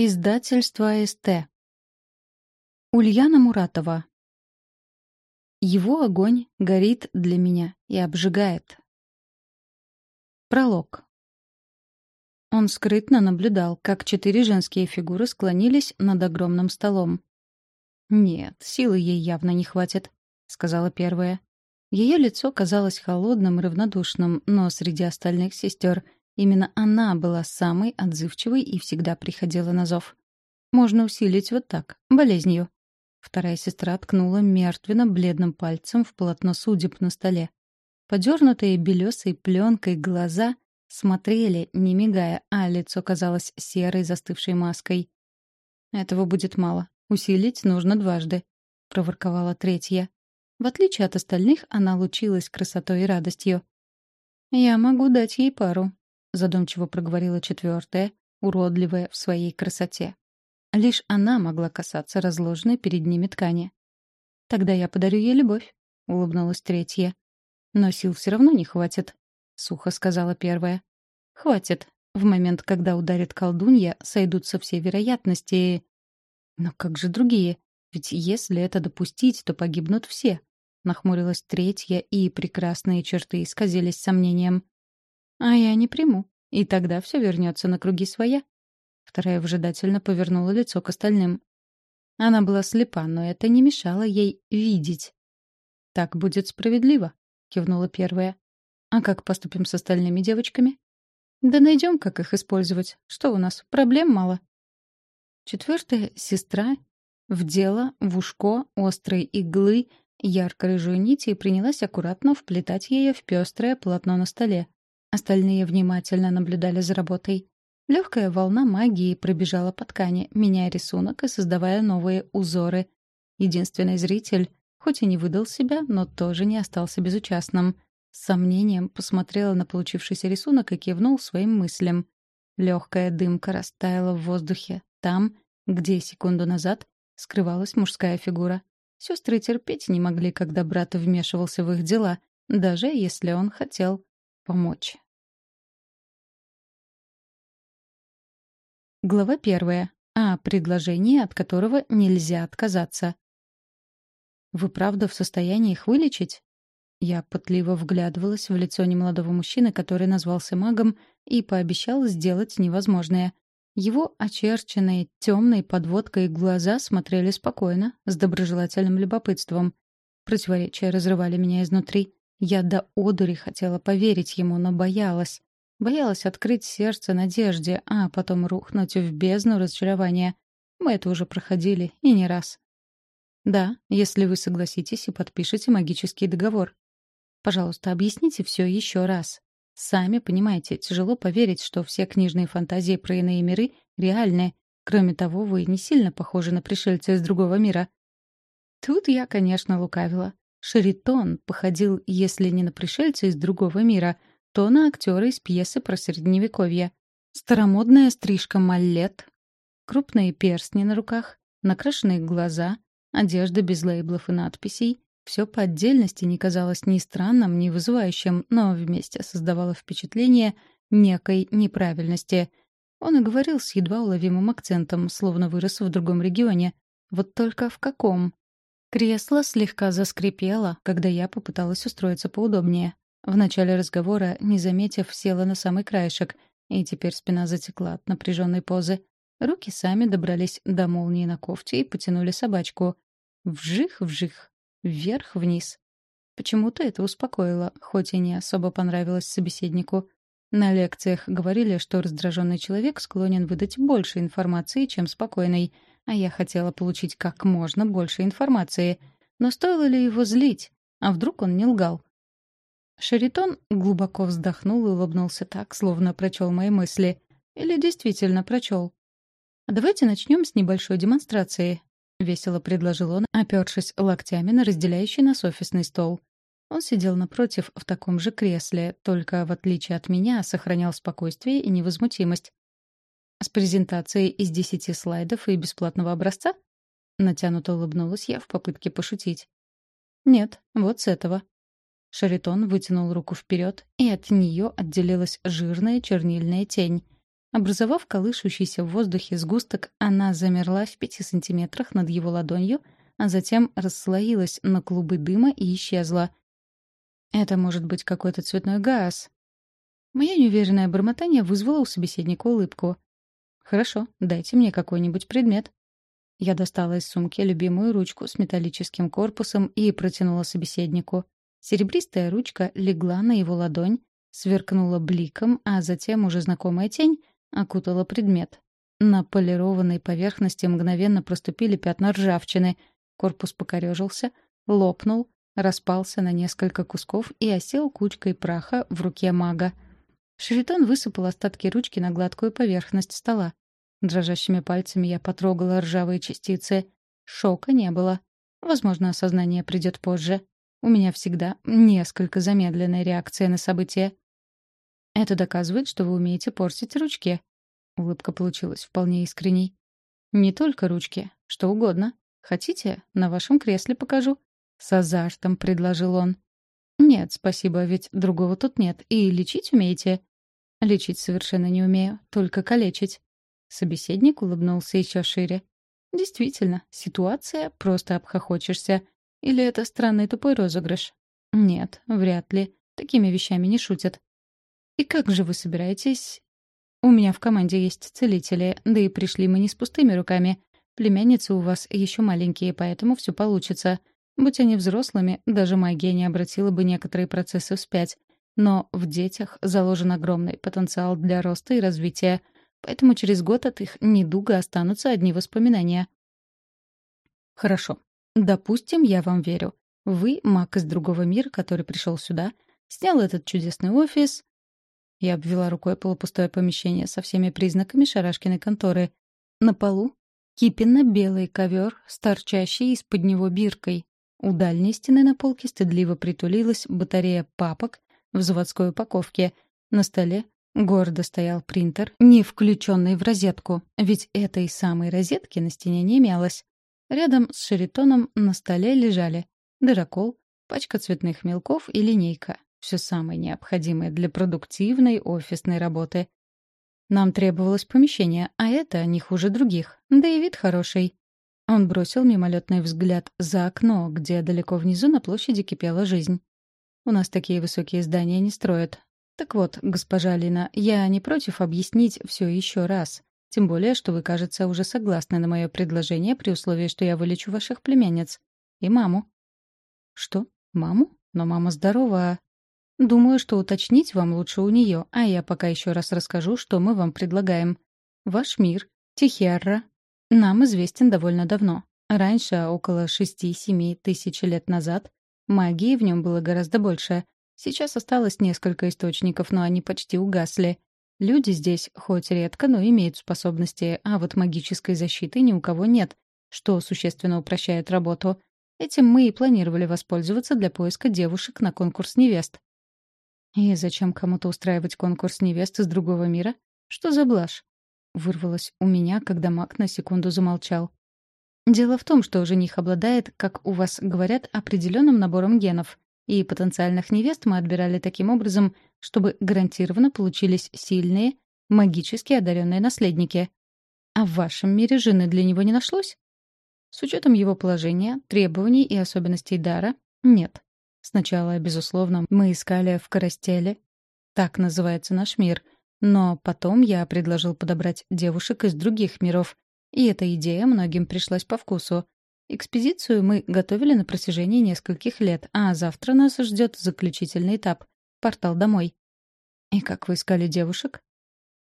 Издательство АСТ. Ульяна Муратова. Его огонь горит для меня и обжигает. Пролог. Он скрытно наблюдал, как четыре женские фигуры склонились над огромным столом. «Нет, силы ей явно не хватит», — сказала первая. Ее лицо казалось холодным и равнодушным, но среди остальных сестер — Именно она была самой отзывчивой и всегда приходила на зов. Можно усилить вот так, болезнью. Вторая сестра ткнула мертвенно-бледным пальцем в полотно судеб на столе. Подернутые белесой пленкой глаза смотрели, не мигая, а лицо казалось серой застывшей маской. «Этого будет мало. Усилить нужно дважды», — проворковала третья. В отличие от остальных, она лучилась красотой и радостью. «Я могу дать ей пару», — задумчиво проговорила четвертая, уродливая в своей красоте. Лишь она могла касаться разложенной перед ними ткани. «Тогда я подарю ей любовь», — улыбнулась третья. «Но сил все равно не хватит», — сухо сказала первая. «Хватит. В момент, когда ударит колдунья, сойдутся все вероятности. Но как же другие? Ведь если это допустить, то погибнут все», — нахмурилась третья, и прекрасные черты исказились сомнением. А я не приму. И тогда все вернется на круги своя. Вторая выжидательно повернула лицо к остальным. Она была слепа, но это не мешало ей видеть. «Так будет справедливо», — кивнула первая. «А как поступим с остальными девочками?» «Да найдем, как их использовать. Что у нас, проблем мало?» Четвертая сестра вдела в ушко острой иглы ярко-рыжую нить и принялась аккуратно вплетать ее в пестрое полотно на столе. Остальные внимательно наблюдали за работой. Легкая волна магии пробежала по ткани, меняя рисунок и создавая новые узоры. Единственный зритель, хоть и не выдал себя, но тоже не остался безучастным. С сомнением посмотрела на получившийся рисунок и кивнул своим мыслям. Легкая дымка растаяла в воздухе, там, где секунду назад скрывалась мужская фигура. Сестры терпеть не могли, когда брат вмешивался в их дела, даже если он хотел помочь. Глава первая. О предложении, от которого нельзя отказаться. «Вы правда в состоянии их вылечить?» Я пытливо вглядывалась в лицо немолодого мужчины, который назвался магом и пообещал сделать невозможное. Его очерченные темной подводкой глаза смотрели спокойно, с доброжелательным любопытством. Противоречия разрывали меня изнутри. Я до одури хотела поверить ему, но боялась. Боялась открыть сердце надежде, а потом рухнуть в бездну разочарования. Мы это уже проходили, и не раз. Да, если вы согласитесь и подпишете магический договор. Пожалуйста, объясните все еще раз. Сами понимаете, тяжело поверить, что все книжные фантазии про иные миры реальны. Кроме того, вы не сильно похожи на пришельца из другого мира. Тут я, конечно, лукавила. Шаритон походил, если не на пришельца из другого мира, то на актера из пьесы про Средневековье. Старомодная стрижка маллет, крупные перстни на руках, накрашенные глаза, одежда без лейблов и надписей. Все по отдельности не казалось ни странным, ни вызывающим, но вместе создавало впечатление некой неправильности. Он и говорил с едва уловимым акцентом, словно вырос в другом регионе. Вот только в каком? Кресло слегка заскрипело, когда я попыталась устроиться поудобнее. В начале разговора, не заметив, села на самый краешек, и теперь спина затекла от напряженной позы. Руки сами добрались до молнии на кофте и потянули собачку. Вжих-вжих, вверх-вниз. Почему-то это успокоило, хоть и не особо понравилось собеседнику. На лекциях говорили, что раздраженный человек склонен выдать больше информации, чем спокойный — а я хотела получить как можно больше информации. Но стоило ли его злить? А вдруг он не лгал? Шаритон глубоко вздохнул и улыбнулся так, словно прочел мои мысли. Или действительно прочел. «Давайте начнем с небольшой демонстрации», — весело предложил он, опершись локтями на разделяющий нас офисный стол. Он сидел напротив в таком же кресле, только, в отличие от меня, сохранял спокойствие и невозмутимость. С презентацией из десяти слайдов и бесплатного образца? Натянуто улыбнулась я в попытке пошутить. Нет, вот с этого. Шаритон вытянул руку вперед, и от нее отделилась жирная чернильная тень. Образовав колышущийся в воздухе сгусток, она замерла в пяти сантиметрах над его ладонью, а затем расслоилась на клубы дыма и исчезла. «Это может быть какой-то цветной газ». Мое неуверенное бормотание вызвало у собеседника улыбку. «Хорошо, дайте мне какой-нибудь предмет». Я достала из сумки любимую ручку с металлическим корпусом и протянула собеседнику. Серебристая ручка легла на его ладонь, сверкнула бликом, а затем уже знакомая тень окутала предмет. На полированной поверхности мгновенно проступили пятна ржавчины. Корпус покорежился, лопнул, распался на несколько кусков и осел кучкой праха в руке мага. Шеритон высыпал остатки ручки на гладкую поверхность стола. Дрожащими пальцами я потрогала ржавые частицы. Шока не было. Возможно, осознание придет позже. У меня всегда несколько замедленная реакция на события. Это доказывает, что вы умеете портить ручки. Улыбка получилась вполне искренней. Не только ручки, что угодно. Хотите, на вашем кресле покажу? С азартом предложил он. Нет, спасибо, ведь другого тут нет. И лечить умеете? Лечить совершенно не умею, только калечить. Собеседник улыбнулся еще шире. Действительно, ситуация, просто обхохочешься. Или это странный тупой розыгрыш? Нет, вряд ли. Такими вещами не шутят. «И как же вы собираетесь...» «У меня в команде есть целители, да и пришли мы не с пустыми руками. Племянницы у вас еще маленькие, поэтому все получится. Будь они взрослыми, даже магия не обратила бы некоторые процессы вспять. Но в детях заложен огромный потенциал для роста и развития, поэтому через год от их недуга останутся одни воспоминания». «Хорошо. Допустим, я вам верю. Вы — маг из другого мира, который пришел сюда, снял этот чудесный офис, я обвела рукой полупустое помещение со всеми признаками шарашкиной конторы. На полу кипенно-белый ковер с торчащей из-под него биркой. У дальней стены на полке стыдливо притулилась батарея папок в заводской упаковке. На столе гордо стоял принтер, не включенный в розетку, ведь этой самой розетки на стене не имелось. Рядом с шаритоном на столе лежали дырокол, пачка цветных мелков и линейка. Все самое необходимое для продуктивной офисной работы. Нам требовалось помещение, а это не хуже других. Да и вид хороший. Он бросил мимолетный взгляд за окно, где далеко внизу на площади кипела жизнь. У нас такие высокие здания не строят. Так вот, госпожа Лина, я не против объяснить все еще раз. Тем более, что вы, кажется, уже согласны на мое предложение при условии, что я вылечу ваших племянниц. И маму. Что? Маму? Но мама здорова. Думаю, что уточнить вам лучше у нее, а я пока еще раз расскажу, что мы вам предлагаем. Ваш мир, Тихиарра, нам известен довольно давно. Раньше, около шести-семи тысяч лет назад, магии в нем было гораздо больше. Сейчас осталось несколько источников, но они почти угасли. Люди здесь хоть редко, но имеют способности, а вот магической защиты ни у кого нет, что существенно упрощает работу. Этим мы и планировали воспользоваться для поиска девушек на конкурс невест. И зачем кому-то устраивать конкурс невесты из другого мира? Что за блажь? Вырвалось у меня, когда маг на секунду замолчал. Дело в том, что жених обладает, как у вас говорят, определенным набором генов. И потенциальных невест мы отбирали таким образом, чтобы гарантированно получились сильные, магически одаренные наследники. А в вашем мире жены для него не нашлось? С учетом его положения, требований и особенностей дара — нет. Сначала, безусловно, мы искали в Карастеле, так называется наш мир, но потом я предложил подобрать девушек из других миров, и эта идея многим пришлась по вкусу. Экспедицию мы готовили на протяжении нескольких лет, а завтра нас ждет заключительный этап — портал домой. И как вы искали девушек?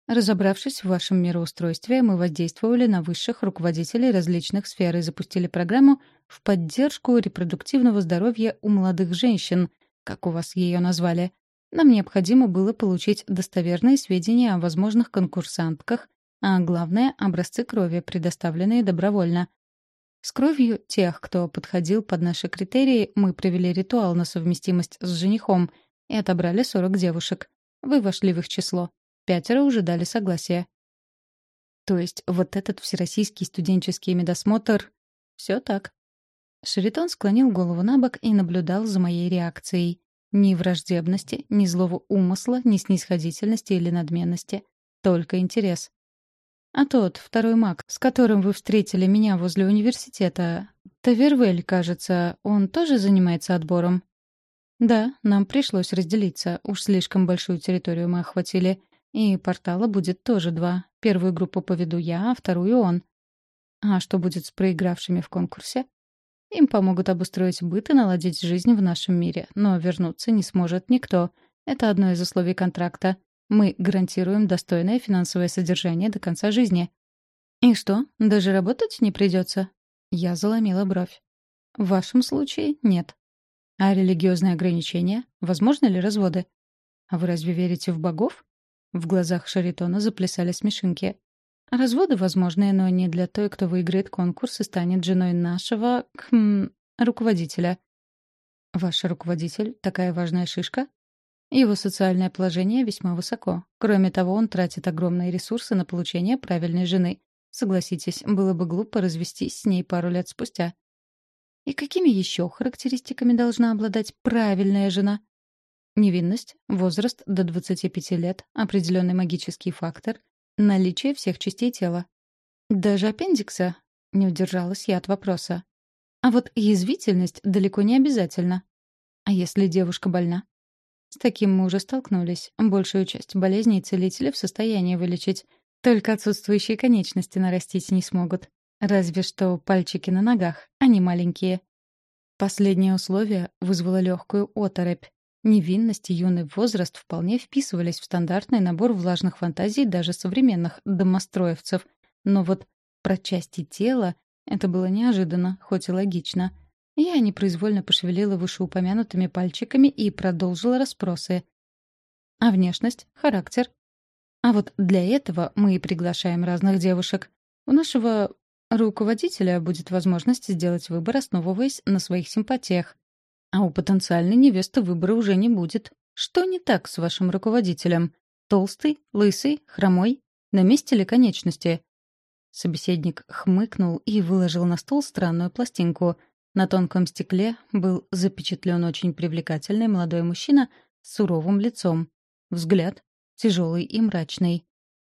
Разобравшись в вашем мироустройстве, мы воздействовали на высших руководителей различных сфер и запустили программу в поддержку репродуктивного здоровья у молодых женщин, как у вас ее назвали. Нам необходимо было получить достоверные сведения о возможных конкурсантках, а главное — образцы крови, предоставленные добровольно. С кровью тех, кто подходил под наши критерии, мы провели ритуал на совместимость с женихом и отобрали 40 девушек. Вы вошли в их число. Пятеро уже дали согласие. То есть вот этот всероссийский студенческий медосмотр... Все так. Шаритон склонил голову на бок и наблюдал за моей реакцией. Ни враждебности, ни злого умысла, ни снисходительности или надменности. только интерес. А тот, второй маг, с которым вы встретили меня возле университета, Тавервель, кажется, он тоже занимается отбором? Да, нам пришлось разделиться, уж слишком большую территорию мы охватили. И портала будет тоже два. Первую группу поведу я, а вторую он. А что будет с проигравшими в конкурсе? Им помогут обустроить быт и наладить жизнь в нашем мире, но вернуться не сможет никто. Это одно из условий контракта. Мы гарантируем достойное финансовое содержание до конца жизни. И что, даже работать не придется? Я заломила бровь. В вашем случае нет. А религиозные ограничения? Возможно ли разводы? А вы разве верите в богов? В глазах Шаритона заплясали смешинки. Разводы возможны, но не для той, кто выиграет конкурс и станет женой нашего, хм, руководителя. Ваш руководитель — такая важная шишка? Его социальное положение весьма высоко. Кроме того, он тратит огромные ресурсы на получение правильной жены. Согласитесь, было бы глупо развестись с ней пару лет спустя. И какими еще характеристиками должна обладать правильная жена? Невинность, возраст до 25 лет, определенный магический фактор, наличие всех частей тела. Даже аппендикса? Не удержалась я от вопроса. А вот язвительность далеко не обязательно. А если девушка больна? С таким мы уже столкнулись. Большую часть болезней целители в состоянии вылечить. Только отсутствующие конечности нарастить не смогут. Разве что пальчики на ногах, они маленькие. Последнее условие вызвало легкую оторопь. Невинность и юный возраст вполне вписывались в стандартный набор влажных фантазий даже современных домостроевцев. Но вот про части тела это было неожиданно, хоть и логично. Я непроизвольно пошевелила вышеупомянутыми пальчиками и продолжила расспросы. А внешность? Характер? А вот для этого мы и приглашаем разных девушек. У нашего руководителя будет возможность сделать выбор, основываясь на своих симпатиях. А у потенциальной невесты выбора уже не будет. Что не так с вашим руководителем? Толстый, лысый, хромой? На месте ли конечности? Собеседник хмыкнул и выложил на стол странную пластинку. На тонком стекле был запечатлен очень привлекательный молодой мужчина с суровым лицом. Взгляд тяжелый и мрачный.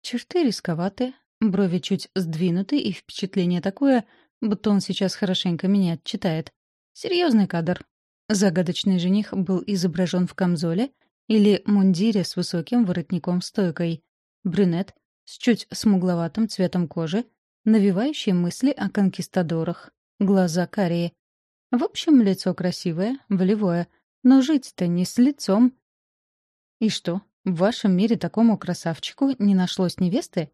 Черты рисковаты, брови чуть сдвинуты, и впечатление такое, будто он сейчас хорошенько меня отчитает. Серьезный кадр, Загадочный жених был изображен в камзоле или мундире с высоким воротником-стойкой. Брюнет с чуть смугловатым цветом кожи, навевающий мысли о конкистадорах. Глаза карие. В общем, лицо красивое, волевое. Но жить-то не с лицом. И что, в вашем мире такому красавчику не нашлось невесты?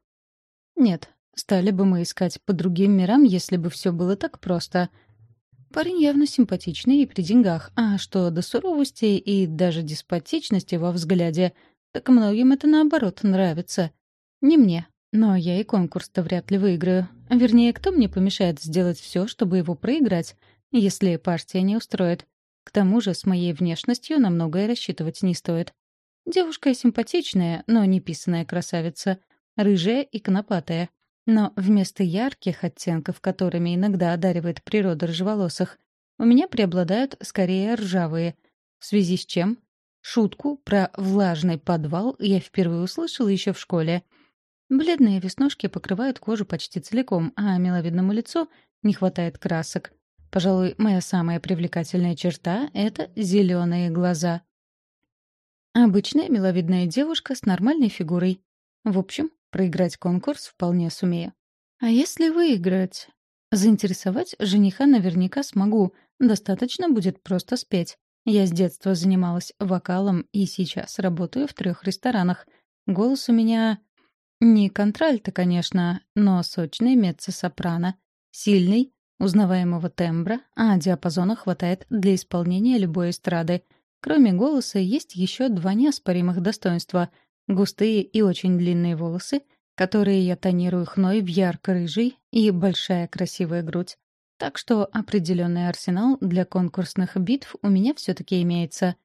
Нет, стали бы мы искать по другим мирам, если бы все было так просто — Парень явно симпатичный и при деньгах, а что до суровости и даже деспотичности во взгляде, так многим это наоборот нравится. Не мне, но я и конкурс-то вряд ли выиграю. Вернее, кто мне помешает сделать все, чтобы его проиграть, если партия не устроит? К тому же с моей внешностью на многое рассчитывать не стоит. Девушка симпатичная, но не писаная красавица, рыжая и конопатая. Но вместо ярких оттенков, которыми иногда одаривает природа рыжеволосых, у меня преобладают скорее ржавые. В связи с чем? Шутку про влажный подвал я впервые услышала еще в школе. Бледные веснушки покрывают кожу почти целиком, а миловидному лицу не хватает красок. Пожалуй, моя самая привлекательная черта — это зеленые глаза. Обычная миловидная девушка с нормальной фигурой. В общем, Проиграть конкурс вполне сумею. А если выиграть? Заинтересовать жениха наверняка смогу. Достаточно будет просто спеть. Я с детства занималась вокалом и сейчас работаю в трех ресторанах. Голос у меня не контральто, конечно, но сочный меццо-сопрано. Сильный, узнаваемого тембра, а диапазона хватает для исполнения любой эстрады. Кроме голоса есть еще два неоспоримых достоинства — Густые и очень длинные волосы, которые я тонирую хной в ярко-рыжий и большая красивая грудь. Так что определенный арсенал для конкурсных битв у меня все-таки имеется.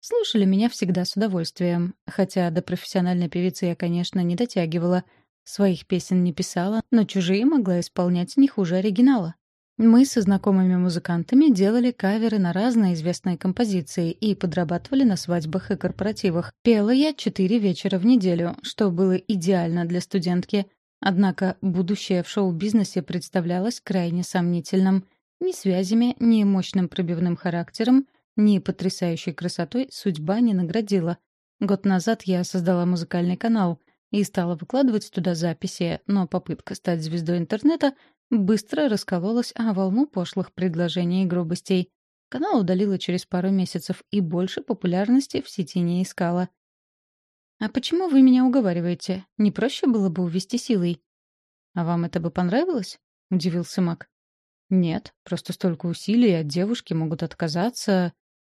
Слушали меня всегда с удовольствием, хотя до профессиональной певицы я, конечно, не дотягивала. Своих песен не писала, но чужие могла исполнять не хуже оригинала. Мы со знакомыми музыкантами делали каверы на разные известные композиции и подрабатывали на свадьбах и корпоративах. Пела я четыре вечера в неделю, что было идеально для студентки. Однако будущее в шоу-бизнесе представлялось крайне сомнительным. Ни связями, ни мощным пробивным характером, ни потрясающей красотой судьба не наградила. Год назад я создала музыкальный канал и стала выкладывать туда записи, но попытка стать звездой интернета быстро раскололась о волну пошлых предложений и грубостей. Канал удалила через пару месяцев и больше популярности в сети не искала. «А почему вы меня уговариваете? Не проще было бы увести силой?» «А вам это бы понравилось?» — удивился Мак. «Нет, просто столько усилий от девушки могут отказаться...»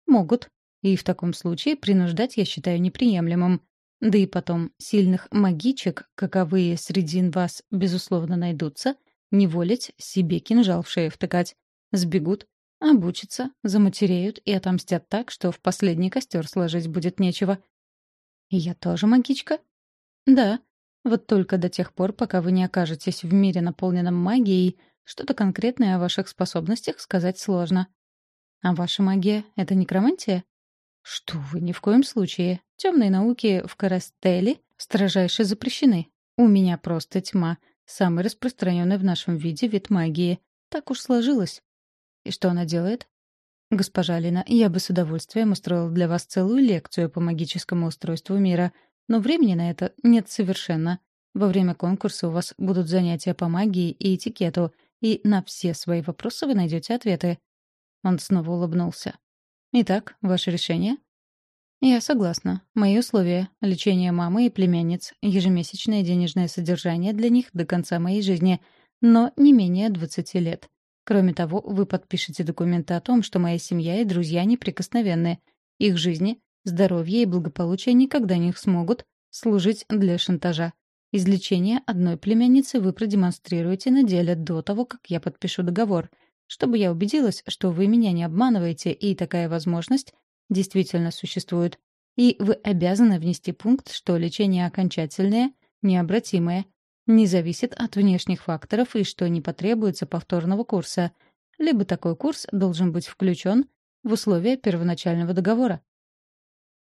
«Могут. И в таком случае принуждать я считаю неприемлемым. Да и потом, сильных магичек, каковые среди вас, безусловно, найдутся — не волить себе кинжал в шею втыкать. Сбегут, обучатся, заматереют и отомстят так, что в последний костер сложить будет нечего. Я тоже магичка? Да. Вот только до тех пор, пока вы не окажетесь в мире, наполненном магией, что-то конкретное о ваших способностях сказать сложно. А ваша магия — это некромантия? Что вы, ни в коем случае. Темные науки в Карастеле строжайше запрещены. У меня просто тьма — Самый распространенный в нашем виде вид магии. Так уж сложилось. И что она делает? Госпожа Лина, я бы с удовольствием устроил для вас целую лекцию по магическому устройству мира, но времени на это нет совершенно. Во время конкурса у вас будут занятия по магии и этикету, и на все свои вопросы вы найдете ответы. Он снова улыбнулся. Итак, ваше решение? «Я согласна. Мои условия — лечение мамы и племянниц, ежемесячное денежное содержание для них до конца моей жизни, но не менее 20 лет. Кроме того, вы подпишете документы о том, что моя семья и друзья неприкосновенны. Их жизни, здоровье и благополучие никогда не смогут служить для шантажа. Излечение одной племянницы вы продемонстрируете на деле до того, как я подпишу договор, чтобы я убедилась, что вы меня не обманываете, и такая возможность действительно существуют, и вы обязаны внести пункт, что лечение окончательное, необратимое, не зависит от внешних факторов и что не потребуется повторного курса, либо такой курс должен быть включен в условия первоначального договора.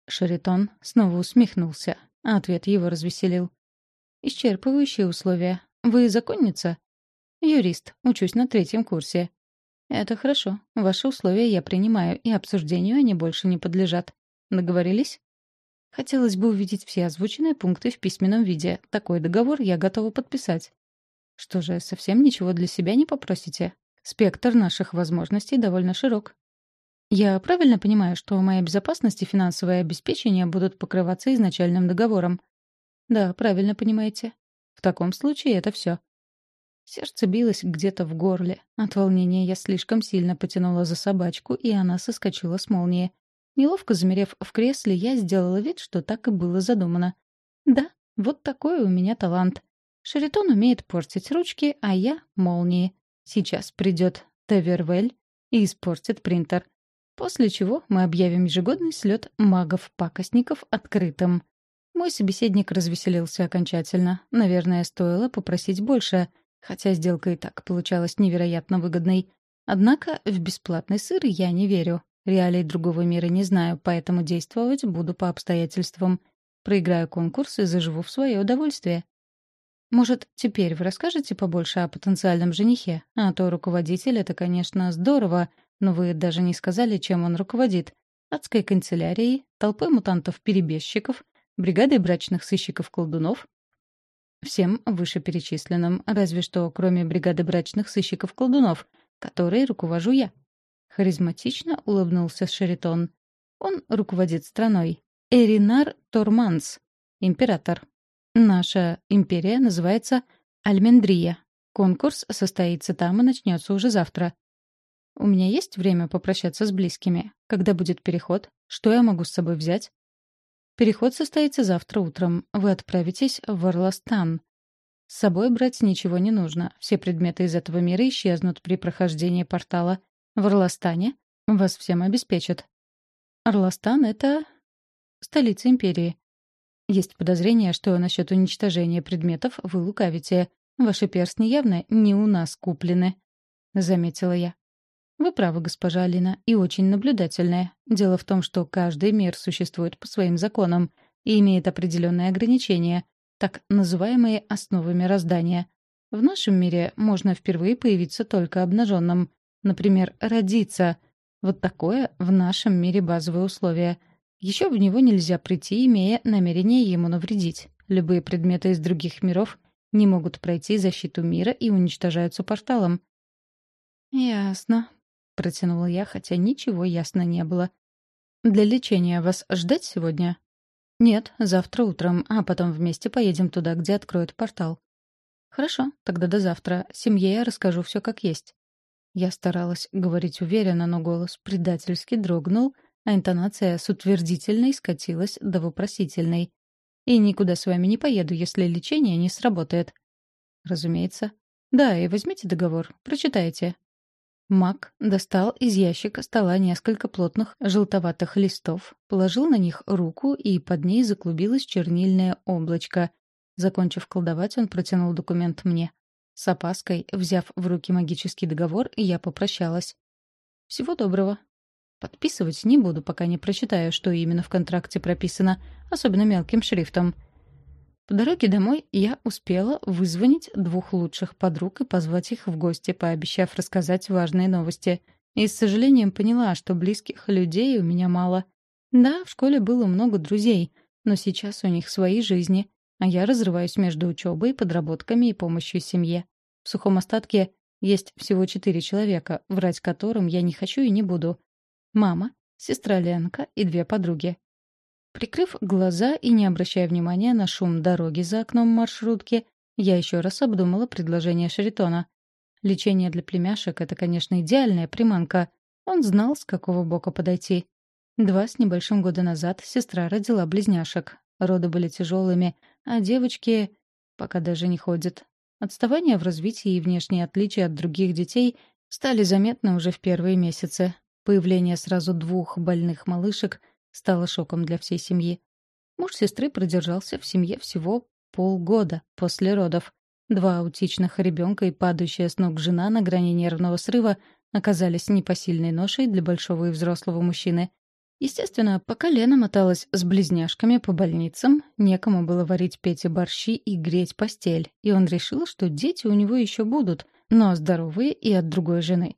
Шаритон снова усмехнулся, а ответ его развеселил. «Исчерпывающие условия. Вы законница?» «Юрист. Учусь на третьем курсе. «Это хорошо. Ваши условия я принимаю, и обсуждению они больше не подлежат. Договорились?» «Хотелось бы увидеть все озвученные пункты в письменном виде. Такой договор я готова подписать». «Что же, совсем ничего для себя не попросите? Спектр наших возможностей довольно широк». «Я правильно понимаю, что моя безопасность и финансовое обеспечение будут покрываться изначальным договором?» «Да, правильно понимаете. В таком случае это все. Сердце билось где-то в горле. От волнения я слишком сильно потянула за собачку, и она соскочила с молнии. Неловко замерев в кресле, я сделала вид, что так и было задумано. Да, вот такой у меня талант. Шаритон умеет портить ручки, а я — молнии. Сейчас придет Тевервель и испортит принтер. После чего мы объявим ежегодный слет магов-пакостников открытым. Мой собеседник развеселился окончательно. Наверное, стоило попросить больше — хотя сделка и так получалась невероятно выгодной. Однако в бесплатный сыр я не верю. Реалий другого мира не знаю, поэтому действовать буду по обстоятельствам. Проиграю конкурс и заживу в свое удовольствие. Может, теперь вы расскажете побольше о потенциальном женихе? А то руководитель — это, конечно, здорово, но вы даже не сказали, чем он руководит. Адской канцелярией, толпой мутантов-перебежчиков, бригадой брачных сыщиков-колдунов, Всем вышеперечисленным, разве что кроме бригады брачных сыщиков-колдунов, которой руковожу я. Харизматично улыбнулся Шеритон. Он руководит страной. Эринар Торманс, император. Наша империя называется Альмендрия. Конкурс состоится там и начнется уже завтра. У меня есть время попрощаться с близкими. Когда будет переход? Что я могу с собой взять? Переход состоится завтра утром. Вы отправитесь в Орластан. С собой брать ничего не нужно. Все предметы из этого мира исчезнут при прохождении портала. В Орластане вас всем обеспечат. Орластан — это столица империи. Есть подозрение, что насчет уничтожения предметов вы лукавите. Ваши перстни явно не у нас куплены. — заметила я. «Вы правы, госпожа Алина, и очень наблюдательная. Дело в том, что каждый мир существует по своим законам и имеет определенные ограничения, так называемые основы мироздания. В нашем мире можно впервые появиться только обнаженным. Например, родиться. Вот такое в нашем мире базовое условие. Еще в него нельзя прийти, имея намерение ему навредить. Любые предметы из других миров не могут пройти защиту мира и уничтожаются порталом. «Ясно», — протянула я, хотя ничего ясно не было. «Для лечения вас ждать сегодня?» «Нет, завтра утром, а потом вместе поедем туда, где откроют портал». «Хорошо, тогда до завтра. Семье я расскажу все как есть». Я старалась говорить уверенно, но голос предательски дрогнул, а интонация с утвердительной скатилась до вопросительной. «И никуда с вами не поеду, если лечение не сработает». «Разумеется». «Да, и возьмите договор, прочитайте. Мак достал из ящика стола несколько плотных желтоватых листов, положил на них руку, и под ней заклубилось чернильное облачко. Закончив колдовать, он протянул документ мне. С опаской, взяв в руки магический договор, я попрощалась. «Всего доброго». Подписывать не буду, пока не прочитаю, что именно в контракте прописано, особенно мелким шрифтом — по дороге домой я успела вызвонить двух лучших подруг и позвать их в гости, пообещав рассказать важные новости. И с сожалением поняла, что близких людей у меня мало. Да, в школе было много друзей, но сейчас у них свои жизни, а я разрываюсь между учебой, подработками и помощью семье. В сухом остатке есть всего четыре человека, врать которым я не хочу и не буду. Мама, сестра Ленка и две подруги. Прикрыв глаза и не обращая внимания на шум дороги за окном маршрутки, я еще раз обдумала предложение Шаритона. Лечение для племяшек — это, конечно, идеальная приманка. Он знал, с какого бока подойти. Два с небольшим года назад сестра родила близняшек. Роды были тяжелыми, а девочки пока даже не ходят. Отставание в развитии и внешние отличия от других детей стали заметны уже в первые месяцы. Появление сразу двух больных малышек — стало шоком для всей семьи. Муж сестры продержался в семье всего полгода после родов. Два аутичных ребенка и падающая с ног жена на грани нервного срыва оказались непосильной ношей для большого и взрослого мужчины. Естественно, пока Лена моталась с близняшками по больницам, некому было варить Пете борщи и греть постель, и он решил, что дети у него еще будут, но здоровые и от другой жены.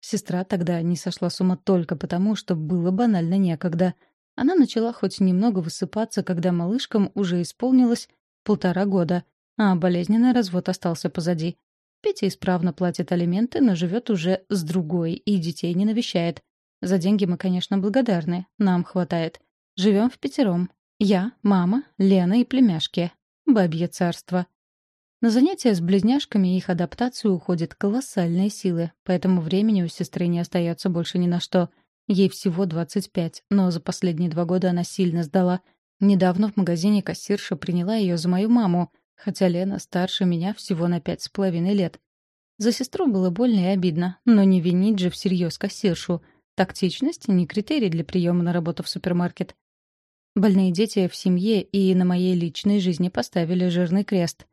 Сестра тогда не сошла с ума только потому, что было банально некогда — она начала хоть немного высыпаться, когда малышкам уже исполнилось полтора года, а болезненный развод остался позади. Петя исправно платит алименты, но живет уже с другой и детей не навещает. За деньги мы, конечно, благодарны, нам хватает. Живем в пятером. Я, мама, Лена и племяшки. Бабье царство. На занятия с близняшками и их адаптацию уходят колоссальные силы, поэтому времени у сестры не остается больше ни на что — Ей всего 25, но за последние два года она сильно сдала. Недавно в магазине кассирша приняла ее за мою маму, хотя Лена старше меня всего на пять с половиной лет. За сестру было больно и обидно, но не винить же всерьез кассиршу. Тактичность — не критерий для приема на работу в супермаркет. Больные дети в семье и на моей личной жизни поставили жирный крест.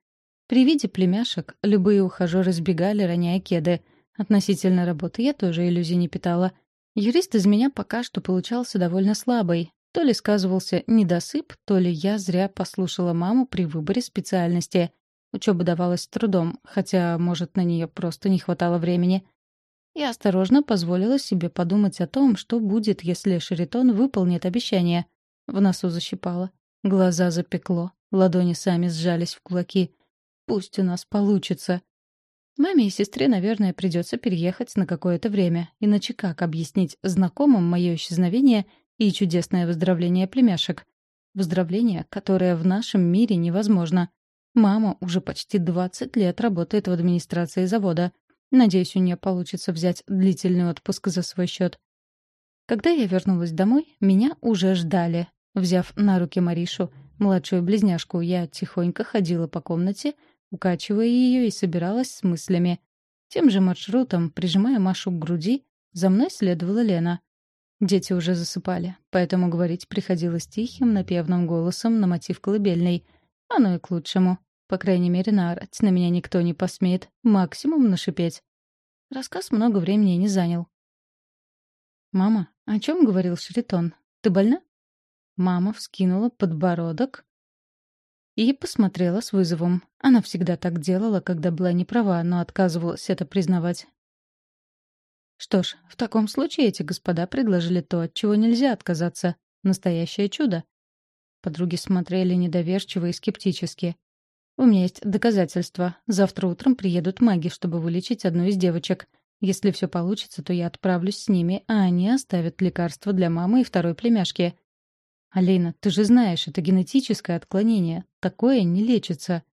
При виде племяшек любые ухажеры сбегали, роняя кеды. Относительно работы я тоже иллюзий не питала. Юрист из меня пока что получался довольно слабый. То ли сказывался недосып, то ли я зря послушала маму при выборе специальности. Учеба давалась трудом, хотя, может, на нее просто не хватало времени. Я осторожно позволила себе подумать о том, что будет, если Шеритон выполнит обещание. В носу защипало, глаза запекло, ладони сами сжались в кулаки. «Пусть у нас получится!» Маме и сестре, наверное, придется переехать на какое-то время, иначе как объяснить знакомым мое исчезновение и чудесное выздоровление племяшек? Выздоровление, которое в нашем мире невозможно. Мама уже почти 20 лет работает в администрации завода. Надеюсь, у нее получится взять длительный отпуск за свой счет. Когда я вернулась домой, меня уже ждали. Взяв на руки Маришу, младшую близняшку, я тихонько ходила по комнате — укачивая ее и собиралась с мыслями. Тем же маршрутом, прижимая Машу к груди, за мной следовала Лена. Дети уже засыпали, поэтому говорить приходилось тихим, напевным голосом на мотив колыбельной. Оно и к лучшему. По крайней мере, наорать на меня никто не посмеет, максимум нашипеть. Рассказ много времени не занял. «Мама, о чем говорил Шритон? Ты больна?» Мама вскинула подбородок и посмотрела с вызовом. Она всегда так делала, когда была не права, но отказывалась это признавать. Что ж, в таком случае эти господа предложили то, от чего нельзя отказаться. Настоящее чудо. Подруги смотрели недоверчиво и скептически. «У меня есть доказательства. Завтра утром приедут маги, чтобы вылечить одну из девочек. Если все получится, то я отправлюсь с ними, а они оставят лекарства для мамы и второй племяшки. Алина, ты же знаешь, это генетическое отклонение. Такое не лечится».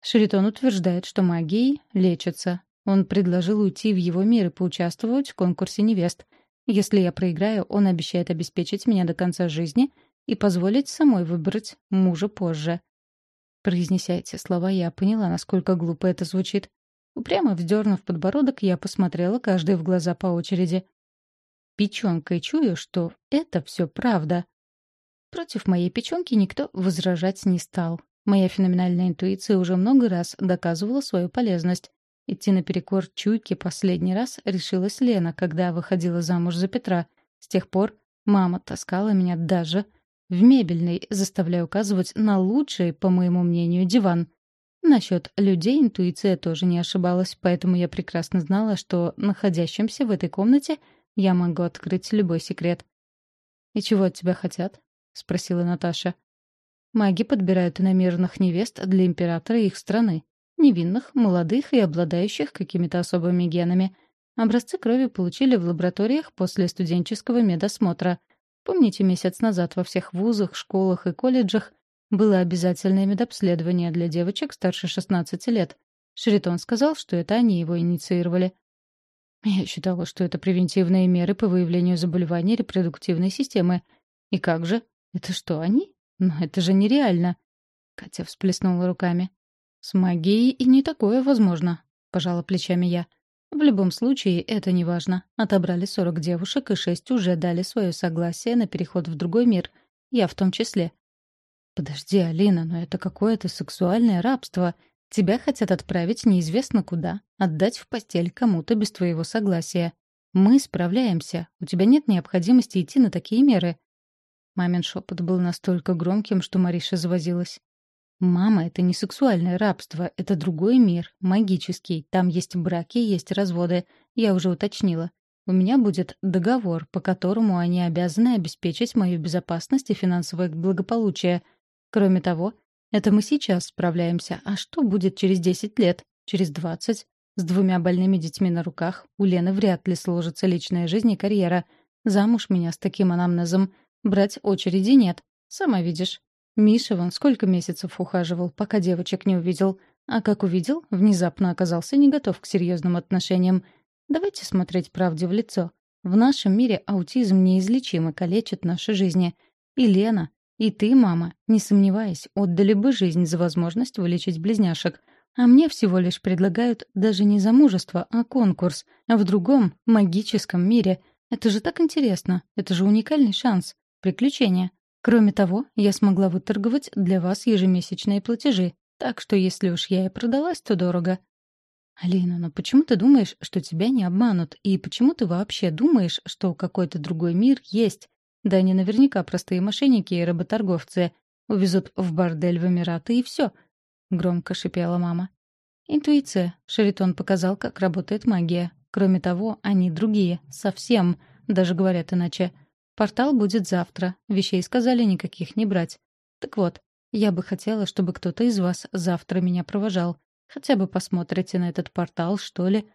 Шаритон утверждает, что магией лечится. Он предложил уйти в его мир и поучаствовать в конкурсе невест. Если я проиграю, он обещает обеспечить меня до конца жизни и позволить самой выбрать мужа позже. Произнеся эти слова, я поняла, насколько глупо это звучит. Упрямо вздернув подбородок, я посмотрела каждой в глаза по очереди. Печенкой чую, что это все правда. Против моей печенки никто возражать не стал. Моя феноменальная интуиция уже много раз доказывала свою полезность. Идти наперекор чуйке последний раз решилась Лена, когда выходила замуж за Петра. С тех пор мама таскала меня даже в мебельной, заставляя указывать на лучший, по моему мнению, диван. Насчет людей интуиция тоже не ошибалась, поэтому я прекрасно знала, что находящимся в этой комнате я могу открыть любой секрет. «И чего от тебя хотят?» — спросила Наташа. «Маги подбирают иномерных невест для императора их страны. Невинных, молодых и обладающих какими-то особыми генами. Образцы крови получили в лабораториях после студенческого медосмотра — Помните, месяц назад во всех вузах, школах и колледжах было обязательное медобследование для девочек старше 16 лет. Шритон сказал, что это они его инициировали. Я считала, что это превентивные меры по выявлению заболеваний репродуктивной системы. И как же? Это что, они? Но это же нереально. Катя всплеснула руками. С магией и не такое возможно, пожала плечами я. В любом случае, это не важно. Отобрали 40 девушек, и 6 уже дали свое согласие на переход в другой мир. Я в том числе. Подожди, Алина, но это какое-то сексуальное рабство. Тебя хотят отправить неизвестно куда, отдать в постель кому-то без твоего согласия. Мы справляемся. У тебя нет необходимости идти на такие меры. Мамин шепот был настолько громким, что Мариша завозилась. «Мама, это не сексуальное рабство, это другой мир, магический. Там есть браки, есть разводы. Я уже уточнила. У меня будет договор, по которому они обязаны обеспечить мою безопасность и финансовое благополучие. Кроме того, это мы сейчас справляемся. А что будет через 10 лет? Через 20? С двумя больными детьми на руках у Лены вряд ли сложится личная жизнь и карьера. Замуж меня с таким анамнезом брать очереди нет. Сама видишь. Миша вон сколько месяцев ухаживал, пока девочек не увидел. А как увидел, внезапно оказался не готов к серьезным отношениям. Давайте смотреть правде в лицо. В нашем мире аутизм неизлечим и калечит наши жизни. И Лена, и ты, мама, не сомневаясь, отдали бы жизнь за возможность вылечить близняшек. А мне всего лишь предлагают даже не замужество, а конкурс. А в другом, магическом мире. Это же так интересно. Это же уникальный шанс. Приключение. Кроме того, я смогла выторговать для вас ежемесячные платежи, так что если уж я и продалась, то дорого. Алина, но почему ты думаешь, что тебя не обманут? И почему ты вообще думаешь, что какой-то другой мир есть? Да они наверняка простые мошенники и работорговцы. Увезут в бордель в Эмираты и все. Громко шипела мама. Интуиция. Шаритон показал, как работает магия. Кроме того, они другие. Совсем. Даже говорят иначе. Портал будет завтра. Вещей сказали никаких не брать. Так вот, я бы хотела, чтобы кто-то из вас завтра меня провожал. Хотя бы посмотрите на этот портал, что ли.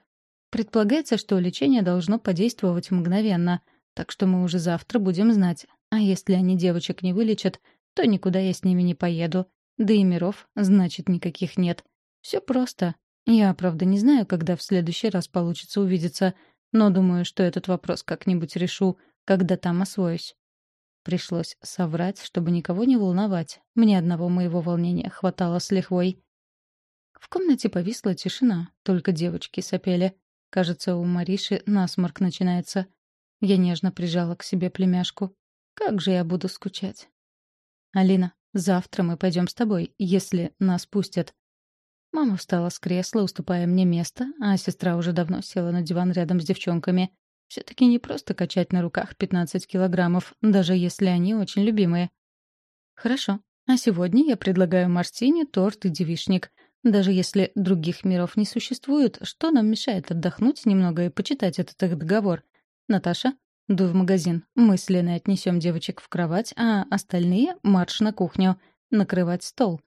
Предполагается, что лечение должно подействовать мгновенно, так что мы уже завтра будем знать. А если они девочек не вылечат, то никуда я с ними не поеду. Да и миров, значит, никаких нет. Все просто. Я, правда, не знаю, когда в следующий раз получится увидеться, но думаю, что этот вопрос как-нибудь решу, когда там освоюсь. Пришлось соврать, чтобы никого не волновать. Мне одного моего волнения хватало с лихвой. В комнате повисла тишина, только девочки сопели. Кажется, у Мариши насморк начинается. Я нежно прижала к себе племяшку. Как же я буду скучать. «Алина, завтра мы пойдем с тобой, если нас пустят». Мама встала с кресла, уступая мне место, а сестра уже давно села на диван рядом с девчонками. Все-таки не просто качать на руках 15 килограммов, даже если они очень любимые. Хорошо. А сегодня я предлагаю мартини, торт и девишник. Даже если других миров не существует, что нам мешает отдохнуть немного и почитать этот их договор? Наташа, дуй в магазин. Мы с Леной отнесем девочек в кровать, а остальные — марш на кухню. Накрывать стол.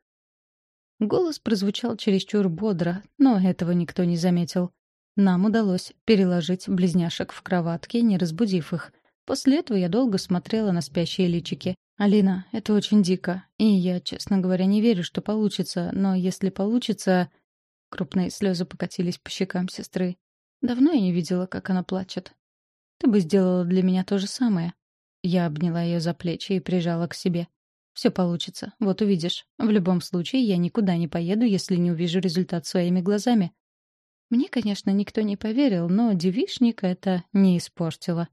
Голос прозвучал чересчур бодро, но этого никто не заметил. Нам удалось переложить близняшек в кроватки, не разбудив их. После этого я долго смотрела на спящие личики. «Алина, это очень дико. И я, честно говоря, не верю, что получится. Но если получится...» Крупные слезы покатились по щекам сестры. Давно я не видела, как она плачет. «Ты бы сделала для меня то же самое». Я обняла ее за плечи и прижала к себе. Все получится, вот увидишь. В любом случае, я никуда не поеду, если не увижу результат своими глазами. Мне, конечно, никто не поверил, но девишник это не испортило.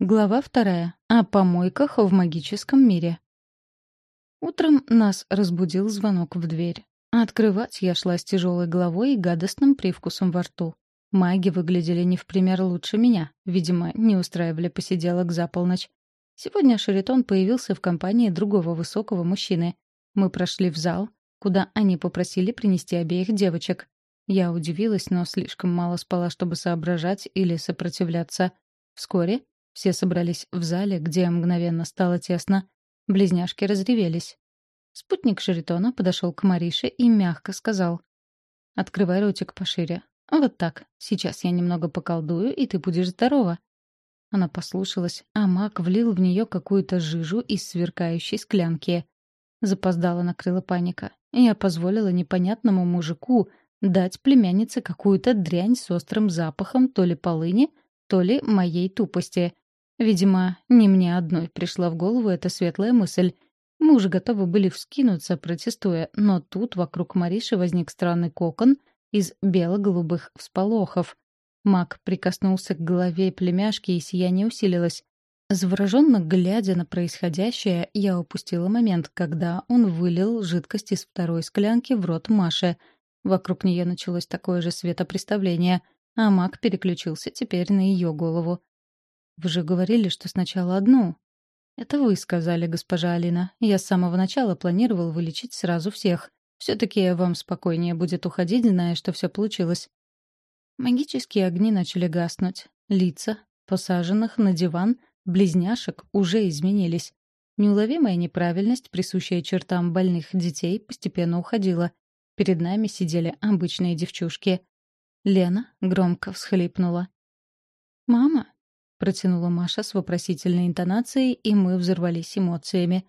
Глава вторая. О помойках в магическом мире. Утром нас разбудил звонок в дверь. Открывать я шла с тяжелой головой и гадостным привкусом во рту. Маги выглядели не в пример лучше меня. Видимо, не устраивали посиделок за полночь. Сегодня Шаритон появился в компании другого высокого мужчины. Мы прошли в зал, куда они попросили принести обеих девочек. Я удивилась, но слишком мало спала, чтобы соображать или сопротивляться. Вскоре все собрались в зале, где мгновенно стало тесно. Близняшки разревелись. Спутник Шаритона подошел к Марише и мягко сказал. «Открывай ротик пошире. Вот так. Сейчас я немного поколдую, и ты будешь здорова. Она послушалась, а маг влил в нее какую-то жижу из сверкающей склянки. Запоздала накрыла паника. Я позволила непонятному мужику дать племяннице какую-то дрянь с острым запахом то ли полыни, то ли моей тупости. Видимо, не мне одной пришла в голову эта светлая мысль. Мы уже готовы были вскинуться, протестуя, но тут вокруг Мариши возник странный кокон из бело-голубых всполохов. Маг прикоснулся к голове племяшки, и сияние усилилось. Завороженно глядя на происходящее, я упустила момент, когда он вылил жидкость из второй склянки в рот Маше. Вокруг нее началось такое же светопреставление, а маг переключился теперь на ее голову. «Вы же говорили, что сначала одну». «Это вы сказали, госпожа Алина. Я с самого начала планировал вылечить сразу всех. Все-таки вам спокойнее будет уходить, зная, что все получилось. Магические огни начали гаснуть. Лица, посаженных на диван, близняшек уже изменились. Неуловимая неправильность, присущая чертам больных детей, постепенно уходила. Перед нами сидели обычные девчушки. Лена громко всхлипнула. «Мама?» — протянула Маша с вопросительной интонацией, и мы взорвались эмоциями.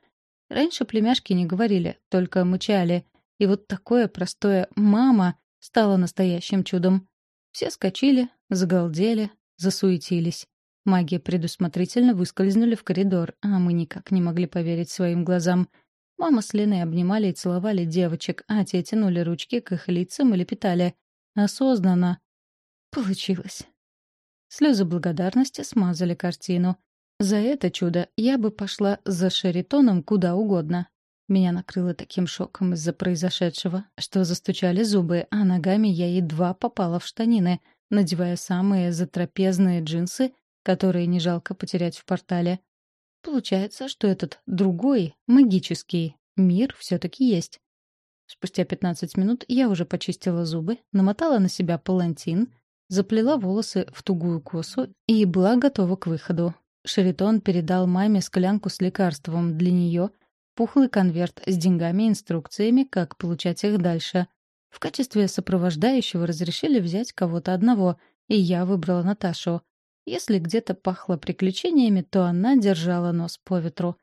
Раньше племяшки не говорили, только мычали. И вот такое простое «мама» стало настоящим чудом. Все скочили, загалдели, засуетились. Маги предусмотрительно выскользнули в коридор, а мы никак не могли поверить своим глазам. Мама с Леной обнимали и целовали девочек, а те тянули ручки к их лицам и лепетали. Осознанно. Получилось. Слезы благодарности смазали картину. За это чудо я бы пошла за Шеритоном куда угодно. Меня накрыло таким шоком из-за произошедшего, что застучали зубы, а ногами я едва попала в штанины, надевая самые затрапезные джинсы, которые не жалко потерять в портале. Получается, что этот другой, магический, мир все-таки есть. Спустя 15 минут я уже почистила зубы, намотала на себя палантин, заплела волосы в тугую косу и была готова к выходу. Шеритон передал маме склянку с лекарством для нее — пухлый конверт с деньгами и инструкциями, как получать их дальше. В качестве сопровождающего разрешили взять кого-то одного, и я выбрала Наташу. Если где-то пахло приключениями, то она держала нос по ветру.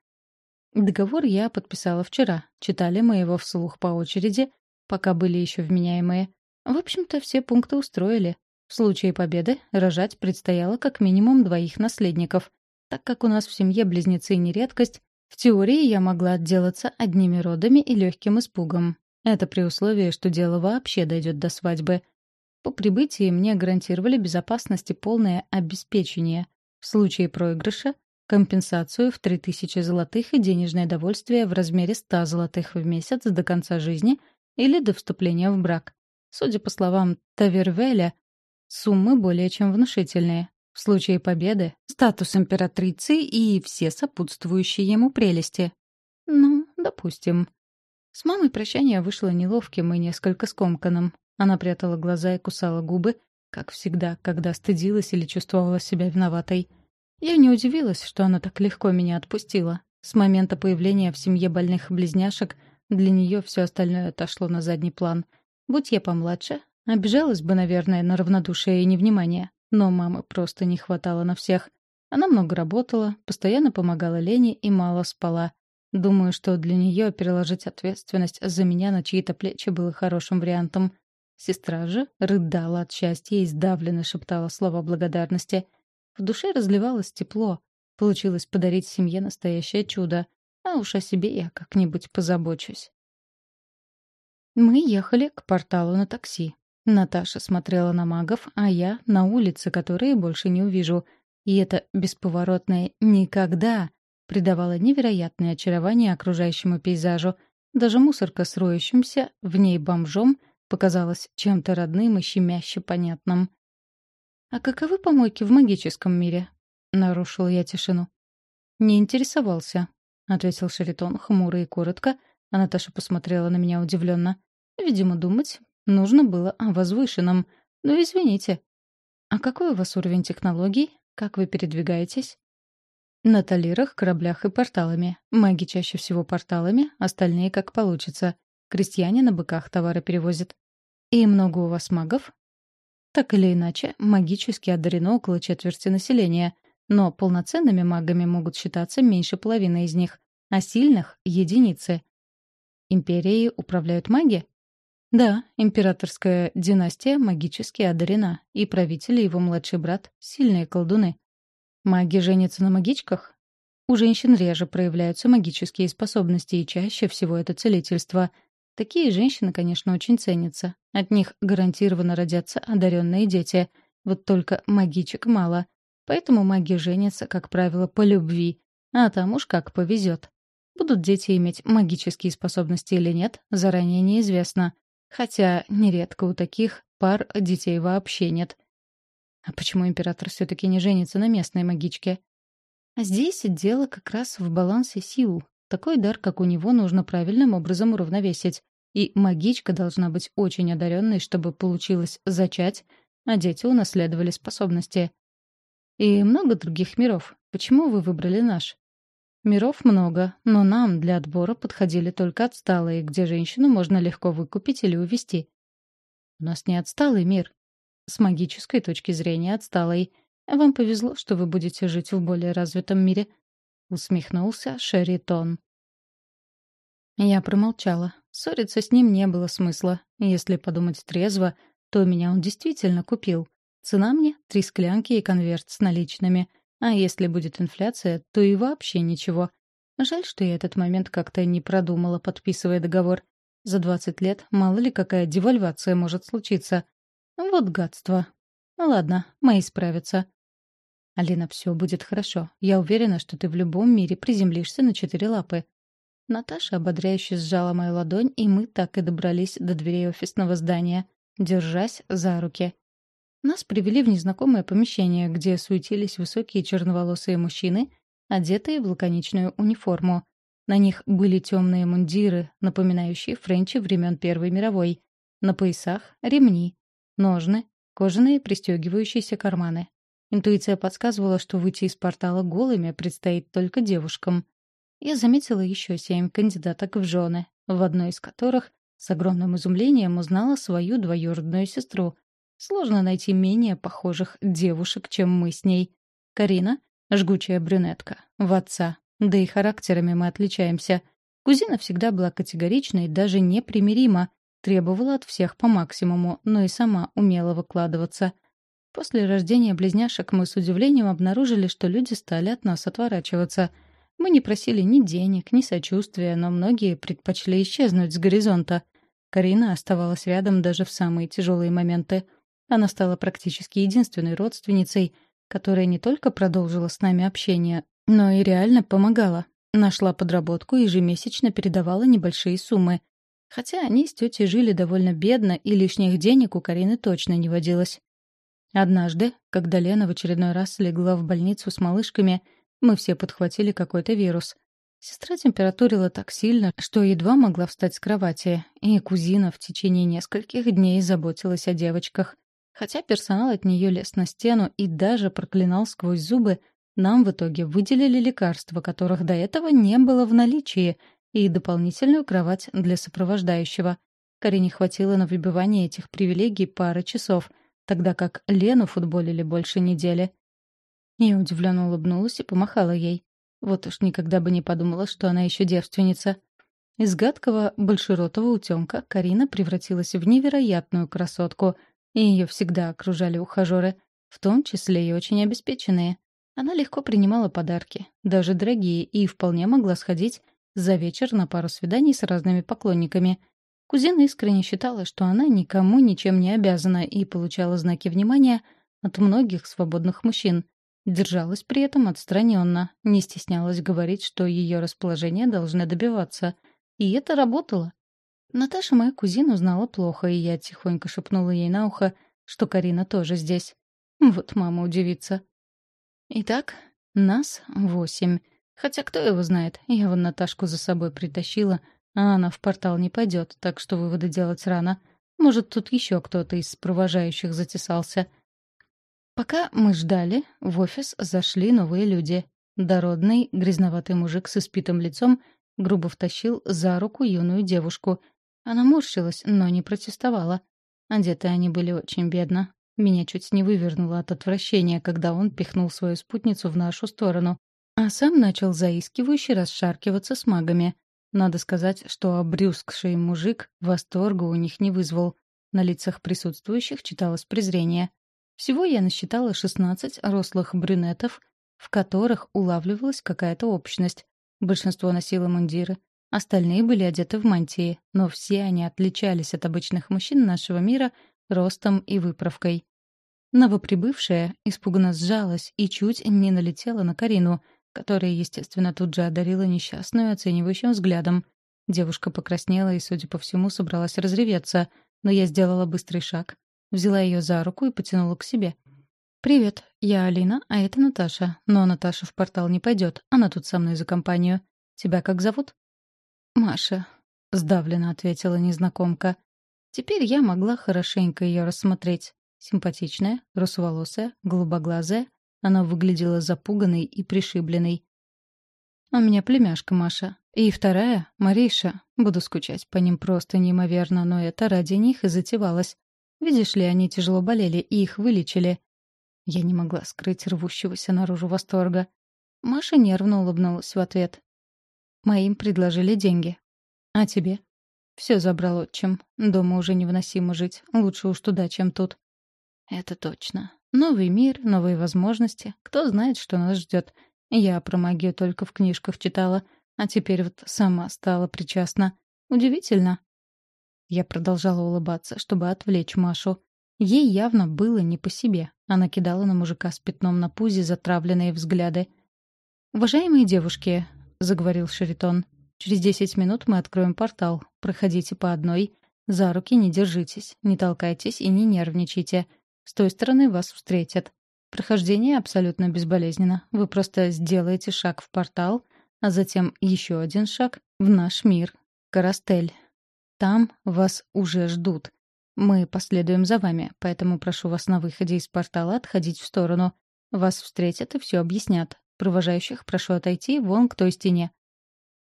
Договор я подписала вчера. Читали мы его вслух по очереди, пока были еще вменяемые. В общем-то, все пункты устроили. В случае победы рожать предстояло как минимум двоих наследников. Так как у нас в семье близнецы не редкость, в теории я могла отделаться одними родами и легким испугом. Это при условии, что дело вообще дойдет до свадьбы. По прибытии мне гарантировали безопасность и полное обеспечение. В случае проигрыша компенсацию в 3000 золотых и денежное довольствие в размере 100 золотых в месяц до конца жизни или до вступления в брак. Судя по словам Тавервеля, суммы более чем внушительные. В случае победы — статус императрицы и все сопутствующие ему прелести. Ну, допустим. С мамой прощание вышло неловким и несколько скомканным. Она прятала глаза и кусала губы, как всегда, когда стыдилась или чувствовала себя виноватой. Я не удивилась, что она так легко меня отпустила. С момента появления в семье больных близняшек для нее все остальное отошло на задний план. Будь я помладше, обижалась бы, наверное, на равнодушие и невнимание. Но мамы просто не хватало на всех. Она много работала, постоянно помогала Лене и мало спала. Думаю, что для нее переложить ответственность за меня на чьи-то плечи было хорошим вариантом. Сестра же рыдала от счастья и сдавленно шептала слова благодарности. В душе разливалось тепло. Получилось подарить семье настоящее чудо. А уж о себе я как-нибудь позабочусь. Мы ехали к порталу на такси. Наташа смотрела на магов, а я — на улицы, которые больше не увижу. И это бесповоротное «никогда» придавала невероятное очарование окружающему пейзажу. Даже мусорка с роющимся в ней бомжом показалась чем-то родным и щемяще понятным. «А каковы помойки в магическом мире?» — нарушил я тишину. «Не интересовался», — ответил Шаритон хмуро и коротко, а Наташа посмотрела на меня удивленно. «Видимо, думать нужно было о возвышенном. Но извините. А какой у вас уровень технологий? Как вы передвигаетесь?» На талирах, кораблях и порталами. Маги чаще всего порталами, остальные как получится. Крестьяне на быках товары перевозят. И много у вас магов? Так или иначе, магически одарено около четверти населения. Но полноценными магами могут считаться меньше половины из них, а сильных — единицы. Империей управляют маги? Да, императорская династия магически одарена, и правитель и его младший брат — сильные колдуны. Маги женятся на магичках? У женщин реже проявляются магические способности, и чаще всего это целительство. Такие женщины, конечно, очень ценятся. От них гарантированно родятся одаренные дети. Вот только магичек мало. Поэтому маги женятся, как правило, по любви. А там уж как повезет. Будут дети иметь магические способности или нет, заранее неизвестно. Хотя нередко у таких пар детей вообще нет. А почему император все-таки не женится на местной магичке? А здесь дело как раз в балансе сил. Такой дар, как у него, нужно правильным образом уравновесить. И магичка должна быть очень одаренной, чтобы получилось зачать, а дети унаследовали способности. И много других миров. Почему вы выбрали наш? Миров много, но нам для отбора подходили только отсталые, где женщину можно легко выкупить или увести. У нас не отсталый мир, с магической точки зрения отсталой. Вам повезло, что вы будете жить в более развитом мире», — усмехнулся Шеритон. Я промолчала. Ссориться с ним не было смысла. Если подумать трезво, то меня он действительно купил. Цена мне — три склянки и конверт с наличными. А если будет инфляция, то и вообще ничего. Жаль, что я этот момент как-то не продумала, подписывая договор. За двадцать лет мало ли какая девальвация может случиться. Вот гадство. Ну ладно, мои справятся. Алина, все будет хорошо. Я уверена, что ты в любом мире приземлишься на четыре лапы. Наташа ободряюще сжала мою ладонь, и мы так и добрались до дверей офисного здания, держась за руки. Нас привели в незнакомое помещение, где суетились высокие черноволосые мужчины, одетые в лаконичную униформу. На них были темные мундиры, напоминающие френчи времен Первой мировой. На поясах — ремни, Ножны, кожаные пристегивающиеся карманы. Интуиция подсказывала, что выйти из портала голыми предстоит только девушкам. Я заметила еще семь кандидаток в жены, в одной из которых с огромным изумлением узнала свою двоюродную сестру. Сложно найти менее похожих девушек, чем мы с ней. Карина — жгучая брюнетка, в отца. Да и характерами мы отличаемся. Кузина всегда была категоричной, даже непримирима, Требовала от всех по максимуму, но и сама умела выкладываться. После рождения близняшек мы с удивлением обнаружили, что люди стали от нас отворачиваться. Мы не просили ни денег, ни сочувствия, но многие предпочли исчезнуть с горизонта. Карина оставалась рядом даже в самые тяжелые моменты. Она стала практически единственной родственницей, которая не только продолжила с нами общение, Но и реально помогала. Нашла подработку и ежемесячно передавала небольшие суммы. Хотя они с тетей жили довольно бедно, и лишних денег у Карины точно не водилось. Однажды, когда Лена в очередной раз легла в больницу с малышками, мы все подхватили какой-то вирус. Сестра температурила так сильно, что едва могла встать с кровати, и кузина в течение нескольких дней заботилась о девочках. Хотя персонал от нее лез на стену и даже проклинал сквозь зубы, нам в итоге выделили лекарства, которых до этого не было в наличии, и дополнительную кровать для сопровождающего. Карине хватило на выбивание этих привилегий пары часов, тогда как Лену футболили больше недели. Я удивленно улыбнулась и помахала ей. Вот уж никогда бы не подумала, что она еще девственница. Из гадкого большеротого утенка Карина превратилась в невероятную красотку, и ее всегда окружали ухажеры, в том числе и очень обеспеченные. Она легко принимала подарки, даже дорогие, и вполне могла сходить за вечер на пару свиданий с разными поклонниками. Кузина искренне считала, что она никому ничем не обязана и получала знаки внимания от многих свободных мужчин. Держалась при этом отстраненно, не стеснялась говорить, что ее расположение должны добиваться. И это работало. Наташа, моя кузина, узнала плохо, и я тихонько шепнула ей на ухо, что Карина тоже здесь. Вот мама удивится. Итак, нас восемь. Хотя кто его знает, я вон Наташку за собой притащила, а она в портал не пойдет, так что выводы делать рано. Может, тут еще кто-то из провожающих затесался — Пока мы ждали, в офис зашли новые люди. Дородный, грязноватый мужик с испитым лицом грубо втащил за руку юную девушку. Она морщилась, но не протестовала. Одеты они были очень бедно. Меня чуть не вывернуло от отвращения, когда он пихнул свою спутницу в нашу сторону, а сам начал заискивающе расшаркиваться с магами. Надо сказать, что обрюзгший мужик восторга у них не вызвал. На лицах присутствующих читалось презрение. Всего я насчитала 16 рослых брюнетов, в которых улавливалась какая-то общность. Большинство носило мундиры, остальные были одеты в мантии, но все они отличались от обычных мужчин нашего мира ростом и выправкой. Новоприбывшая испуганно сжалась и чуть не налетела на Карину, которая, естественно, тут же одарила несчастную оценивающим взглядом. Девушка покраснела и, судя по всему, собралась разреветься, но я сделала быстрый шаг, Взяла ее за руку и потянула к себе. «Привет, я Алина, а это Наташа. Но Наташа в портал не пойдет, она тут со мной за компанию. Тебя как зовут?» «Маша», — сдавленно ответила незнакомка. Теперь я могла хорошенько ее рассмотреть. Симпатичная, русоволосая, голубоглазая. Она выглядела запуганной и пришибленной. «У меня племяшка Маша. И вторая — Мариша. Буду скучать по ним просто неимоверно, но это ради них и затевалось. Видишь ли, они тяжело болели, и их вылечили. Я не могла скрыть рвущегося наружу восторга. Маша нервно улыбнулась в ответ. Моим предложили деньги. А тебе? Все забрал отчим. Дома уже невыносимо жить. Лучше уж туда, чем тут. Это точно. Новый мир, новые возможности. Кто знает, что нас ждет. Я про магию только в книжках читала, а теперь вот сама стала причастна. Удивительно. Я продолжала улыбаться, чтобы отвлечь Машу. Ей явно было не по себе. Она кидала на мужика с пятном на пузе затравленные взгляды. «Уважаемые девушки», — заговорил Шаритон, — «через десять минут мы откроем портал. Проходите по одной. За руки не держитесь, не толкайтесь и не нервничайте. С той стороны вас встретят. Прохождение абсолютно безболезненно. Вы просто сделаете шаг в портал, а затем еще один шаг в наш мир. Карастель. Там вас уже ждут. Мы последуем за вами, поэтому прошу вас на выходе из портала отходить в сторону. Вас встретят и все объяснят. Провожающих прошу отойти вон к той стене».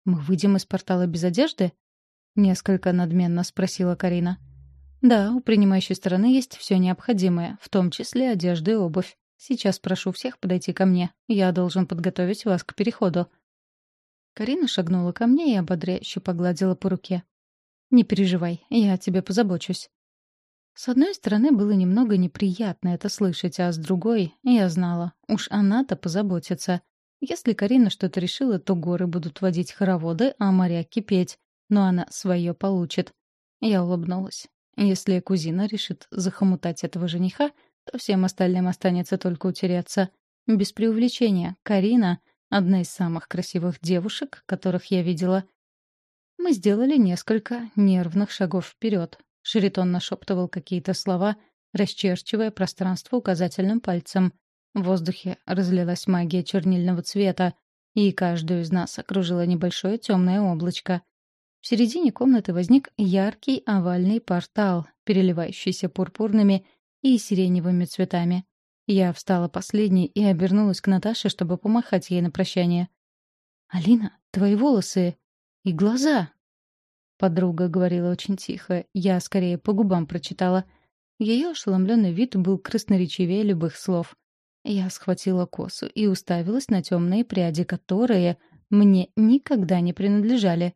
«Мы выйдем из портала без одежды?» — несколько надменно спросила Карина. «Да, у принимающей стороны есть все необходимое, в том числе одежда и обувь. Сейчас прошу всех подойти ко мне. Я должен подготовить вас к переходу». Карина шагнула ко мне и ободряюще погладила по руке. Не переживай, я о тебе позабочусь. С одной стороны, было немного неприятно это слышать, а с другой, я знала, уж она-то позаботится. Если Карина что-то решила, то горы будут водить хороводы, а моря кипеть. Но она свое получит. Я улыбнулась. Если кузина решит захомутать этого жениха, то всем остальным останется только утереться. Без преувеличения, Карина — Одна из самых красивых девушек, которых я видела. Мы сделали несколько нервных шагов вперед. Шеритон нашептывал какие-то слова, расчерчивая пространство указательным пальцем. В воздухе разлилась магия чернильного цвета, и каждую из нас окружило небольшое темное облачко. В середине комнаты возник яркий овальный портал, переливающийся пурпурными и сиреневыми цветами. Я встала последней и обернулась к Наташе, чтобы помахать ей на прощание. «Алина, твои волосы и глаза!» Подруга говорила очень тихо, я скорее по губам прочитала. Ее ошеломленный вид был красноречивее любых слов. Я схватила косу и уставилась на темные пряди, которые мне никогда не принадлежали.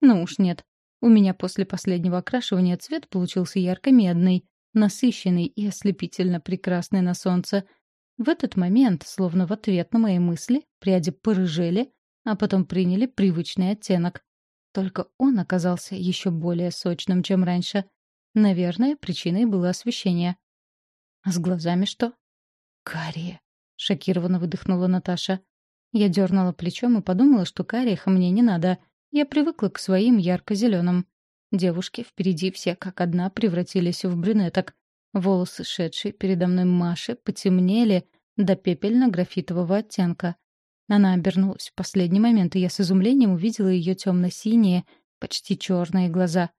Ну уж нет. У меня после последнего окрашивания цвет получился ярко-медный, насыщенный и ослепительно прекрасный на солнце. В этот момент, словно в ответ на мои мысли, пряди порыжели, а потом приняли привычный оттенок. Только он оказался еще более сочным, чем раньше. Наверное, причиной было освещение. А с глазами что? «Карие!» — шокированно выдохнула Наташа. Я дернула плечом и подумала, что кариеха мне не надо. Я привыкла к своим ярко-зеленым. Девушки впереди все как одна превратились в брюнеток. Волосы, шедшие передо мной Маши, потемнели до пепельно-графитового оттенка. Она обернулась в последний момент, и я с изумлением увидела ее темно-синие, почти черные глаза.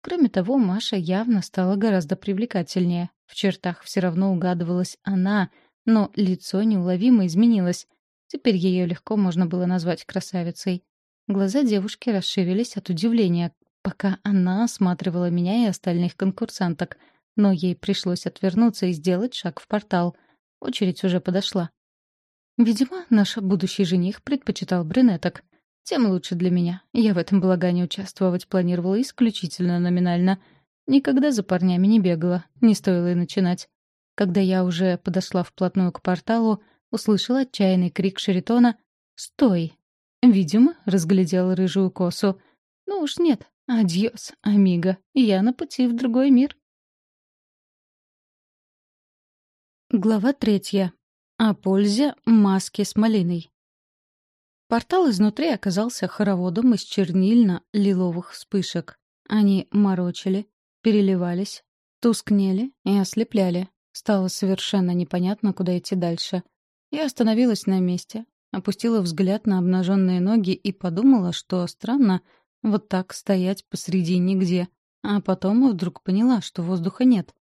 Кроме того, Маша явно стала гораздо привлекательнее. В чертах все равно угадывалась она, но лицо неуловимо изменилось. Теперь ее легко можно было назвать красавицей. Глаза девушки расширились от удивления, пока она осматривала меня и остальных конкурсанток, но ей пришлось отвернуться и сделать шаг в портал. Очередь уже подошла. Видимо, наш будущий жених предпочитал брюнеток. Тем лучше для меня. Я в этом балагане участвовать планировала исключительно номинально. Никогда за парнями не бегала, не стоило и начинать. Когда я уже подошла вплотную к порталу, услышала отчаянный крик Шеритона «Стой!». Видимо, разглядел рыжую косу. Ну уж нет, адьос, амиго, я на пути в другой мир. Глава третья. О пользе маски с малиной. Портал изнутри оказался хороводом из чернильно-лиловых вспышек. Они морочили, переливались, тускнели и ослепляли. Стало совершенно непонятно, куда идти дальше. Я остановилась на месте, опустила взгляд на обнаженные ноги и подумала, что странно вот так стоять посреди нигде. А потом вдруг поняла, что воздуха нет.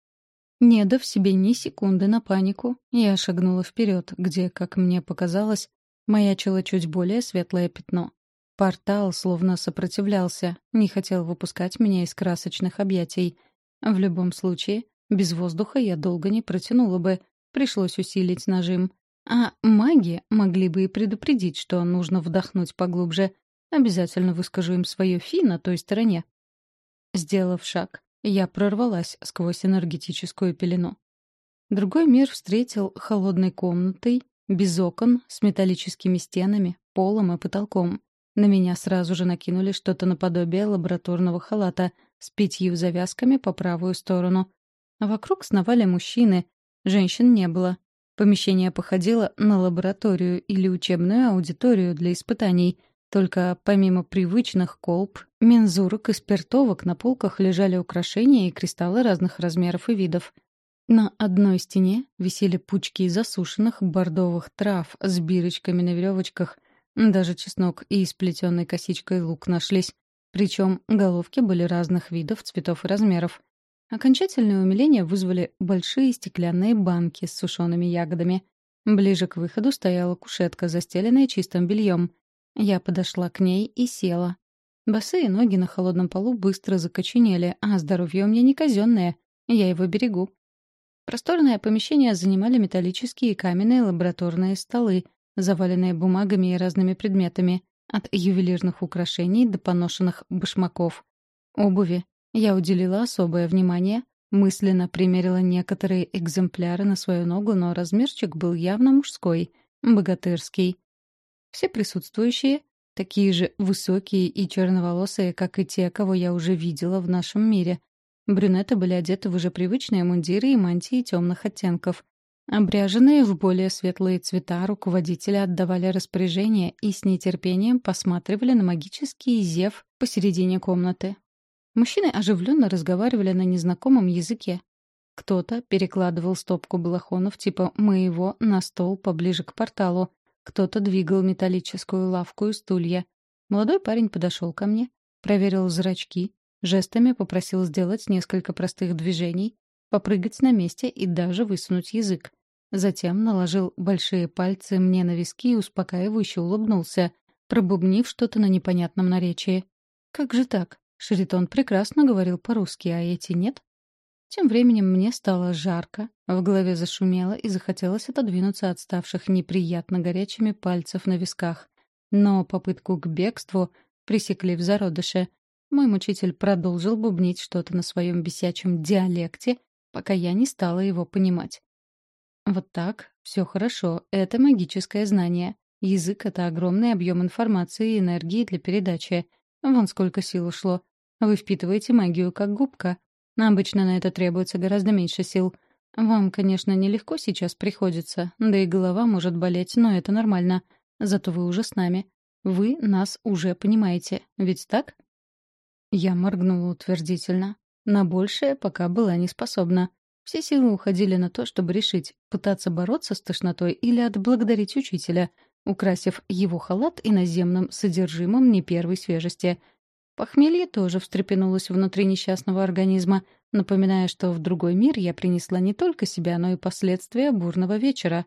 Не дав себе ни секунды на панику, я шагнула вперед, где, как мне показалось, маячило чуть более светлое пятно. Портал словно сопротивлялся, не хотел выпускать меня из красочных объятий. В любом случае, без воздуха я долго не протянула бы, пришлось усилить нажим. А маги могли бы и предупредить, что нужно вдохнуть поглубже. Обязательно выскажу им свое фи на той стороне. Сделав шаг, я прорвалась сквозь энергетическую пелену. Другой мир встретил холодной комнатой, без окон, с металлическими стенами, полом и потолком. На меня сразу же накинули что-то наподобие лабораторного халата с пятью завязками по правую сторону. Вокруг сновали мужчины, женщин не было. Помещение походило на лабораторию или учебную аудиторию для испытаний — только помимо привычных колб, мензурок и спиртовок на полках лежали украшения и кристаллы разных размеров и видов. На одной стене висели пучки засушенных бордовых трав с бирочками на веревочках. Даже чеснок и сплетенной косичкой лук нашлись. Причем головки были разных видов, цветов и размеров. Окончательное умиление вызвали большие стеклянные банки с сушеными ягодами. Ближе к выходу стояла кушетка, застеленная чистым бельем. Я подошла к ней и села. Босые ноги на холодном полу быстро закоченели, а здоровье у меня не казенное, я его берегу. Просторное помещение занимали металлические и каменные лабораторные столы, заваленные бумагами и разными предметами, от ювелирных украшений до поношенных башмаков. Обуви. Я уделила особое внимание, мысленно примерила некоторые экземпляры на свою ногу, но размерчик был явно мужской, богатырский. Все присутствующие такие же высокие и черноволосые, как и те, кого я уже видела в нашем мире. Брюнеты были одеты в уже привычные мундиры и мантии темных оттенков. Обряженные в более светлые цвета руководители отдавали распоряжения и с нетерпением посматривали на магический зев посередине комнаты. Мужчины оживленно разговаривали на незнакомом языке. Кто-то перекладывал стопку балахонов типа «моего» на стол поближе к порталу, кто-то двигал металлическую лавку и стулья. Молодой парень подошел ко мне, проверил зрачки, жестами попросил сделать несколько простых движений, попрыгать на месте и даже высунуть язык. Затем наложил большие пальцы мне на виски и успокаивающе улыбнулся, пробубнив что-то на непонятном наречии. Как же так? Шаритон прекрасно говорил по-русски, а эти нет? Тем временем мне стало жарко, в голове зашумело и захотелось отодвинуться от ставших неприятно горячими пальцев на висках. Но попытку к бегству пресекли в зародыше. Мой мучитель продолжил бубнить что-то на своем бесячем диалекте, пока я не стала его понимать. Вот так, все хорошо, это магическое знание. Язык — это огромный объем информации и энергии для передачи. Вон сколько сил ушло. Вы впитываете магию как губка. Обычно на это требуется гораздо меньше сил. Вам, конечно, нелегко сейчас приходится, да и голова может болеть, но это нормально. Зато вы уже с нами. Вы нас уже понимаете, ведь так? Я моргнула утвердительно. На большее пока была не способна. Все силы уходили на то, чтобы решить, пытаться бороться с тошнотой или отблагодарить учителя, украсив его халат иноземным содержимым не первой свежести — Похмелье тоже встрепенулось внутри несчастного организма, напоминая, что в другой мир я принесла не только себя, но и последствия бурного вечера.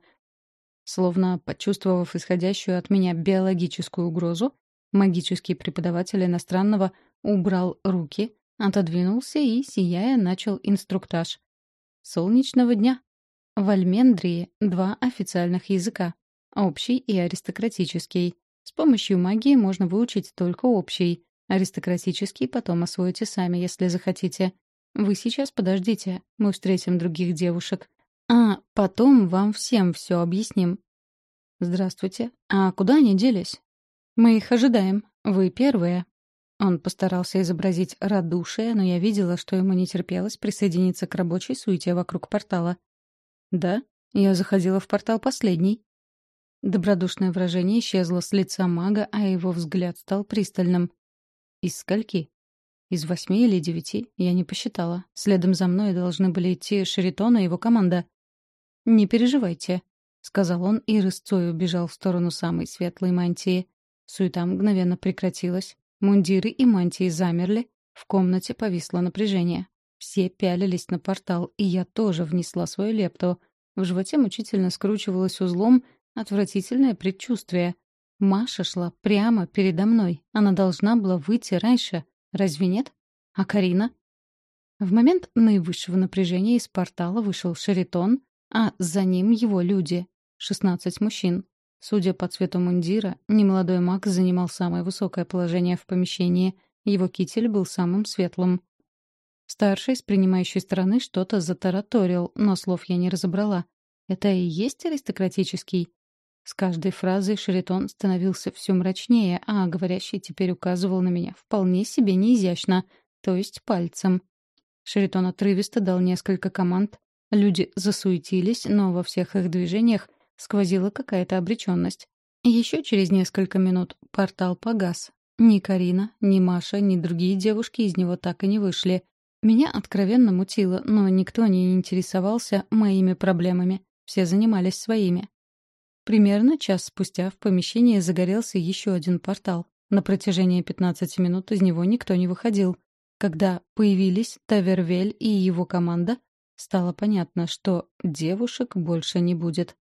Словно почувствовав исходящую от меня биологическую угрозу, магический преподаватель иностранного убрал руки, отодвинулся и, сияя, начал инструктаж. Солнечного дня. В Альмендрии два официальных языка — общий и аристократический. С помощью магии можно выучить только общий — Аристократический потом освоите сами, если захотите. Вы сейчас подождите, мы встретим других девушек. А потом вам всем все объясним. Здравствуйте. А куда они делись? Мы их ожидаем. Вы первые. Он постарался изобразить радушие, но я видела, что ему не терпелось присоединиться к рабочей суете вокруг портала. Да, я заходила в портал последний. Добродушное выражение исчезло с лица мага, а его взгляд стал пристальным. Из скольки? Из восьми или девяти, я не посчитала. Следом за мной должны были идти Шеритон и его команда. «Не переживайте», — сказал он и рысцой убежал в сторону самой светлой мантии. Суета мгновенно прекратилась. Мундиры и мантии замерли. В комнате повисло напряжение. Все пялились на портал, и я тоже внесла свою лепту. В животе мучительно скручивалось узлом отвратительное предчувствие. Маша шла прямо передо мной. Она должна была выйти раньше. Разве нет? А Карина? В момент наивысшего напряжения из портала вышел Шаритон, а за ним его люди — шестнадцать мужчин. Судя по цвету мундира, немолодой маг занимал самое высокое положение в помещении. Его китель был самым светлым. Старший с принимающей стороны что-то затараторил, но слов я не разобрала. Это и есть аристократический? С каждой фразой Шаритон становился все мрачнее, а говорящий теперь указывал на меня вполне себе неизящно, то есть пальцем. Шаритон отрывисто дал несколько команд. Люди засуетились, но во всех их движениях сквозила какая-то обреченность. Еще через несколько минут портал погас. Ни Карина, ни Маша, ни другие девушки из него так и не вышли. Меня откровенно мутило, но никто не интересовался моими проблемами. Все занимались своими. Примерно час спустя в помещении загорелся еще один портал. На протяжении 15 минут из него никто не выходил. Когда появились Тавервель и его команда, стало понятно, что девушек больше не будет.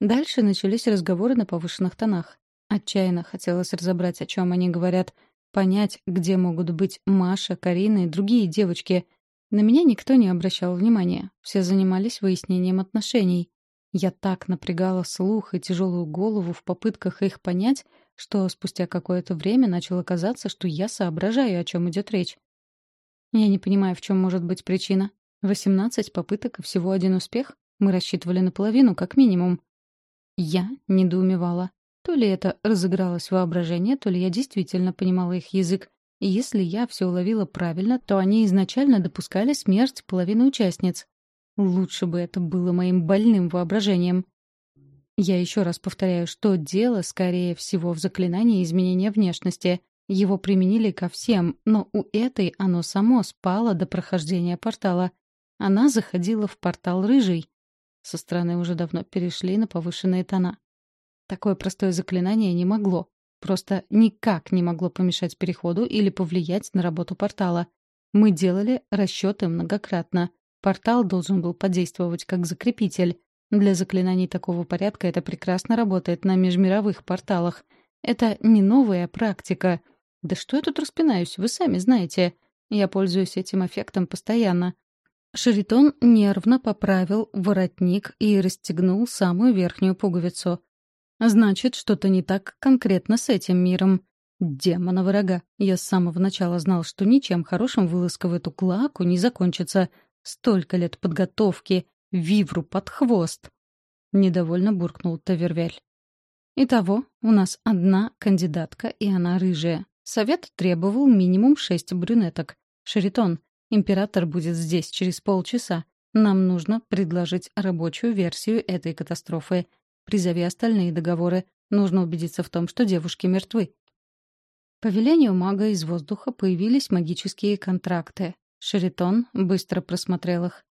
Дальше начались разговоры на повышенных тонах. Отчаянно хотелось разобрать, о чем они говорят, понять, где могут быть Маша, Карина и другие девочки. На меня никто не обращал внимания. Все занимались выяснением отношений. Я так напрягала слух и тяжелую голову в попытках их понять, что спустя какое-то время начало казаться, что я соображаю, о чем идет речь. Я не понимаю, в чем может быть причина. Восемнадцать попыток и всего один успех? Мы рассчитывали на половину, как минимум. Я недоумевала. То ли это разыгралось воображение, то ли я действительно понимала их язык. И если я все уловила правильно, то они изначально допускали смерть половины участниц. Лучше бы это было моим больным воображением. Я еще раз повторяю, что дело, скорее всего, в заклинании изменения внешности. Его применили ко всем, но у этой оно само спало до прохождения портала. Она заходила в портал рыжий. Со стороны уже давно перешли на повышенные тона. Такое простое заклинание не могло. Просто никак не могло помешать переходу или повлиять на работу портала. Мы делали расчеты многократно. Портал должен был подействовать как закрепитель. Для заклинаний такого порядка это прекрасно работает на межмировых порталах. Это не новая практика. Да что я тут распинаюсь, вы сами знаете. Я пользуюсь этим эффектом постоянно. Шаритон нервно поправил воротник и расстегнул самую верхнюю пуговицу. Значит, что-то не так конкретно с этим миром. Демона врага. Я с самого начала знал, что ничем хорошим вылазка в эту клаку не закончится — Столько лет подготовки, вивру под хвост. Недовольно буркнул Тавервель. Итого, у нас одна кандидатка, и она рыжая. Совет требовал минимум шесть брюнеток. Шаритон, император будет здесь через полчаса. Нам нужно предложить рабочую версию этой катастрофы. Призови остальные договоры. Нужно убедиться в том, что девушки мертвы. По велению мага из воздуха появились магические контракты. Шеритон быстро просмотрел их.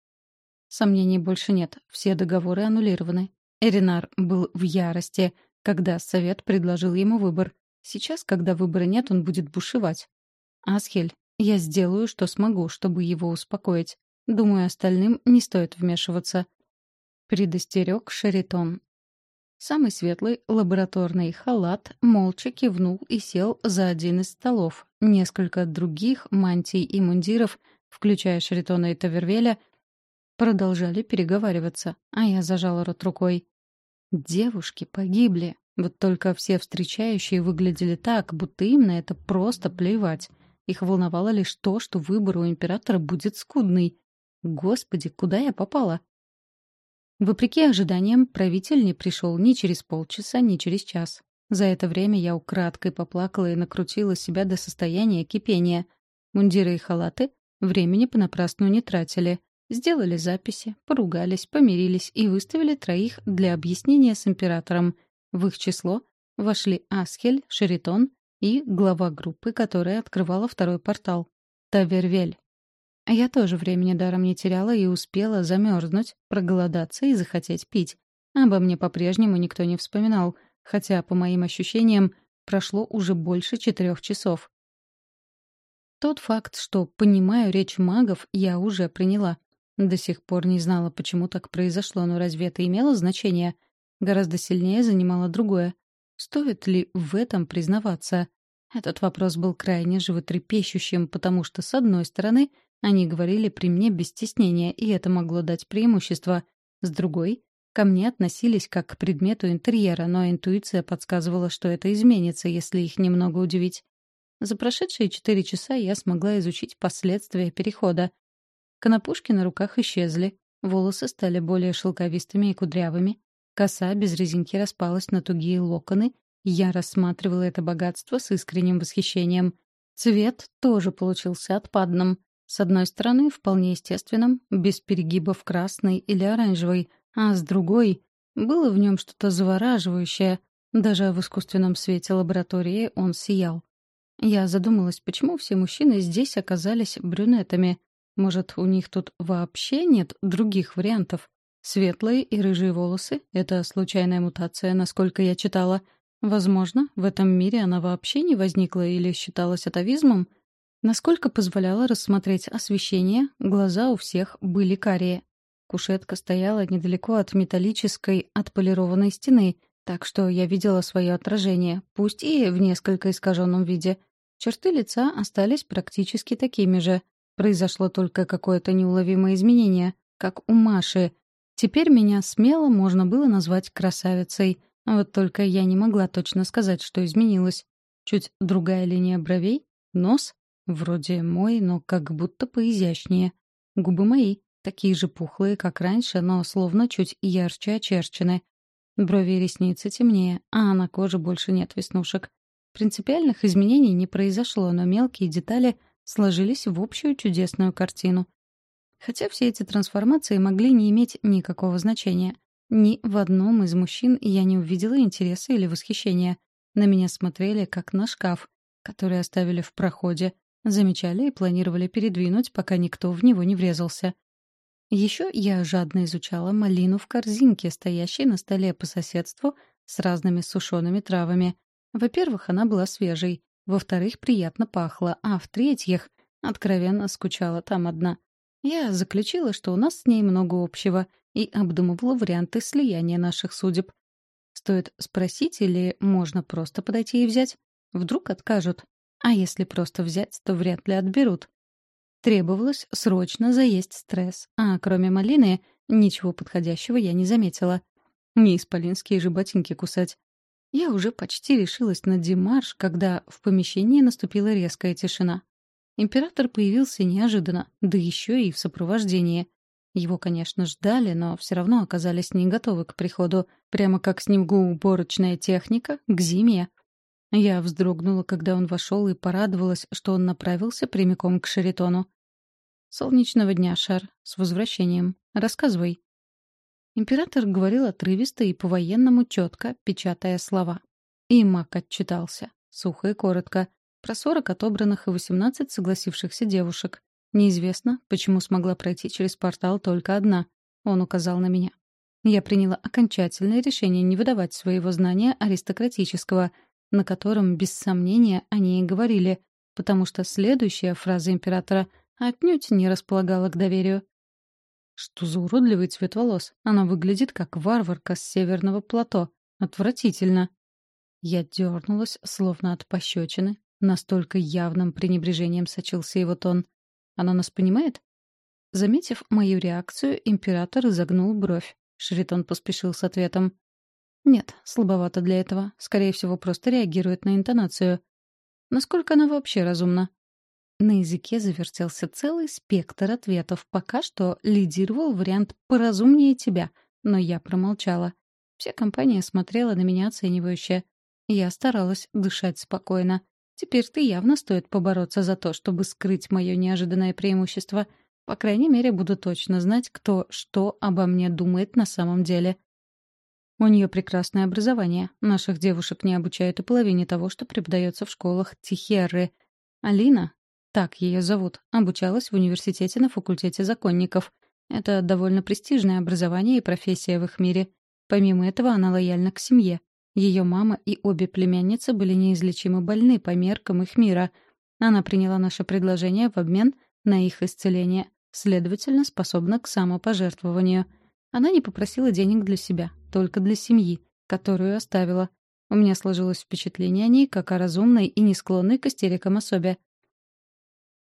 Сомнений больше нет, все договоры аннулированы. Эринар был в ярости, когда совет предложил ему выбор. Сейчас, когда выбора нет, он будет бушевать. «Асхель, я сделаю, что смогу, чтобы его успокоить. Думаю, остальным не стоит вмешиваться». Предостерег Шеритон. Самый светлый лабораторный халат молча кивнул и сел за один из столов. Несколько других мантий и мундиров — включая Шаритона и Тавервеля, продолжали переговариваться, а я зажала рот рукой. Девушки погибли. Вот только все встречающие выглядели так, будто им на это просто плевать. Их волновало лишь то, что выбор у императора будет скудный. Господи, куда я попала? Вопреки ожиданиям, правитель не пришел ни через полчаса, ни через час. За это время я украдкой поплакала и накрутила себя до состояния кипения. Мундиры и халаты Времени понапрасну не тратили. Сделали записи, поругались, помирились и выставили троих для объяснения с императором. В их число вошли Асхель, Шеритон и глава группы, которая открывала второй портал — Тавервель. Я тоже времени даром не теряла и успела замерзнуть, проголодаться и захотеть пить. Обо мне по-прежнему никто не вспоминал, хотя, по моим ощущениям, прошло уже больше четырех часов. Тот факт, что понимаю речь магов, я уже приняла. До сих пор не знала, почему так произошло, но разве это имело значение? Гораздо сильнее занимало другое. Стоит ли в этом признаваться? Этот вопрос был крайне животрепещущим, потому что, с одной стороны, они говорили при мне без стеснения, и это могло дать преимущество. С другой, ко мне относились как к предмету интерьера, но интуиция подсказывала, что это изменится, если их немного удивить. За прошедшие четыре часа я смогла изучить последствия перехода. Конопушки на руках исчезли, волосы стали более шелковистыми и кудрявыми, коса без резинки распалась на тугие локоны, я рассматривала это богатство с искренним восхищением. Цвет тоже получился отпадным. С одной стороны, вполне естественным, без перегибов красный или оранжевый, а с другой — было в нем что-то завораживающее. Даже в искусственном свете лаборатории он сиял. Я задумалась, почему все мужчины здесь оказались брюнетами. Может, у них тут вообще нет других вариантов? Светлые и рыжие волосы — это случайная мутация, насколько я читала. Возможно, в этом мире она вообще не возникла или считалась атовизмом? Насколько позволяло рассмотреть освещение, глаза у всех были карие. Кушетка стояла недалеко от металлической отполированной стены, так что я видела свое отражение, пусть и в несколько искаженном виде. Черты лица остались практически такими же. Произошло только какое-то неуловимое изменение, как у Маши. Теперь меня смело можно было назвать красавицей. Вот только я не могла точно сказать, что изменилось. Чуть другая линия бровей, нос, вроде мой, но как будто поизящнее. Губы мои, такие же пухлые, как раньше, но словно чуть ярче очерчены. Брови и ресницы темнее, а на коже больше нет веснушек. Принципиальных изменений не произошло, но мелкие детали сложились в общую чудесную картину. Хотя все эти трансформации могли не иметь никакого значения. Ни в одном из мужчин я не увидела интереса или восхищения. На меня смотрели, как на шкаф, который оставили в проходе, замечали и планировали передвинуть, пока никто в него не врезался. Еще я жадно изучала малину в корзинке, стоящей на столе по соседству с разными сушеными травами. Во-первых, она была свежей, во-вторых, приятно пахла, а в-третьих, откровенно скучала там одна. Я заключила, что у нас с ней много общего, и обдумывала варианты слияния наших судеб. Стоит спросить или можно просто подойти и взять? Вдруг откажут. А если просто взять, то вряд ли отберут. Требовалось срочно заесть стресс, а кроме малины ничего подходящего я не заметила. Не исполинские же ботинки кусать. Я уже почти решилась на демарш, когда в помещении наступила резкая тишина. Император появился неожиданно, да еще и в сопровождении. Его, конечно, ждали, но все равно оказались не готовы к приходу, прямо как снегоуборочная техника к зиме. Я вздрогнула, когда он вошел, и порадовалась, что он направился прямиком к Шаритону. «Солнечного дня, Шар. С возвращением. Рассказывай». Император говорил отрывисто и по-военному четко, печатая слова. И маг отчитался. Сухо и коротко. Про сорок отобранных и восемнадцать согласившихся девушек. Неизвестно, почему смогла пройти через портал только одна. Он указал на меня. Я приняла окончательное решение не выдавать своего знания аристократического — на котором, без сомнения, они и говорили, потому что следующая фраза императора отнюдь не располагала к доверию. Что за уродливый цвет волос? Она выглядит как варварка с северного плато. Отвратительно. Я дернулась, словно от пощечины. Настолько явным пренебрежением сочился его тон. Она нас понимает? Заметив мою реакцию, император изогнул бровь. Шритон поспешил с ответом. Нет, слабовато для этого. Скорее всего, просто реагирует на интонацию. Насколько она вообще разумна? На языке завертелся целый спектр ответов. Пока что лидировал вариант «поразумнее тебя», но я промолчала. Вся компания смотрела на меня оценивающе. Я старалась дышать спокойно. Теперь-то явно стоит побороться за то, чтобы скрыть мое неожиданное преимущество. По крайней мере, буду точно знать, кто что обо мне думает на самом деле. У нее прекрасное образование. Наших девушек не обучают и половине того, что преподается в школах Тихерры. Алина, так ее зовут, обучалась в университете на факультете законников. Это довольно престижное образование и профессия в их мире. Помимо этого, она лояльна к семье. Ее мама и обе племянницы были неизлечимо больны по меркам их мира. Она приняла наше предложение в обмен на их исцеление, следовательно, способна к самопожертвованию — она не попросила денег для себя, только для семьи, которую оставила. У меня сложилось впечатление о ней как о разумной и не склонной к истерикам особе.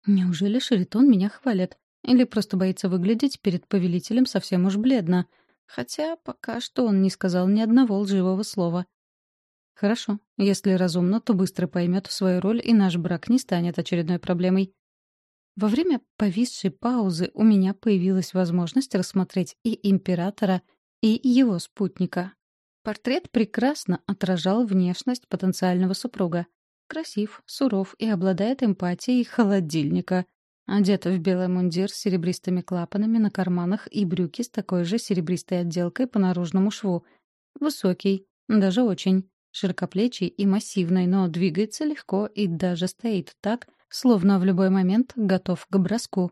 Неужели Шеритон меня хвалит? Или просто боится выглядеть перед повелителем совсем уж бледно? Хотя пока что он не сказал ни одного лживого слова. Хорошо. Если разумно, то быстро поймет свою роль, и наш брак не станет очередной проблемой. Во время повисшей паузы у меня появилась возможность рассмотреть и императора, и его спутника. Портрет прекрасно отражал внешность потенциального супруга. Красив, суров и обладает эмпатией холодильника. Одет в белый мундир с серебристыми клапанами на карманах и брюки с такой же серебристой отделкой по наружному шву. Высокий, даже очень. Широкоплечий и массивный, но двигается легко и даже стоит так, словно в любой момент готов к броску.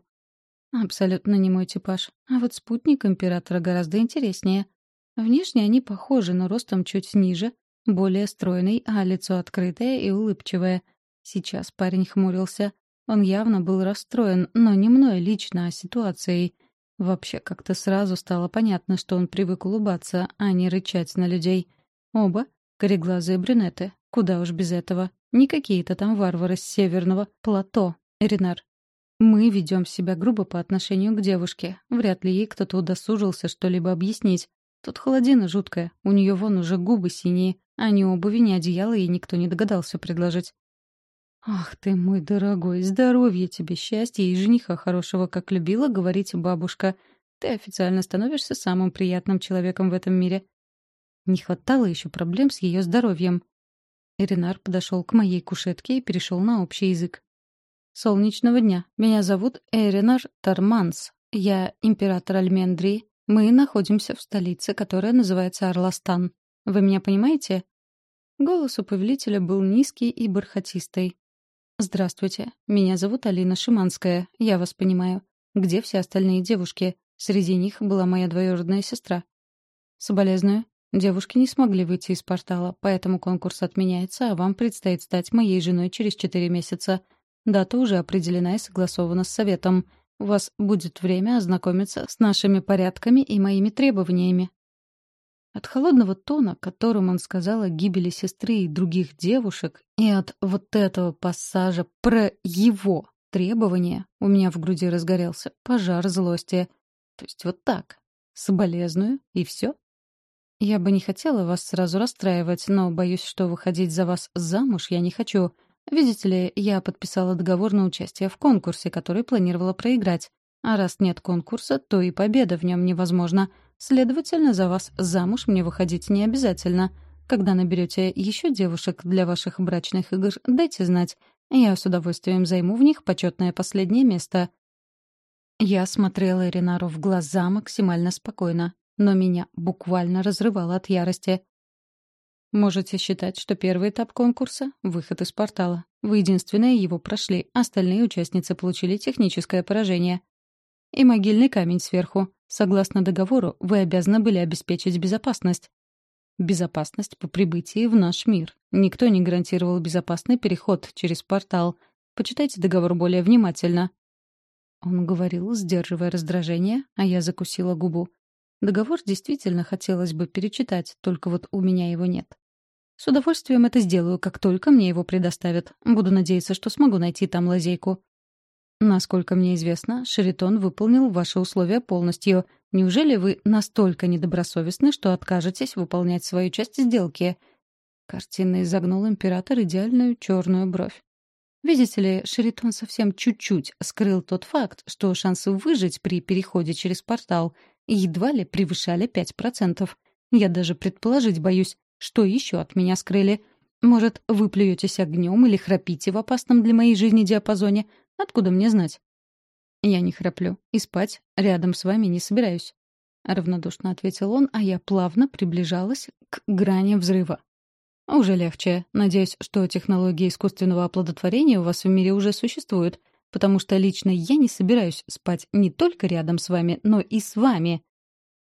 Абсолютно не мой типаж. А вот спутник императора гораздо интереснее. Внешне они похожи, но ростом чуть ниже, более стройный, а лицо открытое и улыбчивое. Сейчас парень хмурился. Он явно был расстроен, но не мной лично, а ситуацией. Вообще как-то сразу стало понятно, что он привык улыбаться, а не рычать на людей. Оба — кореглазые брюнеты. Куда уж без этого. Не какие-то там варвары с северного плато, Ренар. Мы ведем себя грубо по отношению к девушке. Вряд ли ей кто-то удосужился что-либо объяснить. Тут холодина жуткая, у нее вон уже губы синие, а ни обуви, ни одеяла ей никто не догадался предложить. «Ах ты мой дорогой, здоровья тебе, счастья и жениха хорошего, как любила говорить бабушка. Ты официально становишься самым приятным человеком в этом мире». Не хватало еще проблем с ее здоровьем. Иринар подошел к моей кушетке и перешел на общий язык. «Солнечного дня. Меня зовут Эринар Тарманс. Я император Альмендрии. Мы находимся в столице, которая называется Орластан. Вы меня понимаете?» Голос у повелителя был низкий и бархатистый. «Здравствуйте. Меня зовут Алина Шиманская. Я вас понимаю. Где все остальные девушки? Среди них была моя двоюродная сестра». «Соболезную. Девушки не смогли выйти из портала, поэтому конкурс отменяется, а вам предстоит стать моей женой через четыре месяца. Дата уже определена и согласована с советом. У вас будет время ознакомиться с нашими порядками и моими требованиями». От холодного тона, которым он сказал о гибели сестры и других девушек, и от вот этого пассажа про его требования, у меня в груди разгорелся пожар злости. То есть вот так. Соболезную, и все. Я бы не хотела вас сразу расстраивать, но боюсь, что выходить за вас замуж я не хочу. Видите ли, я подписала договор на участие в конкурсе, который планировала проиграть. А раз нет конкурса, то и победа в нем невозможна. Следовательно, за вас замуж мне выходить не обязательно. Когда наберете еще девушек для ваших брачных игр, дайте знать. Я с удовольствием займу в них почетное последнее место. Я смотрела Иринару в глаза максимально спокойно но меня буквально разрывало от ярости. Можете считать, что первый этап конкурса — выход из портала. Вы единственные его прошли, остальные участницы получили техническое поражение. И могильный камень сверху. Согласно договору, вы обязаны были обеспечить безопасность. Безопасность по прибытии в наш мир. Никто не гарантировал безопасный переход через портал. Почитайте договор более внимательно. Он говорил, сдерживая раздражение, а я закусила губу. Договор действительно хотелось бы перечитать, только вот у меня его нет. С удовольствием это сделаю, как только мне его предоставят. Буду надеяться, что смогу найти там лазейку. Насколько мне известно, Шеритон выполнил ваши условия полностью. Неужели вы настолько недобросовестны, что откажетесь выполнять свою часть сделки? Картинно изогнул император идеальную черную бровь. Видите ли, Шеритон совсем чуть-чуть скрыл тот факт, что шансы выжить при переходе через портал едва ли превышали 5%. Я даже предположить боюсь, что еще от меня скрыли. Может, вы плюетесь огнем или храпите в опасном для моей жизни диапазоне? Откуда мне знать? Я не храплю и спать рядом с вами не собираюсь. Равнодушно ответил он, а я плавно приближалась к грани взрыва. Уже легче. Надеюсь, что технологии искусственного оплодотворения у вас в мире уже существуют потому что лично я не собираюсь спать не только рядом с вами, но и с вами.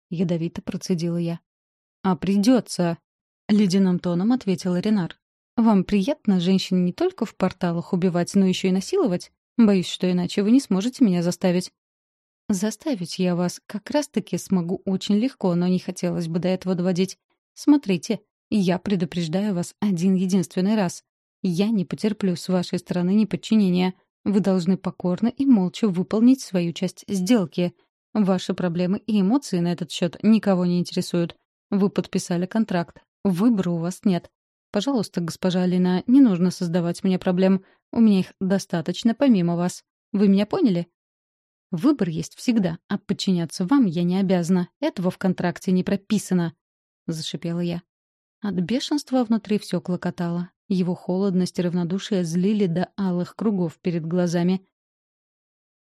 Ядовито процедила я. А придется, ледяным тоном ответила Ренар. Вам приятно женщин не только в порталах убивать, но еще и насиловать? Боюсь, что иначе вы не сможете меня заставить. Заставить я вас как раз-таки смогу очень легко, но не хотелось бы до этого доводить. Смотрите, я предупреждаю вас один единственный раз. Я не потерплю с вашей стороны неподчинения. Вы должны покорно и молча выполнить свою часть сделки. Ваши проблемы и эмоции на этот счет никого не интересуют. Вы подписали контракт. Выбора у вас нет. Пожалуйста, госпожа Алина, не нужно создавать мне проблем. У меня их достаточно помимо вас. Вы меня поняли? Выбор есть всегда, а подчиняться вам я не обязана. Этого в контракте не прописано, — зашипела я. От бешенства внутри все клокотало. Его холодность и равнодушие злили до алых кругов перед глазами.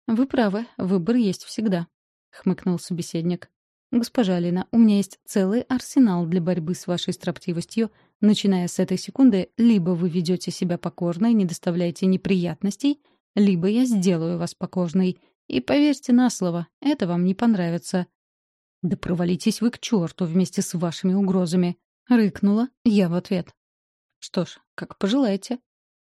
«Вы правы, выбор есть всегда», — хмыкнул собеседник. «Госпожа Лина, у меня есть целый арсенал для борьбы с вашей строптивостью. Начиная с этой секунды, либо вы ведете себя покорно и не доставляете неприятностей, либо я сделаю вас покорной. И поверьте на слово, это вам не понравится». «Да провалитесь вы к черту вместе с вашими угрозами», — рыкнула я в ответ. Что ж, как пожелаете.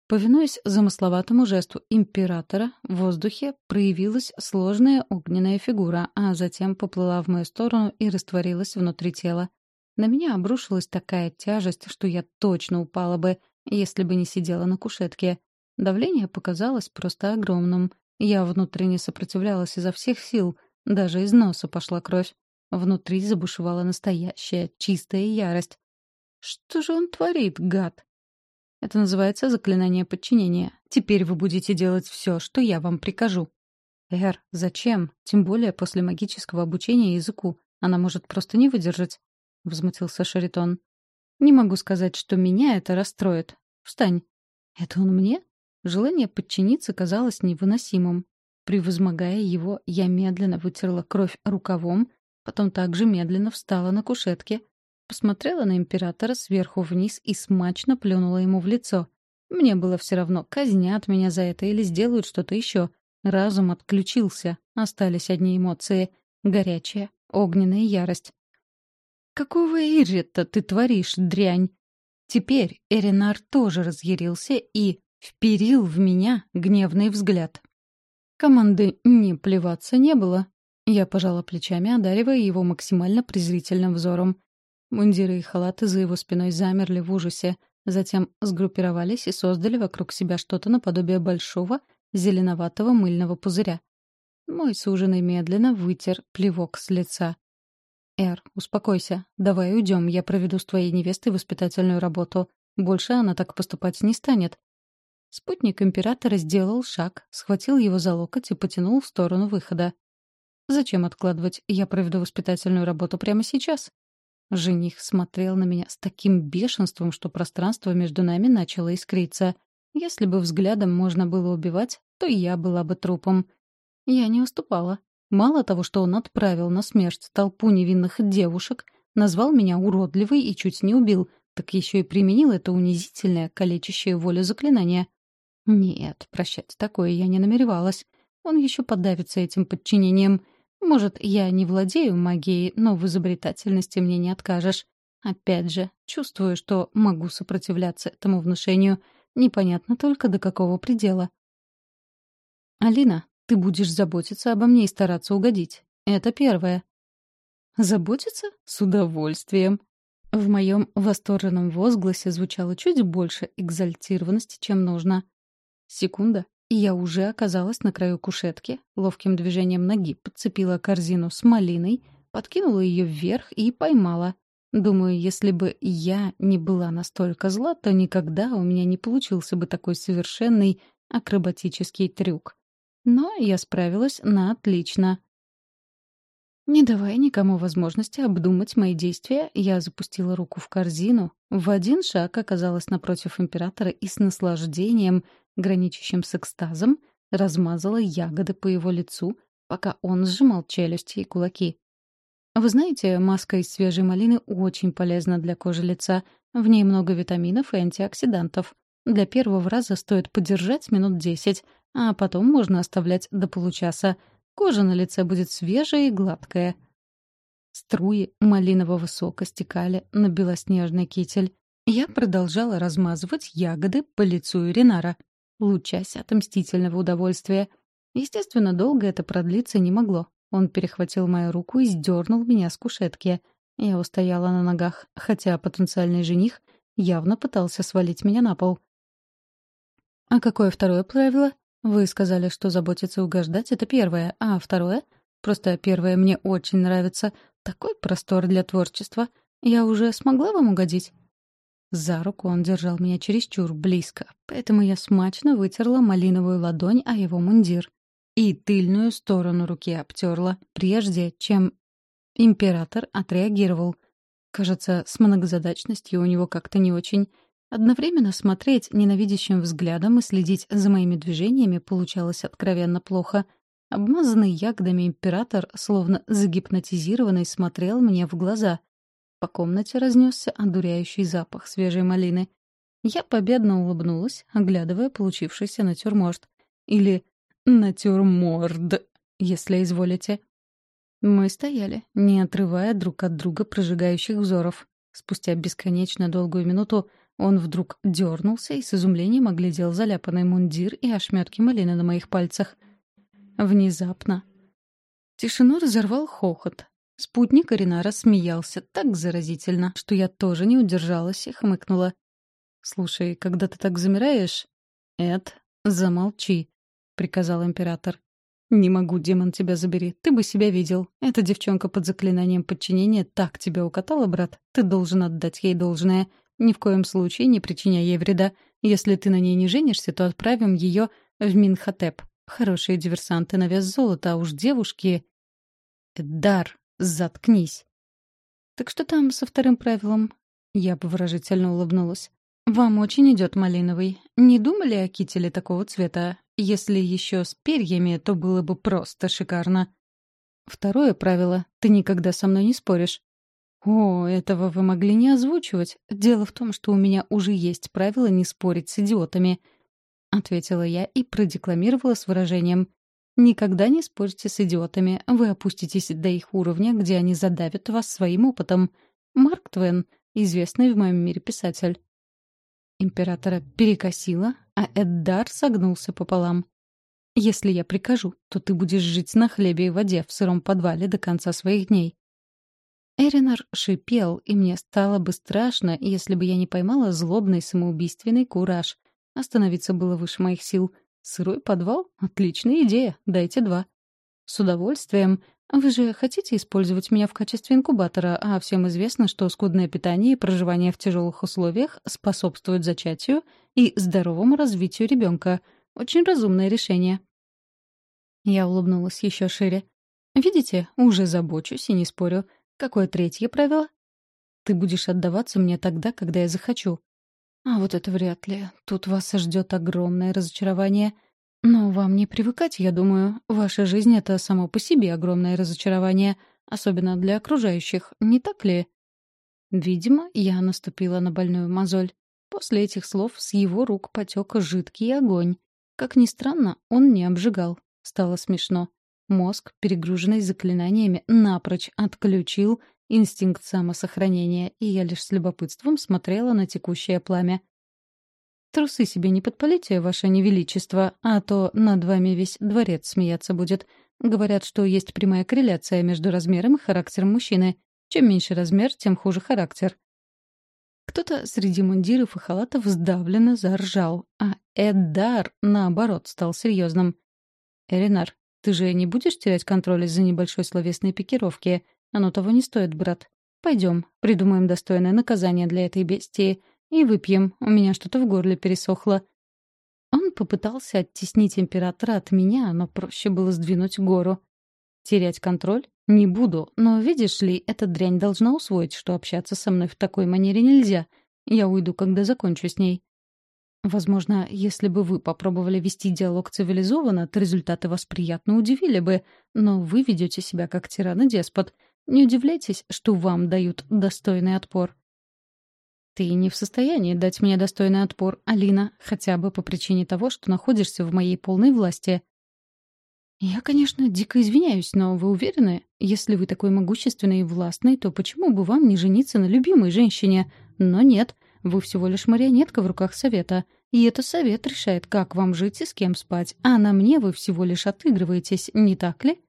Повинуясь замысловатому жесту императора, в воздухе проявилась сложная огненная фигура, а затем поплыла в мою сторону и растворилась внутри тела. На меня обрушилась такая тяжесть, что я точно упала бы, если бы не сидела на кушетке. Давление показалось просто огромным. Я внутренне сопротивлялась изо всех сил, даже из носа пошла кровь. Внутри забушевала настоящая, чистая ярость. Что же он творит, гад? Это называется заклинание подчинения. Теперь вы будете делать все, что я вам прикажу. Эр, зачем? Тем более после магического обучения языку. Она может просто не выдержать. Возмутился Шаритон. Не могу сказать, что меня это расстроит. Встань. Это он мне? Желание подчиниться казалось невыносимым. Превозмогая его, я медленно вытерла кровь рукавом, потом также медленно встала на кушетке, посмотрела на императора сверху вниз и смачно плюнула ему в лицо. Мне было все равно, казнят меня за это или сделают что-то еще. Разум отключился, остались одни эмоции — горячая, огненная ярость. «Какого Иррита ты творишь, дрянь?» Теперь Эринар тоже разъярился и вперил в меня гневный взгляд. Команды «не плеваться» не было. Я пожала плечами, одаривая его максимально презрительным взором. Мундиры и халаты за его спиной замерли в ужасе, затем сгруппировались и создали вокруг себя что-то наподобие большого зеленоватого мыльного пузыря. Мой суженый медленно вытер плевок с лица. «Эр, успокойся. Давай уйдем, я проведу с твоей невестой воспитательную работу. Больше она так поступать не станет». Спутник императора сделал шаг, схватил его за локоть и потянул в сторону выхода. «Зачем откладывать? Я проведу воспитательную работу прямо сейчас». Жених смотрел на меня с таким бешенством, что пространство между нами начало искриться. Если бы взглядом можно было убивать, то я была бы трупом. Я не уступала. Мало того, что он отправил на смерть толпу невинных девушек, назвал меня уродливой и чуть не убил, так еще и применил это унизительное, калечащее волю заклинание. Нет, прощать такое я не намеревалась. Он еще подавится этим подчинением. Может, я не владею магией, но в изобретательности мне не откажешь. Опять же, чувствую, что могу сопротивляться этому внушению. Непонятно только, до какого предела. «Алина, ты будешь заботиться обо мне и стараться угодить. Это первое». «Заботиться? С удовольствием». В моем восторженном возгласе звучало чуть больше экзальтированности, чем нужно. Секунда, и я уже оказалась на краю кушетки, ловким движением ноги подцепила корзину с малиной, подкинула ее вверх и поймала. Думаю, если бы я не была настолько зла, то никогда у меня не получился бы такой совершенный акробатический трюк. Но я справилась на отлично. Не давая никому возможности обдумать мои действия, я запустила руку в корзину, в один шаг оказалась напротив императора и с наслаждением — граничащим с экстазом, размазала ягоды по его лицу, пока он сжимал челюсти и кулаки. Вы знаете, маска из свежей малины очень полезна для кожи лица. В ней много витаминов и антиоксидантов. Для первого раза стоит подержать минут десять, а потом можно оставлять до получаса. Кожа на лице будет свежая и гладкая. Струи малинового сока стекали на белоснежный китель. Я продолжала размазывать ягоды по лицу Иринара лучась от мстительного удовольствия. Естественно, долго это продлиться не могло. Он перехватил мою руку и сдернул меня с кушетки. Я устояла на ногах, хотя потенциальный жених явно пытался свалить меня на пол. «А какое второе правило? Вы сказали, что заботиться и угождать — это первое, а второе? Просто первое мне очень нравится. Такой простор для творчества. Я уже смогла вам угодить?» За руку он держал меня чересчур близко, поэтому я смачно вытерла малиновую ладонь о его мундир и тыльную сторону руки обтерла, прежде чем император отреагировал. Кажется, с многозадачностью у него как-то не очень. Одновременно смотреть ненавидящим взглядом и следить за моими движениями получалось откровенно плохо. Обмазанный ягодами император, словно загипнотизированный, смотрел мне в глаза — по комнате разнесся одуряющий запах свежей малины. Я победно улыбнулась, оглядывая получившийся натюрморт. Или натюрморд, если изволите. Мы стояли, не отрывая друг от друга прожигающих взоров. Спустя бесконечно долгую минуту он вдруг дернулся и с изумлением оглядел заляпанный мундир и ошметки малины на моих пальцах. Внезапно. Тишину разорвал хохот, Спутник Аринара смеялся так заразительно, что я тоже не удержалась и хмыкнула. «Слушай, когда ты так замираешь...» «Эд, замолчи», — приказал император. «Не могу, демон, тебя забери. Ты бы себя видел. Эта девчонка под заклинанием подчинения так тебя укатала, брат. Ты должен отдать ей должное. Ни в коем случае не причиняй ей вреда. Если ты на ней не женишься, то отправим ее в Минхотеп. Хорошие диверсанты на вес золота, а уж девушки... Дар, Заткнись. Так что там со вторым правилом? Я выражительно улыбнулась. Вам очень идет малиновый. Не думали о кителе такого цвета? Если еще с перьями, то было бы просто шикарно. Второе правило — ты никогда со мной не споришь. О, этого вы могли не озвучивать. Дело в том, что у меня уже есть правило не спорить с идиотами. Ответила я и продекламировала с выражением. Никогда не спорьте с идиотами. Вы опуститесь до их уровня, где они задавят вас своим опытом. Марк Твен, известный в моем мире писатель. Императора перекосило, а Эддар согнулся пополам. «Если я прикажу, то ты будешь жить на хлебе и воде в сыром подвале до конца своих дней». Эринар шипел, и мне стало бы страшно, если бы я не поймала злобный самоубийственный кураж. Остановиться было выше моих сил. Сырой подвал — отличная идея, дайте два. С удовольствием. Вы же хотите использовать меня в качестве инкубатора, а всем известно, что скудное питание и проживание в тяжелых условиях способствуют зачатию и здоровому развитию ребенка. Очень разумное решение. Я улыбнулась еще шире. Видите, уже забочусь и не спорю. Какое третье правило? Ты будешь отдаваться мне тогда, когда я захочу. А вот это вряд ли. Тут вас ждет огромное разочарование. Но вам не привыкать, я думаю. Ваша жизнь — это само по себе огромное разочарование, особенно для окружающих, не так ли? Видимо, я наступила на больную мозоль. После этих слов с его рук потек жидкий огонь. Как ни странно, он не обжигал. Стало смешно. Мозг, перегруженный заклинаниями, напрочь отключил инстинкт самосохранения, и я лишь с любопытством смотрела на текущее пламя. Трусы себе не подпалите, ваше невеличество, а то над вами весь дворец смеяться будет. Говорят, что есть прямая корреляция между размером и характером мужчины. Чем меньше размер, тем хуже характер. Кто-то среди мундиров и халатов сдавленно заржал, а Эддар, наоборот, стал серьезным. «Эринар, ты же не будешь терять контроль из-за небольшой словесной пикировки? Оно того не стоит, брат. Пойдем, придумаем достойное наказание для этой бестии». И выпьем, у меня что-то в горле пересохло. Он попытался оттеснить императора от меня, но проще было сдвинуть гору. Терять контроль? Не буду, но, видишь ли, эта дрянь должна усвоить, что общаться со мной в такой манере нельзя. Я уйду, когда закончу с ней. Возможно, если бы вы попробовали вести диалог цивилизованно, то результаты вас приятно удивили бы, но вы ведете себя как тиран и деспот. Не удивляйтесь, что вам дают достойный отпор. Ты не в состоянии дать мне достойный отпор, Алина, хотя бы по причине того, что находишься в моей полной власти. Я, конечно, дико извиняюсь, но вы уверены, если вы такой могущественный и властный, то почему бы вам не жениться на любимой женщине? Но нет, вы всего лишь марионетка в руках совета. И это совет решает, как вам жить и с кем спать. А на мне вы всего лишь отыгрываетесь, не так ли?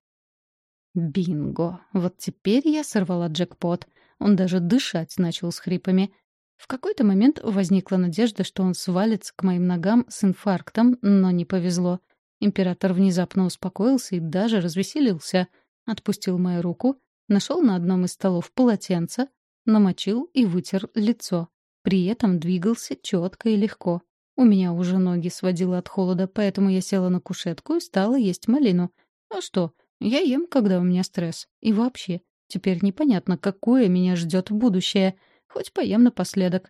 Бинго! Вот теперь я сорвала джекпот. Он даже дышать начал с хрипами. В какой-то момент возникла надежда, что он свалится к моим ногам с инфарктом, но не повезло. Император внезапно успокоился и даже развеселился. Отпустил мою руку, нашел на одном из столов полотенце, намочил и вытер лицо. При этом двигался четко и легко. У меня уже ноги сводило от холода, поэтому я села на кушетку и стала есть малину. А что, я ем, когда у меня стресс. И вообще, теперь непонятно, какое меня ждет будущее — Хоть поем напоследок.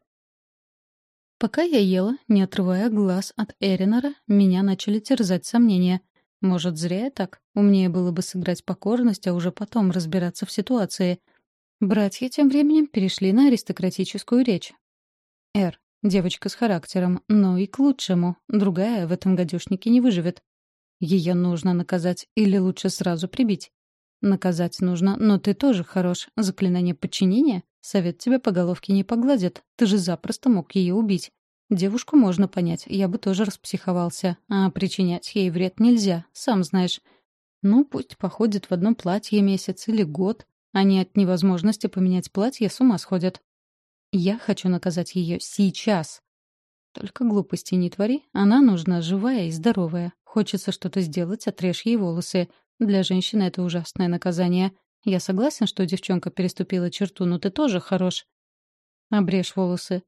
Пока я ела, не отрывая глаз от Эринора, меня начали терзать сомнения. Может, зря я так? Умнее было бы сыграть покорность, а уже потом разбираться в ситуации. Братья тем временем перешли на аристократическую речь. «Эр, девочка с характером, но и к лучшему. Другая в этом гадюшнике не выживет. Ее нужно наказать или лучше сразу прибить. Наказать нужно, но ты тоже хорош. Заклинание подчинения? Совет тебя по головке не погладит. Ты же запросто мог ее убить. Девушку можно понять, я бы тоже распсиховался. А причинять ей вред нельзя, сам знаешь. Ну, пусть походит в одном платье месяц или год. Они от невозможности поменять платье с ума сходят. Я хочу наказать ее сейчас. Только глупости не твори. Она нужна живая и здоровая. Хочется что-то сделать, отрежь ей волосы. Для женщины это ужасное наказание. Я согласен, что девчонка переступила черту, но ты тоже хорош. Обрежь волосы.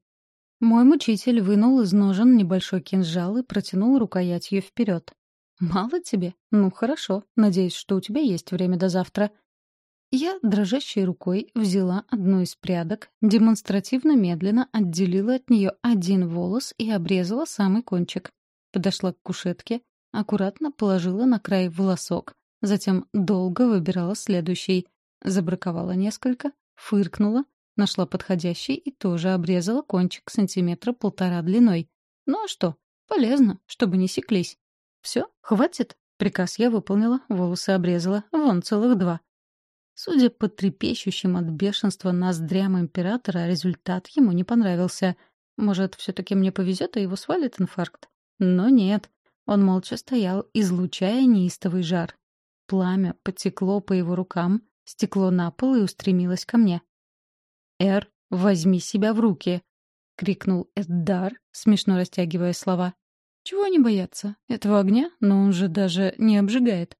Мой мучитель вынул из ножен небольшой кинжал и протянул рукоятью вперед. «Мало тебе? Ну, хорошо. Надеюсь, что у тебя есть время до завтра». Я дрожащей рукой взяла одну из прядок, демонстративно медленно отделила от нее один волос и обрезала самый кончик. Подошла к кушетке, аккуратно положила на край волосок, затем долго выбирала следующий, забраковала несколько, фыркнула, нашла подходящий и тоже обрезала кончик сантиметра полтора длиной. Ну а что? Полезно, чтобы не секлись. Все, хватит? Приказ я выполнила, волосы обрезала, вон целых два. Судя по трепещущим от бешенства ноздрям императора, результат ему не понравился. Может, все таки мне повезет, и его свалит инфаркт? Но нет. Он молча стоял, излучая неистовый жар. Пламя потекло по его рукам, стекло на пол и устремилось ко мне. «Эр, возьми себя в руки!» — крикнул Эддар, смешно растягивая слова. «Чего они боятся? Этого огня? Но он же даже не обжигает».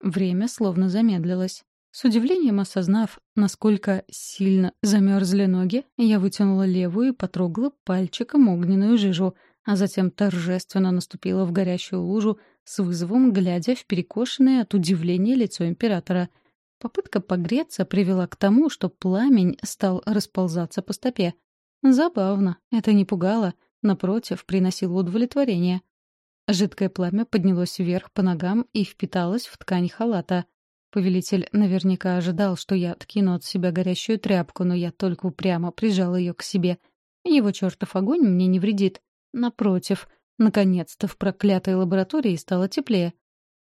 Время словно замедлилось. С удивлением осознав, насколько сильно замерзли ноги, я вытянула левую и потрогала пальчиком огненную жижу, а затем торжественно наступила в горящую лужу с вызовом, глядя в перекошенное от удивления лицо императора — Попытка погреться привела к тому, что пламень стал расползаться по стопе. Забавно, это не пугало, напротив, приносило удовлетворение. Жидкое пламя поднялось вверх по ногам и впиталось в ткань халата. Повелитель наверняка ожидал, что я откину от себя горящую тряпку, но я только упрямо прижала ее к себе. Его чертов огонь мне не вредит. Напротив, наконец-то в проклятой лаборатории стало теплее.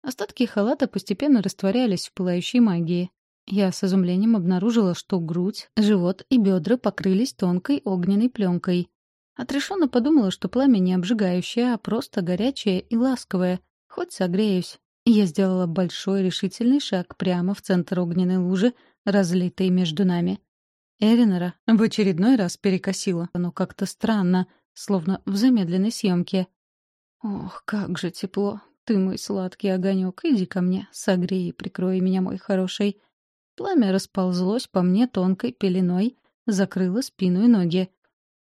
Остатки халата постепенно растворялись в пылающей магии. Я с изумлением обнаружила, что грудь, живот и бедра покрылись тонкой огненной пленкой. Отрешенно подумала, что пламя не обжигающее, а просто горячее и ласковое. Хоть согреюсь. Я сделала большой решительный шаг прямо в центр огненной лужи, разлитой между нами. Эринора в очередной раз перекосила, но как-то странно, словно в замедленной съемке. Ох, как же тепло, ты мой сладкий огонек, иди ко мне, согрей и прикрой меня, мой хороший. Пламя расползлось по мне тонкой пеленой, закрыло спину и ноги.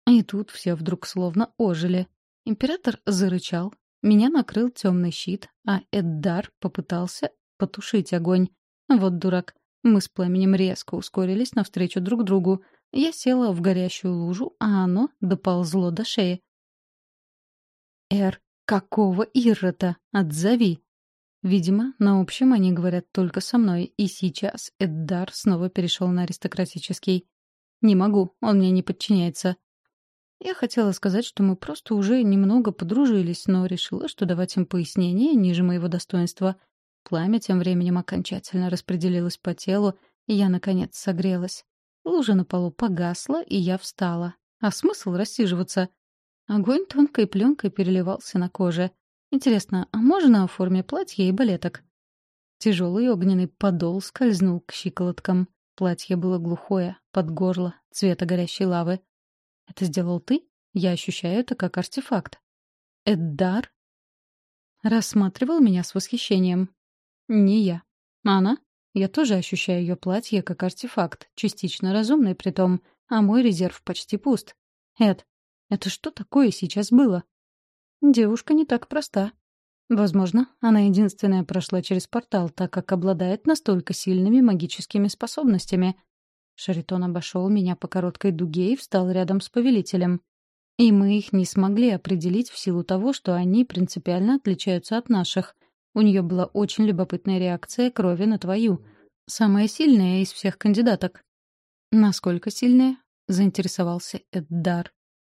И тут все вдруг словно ожили. Император зарычал, меня накрыл темный щит, а Эддар попытался потушить огонь. Вот дурак. Мы с пламенем резко ускорились навстречу друг другу. Я села в горящую лужу, а оно доползло до шеи. «Эр, «Какого Иррота? Отзови!» Видимо, на общем они говорят только со мной, и сейчас Эддар снова перешел на аристократический. «Не могу, он мне не подчиняется». Я хотела сказать, что мы просто уже немного подружились, но решила, что давать им пояснение ниже моего достоинства. Пламя тем временем окончательно распределилось по телу, и я, наконец, согрелась. Лужа на полу погасла, и я встала. А смысл рассиживаться? Огонь тонкой пленкой переливался на коже. Интересно, а можно в форме платья и балеток? Тяжелый огненный подол скользнул к щиколоткам. Платье было глухое, под горло, цвета горящей лавы. «Это сделал ты? Я ощущаю это как артефакт». «Эддар?» Рассматривал меня с восхищением. «Не я. Она?» Я тоже ощущаю ее платье как артефакт, частично разумный при том, а мой резерв почти пуст. Эд, это что такое сейчас было? Девушка не так проста. Возможно, она единственная прошла через портал, так как обладает настолько сильными магическими способностями. Шаритон обошел меня по короткой дуге и встал рядом с повелителем. И мы их не смогли определить в силу того, что они принципиально отличаются от наших. У нее была очень любопытная реакция крови на твою. Самая сильная из всех кандидаток. «Насколько сильная?» — заинтересовался Эддар.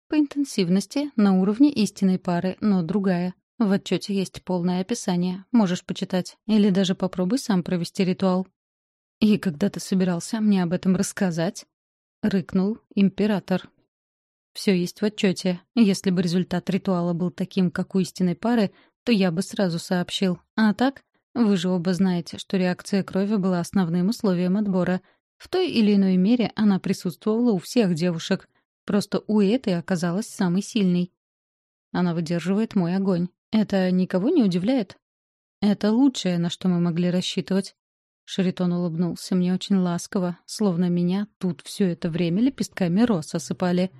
По интенсивности на уровне истинной пары, но другая. В отчете есть полное описание. Можешь почитать. Или даже попробуй сам провести ритуал. «И когда ты собирался мне об этом рассказать?» — рыкнул император. «Все есть в отчете. Если бы результат ритуала был таким, как у истинной пары, то я бы сразу сообщил. А так, вы же оба знаете, что реакция крови была основным условием отбора. В той или иной мере она присутствовала у всех девушек. Просто у этой оказалась самой сильной. Она выдерживает мой огонь. Это никого не удивляет? Это лучшее, на что мы могли рассчитывать. Шаритон улыбнулся мне очень ласково, словно меня тут все это время лепестками роз осыпали.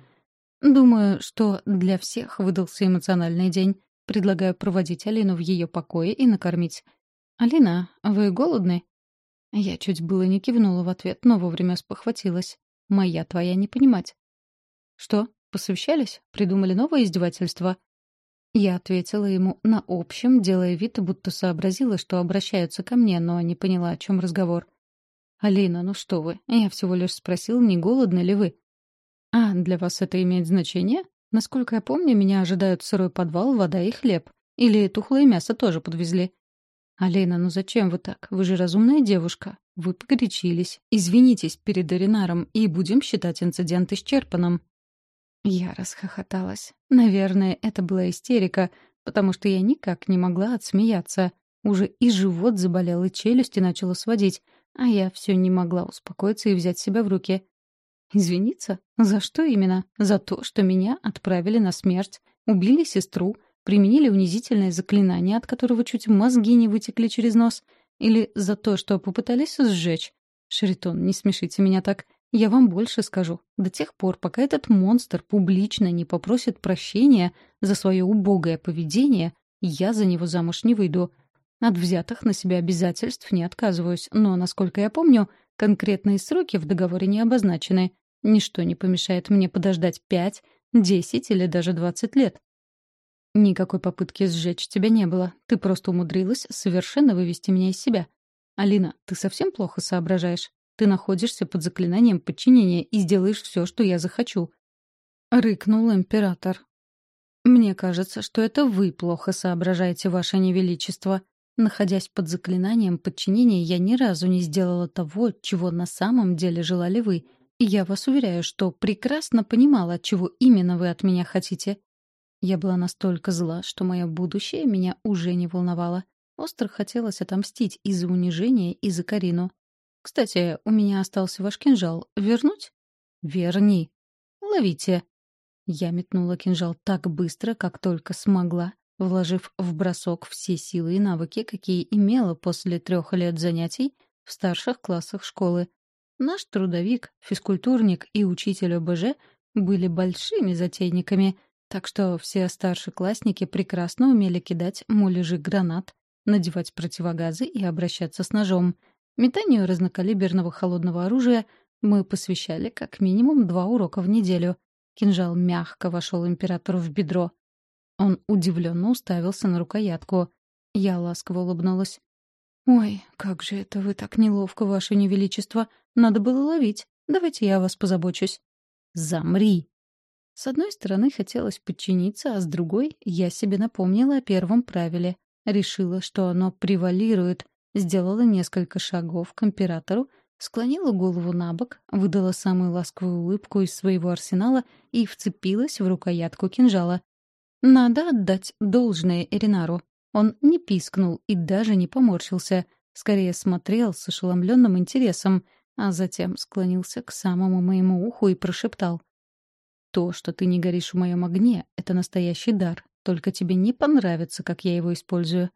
Думаю, что для всех выдался эмоциональный день. Предлагаю проводить Алину в ее покое и накормить. «Алина, вы голодны?» Я чуть было не кивнула в ответ, но вовремя спохватилась. «Моя твоя не понимать. «Что, посовещались? Придумали новое издевательство?» Я ответила ему на общем, делая вид, будто сообразила, что обращаются ко мне, но не поняла, о чем разговор. «Алина, ну что вы, я всего лишь спросил, не голодны ли вы?» «А, для вас это имеет значение? Насколько я помню, меня ожидают сырой подвал, вода и хлеб. Или тухлое мясо тоже подвезли». «Алина, ну зачем вы так? Вы же разумная девушка. Вы погорячились. Извинитесь перед Аринаром, и будем считать инцидент исчерпанным». Я расхохоталась. Наверное, это была истерика, потому что я никак не могла отсмеяться. Уже и живот заболел, и челюсти начала сводить, а я все не могла успокоиться и взять себя в руки. Извиниться? За что именно? За то, что меня отправили на смерть, убили сестру, применили унизительное заклинание, от которого чуть мозги не вытекли через нос, или за то, что попытались сжечь. Шритон, не смешите меня так. Я вам больше скажу. До тех пор, пока этот монстр публично не попросит прощения за свое убогое поведение, я за него замуж не выйду. От взятых на себя обязательств не отказываюсь, но, насколько я помню, конкретные сроки в договоре не обозначены. Ничто не помешает мне подождать пять, десять или даже двадцать лет. Никакой попытки сжечь тебя не было. Ты просто умудрилась совершенно вывести меня из себя. Алина, ты совсем плохо соображаешь. Ты находишься под заклинанием подчинения и сделаешь все, что я захочу. Рыкнул император. Мне кажется, что это вы плохо соображаете, ваше невеличество. Находясь под заклинанием подчинения, я ни разу не сделала того, чего на самом деле желали вы. И я вас уверяю, что прекрасно понимала, чего именно вы от меня хотите. Я была настолько зла, что мое будущее меня уже не волновало. Остро хотелось отомстить и за унижение, и за Карину. «Кстати, у меня остался ваш кинжал. Вернуть?» «Верни». «Ловите». Я метнула кинжал так быстро, как только смогла, вложив в бросок все силы и навыки, какие имела после трех лет занятий в старших классах школы. Наш трудовик, физкультурник и учитель ОБЖ были большими затейниками — так что все старшеклассники прекрасно умели кидать муляжи гранат, надевать противогазы и обращаться с ножом. Метанию разнокалиберного холодного оружия мы посвящали как минимум два урока в неделю. Кинжал мягко вошел императору в бедро. Он удивленно уставился на рукоятку. Я ласково улыбнулась. «Ой, как же это вы так неловко, ваше невеличество. Надо было ловить. Давайте я вас позабочусь». «Замри!» С одной стороны, хотелось подчиниться, а с другой я себе напомнила о первом правиле. Решила, что оно превалирует, сделала несколько шагов к императору, склонила голову на бок, выдала самую ласковую улыбку из своего арсенала и вцепилась в рукоятку кинжала. Надо отдать должное Эринару. Он не пискнул и даже не поморщился, скорее смотрел с ошеломленным интересом, а затем склонился к самому моему уху и прошептал — то, что ты не горишь в моем огне, — это настоящий дар. Только тебе не понравится, как я его использую.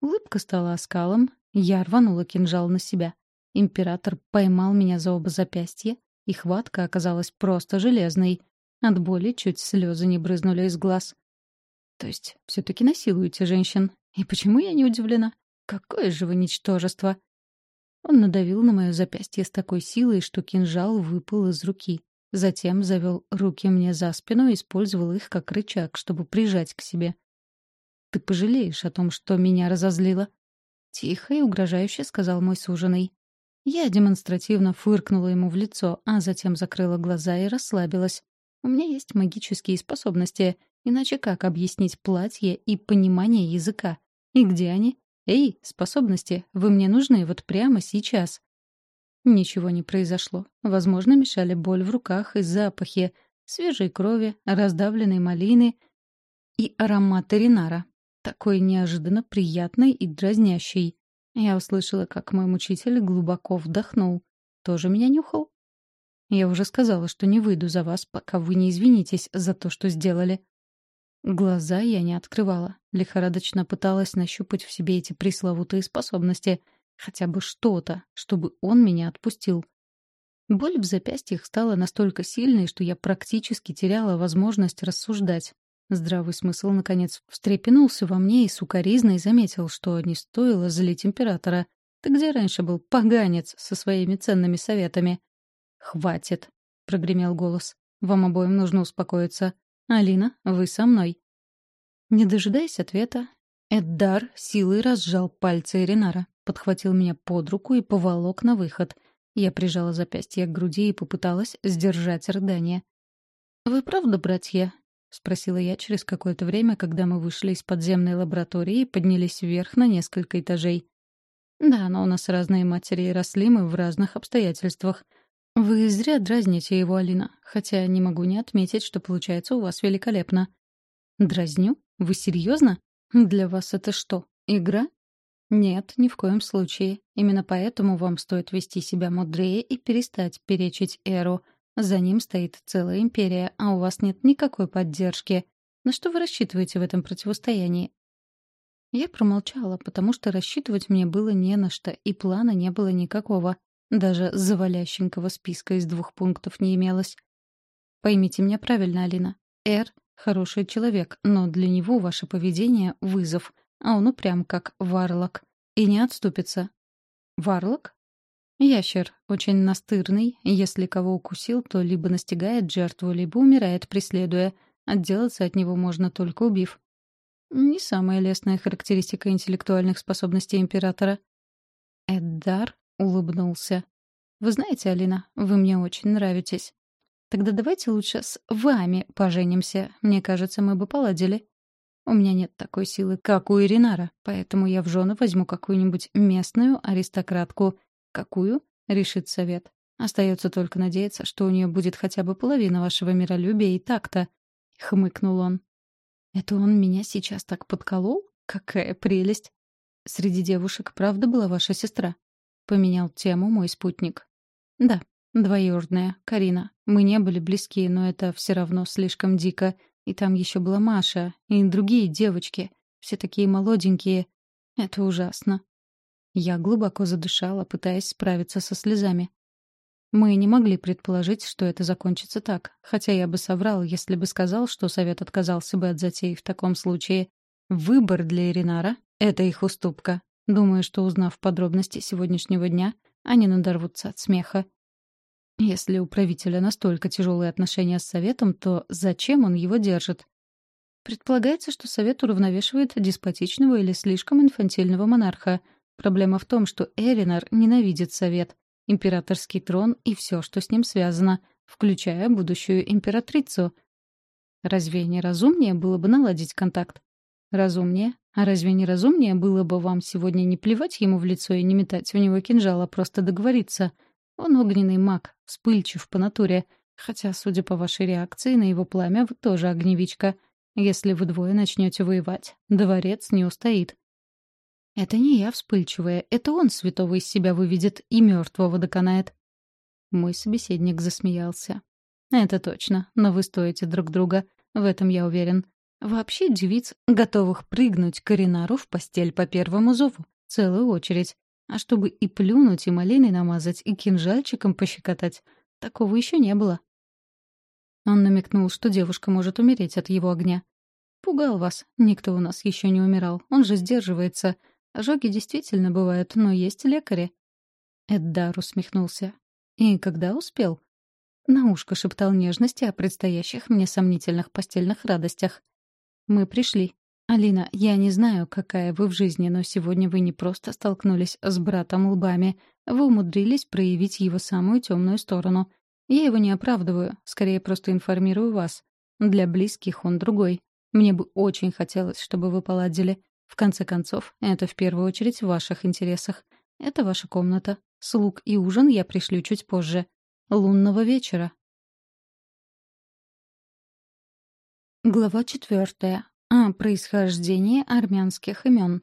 Улыбка стала оскалом, я рванула кинжал на себя. Император поймал меня за оба запястья, и хватка оказалась просто железной. От боли чуть слезы не брызнули из глаз. То есть все таки насилуете женщин. И почему я не удивлена? Какое же вы ничтожество! Он надавил на мое запястье с такой силой, что кинжал выпал из руки. Затем завел руки мне за спину и использовал их как рычаг, чтобы прижать к себе. «Ты пожалеешь о том, что меня разозлило?» Тихо и угрожающе сказал мой суженый. Я демонстративно фыркнула ему в лицо, а затем закрыла глаза и расслабилась. У меня есть магические способности, иначе как объяснить платье и понимание языка? И где они? Эй, способности, вы мне нужны вот прямо сейчас. Ничего не произошло. Возможно, мешали боль в руках и запахи свежей крови, раздавленной малины и аромат ринара. Такой неожиданно приятный и дразнящий. Я услышала, как мой мучитель глубоко вдохнул. Тоже меня нюхал? Я уже сказала, что не выйду за вас, пока вы не извинитесь за то, что сделали. Глаза я не открывала. Лихорадочно пыталась нащупать в себе эти пресловутые способности — Хотя бы что-то, чтобы он меня отпустил. Боль в запястьях стала настолько сильной, что я практически теряла возможность рассуждать. Здравый смысл, наконец, встрепенулся во мне и сукоризной заметил, что не стоило злить императора. Ты где раньше был поганец со своими ценными советами? «Хватит», — прогремел голос. «Вам обоим нужно успокоиться. Алина, вы со мной». Не дожидаясь ответа, Эддар силой разжал пальцы Эринара, подхватил меня под руку и поволок на выход. Я прижала запястье к груди и попыталась сдержать рыдание. «Вы правда, братья?» — спросила я через какое-то время, когда мы вышли из подземной лаборатории и поднялись вверх на несколько этажей. «Да, но у нас разные матери и росли мы в разных обстоятельствах. Вы зря дразните его, Алина, хотя не могу не отметить, что получается у вас великолепно». «Дразню? Вы серьезно? Для вас это что, игра?» «Нет, ни в коем случае. Именно поэтому вам стоит вести себя мудрее и перестать перечить Эру. За ним стоит целая империя, а у вас нет никакой поддержки. На что вы рассчитываете в этом противостоянии?» Я промолчала, потому что рассчитывать мне было не на что, и плана не было никакого. Даже завалященького списка из двух пунктов не имелось. Поймите меня правильно, Алина. Эр — хороший человек, но для него ваше поведение — вызов — а он упрям, как варлок, и не отступится. Варлок? Ящер, очень настырный, если кого укусил, то либо настигает жертву, либо умирает, преследуя. Отделаться от него можно только убив. Не самая лестная характеристика интеллектуальных способностей императора. Эддар улыбнулся. «Вы знаете, Алина, вы мне очень нравитесь. Тогда давайте лучше с вами поженимся. Мне кажется, мы бы поладили». У меня нет такой силы, как у Иринара, поэтому я в жены возьму какую-нибудь местную аристократку. Какую? Решит совет. Остается только надеяться, что у нее будет хотя бы половина вашего миролюбия и такта. Хмыкнул он. Это он меня сейчас так подколол? Какая прелесть! Среди девушек правда была ваша сестра? Поменял тему мой спутник. Да, двоюродная, Карина. Мы не были близки, но это все равно слишком дико. И там еще была Маша, и другие девочки. Все такие молоденькие. Это ужасно. Я глубоко задышала, пытаясь справиться со слезами. Мы не могли предположить, что это закончится так, хотя я бы соврал, если бы сказал, что совет отказался бы от затеи в таком случае. Выбор для Иринара — это их уступка. Думаю, что, узнав подробности сегодняшнего дня, они надорвутся от смеха. Если у правителя настолько тяжелые отношения с Советом, то зачем он его держит? Предполагается, что Совет уравновешивает деспотичного или слишком инфантильного монарха. Проблема в том, что Эринар ненавидит Совет, императорский трон и все, что с ним связано, включая будущую императрицу. Разве не разумнее было бы наладить контакт? Разумнее? А разве не разумнее было бы вам сегодня не плевать ему в лицо и не метать в него кинжал, а просто договориться — он огненный маг, вспыльчив по натуре. Хотя, судя по вашей реакции на его пламя, вы тоже огневичка. Если вы двое начнете воевать, дворец не устоит. Это не я вспыльчивая, это он святого из себя выведет и мертвого доконает. Мой собеседник засмеялся. Это точно, но вы стоите друг друга, в этом я уверен. Вообще девиц, готовых прыгнуть к Аринару в постель по первому зову, целую очередь. А чтобы и плюнуть, и малиной намазать, и кинжальчиком пощекотать, такого еще не было. Он намекнул, что девушка может умереть от его огня. «Пугал вас. Никто у нас еще не умирал. Он же сдерживается. Ожоги действительно бывают, но есть лекари». Эддар усмехнулся. «И когда успел?» На ушко шептал нежности о предстоящих мне сомнительных постельных радостях. «Мы пришли. «Алина, я не знаю, какая вы в жизни, но сегодня вы не просто столкнулись с братом лбами. Вы умудрились проявить его самую темную сторону. Я его не оправдываю, скорее просто информирую вас. Для близких он другой. Мне бы очень хотелось, чтобы вы поладили. В конце концов, это в первую очередь в ваших интересах. Это ваша комната. Слуг и ужин я пришлю чуть позже. Лунного вечера. Глава четвертая о происхождении армянских имен.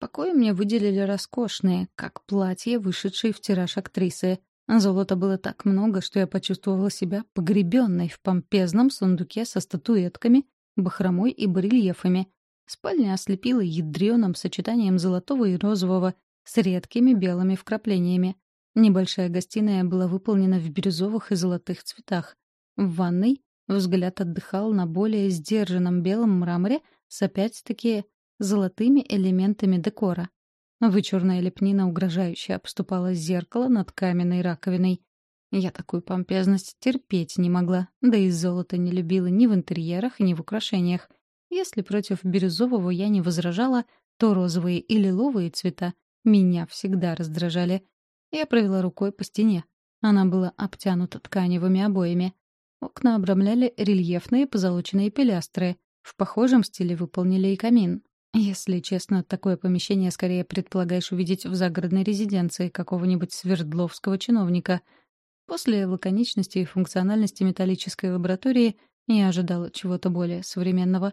Покои мне выделили роскошные, как платье, вышедшие в тираж актрисы. Золота было так много, что я почувствовала себя погребенной в помпезном сундуке со статуэтками, бахромой и барельефами. Спальня ослепила ядреным сочетанием золотого и розового с редкими белыми вкраплениями. Небольшая гостиная была выполнена в бирюзовых и золотых цветах. В ванной Взгляд отдыхал на более сдержанном белом мраморе с опять-таки золотыми элементами декора. Вычурная лепнина угрожающе обступала зеркало над каменной раковиной. Я такую помпезность терпеть не могла, да и золото не любила ни в интерьерах, ни в украшениях. Если против бирюзового я не возражала, то розовые и лиловые цвета меня всегда раздражали. Я провела рукой по стене. Она была обтянута тканевыми обоями. Окна обрамляли рельефные позолоченные пилястры. В похожем стиле выполнили и камин. Если честно, такое помещение скорее предполагаешь увидеть в загородной резиденции какого-нибудь свердловского чиновника. После лаконичности и функциональности металлической лаборатории я ожидала чего-то более современного.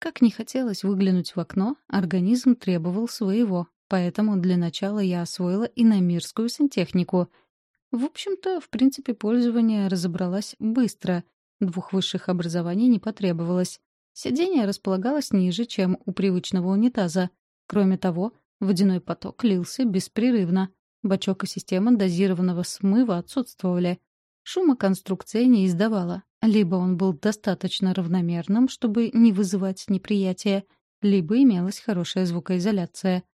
Как не хотелось выглянуть в окно, организм требовал своего, поэтому для начала я освоила иномирскую сантехнику. В общем-то, в принципе, пользование разобралась быстро, двух высших образований не потребовалось. Сиденье располагалось ниже, чем у привычного унитаза. Кроме того, водяной поток лился беспрерывно. Бачок и система дозированного смыва отсутствовали. Шума конструкция не издавала. Либо он был достаточно равномерным, чтобы не вызывать неприятия, либо имелась хорошая звукоизоляция.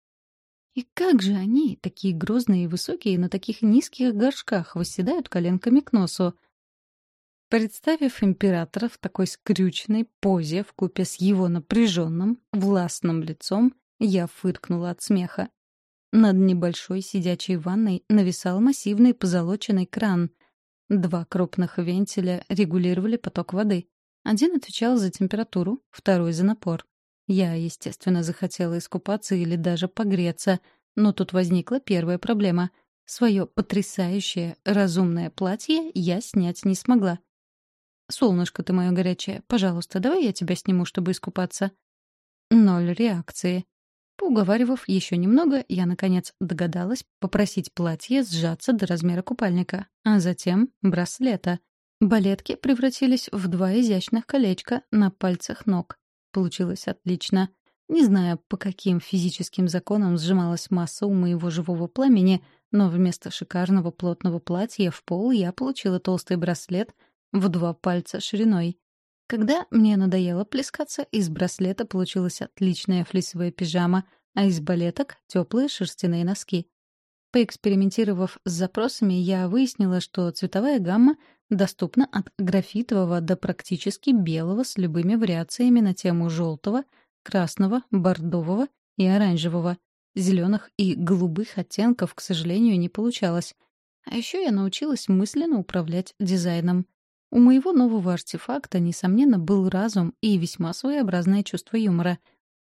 И как же они, такие грозные и высокие, на таких низких горшках, восседают коленками к носу? Представив императора в такой скрюченной позе в купе с его напряженным, властным лицом, я фыркнула от смеха. Над небольшой сидячей ванной нависал массивный позолоченный кран. Два крупных вентиля регулировали поток воды. Один отвечал за температуру, второй — за напор. Я, естественно, захотела искупаться или даже погреться, но тут возникла первая проблема. Свое потрясающее, разумное платье я снять не смогла. «Солнышко ты мое горячее, пожалуйста, давай я тебя сниму, чтобы искупаться». Ноль реакции. Поуговаривав еще немного, я, наконец, догадалась попросить платье сжаться до размера купальника, а затем браслета. Балетки превратились в два изящных колечка на пальцах ног. Получилось отлично. Не знаю, по каким физическим законам сжималась масса у моего живого пламени, но вместо шикарного плотного платья в пол я получила толстый браслет — в два пальца шириной. Когда мне надоело плескаться, из браслета получилась отличная флисовая пижама, а из балеток — теплые шерстяные носки. Поэкспериментировав с запросами, я выяснила, что цветовая гамма доступна от графитового до практически белого с любыми вариациями на тему желтого, красного, бордового и оранжевого. Зеленых и голубых оттенков, к сожалению, не получалось. А еще я научилась мысленно управлять дизайном. У моего нового артефакта, несомненно, был разум и весьма своеобразное чувство юмора.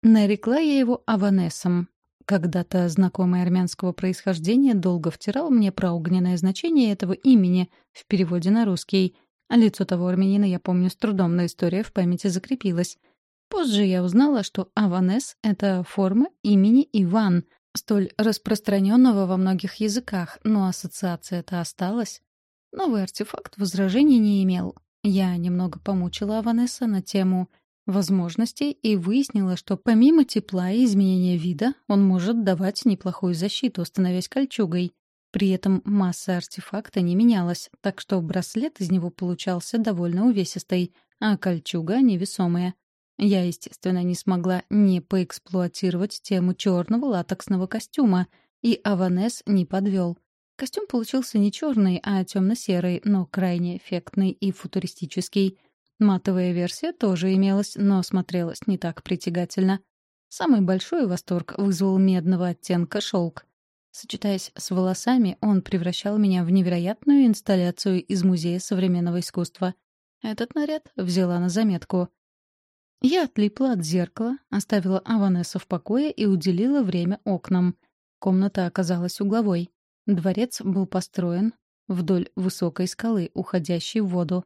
Нарекла я его Аванесом. Когда-то знакомый армянского происхождения долго втирал мне про огненное значение этого имени в переводе на русский. Лицо того армянина я помню с трудом, но история в памяти закрепилась. Позже я узнала, что Аванес — это форма имени Иван, столь распространенного во многих языках, но ассоциация-то осталась. Новый артефакт возражений не имел. Я немного помучила Аванесса на тему возможностей и выяснила, что помимо тепла и изменения вида, он может давать неплохую защиту, становясь кольчугой. При этом масса артефакта не менялась, так что браслет из него получался довольно увесистый, а кольчуга — невесомая. Я, естественно, не смогла не поэксплуатировать тему черного латексного костюма, и Аванес не подвел. Костюм получился не черный, а темно-серый, но крайне эффектный и футуристический. Матовая версия тоже имелась, но смотрелась не так притягательно. Самый большой восторг вызвал медного оттенка шелк. Сочетаясь с волосами, он превращал меня в невероятную инсталляцию из Музея современного искусства. Этот наряд взяла на заметку. Я отлипла от зеркала, оставила Аванессу в покое и уделила время окнам. Комната оказалась угловой. Дворец был построен вдоль высокой скалы, уходящей в воду.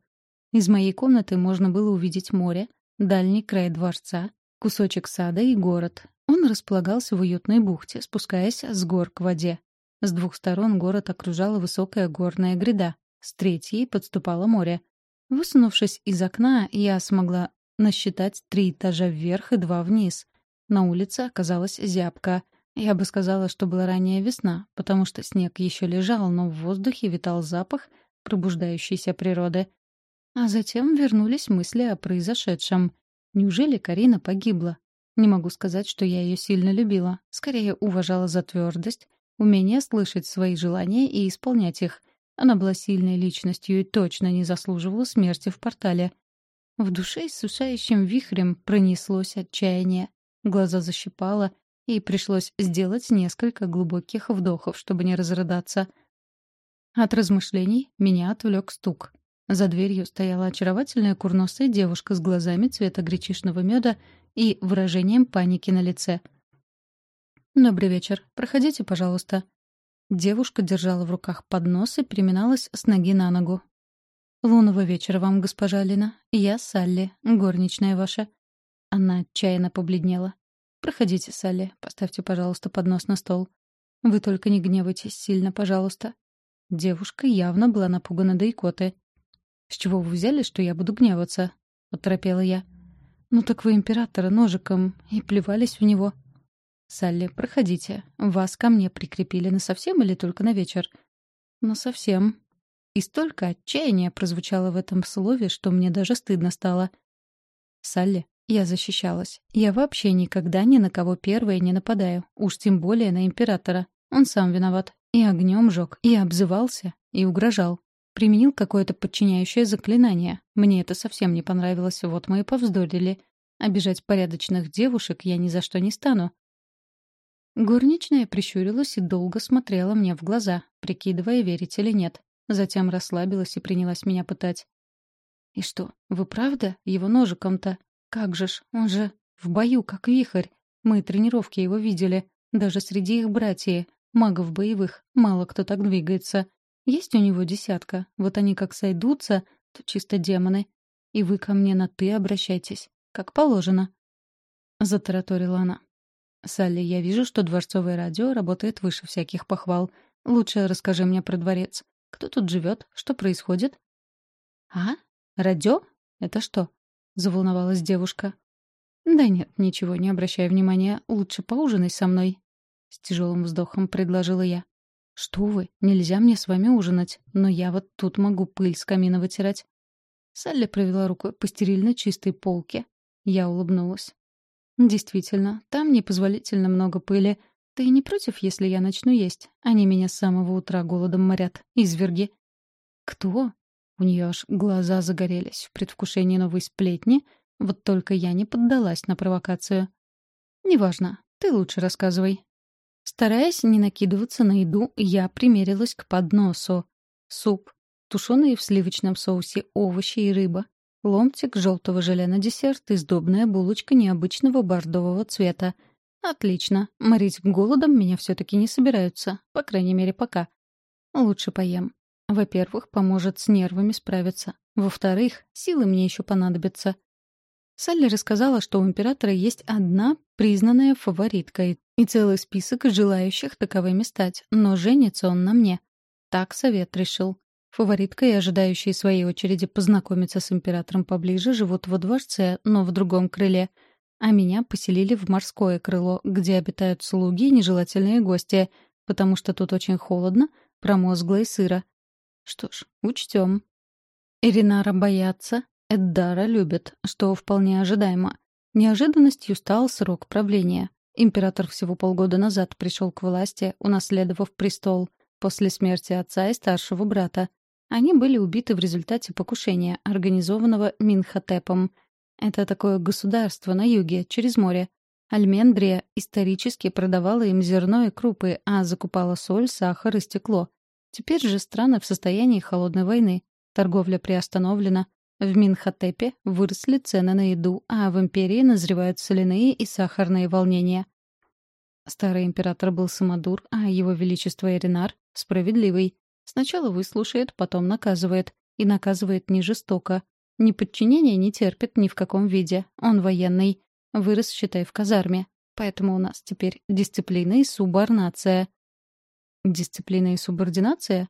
Из моей комнаты можно было увидеть море, дальний край дворца, кусочек сада и город. Он располагался в уютной бухте, спускаясь с гор к воде. С двух сторон город окружала высокая горная гряда, с третьей подступало море. Высунувшись из окна, я смогла насчитать три этажа вверх и два вниз. На улице оказалась зябко — я бы сказала, что была ранняя весна, потому что снег еще лежал, но в воздухе витал запах пробуждающейся природы. А затем вернулись мысли о произошедшем. Неужели Карина погибла? Не могу сказать, что я ее сильно любила. Скорее, уважала за твердость, умение слышать свои желания и исполнять их. Она была сильной личностью и точно не заслуживала смерти в портале. В душе иссушающим вихрем пронеслось отчаяние. Глаза защипало, и пришлось сделать несколько глубоких вдохов, чтобы не разрыдаться. От размышлений меня отвлек стук. За дверью стояла очаровательная курносая девушка с глазами цвета гречишного меда и выражением паники на лице. «Добрый вечер. Проходите, пожалуйста». Девушка держала в руках поднос и приминалась с ноги на ногу. «Лунного вечера вам, госпожа Алина. Я Салли, горничная ваша». Она отчаянно побледнела. «Проходите, Салли. Поставьте, пожалуйста, поднос на стол. Вы только не гневайтесь сильно, пожалуйста». Девушка явно была напугана до икоты. «С чего вы взяли, что я буду гневаться?» — оторопела я. «Ну так вы императора ножиком и плевались в него». «Салли, проходите. Вас ко мне прикрепили насовсем или только на вечер?» «Насовсем». И столько отчаяния прозвучало в этом слове, что мне даже стыдно стало. «Салли, я защищалась. Я вообще никогда ни на кого первая не нападаю, уж тем более на императора. Он сам виноват. И огнем жёг, и обзывался, и угрожал. Применил какое-то подчиняющее заклинание. Мне это совсем не понравилось, вот мы и повздорили. Обижать порядочных девушек я ни за что не стану. Горничная прищурилась и долго смотрела мне в глаза, прикидывая, верить или нет. Затем расслабилась и принялась меня пытать. «И что, вы правда его ножиком-то? Как же ж, он же в бою, как вихрь. Мы тренировки его видели. Даже среди их братьев, магов боевых, мало кто так двигается. Есть у него десятка. Вот они как сойдутся, то чисто демоны. И вы ко мне на «ты» обращайтесь. Как положено. Затараторила она. «Салли, я вижу, что дворцовое радио работает выше всяких похвал. Лучше расскажи мне про дворец. Кто тут живет? Что происходит?» «А? Радио? Это что?» — заволновалась девушка. «Да нет, ничего, не обращай внимания. Лучше поужинай со мной». С тяжелым вздохом предложила я. «Что вы? Нельзя мне с вами ужинать. Но я вот тут могу пыль с камина вытирать». Салли провела рукой по стерильно чистой полке. Я улыбнулась. «Действительно, там непозволительно много пыли. Ты не против, если я начну есть? Они меня с самого утра голодом морят. Изверги». «Кто?» У нее аж глаза загорелись в предвкушении новой сплетни, вот только я не поддалась на провокацию. «Неважно, ты лучше рассказывай». Стараясь не накидываться на еду, я примерилась к подносу. Суп, тушеные в сливочном соусе овощи и рыба, ломтик желтого желе на десерт и сдобная булочка необычного бордового цвета. Отлично, морить голодом меня все-таки не собираются, по крайней мере, пока. Лучше поем. Во-первых, поможет с нервами справиться. Во-вторых, силы мне еще понадобятся. Салли рассказала, что у императора есть одна признанная фаворитка и целый список желающих таковыми стать, но женится он на мне. Так совет решил. Фаворитка и ожидающие своей очереди познакомиться с императором поближе живут во дворце, но в другом крыле. А меня поселили в морское крыло, где обитают слуги и нежелательные гости, потому что тут очень холодно, промозгло и сыро. Что ж, учтем. Иринара боятся, Эддара любят, что вполне ожидаемо. Неожиданностью стал срок правления. Император всего полгода назад пришел к власти, унаследовав престол, после смерти отца и старшего брата. Они были убиты в результате покушения, организованного Минхотепом. Это такое государство на юге, через море. Альмендрия исторически продавала им зерно и крупы, а закупала соль, сахар и стекло. Теперь же страны в состоянии холодной войны. Торговля приостановлена. В Минхотепе выросли цены на еду, а в империи назревают соляные и сахарные волнения. Старый император был самодур, а его величество Эринар — справедливый. Сначала выслушает, потом наказывает. И наказывает не жестоко. Неподчинение не терпит ни в каком виде. Он военный. Вырос, считай, в казарме. Поэтому у нас теперь дисциплина и суборнация. Дисциплина и субординация?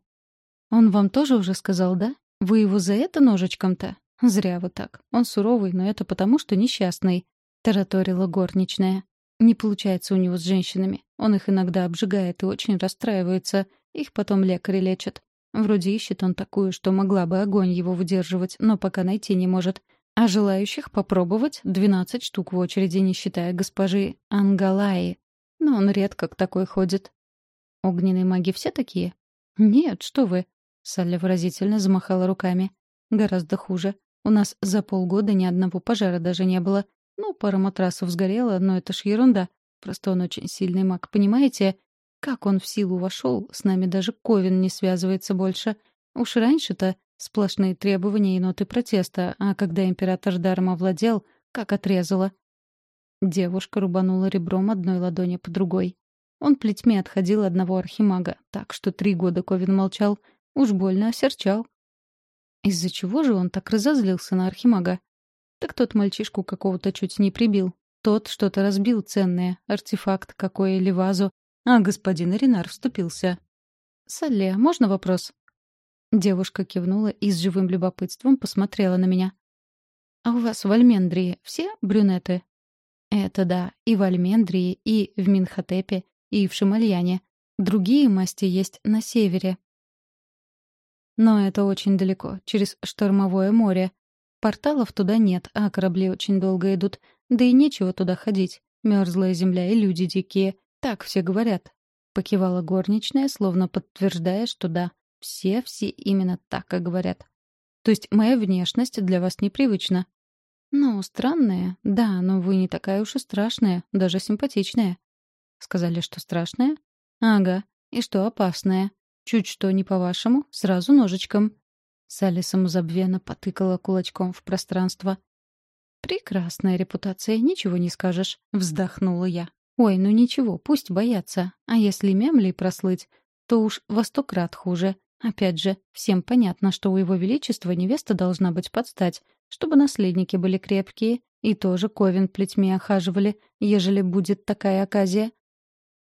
Он вам тоже уже сказал, да? Вы его за это ножичком-то? Зря вы так. Он суровый, но это потому, что несчастный. Тараторила горничная. Не получается у него с женщинами. Он их иногда обжигает и очень расстраивается. Их потом лекари лечат. Вроде ищет он такую, что могла бы огонь его выдерживать, но пока найти не может. А желающих попробовать 12 штук в очереди, не считая госпожи Ангалаи. Но он редко к такой ходит. Огненные маги все такие? Нет, что вы. Салли выразительно замахала руками. Гораздо хуже. У нас за полгода ни одного пожара даже не было. Ну, пара матрасов сгорела, но это ж ерунда. Просто он очень сильный маг, понимаете? Как он в силу вошел, с нами даже Ковин не связывается больше. Уж раньше-то сплошные требования и ноты протеста, а когда император даром овладел, как отрезало. Девушка рубанула ребром одной ладони по другой. Он плетьми отходил одного архимага, так что три года Ковин молчал. Уж больно осерчал. Из-за чего же он так разозлился на архимага? Так тот мальчишку какого-то чуть не прибил. Тот что-то разбил ценное, артефакт какой или вазу, а господин Ренар вступился. «Салле, можно вопрос?» Девушка кивнула и с живым любопытством посмотрела на меня. «А у вас в Альмендрии все брюнеты?» «Это да, и в Альмендрии, и в Минхотепе, и в Шамальяне. Другие масти есть на севере». «Но это очень далеко, через штормовое море. Порталов туда нет, а корабли очень долго идут. Да и нечего туда ходить. Мерзлая земля и люди дикие. Так все говорят. Покивала горничная, словно подтверждая, что да, все-все именно так и говорят. То есть моя внешность для вас непривычна. Ну, странная. Да, но вы не такая уж и страшная, даже симпатичная. Сказали, что страшная? Ага. И что опасная. Чуть что не по-вашему, сразу ножичком. Салли самозабвенно потыкала кулачком в пространство. «Прекрасная репутация, ничего не скажешь», — вздохнула я. «Ой, ну ничего, пусть боятся. А если мемли прослыть, то уж во сто крат хуже. Опять же, всем понятно, что у его величества невеста должна быть под стать, чтобы наследники были крепкие, и тоже Ковен плетьми охаживали, ежели будет такая оказия.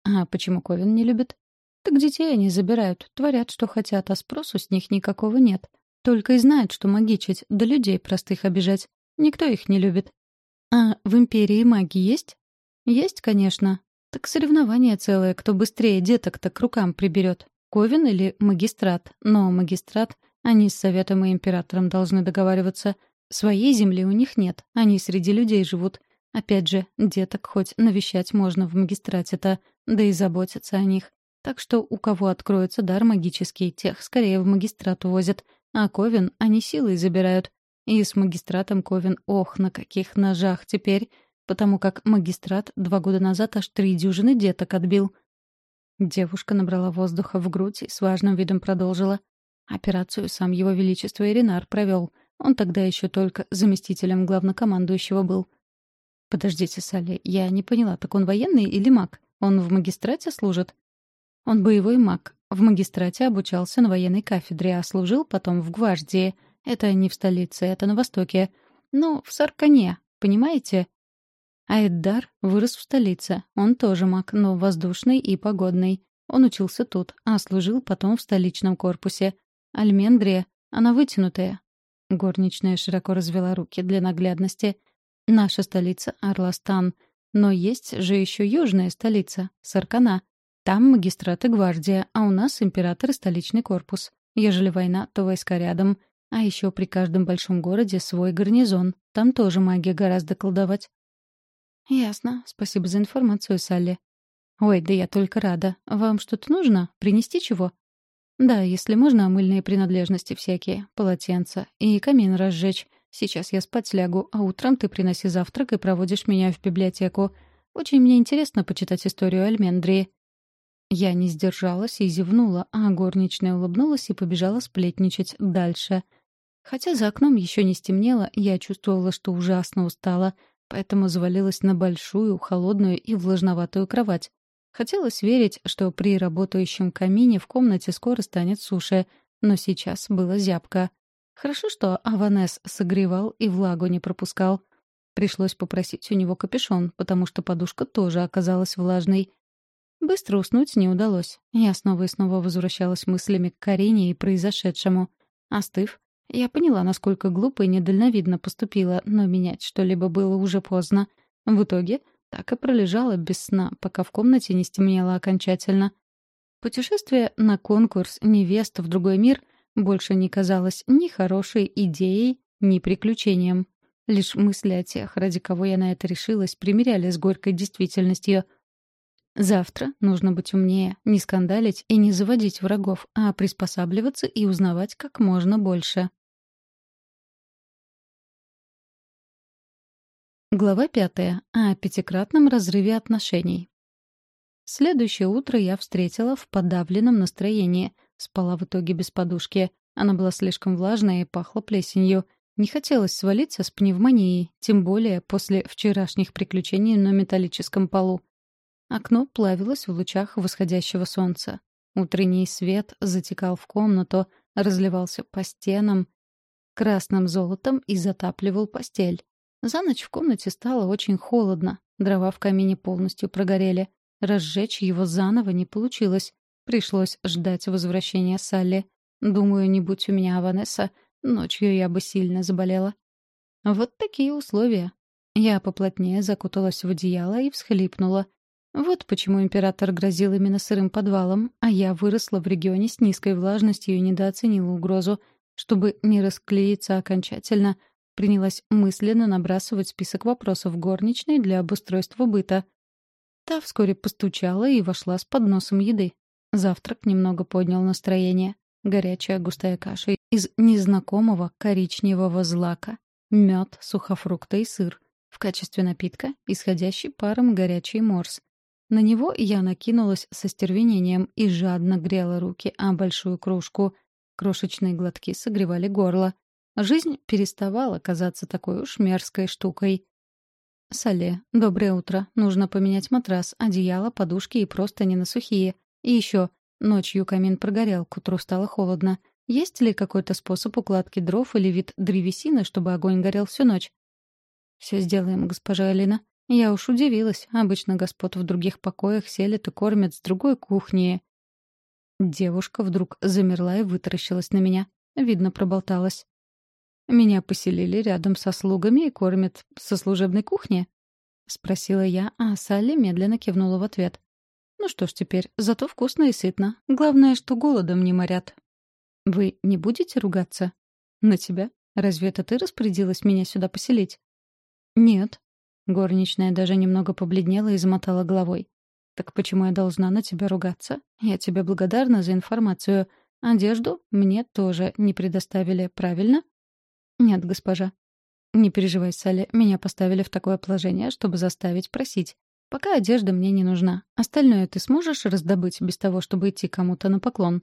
А почему Ковен не любит? Так детей они забирают, творят, что хотят, а спросу с них никакого нет. Только и знают, что магичить, да людей простых обижать. Никто их не любит. А в Империи маги есть? Есть, конечно. Так соревнование целое, кто быстрее деток-то к рукам приберет. Ковен или магистрат. Но магистрат, они с Советом и Императором должны договариваться. Своей земли у них нет, они среди людей живут. Опять же, деток хоть навещать можно в магистрате-то, да и заботиться о них. Так что у кого откроется дар магический, тех скорее в магистрат увозят, а Ковен они силой забирают. И с магистратом Ковен, ох, на каких ножах теперь, потому как магистрат два года назад аж три дюжины деток отбил. Девушка набрала воздуха в грудь и с важным видом продолжила. Операцию сам его величество Иринар провел. Он тогда еще только заместителем главнокомандующего был. «Подождите, Салли, я не поняла, так он военный или маг? Он в магистрате служит?» «Он боевой маг. В магистрате обучался на военной кафедре, а служил потом в гвардии. Это не в столице, это на востоке. Ну, в Саркане, понимаете? А Эддар вырос в столице. Он тоже маг, но воздушный и погодный. Он учился тут, а служил потом в столичном корпусе. Альмендрия, она вытянутая. Горничная широко развела руки для наглядности. Наша столица — Арластан. Но есть же еще южная столица — Саркана. Там магистрат и гвардия, а у нас император и столичный корпус. Ежели война, то войска рядом — а еще при каждом большом городе свой гарнизон. Там тоже магия гораздо колдовать. Ясно. Спасибо за информацию, Салли. Ой, да я только рада. Вам что-то нужно? Принести чего? Да, если можно, мыльные принадлежности всякие, полотенца и камин разжечь. Сейчас я спать лягу, а утром ты приноси завтрак и проводишь меня в библиотеку. Очень мне интересно почитать историю Альмендрии. Я не сдержалась и зевнула, а горничная улыбнулась и побежала сплетничать дальше — Хотя за окном еще не стемнело, я чувствовала, что ужасно устала, поэтому завалилась на большую, холодную и влажноватую кровать. Хотелось верить, что при работающем камине в комнате скоро станет суше, но сейчас было зябко. Хорошо, что Аванес согревал и влагу не пропускал. Пришлось попросить у него капюшон, потому что подушка тоже оказалась влажной. Быстро уснуть не удалось. Я снова и снова возвращалась мыслями к Карине и произошедшему. Остыв, я поняла, насколько глупо и недальновидно поступила, но менять что-либо было уже поздно. В итоге так и пролежала без сна, пока в комнате не стемнело окончательно. Путешествие на конкурс невест в другой мир больше не казалось ни хорошей идеей, ни приключением. Лишь мысли о тех, ради кого я на это решилась, примеряли с горькой действительностью. Завтра нужно быть умнее, не скандалить и не заводить врагов, а приспосабливаться и узнавать как можно больше. Глава пятая. О пятикратном разрыве отношений. Следующее утро я встретила в подавленном настроении. Спала в итоге без подушки. Она была слишком влажная и пахла плесенью. Не хотелось свалиться с пневмонией, тем более после вчерашних приключений на металлическом полу. Окно плавилось в лучах восходящего солнца. Утренний свет затекал в комнату, разливался по стенам красным золотом и затапливал постель. За ночь в комнате стало очень холодно. Дрова в камине полностью прогорели. Разжечь его заново не получилось. Пришлось ждать возвращения Салли. Думаю, не будь у меня Аванесса, ночью я бы сильно заболела. Вот такие условия. Я поплотнее закуталась в одеяло и всхлипнула. Вот почему император грозил именно сырым подвалом, а я выросла в регионе с низкой влажностью и недооценила угрозу. Чтобы не расклеиться окончательно — Принялась мысленно набрасывать список вопросов горничной для обустройства быта. Та вскоре постучала и вошла с подносом еды. Завтрак немного поднял настроение. Горячая густая каша из незнакомого коричневого злака, мед, сухофрукты и сыр. В качестве напитка исходящий паром горячий морс. На него я накинулась со стервенением и жадно грела руки о большую кружку. Крошечные глотки согревали горло. Жизнь переставала казаться такой уж мерзкой штукой. «Сале, доброе утро. Нужно поменять матрас, одеяло, подушки и просто не на сухие. И еще, ночью камин прогорел, к утру стало холодно. Есть ли какой-то способ укладки дров или вид древесины, чтобы огонь горел всю ночь?» «Все сделаем, госпожа Алина. Я уж удивилась. Обычно господ в других покоях селят и кормят с другой кухни». Девушка вдруг замерла и вытаращилась на меня. Видно, проболталась. Меня поселили рядом со слугами и кормят со служебной кухни?» — спросила я, а Салли медленно кивнула в ответ. «Ну что ж теперь, зато вкусно и сытно. Главное, что голодом не морят». «Вы не будете ругаться?» «На тебя? Разве это ты распорядилась меня сюда поселить?» «Нет». Горничная даже немного побледнела и замотала головой. «Так почему я должна на тебя ругаться? Я тебе благодарна за информацию. Одежду мне тоже не предоставили, правильно?» «Нет, госпожа». «Не переживай, Салли, меня поставили в такое положение, чтобы заставить просить. Пока одежда мне не нужна. Остальное ты сможешь раздобыть без того, чтобы идти кому-то на поклон?»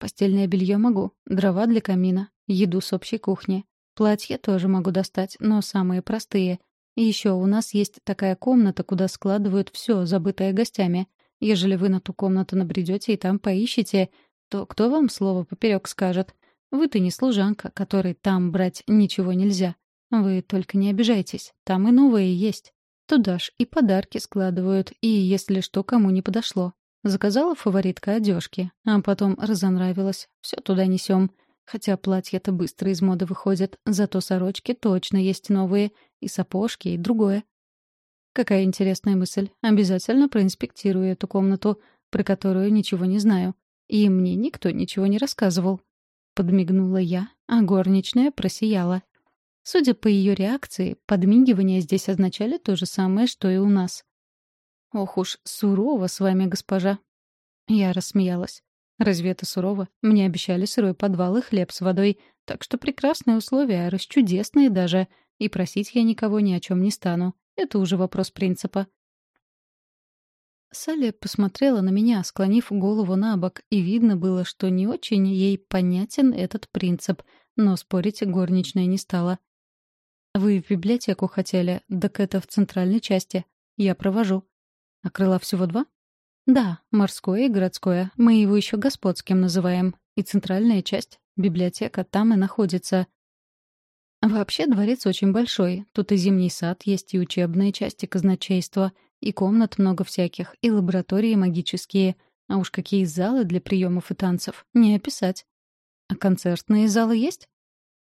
«Постельное белье могу, дрова для камина, еду с общей кухни. Платье тоже могу достать, но самые простые. И еще у нас есть такая комната, куда складывают все, забытое гостями. Ежели вы на ту комнату набредете и там поищете, то кто вам слово поперек скажет? Вы-то не служанка, которой там брать ничего нельзя. Вы только не обижайтесь, там и новые есть. Туда ж и подарки складывают, и если что, кому не подошло. Заказала фаворитка одежки, а потом разонравилась. Все туда несем. Хотя платья-то быстро из моды выходят, зато сорочки точно есть новые, и сапожки, и другое. Какая интересная мысль. Обязательно проинспектирую эту комнату, про которую ничего не знаю. И мне никто ничего не рассказывал. Подмигнула я, а горничная просияла. Судя по ее реакции, подмигивания здесь означали то же самое, что и у нас. «Ох уж, сурово с вами, госпожа!» Я рассмеялась. «Разве это сурово? Мне обещали сырой подвал и хлеб с водой, так что прекрасные условия, расчудесные даже, и просить я никого ни о чем не стану. Это уже вопрос принципа. Салли посмотрела на меня, склонив голову на бок, и видно было, что не очень ей понятен этот принцип, но спорить горничная не стала. «Вы в библиотеку хотели, так это в центральной части. Я провожу». «А крыла всего два?» «Да, морское и городское. Мы его еще господским называем. И центральная часть, библиотека, там и находится. Вообще дворец очень большой. Тут и зимний сад есть, и учебные части казначейства, и комнат много всяких, и лаборатории магические. А уж какие залы для приемов и танцев. Не описать. А концертные залы есть?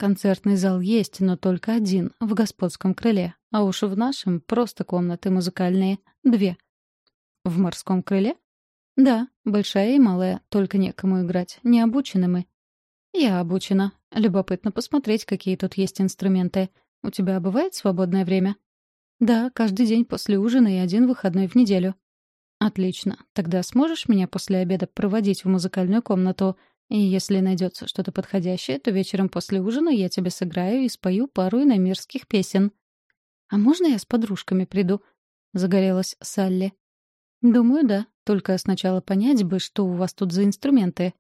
Концертный зал есть, но только один, в господском крыле. А уж в нашем просто комнаты музыкальные. Две. В морском крыле? Да, большая и малая, только некому играть. Не обучены мы. Я обучена. Любопытно посмотреть, какие тут есть инструменты. У тебя бывает свободное время? «Да, каждый день после ужина и один выходной в неделю». «Отлично. Тогда сможешь меня после обеда проводить в музыкальную комнату? И если найдется что-то подходящее, то вечером после ужина я тебе сыграю и спою пару иномирских песен». «А можно я с подружками приду?» — загорелась Салли. «Думаю, да. Только сначала понять бы, что у вас тут за инструменты».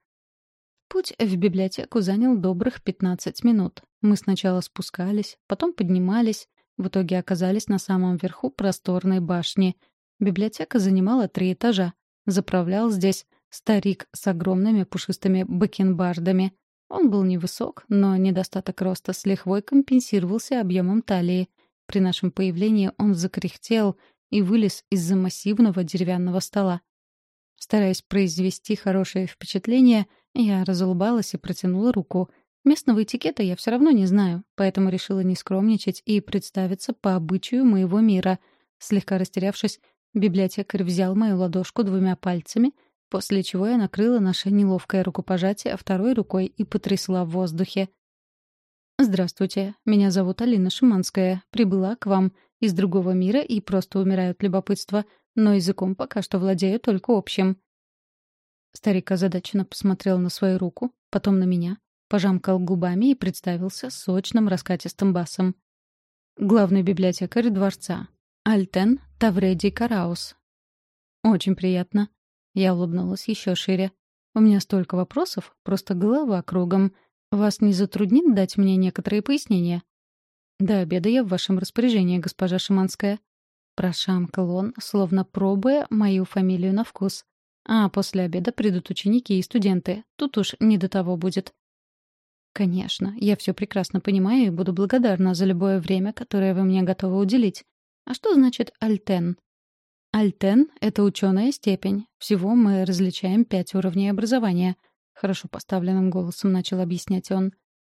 Путь в библиотеку занял добрых 15 минут. Мы сначала спускались, потом поднимались, в итоге оказались на самом верху просторной башни. Библиотека занимала три этажа. Заправлял здесь старик с огромными пушистыми бакенбардами. Он был невысок, но недостаток роста с лихвой компенсировался объемом талии. При нашем появлении он закряхтел и вылез из-за массивного деревянного стола. Стараясь произвести хорошее впечатление, я разулыбалась и протянула руку. Местного этикета я все равно не знаю, поэтому решила не скромничать и представиться по обычаю моего мира. Слегка растерявшись, библиотекарь взял мою ладошку двумя пальцами, после чего я накрыла наше неловкое рукопожатие второй рукой и потрясла в воздухе. «Здравствуйте, меня зовут Алина Шиманская. Прибыла к вам из другого мира и просто умираю от любопытства, но языком пока что владею только общим». Старик озадаченно посмотрел на свою руку, потом на меня, пожамкал губами и представился сочным раскатистым басом. Главный библиотекарь дворца. Альтен Тавреди Караус. «Очень приятно». Я улыбнулась еще шире. «У меня столько вопросов, просто голова кругом. Вас не затруднит дать мне некоторые пояснения?» «До обеда я в вашем распоряжении, госпожа Шиманская». Прошамкал он, словно пробуя мою фамилию на вкус. «А после обеда придут ученики и студенты. Тут уж не до того будет». «Конечно, я все прекрасно понимаю и буду благодарна за любое время, которое вы мне готовы уделить. А что значит «альтен»?» «Альтен» — это ученая степень. Всего мы различаем пять уровней образования. Хорошо поставленным голосом начал объяснять он.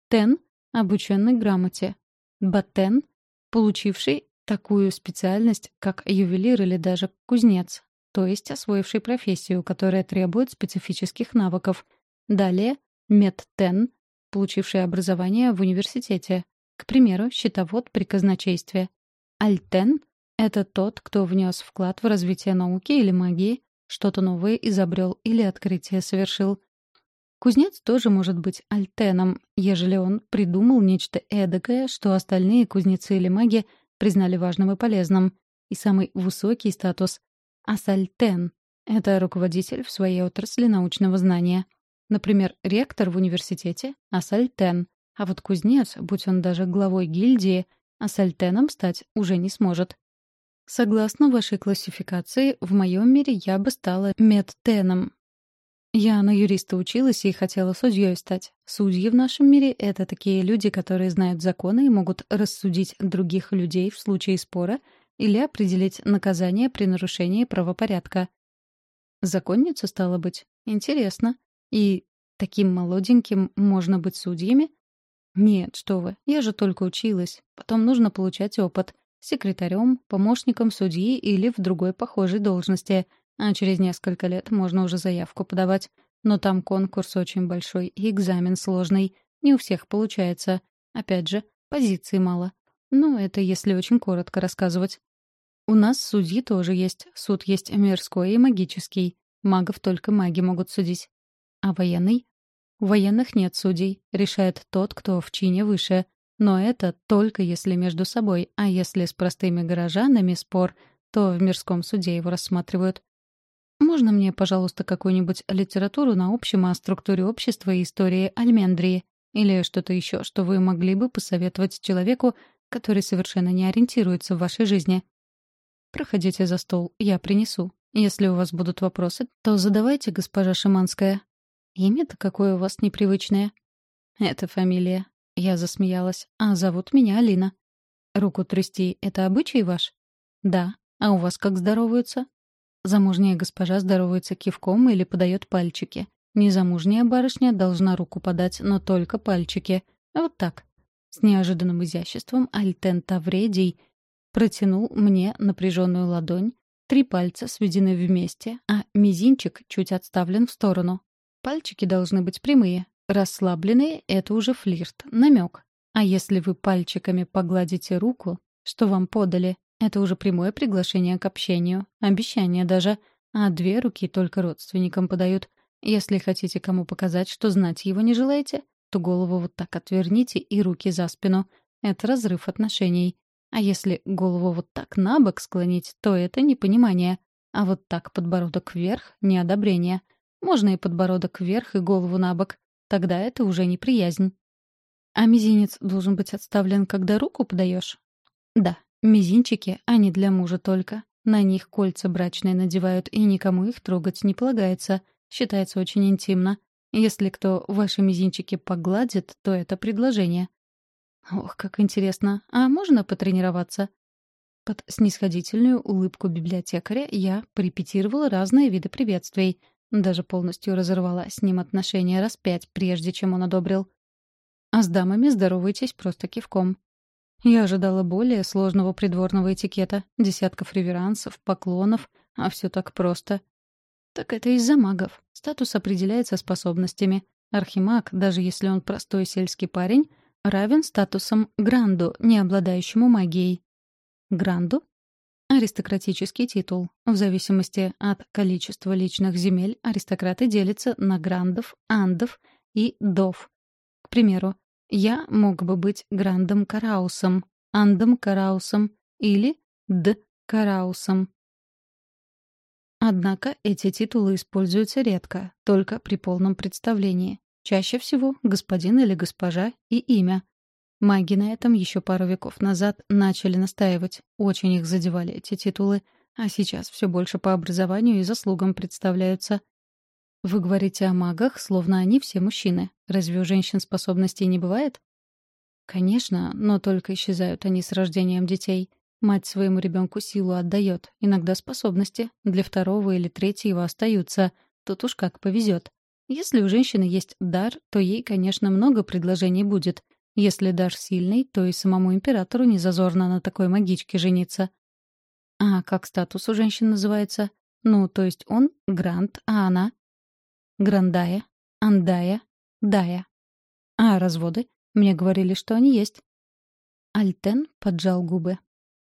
«Тен» — обученный грамоте. «Батен» — получивший такую специальность, как ювелир или даже кузнец, то есть освоивший профессию, которая требует специфических навыков. Далее — «Медтен» получивший образование в университете. К примеру, счетовод при казначействе. Альтен — это тот, кто внес вклад в развитие науки или магии, что-то новое изобрел или открытие совершил. Кузнец тоже может быть альтеном, ежели он придумал нечто эдакое, что остальные кузнецы или маги признали важным и полезным. И самый высокий статус — асальтен — это руководитель в своей отрасли научного знания — Например, ректор в университете — Асальтен, а вот кузнец, будь он даже главой гильдии, Асальтеном стать уже не сможет. Согласно вашей классификации, в моем мире я бы стала медтеном. Я на юриста училась и хотела судьей стать. Судьи в нашем мире — это такие люди, которые знают законы и могут рассудить других людей в случае спора или определить наказание при нарушении правопорядка. Законница, стало быть. Интересно. И таким молоденьким можно быть судьями? Нет, что вы, я же только училась. Потом нужно получать опыт. Секретарем, помощником судьи или в другой похожей должности. А через несколько лет можно уже заявку подавать. Но там конкурс очень большой и экзамен сложный. Не у всех получается. Опять же, позиций мало. Ну, это если очень коротко рассказывать. У нас судьи тоже есть. Суд есть мирской и магический. Магов только маги могут судить. А военный? У военных нет судей. Решает тот, кто в чине выше. Но это только если между собой, а если с простыми горожанами спор, то в мирском суде его рассматривают. Можно мне, пожалуйста, какую-нибудь литературу на общем о структуре общества и истории Альмендрии? Или что-то еще, что вы могли бы посоветовать человеку, который совершенно не ориентируется в вашей жизни? Проходите за стол, я принесу. Если у вас будут вопросы, то задавайте, госпожа Шиманская. Имя-то какое у вас непривычное. Это фамилия. Я засмеялась. А зовут меня Алина. Руку трясти — это обычай ваш? Да. А у вас как здороваются? Замужняя госпожа здоровается кивком или подает пальчики. Незамужняя барышня должна руку подать, но только пальчики. Вот так. С неожиданным изяществом Альтен Тавредий протянул мне напряженную ладонь, три пальца сведены вместе, а мизинчик чуть отставлен в сторону. Пальчики должны быть прямые. Расслабленные — это уже флирт, намек. А если вы пальчиками погладите руку, что вам подали, это уже прямое приглашение к общению, обещание даже. А две руки только родственникам подают. Если хотите кому показать, что знать его не желаете, то голову вот так отверните и руки за спину. Это разрыв отношений. А если голову вот так на бок склонить, то это непонимание. А вот так подбородок вверх — неодобрение. Можно и подбородок вверх, и голову на бок. Тогда это уже неприязнь. А мизинец должен быть отставлен, когда руку подаешь? Да, мизинчики, они для мужа только. На них кольца брачные надевают, и никому их трогать не полагается. Считается очень интимно. Если кто ваши мизинчики погладит, то это предложение. Ох, как интересно. А можно потренироваться? Под снисходительную улыбку библиотекаря я порепетировала разные виды приветствий. Даже полностью разорвала с ним отношения раз пять, прежде чем он одобрил. А с дамами здоровайтесь просто кивком. Я ожидала более сложного придворного этикета, десятков реверансов, поклонов, а все так просто. Так это из-за магов. Статус определяется способностями. Архимаг, даже если он простой сельский парень, равен статусам гранду, не обладающему магией. Гранду? Аристократический титул. В зависимости от количества личных земель аристократы делятся на грандов, андов и дов. К примеру, я мог бы быть Грандом Караусом, Андом Караусом или Д. Караусом. Однако эти титулы используются редко, только при полном представлении. Чаще всего господин или госпожа и имя. Маги на этом еще пару веков назад начали настаивать. Очень их задевали эти титулы, а сейчас все больше по образованию и заслугам представляются. Вы говорите о магах, словно они все мужчины. Разве у женщин способностей не бывает? Конечно, но только исчезают они с рождением детей. Мать своему ребенку силу отдает, иногда способности. Для второго или третьего остаются. Тут уж как повезет. Если у женщины есть дар, то ей, конечно, много предложений будет. Если дар сильный, то и самому императору не зазорно на такой магичке жениться. А как статус у женщин называется? Ну, то есть он — грант, а она Грандая, Андая, Дая. А разводы? Мне говорили, что они есть. Альтен поджал губы.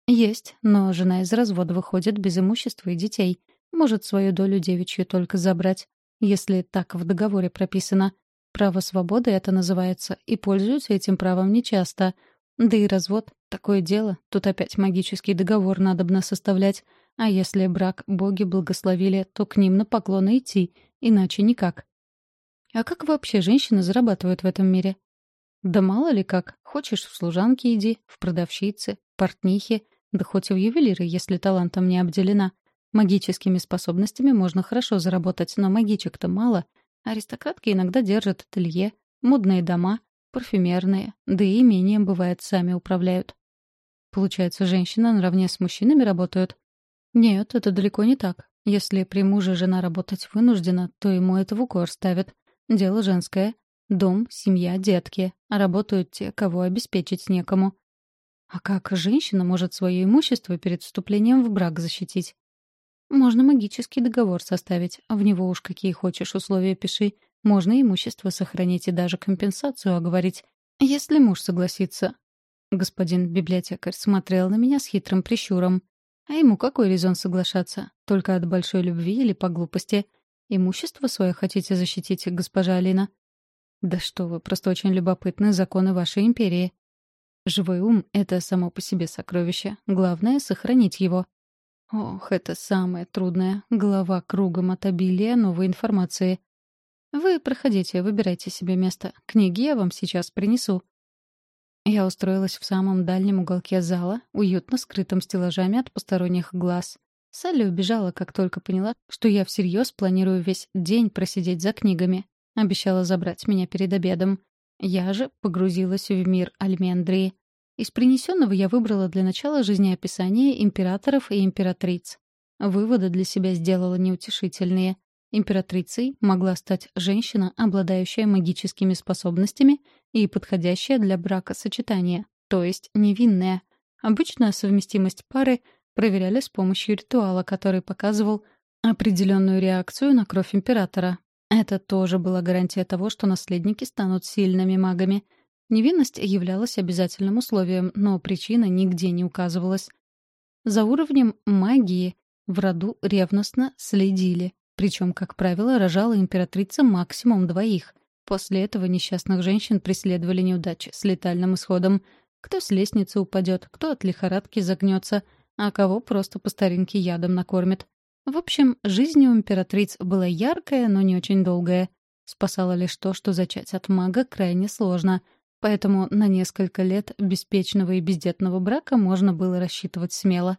Есть, но жена из развода выходит без имущества и детей. Может свою долю девичью только забрать, если так в договоре прописано. Право свободы это называется, и пользуются этим правом нечасто. Да и развод — такое дело. Тут опять магический договор надобно составлять. А если брак боги благословили, то к ним на поклоны идти — Иначе никак. А как вообще женщины зарабатывают в этом мире? Да мало ли как. Хочешь, в служанки иди, в продавщицы, портнихи, да хоть в ювелиры, если талантом не обделена. Магическими способностями можно хорошо заработать, но магичек-то мало. Аристократки иногда держат ателье, модные дома, парфюмерные, да и имением, бывает, сами управляют. Получается, женщины наравне с мужчинами работают? Нет, это далеко не так. Если при муже жена работать вынуждена, то ему это в укор ставят. Дело женское. Дом, семья, детки. А работают те, кого обеспечить некому. А как женщина может свое имущество перед вступлением в брак защитить? Можно магический договор составить, в него уж какие хочешь условия пиши. Можно имущество сохранить и даже компенсацию оговорить, если муж согласится. Господин библиотекарь смотрел на меня с хитрым прищуром. А ему какой резон соглашаться? Только от большой любви или по глупости? Имущество свое хотите защитить, госпожа Алина? Да что вы, просто очень любопытны законы вашей империи. Живой ум — это само по себе сокровище. Главное — сохранить его. Ох, это самое трудное. Голова кругом от обилия новой информации. Вы проходите, выбирайте себе место. Книги я вам сейчас принесу. Я устроилась в самом дальнем уголке зала, уютно скрытым стеллажами от посторонних глаз. Салли убежала, как только поняла, что я всерьез планирую весь день просидеть за книгами. Обещала забрать меня перед обедом. Я же погрузилась в мир Альмендрии. Из принесенного я выбрала для начала жизнеописание императоров и императриц. Выводы для себя сделала неутешительные. Императрицей могла стать женщина, обладающая магическими способностями и подходящая для бракосочетания, то есть невинная. Обычно совместимость пары проверяли с помощью ритуала, который показывал определенную реакцию на кровь императора. Это тоже была гарантия того, что наследники станут сильными магами. Невинность являлась обязательным условием, но причина нигде не указывалась. За уровнем магии в роду ревностно следили. Причем, как правило, рожала императрица максимум двоих. После этого несчастных женщин преследовали неудачи с летальным исходом. Кто с лестницы упадет, кто от лихорадки загнется, а кого просто по старинке ядом накормит. В общем, жизнь у императриц была яркая, но не очень долгая. Спасало лишь то, что зачать от мага крайне сложно, поэтому на несколько лет беспечного и бездетного брака можно было рассчитывать смело.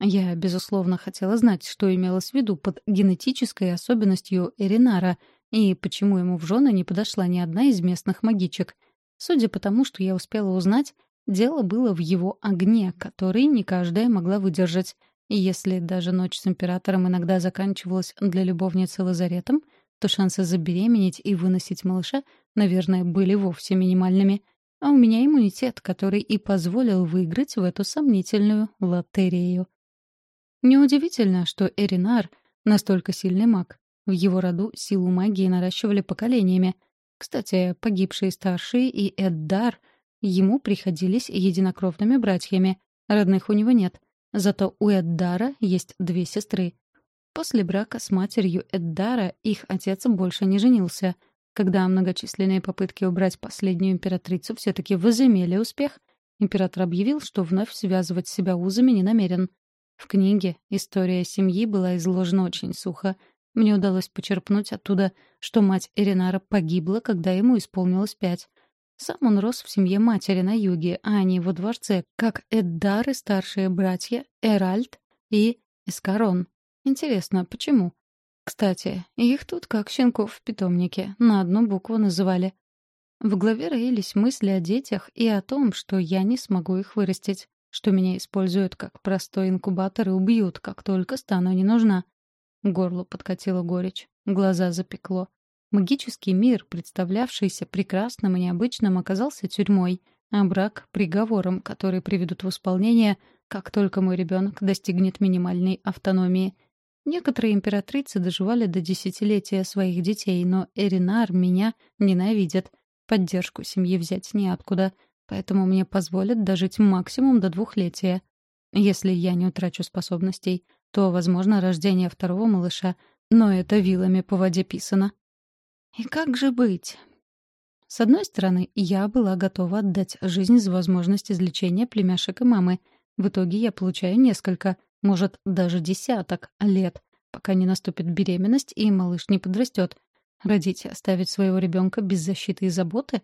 Я, безусловно, хотела знать, что имелось в виду под генетической особенностью Эринара и почему ему в жены не подошла ни одна из местных магичек. Судя по тому, что я успела узнать, дело было в его огне, который не каждая могла выдержать. И если даже ночь с императором иногда заканчивалась для любовницы лазаретом, то шансы забеременеть и выносить малыша, наверное, были вовсе минимальными. А у меня иммунитет, который и позволил выиграть в эту сомнительную лотерею. Неудивительно, что Эринар — настолько сильный маг. В его роду силу магии наращивали поколениями. Кстати, погибшие старшие и Эддар ему приходились единокровными братьями. Родных у него нет. Зато у Эддара есть две сестры. После брака с матерью Эддара их отец больше не женился. Когда многочисленные попытки убрать последнюю императрицу все-таки возымели успех, император объявил, что вновь связывать себя узами не намерен. В книге история семьи была изложена очень сухо. Мне удалось почерпнуть оттуда, что мать Эринара погибла, когда ему исполнилось пять. Сам он рос в семье матери на юге, а не во дворце, как Эддар и старшие братья Эральд и Эскарон. Интересно, почему? Кстати, их тут как щенков в питомнике, на одну букву называли. В голове роились мысли о детях и о том, что я не смогу их вырастить что меня используют как простой инкубатор и убьют, как только стану не нужна. Горло подкатило горечь, глаза запекло. Магический мир, представлявшийся прекрасным и необычным, оказался тюрьмой, а брак — приговором, который приведут в исполнение, как только мой ребенок достигнет минимальной автономии. Некоторые императрицы доживали до десятилетия своих детей, но Эринар меня ненавидит. Поддержку семьи взять неоткуда — поэтому мне позволят дожить максимум до двухлетия. Если я не утрачу способностей, то, возможно, рождение второго малыша, но это вилами по воде писано. И как же быть? С одной стороны, я была готова отдать жизнь за возможность излечения племяшек и мамы. В итоге я получаю несколько, может, даже десяток лет, пока не наступит беременность и малыш не подрастет. Родить оставить своего ребенка без защиты и заботы?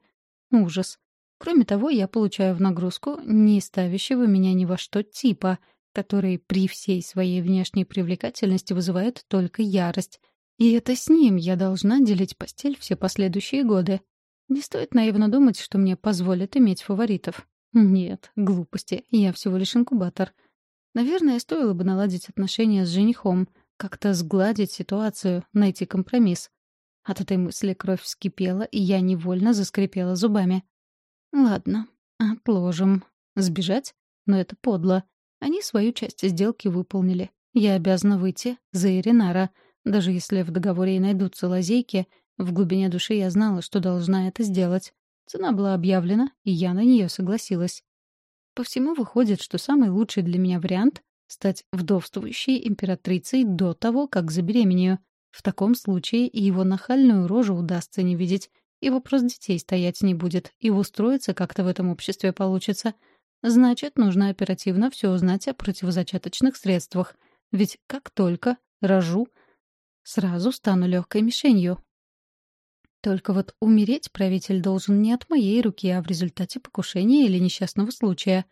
Ужас. Кроме того, я получаю в нагрузку не ставящего меня ни во что типа, который при всей своей внешней привлекательности вызывает только ярость. И это с ним я должна делить постель все последующие годы. Не стоит наивно думать, что мне позволят иметь фаворитов. Нет, глупости, я всего лишь инкубатор. Наверное, стоило бы наладить отношения с женихом, как-то сгладить ситуацию, найти компромисс. От этой мысли кровь вскипела, и я невольно заскрипела зубами. Ладно, отложим. Сбежать? Но это подло. Они свою часть сделки выполнили. Я обязана выйти за Иринара. Даже если в договоре и найдутся лазейки, в глубине души я знала, что должна это сделать. Цена была объявлена, и я на нее согласилась. По всему выходит, что самый лучший для меня вариант — стать вдовствующей императрицей до того, как забеременею. В таком случае его нахальную рожу удастся не видеть, и вопрос детей стоять не будет, и устроиться как-то в этом обществе получится. Значит, нужно оперативно все узнать о противозачаточных средствах. Ведь как только рожу, сразу стану легкой мишенью. Только вот умереть правитель должен не от моей руки, а в результате покушения или несчастного случая.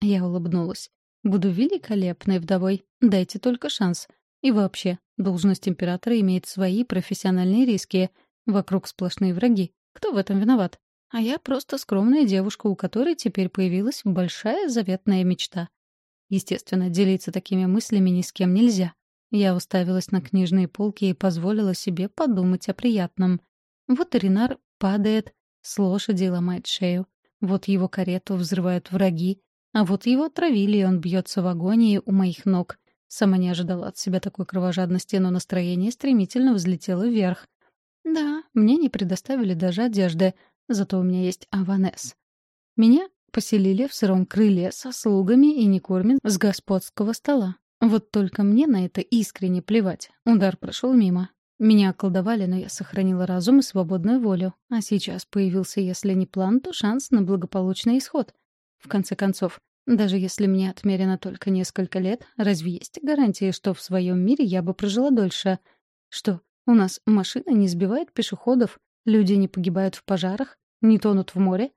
Я улыбнулась. Буду великолепной вдовой. Дайте только шанс. И вообще, должность императора имеет свои профессиональные риски — Вокруг сплошные враги. Кто в этом виноват? А я просто скромная девушка, у которой теперь появилась большая заветная мечта. Естественно, делиться такими мыслями ни с кем нельзя. Я уставилась на книжные полки и позволила себе подумать о приятном. Вот Ренар падает, с лошади ломает шею. Вот его карету взрывают враги. А вот его отравили, и он бьется в агонии у моих ног. Сама не ожидала от себя такой кровожадности, но настроение стремительно взлетело вверх. Да, мне не предоставили даже одежды, зато у меня есть аванес. Меня поселили в сыром крыле со слугами и не кормят с господского стола. Вот только мне на это искренне плевать. Удар прошел мимо. Меня околдовали, но я сохранила разум и свободную волю. А сейчас появился, если не план, то шанс на благополучный исход. В конце концов, даже если мне отмерено только несколько лет, разве есть гарантии, что в своем мире я бы прожила дольше? Что, у нас машина не сбивает пешеходов, люди не погибают в пожарах, не тонут в море?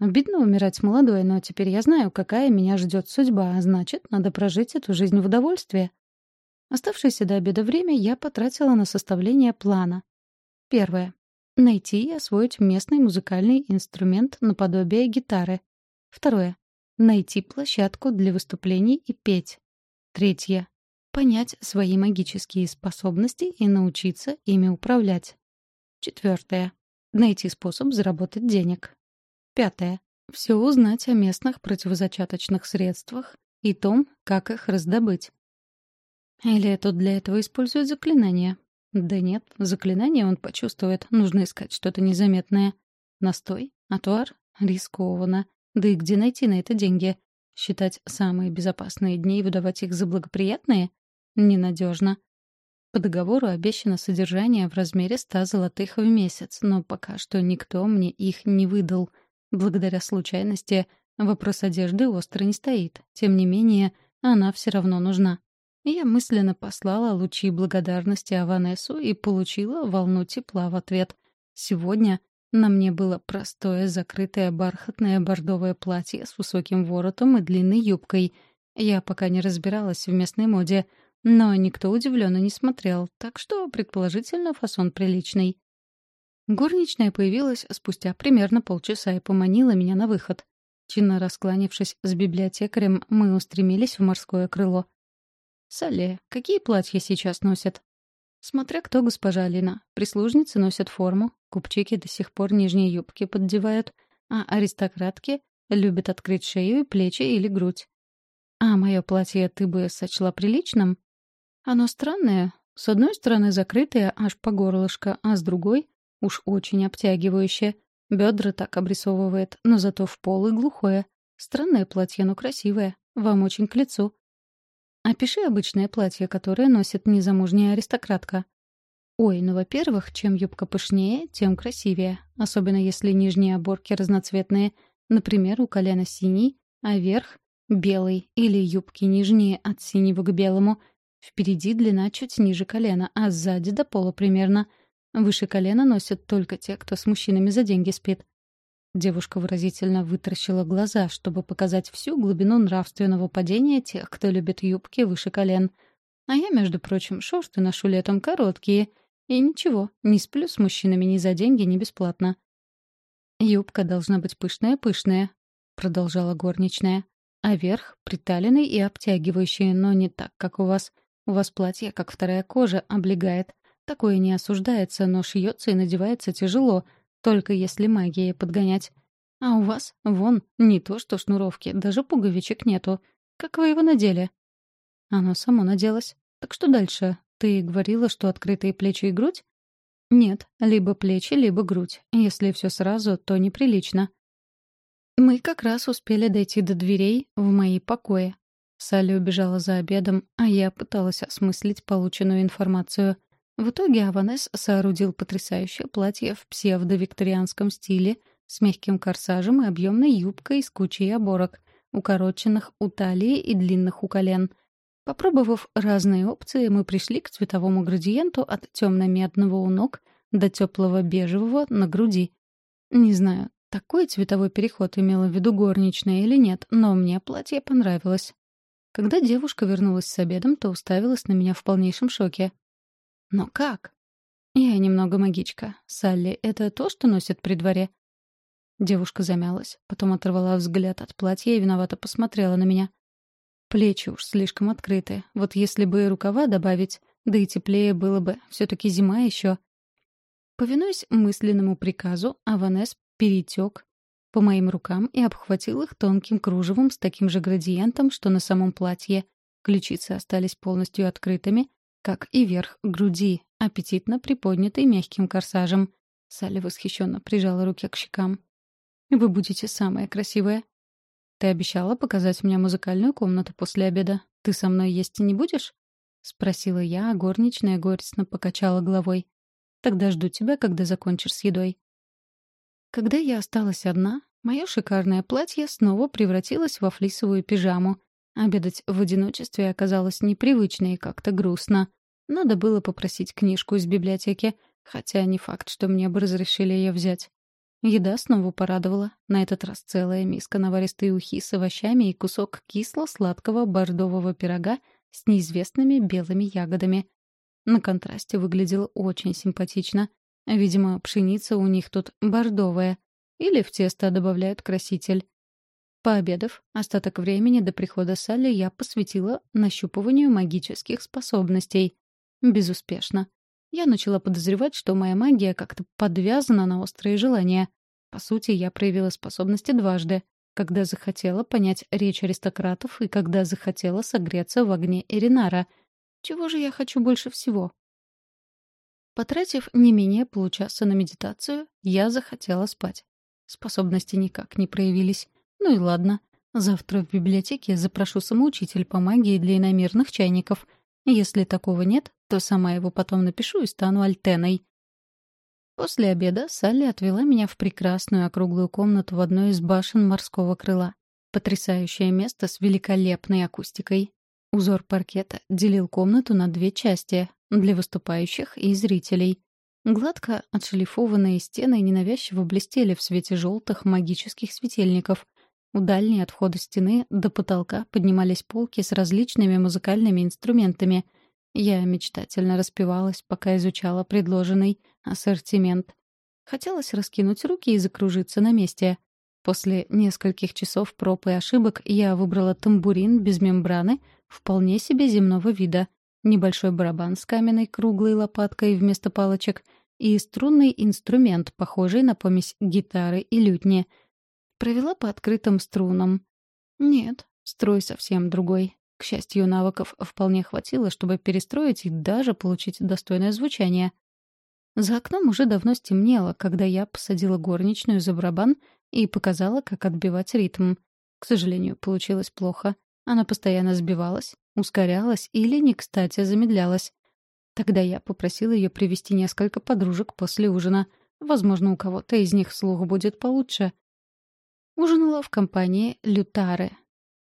Обидно умирать молодой, но теперь я знаю, какая меня ждет судьба, а значит, надо прожить эту жизнь в удовольствие. Оставшееся до обеда время я потратила на составление плана. Первое. Найти и освоить местный музыкальный инструмент наподобие гитары. Второе. Найти площадку для выступлений и петь. Третье. Понять свои магические способности и научиться ими управлять. Четвертое. Найти способ заработать денег. Пятое. Все узнать о местных противозачаточных средствах и том, как их раздобыть. Или тут для этого используют заклинания? Да нет, заклинание он почувствует. Нужно искать что-то незаметное. Настой? Отвар? Рискованно. Да и где найти на это деньги? Считать самые безопасные дни и выдавать их за благоприятные? Ненадежно. По договору обещано содержание в размере ста золотых в месяц, но пока что никто мне их не выдал. Благодаря случайности вопрос одежды остро не стоит. Тем не менее, она все равно нужна. Я мысленно послала лучи благодарности Аванесу и получила волну тепла в ответ. Сегодня на мне было простое, закрытое бархатное бордовое платье с высоким воротом и длинной юбкой. Я пока не разбиралась в местной моде, но никто удивленно не смотрел, так что, предположительно, фасон приличный. Горничная появилась спустя примерно полчаса и поманила меня на выход. Чинно раскланившись с библиотекарем, мы устремились в морское крыло. «Сале, какие платья сейчас носят?» Смотря кто, госпожа Алина. Прислужницы носят форму, купчики до сих пор нижние юбки поддевают, а аристократки любят открыть шею и плечи или грудь. А мое платье ты бы сочла приличным? Оно странное. С одной стороны закрытое аж по горлышко, а с другой — уж очень обтягивающее. Бедра так обрисовывает, но зато в пол и глухое. Странное платье, но красивое. Вам очень к лицу. Опиши обычное платье, которое носит незамужняя аристократка. Ой, ну, во-первых, чем юбка пышнее, тем красивее. Особенно если нижние оборки разноцветные. Например, у колена синий, а верх — белый. Или юбки нижние от синего к белому. Впереди длина чуть ниже колена, а сзади до пола примерно. Выше колена носят только те, кто с мужчинами за деньги спит. Девушка выразительно вытаращила глаза, чтобы показать всю глубину нравственного падения тех, кто любит юбки выше колен. А я, между прочим, шорты ношу летом короткие. И ничего, не сплю с мужчинами ни за деньги, ни бесплатно. «Юбка должна быть пышная-пышная», — продолжала горничная. «А верх — приталенный и обтягивающий, но не так, как у вас. У вас платье, как вторая кожа, облегает. Такое не осуждается, но шьется и надевается тяжело, только если магией подгонять. А у вас, вон, не то что шнуровки, даже пуговичек нету. Как вы его надели? Оно само наделось. Так что дальше? Ты говорила, что открытые плечи и грудь? Нет, либо плечи, либо грудь. Если все сразу, то неприлично. Мы как раз успели дойти до дверей в мои покои. Салли убежала за обедом, а я пыталась осмыслить полученную информацию. В итоге Аванес соорудил потрясающее платье в псевдо-викторианском стиле с мягким корсажем и объемной юбкой с кучей оборок, укороченных у талии и длинных у колен. Попробовав разные опции, мы пришли к цветовому градиенту от темно-медного у ног до теплого бежевого на груди. Не знаю, такой цветовой переход имела в виду горничная или нет, но мне платье понравилось. Когда девушка вернулась с обедом, то уставилась на меня в полнейшем шоке. Но как? Я немного магичка. Салли — это то, что носят при дворе? Девушка замялась, потом оторвала взгляд от платья и виновато посмотрела на меня. Плечи уж слишком открыты. Вот если бы и рукава добавить, да и теплее было бы. все таки зима еще. Повинуясь мысленному приказу, Аванес перетек по моим рукам и обхватил их тонким кружевом с таким же градиентом, что на самом платье. Ключицы остались полностью открытыми, как и верх груди, аппетитно приподнятый мягким корсажем. Салли восхищенно прижала руки к щекам. «Вы будете самая красивая». «Ты обещала показать мне музыкальную комнату после обеда. Ты со мной есть не будешь?» — спросила я, а горничная горестно покачала головой. «Тогда жду тебя, когда закончишь с едой». Когда я осталась одна, Мое шикарное платье снова превратилось во флисовую пижаму. Обедать в одиночестве оказалось непривычно и как-то грустно. Надо было попросить книжку из библиотеки, хотя не факт, что мне бы разрешили ее взять. Еда снова порадовала. На этот раз целая миска наваристой ухи с овощами и кусок кисло-сладкого бордового пирога с неизвестными белыми ягодами. На контрасте выглядело очень симпатично. Видимо, пшеница у них тут бордовая. Или в тесто добавляют краситель. Пообедав, остаток времени до прихода Салли я посвятила нащупыванию магических способностей. Безуспешно. Я начала подозревать, что моя магия как-то подвязана на острые желания. По сути, я проявила способности дважды. Когда захотела понять речь аристократов и когда захотела согреться в огне Эринара. Чего же я хочу больше всего? Потратив не менее получаса на медитацию, я захотела спать. Способности никак не проявились. Ну и ладно. Завтра в библиотеке запрошу самоучитель по магии для иномерных чайников. Если такого нет, то сама его потом напишу и стану альтеной. После обеда Салли отвела меня в прекрасную округлую комнату в одной из башен морского крыла. Потрясающее место с великолепной акустикой. Узор паркета делил комнату на две части — для выступающих и зрителей. Гладко отшлифованные стены ненавязчиво блестели в свете желтых магических светильников. У дальней от входа стены до потолка поднимались полки с различными музыкальными инструментами — я мечтательно распевалась, пока изучала предложенный ассортимент. Хотелось раскинуть руки и закружиться на месте. После нескольких часов проб и ошибок я выбрала тамбурин без мембраны, вполне себе земного вида, небольшой барабан с каменной круглой лопаткой вместо палочек и струнный инструмент, похожий на помесь гитары и лютни. Провела по открытым струнам. Нет, строй совсем другой. К счастью, навыков вполне хватило, чтобы перестроить и даже получить достойное звучание. За окном уже давно стемнело, когда я посадила горничную за барабан и показала, как отбивать ритм. К сожалению, получилось плохо. Она постоянно сбивалась, ускорялась или не кстати замедлялась. Тогда я попросила ее привести несколько подружек после ужина. Возможно, у кого-то из них слух будет получше. Ужинала в компании Лютары,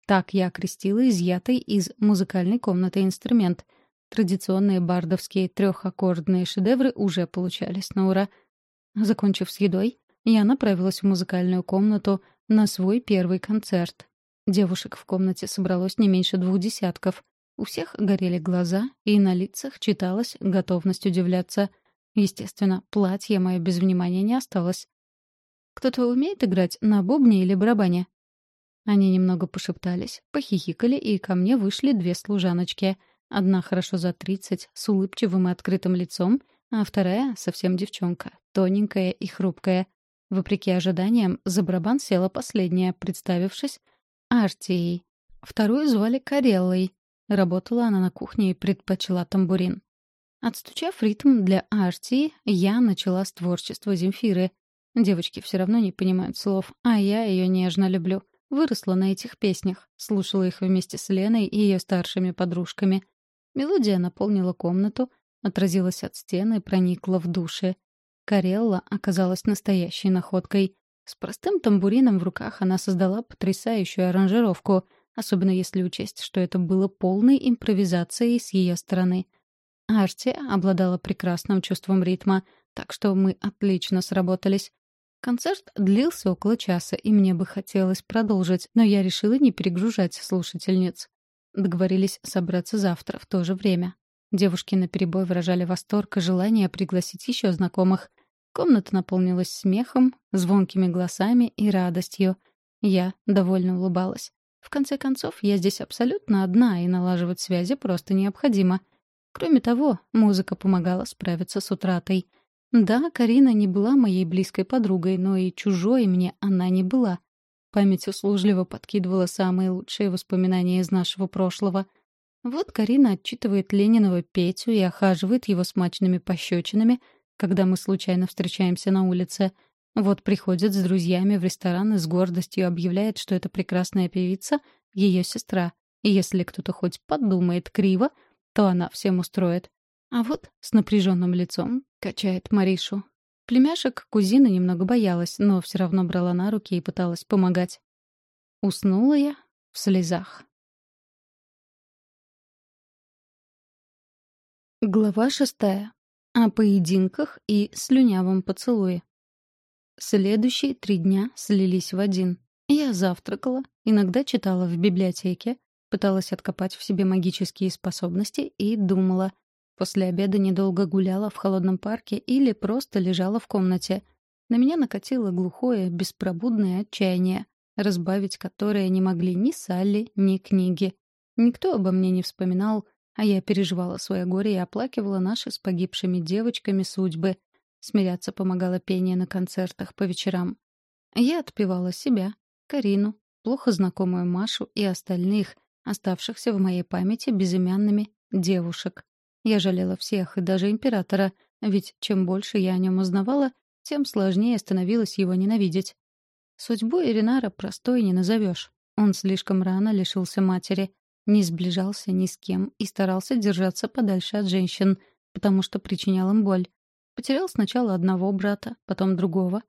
так я окрестила изъятый из музыкальной комнаты инструмент. Традиционные бардовские трехаккордные шедевры уже получались на ура. Закончив с едой, я направилась в музыкальную комнату на свой первый концерт. Девушек в комнате собралось не меньше двух десятков. У всех горели глаза, и на лицах читалась готовность удивляться. Естественно, платье мое без внимания не осталось. «Кто-то умеет играть на бубне или барабане?» Они немного пошептались, похихикали, и ко мне вышли две служаночки. Одна хорошо за тридцать, с улыбчивым и открытым лицом, а вторая — совсем девчонка, тоненькая и хрупкая. Вопреки ожиданиям, за барабан села последняя, представившись Артией. Вторую звали Кареллой. Работала она на кухне и предпочла тамбурин. Отстучав ритм для Артии, я начала с творчества Земфиры. Девочки все равно не понимают слов, а я ее нежно люблю — Выросла на этих песнях, слушала их вместе с Леной и ее старшими подружками. Мелодия наполнила комнату, отразилась от стены и проникла в души. Карелла оказалась настоящей находкой. С простым тамбурином в руках она создала потрясающую аранжировку, особенно если учесть, что это было полной импровизацией с ее стороны. Арти обладала прекрасным чувством ритма, так что мы отлично сработались. Концерт длился около часа, и мне бы хотелось продолжить, но я решила не перегружать слушательниц. Договорились собраться завтра в то же время. Девушки наперебой выражали восторг и желание пригласить еще знакомых. Комната наполнилась смехом, звонкими голосами и радостью. Я довольно улыбалась. В конце концов, я здесь абсолютно одна, и налаживать связи просто необходимо. Кроме того, музыка помогала справиться с утратой — да, Карина не была моей близкой подругой, но и чужой мне она не была. Память услужливо подкидывала самые лучшие воспоминания из нашего прошлого. Вот Карина отчитывает Ленинова Петю и охаживает его смачными пощечинами, когда мы случайно встречаемся на улице. Вот приходит с друзьями в ресторан и с гордостью объявляет, что эта прекрасная певица — ее сестра. И если кто-то хоть подумает криво, то она всем устроит. А вот с напряженным лицом качает Маришу. Племяшек кузина немного боялась, но все равно брала на руки и пыталась помогать. Уснула я в слезах. Глава шестая. О поединках и слюнявом поцелуе. Следующие три дня слились в один. Я завтракала, иногда читала в библиотеке, пыталась откопать в себе магические способности и думала. После обеда недолго гуляла в холодном парке или просто лежала в комнате. На меня накатило глухое, беспробудное отчаяние, разбавить которое не могли ни Салли, ни книги. Никто обо мне не вспоминал, а я переживала свое горе и оплакивала наши с погибшими девочками судьбы. Смиряться помогало пение на концертах по вечерам. Я отпевала себя, Карину, плохо знакомую Машу и остальных, оставшихся в моей памяти безымянными девушек. Я жалела всех, и даже императора, ведь чем больше я о нем узнавала, тем сложнее становилось его ненавидеть. Судьбу Иринара простой не назовешь. Он слишком рано лишился матери, не сближался ни с кем и старался держаться подальше от женщин, потому что причинял им боль. Потерял сначала одного брата, потом другого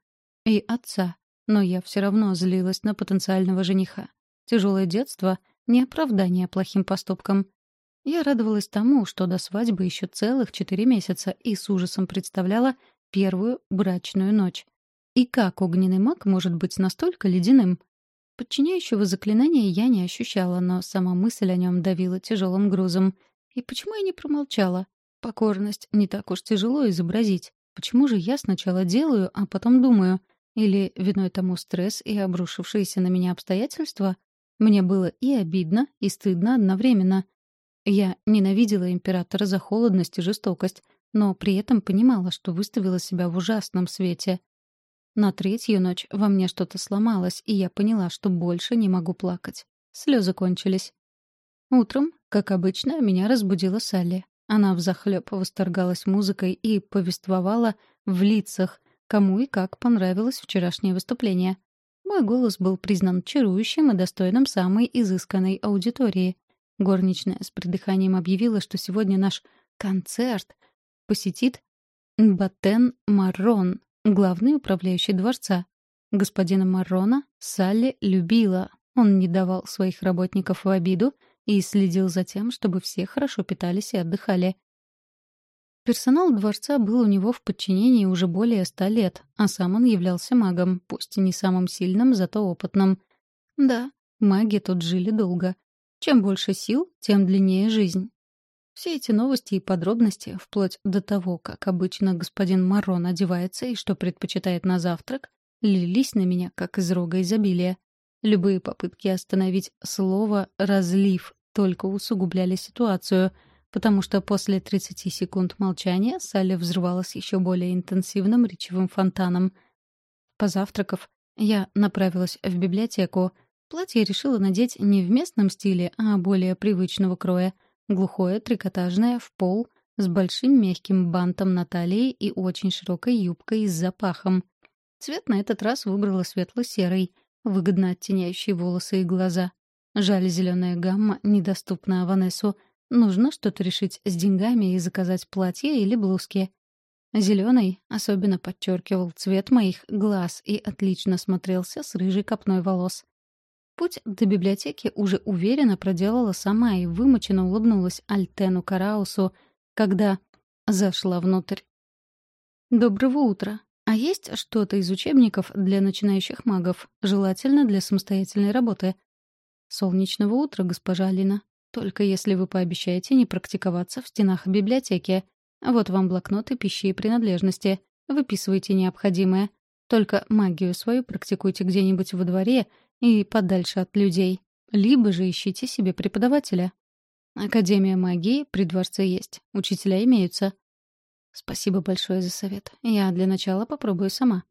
и отца, но я все равно злилась на потенциального жениха. Тяжелое детство — не оправдание плохим поступкам. Я радовалась тому, что до свадьбы еще целых четыре месяца и с ужасом представляла первую брачную ночь. И как огненный маг может быть настолько ледяным? Подчиняющего заклинания я не ощущала, но сама мысль о нем давила тяжелым грузом. И почему я не промолчала? Покорность не так уж тяжело изобразить. Почему же я сначала делаю, а потом думаю? Или виной тому стресс и обрушившиеся на меня обстоятельства? Мне было и обидно, и стыдно одновременно. Я ненавидела императора за холодность и жестокость, но при этом понимала, что выставила себя в ужасном свете. На третью ночь во мне что-то сломалось, и я поняла, что больше не могу плакать. Слезы кончились. Утром, как обычно, меня разбудила Салли. Она взахлёб восторгалась музыкой и повествовала в лицах, кому и как понравилось вчерашнее выступление. Мой голос был признан чарующим и достойным самой изысканной аудитории. Горничная с придыханием объявила, что сегодня наш концерт посетит Батен Маррон, главный управляющий дворца. Господина Маррона Салли любила. Он не давал своих работников в обиду и следил за тем, чтобы все хорошо питались и отдыхали. Персонал дворца был у него в подчинении уже более ста лет, а сам он являлся магом, пусть и не самым сильным, зато опытным. Да, маги тут жили долго. Чем больше сил, тем длиннее жизнь. Все эти новости и подробности, вплоть до того, как обычно господин Маррон одевается и что предпочитает на завтрак, лились на меня, как из рога изобилия. Любые попытки остановить слово «разлив» только усугубляли ситуацию, потому что после 30 секунд молчания Салли взрывалась еще более интенсивным речевым фонтаном. Позавтракав, я направилась в библиотеку. Платье решила надеть не в местном стиле, а более привычного кроя — Глухое, трикотажное, в пол, с большим мягким бантом на талии и очень широкой юбкой с запахом. Цвет на этот раз выбрала светло-серый, выгодно оттеняющий волосы и глаза. Жаль, зеленая гамма недоступна Аванесу. Нужно что-то решить с деньгами и заказать платье или блузки. Зеленый особенно подчеркивал цвет моих глаз и отлично смотрелся с рыжей копной волос. Путь до библиотеки уже уверенно проделала сама и вымоченно улыбнулась Альтену Караусу, когда зашла внутрь. «Доброго утра. А есть что-то из учебников для начинающих магов, желательно для самостоятельной работы?» «Солнечного утра, госпожа Алина. Только если вы пообещаете не практиковаться в стенах библиотеки. Вот вам блокноты, пищи и принадлежности. Выписывайте необходимое. Только магию свою практикуйте где-нибудь во дворе — и подальше от людей. Либо же ищите себе преподавателя. Академия магии при дворце есть. Учителя имеются. Спасибо большое за совет. Я для начала попробую сама.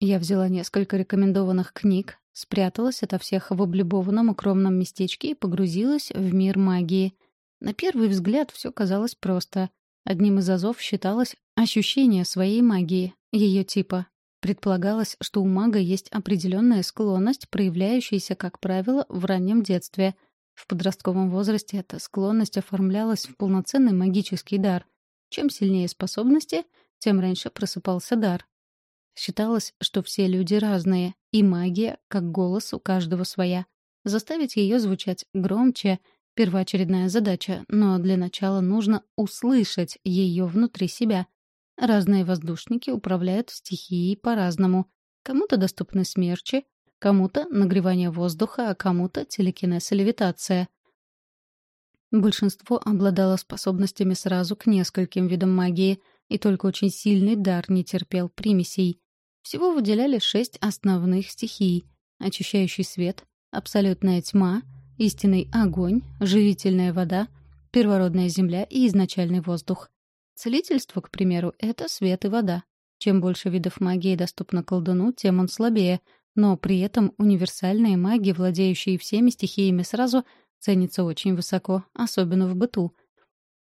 Я взяла несколько рекомендованных книг, спряталась ото всех в облюбованном укромном местечке и погрузилась в мир магии. На первый взгляд все казалось просто. Одним из азов считалось ощущение своей магии, ее типа Предполагалось, что у мага есть определенная склонность, проявляющаяся, как правило, в раннем детстве. В подростковом возрасте эта склонность оформлялась в полноценный магический дар. Чем сильнее способности, тем раньше просыпался дар. Считалось, что все люди разные, и магия, как голос, у каждого своя. Заставить ее звучать громче — первоочередная задача, но для начала нужно услышать ее внутри себя. Разные воздушники управляют стихией по-разному. Кому-то доступны смерчи, кому-то нагревание воздуха, а кому-то телекинез и левитация. Большинство обладало способностями сразу к нескольким видам магии, и только очень сильный дар не терпел примесей. Всего выделяли шесть основных стихий — очищающий свет, абсолютная тьма, истинный огонь, живительная вода, первородная земля и изначальный воздух. Целительство, к примеру, — это свет и вода. Чем больше видов магии доступно колдуну, тем он слабее, но при этом универсальные маги, владеющие всеми стихиями сразу, ценятся очень высоко, особенно в быту.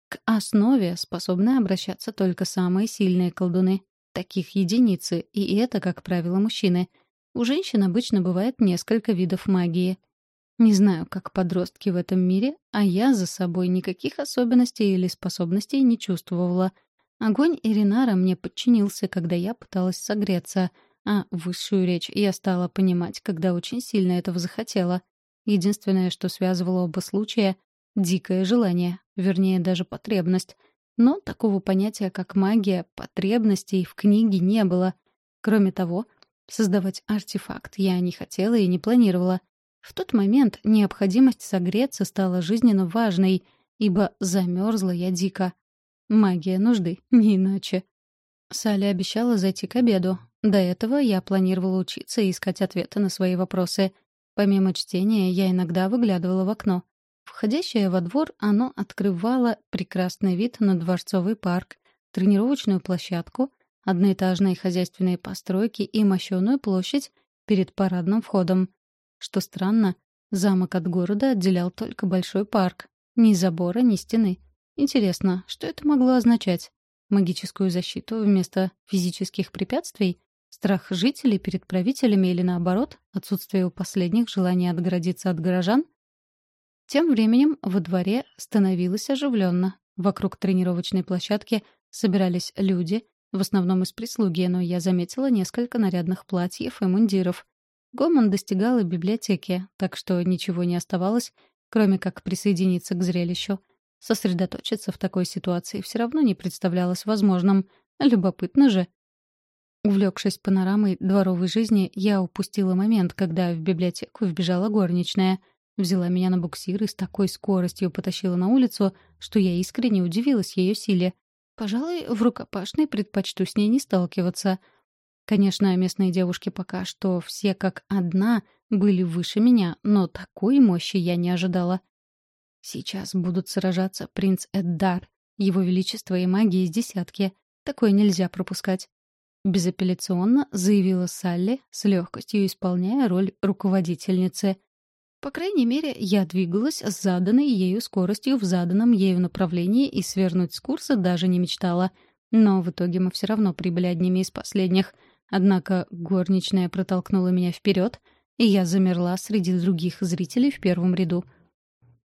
К основе способны обращаться только самые сильные колдуны. Таких единицы, и это, как правило, мужчины. У женщин обычно бывает несколько видов магии. Не знаю, как подростки в этом мире, а я за собой никаких особенностей или способностей не чувствовала. Огонь Иринара мне подчинился, когда я пыталась согреться — а высшую речь я стала понимать, когда очень сильно этого захотела. Единственное, что связывало оба случая — дикое желание, вернее, даже потребность. Но такого понятия, как магия, потребностей в книге не было. Кроме того, создавать артефакт я не хотела и не планировала. В тот момент необходимость согреться стала жизненно важной, ибо замерзла я дико. Магия нужды, не иначе. Саля обещала зайти к обеду, до этого я планировала учиться и искать ответы на свои вопросы. Помимо чтения, я иногда выглядывала в окно. Входящее во двор, оно открывало прекрасный вид на Дворцовый парк, тренировочную площадку, одноэтажные хозяйственные постройки и мощеную площадь перед парадным входом. Что странно, замок от города отделял только большой парк. Ни забора, ни стены. Интересно, что это могло означать? Магическую защиту вместо физических препятствий? Страх жителей перед правителями или, наоборот, отсутствие у последних желания отгородиться от горожан? Тем временем во дворе становилось оживленно. Вокруг тренировочной площадки собирались люди, в основном из прислуги, но я заметила несколько нарядных платьев и мундиров. Гомон достигал и библиотеки, так что ничего не оставалось, кроме как присоединиться к зрелищу. Сосредоточиться в такой ситуации все равно не представлялось возможным. Любопытно же. Увлекшись панорамой дворовой жизни, я упустила момент, когда в библиотеку вбежала горничная. Взяла меня на буксир и с такой скоростью потащила на улицу, что я искренне удивилась ее силе. Пожалуй, в рукопашной предпочту с ней не сталкиваться. Конечно, местные девушки пока что все как одна были выше меня, но такой мощи я не ожидала. Сейчас будут сражаться принц Эддар, его величество и магия из десятки. Такое нельзя пропускать. Безапелляционно заявила Салли, с легкостью исполняя роль руководительницы. По крайней мере, я двигалась с заданной ею скоростью в заданном ею направлении и свернуть с курса даже не мечтала. Но в итоге мы все равно прибыли одними из последних. Однако горничная протолкнула меня вперед, и я замерла среди других зрителей в первом ряду.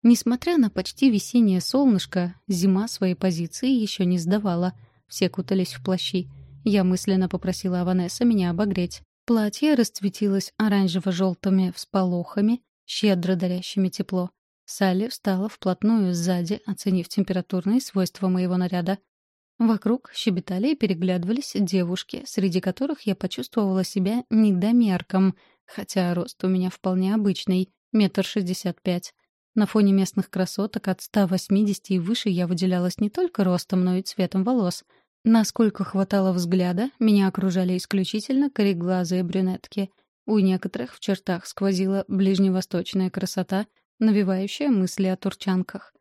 Несмотря на почти весеннее солнышко, зима своей позиции еще не сдавала. Все кутались в плащи — я мысленно попросила Аванесса меня обогреть. Платье расцветилось оранжево-желтыми всполохами, щедро дарящими тепло. Салли встала вплотную сзади, оценив температурные свойства моего наряда. Вокруг щебетали и переглядывались девушки, среди которых я почувствовала себя недомерком, хотя рост у меня вполне обычный — метр шестьдесят пять. На фоне местных красоток от 180 и выше я выделялась не только ростом, но и цветом волос — Насколько хватало взгляда, меня окружали исключительно кореглазые брюнетки. У некоторых в чертах сквозила ближневосточная красота, навевающая мысли о турчанках.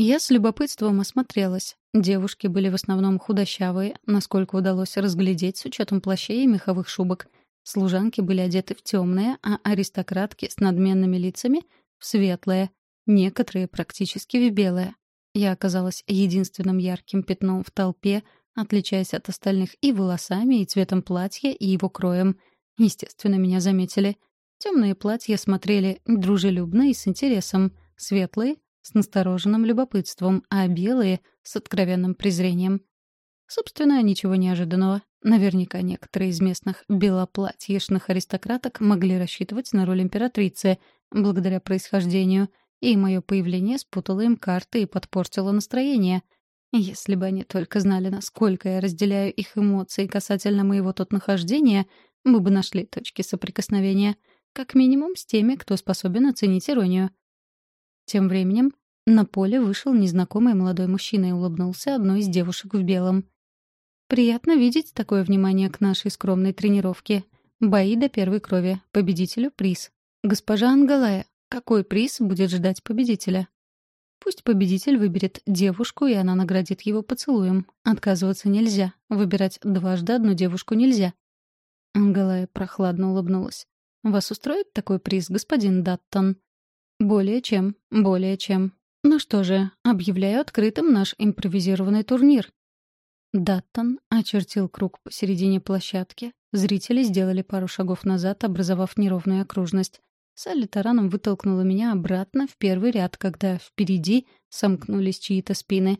Я с любопытством осмотрелась. Девушки были в основном худощавые, насколько удалось разглядеть с учетом плащей и меховых шубок. Служанки были одеты в темное, а аристократки с надменными лицами — в светлое, некоторые практически в белое. Я оказалась единственным ярким пятном в толпе — отличаясь от остальных и волосами, и цветом платья, и его кроем. Естественно, меня заметили. Темные платья смотрели дружелюбно и с интересом, светлые — с настороженным любопытством, а белые — с откровенным презрением. Собственно, ничего неожиданного. Наверняка некоторые из местных белоплатьешных аристократок могли рассчитывать на роль императрицы, благодаря происхождению, и мое появление спутало им карты и подпортило настроение. Если бы они только знали, насколько я разделяю их эмоции касательно моего тут нахождения, мы бы нашли точки соприкосновения. Как минимум с теми, кто способен оценить иронию. Тем временем на поле вышел незнакомый молодой мужчина и улыбнулся одной из девушек в белом. «Приятно видеть такое внимание к нашей скромной тренировке. Бои до первой крови. Победителю приз. Госпожа Ангалая, какой приз будет ждать победителя?» Пусть победитель выберет девушку, и она наградит его поцелуем. Отказываться нельзя. Выбирать дважды одну девушку нельзя. Ангалая прохладно улыбнулась. «Вас устроит такой приз, господин Даттон?» «Более чем, более чем. Ну что же, объявляю открытым наш импровизированный турнир». Даттон очертил круг посередине площадки. Зрители сделали пару шагов назад, образовав неровную окружность. Салли тараном вытолкнула меня обратно в первый ряд, когда впереди сомкнулись чьи-то спины.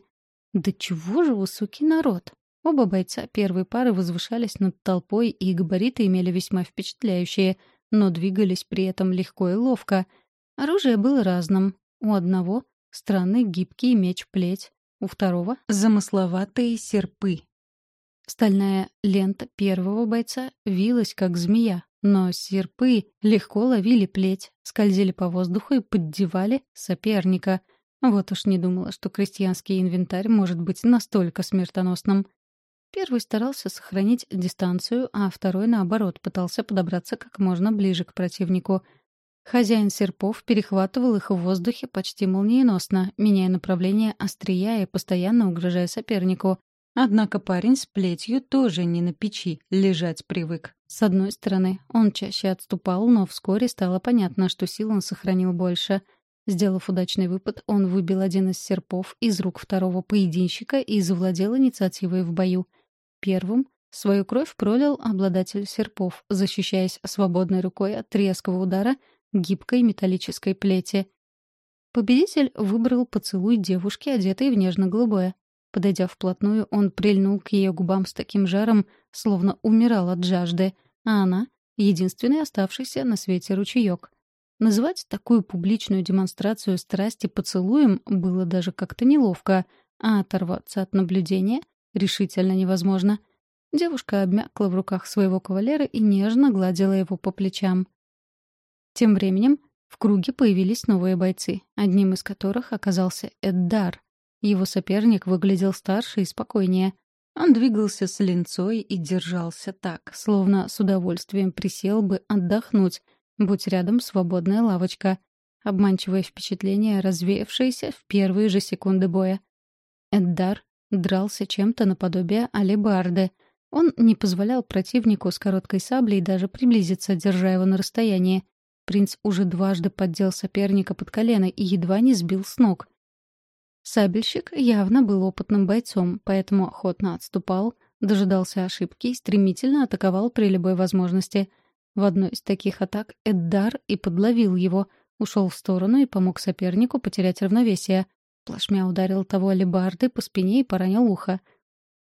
«Да чего же высокий народ!» Оба бойца первой пары возвышались над толпой, и габариты имели весьма впечатляющие, но двигались при этом легко и ловко. Оружие было разным. У одного — странный гибкий меч-плеть, у второго — замысловатые серпы. Стальная лента первого бойца вилась, как змея, но серпы легко ловили плеть, скользили по воздуху и поддевали соперника. Вот уж не думала, что крестьянский инвентарь может быть настолько смертоносным. Первый старался сохранить дистанцию, а второй, наоборот, пытался подобраться как можно ближе к противнику. Хозяин серпов перехватывал их в воздухе почти молниеносно, меняя направление острия и постоянно угрожая сопернику. Однако парень с плетью тоже не на печи, лежать привык. С одной стороны, он чаще отступал, но вскоре стало понятно, что сил он сохранил больше. Сделав удачный выпад, он выбил один из серпов из рук второго поединщика и завладел инициативой в бою — Первым свою кровь пролил обладатель серпов, защищаясь свободной рукой от резкого удара гибкой металлической плети. Победитель выбрал поцелуй девушки, одетой в нежно-голубое. Подойдя вплотную, он прильнул к ее губам с таким жаром, словно умирал от жажды, а она — единственный оставшийся на свете ручеек. Называть такую публичную демонстрацию страсти поцелуем было даже как-то неловко, а оторваться от наблюдения решительно невозможно. Девушка обмякла в руках своего кавалера и нежно гладила его по плечам. Тем временем в круге появились новые бойцы, одним из которых оказался Эддар. Его соперник выглядел старше и спокойнее. Он двигался с линцой и держался так, словно с удовольствием присел бы отдохнуть, будь рядом свободная лавочка. Обманчивое впечатление, развеявшееся в первые же секунды боя. Эддар дрался чем-то наподобие алебарды. Он не позволял противнику с короткой саблей даже приблизиться, держа его на расстоянии. Принц уже дважды поддел соперника под колено и едва не сбил с ног. Сабельщик явно был опытным бойцом, поэтому охотно отступал, дожидался ошибки и стремительно атаковал при любой возможности. В одной из таких атак Эддар и подловил его, ушел в сторону и помог сопернику потерять равновесие — Плашмя ударил того алебарды по спине и поранил ухо.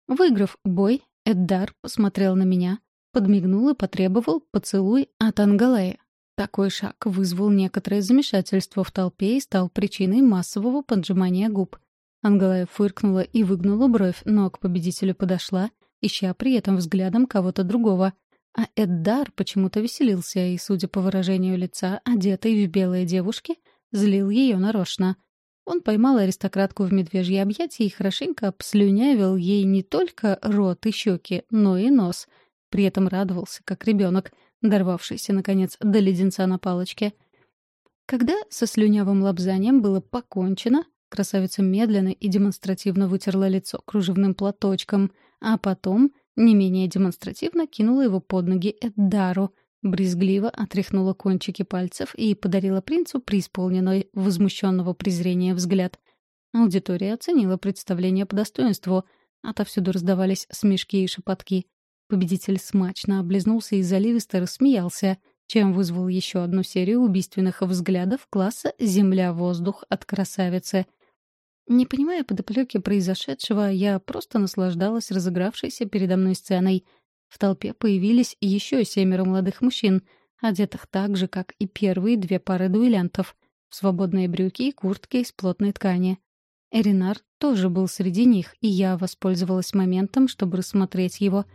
Выиграв бой, Эддар посмотрел на меня, подмигнул и потребовал поцелуй от Ангалея. Такой шаг вызвал некоторое замешательство в толпе и стал причиной массового поджимания губ. Ангалая фыркнула и выгнула бровь, но к победителю подошла, ища при этом взглядом кого-то другого. А Эддар почему-то веселился и, судя по выражению лица, одетой в белые девушки, злил ее нарочно — он поймал аристократку в медвежье объятия и хорошенько обслюнявил ей не только рот и щеки, но и нос. При этом радовался, как ребенок, дорвавшийся, наконец, до леденца на палочке. Когда со слюнявым лобзанием было покончено, красавица медленно и демонстративно вытерла лицо кружевным платочком, а потом, не менее демонстративно, кинула его под ноги Эддару — Брезгливо отряхнула кончики пальцев и подарила принцу преисполненный возмущенного презрения взгляд. Аудитория оценила представление по достоинству. Отовсюду раздавались смешки и шепотки. Победитель смачно облизнулся и заливисто рассмеялся, чем вызвал еще одну серию убийственных взглядов класса «Земля-воздух» от красавицы. Не понимая подоплеки произошедшего, я просто наслаждалась разыгравшейся передо мной сценой. В толпе появились еще семеро молодых мужчин, одетых так же, как и первые две пары дуэлянтов, свободные брюки и куртки из плотной ткани. Эринар тоже был среди них, и я воспользовалась моментом, чтобы рассмотреть его.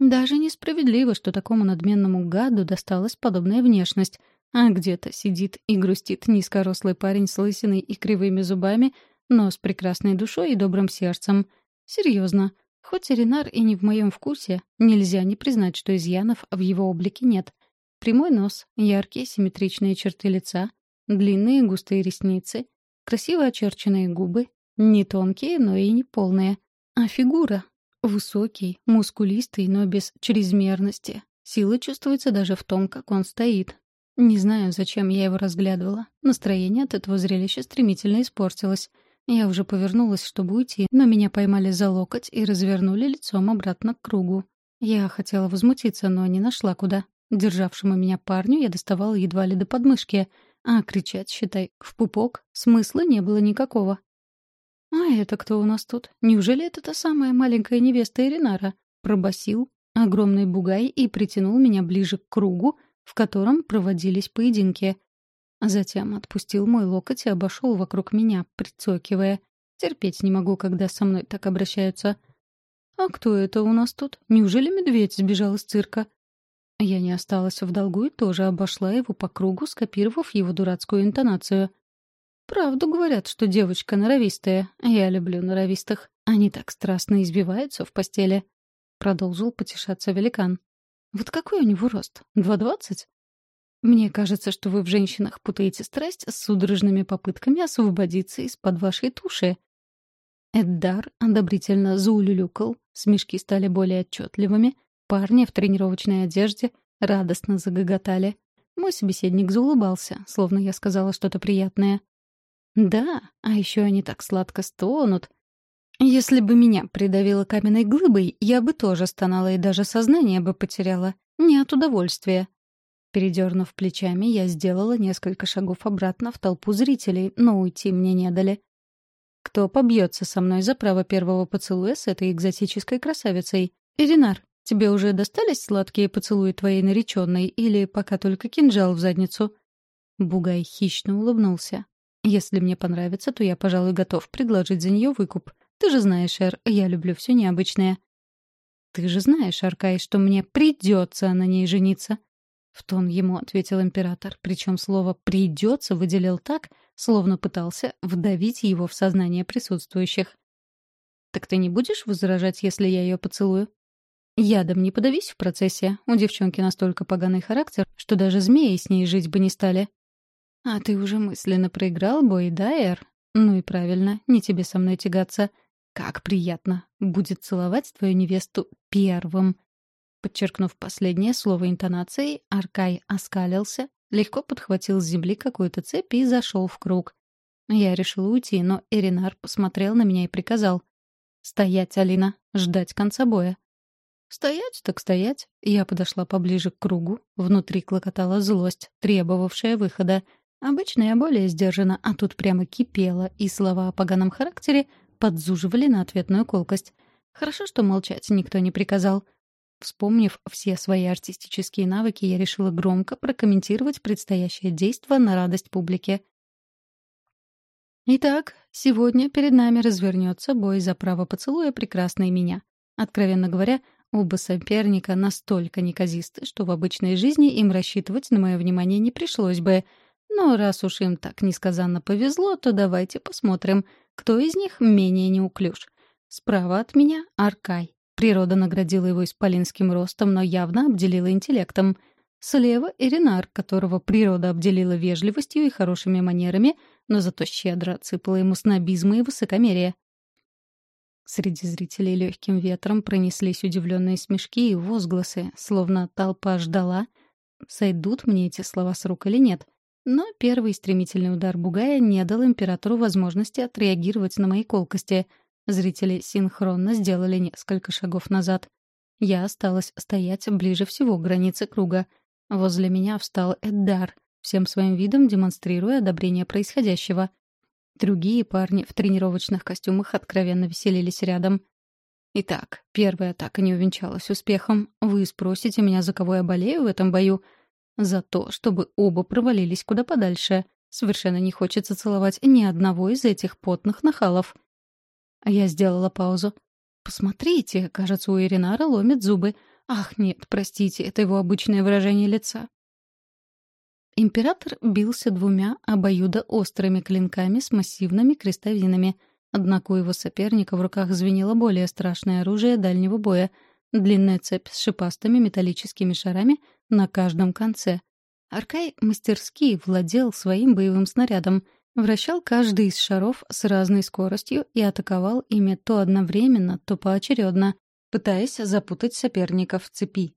Даже несправедливо, что такому надменному гаду досталась подобная внешность, а где-то сидит и грустит низкорослый парень с лысиной и кривыми зубами, но с прекрасной душой и добрым сердцем. Серьезно, хоть Эринар и не в моем вкусе, нельзя не признать, что изъянов в его облике нет. Прямой нос, яркие симметричные черты лица, длинные густые ресницы, красиво очерченные губы, не тонкие, но и не полные. А фигура — высокий, мускулистый, но без чрезмерности. Сила чувствуется даже в том, как он стоит. Не знаю, зачем я его разглядывала. Настроение от этого зрелища стремительно испортилось. Я уже повернулась, чтобы уйти, но меня поймали за локоть и развернули лицом обратно к кругу. Я хотела возмутиться, но не нашла куда. Державшему меня парню я доставала едва ли до подмышки, а кричать, считай, в пупок смысла не было никакого. «А это кто у нас тут? Неужели это та самая маленькая невеста Иринара?» Пробасил огромный бугай и притянул меня ближе к кругу, в котором проводились поединки. Затем отпустил мой локоть и обошел вокруг меня, прицокивая. Терпеть не могу, когда со мной так обращаются. «А кто это у нас тут? Неужели медведь сбежал из цирка?» Я не осталась в долгу и тоже обошла его по кругу, скопировав его дурацкую интонацию. «Правду говорят, что девочка норовистая. Я люблю норовистых. Они так страстно избиваются в постели», — продолжил потешаться великан. «Вот какой у него рост? Два двадцать?» «Мне кажется, что вы в женщинах путаете страсть с судорожными попытками освободиться из-под вашей туши». Эддар одобрительно заулюлюкал, смешки стали более отчетливыми, Парни в тренировочной одежде радостно загоготали. Мой собеседник заулыбался, словно я сказала что-то приятное. «Да, а еще они так сладко стонут. Если бы меня придавило каменной глыбой, я бы тоже стонала и даже сознание бы потеряла. Не от удовольствия». Передернув плечами, я сделала несколько шагов обратно в толпу зрителей, но уйти мне не дали. «Кто побьется со мной за право первого поцелуя с этой экзотической красавицей? Иринар, Тебе уже достались сладкие поцелуи твоей нареченной или пока только кинжал в задницу?» Бугай хищно улыбнулся. «Если мне понравится, то я, пожалуй, готов предложить за нее выкуп. Ты же знаешь, Эр, я люблю все необычное». «Ты же знаешь, Аркай, что мне придется на ней жениться». В тон ему ответил император, причем слово «придется» выделил так, словно пытался вдавить его в сознание присутствующих. «Так ты не будешь возражать, если я ее поцелую?» Ядом не подавись в процессе. У девчонки настолько поганый характер, что даже змеи с ней жить бы не стали. А ты уже мысленно проиграл бой, да, Эр? Ну и правильно, не тебе со мной тягаться. Как приятно. Будет целовать твою невесту первым. Подчеркнув последнее слово интонацией, Аркай оскалился, легко подхватил с земли какую-то цепь и зашел в круг. Я решила уйти, но Эринар посмотрел на меня и приказал. «Стоять, Алина, ждать конца боя. Стоять так стоять. Я подошла поближе к кругу. Внутри клокотала злость, требовавшая выхода. Обычно я более сдержана, а тут прямо кипела, и слова о поганом характере подзуживали на ответную колкость. Хорошо, что молчать никто не приказал. Вспомнив все свои артистические навыки, я решила громко прокомментировать предстоящее действо на радость публике. Итак, сегодня перед нами развернется бой за право поцелуя прекрасной меня. Откровенно говоря, Оба соперника настолько неказисты, что в обычной жизни им рассчитывать на мое внимание не пришлось бы. Но раз уж им так несказанно повезло, то давайте посмотрим, кто из них менее неуклюж. Справа от меня — Аркай. Природа наградила его исполинским ростом, но явно обделила интеллектом. Слева — Иринар, которого природа обделила вежливостью и хорошими манерами, но зато щедро отсыпала ему снобизма и высокомерие. Среди зрителей легким ветром пронеслись удивленные смешки и возгласы, словно толпа ждала, сойдут мне эти слова с рук или нет. Но первый стремительный удар Бугая не дал императору возможности отреагировать на мои колкости. Зрители синхронно сделали несколько шагов назад. Я осталась стоять ближе всего к границе круга. Возле меня встал Эддар, всем своим видом демонстрируя одобрение происходящего. Другие парни в тренировочных костюмах откровенно веселились рядом. Итак, первая атака не увенчалась успехом. Вы спросите меня, за кого я болею в этом бою? За то, чтобы оба провалились куда подальше. Совершенно не хочется целовать ни одного из этих потных нахалов. Я сделала паузу. «Посмотрите, кажется, у Иринара ломит зубы. Ах, нет, простите, это его обычное выражение лица». Император бился двумя обоюдоострыми клинками с массивными крестовинами. Однако у его соперника в руках звенело более страшное оружие дальнего боя — длинная цепь с шипастыми металлическими шарами на каждом конце. Аркай мастерски владел своим боевым снарядом, вращал каждый из шаров с разной скоростью и атаковал ими то одновременно, то поочередно, пытаясь запутать соперника в цепи.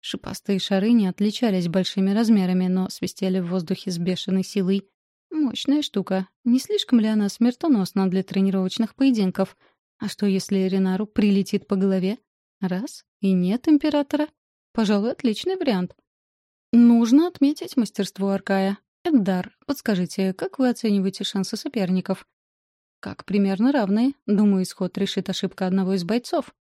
Шипастые шары не отличались большими размерами, но свистели в воздухе с бешеной силой. Мощная штука. Не слишком ли она смертоносна для тренировочных поединков? А что, если Ренару прилетит по голове? Раз — и нет императора. Пожалуй, отличный вариант. Нужно отметить мастерство Аркая. Эддар, подскажите, как вы оцениваете шансы соперников? Как примерно равные. Думаю, исход решит ошибка одного из бойцов.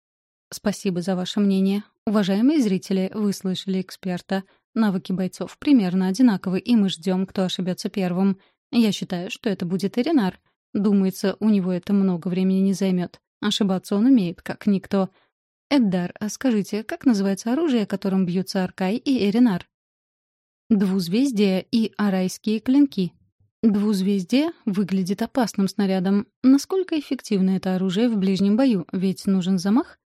Спасибо за ваше мнение. Уважаемые зрители, вы слышали эксперта. Навыки бойцов примерно одинаковы, и мы ждем, кто ошибется первым. Я считаю, что это будет Иринар. Думается, у него это много времени не займет. Ошибаться он умеет, как никто. Эддар, а скажите, как называется оружие, которым бьются Аркай и Эринар? Двузвездие и арайские клинки. Двузвездие выглядит опасным снарядом. Насколько эффективно это оружие в ближнем бою? Ведь нужен замах?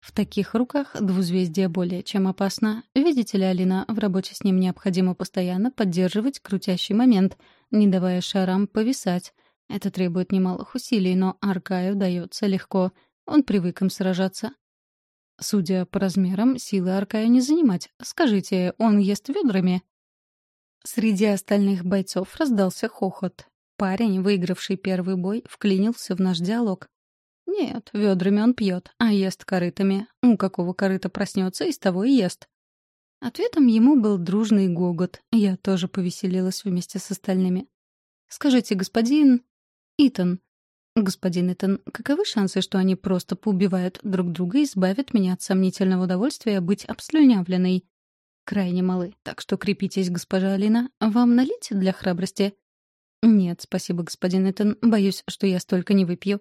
В таких руках двузвездие более чем опасно. Видите ли, Алина, в работе с ним необходимо постоянно поддерживать крутящий момент, не давая шарам повисать. Это требует немалых усилий, но Аркаю дается легко. Он привык им сражаться. Судя по размерам, силы Аркая не занимать. Скажите, он ест ведрами? Среди остальных бойцов раздался хохот. Парень, выигравший первый бой, вклинился в наш диалог. Нет, ведрами он пьет, а ест корытами. У какого корыта проснется, из того и ест. Ответом ему был дружный гогот. Я тоже повеселилась вместе с остальными. «Скажите, господин...» «Итан». «Господин Итан, каковы шансы, что они просто поубивают друг друга и избавят меня от сомнительного удовольствия быть обслюнявленной?» крайне малы, так что крепитесь, госпожа Алина. Вам налить для храбрости?» «Нет, спасибо, господин Этон. Боюсь, что я столько не выпью».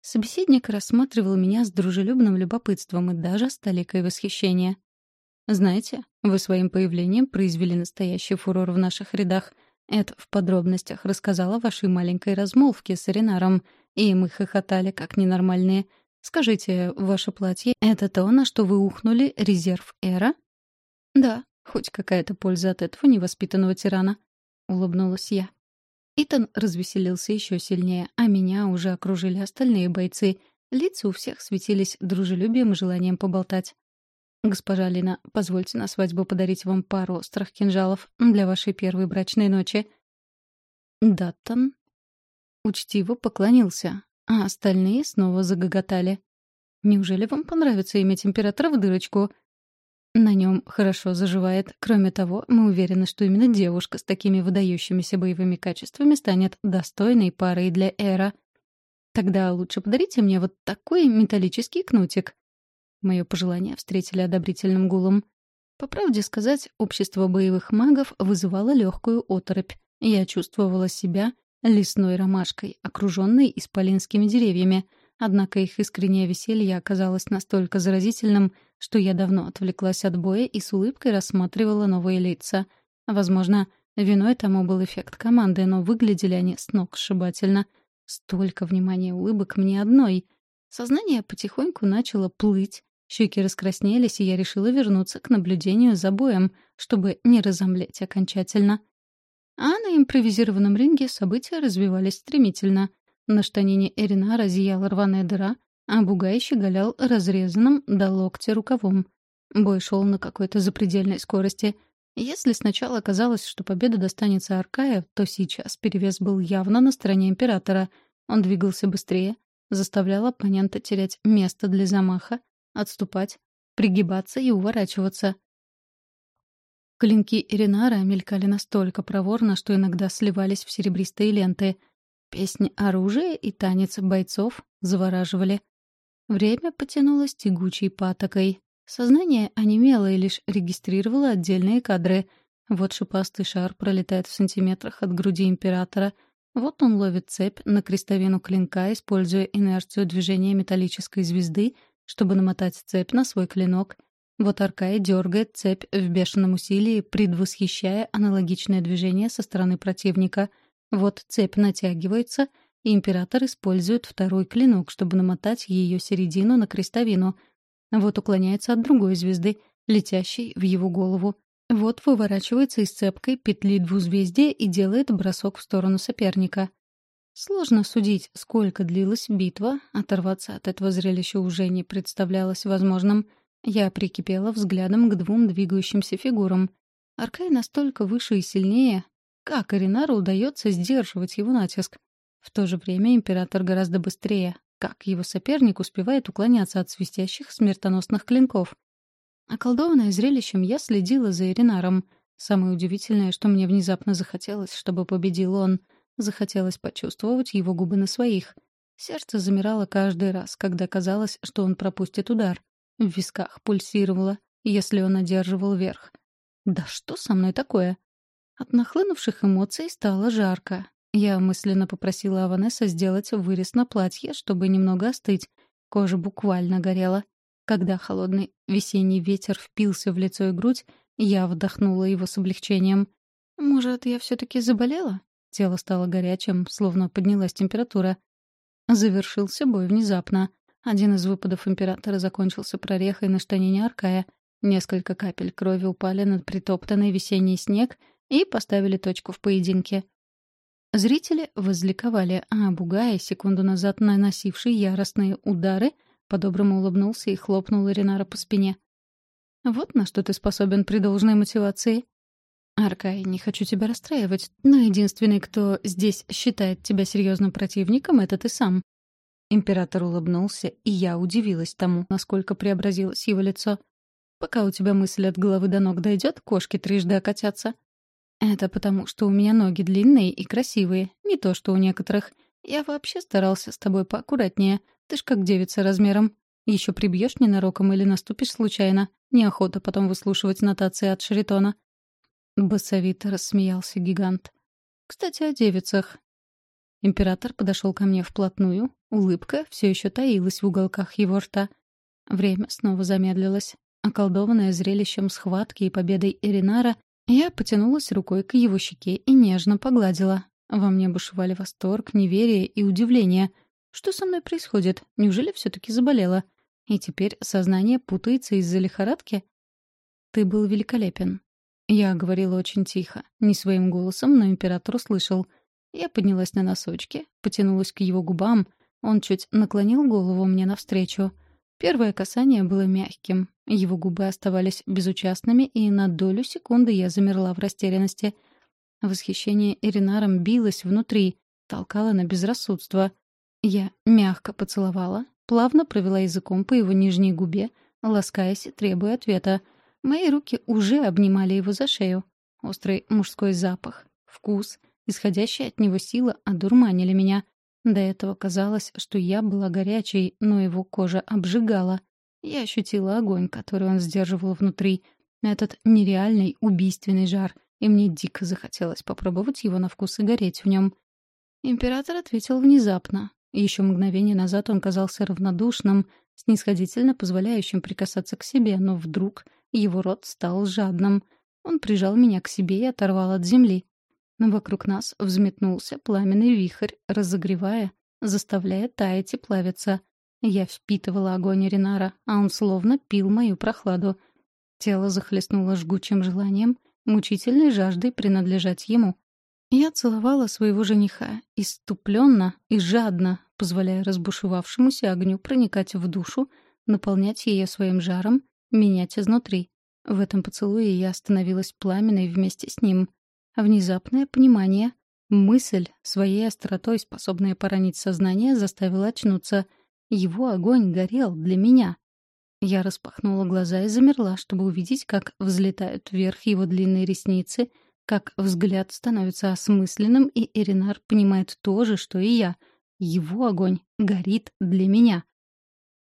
Собеседник рассматривал меня с дружелюбным любопытством и даже с толикой восхищения. «Знаете, вы своим появлением произвели настоящий фурор в наших рядах. Эд в подробностях рассказала о вашей маленькой размолвке с Ренаром, и мы хохотали как ненормальные. Скажите, ваше платье — это то, на что вы ухнули резерв Эра?» «Да, хоть какая-то польза от этого невоспитанного тирана», — улыбнулась я. Итан развеселился еще сильнее, а меня уже окружили остальные бойцы. Лица у всех светились дружелюбием и желанием поболтать. «Госпожа Лина, позвольте на свадьбу подарить вам пару острых кинжалов для вашей первой брачной ночи». Даттон учтиво поклонился, а остальные снова загоготали. «Неужели вам понравится иметь императора в дырочку? На нем хорошо заживает. Кроме того, мы уверены, что именно девушка с такими выдающимися боевыми качествами станет достойной парой для Эра. Тогда лучше подарите мне вот такой металлический кнутик. Мое пожелание встретили одобрительным гулом. По правде сказать, общество боевых магов вызывало легкую оторопь. Я чувствовала себя лесной ромашкой, окруженной исполинскими деревьями — Однако их искреннее веселье оказалось настолько заразительным, что я давно отвлеклась от боя и с улыбкой рассматривала новые лица. Возможно, виной тому был эффект команды, но выглядели они с ног сшибательно. Столько внимания улыбок мне одной. Сознание потихоньку начало плыть, щеки раскраснелись, и я решила вернуться к наблюдению за боем, чтобы не разомлеть окончательно. А на импровизированном ринге события развивались стремительно. На штанине Эрина разъяла рваная дыра, а Бугай щеголял разрезанным до локтя рукавом. Бой шел на какой-то запредельной скорости. Если сначала казалось, что победа достанется Аркая, то сейчас перевес был явно на стороне Императора. Он двигался быстрее, заставлял оппонента терять место для замаха, отступать, пригибаться и уворачиваться. Клинки Иринара мелькали настолько проворно, что иногда сливались в серебристые ленты — Песни оружия и танец бойцов завораживали. Время потянулось тягучей патокой. Сознание онемело и лишь регистрировало отдельные кадры. Вот шипастый шар пролетает в сантиметрах от груди императора. Вот он ловит цепь на крестовину клинка, используя инерцию движения металлической звезды, чтобы намотать цепь на свой клинок. Вот Аркай дергает цепь в бешеном усилии, предвосхищая аналогичное движение со стороны противника. Вот цепь натягивается — и император использует второй клинок, чтобы намотать ее середину на крестовину. Вот уклоняется от другой звезды, летящей в его голову. Вот выворачивается из цепкой петли двузвездия и делает бросок в сторону соперника. Сложно судить, сколько длилась битва, оторваться от этого зрелища уже не представлялось возможным. Я прикипела взглядом к двум двигающимся фигурам. Аркай настолько выше и сильнее. Как Аринару удается сдерживать его натиск? В то же время император гораздо быстрее, как его соперник успевает уклоняться от свистящих смертоносных клинков. Околдованная зрелищем, я следила за Иринаром. Самое удивительное, что мне внезапно захотелось, чтобы победил он. Захотелось почувствовать его губы на своих. Сердце замирало каждый раз, когда казалось, что он пропустит удар. В висках пульсировало, если он одерживал верх. «Да что со мной такое?» От нахлынувших эмоций стало жарко. Я мысленно попросила Аванесса сделать вырез на платье, чтобы немного остыть. Кожа буквально горела. Когда холодный весенний ветер впился в лицо и грудь, я вдохнула его с облегчением. «Может, я все-таки заболела?» Тело стало горячим, словно поднялась температура. Завершился бой внезапно. Один из выпадов императора закончился прорехой на штанине Аркая. Несколько капель крови упали на притоптанный весенний снег и поставили точку в поединке. Зрители возликовали, а Бугай, секунду назад наносивший яростные удары, по-доброму улыбнулся и хлопнул Ренара по спине. «Вот на что ты способен при должной мотивации». «Аркай, не хочу тебя расстраивать, но единственный, кто здесь считает тебя серьезным противником, это ты сам». Император улыбнулся, и я удивилась тому, насколько преобразилось его лицо. «Пока у тебя мысль от головы до ног дойдет, кошки трижды окатятся». Это потому, что у меня ноги длинные и красивые, не то что у некоторых. Я вообще старался с тобой поаккуратнее. Ты ж как девица размером. Еще прибьешь ненароком или наступишь случайно. Неохота потом выслушивать нотации от Шаритона. Басовито рассмеялся гигант. Кстати, о девицах. Император подошел ко мне вплотную. Улыбка все еще таилась в уголках его рта. Время снова замедлилось. Околдованное зрелищем схватки и победой Эринара, я потянулась рукой к его щеке и нежно погладила. Во мне бушевали восторг, неверие и удивление. Что со мной происходит? Неужели все таки заболела? И теперь сознание путается из-за лихорадки? Ты был великолепен. Я говорила очень тихо, не своим голосом, но император услышал. Я поднялась на носочки, потянулась к его губам. Он чуть наклонил голову мне навстречу — Первое касание было мягким. Его губы оставались безучастными, и на долю секунды я замерла в растерянности. Восхищение Иринаром билось внутри, толкало на безрассудство. Я мягко поцеловала, плавно провела языком по его нижней губе, ласкаясь и требуя ответа. Мои руки уже обнимали его за шею. Острый мужской запах, вкус, исходящая от него сила одурманили меня — до этого казалось, что я была горячей, но его кожа обжигала. Я ощутила огонь, который он сдерживал внутри. Этот нереальный убийственный жар, и мне дико захотелось попробовать его на вкус и гореть в нем. Император ответил внезапно. Еще мгновение назад он казался равнодушным, снисходительно позволяющим прикасаться к себе, но вдруг его рот стал жадным. Он прижал меня к себе и оторвал от земли. Но вокруг нас взметнулся пламенный вихрь, разогревая, заставляя таять и плавиться. Я впитывала огонь Ринара, а он словно пил мою прохладу. Тело захлестнуло жгучим желанием, мучительной жаждой принадлежать ему. Я целовала своего жениха, иступленно и жадно, позволяя разбушевавшемуся огню проникать в душу, наполнять ее своим жаром, менять изнутри. В этом поцелуе я становилась пламенной вместе с ним. Внезапное понимание, мысль, своей остротой, способная поранить сознание, заставила очнуться. Его огонь горел для меня. Я распахнула глаза и замерла, чтобы увидеть, как взлетают вверх его длинные ресницы, как взгляд становится осмысленным, и Эринар понимает то же, что и я. Его огонь горит для меня.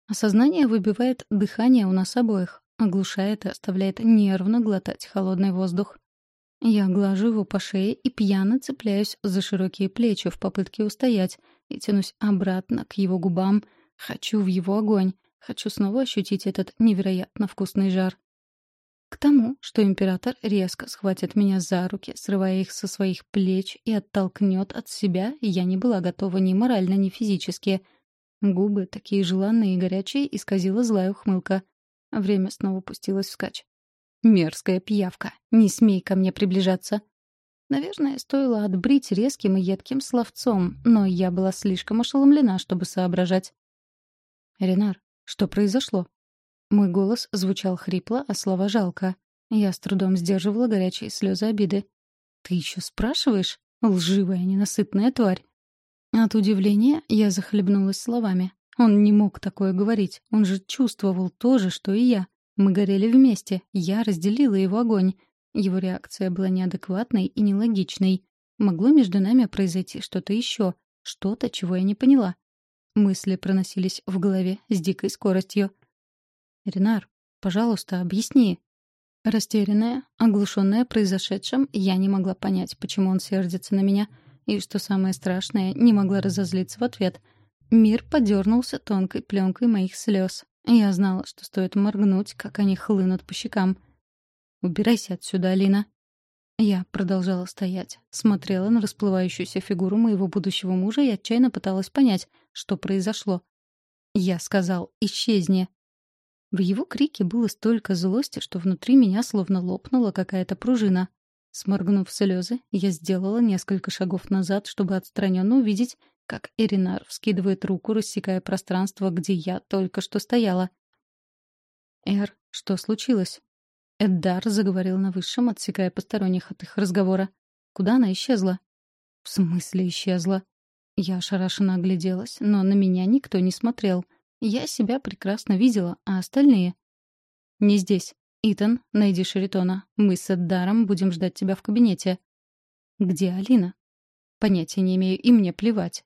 Осознание выбивает дыхание у нас обоих, оглушает и оставляет нервно глотать холодный воздух. Я глажу его по шее и пьяно цепляюсь за широкие плечи в попытке устоять и тянусь обратно к его губам. Хочу в его огонь. Хочу снова ощутить этот невероятно вкусный жар. К тому, что император резко схватит меня за руки, срывая их со своих плеч и оттолкнет от себя, я не была готова ни морально, ни физически. Губы, такие желанные и горячие, исказила злая ухмылка. Время снова пустилось вскачь. «Мерзкая пиявка! Не смей ко мне приближаться!» Наверное, стоило отбрить резким и едким словцом, но я была слишком ошеломлена, чтобы соображать. «Ренар, что произошло?» Мой голос звучал хрипло, а слова жалко. Я с трудом сдерживала горячие слезы обиды. «Ты еще спрашиваешь? Лживая, ненасытная тварь!» От удивления я захлебнулась словами. Он не мог такое говорить. Он же чувствовал то же, что и я. Мы горели вместе. Я разделила его огонь. Его реакция была неадекватной и нелогичной. Могло между нами произойти что-то еще. Что-то, чего я не поняла. Мысли проносились в голове с дикой скоростью. «Ренар, пожалуйста, объясни». Растерянная, оглушенная произошедшим, я не могла понять, почему он сердится на меня, и, что самое страшное, не могла разозлиться в ответ. Мир подернулся тонкой пленкой моих слез. Я знала, что стоит моргнуть, как они хлынут по щекам. «Убирайся отсюда, Алина». Я продолжала стоять, смотрела на расплывающуюся фигуру моего будущего мужа и отчаянно пыталась понять, что произошло. Я сказал «исчезни». В его крике было столько злости, что внутри меня словно лопнула какая-то пружина. Сморгнув слезы, я сделала несколько шагов назад, чтобы отстраненно увидеть, как Эринар вскидывает руку, рассекая пространство, где я только что стояла. «Эр, что случилось?» Эддар заговорил на высшем, отсекая посторонних от их разговора. «Куда она исчезла?» «В смысле исчезла?» Я ошарашенно огляделась, но на меня никто не смотрел — я себя прекрасно видела, а остальные... «Не здесь. Итан, найди Шаритона. Мы с Эддаром будем ждать тебя в кабинете». «Где Алина?» «Понятия не имею, и мне плевать».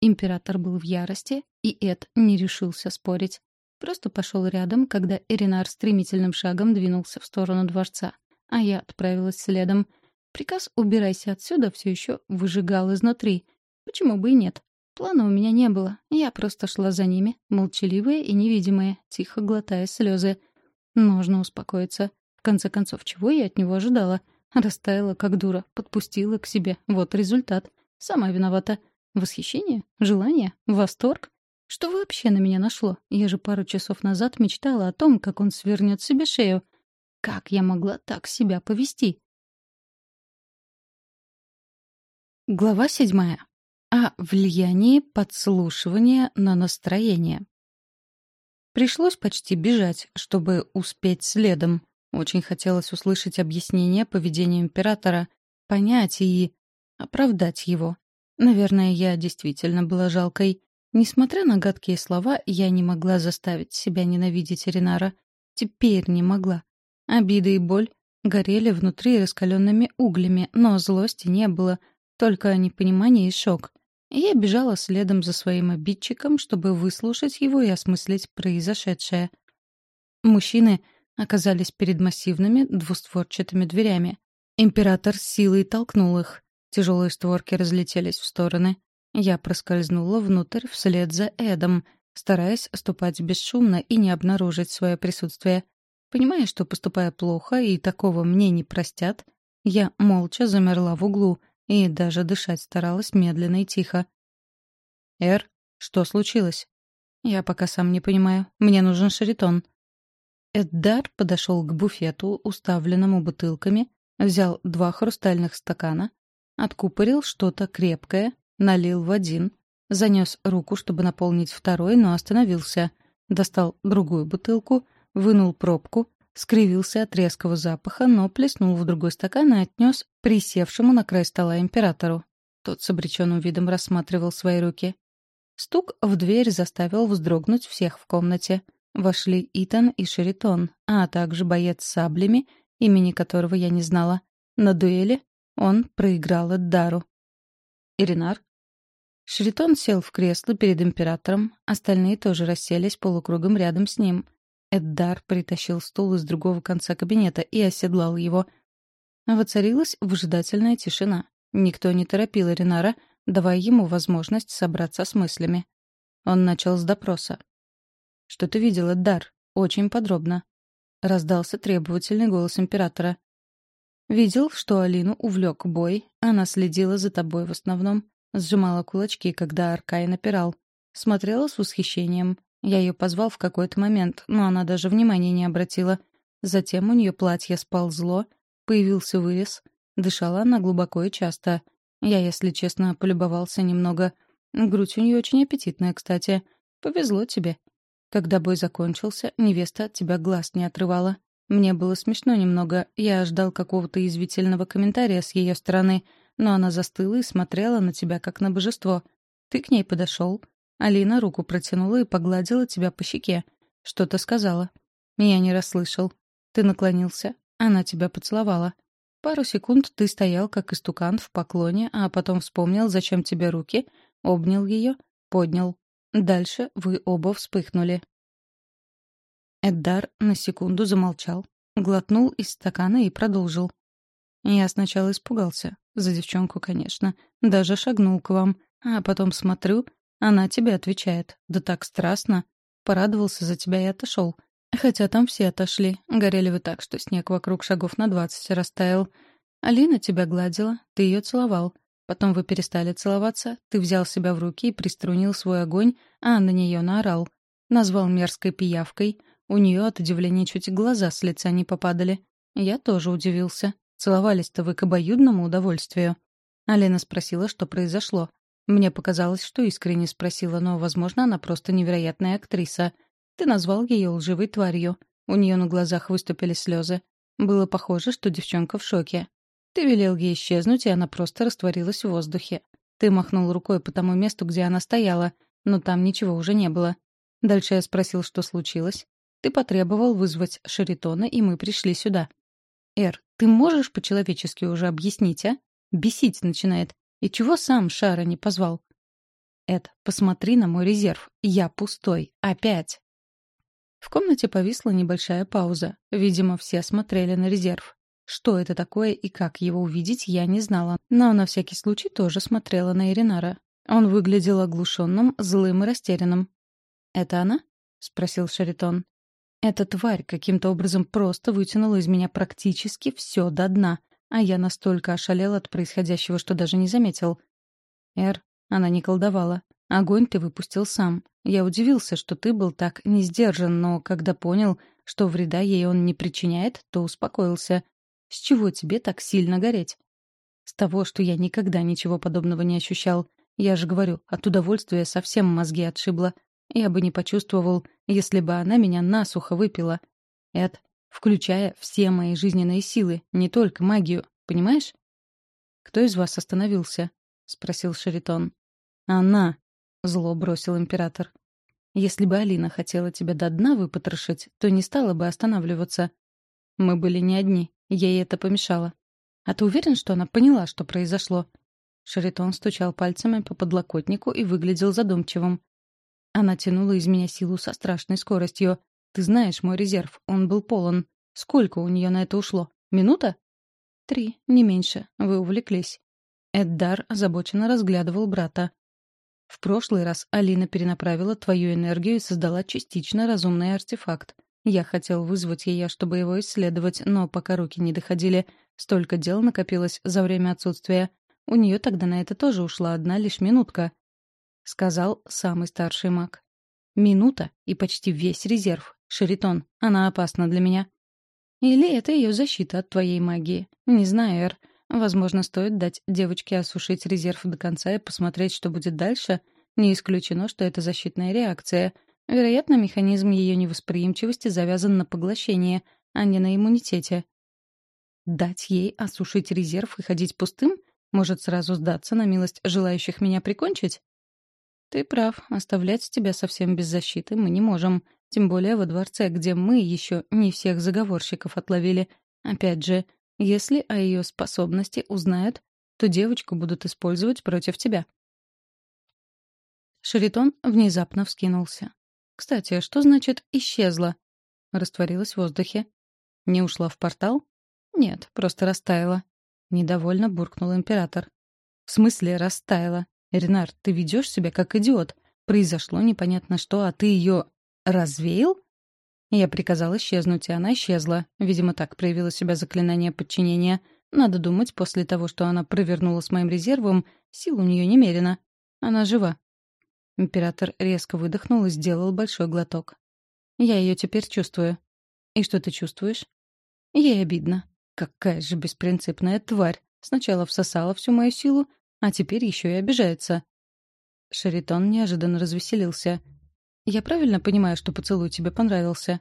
Император был в ярости, и Эд не решился спорить. Просто пошел рядом, когда Эринар стремительным шагом двинулся в сторону дворца, а я отправилась следом. Приказ «убирайся отсюда» все еще выжигал изнутри. Почему бы и нет? Плана у меня не было. Я просто шла за ними, молчаливая и невидимая, тихо глотая слезы. Нужно успокоиться. В конце концов, чего я от него ожидала? Растаяла, как дура, подпустила к себе. Вот результат. Сама виновата. Восхищение? Желание? Восторг? Что вообще на меня нашло? Я же пару часов назад мечтала о том, как он свернет себе шею. Как я могла так себя повести? Глава седьмая о влиянии подслушивания на настроение. Пришлось почти бежать, чтобы успеть следом. Очень хотелось услышать объяснение поведения императора, понять и оправдать его. Наверное, я действительно была жалкой. Несмотря на гадкие слова, я не могла заставить себя ненавидеть Ренара. Теперь не могла. Обида и боль горели внутри раскаленными углями, но злости не было, только непонимание и шок. Я бежала следом за своим обидчиком, чтобы выслушать его и осмыслить произошедшее. Мужчины оказались перед массивными двустворчатыми дверями. Император силой толкнул их. Тяжелые створки разлетелись в стороны. Я проскользнула внутрь вслед за Эдом, стараясь ступать бесшумно и не обнаружить свое присутствие. Понимая, что поступая плохо и такого мне не простят, я молча замерла в углу — и даже дышать старалась медленно и тихо. «Эр, что случилось?» «Я пока сам не понимаю. Мне нужен шаритон». Эддар подошел к буфету, уставленному бутылками, взял два хрустальных стакана, откупорил что-то крепкое, налил в один, занес руку, чтобы наполнить второй, но остановился, достал другую бутылку, вынул пробку, скривился от резкого запаха, но плеснул в другой стакан и отнес присевшему на край стола императору. Тот с обреченным видом рассматривал свои руки. Стук в дверь заставил вздрогнуть всех в комнате. Вошли Итан и Шеритон, а также боец с саблями, имени которого я не знала. На дуэли Он проиграл Эддару. «Иринар?» Шритон сел в кресло перед императором, остальные тоже расселись полукругом рядом с ним. Эддар притащил стул из другого конца кабинета и оседлал его. Воцарилась выжидательная тишина. Никто не торопил Иринара, давая ему возможность собраться с мыслями. Он начал с допроса. «Что ты видел, Эддар? Очень подробно». Раздался требовательный голос императора. «Видел, что Алину увлек бой, она следила за тобой в основном. Сжимала кулачки, когда Аркай напирал. Смотрела с восхищением. Я ее позвал в какой-то момент, но она даже внимания не обратила. Затем у нее платье сползло, появился вырез. Дышала она глубоко и часто. Я, если честно, полюбовался немного. Грудь у нее очень аппетитная, кстати. Повезло тебе. Когда бой закончился, невеста от тебя глаз не отрывала. Мне было смешно немного. Я ждал какого-то извительного комментария с ее стороны, но она застыла и смотрела на тебя, как на божество. Ты к ней подошел. Алина руку протянула и погладила тебя по щеке. Что-то сказала. Я не расслышал. Ты наклонился. Она тебя поцеловала. Пару секунд ты стоял, как истукан, в поклоне, а потом вспомнил, зачем тебе руки, обнял ее, поднял. Дальше вы оба вспыхнули. Эддар на секунду замолчал, глотнул из стакана и продолжил. Я сначала испугался. За девчонку, конечно. Даже шагнул к вам. А потом смотрю, она тебе отвечает. Да так страстно. Порадовался за тебя и отошел. Хотя там все отошли. Горели вы так, что снег вокруг шагов на двадцать растаял. Алина тебя гладила, ты ее целовал. Потом вы перестали целоваться, ты взял себя в руки и приструнил свой огонь, а на нее наорал. Назвал мерзкой пиявкой. У нее от удивления чуть глаза с лица не попадали. Я тоже удивился. Целовались-то вы к обоюдному удовольствию. Алина спросила, что произошло. Мне показалось, что искренне спросила, но, возможно, она просто невероятная актриса. Ты назвал ее лживой тварью. У нее на глазах выступили слезы. Было похоже, что девчонка в шоке. Ты велел ей исчезнуть, и она просто растворилась в воздухе. Ты махнул рукой по тому месту, где она стояла, но там ничего уже не было. Дальше я спросил, что случилось. Ты потребовал вызвать Шаритона, и мы пришли сюда. Эр, ты можешь по-человечески уже объяснить, а? Бесить начинает. И чего сам Шара не позвал? Эд, посмотри на мой резерв. Я пустой. Опять. В комнате повисла небольшая пауза. Видимо, все смотрели на резерв. Что это такое и как его увидеть, я не знала. Но на всякий случай тоже смотрела на Иринара. Он выглядел оглушенным, злым и растерянным. «Это она?» — спросил Шаритон. Эта тварь каким-то образом просто вытянула из меня практически все до дна, а я настолько ошалел от происходящего, что даже не заметил. «Эр, она не колдовала. Огонь ты выпустил сам. Я удивился, что ты был так не сдержан, но когда понял, что вреда ей он не причиняет, то успокоился. С чего тебе так сильно гореть?» «С того, что я никогда ничего подобного не ощущал. Я же говорю, от удовольствия совсем мозги отшибло. Я бы не почувствовал, если бы она меня насухо выпила. Эд, включая все мои жизненные силы, не только магию, понимаешь? «Кто из вас остановился?» — спросил Шаритон. «Она», — зло бросил император. «Если бы Алина хотела тебя до дна выпотрошить, то не стала бы останавливаться. Мы были не одни, ей это помешало. А ты уверен, что она поняла, что произошло?» Шаритон стучал пальцами по подлокотнику и выглядел задумчивым. Она тянула из меня силу со страшной скоростью. Ты знаешь мой резерв, он был полон. Сколько у нее на это ушло? Минута? Три, не меньше. Вы увлеклись. Эддар озабоченно разглядывал брата. В прошлый раз Алина перенаправила твою энергию и создала частично разумный артефакт. Я хотел вызвать ее, чтобы его исследовать, но пока руки не доходили, столько дел накопилось за время отсутствия. У нее тогда на это тоже ушла одна лишь минутка. — сказал самый старший маг. «Минута и почти весь резерв. Шаритон, она опасна для меня». «Или это ее защита от твоей магии? Не знаю, Эр. Возможно, стоит дать девочке осушить резерв до конца и посмотреть, что будет дальше. Не исключено, что это защитная реакция. Вероятно, механизм ее невосприимчивости завязан на поглощение, а не на иммунитете. Дать ей осушить резерв и ходить пустым? Может, сразу сдаться на милость желающих меня прикончить? «Ты прав. Оставлять тебя совсем без защиты мы не можем. Тем более во дворце, где мы еще не всех заговорщиков отловили. Опять же, Если о ее способности узнают, то девочку будут использовать против тебя. Шаритон внезапно вскинулся. «Кстати, что значит «исчезла»?» Растворилась в воздухе. «Не ушла в портал?» «Нет, просто растаяла». Недовольно буркнул император. «В смысле растаяла? Ренар, ты ведешь себя как идиот. Произошло непонятно что, а ты ее развеял?» Я приказал исчезнуть, и она исчезла. Видимо, так проявило себя заклинание подчинения. Надо думать, после того, что она провернула с моим резервом, сил у нее немерено. Она жива. Император резко выдохнул и сделал большой глоток. «Я ее теперь чувствую». «И что ты чувствуешь?» «Ей обидно. Какая же беспринципная тварь. Сначала всосала всю мою силу, а теперь еще и обижается». Шаритон неожиданно развеселился. «Я правильно понимаю, что поцелуй тебе понравился?»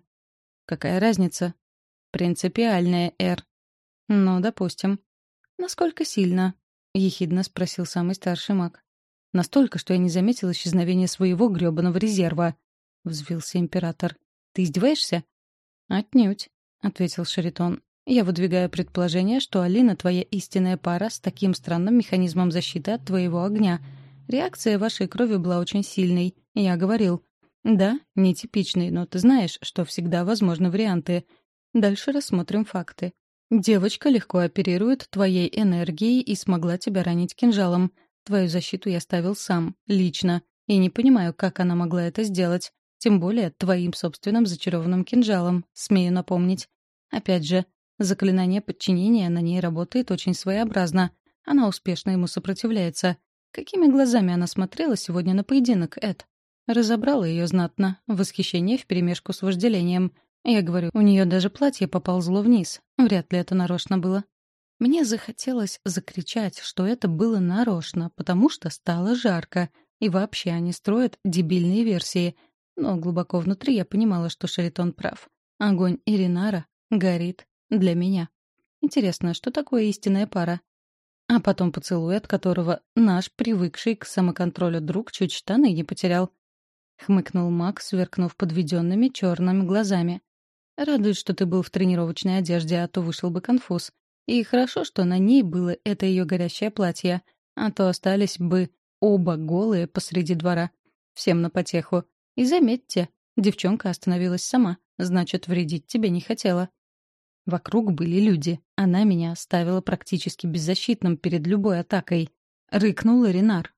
«Какая разница?» «Принципиальная, Эр». «Ну, допустим». «Насколько сильно?» — ехидно спросил самый старший маг. Настолько, что я не заметил исчезновения своего грёбаного резерва. Взвился император. «Ты издеваешься?» «Отнюдь», — ответил Шаритон. «Я выдвигаю предположение, что Алина — твоя истинная пара с таким странным механизмом защиты от твоего огня. Реакция вашей крови была очень сильной. Я говорил. Да, нетипичный, но ты знаешь, что всегда возможны варианты. Дальше рассмотрим факты. Девочка легко оперирует твоей энергией и смогла тебя ранить кинжалом. Твою защиту я ставил сам, лично, и не понимаю, как она могла это сделать. Тем более твоим собственным зачарованным кинжалом, смею напомнить. Опять же, заклинание подчинения на ней работает очень своеобразно. Она успешно ему сопротивляется. Какими глазами она смотрела сегодня на поединок, Эд? Разобрала ее знатно, восхищение вперемешку с вожделением. Я говорю, у нее даже платье поползло вниз. Вряд ли это нарочно было. Мне захотелось закричать, что это было нарочно, потому что стало жарко, и вообще они строят дебильные версии. Но глубоко внутри я понимала, что Шаритон прав. Огонь Иринара горит для меня. Интересно, что такое истинная пара? А потом поцелуй, от которого наш, привыкший к самоконтролю друг, чуть штаны не потерял. Хмыкнул Мак, сверкнув подведенными черными глазами. «Радует, что ты был в тренировочной одежде, а то вышел бы конфуз. И хорошо, что на ней было это ее горящее платье, а то остались бы оба голые посреди двора. Всем на потеху. И заметьте, девчонка остановилась сама, значит, вредить тебе не хотела. Вокруг были люди. Она меня оставила практически беззащитным перед любой атакой. Рыкнул Ренар.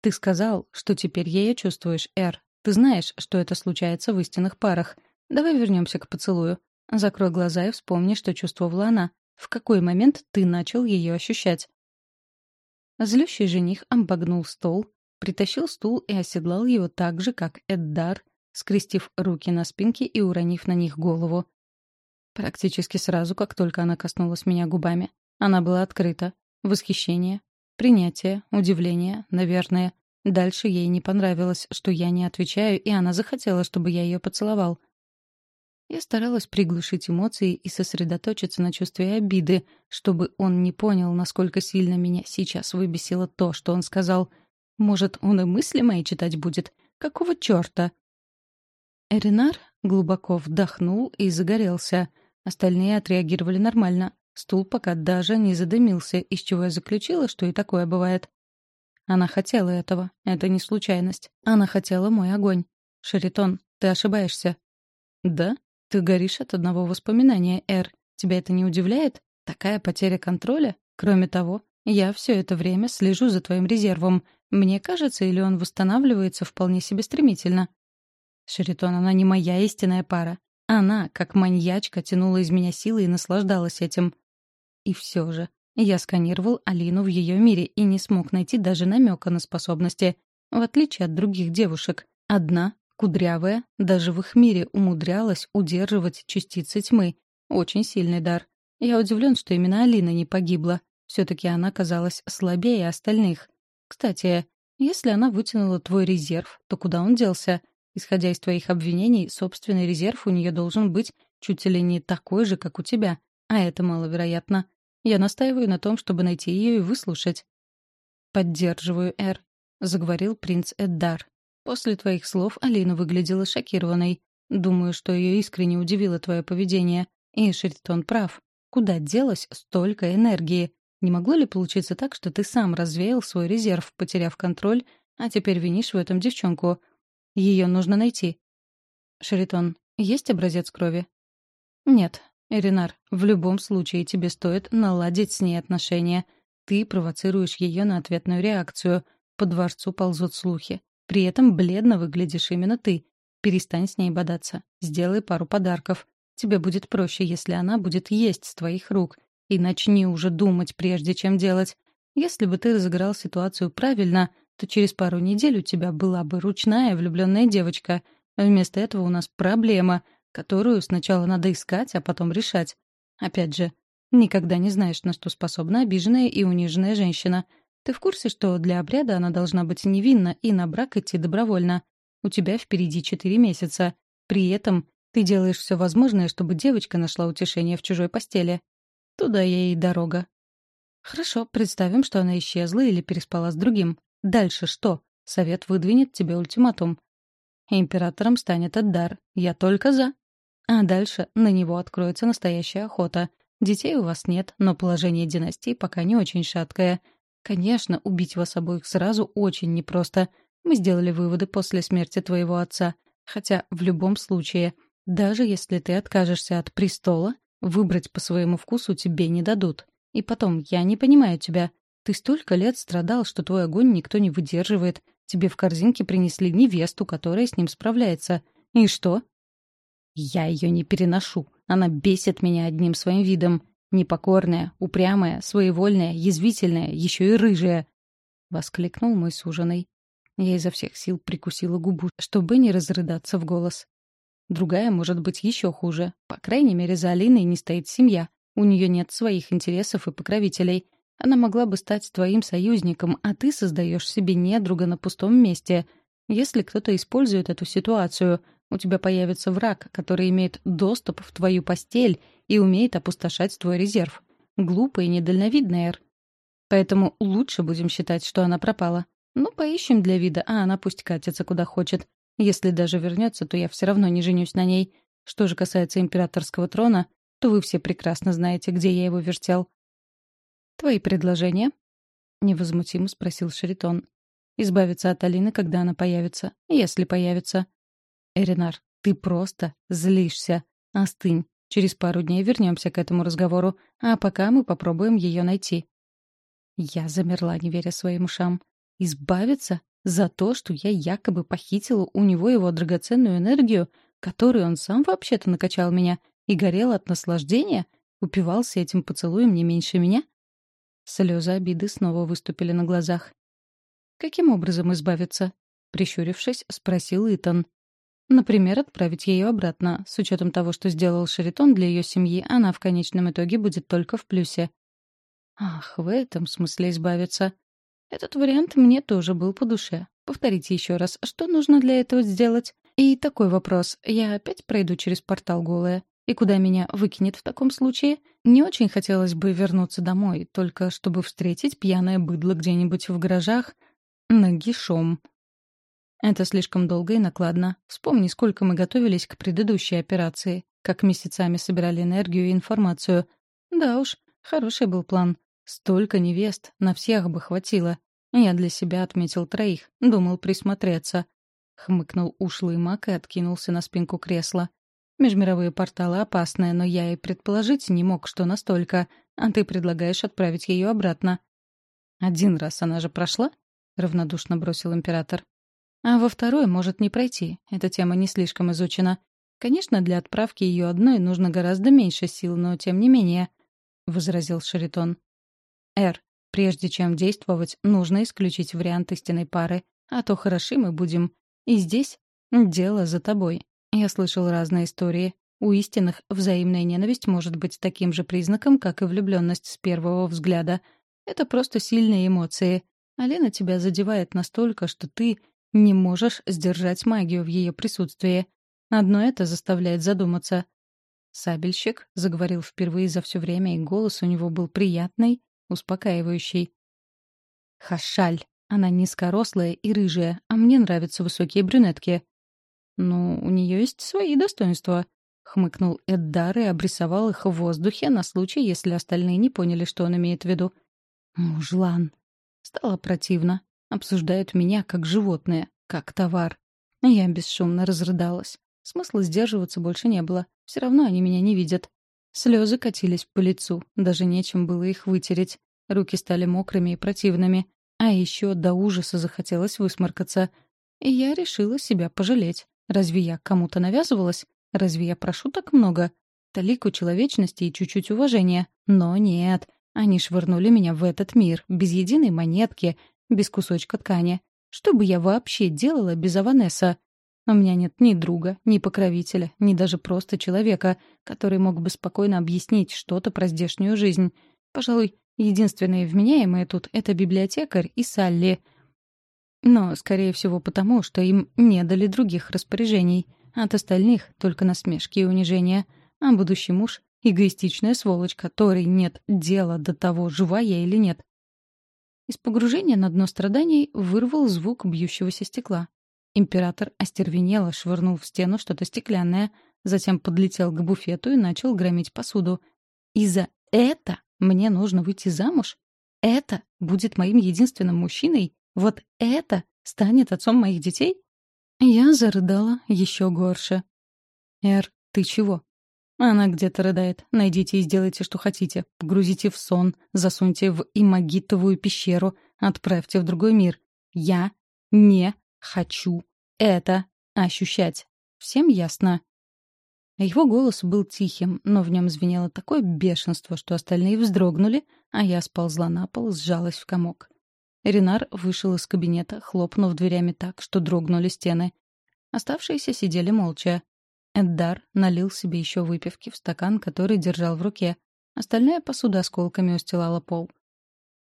«Ты сказал, что теперь ее чувствуешь, Эр. Ты знаешь, что это случается в истинных парах. Давай вернемся к поцелую. Закрой глаза и вспомни, что чувствовала она. В какой момент ты начал ее ощущать? Злющий жених обогнул стол, притащил стул и оседлал его так же, как Эддар, скрестив руки на спинке и уронив на них голову. Практически сразу, как только она коснулась меня губами. Она была открыта. Восхищение, принятие, удивление, наверное. Дальше ей не понравилось, что я не отвечаю, и она захотела, чтобы я ее поцеловал. Я старалась приглушить эмоции и сосредоточиться на чувстве обиды, чтобы он не понял, насколько сильно меня сейчас выбесило то, что он сказал. Может, он и мысли мои читать будет? Какого чёрта? Эринар глубоко вдохнул и загорелся. Остальные отреагировали нормально. Стул пока даже не задымился, из чего я заключила, что и такое бывает. Она хотела этого. Это не случайность. Она хотела мой огонь. Шаритон, ты ошибаешься. Да? Ты горишь от одного воспоминания, Эр. Тебя это не удивляет? Такая потеря контроля? Кроме того, я все это время слежу за твоим резервом. Мне кажется, или он восстанавливается вполне себе стремительно? Шеритон, она не моя истинная пара. Она, как маньячка, тянула из меня силы и наслаждалась этим. И все же, я сканировал Алину в ее мире и не смог найти даже намека на способности, в отличие от других девушек. Одна Кудрявая даже в их мире умудрялась удерживать частицы тьмы. Очень сильный дар. Я удивлен, что именно Алина не погибла. Все-таки она казалась слабее остальных. Кстати, если она вытянула твой резерв, то куда он делся? Исходя из твоих обвинений, собственный резерв у нее должен быть чуть ли не такой же, как у тебя. А это маловероятно. Я настаиваю на том, чтобы найти ее и выслушать. «Поддерживаю, Эр», — заговорил принц Эддар. После твоих слов Алина выглядела шокированной. Думаю, что ее искренне удивило твое поведение. И Шеритон прав. Куда делось столько энергии? Не могло ли получиться так, что ты сам развеял свой резерв, потеряв контроль, а теперь винишь в этом девчонку? Ее нужно найти. Шаритон, есть образец крови? Нет. Эринар, в любом случае тебе стоит наладить с ней отношения. Ты провоцируешь ее на ответную реакцию. По дворцу ползут слухи. При этом бледно выглядишь именно ты. Перестань с ней бодаться. Сделай пару подарков. Тебе будет проще, если она будет есть с твоих рук. И начни уже думать, прежде чем делать. Если бы ты разыграл ситуацию правильно, то через пару недель у тебя была бы ручная влюбленная девочка. Вместо этого у нас проблема, которую сначала надо искать, а потом решать. Опять же, никогда не знаешь, на что способна обиженная и униженная женщина. Ты в курсе, что для обряда она должна быть невинна и на брак идти добровольно? У тебя впереди четыре месяца. При этом ты делаешь все возможное, чтобы девочка нашла утешение в чужой постели. Туда ей дорога. Хорошо, представим, что она исчезла или переспала с другим. Дальше что? Совет выдвинет тебе ультиматум. Императором станет Аддар. Я только за. А дальше на него откроется настоящая охота. Детей у вас нет, но положение династии пока не очень шаткое. Конечно, убить вас обоих сразу очень непросто — мы сделали выводы после смерти твоего отца. Хотя в любом случае, даже если ты откажешься от престола, выбрать по своему вкусу тебе не дадут. И потом, я не понимаю тебя. Ты столько лет страдал, что твой огонь никто не выдерживает. Тебе в корзинке принесли невесту, которая с ним справляется. И что? Я ее не переношу. Она бесит меня одним своим видом. Непокорная, упрямая, своевольная, язвительная, еще и рыжая. Воскликнул мой суженый. Я изо всех сил прикусила губу, чтобы не разрыдаться в голос. Другая может быть еще хуже. По крайней мере, за Алиной не стоит семья. У нее нет своих интересов и покровителей. Она могла бы стать твоим союзником, а ты создаешь себе недруга на пустом месте. Если кто-то использует эту ситуацию, у тебя появится враг, который имеет доступ в твою постель и умеет опустошать твой резерв. Глупый и недальновидный, Эр. Поэтому лучше будем считать, что она пропала. Ну, поищем для вида, а она пусть катится куда хочет. Если даже вернется, то я все равно не женюсь на ней. Что же касается императорского трона, то вы все прекрасно знаете, где я его вертел. «Твои предложения?» — невозмутимо спросил Шаритон. «Избавиться от Алины, когда она появится, если появится». «Эринар, ты просто злишься. Остынь. Через пару дней вернемся к этому разговору, а пока мы попробуем ее найти». Я замерла, не веря своим ушам. Избавиться? За то, что я якобы похитила у него его драгоценную энергию, которую он сам вообще-то накачал меня, и горел от наслаждения? Упивался этим поцелуем не меньше меня? Слезы обиды снова выступили на глазах. «Каким образом избавиться?» — прищурившись, спросил Итан. «Например, отправить ее обратно. С учетом того, что сделал Шаритон для ее семьи, она в конечном итоге будет только в плюсе». «Ах, в этом смысле избавиться. Этот вариант мне тоже был по душе. Повторите еще раз, что нужно для этого сделать? И такой вопрос. Я опять пройду через портал голая? И куда меня выкинет в таком случае? Не очень хотелось бы вернуться домой, только чтобы встретить пьяное быдло где-нибудь в гаражах нагишом. Это слишком долго и накладно. Вспомни, сколько мы готовились к предыдущей операции, как месяцами собирали энергию и информацию. Да уж, хороший был план. Столько невест, на всех бы хватило. Я для себя отметил троих, думал присмотреться. Хмыкнул ушлый маг и откинулся на спинку кресла. Межмировые порталы опасные, но я и предположить не мог, что настолько. А ты предлагаешь отправить ее обратно. Один раз она же прошла? Равнодушно бросил император. А во второй может не пройти. Эта тема не слишком изучена. Конечно, для отправки ее одной нужно гораздо меньше сил, но тем не менее, — возразил Шаритон. Эр, прежде чем действовать, нужно исключить вариант истинной пары, а то хороши мы будем. И здесь дело за тобой. Я слышал разные истории. У истинных взаимная ненависть может быть таким же признаком, как и влюбленность с первого взгляда. Это просто сильные эмоции. Алена тебя задевает настолько, что ты не можешь сдержать магию в ее присутствии. Одно это заставляет задуматься. Сабельщик заговорил впервые за все время, и голос у него был приятный успокаивающий. «Хашаль. Она низкорослая и рыжая, а мне нравятся высокие брюнетки». «Ну, у нее есть свои достоинства», — хмыкнул Эддар и обрисовал их в воздухе на случай, если остальные не поняли, что он имеет в виду. Мужлан. Стало противно. Обсуждают меня как животное, как товар. Я бесшумно разрыдалась. Смысла сдерживаться больше не было. Все равно они меня не видят. Слезы катились по лицу, даже нечем было их вытереть. Руки стали мокрыми и противными. А еще до ужаса захотелось высморкаться. И я решила себя пожалеть. Разве я кому-то навязывалась? Разве я прошу так много? Талику человечности и чуть-чуть уважения. Но нет. Они швырнули меня в этот мир, без единой монетки, без кусочка ткани. Что бы я вообще делала без Аванеса? У меня нет ни друга, ни покровителя, ни даже просто человека, который мог бы спокойно объяснить что-то про здешнюю жизнь. Пожалуй, единственные вменяемые тут — это библиотекарь и Салли. Но, скорее всего, потому, что им не дали других распоряжений — от остальных только насмешки и унижения. А будущий муж — эгоистичная сволочь, которой нет дела до того, жива я или нет. Из погружения на дно страданий вырвал звук бьющегося стекла. Император остервенело швырнул в стену что-то стеклянное, затем подлетел к буфету и начал громить посуду. «И за это мне нужно выйти замуж? Это будет моим единственным мужчиной? Вот это станет отцом моих детей?» Я зарыдала еще горше. «Эр, ты чего?» Она где-то рыдает. Найдите и сделайте, что хотите. Погрузите в сон, засуньте в имагитовую пещеру, отправьте в другой мир. Я не хочу это ощущать. Всем ясно? Его голос был тихим, но в нем звенело такое бешенство, что остальные вздрогнули, а я сползла на пол, сжалась в комок. Ренар вышел из кабинета, хлопнув дверями так, что дрогнули стены. Оставшиеся сидели молча. Эддар налил себе еще выпивки в стакан, который держал в руке. Остальная посуда осколками устилала пол.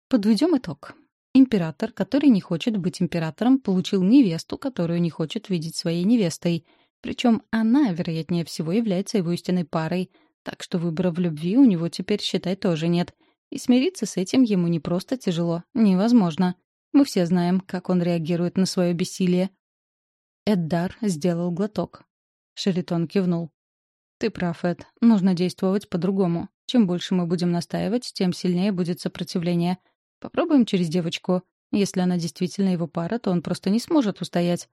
Подведем итог. Император, который не хочет быть императором, получил невесту, которую не хочет видеть своей невестой. Причем она, вероятнее всего, является его истинной парой. Так что выбора в любви у него теперь, считай, тоже нет — и смириться с этим ему не просто тяжело, невозможно. Мы все знаем, как он реагирует на свое бессилие. Эддар сделал глоток. Шеритон кивнул. «Ты прав, Эд. Нужно действовать по-другому. Чем больше мы будем настаивать, тем сильнее будет сопротивление. Попробуем через девочку. Если она действительно его пара, то он просто не сможет устоять».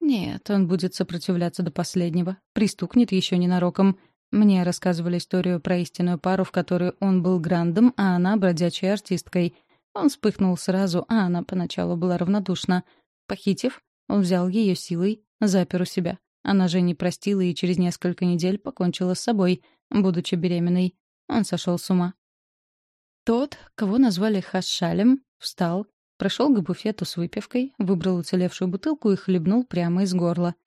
«Нет, он будет сопротивляться до последнего. Пристукнет еще ненароком. Мне рассказывали историю про истинную пару, в которой он был грандом, а она — бродячей артисткой. Он вспыхнул сразу, а она поначалу была равнодушна. Похитив, он взял ее силой, запер у себя. Она же не простила и через несколько недель покончила с собой, будучи беременной. Он сошел с ума. Тот, кого назвали Хашалем, встал, прошел к буфету с выпивкой, выбрал уцелевшую бутылку и хлебнул прямо из горла —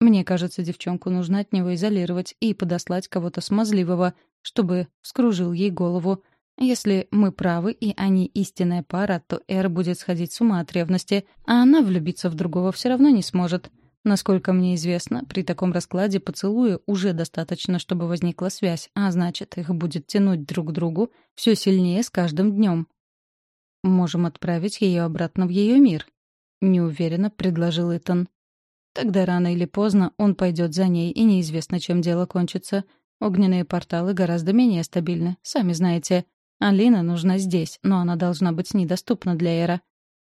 мне кажется, девчонку нужно от него изолировать и подослать кого-то смазливого, чтобы вскружил ей голову. Если мы правы и они истинная пара, то Эр будет сходить с ума от ревности, а она влюбиться в другого все равно не сможет. Насколько мне известно, при таком раскладе поцелуя уже достаточно, чтобы возникла связь, а значит, их будет тянуть друг к другу все сильнее с каждым днем. «Можем отправить ее обратно в ее мир», — неуверенно предложил Итан. Тогда рано или поздно он пойдет за ней, и неизвестно, чем дело кончится. Огненные порталы гораздо менее стабильны, сами знаете. Алина нужна здесь, но она должна быть недоступна для Эра.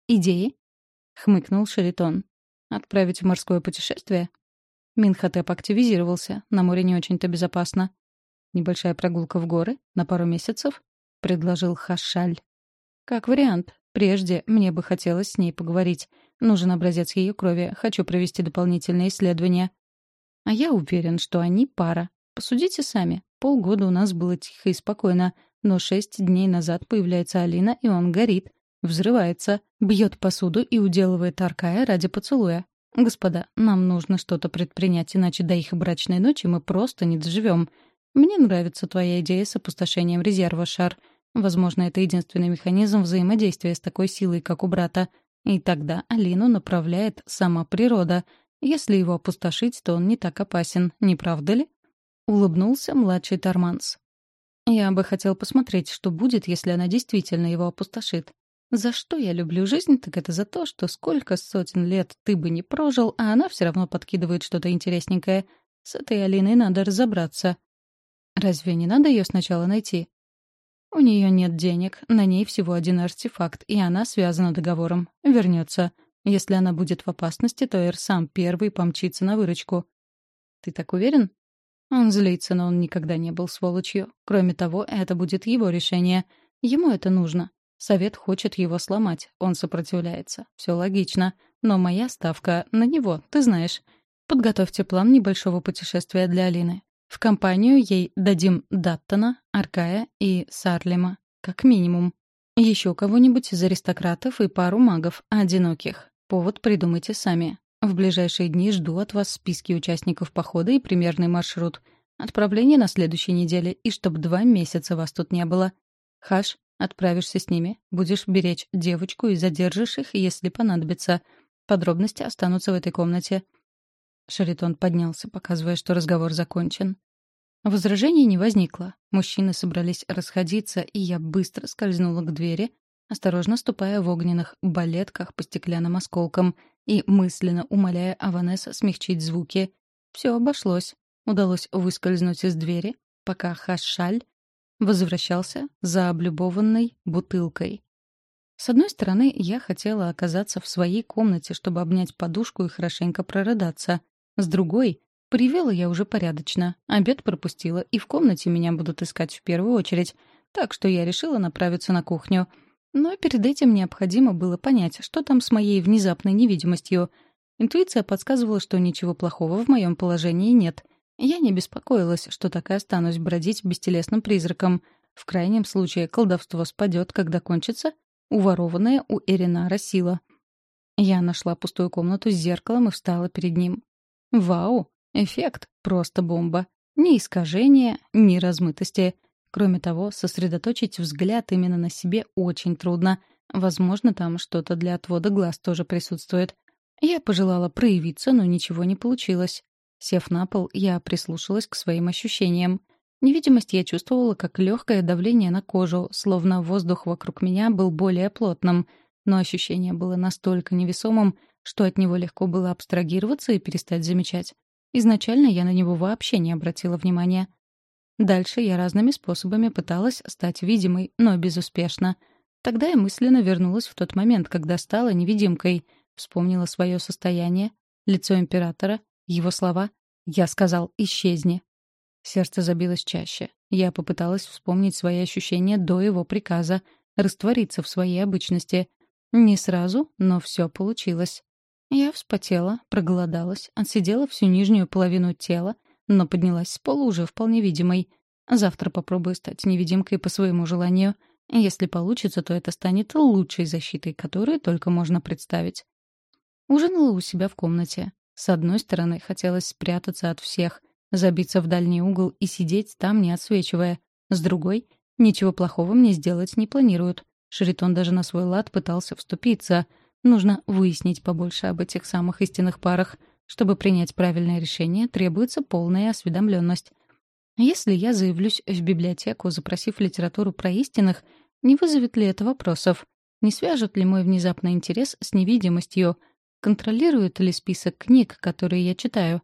«Идеи?» — хмыкнул Шаритон. «Отправить в морское путешествие?» Минхотеп активизировался, на море не очень-то безопасно. «Небольшая прогулка в горы на пару месяцев?» — предложил Хашаль. «Как вариант. Прежде мне бы хотелось с ней поговорить. Нужен образец ее крови. Хочу провести дополнительные исследования. А я уверен, что они пара. Посудите сами. Полгода у нас было тихо и спокойно, но шесть дней назад появляется Алина, и он горит, взрывается, бьет посуду и уделывает Аркая ради поцелуя. Господа, нам нужно что-то предпринять, иначе до их брачной ночи мы просто не доживем. Мне нравится твоя идея с опустошением резерва, Шар. Возможно, это единственный механизм взаимодействия с такой силой, как у брата. И тогда Алину направляет сама природа. Если его опустошить, то он не так опасен, не правда ли? Улыбнулся младший Торманс. Я бы хотел посмотреть, что будет, если она действительно его опустошит. За что я люблю жизнь, так это за то, что сколько сотен лет ты бы не прожил, а она все равно подкидывает что-то интересненькое. С этой Алиной надо разобраться. Разве не надо ее сначала найти? У нее нет денег, на ней всего один артефакт, и она связана договором. Вернется. Если она будет в опасности, то Эр сам первый помчится на выручку. Ты так уверен? Он злится, но он никогда не был сволочью. Кроме того, это будет его решение. Ему это нужно. Совет хочет его сломать. Он сопротивляется. Все логично. Но моя ставка на него, ты знаешь. Подготовьте план небольшого путешествия для Алины. В компанию ей дадим Даттона, Аркая и Сарлема. Как минимум. Еще кого-нибудь из аристократов и пару магов, одиноких. Повод придумайте сами. В ближайшие дни жду от вас списки участников похода и примерный маршрут. Отправление на следующей неделе, и чтоб два месяца вас тут не было. Хаш, отправишься с ними, будешь беречь девочку и задержишь их, если понадобится. Подробности останутся в этой комнате. Шаритон поднялся, показывая, что разговор закончен. Возражений не возникло. Мужчины собрались расходиться, и я быстро скользнула к двери, осторожно ступая в огненных балетках по стеклянным осколкам и мысленно умоляя Аванеса смягчить звуки. Все обошлось. Удалось выскользнуть из двери, пока Хашаль возвращался за облюбованной бутылкой. С одной стороны, я хотела оказаться в своей комнате, чтобы обнять подушку и хорошенько прорыдаться. С другой, привела я уже порядочно. Обед пропустила, и в комнате меня будут искать в первую очередь. Так что я решила направиться на кухню — но перед этим необходимо было понять, что там с моей внезапной невидимостью. Интуиция подсказывала, что ничего плохого в моем положении нет. Я не беспокоилась, что так и останусь бродить бестелесным призраком. В крайнем случае колдовство спадет, когда кончится уворованная у Эринара сила. Я нашла пустую комнату с зеркалом и встала перед ним. Вау! Эффект просто бомба. Ни искажения, ни размытости. Кроме того, сосредоточить взгляд именно на себе очень трудно. Возможно, там что-то для отвода глаз тоже присутствует. Я пожелала проявиться, но ничего не получилось. Сев на пол, я прислушалась к своим ощущениям. Невидимость я чувствовала как легкое давление на кожу, словно воздух вокруг меня был более плотным, но ощущение было настолько невесомым, что от него легко было абстрагироваться и перестать замечать. Изначально я на него вообще не обратила внимания. Дальше я разными способами пыталась стать видимой, но безуспешно. Тогда я мысленно вернулась в тот момент, когда стала невидимкой. Вспомнила свое состояние, лицо императора, его слова. Я сказал «исчезни». Сердце забилось чаще. Я попыталась вспомнить свои ощущения до его приказа, раствориться в своей обычности. Не сразу, но все получилось. Я вспотела, проголодалась, отсидела всю нижнюю половину тела, но поднялась с пола уже вполне видимой. Завтра попробую стать невидимкой по своему желанию. Если получится, то это станет лучшей защитой, которую только можно представить. Ужинала у себя в комнате. С одной стороны, хотелось спрятаться от всех, забиться в дальний угол и сидеть там, не отсвечивая. С другой, ничего плохого мне сделать не планируют. Шаритон даже на свой лад пытался вступиться. Нужно выяснить побольше об этих самых истинных парах — чтобы принять правильное решение, требуется полная осведомленность. Если я заявлюсь в библиотеку, запросив литературу про истинных, не вызовет ли это вопросов? Не свяжет ли мой внезапный интерес с невидимостью? Контролирует ли список книг, которые я читаю?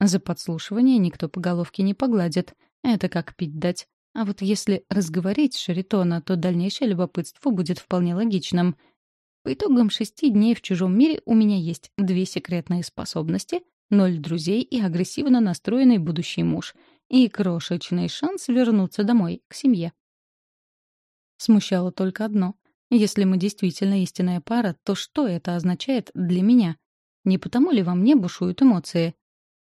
За подслушивание никто по головке не погладит. Это как пить дать. А вот если разговорить Шаритона, то дальнейшее любопытство будет вполне логичным — по итогам шести дней в чужом мире у меня есть две секретные способности, ноль друзей и агрессивно настроенный будущий муж. И крошечный шанс вернуться домой, к семье. Смущало только одно. Если мы действительно истинная пара, то что это означает для меня? Не потому ли во мне бушуют эмоции?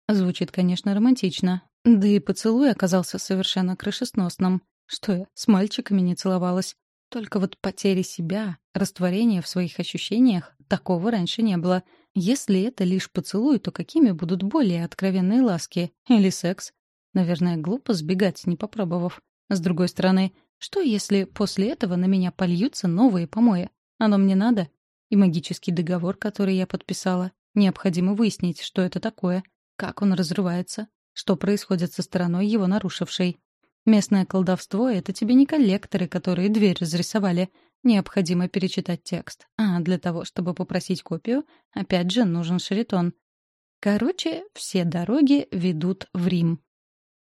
Звучит, конечно, романтично. Да и поцелуй оказался совершенно крышесносным. Что я, с мальчиками не целовалась? Только вот потери себя, растворения в своих ощущениях, такого раньше не было. Если это лишь поцелуй, то какими будут более откровенные ласки? Или секс? Наверное, глупо сбегать, не попробовав. С другой стороны, что если после этого на меня польются новые помои? Оно мне надо? И магический договор, который я подписала. Необходимо выяснить, что это такое, как он разрывается, что происходит со стороной его нарушившей. Местное колдовство — это тебе не коллекторы, которые дверь разрисовали. Необходимо перечитать текст. А для того, чтобы попросить копию, опять же, нужен шаритон. Короче, все дороги ведут в Рим.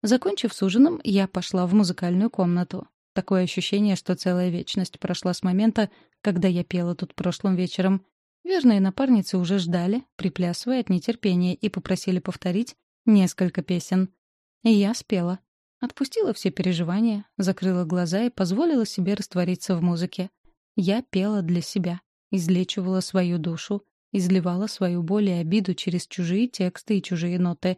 Закончив с ужином, я пошла в музыкальную комнату. Такое ощущение, что целая вечность прошла с момента, когда я пела тут прошлым вечером. Верные напарницы уже ждали, приплясывая от нетерпения, и попросили повторить несколько песен. И я спела. Отпустила все переживания, закрыла глаза и позволила себе раствориться в музыке. Я пела для себя, излечивала свою душу, изливала свою боль и обиду через чужие тексты и чужие ноты.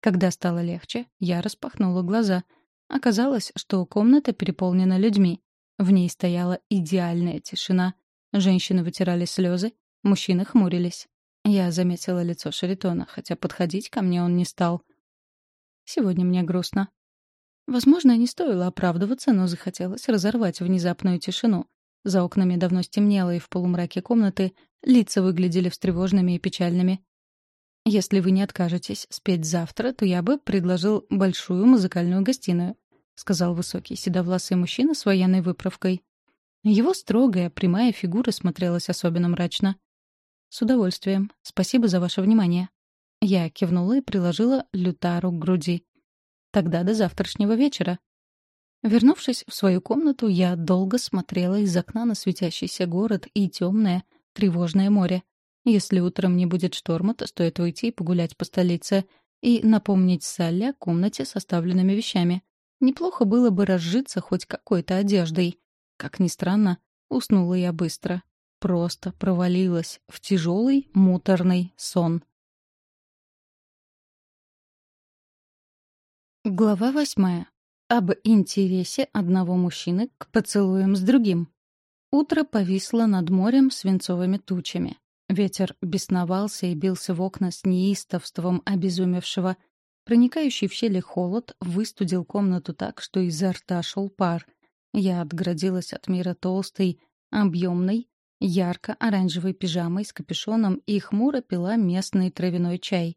Когда стало легче, я распахнула глаза. Оказалось, что комната переполнена людьми. В ней стояла идеальная тишина. Женщины вытирали слезы, мужчины хмурились. Я заметила лицо Шаритона, хотя подходить ко мне он не стал. Сегодня мне грустно. Возможно, не стоило оправдываться, но захотелось разорвать внезапную тишину. За окнами давно стемнело, и в полумраке комнаты лица выглядели встревоженными и печальными. «Если вы не откажетесь спеть завтра, то я бы предложил большую музыкальную гостиную», — сказал высокий седовласый мужчина с военной выправкой. Его строгая, прямая фигура смотрелась особенно мрачно. «С удовольствием. Спасибо за ваше внимание». Я кивнула и приложила лютару к груди. «Тогда до завтрашнего вечера», Вернувшись в свою комнату, я долго смотрела из окна на светящийся город и темное, тревожное море. Если утром не будет шторма, то стоит выйти и погулять по столице и напомнить Салли о комнате с оставленными вещами. Неплохо было бы разжиться хоть какой-то одеждой. Как ни странно, уснула я быстро. Просто провалилась в тяжелый муторный сон. Глава восьмая. Об интересе одного мужчины к поцелуям с другим. Утро повисло над морем свинцовыми тучами. Ветер бесновался и бился в окна с неистовством обезумевшего. Проникающий в щели холод выстудил комнату так, что изо рта шел пар. Я отгородилась от мира толстой, объемной, ярко-оранжевой пижамой с капюшоном и хмуро пила местный травяной чай.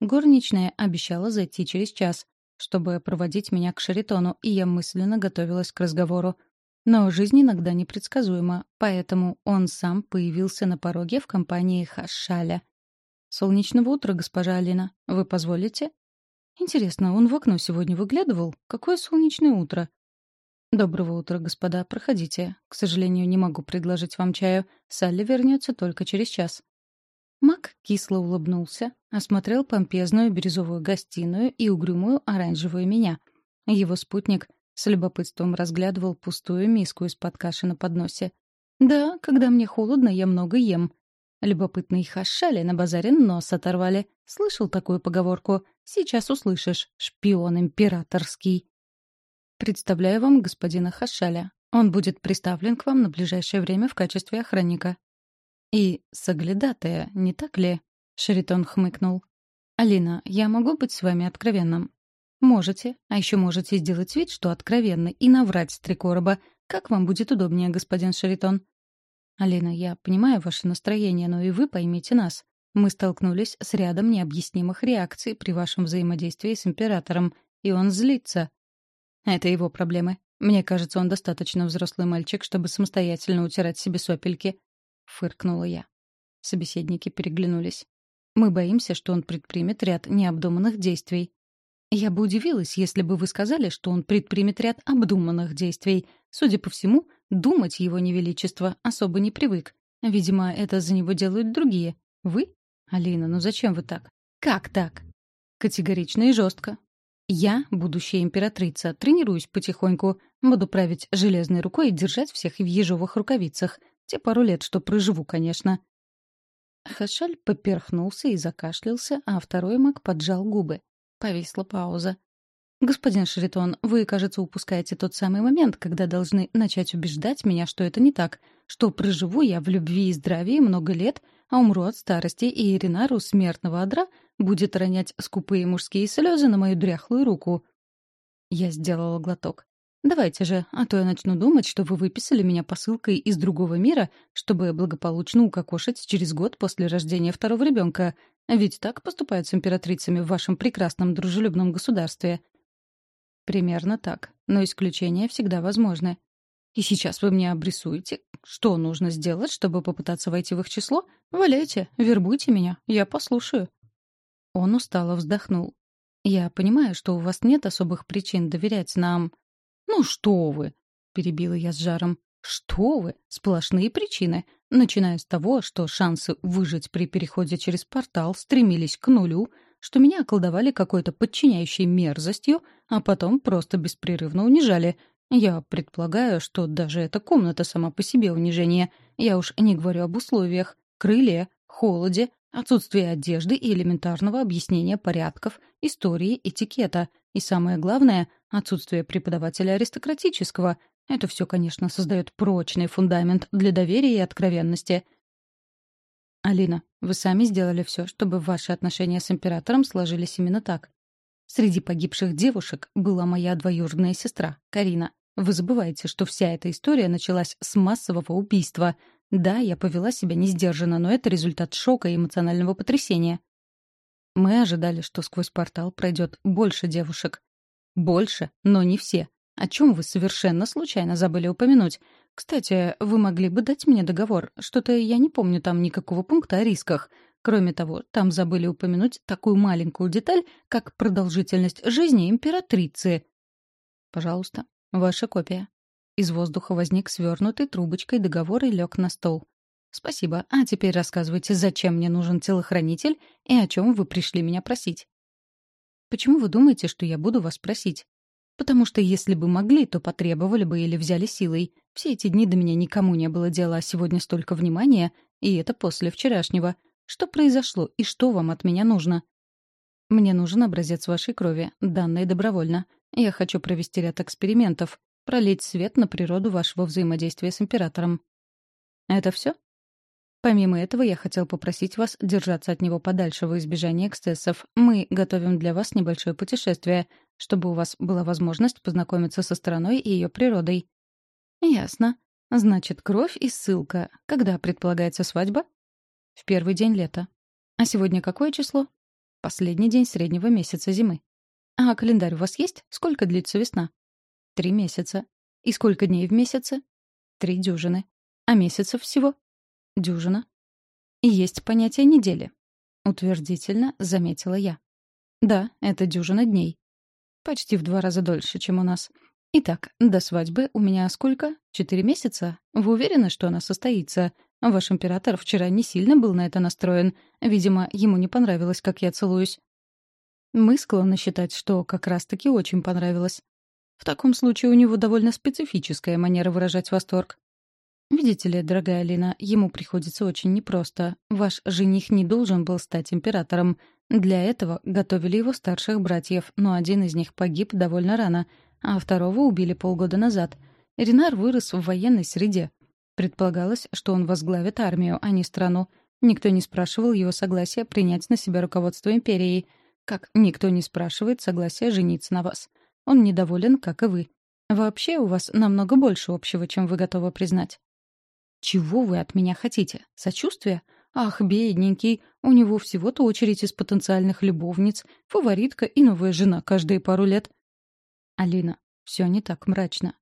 Горничная обещала зайти через час, чтобы проводить меня к Шаритону, и я мысленно готовилась к разговору. Но жизнь иногда непредсказуема, поэтому он сам появился на пороге в компании Хашаля. «Солнечного утра, госпожа Алина. Вы позволите?» «Интересно, он в окно сегодня выглядывал? Какое солнечное утро?» «Доброго утра, господа. Проходите. К сожалению, не могу предложить вам чаю. Салли вернется только через час». Мак кисло улыбнулся, осмотрел помпезную бирюзовую гостиную и угрюмую оранжевую меня. Его спутник с любопытством разглядывал пустую миску из-под каши на подносе. «Да, когда мне холодно, я много ем». Любопытные хашали на базаре нос оторвали. Слышал такую поговорку? Сейчас услышишь. Шпион императорский. Представляю вам господина Хашаля. Он будет приставлен к вам на ближайшее время в качестве охранника. «И соглядатая, не так ли?» — Шаритон хмыкнул. «Алина, я могу быть с вами откровенным?» «Можете. А еще можете сделать вид, что откровенны, и наврать с три короба. Как вам будет удобнее, господин Шаритон?» «Алина, я понимаю ваше настроение, но и вы поймите нас. Мы столкнулись с рядом необъяснимых реакций при вашем взаимодействии с императором, и он злится. Это его проблемы. Мне кажется, он достаточно взрослый мальчик, чтобы самостоятельно утирать себе сопельки. — фыркнула я. Собеседники переглянулись. «Мы боимся, что он предпримет ряд необдуманных действий». «Я бы удивилась, если бы вы сказали, что он предпримет ряд обдуманных действий. Судя по всему, думать его невеличество особо не привык. Видимо, это за него делают другие. Вы? Алина, ну зачем вы так? Как так? Категорично и жестко. Я, будущая императрица, тренируюсь потихоньку, буду править железной рукой и держать всех в ежовых рукавицах. Те пару лет, что проживу, конечно. Хашаль поперхнулся и закашлялся, а второй маг поджал губы. Повисла пауза. «Господин Шаритон, вы, кажется, упускаете тот самый момент, когда должны начать убеждать меня, что это не так, что проживу я в любви и здравии много лет, а умру от старости, и Иринару смертного одра будет ронять скупые мужские слезы на мою дряхлую руку». Я сделала глоток. Давайте же, а то я начну думать, что вы выписали меня посылкой из другого мира, чтобы благополучно укокошить через год после рождения второго ребенка. Ведь так поступают с императрицами в вашем прекрасном дружелюбном государстве. Примерно так. Но исключения всегда возможны. И сейчас вы мне обрисуете, что нужно сделать, чтобы попытаться войти в их число? Валяйте, вербуйте меня, я послушаю. Он устало вздохнул. «Я понимаю, что у вас нет особых причин доверять нам». «Ну что вы!» — перебила я с жаром. «Что вы! Сплошные причины. Начиная с того, что шансы выжить при переходе через портал стремились к нулю, что меня околдовали какой-то подчиняющей мерзостью, а потом просто беспрерывно унижали. Я предполагаю, что даже эта комната сама по себе унижение. Я уж не говорю об условиях. Крыле, холоде, отсутствие одежды и элементарного объяснения порядков, истории, этикета. И самое главное — отсутствие преподавателя аристократического. Это все, конечно, создает прочный фундамент для доверия и откровенности. Алина, вы сами сделали все, чтобы ваши отношения с императором сложились именно так. Среди погибших девушек была моя двоюродная сестра, Карина. Вы забываете, что вся эта история началась с массового убийства. Да, я повела себя несдержанно, но это результат шока и эмоционального потрясения. Мы ожидали, что сквозь портал пройдет больше девушек. Больше, но не все. О чем вы совершенно случайно забыли упомянуть. Кстати, вы могли бы дать мне договор. Что-то я не помню там никакого пункта о рисках. Кроме того, там забыли упомянуть такую маленькую деталь, как продолжительность жизни императрицы. Пожалуйста, ваша копия. Из воздуха возник свернутый трубочкой договор и лег на стол. Спасибо. А теперь рассказывайте, зачем мне нужен телохранитель и о чем вы пришли меня просить. Почему вы думаете, что я буду вас просить? Потому что если бы могли, то потребовали бы или взяли силой. Все эти дни до меня никому не было дела, а сегодня столько внимания, и это после вчерашнего. Что произошло и что вам от меня нужно? Мне нужен образец вашей крови, данные добровольно. Я хочу провести ряд экспериментов, пролить свет на природу вашего взаимодействия с императором. Это все? Помимо этого, я хотел попросить вас держаться от него подальше во избежание эксцессов. Мы готовим для вас небольшое путешествие, чтобы у вас была возможность познакомиться со страной и ее природой. Ясно. Значит, кровь и ссылка. Когда предполагается свадьба? В первый день лета. А сегодня какое число? Последний день среднего месяца зимы. А календарь у вас есть? Сколько длится весна? Три месяца. И сколько дней в месяце? Три дюжины. А месяцев всего? Дюжина. И есть понятие недели. Утвердительно заметила я. Да, это дюжина дней. Почти в два раза дольше, чем у нас. Итак, до свадьбы у меня сколько? Четыре месяца? Вы уверены, что она состоится? Ваш император вчера не сильно был на это настроен. Видимо, ему не понравилось, как я целуюсь. Мы склонны считать, что как раз-таки очень понравилось. В таком случае у него довольно специфическая манера выражать восторг. Видите ли, дорогая Алина, ему приходится очень непросто. Ваш жених не должен был стать императором. Для этого готовили его старших братьев, но один из них погиб довольно рано, а второго убили полгода назад. Ренар вырос в военной среде. Предполагалось, что он возглавит армию, а не страну. Никто не спрашивал его согласия принять на себя руководство империей. Как никто не спрашивает согласия жениться на вас. Он недоволен, как и вы. Вообще у вас намного больше общего, чем вы готовы признать. «Чего вы от меня хотите? Сочувствия? Ах, бедненький, у него всего-то очередь из потенциальных любовниц, фаворитка и новая жена каждые пару лет». «Алина, все не так мрачно».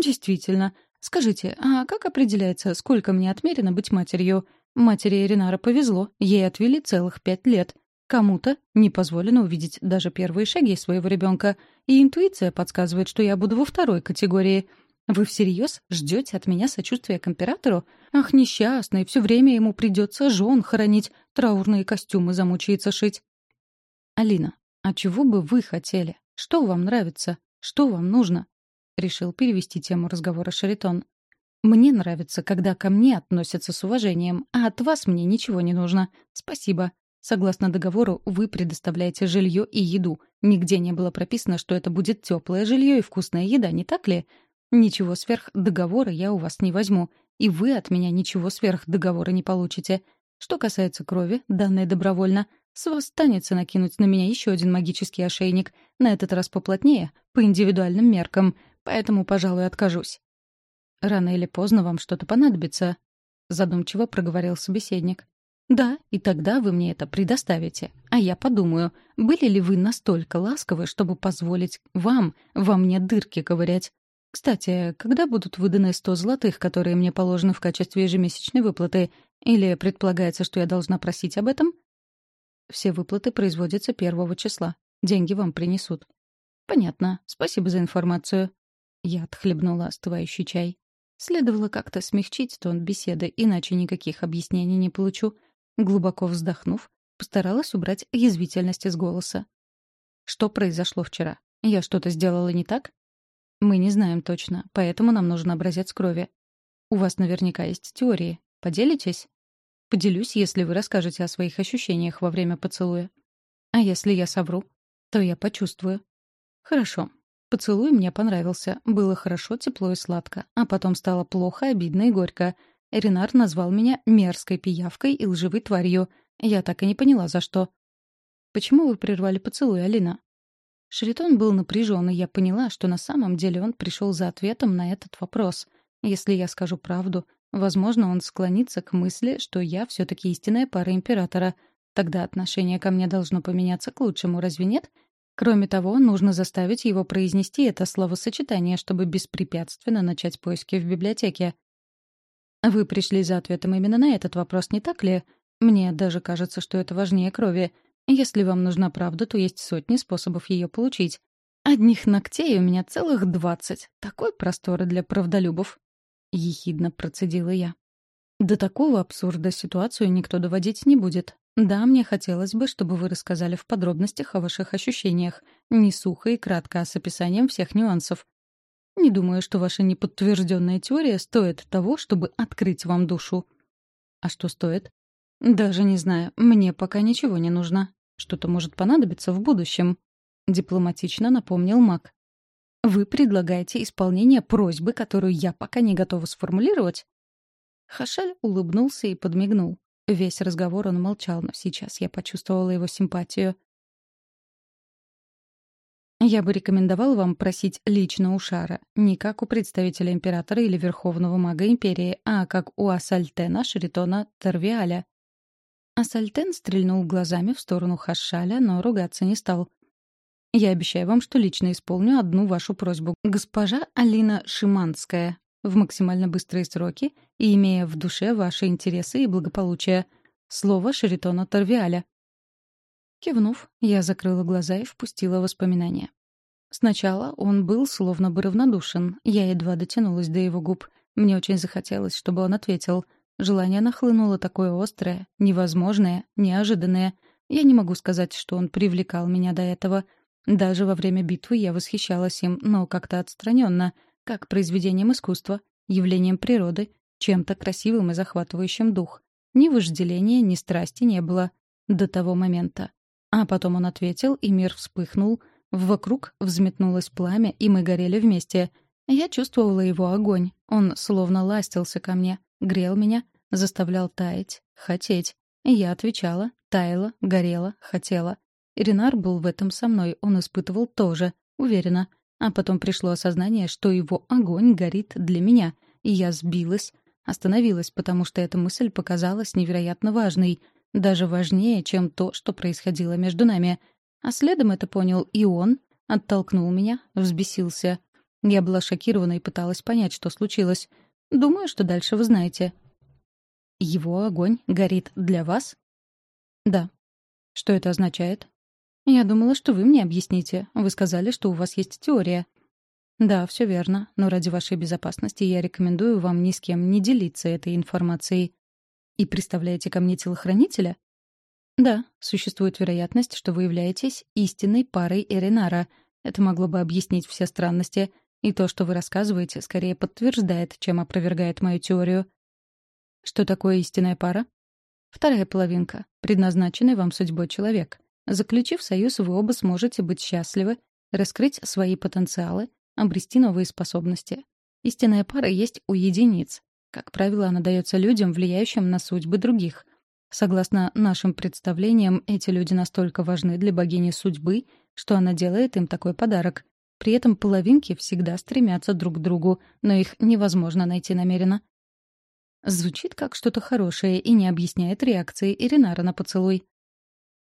«Действительно. Скажите, а как определяется, сколько мне отмерено быть матерью? Матери Ренара повезло, ей отвели целых пять лет. Кому-то не позволено увидеть даже первые шаги своего ребенка, и интуиция подсказывает, что я буду во второй категории — вы всерьез ждете от меня сочувствия к императору? Ах, несчастный, все время ему придется жен хоронить, траурные костюмы замучается шить. Алина, а чего бы вы хотели? Что вам нравится? Что вам нужно? Решил перевести тему разговора Шаритон. Мне нравится, когда ко мне относятся с уважением, а от вас мне ничего не нужно. Спасибо. Согласно договору, вы предоставляете жилье и еду. Нигде не было прописано, что это будет теплое жилье и вкусная еда, не так ли? Ничего сверх договора я у вас не возьму, и вы от меня ничего сверх договора не получите. Что касается крови, данной добровольно, с вас станется накинуть на меня еще один магический ошейник, на этот раз поплотнее, по индивидуальным меркам, поэтому, пожалуй, откажусь. «Рано или поздно вам что-то понадобится», — задумчиво проговорил собеседник. «Да, и тогда вы мне это предоставите. А я подумаю, были ли вы настолько ласковы, чтобы позволить вам во мне дырки ковырять? Кстати, когда будут выданы сто золотых, которые мне положены в качестве ежемесячной выплаты? Или предполагается, что я должна просить об этом? Все выплаты производятся первого числа. Деньги вам принесут». «Понятно. Спасибо за информацию». Я отхлебнула остывающий чай. Следовало как-то смягчить тон беседы, иначе никаких объяснений не получу. Глубоко вздохнув, постаралась убрать язвительность из голоса. «Что произошло вчера? Я что-то сделала не так?» «Мы не знаем точно, поэтому нам нужен образец крови. У вас наверняка есть теории. Поделитесь?» «Поделюсь, если вы расскажете о своих ощущениях во время поцелуя. А если я совру, то я почувствую». «Хорошо. Поцелуй мне понравился. Было хорошо, тепло и сладко. А потом стало плохо, обидно и горько. Ренар назвал меня мерзкой пиявкой и лживой тварью. Я так и не поняла, за что. «Почему вы прервали поцелуй, Алина?» Шритон был напряжен, и я поняла, что на самом деле он пришел за ответом на этот вопрос. Если я скажу правду, возможно, он склонится к мысли, что я все-таки истинная пара императора. Тогда отношение ко мне должно поменяться к лучшему, разве нет? Кроме того, нужно заставить его произнести это словосочетание, чтобы беспрепятственно начать поиски в библиотеке. Вы пришли за ответом именно на этот вопрос, не так ли? Мне даже кажется, что это важнее крови. Если вам нужна правда, то есть сотни способов ее получить. Одних ногтей у меня целых двадцать. Такой просторы для правдолюбов. Ехидно процедила я. До такого абсурда ситуацию никто доводить не будет. Да, мне хотелось бы, чтобы вы рассказали в подробностях о ваших ощущениях, не сухо и кратко, а с описанием всех нюансов. Не думаю, что ваша неподтвержденная теория стоит того, чтобы открыть вам душу. А что стоит? Даже не знаю, мне пока ничего не нужно. Что-то может понадобиться в будущем. Дипломатично напомнил Мак. Вы предлагаете исполнение просьбы, которую я пока не готова сформулировать? Хашаль улыбнулся и подмигнул. Весь разговор он молчал, но сейчас я почувствовала его симпатию. Я бы рекомендовал вам просить лично у Шара, не как у представителя императора или верховного мага империи, а как у Асальтена Шритона Тервиаля. Асальтен стрельнул глазами в сторону Хашаля, но ругаться не стал. «Я обещаю вам, что лично исполню одну вашу просьбу. Госпожа Алина Шиманская, в максимально быстрые сроки и имея в душе ваши интересы и благополучие. Слово Шеритона Торвиаля. Кивнув, я закрыла глаза и впустила воспоминания. Сначала он был словно бы равнодушен. Я едва дотянулась до его губ. Мне очень захотелось, чтобы он ответил. Желание нахлынуло такое острое, невозможное, неожиданное. Я не могу сказать, что он привлекал меня до этого. Даже во время битвы я восхищалась им, но как-то отстраненно — как произведением искусства, явлением природы, чем-то красивым и захватывающим дух. Ни вожделения, ни страсти не было до того момента. А потом он ответил, и мир вспыхнул. Вокруг взметнулось пламя, и мы горели вместе. Я чувствовала его огонь. Он словно ластился ко мне, грел меня, заставлял таять, хотеть. Я отвечала, таяла, горела, хотела. Иринар был в этом со мной, он испытывал тоже, уверена. А потом пришло осознание, что его огонь горит для меня, и я сбилась, остановилась, потому что эта мысль показалась невероятно важной, даже важнее, чем то, что происходило между нами. А следом это понял и он, оттолкнул меня, взбесился. Я была шокирована и пыталась понять, что случилось. Думаю, что дальше вы знаете. Его огонь горит для вас? Да. Что это означает? «Я думала, что вы мне объясните. Вы сказали, что у вас есть теория». «Да, все верно. Но ради вашей безопасности я рекомендую вам ни с кем не делиться этой информацией». «И представляете ко мне телохранителя?» «Да, существует вероятность, что вы являетесь истинной парой Эринара. Это могло бы объяснить все странности. И то, что вы рассказываете, скорее подтверждает, чем опровергает мою теорию». «Что такое истинная пара?» «Вторая половинка, предназначенный вам судьбой человек». Заключив союз, вы оба сможете быть счастливы, раскрыть свои потенциалы, обрести новые способности. Истинная пара есть у единиц. Как правило, она дается людям, влияющим на судьбы других. Согласно нашим представлениям, эти люди настолько важны для богини судьбы, что она делает им такой подарок. При этом половинки всегда стремятся друг к другу, но их невозможно найти намеренно. Звучит как что-то хорошее и не объясняет реакции Иринара на поцелуй.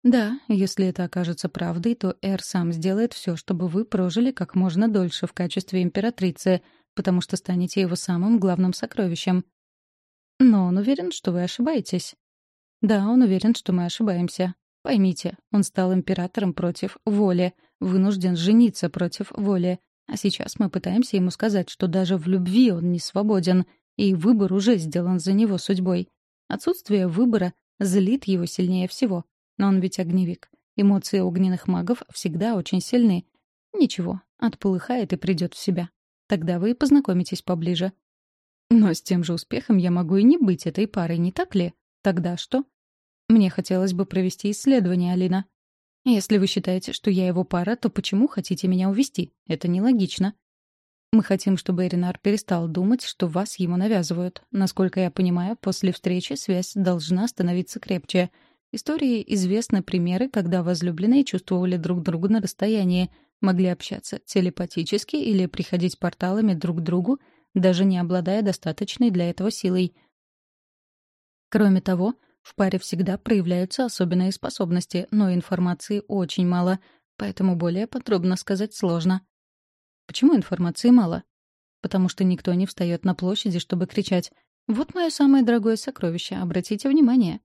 Да, если это окажется правдой, то Эр сам сделает все, чтобы вы прожили как можно дольше в качестве императрицы, потому что станете его самым главным сокровищем. Но он уверен, что вы ошибаетесь. Да, он уверен, что мы ошибаемся. Поймите, он стал императором против воли, вынужден жениться против воли. А сейчас мы пытаемся ему сказать, что даже в любви он не свободен, и выбор уже сделан за него судьбой. Отсутствие выбора злит его сильнее всего. Но он ведь огневик. Эмоции огненных магов всегда очень сильны. Ничего, отполыхает и придет в себя. Тогда вы познакомитесь поближе. Но с тем же успехом я могу и не быть этой парой, не так ли? Тогда что? Мне хотелось бы провести исследование, Алина. Если вы считаете, что я его пара, то почему хотите меня увести? Это нелогично. Мы хотим, чтобы Эринар перестал думать, что вас ему навязывают. Насколько я понимаю, после встречи связь должна становиться крепче. Истории известны примеры, когда возлюбленные чувствовали друг друга на расстоянии, могли общаться телепатически или приходить порталами друг к другу, даже не обладая достаточной для этого силой. Кроме того, в паре всегда проявляются особенные способности, но информации очень мало, поэтому более подробно сказать сложно. Почему информации мало? Потому что никто не встает на площади, чтобы кричать «Вот мое самое дорогое сокровище, обратите внимание».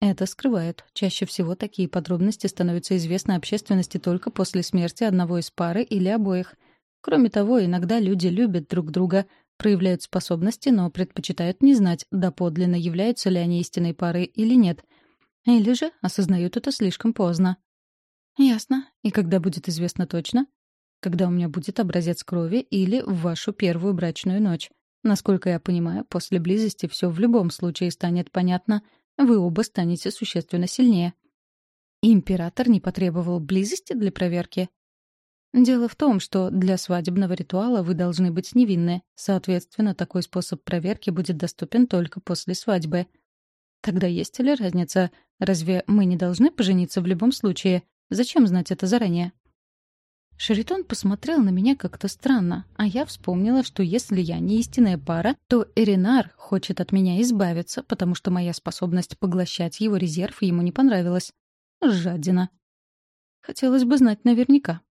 Это скрывают. Чаще всего такие подробности становятся известны общественности только после смерти одного из пары или обоих. Кроме того, иногда люди любят друг друга, проявляют способности, но предпочитают не знать, доподлинно являются ли они истинной парой или нет. Или же осознают это слишком поздно. Ясно. И когда будет известно точно? Когда у меня будет образец крови или в вашу первую брачную ночь. Насколько я понимаю, после близости все в любом случае станет понятно. Вы оба станете существенно сильнее. Император не потребовал близости для проверки. Дело в том, что для свадебного ритуала вы должны быть невинны. Соответственно, такой способ проверки будет доступен только после свадьбы. Тогда есть ли разница? Разве мы не должны пожениться в любом случае? Зачем знать это заранее? Шаритон посмотрел на меня как-то странно, а я вспомнила, что если я не истинная пара, то Эринар хочет от меня избавиться, потому что моя способность поглощать его резерв ему не понравилась. Жадина. Хотелось бы знать наверняка.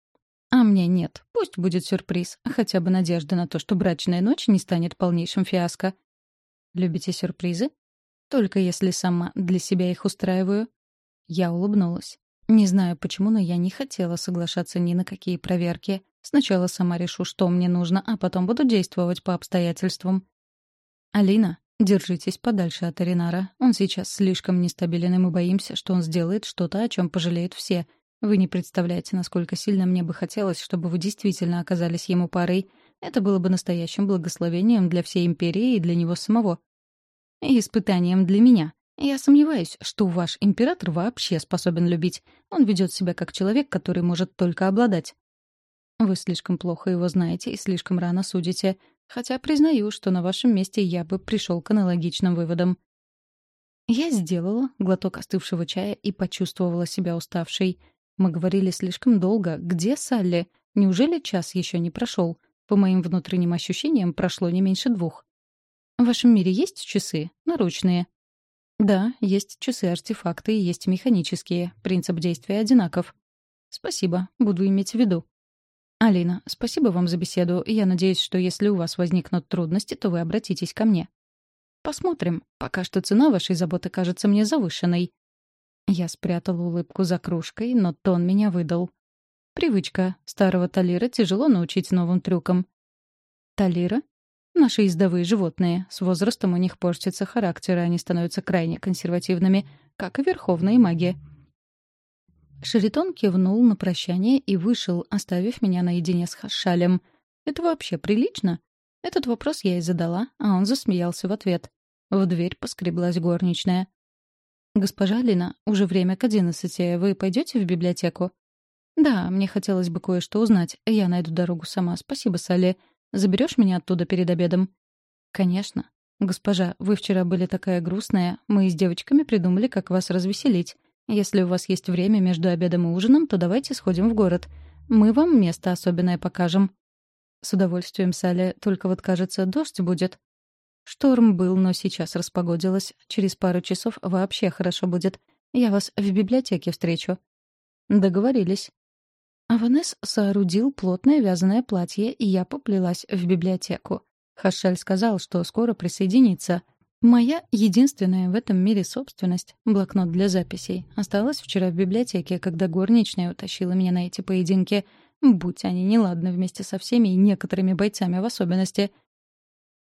А мне нет. Пусть будет сюрприз. Хотя бы надежда на то, что брачная ночь не станет полнейшим фиаско. Любите сюрпризы? Только если сама для себя их устраиваю. Я улыбнулась. Не знаю почему, но я не хотела соглашаться ни на какие проверки. Сначала сама решу, что мне нужно, а потом буду действовать по обстоятельствам. Алина, держитесь подальше от Аринара. Он сейчас слишком нестабилен, и мы боимся, что он сделает что-то, о чем пожалеют все. Вы не представляете, насколько сильно мне бы хотелось, чтобы вы действительно оказались ему парой. Это было бы настоящим благословением для всей империи и для него самого. И испытанием для меня. Я сомневаюсь, что ваш император вообще способен любить. Он ведет себя как человек, который может только обладать. Вы слишком плохо его знаете и слишком рано судите. Хотя признаю, что на вашем месте я бы пришел к аналогичным выводам. Я сделала глоток остывшего чая и почувствовала себя уставшей. Мы говорили слишком долго. Где Салли? Неужели час еще не прошел? По моим внутренним ощущениям, прошло не меньше двух. В вашем мире есть часы? Наручные? Да, есть часы-артефакты и есть механические. Принцип действия одинаков. Спасибо, буду иметь в виду. Алина, спасибо вам за беседу. Я надеюсь, что если у вас возникнут трудности, то вы обратитесь ко мне. Посмотрим. Пока что цена вашей заботы кажется мне завышенной. Я спрятала улыбку за кружкой, но тон меня выдал. Привычка. Старого Талира тяжело научить новым трюкам. Талира? Наши ездовые животные. С возрастом у них портится характер, и они становятся крайне консервативными, как и верховные маги. Шаритон кивнул на прощание и вышел, оставив меня наедине с Хашалем. «Это вообще прилично?» Этот вопрос я и задала, а он засмеялся в ответ. В дверь поскреблась горничная. «Госпожа Лина, уже время к одиннадцати. Вы пойдете в библиотеку?» «Да, мне хотелось бы кое-что узнать. Я найду дорогу сама. Спасибо, Салли. Заберешь меня оттуда перед обедом?» «Конечно. Госпожа, вы вчера были такая грустная. Мы с девочками придумали, как вас развеселить. Если у вас есть время между обедом и ужином, то давайте сходим в город. Мы вам место особенное покажем». «С удовольствием, Салли. Только вот, кажется, дождь будет». Шторм был, но сейчас распогодилось. Через пару часов вообще хорошо будет. Я вас в библиотеке встречу». Договорились. Аванес соорудил плотное вязаное платье, и я поплелась в библиотеку. Хашель сказал, что скоро присоединится. Моя единственная в этом мире собственность — блокнот для записей. Осталась вчера в библиотеке, когда горничная утащила меня на эти поединки. Будь они неладны вместе со всеми и некоторыми бойцами в особенности.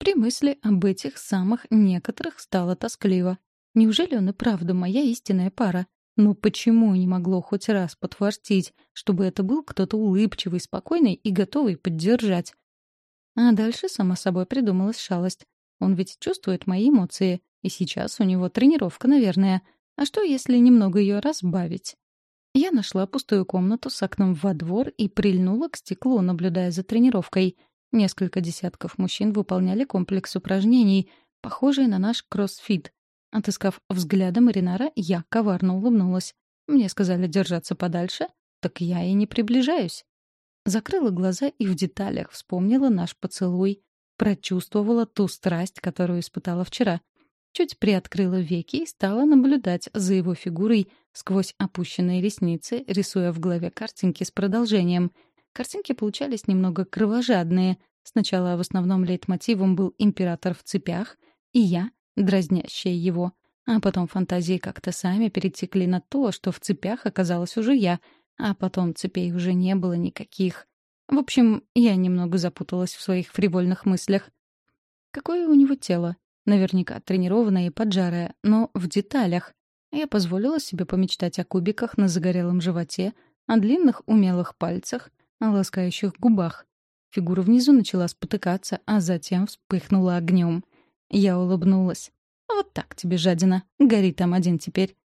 При мысли об этих самых некоторых стало тоскливо. Неужели он и правда моя истинная пара? Но почему не могло хоть раз подфартить, чтобы это был кто-то улыбчивый, спокойный и готовый поддержать? А дальше, само собой, придумалась шалость. Он ведь чувствует мои эмоции, и сейчас у него тренировка, наверное. А что, если немного ее разбавить? Я нашла пустую комнату с окном во двор и прильнула к стеклу, наблюдая за тренировкой. Несколько десятков мужчин выполняли комплекс упражнений, похожие на наш кроссфит. Отыскав взглядом Ринара, я коварно улыбнулась. Мне сказали держаться подальше, так я и не приближаюсь. Закрыла глаза и в деталях вспомнила наш поцелуй, прочувствовала ту страсть, которую испытала вчера. Чуть приоткрыла веки и стала наблюдать за его фигурой сквозь опущенные ресницы, рисуя в голове картинки с продолжением. Картинки получались немного кровожадные. Сначала в основном лейтмотивом был император в цепях, и я, дразнящая его. А потом фантазии как-то сами перетекли на то, что в цепях оказалась уже я, а потом цепей уже не было никаких. В общем, я немного запуталась в своих фривольных мыслях. Какое у него тело? Наверняка тренированное и поджарое, но в деталях. Я позволила себе помечтать о кубиках на загорелом животе, о длинных умелых пальцах, ласкающих губах. Фигура внизу начала спотыкаться, а затем вспыхнула огнем. Я улыбнулась. «Вот так тебе, жадина. Гори там один теперь».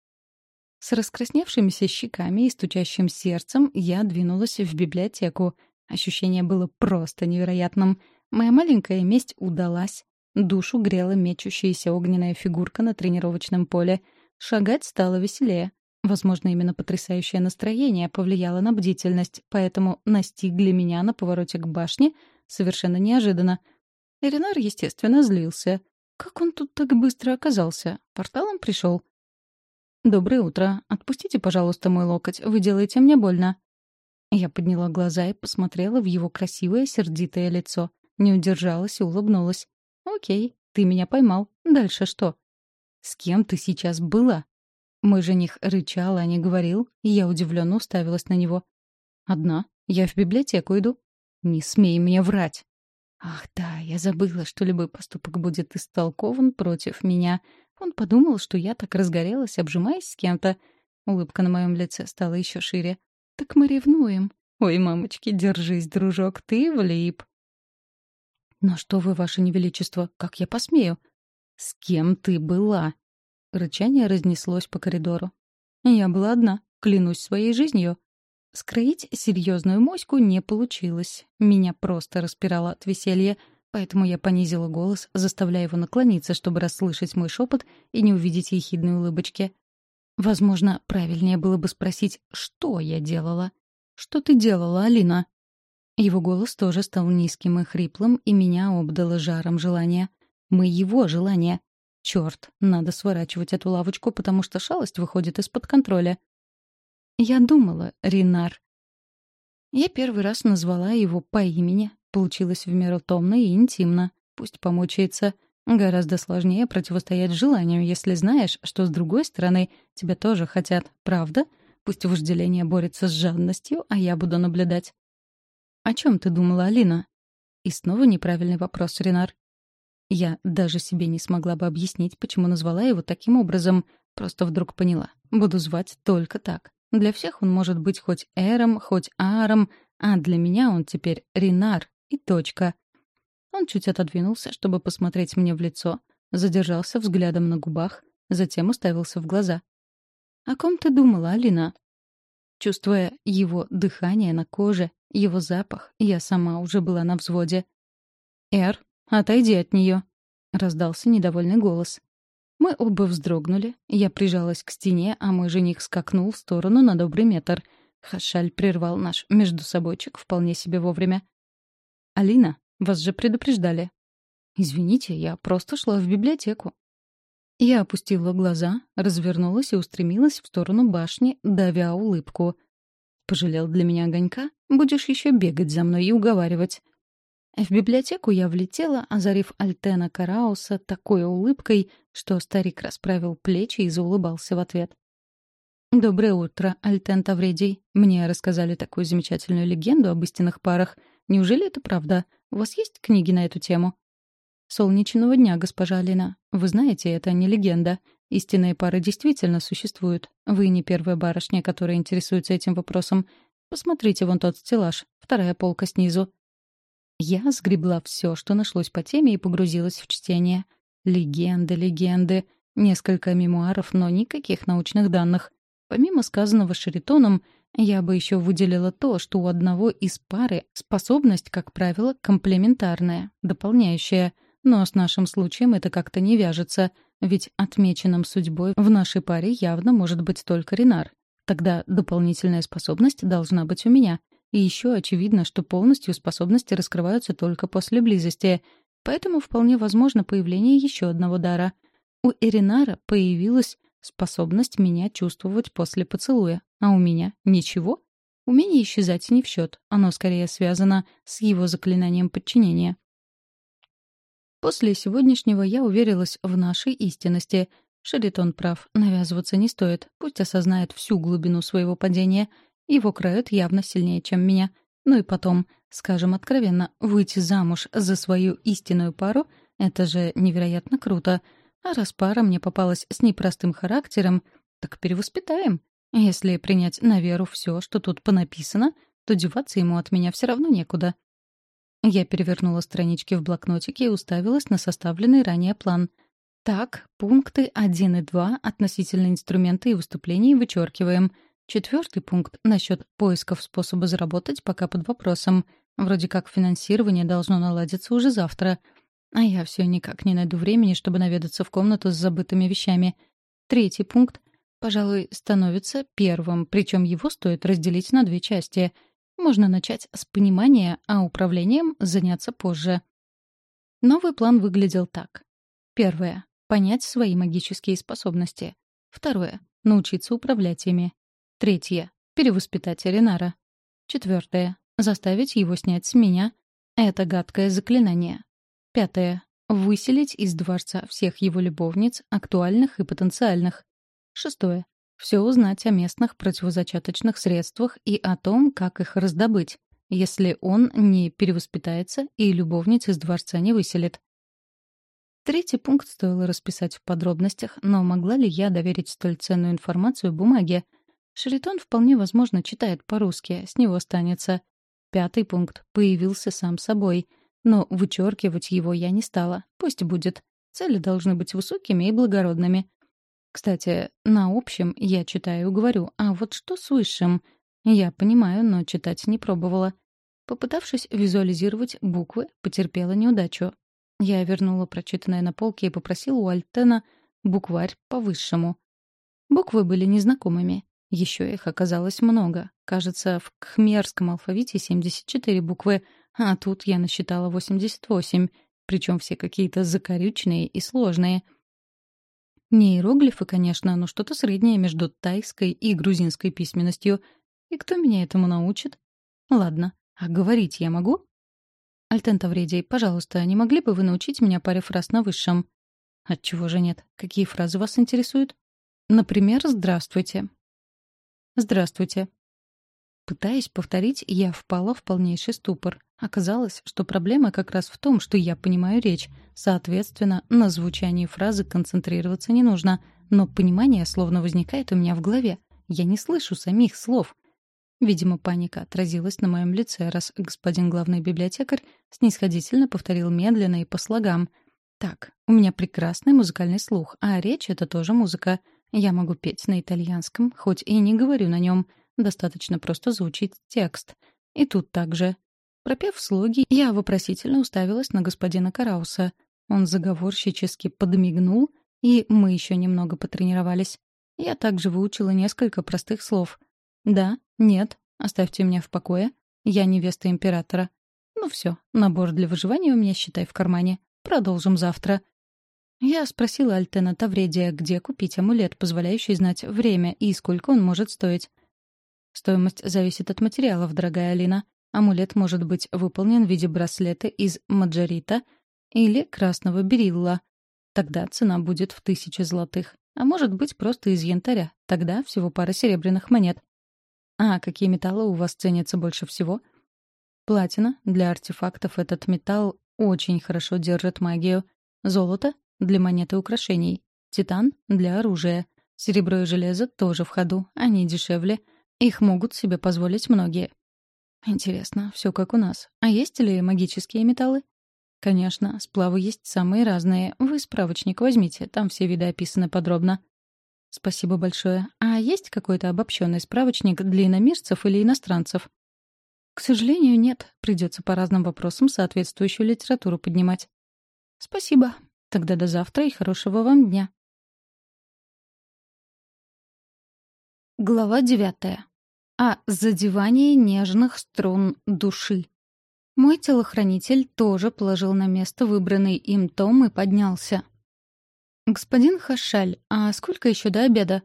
С раскрасневшимися щеками и стучащим сердцем я двинулась в библиотеку, Ощущение было просто невероятным. Моя маленькая месть удалась. Душу грела мечущаяся огненная фигурка на тренировочном поле. Шагать стало веселее. Возможно, именно потрясающее настроение повлияло на бдительность, поэтому настигли меня на повороте к башне совершенно неожиданно. Иринар, естественно, злился. Как он тут так быстро оказался? Порталом пришел? «Доброе утро. Отпустите, пожалуйста, мой локоть. Вы делаете мне больно». Я подняла глаза и посмотрела в его красивое сердитое лицо. Не удержалась и улыбнулась. «Окей, ты меня поймал. Дальше что?» «С кем ты сейчас была?» Мой жених рычал, а не говорил, и я удивленно уставилась на него. «Одна. Я в библиотеку иду». «Не смей мне врать!» Ах да, я забыла, что любой поступок будет истолкован против меня. Он подумал, что я так разгорелась, обжимаясь с кем-то. Улыбка на моем лице стала еще шире. Так мы ревнуем. Ой, мамочки, держись, дружок, ты влип. Но что вы, ваше невеличество, как я посмею? С кем ты была? Рычание разнеслось по коридору. Я была одна, клянусь своей жизнью. Скроить серьезную моську не получилось. Меня просто распирало от веселья, поэтому я понизила голос, заставляя его наклониться, чтобы расслышать мой шепот и не увидеть ехидной улыбочки. Возможно, правильнее было бы спросить, что я делала. «Что ты делала, Алина?» Его голос тоже стал низким и хриплым, и меня обдало жаром желания. Моего желания. Черт, надо сворачивать эту лавочку, потому что шалость выходит из-под контроля. Я думала, Ринар. Я первый раз назвала его по имени. Получилось в меру томно и интимно. Пусть помучается. Гораздо сложнее противостоять желанию, если знаешь, что с другой стороны тебя тоже хотят, правда? Пусть вожделение борется с жадностью, а я буду наблюдать. «О чем ты думала, Алина?» И снова неправильный вопрос, Ренар. Я даже себе не смогла бы объяснить, почему назвала его таким образом. Просто вдруг поняла. Буду звать только так. Для всех он может быть хоть Эром, хоть Ааром, а для меня он теперь Ренар и точка. Он чуть отодвинулся, чтобы посмотреть мне в лицо, задержался взглядом на губах, затем уставился в глаза. «О ком ты думала, Алина?» Чувствуя его дыхание на коже, его запах, я сама уже была на взводе. «Эр, отойди от нее», — раздался недовольный голос. Мы оба вздрогнули, я прижалась к стене, а мой жених скакнул в сторону на добрый метр. Хашаль прервал наш междусобойчик вполне себе вовремя. «Алина, вас же предупреждали». «Извините, я просто шла в библиотеку». Я опустила глаза, развернулась и устремилась в сторону башни, давя улыбку. «Пожалел для меня огонька? Будешь еще бегать за мной и уговаривать». В библиотеку я влетела, озарив Альтена Карауса такой улыбкой, что старик расправил плечи и заулыбался в ответ. «Доброе утро, Альтен Тавредий. Мне рассказали такую замечательную легенду об истинных парах. Неужели это правда? У вас есть книги на эту тему?» «Солнечного дня, госпожа Алина. Вы знаете, это не легенда. Истинные пары действительно существуют. Вы не первая барышня, которая интересуется этим вопросом. Посмотрите вон тот стеллаж, вторая полка снизу». Я сгребла все, что нашлось по теме, и погрузилась в чтение. Легенды, легенды. Несколько мемуаров, но никаких научных данных. Помимо сказанного Шаритоном, я бы еще выделила то, что у одного из пары способность, как правило, комплементарная, дополняющая. Но с нашим случаем это как-то не вяжется, ведь отмеченным судьбой в нашей паре явно может быть только Ренар. Тогда дополнительная способность должна быть у меня. И еще очевидно, что полностью способности раскрываются только после близости, поэтому вполне возможно появление еще одного дара. У Эринара появилась способность меня чувствовать после поцелуя, а у меня ничего. Умение исчезать не в счет, оно скорее связано с его заклинанием подчинения. После сегодняшнего я уверилась в нашей истинности. Шаритон прав, навязываться не стоит, пусть осознает всю глубину своего падения. Его крают явно сильнее, чем меня. Ну и потом, скажем откровенно, выйти замуж за свою истинную пару — это же невероятно круто — а раз пара мне попалась с непростым характером, так перевоспитаем. Если принять на веру все, что тут понаписано, то деваться ему от меня все равно некуда. Я перевернула странички в блокнотике и уставилась на составленный ранее план. Так, пункты 1 и 2 относительно инструмента и выступлений вычеркиваем. Четвертый пункт насчет поисков способа заработать пока под вопросом. Вроде как финансирование должно наладиться уже завтра — а я все никак не найду времени, чтобы наведаться в комнату с забытыми вещами. Третий пункт, пожалуй, становится первым, причем его стоит разделить на две части. Можно начать с понимания, а управлением заняться позже. Новый план выглядел так. Первое — понять свои магические способности. Второе — научиться управлять ими. Третье — перевоспитать Ренара. Четвертое — заставить его снять с меня это гадкое заклинание. Пятое. Выселить из дворца всех его любовниц, актуальных и потенциальных. Шестое. Все узнать о местных противозачаточных средствах и о том, как их раздобыть, если он не перевоспитается и любовниц из дворца не выселит. Третий пункт стоило расписать в подробностях, но могла ли я доверить столь ценную информацию бумаге? Шаритон вполне возможно читает по-русски, с него останется. Пятый пункт появился сам собой — но вычеркивать его я не стала. Пусть будет. Цели должны быть высокими и благородными. Кстати, на общем я читаю и говорю, а вот что с высшим? Я понимаю, но читать не пробовала. Попытавшись визуализировать буквы, потерпела неудачу. Я вернула прочитанное на полке и попросила у Альтена букварь по высшему. Буквы были незнакомыми. Еще их оказалось много. Кажется, в кхмерском алфавите 74 буквы, а тут я насчитала 88, причем все какие-то закорючные и сложные. Не иероглифы, конечно, но что-то среднее между тайской и грузинской письменностью. И кто меня этому научит? Ладно, а говорить я могу? Альтен Тавредий, пожалуйста, не могли бы вы научить меня паре фраз на высшем? Отчего же нет? Какие фразы вас интересуют? Например, «Здравствуйте». «Здравствуйте». Пытаясь повторить, я впала в полнейший ступор. Оказалось, что проблема как раз в том, что я понимаю речь. Соответственно, на звучании фразы концентрироваться не нужно. Но понимание словно возникает у меня в голове. Я не слышу самих слов. Видимо, паника отразилась на моем лице, раз господин главный библиотекарь снисходительно повторил медленно и по слогам. «Так, у меня прекрасный музыкальный слух, а речь — это тоже музыка. Я могу петь на итальянском, хоть и не говорю на нем. Достаточно просто звучить текст. И тут также. Пропев слуги, я вопросительно уставилась на господина Карауса. Он заговорщически подмигнул, и мы еще немного потренировались. Я также выучила несколько простых слов. «Да», «нет», «оставьте меня в покое», «я невеста императора». Ну все, набор для выживания у меня, считай, в кармане. Продолжим завтра. Я спросила Альтена Тавредия, где купить амулет, позволяющий знать время и сколько он может стоить. Стоимость зависит от материалов, дорогая Алина. Амулет может быть выполнен в виде браслета из маджарита или красного берилла. Тогда цена будет в тысячу золотых. А может быть просто из янтаря. Тогда всего пара серебряных монет. А какие металлы у вас ценятся больше всего? Платина. Для артефактов этот металл очень хорошо держит магию. Золото — для монет и украшений. Титан — для оружия. Серебро и железо тоже в ходу. Они дешевле. Их могут себе позволить многие. Интересно, все как у нас. А есть ли магические металлы? Конечно, сплавы есть самые разные. Вы справочник возьмите, там все виды описаны подробно. Спасибо большое. А есть какой-то обобщенный справочник для иномирцев или иностранцев? К сожалению, нет. Придется по разным вопросам соответствующую литературу поднимать. Спасибо. Тогда до завтра и хорошего вам дня. Глава девятая о задевании нежных струн души. Мой телохранитель тоже положил на место выбранный им том и поднялся. «Господин Хашаль, а сколько еще до обеда?»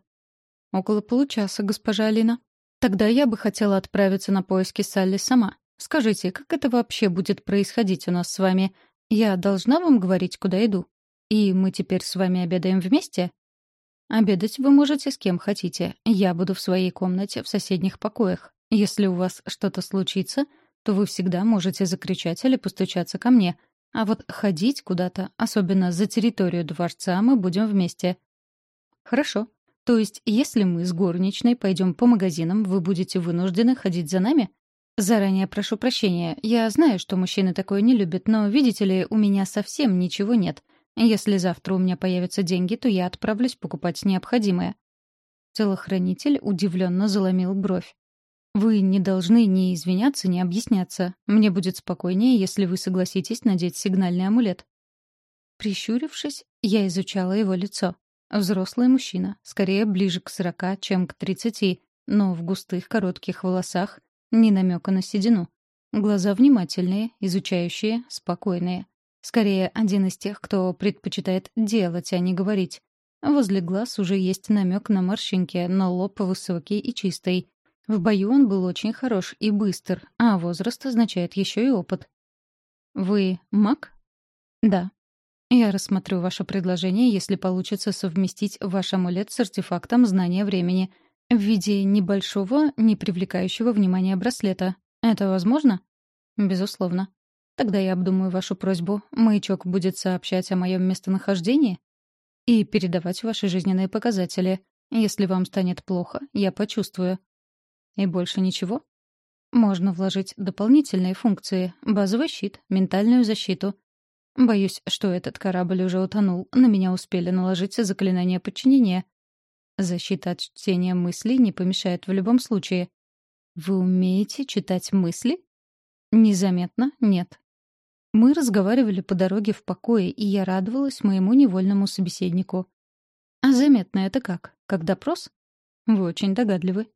«Около получаса, госпожа Алина. Тогда я бы хотела отправиться на поиски Салли сама. Скажите, как это вообще будет происходить у нас с вами? Я должна вам говорить, куда иду? И мы теперь с вами обедаем вместе?» Обедать вы можете с кем хотите. Я буду в своей комнате в соседних покоях. Если у вас что-то случится, то вы всегда можете закричать или постучаться ко мне. А вот ходить куда-то, особенно за территорию дворца, мы будем вместе. Хорошо. То есть, если мы с горничной пойдем по магазинам, вы будете вынуждены ходить за нами? Заранее прошу прощения. Я знаю, что мужчины такое не любят, но, видите ли, у меня совсем ничего нет — если завтра у меня появятся деньги, то я отправлюсь покупать необходимое. Телохранитель удивленно заломил бровь. «Вы не должны ни извиняться, ни объясняться. Мне будет спокойнее, если вы согласитесь надеть сигнальный амулет». Прищурившись, я изучала его лицо. Взрослый мужчина, скорее ближе к сорока, чем к тридцати, но в густых коротких волосах ни намека на седину. Глаза внимательные, изучающие, спокойные. Скорее, один из тех, кто предпочитает делать, а не говорить. Возле глаз уже есть намек на морщинки, но лоб высокий и чистый. В бою он был очень хорош и быстр, а возраст означает еще и опыт. «Вы маг?» «Да». «Я рассмотрю ваше предложение, если получится совместить ваш амулет с артефактом знания времени в виде небольшого, не привлекающего внимания браслета. Это возможно?» «Безусловно». Тогда я обдумаю вашу просьбу. Маячок будет сообщать о моем местонахождении и передавать ваши жизненные показатели. Если вам станет плохо, я почувствую. И больше ничего? Можно вложить дополнительные функции. Базовый щит, ментальную защиту. Боюсь, что этот корабль уже утонул. На меня успели наложить заклинание подчинения. Защита от чтения мыслей не помешает в любом случае. Вы умеете читать мысли? Незаметно — нет. Мы разговаривали по дороге в покое, и я радовалась моему невольному собеседнику. «А заметно это как? Как допрос?» «Вы очень догадливы.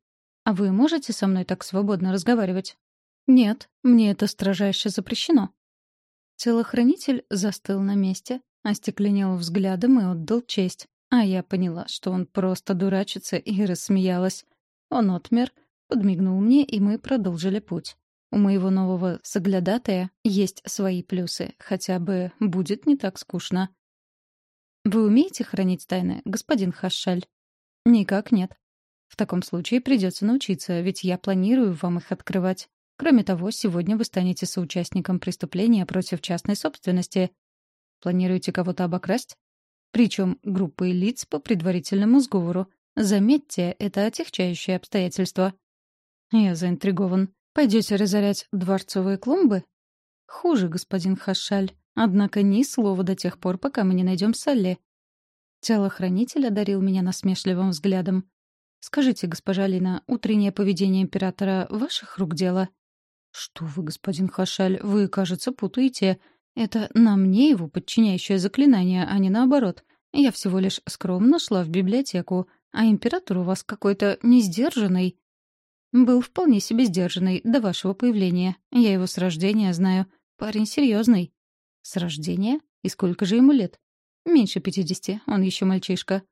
А вы можете со мной так свободно разговаривать?» «Нет, мне это строжайше запрещено». Телохранитель застыл на месте, остекленел взглядом и отдал честь. А я поняла, что он просто дурачится, и рассмеялась. Он отмер, подмигнул мне, и мы продолжили путь. У моего нового соглядатая есть свои плюсы, хотя бы будет не так скучно. Вы умеете хранить тайны, господин Хашаль? Никак нет. В таком случае придется научиться, ведь я планирую вам их открывать. Кроме того, сегодня вы станете соучастником преступления против частной собственности. Планируете кого-то обокрасть? Причем группой лиц по предварительному сговору. Заметьте, это отягчающее обстоятельство. Я заинтригован. Пойдете разорять дворцовые клумбы? Хуже, господин Хашаль. Однако ни слова до тех пор, пока мы не найдем Салли. Телохранитель одарил меня насмешливым взглядом. «Скажите, госпожа Лина, утреннее поведение императора ваших рук дело?» «Что вы, господин Хашаль, вы, кажется, путаете. Это на мне его подчиняющее заклинание, а не наоборот. Я всего лишь скромно шла в библиотеку, а император у вас какой-то несдержанный. Был вполне себе сдержанный до вашего появления. Я его с рождения знаю. Парень серьезный. С рождения? И сколько же ему лет? Меньше пятидесяти. Он еще мальчишка.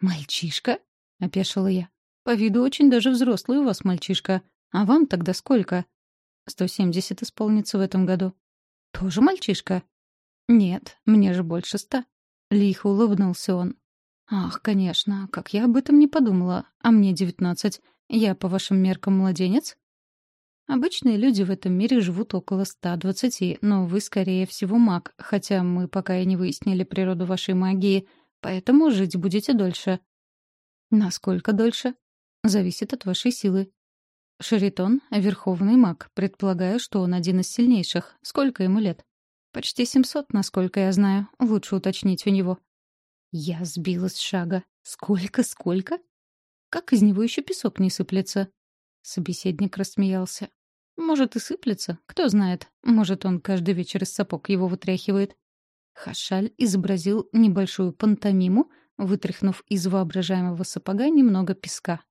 Мальчишка? Опешила я. По виду очень даже взрослый у вас мальчишка. А вам тогда сколько? Сто семьдесят исполнится в этом году. Тоже мальчишка? Нет, мне же больше ста. Лихо улыбнулся он. Ах, конечно, как я об этом не подумала. А мне девятнадцать. Я, по вашим меркам, младенец? Обычные люди в этом мире живут около 120, но вы, скорее всего, маг, хотя мы пока и не выяснили природу вашей магии, поэтому жить будете дольше. Насколько дольше? Зависит от вашей силы. Шаритон — верховный маг. Предполагаю, что он один из сильнейших. Сколько ему лет? Почти 700, насколько я знаю. Лучше уточнить у него. Я сбилась с шага. Сколько, сколько? Как из него еще песок не сыплется? Собеседник рассмеялся. «Может, и сыплется, кто знает. Может, он каждый вечер из сапог его вытряхивает». Хашаль изобразил небольшую пантомиму, вытряхнув из воображаемого сапога немного песка.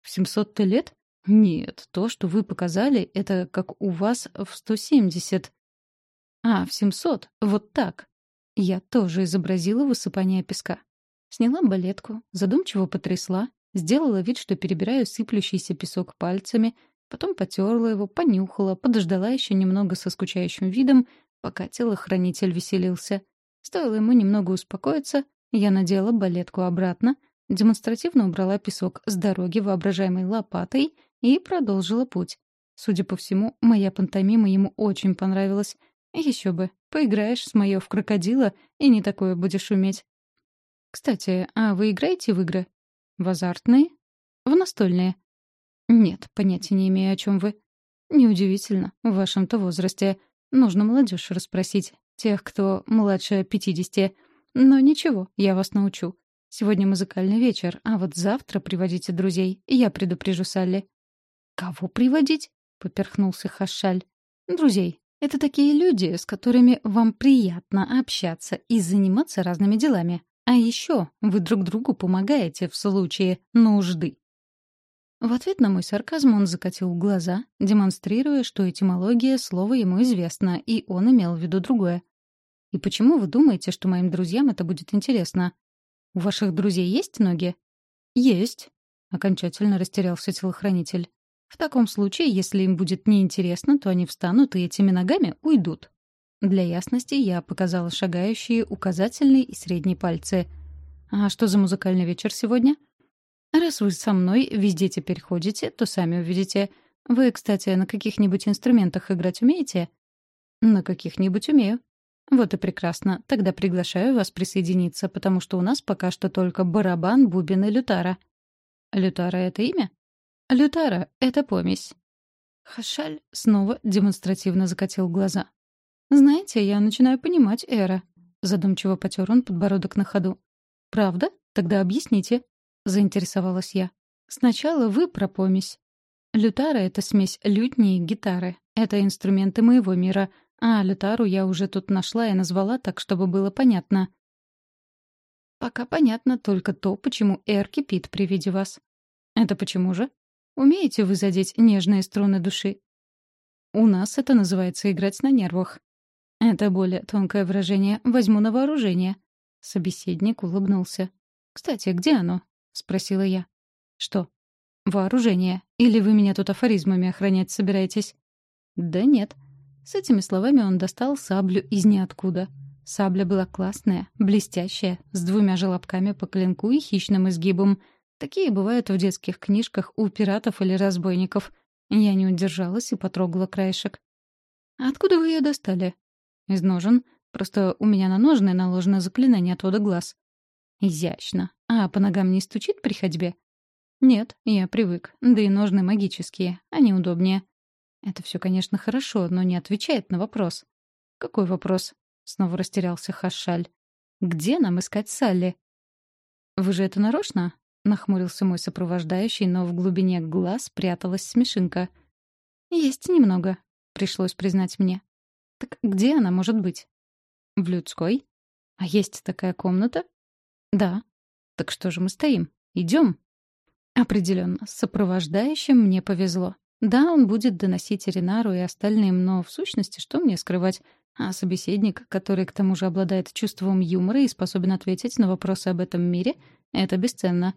«В семьсот-то лет? Нет, то, что вы показали, это как у вас в сто семьдесят». «А, в семьсот, вот так». Я тоже изобразила высыпание песка. Сняла балетку, задумчиво потрясла, Сделала вид, что перебираю сыплющийся песок пальцами, потом потерла его, понюхала, подождала еще немного со скучающим видом, пока телохранитель веселился. Стоило ему немного успокоиться, я надела балетку обратно, демонстративно убрала песок с дороги воображаемой лопатой и продолжила путь. Судя по всему, моя пантомима ему очень понравилась. Еще бы, поиграешь с моё в крокодила, и не такое будешь уметь. Кстати, а вы играете в игры? В азартные? В настольные? Нет, понятия не имею, о чем вы. Неудивительно, в вашем-то возрасте. Нужно молодежь расспросить. Тех, кто младше пятидесяти. Но ничего, я вас научу. Сегодня музыкальный вечер, а вот завтра приводите друзей. Я предупрежу Салли. «Кого приводить?» — поперхнулся Хашаль. «Друзей. Это такие люди, с которыми вам приятно общаться и заниматься разными делами. А еще вы друг другу помогаете в случае нужды. В ответ на мой сарказм он закатил глаза, демонстрируя, что этимология слова ему известна, и он имел в виду другое. «И почему вы думаете, что моим друзьям это будет интересно? У ваших друзей есть ноги?» «Есть», — окончательно растерялся телохранитель. «В таком случае, если им будет неинтересно, то они встанут и этими ногами уйдут». Для ясности я показала шагающие указательный и средний пальцы. «А что за музыкальный вечер сегодня?» «Раз вы со мной везде теперь ходите, то сами увидите. Вы, кстати, на каких-нибудь инструментах играть умеете?» «На каких-нибудь умею». «Вот и прекрасно. Тогда приглашаю вас присоединиться, потому что у нас пока что только барабан, бубен и лютара». «Лютара — это имя?» «Лютара — это помесь». Хашаль снова демонстративно закатил глаза. «Знаете, я начинаю понимать Эра», — задумчиво потер он подбородок на ходу. «Правда? Тогда объясните», — заинтересовалась я. «Сначала вы про помесь. Лютара — это смесь лютни и гитары. Это инструменты моего мира, а лютару я уже тут нашла и назвала так, чтобы было понятно». «Пока понятно только то, почему Эр кипит при виде вас». «Это почему же? Умеете вы задеть нежные струны души?» «У нас это называется играть на нервах», это более тонкое выражение «возьму на вооружение». Собеседник улыбнулся. «Кстати, где оно?» — спросила я. «Что?» «Вооружение. Или вы меня тут афоризмами охранять собираетесь?» «Да нет». С этими словами он достал саблю из ниоткуда. Сабля была классная, блестящая, с двумя желобками по клинку и хищным изгибом. Такие бывают в детских книжках у пиратов или разбойников. Я не удержалась и потрогала краешек. «Откуда вы ее достали?» Из ножен. Просто у меня на ножны наложено заклинание отвода глаз. Изящно. А по ногам не стучит при ходьбе? Нет, я привык. Да и ножны магические. Они удобнее. Это все, конечно, хорошо, но не отвечает на вопрос. Какой вопрос? Снова растерялся Хашаль. Где нам искать Салли? Вы же это нарочно? Нахмурился мой сопровождающий, но в глубине глаз пряталась смешинка. Есть немного, пришлось признать мне. Так где она может быть? В людской? А есть такая комната? Да. Так что же мы стоим? Идем. Определенно, сопровождающим мне повезло. Да, он будет доносить Ренару и остальным, но в сущности, что мне скрывать? А собеседник, который к тому же обладает чувством юмора и способен ответить на вопросы об этом мире, это бесценно.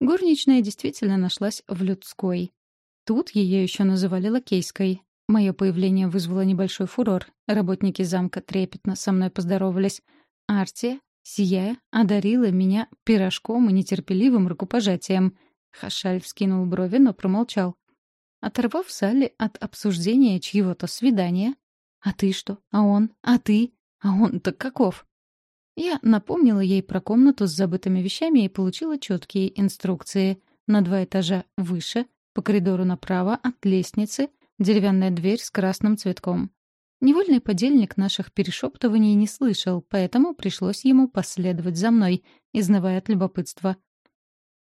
Горничная действительно нашлась в людской. Тут ее еще называли лакейской. Мое появление вызвало небольшой фурор. Работники замка трепетно со мной поздоровались. Артия, сияя, одарила меня пирожком и нетерпеливым рукопожатием. Хашаль вскинул брови, но промолчал. Оторвав Салли от обсуждения чьего-то свидания. «А ты что? А он? А ты? А он-то каков?» Я напомнила ей про комнату с забытыми вещами и получила четкие инструкции. На два этажа выше, по коридору направо от лестницы, деревянная дверь с красным цветком. Невольный подельник наших перешептываний не слышал, поэтому пришлось ему последовать за мной, изнывая от любопытства.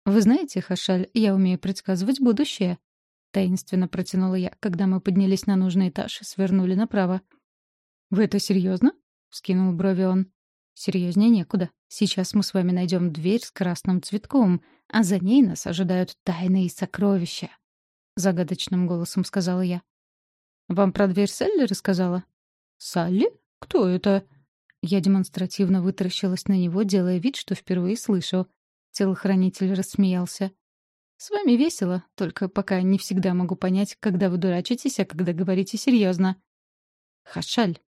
«Вы знаете, Хашаль, я умею предсказывать будущее», — таинственно протянула я, когда мы поднялись на нужный этаж и свернули направо. «Вы это серьезно? вскинул брови он. Серьезнее некуда. Сейчас мы с вами найдем дверь с красным цветком, а за ней нас ожидают тайные сокровища», — загадочным голосом сказала я. «Вам про дверь Салли рассказала?» «Салли? Кто это?» Я демонстративно вытаращилась на него, делая вид, что впервые слышу. Телохранитель рассмеялся. «С вами весело, только пока не всегда могу понять, когда вы дурачитесь, а когда говорите серьезно. «Хашаль».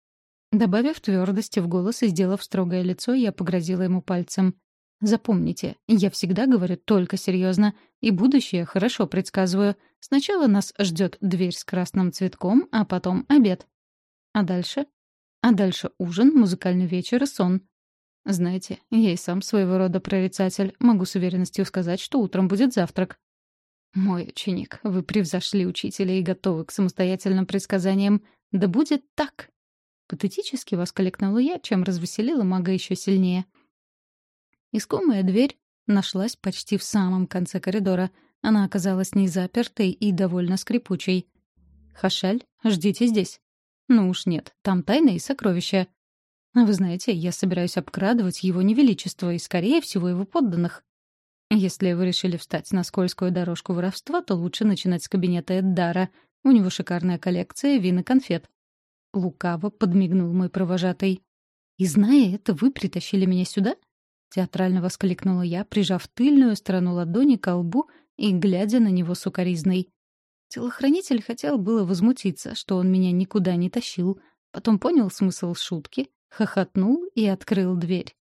Добавив твердости в голос и сделав строгое лицо, я погрозила ему пальцем. Запомните, я всегда говорю только серьезно, и будущее хорошо предсказываю. Сначала нас ждет дверь с красным цветком, а потом обед. А дальше? А дальше ужин, музыкальный вечер и сон. Знаете, я и сам своего рода прорицатель. Могу с уверенностью сказать, что утром будет завтрак. Мой ученик, вы превзошли учителя и готовы к самостоятельным предсказаниям. Да будет так! Патетически воскликнула я, чем развеселила мага еще сильнее. — Искомая дверь нашлась почти в самом конце коридора. Она оказалась не запертой и довольно скрипучей. «Хашаль, ждите здесь». «Ну уж нет, там тайны и сокровища». А «Вы знаете, я собираюсь обкрадывать его невеличество и, скорее всего, его подданных». Если вы решили встать на скользкую дорожку воровства, то лучше начинать с кабинета Эддара. У него шикарная коллекция вин и конфет. Лукаво подмигнул мой провожатый. «И зная это, вы притащили меня сюда?» Театрально воскликнула я, прижав тыльную сторону ладони к лбу и глядя на него сукоризной. Телохранитель хотел было возмутиться, что он меня никуда не тащил, потом понял смысл шутки, хохотнул и открыл дверь.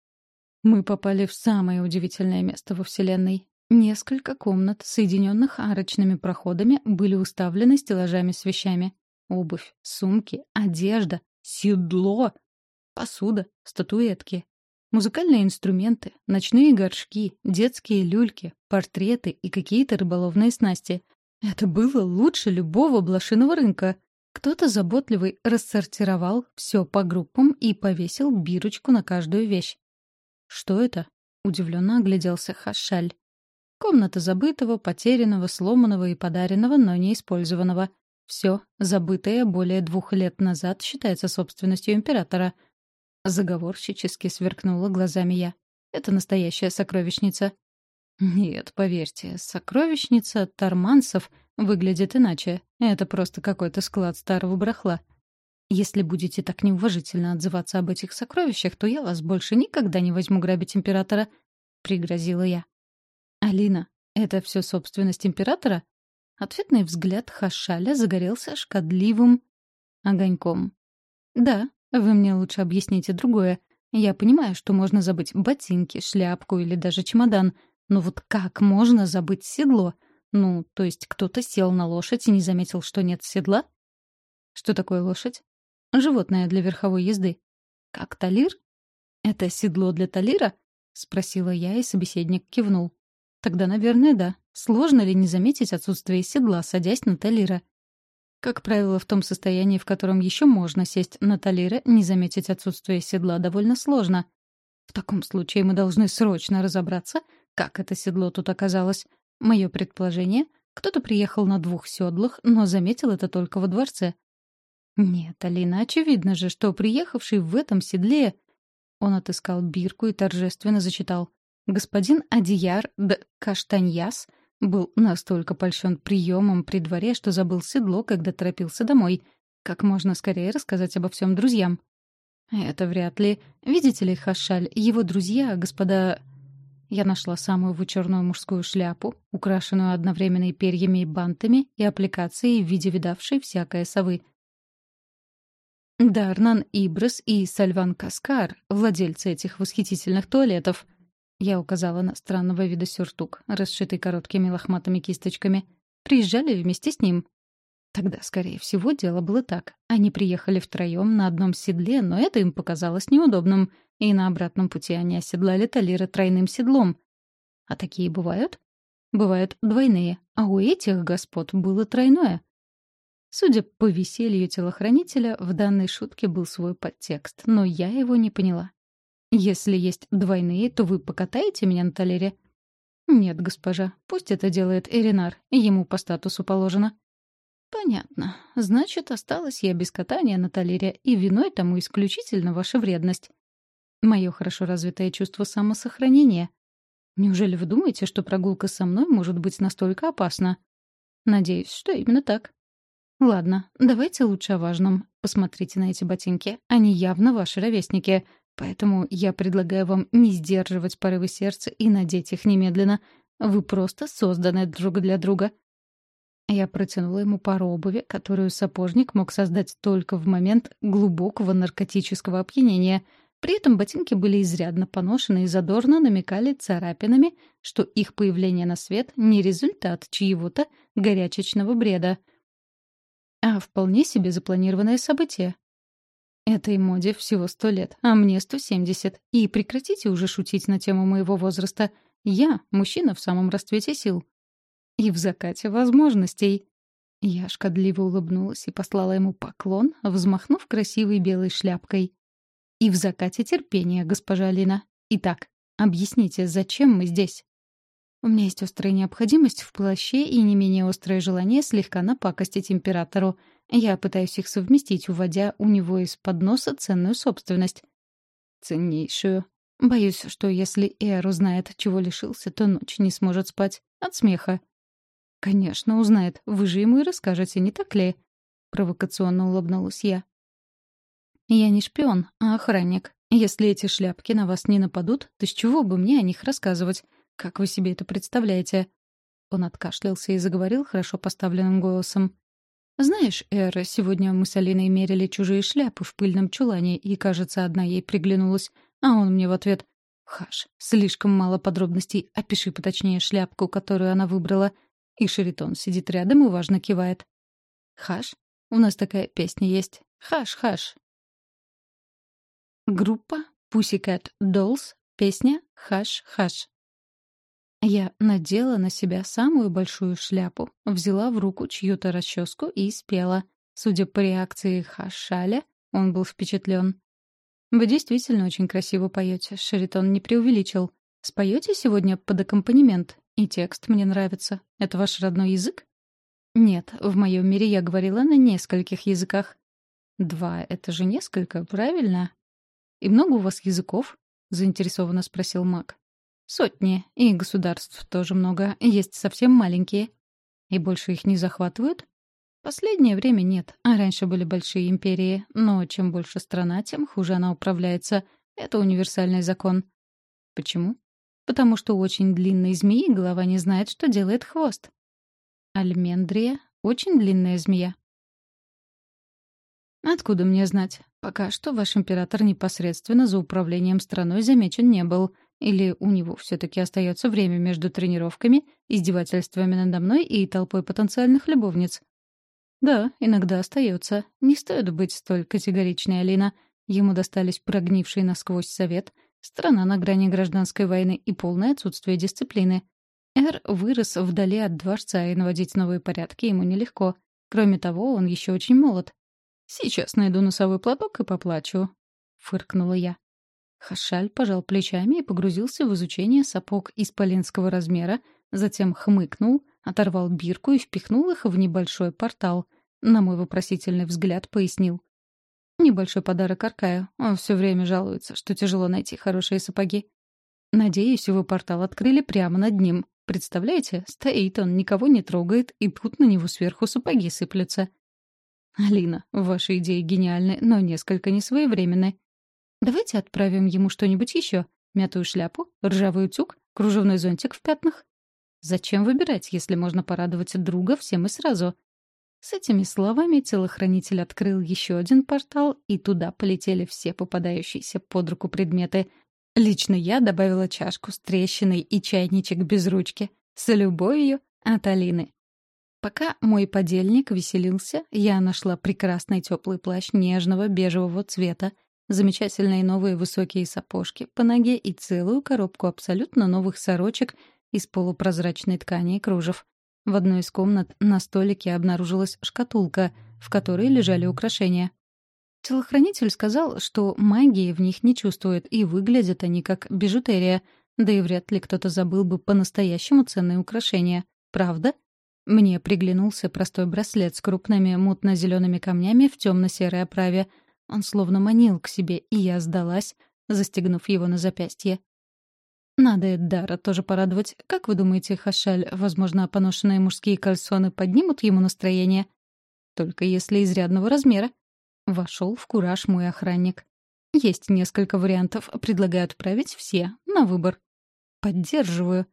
Мы попали в самое удивительное место во Вселенной. Несколько комнат, соединенных арочными проходами, были уставлены стеллажами с вещами. Обувь, сумки, одежда, седло, посуда, статуэтки, Музыкальные инструменты, ночные горшки, детские люльки, портреты и какие-то рыболовные снасти. Это было лучше любого блошиного рынка. Кто-то заботливый рассортировал все по группам и повесил бирочку на каждую вещь. «Что это?» — удивленно огляделся Хашаль. Комната забытого, потерянного, сломанного и подаренного, но не использованного. Все, забытое более двух лет назад, считается собственностью императора — Заговорщически сверкнула глазами я. Это настоящая сокровищница. Нет, поверьте, сокровищница Тарманцев выглядит иначе. Это просто какой-то склад старого барахла. Если будете так неуважительно отзываться об этих сокровищах, то я вас больше никогда не возьму грабить императора, — пригрозила я. «Алина, это все собственность императора?» Ответный взгляд Хашаля загорелся шкодливым огоньком. «Да, вы мне лучше объясните другое. Я понимаю, что можно забыть ботинки, шляпку или даже чемодан, но вот как можно забыть седло? Ну, то есть кто-то сел на лошадь и не заметил, что нет седла? Что такое лошадь? Животное для верховой езды. Как талир? Это седло для талира? Спросила я, и собеседник кивнул. Тогда, наверное, да. Сложно ли не заметить отсутствие седла, садясь на талира? Как правило, в том состоянии, в котором еще можно сесть на талире, не заметить отсутствие седла довольно сложно. В таком случае мы должны срочно разобраться, как это седло тут оказалось. Мое предположение — кто-то приехал на двух седлах, но заметил это только во дворце. Нет, Алина, очевидно же, что приехавший в этом седле... Он отыскал бирку и торжественно зачитал. Господин Адияр Д. Каштаньяс был настолько польщен приемом при дворе, что забыл седло, когда торопился домой. Как можно скорее рассказать обо всем друзьям? Это вряд ли. Видите ли, Хашаль, его друзья, господа... Я нашла самую вычурную мужскую шляпу, украшенную одновременно и перьями и бантами, и аппликацией в виде видавшей всякое совы. Дарнан Ибрес и Сальван Каскар, владельцы этих восхитительных туалетов. Я указала на странного вида сюртук, расшитый короткими лохматыми кисточками. Приезжали вместе с ним. Тогда, скорее всего, дело было так. Они приехали втроем на одном седле, но это им показалось неудобным, и на обратном пути они оседлали Талира тройным седлом. А такие бывают? Бывают двойные, а у этих господ было тройное. Судя по веселью телохранителя, в данной шутке был свой подтекст, но я его не поняла. «Если есть двойные, то вы покатаете меня на талере?» «Нет, госпожа, пусть это делает Эринар, ему по статусу положено». «Понятно. Значит, осталась я без катания на талере, и виной тому исключительно ваша вредность. Мое хорошо развитое чувство самосохранения. Неужели вы думаете, что прогулка со мной может быть настолько опасна? Надеюсь, что именно так. Ладно, давайте лучше о важном. Посмотрите на эти ботинки. Они явно ваши ровесники. Поэтому я предлагаю вам не сдерживать порывы сердца и надеть их немедленно. Вы просто созданы друг для друга. Я протянула ему пару обуви, которую сапожник мог создать только в момент глубокого наркотического опьянения. При этом ботинки были изрядно поношены и задорно намекали царапинами, что их появление на свет — не результат чьего-то горячечного бреда, а вполне себе запланированное событие. Этой моде всего сто лет, а мне сто семьдесят. И прекратите уже шутить на тему моего возраста. Я — мужчина в самом расцвете сил. И в закате возможностей. Я шкодливо улыбнулась и послала ему поклон, взмахнув красивой белой шляпкой. И в закате терпения, госпожа Алина. Итак, объясните, зачем мы здесь? У меня есть острая необходимость в плаще и не менее острое желание слегка напакостить императору. Я пытаюсь их совместить, уводя у него из-под носа ценную собственность. Ценнейшую. Боюсь, что если Эр узнает, чего лишился, то ночь не сможет спать. От смеха. «Конечно, узнает. Вы же ему и расскажете, не так ли?» Провокационно улыбнулась я. «Я не шпион, а охранник. Если эти шляпки на вас не нападут, то с чего бы мне о них рассказывать? Как вы себе это представляете?» Он откашлялся и заговорил хорошо поставленным голосом. «Знаешь, Эра, сегодня мы с Алиной мерили чужие шляпы в пыльном чулане, и, кажется, одна ей приглянулась. А он мне в ответ «Хаш, слишком мало подробностей. Опиши поточнее шляпку, которую она выбрала». И Шеритон сидит рядом и важно кивает. «Хаш? У нас такая песня есть. Хаш-хаш». Группа Pussycat Dolls. Песня «Хаш-хаш». Я надела на себя самую большую шляпу, взяла в руку чью-то расческу и спела. Судя по реакции Хашаля, он был впечатлен. «Вы действительно очень красиво поете», — Шеритон не преувеличил. «Споете сегодня под аккомпанемент? И текст мне нравится. Это ваш родной язык? Нет, в моем мире я говорила на нескольких языках. Два — это же несколько, правильно? И много у вас языков? Заинтересованно спросил Мак. Сотни, и государств тоже много, есть совсем маленькие. И больше их не захватывают? Последнее время нет, а раньше были большие империи, но чем больше страна, тем хуже она управляется. Это универсальный закон. Почему? потому что у очень длинной змеи голова не знает, что делает хвост. Альмендрия — очень длинная змея. Откуда мне знать? Пока что ваш император непосредственно за управлением страной замечен не был. Или у него все-таки остается время между тренировками, издевательствами надо мной и толпой потенциальных любовниц? Да, иногда остается. Не стоит быть столь категоричной, Алина. Ему достались прогнивший насквозь совет — Страна на грани гражданской войны и полное отсутствие дисциплины. Эр вырос вдали от дворца, и наводить новые порядки ему нелегко. Кроме того, он еще очень молод. «Сейчас найду носовой платок и поплачу», — фыркнула я. Хашаль пожал плечами и погрузился в изучение сапог исполинского размера, затем хмыкнул, оторвал бирку и впихнул их в небольшой портал. На мой вопросительный взгляд пояснил. Небольшой подарок Аркаю. Он все время жалуется, что тяжело найти хорошие сапоги. Надеюсь, его портал открыли прямо над ним. Представляете, стоит он, никого не трогает, и тут на него сверху сапоги сыплются. Алина, ваши идеи гениальны, но несколько несвоевременны. Давайте отправим ему что-нибудь еще. Мятую шляпу, ржавый утюг, кружевной зонтик в пятнах. Зачем выбирать, если можно порадовать друга всем и сразу? С этими словами телохранитель открыл еще один портал, и туда полетели все попадающиеся под руку предметы. Лично я добавила чашку с трещиной и чайничек без ручки. С любовью от Алины. Пока мой подельник веселился, я нашла прекрасный теплый плащ нежного бежевого цвета, замечательные новые высокие сапожки по ноге и целую коробку абсолютно новых сорочек из полупрозрачной ткани и кружев. В одной из комнат на столике обнаружилась шкатулка, в которой лежали украшения. Телохранитель сказал, что магии в них не чувствует, и выглядят они как бижутерия, да и вряд ли кто-то забыл бы по-настоящему ценные украшения. Правда? Мне приглянулся простой браслет с крупными мутно-зелеными камнями в темно-серой оправе. Он словно манил к себе, и я сдалась, застегнув его на запястье. Надо Эддара тоже порадовать. Как вы думаете, Хашаль, возможно, поношенные мужские кальсоны поднимут ему настроение? Только если изрядного размера. Вошел в кураж мой охранник. Есть несколько вариантов, предлагаю отправить все, на выбор. Поддерживаю.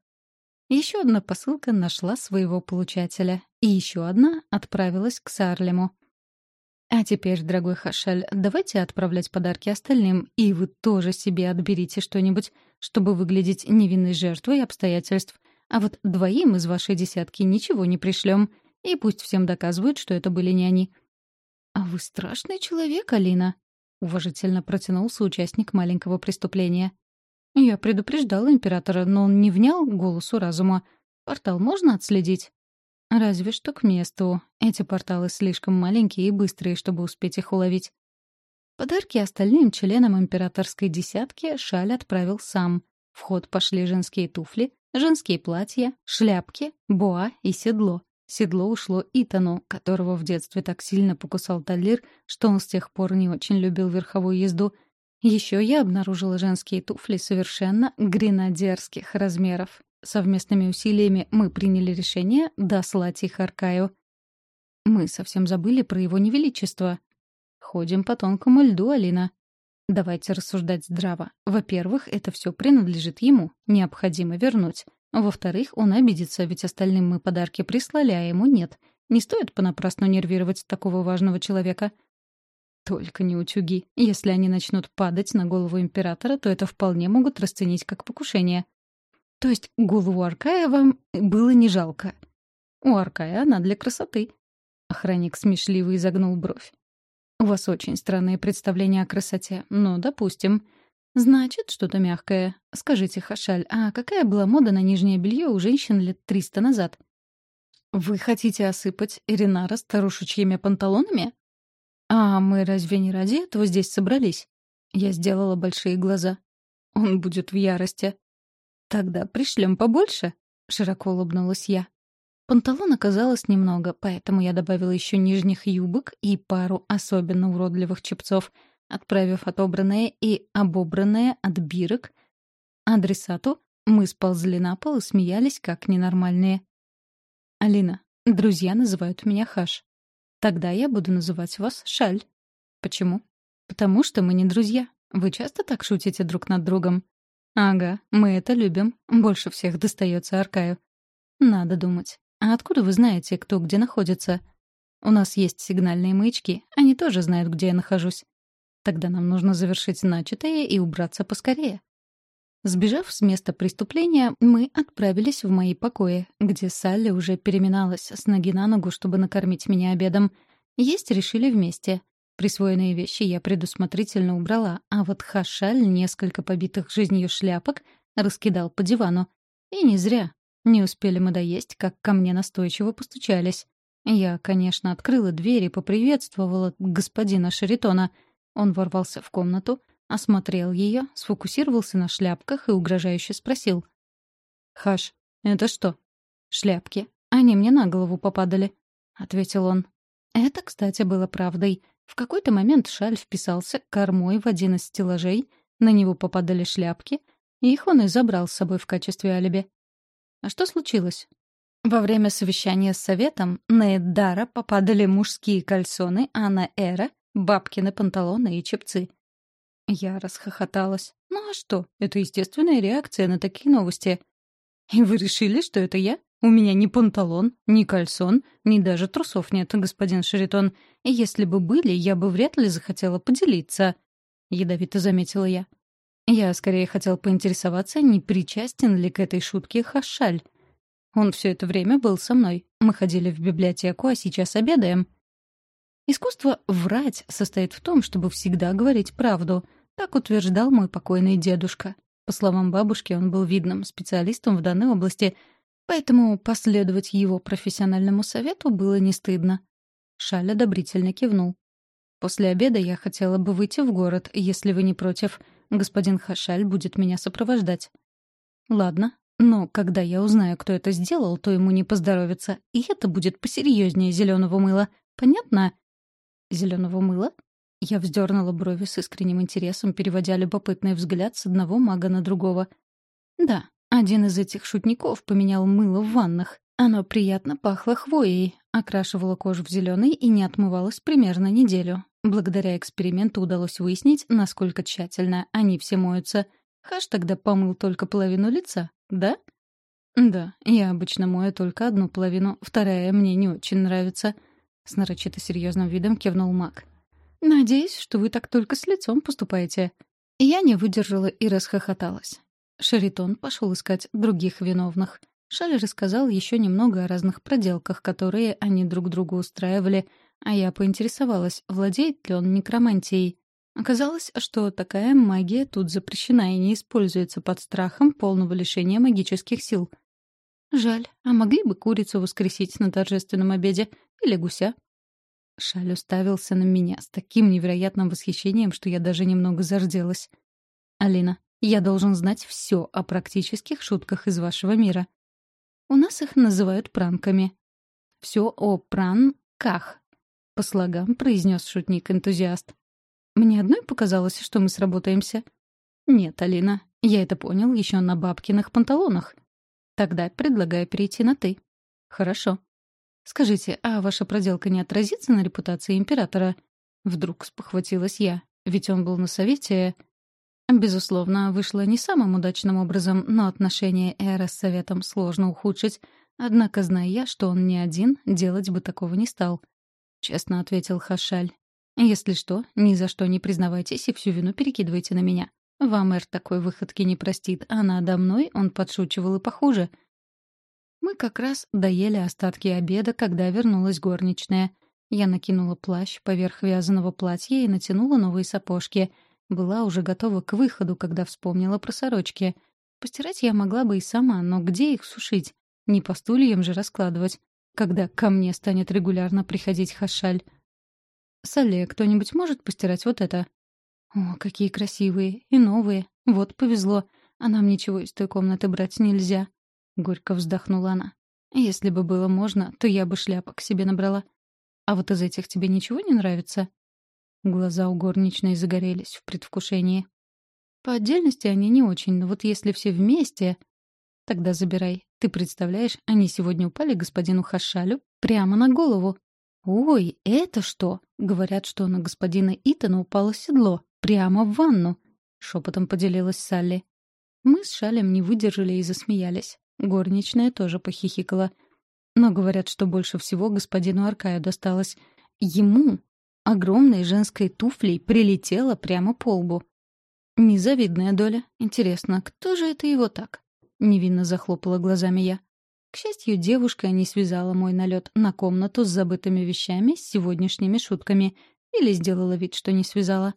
Еще одна посылка нашла своего получателя, и еще одна отправилась к Сарлему. А теперь, дорогой Хашаль, давайте отправлять подарки остальным, и вы тоже себе отберите что-нибудь, чтобы выглядеть невинной жертвой обстоятельств. А вот двоим из вашей десятки ничего не пришлем, и пусть всем доказывают, что это были не они. «А вы страшный человек, Алина», — уважительно протянулся участник маленького преступления. Я предупреждала императора, но он не внял голосу разума. Портал можно отследить? Разве что к месту. Эти порталы слишком маленькие и быстрые, чтобы успеть их уловить. Подарки остальным членам императорской десятки Шаль отправил сам. В ход пошли женские туфли, женские платья, шляпки, боа и седло. Седло ушло Итану, которого в детстве так сильно покусал Талир, что он с тех пор не очень любил верховую езду — еще я обнаружила женские туфли совершенно гренадерских размеров. Совместными усилиями мы приняли решение дослать их Аркаю. Мы совсем забыли про его невеличество. Ходим по тонкому льду, Алина. Давайте рассуждать здраво. Во-первых, это все принадлежит ему, необходимо вернуть. Во-вторых, он обидится, ведь остальным мы подарки прислали, а ему нет. Не стоит понапрасну нервировать такого важного человека. Только не утюги. Если они начнут падать на голову императора, то это вполне могут расценить как покушение. То есть голову Аркая вам было не жалко? У Аркая она для красоты. Охранник смешливо изогнул бровь. У вас очень странные представления о красоте. Ну, допустим. Значит, что-то мягкое. Скажите, Хашаль, а какая была мода на нижнее белье у женщин лет триста назад? Вы хотите осыпать Иринара старушечьими панталонами? «А мы разве не ради этого здесь собрались?» Я сделала большие глаза. «Он будет в ярости». «Тогда пришлем побольше», — широко улыбнулась я. Панталон оказалось немного, поэтому я добавила еще нижних юбок и пару особенно уродливых чепцов, отправив отобранное и обобранное от бирок адресату, мы сползли на пол и смеялись, как ненормальные. «Алина, друзья называют меня Хаш. Тогда я буду называть вас Шаль. Почему? Потому что мы не друзья. Вы часто так шутите друг над другом? Ага, мы это любим. Больше всех достается Аркаю. Надо думать. А откуда вы знаете, кто где находится? У нас есть сигнальные маячки. Они тоже знают, где я нахожусь. Тогда нам нужно завершить начатое и убраться поскорее. Сбежав с места преступления, мы отправились в мои покои, где Салли уже переминалась с ноги на ногу, чтобы накормить меня обедом. Есть решили вместе. Присвоенные вещи я предусмотрительно убрала, а вот Хашаль несколько побитых жизнью шляпок раскидал по дивану. И не зря. Не успели мы доесть, как ко мне настойчиво постучались. Я, конечно, открыла дверь и поприветствовала господина Шаритона. Он ворвался в комнату — осмотрел ее, сфокусировался на шляпках и угрожающе спросил. «Хаш, это что?» «Шляпки. Они мне на голову попадали», — ответил он. Это, кстати, было правдой. В какой-то момент шаль вписался кормой в один из стеллажей, на него попадали шляпки, и их он и забрал с собой в качестве алиби. А что случилось? Во время совещания с советом на Эддара попадали мужские кальсоны, а на Эра — бабкины панталоны и чепцы. Я расхохоталась. «Ну а что? Это естественная реакция на такие новости». «И вы решили, что это я? У меня ни панталон, ни кальсон, ни даже трусов нет, господин Шаритон. И если бы были, я бы вряд ли захотела поделиться», — ядовито заметила я. Я скорее хотел поинтересоваться, не причастен ли к этой шутке Хашаль. Он все это время был со мной. Мы ходили в библиотеку, а сейчас обедаем. Искусство врать состоит в том, чтобы всегда говорить правду. Так утверждал мой покойный дедушка. По словам бабушки, он был видным специалистом в данной области, поэтому последовать его профессиональному совету было не стыдно. Шаль одобрительно кивнул. «После обеда я хотела бы выйти в город, если вы не против. Господин Хашаль будет меня сопровождать». «Ладно, но когда я узнаю, кто это сделал, то ему не поздоровится, и это будет посерьезнее зеленого мыла. Понятно?» «Зеленого мыла?» Я вздернула брови с искренним интересом, переводя любопытный взгляд с одного мага на другого. «Да, один из этих шутников поменял мыло в ваннах. Оно приятно пахло хвоей, окрашивало кожу в зеленый и не отмывалось примерно неделю. Благодаря эксперименту удалось выяснить, насколько тщательно они все моются. Хаш тогда помыл только половину лица, да? Да, я обычно мою только одну половину, вторая мне не очень нравится. С нарочито серьезным видом кивнул Мак. Надеюсь, что вы так только с лицом поступаете. Я не выдержала и расхохоталась. Шаритон пошел искать других виновных. Шаль рассказал еще немного о разных проделках, которые они друг другу устраивали — а я поинтересовалась, владеет ли он некромантией. Оказалось, что такая магия тут запрещена и не используется под страхом полного лишения магических сил. Жаль, а могли бы курицу воскресить на торжественном обеде или гуся? Шаль уставился на меня с таким невероятным восхищением, что я даже немного зарделась. «Алина, я должен знать все о практических шутках из вашего мира. У нас их называют пранками. Все о пранках, — по слогам произнес шутник-энтузиаст. «Мне одной показалось, что мы сработаемся». «Нет, Алина, я это понял еще на бабкиных панталонах. Тогда предлагаю перейти на «ты». «Хорошо». «Скажите, а ваша проделка не отразится на репутации императора?» Вдруг спохватилась я, ведь он был на совете... Безусловно, вышло не самым удачным образом, но отношения Эра с советом сложно ухудшить. Однако, зная я, что он не один, делать бы такого не стал честно ответил Хашаль. «Если что, ни за что не признавайтесь и всю вину перекидывайте на меня. Вам Эр такой выходки не простит, а надо мной он подшучивал и похуже». Мы как раз доели остатки обеда, когда вернулась горничная. Я накинула плащ поверх вязаного платья и натянула новые сапожки. Была уже готова к выходу, когда вспомнила про сорочки. Постирать я могла бы и сама, но где их сушить? Не по стульям же раскладывать когда ко мне станет регулярно приходить Хашаль. «Сале, кто-нибудь может постирать вот это?» «О, какие красивые и новые. Вот повезло. А нам ничего из той комнаты брать нельзя». Горько вздохнула она. «Если бы было можно, то я бы шляпок себе набрала. А вот из этих тебе ничего не нравится?» Глаза у горничной загорелись в предвкушении. «По отдельности они не очень, но вот если все вместе...» «Тогда забирай. Ты представляешь, они сегодня упали господину Хашалю прямо на голову. «Ой, это что?» Говорят, что на господина Итана упало седло. Прямо в ванну. Шепотом поделилась Салли. Мы с Шалем не выдержали и засмеялись. Горничная тоже похихикала. Но говорят, что больше всего господину Аркаю досталось. Ему огромной женской туфлей прилетело прямо по лбу. Незавидная доля. Интересно, кто же это его так? Невинно захлопала глазами я. К счастью, девушка не связала мой налет на комнату с забытыми вещами с сегодняшними шутками или сделала вид, что не связала.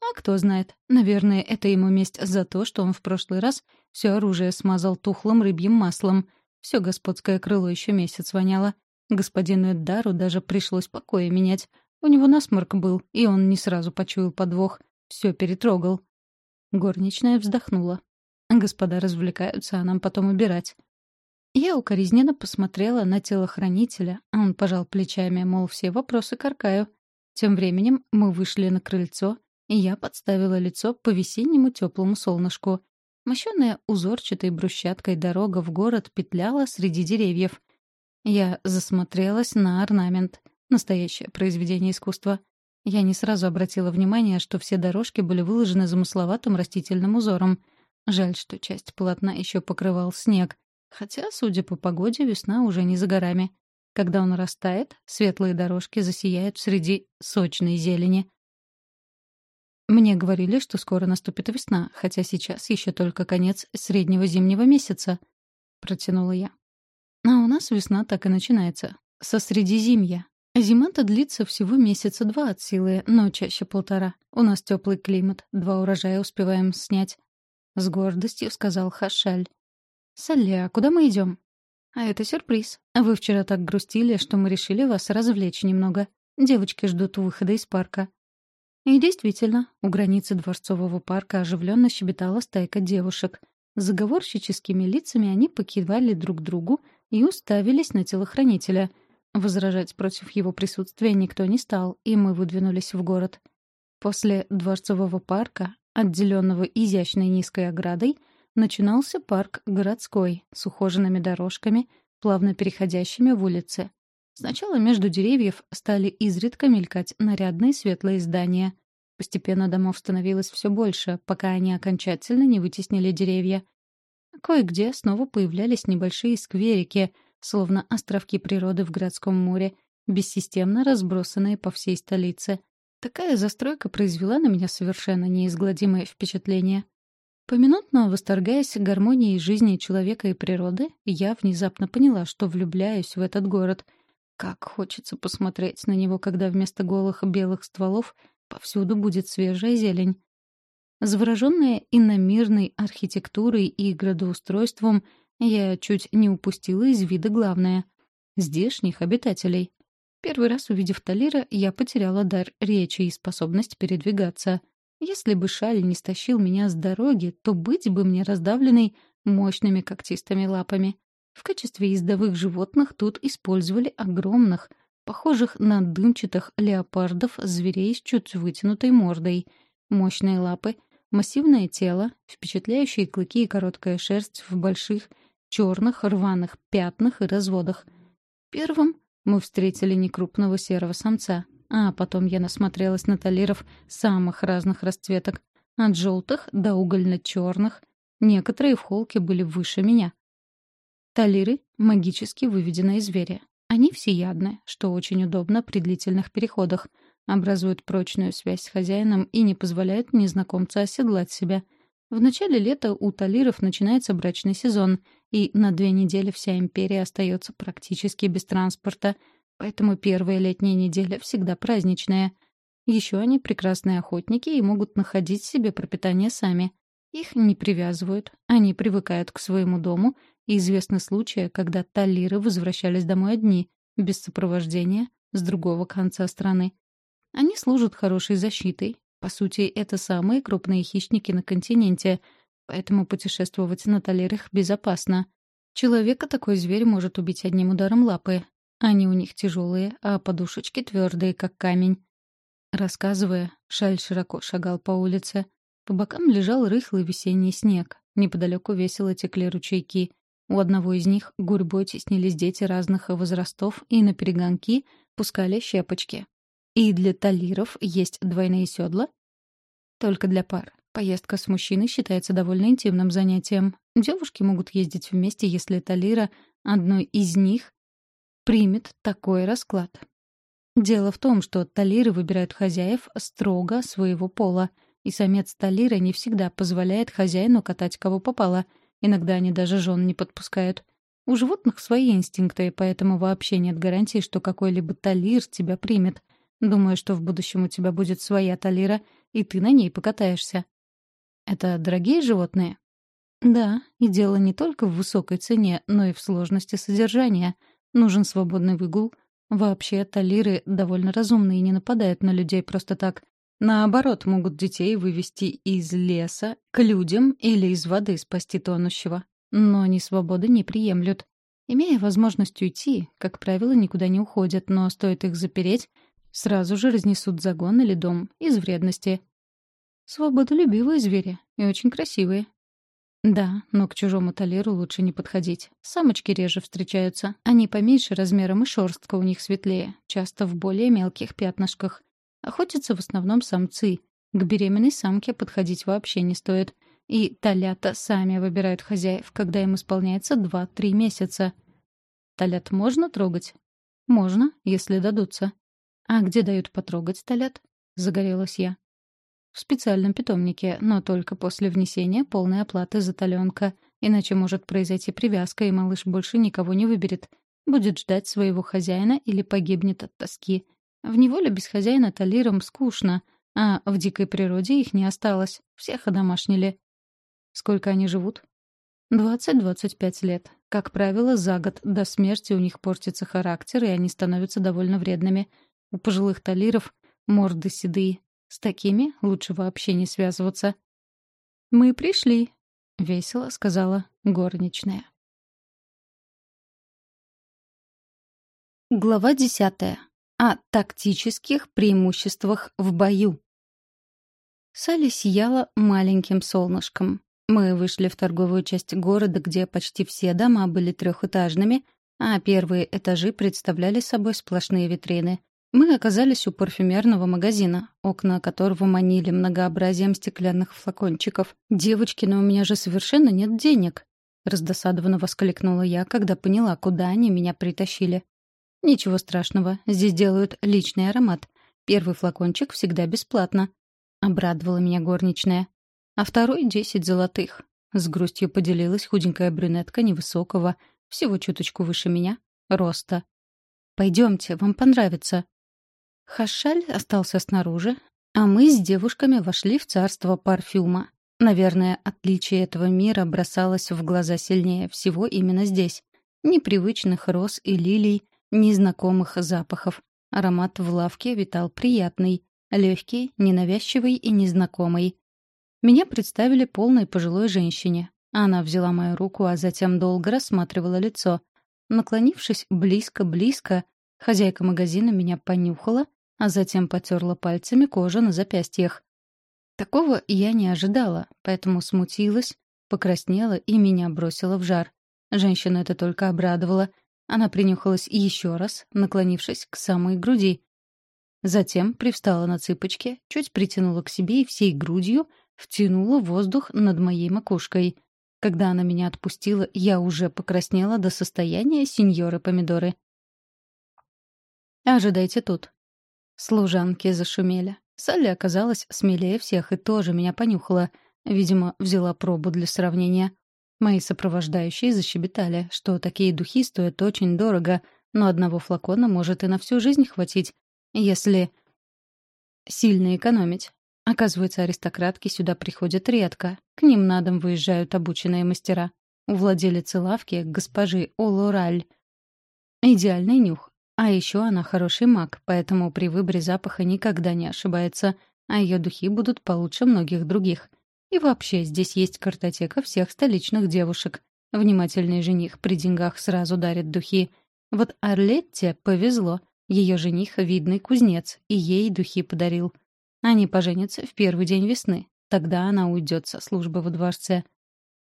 А кто знает, наверное, это ему месть за то, что он в прошлый раз все оружие смазал тухлым рыбьим маслом. Все господское крыло еще месяц воняло. Господину Эддару даже пришлось покоя менять. У него насморк был, и он не сразу почуял подвох. Все перетрогал. Горничная вздохнула. Господа развлекаются, а нам потом убирать. Я укоризненно посмотрела на телохранителя, а он пожал плечами, мол, все вопросы каркаю. Тем временем мы вышли на крыльцо, и я подставила лицо по весеннему теплому солнышку. Мощенная узорчатой брусчаткой дорога в город петляла среди деревьев. Я засмотрелась на орнамент. Настоящее произведение искусства. Я не сразу обратила внимание, что все дорожки были выложены замысловатым растительным узором — Жаль, что часть полотна еще покрывал снег. Хотя, судя по погоде, весна уже не за горами. Когда он растает, светлые дорожки засияют среди сочной зелени. Мне говорили, что скоро наступит весна, хотя сейчас еще только конец среднего зимнего месяца, — протянула я. А у нас весна так и начинается. Со средизимья. Зима-то длится всего месяца два от силы, но чаще полтора. У нас теплый климат, два урожая успеваем снять. С гордостью сказал Хашаль. «Салли, а куда мы идем? «А это сюрприз. Вы вчера так грустили, что мы решили вас развлечь немного. Девочки ждут выхода из парка». И действительно, у границы дворцового парка оживленно щебетала стайка девушек. С заговорщическими лицами они покивали друг другу и уставились на телохранителя. Возражать против его присутствия никто не стал, и мы выдвинулись в город. После дворцового парка, отделенного изящной низкой оградой, начинался парк городской с ухоженными дорожками, плавно переходящими в улицы. Сначала между деревьев стали изредка мелькать нарядные светлые здания. Постепенно домов становилось все больше, пока они окончательно не вытеснили деревья. Кое-где снова появлялись небольшие скверики, словно островки природы в городском море, бессистемно разбросанные по всей столице. Такая застройка произвела на меня совершенно неизгладимое впечатление. Поминутно восторгаясь гармонией жизни человека и природы, я внезапно поняла, что влюбляюсь в этот город. Как хочется посмотреть на него, когда вместо голых белых стволов повсюду будет свежая зелень. Завороженная иномирной архитектурой и градоустройством, я чуть не упустила из вида главное — здешних обитателей. Первый раз увидев Талира, я потеряла дар речи и способность передвигаться. Если бы шаль не стащил меня с дороги, то быть бы мне раздавленной мощными когтистыми лапами. В качестве ездовых животных тут использовали огромных, похожих на дымчатых леопардов зверей с чуть вытянутой мордой. Мощные лапы, массивное тело, впечатляющие клыки и короткая шерсть в больших, черных, рваных пятнах и разводах. Первым мы встретили некрупного серого самца — а потом я насмотрелась на талиров самых разных расцветок. От желтых до угольно-черных. Некоторые в холке были выше меня. Талиры — магически выведенные звери. Они всеядны, что очень удобно при длительных переходах, образуют прочную связь с хозяином и не позволяют незнакомцу оседлать себя. В начале лета у талиров начинается брачный сезон, и на две недели вся империя остается практически без транспорта — Поэтому первая летняя неделя всегда праздничная. Еще они прекрасные охотники и могут находить себе пропитание сами. Их не привязывают, они привыкают к своему дому, и известны случаи, когда талиры возвращались домой одни, без сопровождения, с другого конца страны. Они служат хорошей защитой. По сути, это самые крупные хищники на континенте, поэтому путешествовать на талирах безопасно. Человека такой зверь может убить одним ударом лапы, они у них тяжелые, а подушечки твердые, как камень. Рассказывая, Шаль широко шагал по улице. По бокам лежал рыхлый весенний снег. Неподалеку весело текли ручейки. У одного из них гурьбой теснились дети разных возрастов и на перегонки пускали щепочки. И для талиров есть двойные седла? Только для пар. Поездка с мужчиной считается довольно интимным занятием. Девушки могут ездить вместе, если талира одной из них примет такой расклад. Дело в том, что талиры выбирают хозяев строго своего пола, и самец талира не всегда позволяет хозяину катать кого попало, иногда они даже жен не подпускают. У животных свои инстинкты, поэтому вообще нет гарантии, что какой-либо талир тебя примет. Думаю, что в будущем у тебя будет своя талира, и ты на ней покатаешься. Это дорогие животные? Да, и дело не только в высокой цене, но и в сложности содержания — Нужен свободный выгул. Вообще, талиры довольно разумные и не нападают на людей просто так. Наоборот, могут детей вывести из леса к людям или из воды спасти тонущего. Но ни свободы не приемлют. Имея возможность уйти, как правило, никуда не уходят, но стоит их запереть, сразу же разнесут загон или дом из вредности. Свободолюбивые звери и очень красивые. Да, но к чужому талиру лучше не подходить. Самочки реже встречаются. Они поменьше размером и шерстка у них светлее, часто в более мелких пятнышках. Охотятся в основном самцы. К беременной самке подходить вообще не стоит. и талята сами выбирают хозяев, когда им исполняется 2-3 месяца. Талят можно трогать? Можно, если дадутся. А где дают потрогать талят? Загорелась я. В специальном питомнике, но только после внесения полной оплаты за таленка. Иначе может произойти привязка, и малыш больше никого не выберет. Будет ждать своего хозяина или погибнет от тоски. В неволе без хозяина талирам скучно, а в дикой природе их не осталось. Всех одомашнили. Сколько они живут? 20-25 лет. Как правило, за год до смерти у них портится характер, и они становятся довольно вредными. У пожилых талиров морды седые, с такими лучше вообще не связываться. «Мы пришли», — весело сказала горничная. Глава десятая. О тактических преимуществах в бою. Салли сияла маленьким солнышком. Мы вышли в торговую часть города, где почти все дома были трехэтажными, а первые этажи представляли собой сплошные витрины. Мы оказались у парфюмерного магазина, окна которого манили многообразием стеклянных флакончиков. «Девочки, но у меня же совершенно нет денег!» Раздосадованно воскликнула я, когда поняла, куда они меня притащили. «Ничего страшного, здесь делают личный аромат. Первый флакончик всегда бесплатно», — обрадовала меня горничная. «А второй — десять золотых». С грустью поделилась худенькая брюнетка невысокого, всего чуточку выше меня, роста. «Пойдемте, вам понравится», Хашаль остался снаружи, а мы с девушками вошли в царство парфюма. Наверное, отличие этого мира бросалось в глаза сильнее всего именно здесь. Непривычных роз и лилий, незнакомых запахов. Аромат в лавке витал приятный, легкий, ненавязчивый и незнакомый. Меня представили полной пожилой женщине. Она взяла мою руку, а затем долго рассматривала лицо. Наклонившись близко-близко, хозяйка магазина меня понюхала а затем потерла пальцами кожу на запястьях. Такого я не ожидала, поэтому смутилась, покраснела и меня бросила в жар. Женщина это только обрадовала. Она принюхалась еще раз, наклонившись к самой груди. Затем привстала на цыпочки, чуть притянула к себе и всей грудью втянула воздух над моей макушкой. Когда она меня отпустила, я уже покраснела до состояния сеньоры-помидоры. «Ожидайте тут», Служанки зашумели. Салли оказалась смелее всех и тоже меня понюхала. Видимо, взяла пробу для сравнения. Мои сопровождающие защебетали, что такие духи стоят очень дорого, но одного флакона может и на всю жизнь хватить, если сильно экономить. Оказывается, аристократки сюда приходят редко. К ним на дом выезжают обученные мастера. У владелицы лавки, госпожи Олораль, идеальный нюх. А еще она хороший маг, поэтому при выборе запаха никогда не ошибается, а ее духи будут получше многих других. И вообще, здесь есть картотека всех столичных девушек. Внимательный жених при деньгах сразу дарит духи. Вот Арлетте повезло. Ее жених — видный кузнец, и ей духи подарил. Они поженятся в первый день весны. Тогда она уйдет со службы во дворце.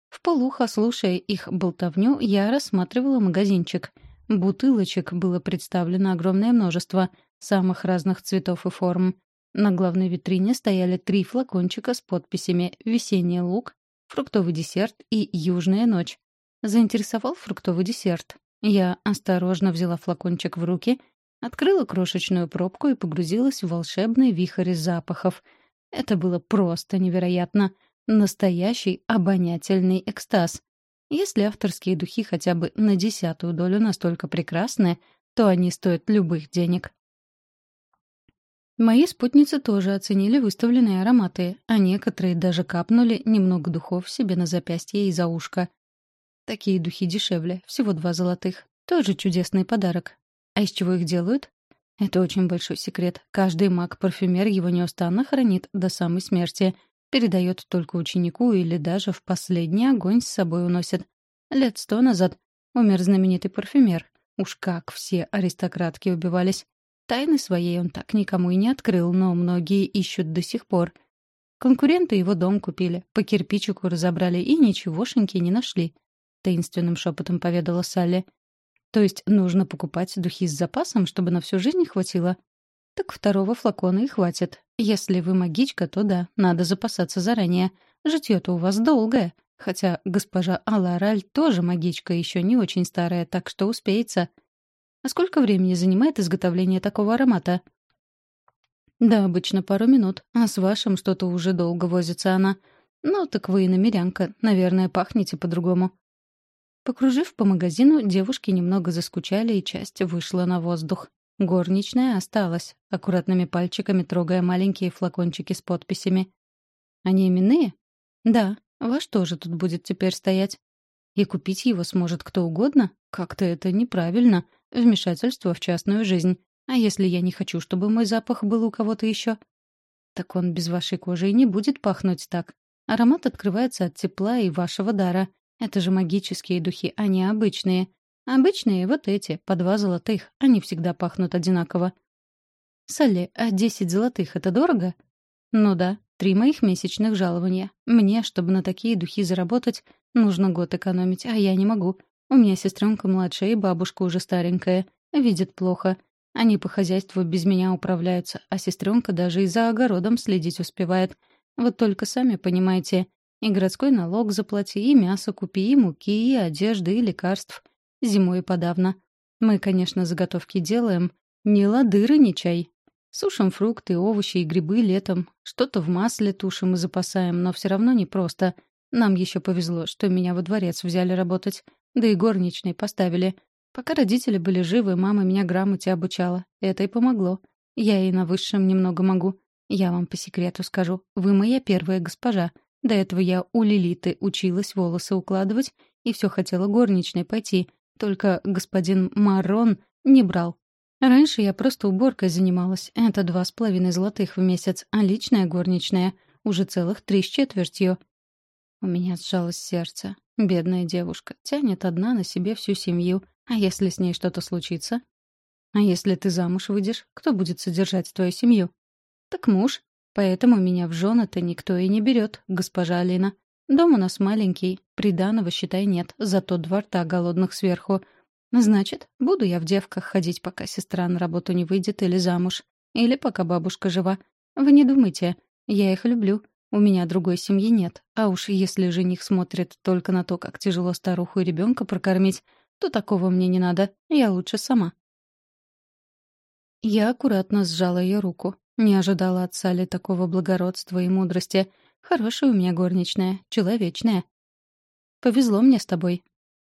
В полухо, слушая их болтовню, я рассматривала магазинчик — Бутылочек было представлено огромное множество, самых разных цветов и форм. На главной витрине стояли три флакончика с подписями «Весенний лук», «Фруктовый десерт» и «Южная ночь». Заинтересовал фруктовый десерт. Я осторожно взяла флакончик в руки, открыла крошечную пробку и погрузилась в волшебный вихрь запахов. Это было просто невероятно. Настоящий обонятельный экстаз. Если авторские духи хотя бы на десятую долю настолько прекрасны, то они стоят любых денег. Мои спутницы тоже оценили выставленные ароматы, а некоторые даже капнули немного духов себе на запястье и за ушко. Такие духи дешевле, всего два золотых. Тоже чудесный подарок. А из чего их делают? Это очень большой секрет. Каждый маг-парфюмер его неустанно хранит до самой смерти — передает только ученику или даже в последний огонь с собой уносит. Лет сто назад умер знаменитый парфюмер. Уж как все аристократки убивались. Тайны своей он так никому и не открыл, но многие ищут до сих пор. Конкуренты его дом купили, по кирпичику разобрали и ничегошеньки не нашли. Таинственным шепотом поведала Салли. То есть нужно покупать духи с запасом, чтобы на всю жизнь хватило? Так второго флакона и хватит. Если вы магичка, то да, надо запасаться заранее. житье-то у вас долгое. Хотя госпожа Алараль тоже магичка, еще не очень старая, так что успеется. А сколько времени занимает изготовление такого аромата? Да, обычно пару минут, а с вашим что-то уже долго возится она. Ну, так вы и намерянка, наверное, пахнете по-другому. Покружив по магазину, девушки немного заскучали, и часть вышла на воздух. Горничная осталась, аккуратными пальчиками трогая маленькие флакончики с подписями. «Они именные?» «Да, ваш тоже тут будет теперь стоять. И купить его сможет кто угодно? Как-то это неправильно. Вмешательство в частную жизнь. А если я не хочу, чтобы мой запах был у кого-то еще? Так он без вашей кожи и не будет пахнуть так. Аромат открывается от тепла и вашего дара. Это же магические духи, а не обычные. Обычные вот эти, по два золотых, они всегда пахнут одинаково. Салли, а десять золотых — это дорого? Ну да, три моих месячных жалования. Мне, чтобы на такие духи заработать, нужно год экономить, а я не могу. У меня сестренка младшая и бабушка уже старенькая. Видит плохо. Они по хозяйству без меня управляются, а сестренка даже и за огородом следить успевает. Вот только сами понимаете, и городской налог заплати, и мясо купи, и муки, и одежды, и лекарств. Зимой подавно. Мы, конечно, заготовки делаем. Ни ладыры, ни чай. Сушим фрукты, овощи и грибы летом. Что-то в масле тушим и запасаем, но все равно непросто. Нам еще повезло, что меня во дворец взяли работать. Да и горничной поставили. Пока родители были живы, мама меня грамоте обучала. Это и помогло. Я и на высшем немного могу. Я вам по секрету скажу. Вы моя первая госпожа. До этого я у Лилиты училась волосы укладывать и все хотела горничной пойти, только господин Марон не брал. Раньше я просто уборкой занималась, это два с половиной золотых в месяц, а личная горничная — уже целых три с четвертью. У меня сжалось сердце. Бедная девушка тянет одна на себе всю семью, а если с ней что-то случится? А если ты замуж выйдешь, кто будет содержать твою семью? Так муж, Поэтому меня в жены-то никто и не берет, госпожа Алина. Дом у нас маленький, приданого, считай, нет, зато два рта голодных сверху. Значит, буду я в девках ходить, пока сестра на работу не выйдет или замуж. Или пока бабушка жива. Вы не думайте, я их люблю. У меня другой семьи нет. А уж если жених смотрит только на то, как тяжело старуху и ребенка прокормить, то такого мне не надо. Я лучше сама. Я аккуратно сжала ее руку. Не ожидала от Сали такого благородства и мудрости. Хорошая у меня горничная, человечная. Повезло мне с тобой.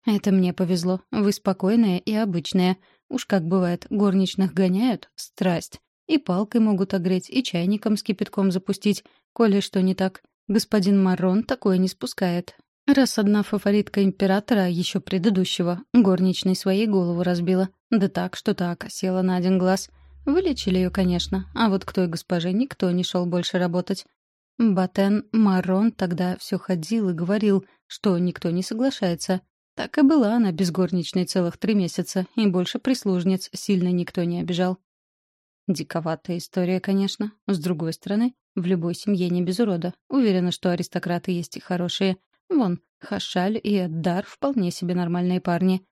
Это мне повезло. Вы спокойная и обычная. Уж как бывает, горничных гоняют — страсть. И палкой могут огреть, и чайником с кипятком запустить, коли что не так. Господин Маррон такое не спускает. Раз одна фаворитка императора, еще предыдущего, горничной своей голову разбила. Да так, что так, села на один глаз. Вылечили ее, конечно, а вот к той госпоже никто не шел больше работать. Батен Марон тогда все ходил и говорил, что никто не соглашается. Так и была она без горничной целых три месяца, и больше прислужниц сильно никто не обижал. Диковатая история, конечно. С другой стороны, в любой семье не без урода. Уверена, что аристократы есть и хорошие. Вон, Хашаль и Эддар вполне себе нормальные парни.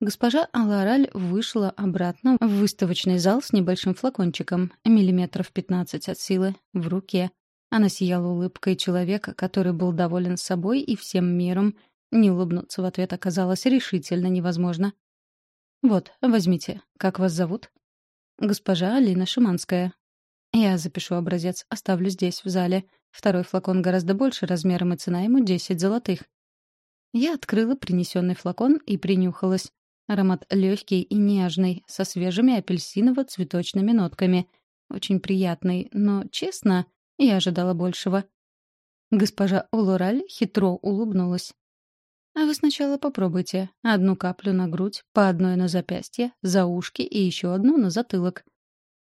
Госпожа Алараль вышла обратно в выставочный зал с небольшим флакончиком, миллиметров 15 от силы, в руке. Она сияла улыбкой человека, который был доволен собой и всем миром. Не улыбнуться в ответ оказалось решительно невозможно. «Вот, возьмите. Как вас зовут?» «Госпожа Алина Шиманская». «Я запишу образец, оставлю здесь, в зале. Второй флакон гораздо больше размером, и цена ему 10 золотых». Я открыла принесенный флакон и принюхалась. Аромат легкий и нежный, со свежими апельсиново-цветочными нотками. Очень приятный, но, честно, я ожидала большего. Госпожа Олораль хитро улыбнулась. «А вы сначала попробуйте. Одну каплю на грудь, по одной на запястье, за ушки и еще одну на затылок».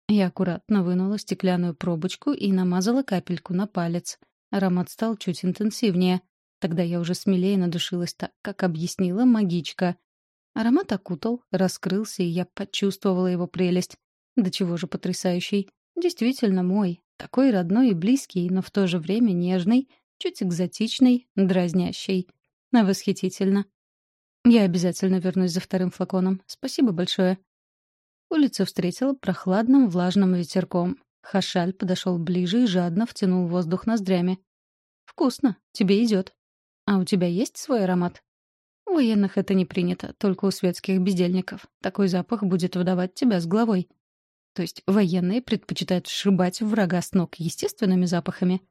Я аккуратно вынула стеклянную пробочку и намазала капельку на палец. Аромат стал чуть интенсивнее. Тогда я уже смелее надушилась так, как объяснила магичка. Аромат окутал, раскрылся, и я почувствовала его прелесть. Да чего же потрясающий. Действительно мой. Такой родной и близкий, но в то же время нежный, чуть экзотичный, дразнящий. А восхитительно. Я обязательно вернусь за вторым флаконом. Спасибо большое. Улицу встретила прохладным влажным ветерком. Хашаль подошел ближе и жадно втянул воздух ноздрями. Вкусно, тебе идет. А у тебя есть свой аромат? У военных это не принято, только у светских бездельников. Такой запах будет выдавать тебя с головой. То есть военные предпочитают сшибать врага с ног естественными запахами?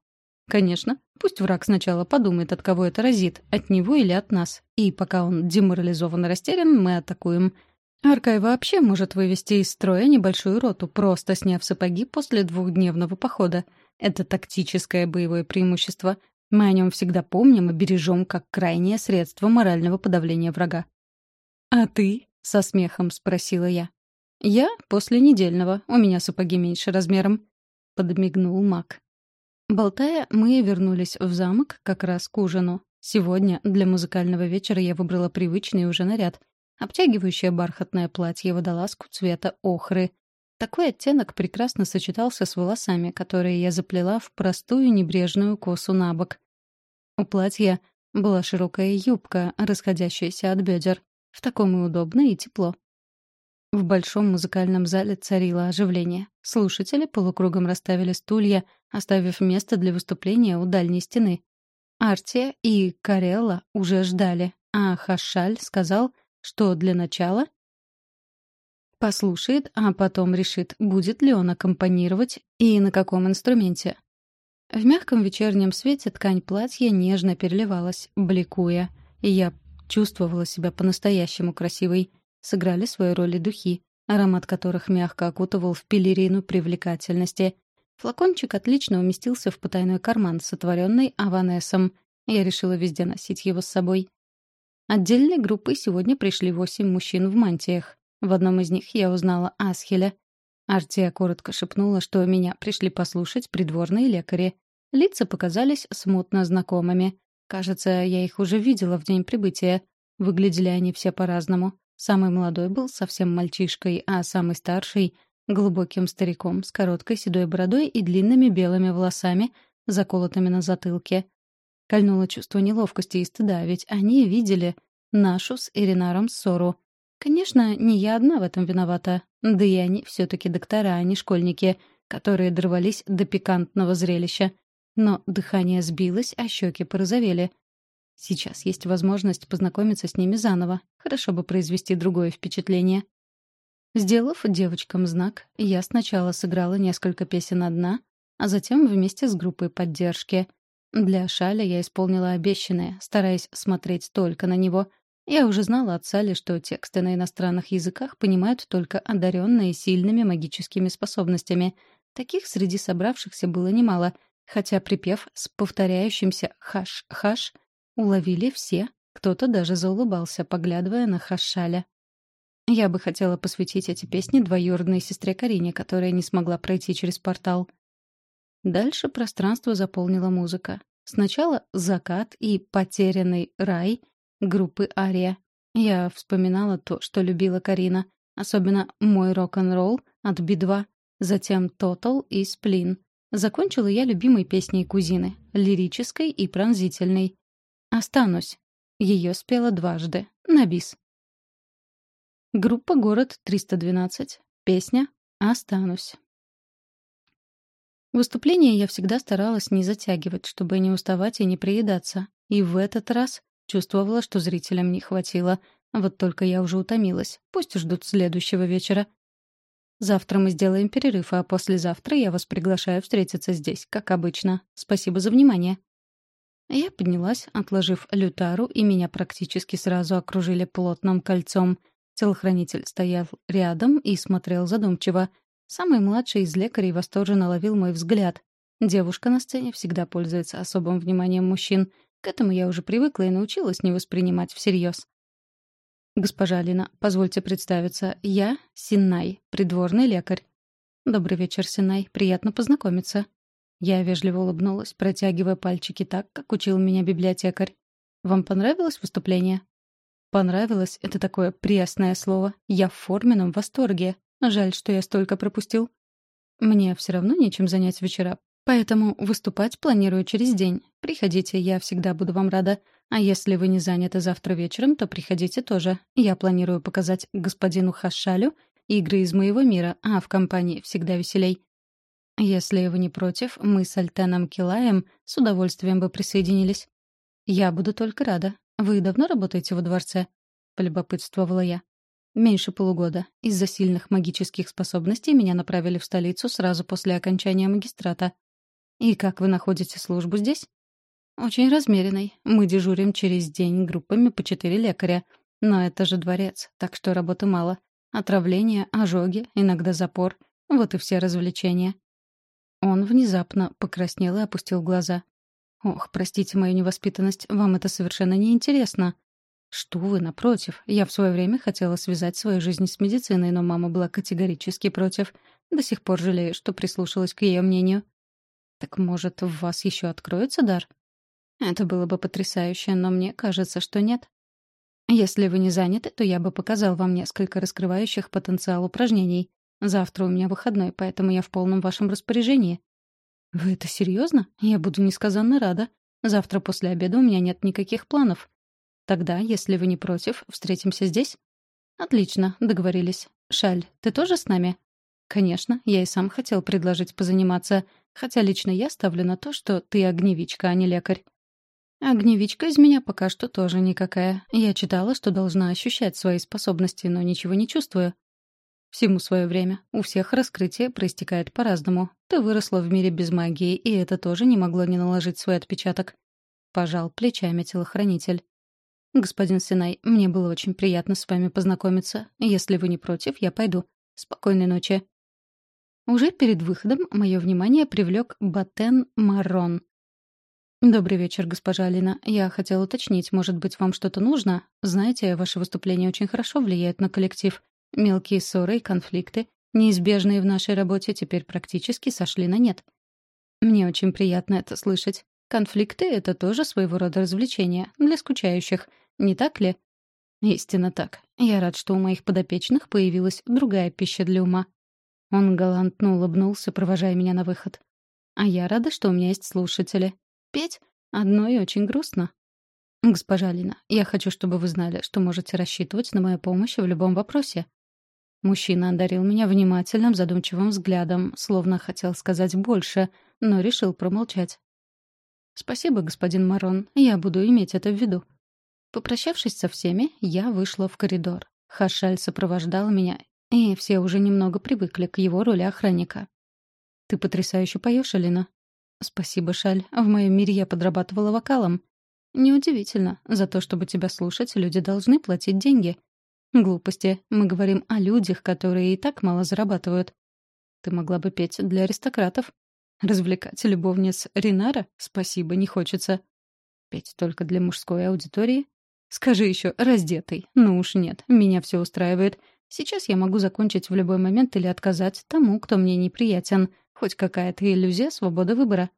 Конечно, пусть враг сначала подумает, от кого это разит, от него или от нас. И пока он деморализован и растерян, мы атакуем. Аркай вообще может вывести из строя небольшую роту, просто сняв сапоги после двухдневного похода. Это тактическое боевое преимущество. Мы о нем всегда помним и бережем как крайнее средство морального подавления врага. «А ты?» — со смехом спросила я. «Я после недельного. У меня сапоги меньше размером», — подмигнул маг. Болтая, мы вернулись в замок как раз к ужину. Сегодня для музыкального вечера я выбрала привычный уже наряд. Обтягивающее бархатное платье водолазку цвета охры. Такой оттенок прекрасно сочетался с волосами, которые я заплела в простую небрежную косу на бок. У платья была широкая юбка, расходящаяся от бедер. В таком и удобно, и тепло. В большом музыкальном зале царило оживление. Слушатели полукругом расставили стулья, оставив место для выступления у дальней стены. Артия и Карелла уже ждали, а Хашаль сказал, что для начала послушает, а потом решит, будет ли он аккомпанировать и на каком инструменте. В мягком вечернем свете ткань платья нежно переливалась, бликуя, и я чувствовала себя по-настоящему красивой — сыграли свою роль и духи, аромат которых мягко окутывал в пелерину привлекательности. Флакончик отлично уместился в потайной карман, сотворенный Аванесом. Я решила везде носить его с собой. Отдельной группой сегодня пришли восемь мужчин в мантиях. В одном из них я узнала Асхеля. Артия коротко шепнула, что меня пришли послушать придворные лекари. Лица показались смутно знакомыми. Кажется, я их уже видела в день прибытия. Выглядели они все по-разному. Самый молодой был совсем мальчишкой, а самый старший — глубоким стариком с короткой седой бородой и длинными белыми волосами, заколотыми на затылке. Кольнуло чувство неловкости и стыда, ведь они видели нашу с Иринаром ссору. Конечно, не я одна в этом виновата. Да и они все таки доктора, а не школьники, которые дорвались до пикантного зрелища. Но дыхание сбилось, а щеки порозовели. Сейчас есть возможность познакомиться с ними заново. Хорошо бы произвести другое впечатление. Сделав девочкам знак, я сначала сыграла несколько песен одна, а затем вместе с группой поддержки. Для Шаля я исполнила обещанное, стараясь смотреть только на него. Я уже знала от Сали, что тексты на иностранных языках понимают только одаренные сильными магическими способностями. Таких среди собравшихся было немало, хотя припев с повторяющимся «хаш-хаш» уловили все, кто-то даже заулыбался, поглядывая на Хашаля. Я бы хотела посвятить эти песни двоюродной сестре Карине, которая не смогла пройти через портал. Дальше пространство заполнила музыка. Сначала «Закат» и «Потерянный рай» группы «Ария». Я вспоминала то, что любила Карина, особенно «Мой рок-н-ролл» от Би-2, затем «Тотал» и «Сплин». Закончила я любимой песней кузины, лирической и пронзительной. «Останусь». Ее спела дважды. На бис. Группа «Город 312». Песня «Останусь». Выступление я всегда старалась не затягивать, чтобы не уставать и не приедаться. И в этот раз чувствовала, что зрителям не хватило. Вот только я уже утомилась. Пусть ждут следующего вечера. Завтра мы сделаем перерыв, а послезавтра я вас приглашаю встретиться здесь, как обычно. Спасибо за внимание. Я поднялась, отложив лютару, и меня практически сразу окружили плотным кольцом. Телохранитель стоял рядом и смотрел задумчиво. Самый младший из лекарей восторженно ловил мой взгляд. Девушка на сцене всегда пользуется особым вниманием мужчин. К этому я уже привыкла и научилась не воспринимать всерьез. «Госпожа Алина, позвольте представиться. Я Синнай, придворный лекарь». «Добрый вечер, Синнай. Приятно познакомиться». Я вежливо улыбнулась, протягивая пальчики так, как учил меня библиотекарь. «Вам понравилось выступление?» «Понравилось» — это такое пресное слово. Я в форменном восторге. Жаль, что я столько пропустил. Мне все равно нечем занять вечера, поэтому выступать планирую через день. Приходите, я всегда буду вам рада. А если вы не заняты завтра вечером, то приходите тоже. Я планирую показать господину Хашалю игры из моего мира, а в компании всегда веселей. Если вы не против, мы с Альтеном Килаем с удовольствием бы присоединились. Я буду только рада. Вы давно работаете во дворце? Полюбопытствовала я. Меньше полугода. Из-за сильных магических способностей меня направили в столицу сразу после окончания магистрата. И как вы находите службу здесь? Очень размеренной. Мы дежурим через день группами по четыре лекаря. Но это же дворец, так что работы мало. Отравление, ожоги, иногда запор. Вот и все развлечения. Он внезапно покраснел и опустил глаза. «Ох, простите мою невоспитанность, вам это совершенно не интересно. «Что вы, напротив. Я в свое время хотела связать свою жизнь с медициной, но мама была категорически против. До сих пор жалею, что прислушалась к ее мнению». «Так, может, в вас еще откроется дар?» «Это было бы потрясающе, но мне кажется, что нет. Если вы не заняты, то я бы показал вам несколько раскрывающих потенциал упражнений. Завтра у меня выходной, поэтому я в полном вашем распоряжении». «Вы это серьезно? Я буду несказанно рада. Завтра после обеда у меня нет никаких планов. Тогда, если вы не против, встретимся здесь? Отлично, договорились. Шаль, ты тоже с нами? Конечно, я и сам хотел предложить позаниматься, хотя лично я ставлю на то, что ты огневичка, а не лекарь. Огневичка из меня пока что тоже никакая. Я читала, что должна ощущать свои способности, но ничего не чувствую. Всему свое время. У всех раскрытие проистекает по-разному. Ты выросла в мире без магии, и это тоже не могло не наложить свой отпечаток. Пожал плечами телохранитель. «Господин Синай, мне было очень приятно с вами познакомиться. Если вы не против, я пойду. Спокойной ночи». Уже перед выходом мое внимание привлек Батен Маррон. «Добрый вечер, госпожа Алина. Я хотела уточнить, может быть, вам что-то нужно? Знаете, ваше выступление очень хорошо влияет на коллектив. Мелкие ссоры и конфликты, неизбежные в нашей работе, теперь практически сошли на нет. Мне очень приятно это слышать. Конфликты — это тоже своего рода развлечение для скучающих, не так ли? Истинно так. Я рад, что у моих подопечных появилась другая пища для ума. Он галантно улыбнулся, провожая меня на выход. А я рада, что у меня есть слушатели. Петь одно и очень грустно. Госпожа Лина, я хочу, чтобы вы знали, что можете рассчитывать на мою помощь в любом вопросе. Мужчина одарил меня внимательным, задумчивым взглядом, словно хотел сказать больше, но решил промолчать. «Спасибо, господин Марон, я буду иметь это в виду». Попрощавшись со всеми, я вышла в коридор. Хашаль сопровождал меня, и все уже немного привыкли к его роли охранника. «Ты потрясающе поешь, Алина». «Спасибо, Шаль. В моем мире я подрабатывала вокалом». «Неудивительно. За то, чтобы тебя слушать, люди должны платить деньги». «Глупости. Мы говорим о людях, которые и так мало зарабатывают». «Ты могла бы петь для аристократов». Развлекать любовниц Ринара? Спасибо, не хочется. Петь только для мужской аудитории? Скажи еще, раздетый. Ну уж нет, меня все устраивает. Сейчас я могу закончить в любой момент или отказать тому, кто мне неприятен. Хоть какая-то иллюзия свободы выбора.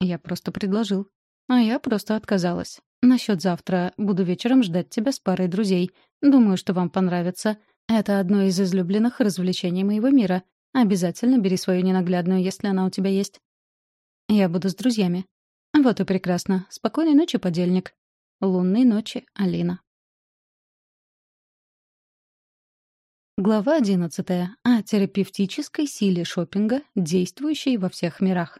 Я просто предложил. А я просто отказалась. Насчет завтра буду вечером ждать тебя с парой друзей. Думаю, что вам понравится. Это одно из излюбленных развлечений моего мира. Обязательно бери свою ненаглядную, если она у тебя есть. Я буду с друзьями. Вот и прекрасно. Спокойной ночи, подельник. Лунной ночи, Алина. Глава одиннадцатая. О терапевтической силе шопинга, действующей во всех мирах.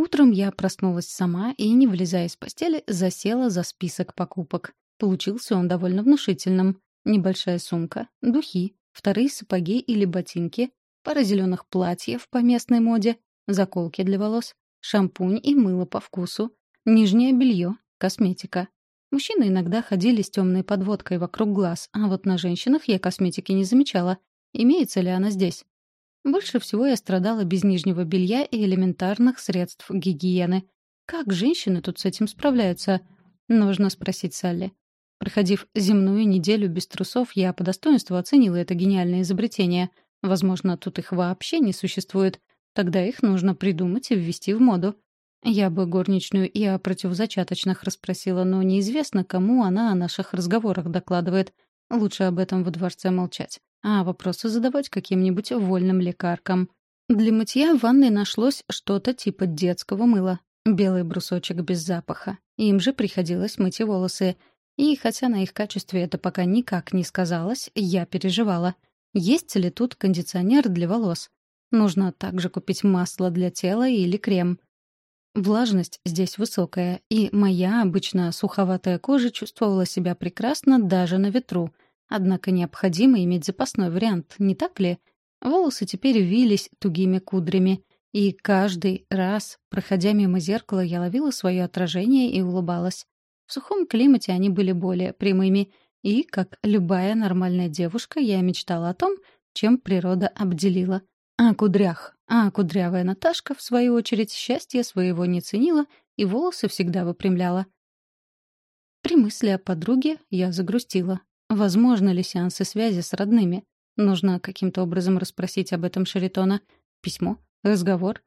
Утром я проснулась сама и, не вылезая из постели, засела за список покупок. Получился он довольно внушительным. Небольшая сумка, духи, вторые сапоги или ботинки, пара зеленых платьев по местной моде, заколки для волос, шампунь и мыло по вкусу, нижнее белье, косметика. Мужчины иногда ходили с темной подводкой вокруг глаз, а вот на женщинах я косметики не замечала. Имеется ли она здесь? Больше всего я страдала без нижнего белья и элементарных средств гигиены. Как женщины тут с этим справляются? Нужно спросить Салли. Проходив земную неделю без трусов, я по достоинству оценила это гениальное изобретение — Возможно, тут их вообще не существует. Тогда их нужно придумать и ввести в моду. Я бы горничную и о противозачаточных расспросила, но неизвестно, кому она о наших разговорах докладывает. Лучше об этом во дворце молчать. А вопросы задавать каким-нибудь вольным лекаркам. Для мытья в ванной нашлось что-то типа детского мыла. Белый брусочек без запаха. Им же приходилось мыть и волосы. И хотя на их качестве это пока никак не сказалось, я переживала — есть ли тут кондиционер для волос? Нужно также купить масло для тела или крем. Влажность здесь высокая, и моя обычно суховатая кожа чувствовала себя прекрасно даже на ветру. Однако необходимо иметь запасной вариант, не так ли? Волосы теперь вились тугими кудрями, и каждый раз, проходя мимо зеркала, я ловила свое отражение и улыбалась. В сухом климате они были более прямыми, и, как любая нормальная девушка, я мечтала о том, чем природа обделила. О кудрях. А кудрявая Наташка, в свою очередь, счастья своего не ценила и волосы всегда выпрямляла. При мысли о подруге я загрустила. Возможно ли сеансы связи с родными? Нужно каким-то образом расспросить об этом Шаритона. Письмо? Разговор?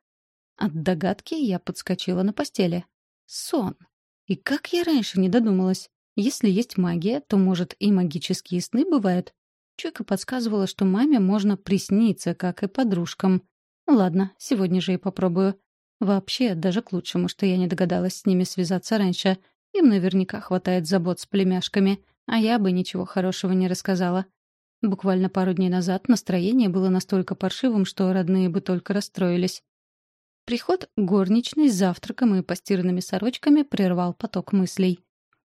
От догадки я подскочила на постели. Сон. И как я раньше не додумалась? Если есть магия, то, может, и магические сны бывают? Чуйка подсказывала, что маме можно присниться, как и подружкам. Ладно, сегодня же и попробую. Вообще, даже к лучшему, что я не догадалась с ними связаться раньше. Им наверняка хватает забот с племяшками, а я бы ничего хорошего не рассказала. Буквально пару дней назад настроение было настолько паршивым, что родные бы только расстроились. Приход горничной с завтраком и постиранными сорочками прервал поток мыслей.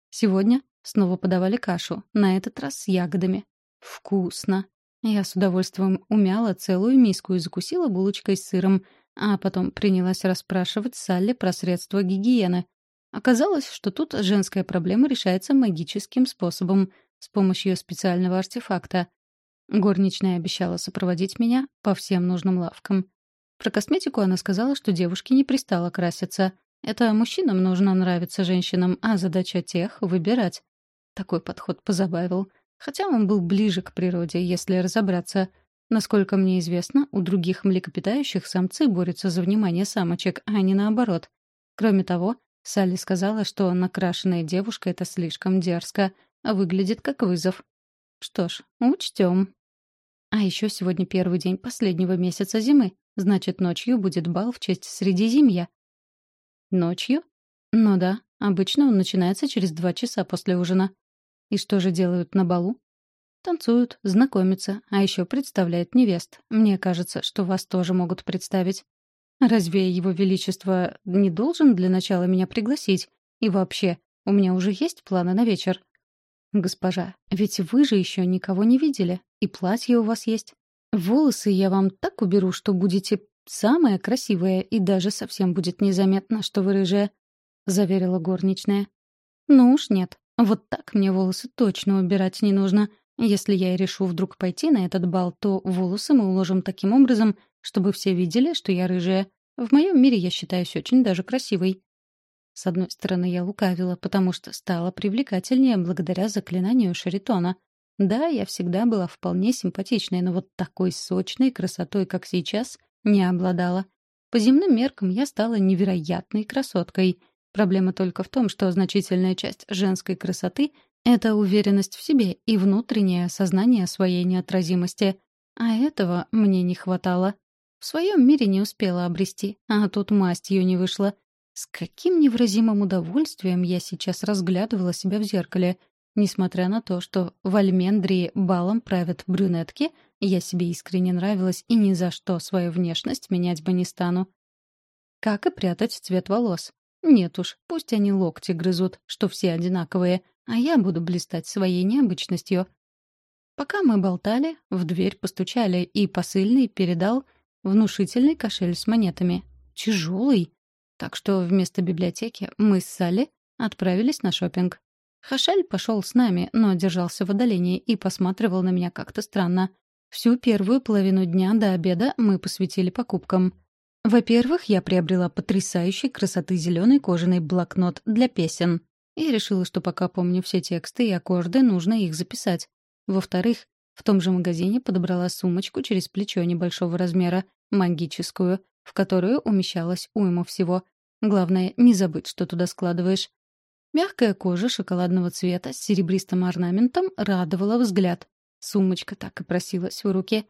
Сегодня снова подавали кашу, на этот раз с ягодами. Вкусно. Я с удовольствием умяла целую миску и закусила булочкой с сыром, а потом принялась расспрашивать Салли про средства гигиены. Оказалось, что тут женская проблема решается магическим способом, с помощью специального артефакта. Горничная обещала сопроводить меня по всем нужным лавкам. Про косметику она сказала, что девушке не пристало краситься. Это мужчинам нужно нравиться женщинам, а задача тех — выбирать. Такой подход позабавил. Хотя он был ближе к природе, если разобраться. Насколько мне известно, у других млекопитающих самцы борются за внимание самочек, а не наоборот. Кроме того, Салли сказала, что накрашенная девушка — это слишком дерзко, а выглядит как вызов. Что ж, учтем. А еще сегодня первый день последнего месяца зимы. Значит, ночью будет бал в честь Средиземья. Ночью? Ну да, обычно он начинается через два часа после ужина. И что же делают на балу? Танцуют, знакомятся, а еще представляют невест. Мне кажется, что вас тоже могут представить. Разве его величество не должен для начала меня пригласить? И вообще, у меня уже есть планы на вечер. Госпожа, ведь вы же еще никого не видели, и платье у вас есть. Волосы я вам так уберу, что будете самая красивая, и даже совсем будет незаметно, что вы рыжая, — заверила горничная. Ну уж нет, вот так мне волосы точно убирать не нужно. Если я и решу вдруг пойти на этот бал, то волосы мы уложим таким образом, чтобы все видели, что я рыжая. В моем мире я считаюсь очень даже красивой. С одной стороны, я лукавила, потому что стала привлекательнее благодаря заклинанию Шаритона. Да, я всегда была вполне симпатичной, но вот такой сочной красотой, как сейчас, не обладала. По земным меркам я стала невероятной красоткой. Проблема только в том, что значительная часть женской красоты — это уверенность в себе и внутреннее осознание своей неотразимости. А этого мне не хватало. В своем мире не успела обрести, а тут мастью не вышла. С каким невыразимым удовольствием я сейчас разглядывала себя в зеркале. Несмотря на то, что в Альмендрии балом правят брюнетки, я себе искренне нравилась и ни за что свою внешность менять бы не стану. Как и прятать цвет волос. Нет уж, пусть они локти грызут, что все одинаковые, а я буду блистать своей необычностью. Пока мы болтали, в дверь постучали, и посыльный передал внушительный кошель с монетами. Тяжелый. Так что вместо библиотеки мы с Салли отправились на шопинг. Хашаль пошел с нами, но держался в отдалении и посматривал на меня как-то странно. Всю первую половину дня до обеда мы посвятили покупкам — во-первых, я приобрела потрясающей красоты зеленый кожаный блокнот для песен. И решила, что пока помню все тексты и аккорды, нужно их записать. Во-вторых, в том же магазине подобрала сумочку через плечо небольшого размера, магическую, в которую умещалась уйма всего. Главное, не забыть, что туда складываешь. Мягкая кожа шоколадного цвета с серебристым орнаментом радовала взгляд. Сумочка так и просилась в руки.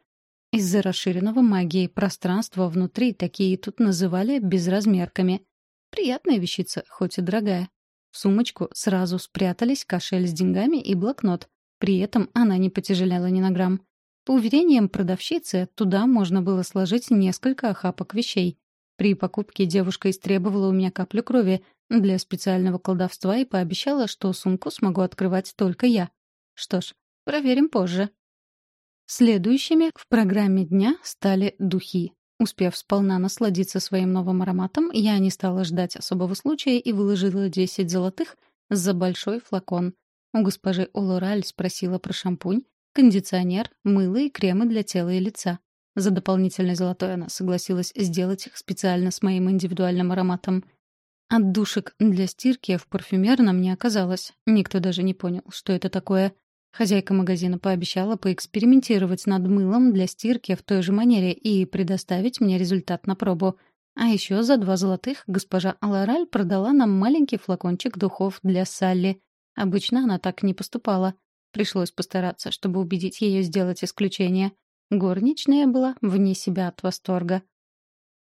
Из-за расширенного магии пространства внутри такие тут называли безразмерками. Приятная вещица, хоть и дорогая. В сумочку сразу спрятались кошель с деньгами и блокнот. При этом она не потяжелела ни на грамм. По уверениям продавщицы, туда можно было сложить несколько охапок вещей. При покупке девушка истребовала у меня каплю крови для специального колдовства и пообещала, что сумку смогу открывать только я. Что ж, проверим позже. Следующими в программе дня стали духи. Успев сполна насладиться своим новым ароматом, я не стала ждать особого случая и выложила 10 золотых за большой флакон. У госпожи Олораль спросила про шампунь, кондиционер, мыло и кремы для тела и лица. За дополнительный золотой она согласилась сделать их специально с моим индивидуальным ароматом. Отдушек для стирки в парфюмерном не оказалось. Никто даже не понял, что это такое. Хозяйка магазина пообещала поэкспериментировать над мылом для стирки в той же манере и предоставить мне результат на пробу. А еще за два золотых госпожа Алараль продала нам маленький флакончик духов для Салли. Обычно она так не поступала. Пришлось постараться, чтобы убедить ее сделать исключение. Горничная была вне себя от восторга.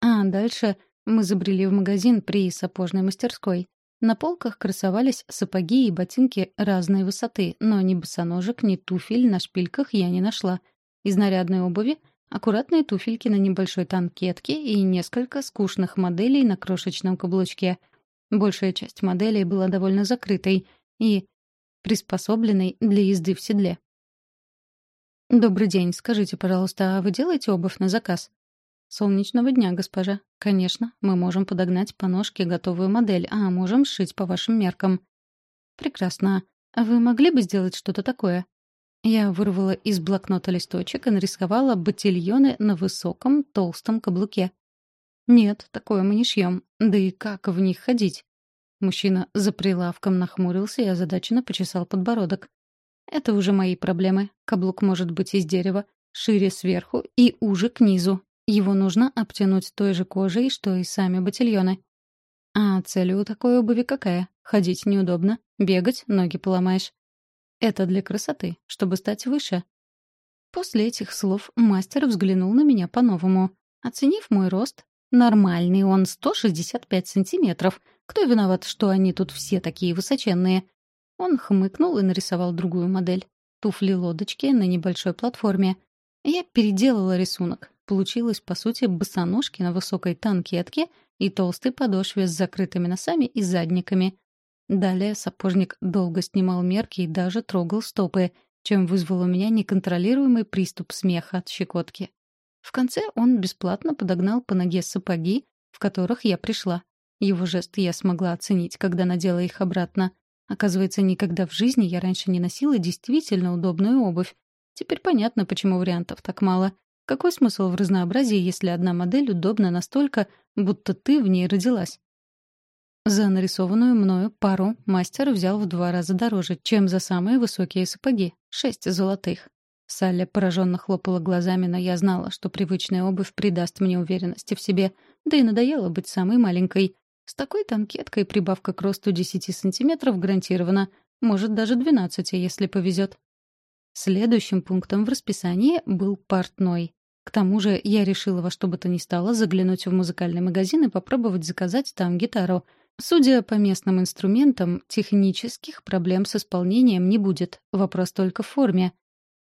А дальше мы забрели в магазин при сапожной мастерской. На полках красовались сапоги и ботинки разной высоты, но ни босоножек, ни туфель на шпильках я не нашла. Из нарядной обуви — аккуратные туфельки на небольшой танкетке и несколько скучных моделей на крошечном каблучке. Большая часть моделей была довольно закрытой и приспособленной для езды в седле. «Добрый день. Скажите, пожалуйста, а вы делаете обувь на заказ?» «Солнечного дня, госпожа. Конечно, мы можем подогнать по ножке готовую модель, а можем сшить по вашим меркам». «Прекрасно. А вы могли бы сделать что-то такое?» Я вырвала из блокнота листочек и нарисовала ботильоны на высоком, толстом каблуке. «Нет, такое мы не шьем. Да и как в них ходить?» Мужчина за прилавком нахмурился и озадаченно почесал подбородок. «Это уже мои проблемы. Каблук может быть из дерева, шире сверху и уже к низу. Его нужно обтянуть той же кожей, что и сами ботильоны. А цель у такой обуви какая? Ходить неудобно, бегать, ноги поломаешь. Это для красоты, чтобы стать выше. После этих слов мастер взглянул на меня по-новому. Оценив мой рост, нормальный он 165 сантиметров. Кто виноват, что они тут все такие высоченные? Он хмыкнул и нарисовал другую модель. Туфли-лодочки на небольшой платформе. Я переделала рисунок. Получилось, по сути, босоножки на высокой танкетке и толстой подошве с закрытыми носами и задниками. Далее сапожник долго снимал мерки и даже трогал стопы, чем вызвал у меня неконтролируемый приступ смеха от щекотки. В конце он бесплатно подогнал по ноге сапоги, в которых я пришла. Его жест я смогла оценить, когда надела их обратно. Оказывается, никогда в жизни я раньше не носила действительно удобную обувь. Теперь понятно, почему вариантов так мало. Какой смысл в разнообразии, если одна модель удобна настолько, будто ты в ней родилась? За нарисованную мною пару мастер взял в два раза дороже, чем за самые высокие сапоги — шесть золотых. Салли пораженно хлопала глазами, но я знала, что привычная обувь придаст мне уверенности в себе, да и надоело быть самой маленькой. С такой танкеткой прибавка к росту 10 сантиметров гарантирована, может, даже 12, если повезет. Следующим пунктом в расписании был портной. К тому же я решила во что бы то ни стало заглянуть в музыкальный магазин и попробовать заказать там гитару. Судя по местным инструментам, технических проблем с исполнением не будет, вопрос только в форме.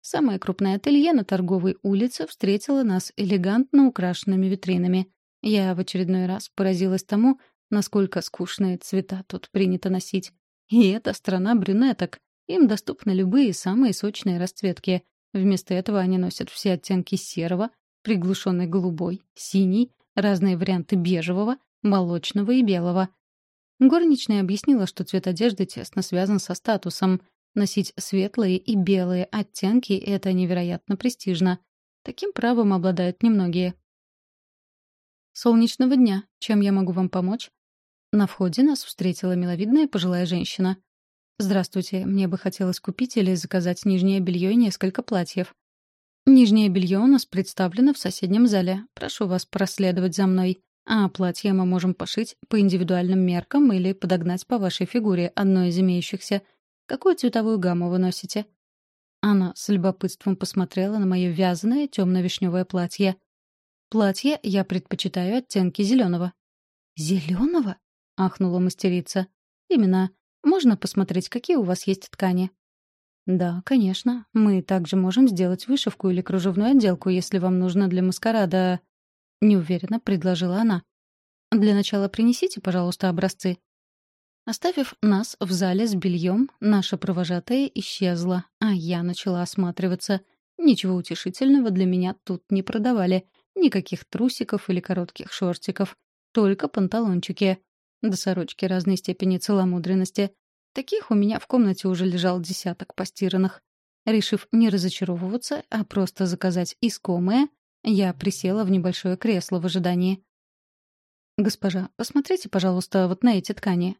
Самое крупное ателье на торговой улице встретило нас элегантно украшенными витринами. Я в очередной раз поразилась тому, насколько скучные цвета тут принято носить. И это страна брюнеток. Им доступны любые самые сочные расцветки. Вместо этого они носят все оттенки серого, приглушенный голубой, синий, разные варианты бежевого, молочного и белого. Горничная объяснила, что цвет одежды тесно связан со статусом. Носить светлые и белые оттенки — это невероятно престижно. Таким правом обладают немногие. «Солнечного дня. Чем я могу вам помочь?» На входе нас встретила миловидная пожилая женщина. «Здравствуйте. Мне бы хотелось купить или заказать нижнее белье и несколько платьев». «Нижнее белье у нас представлено в соседнем зале. Прошу вас проследовать за мной. А платье мы можем пошить по индивидуальным меркам или подогнать по вашей фигуре, одной из имеющихся. Какую цветовую гамму вы носите?» Она с любопытством посмотрела на мое вязаное темно-вишневое платье. «Платье я предпочитаю оттенки зеленого». «Зеленого?» — ахнула мастерица. «Именно. Можно посмотреть, какие у вас есть ткани?» «Да, конечно. Мы также можем сделать вышивку или кружевную отделку, если вам нужно для маскарада...» Неуверенно предложила она. «Для начала принесите, пожалуйста, образцы». Оставив нас в зале с бельем, наша провожатая исчезла, а я начала осматриваться. Ничего утешительного для меня тут не продавали. Никаких трусиков или коротких шортиков. Только панталончики. До сорочки разной степени целомудренности. Таких у меня в комнате уже лежал десяток постиранных. Решив не разочаровываться, а просто заказать искомое, я присела в небольшое кресло в ожидании. «Госпожа, посмотрите, пожалуйста, вот на эти ткани.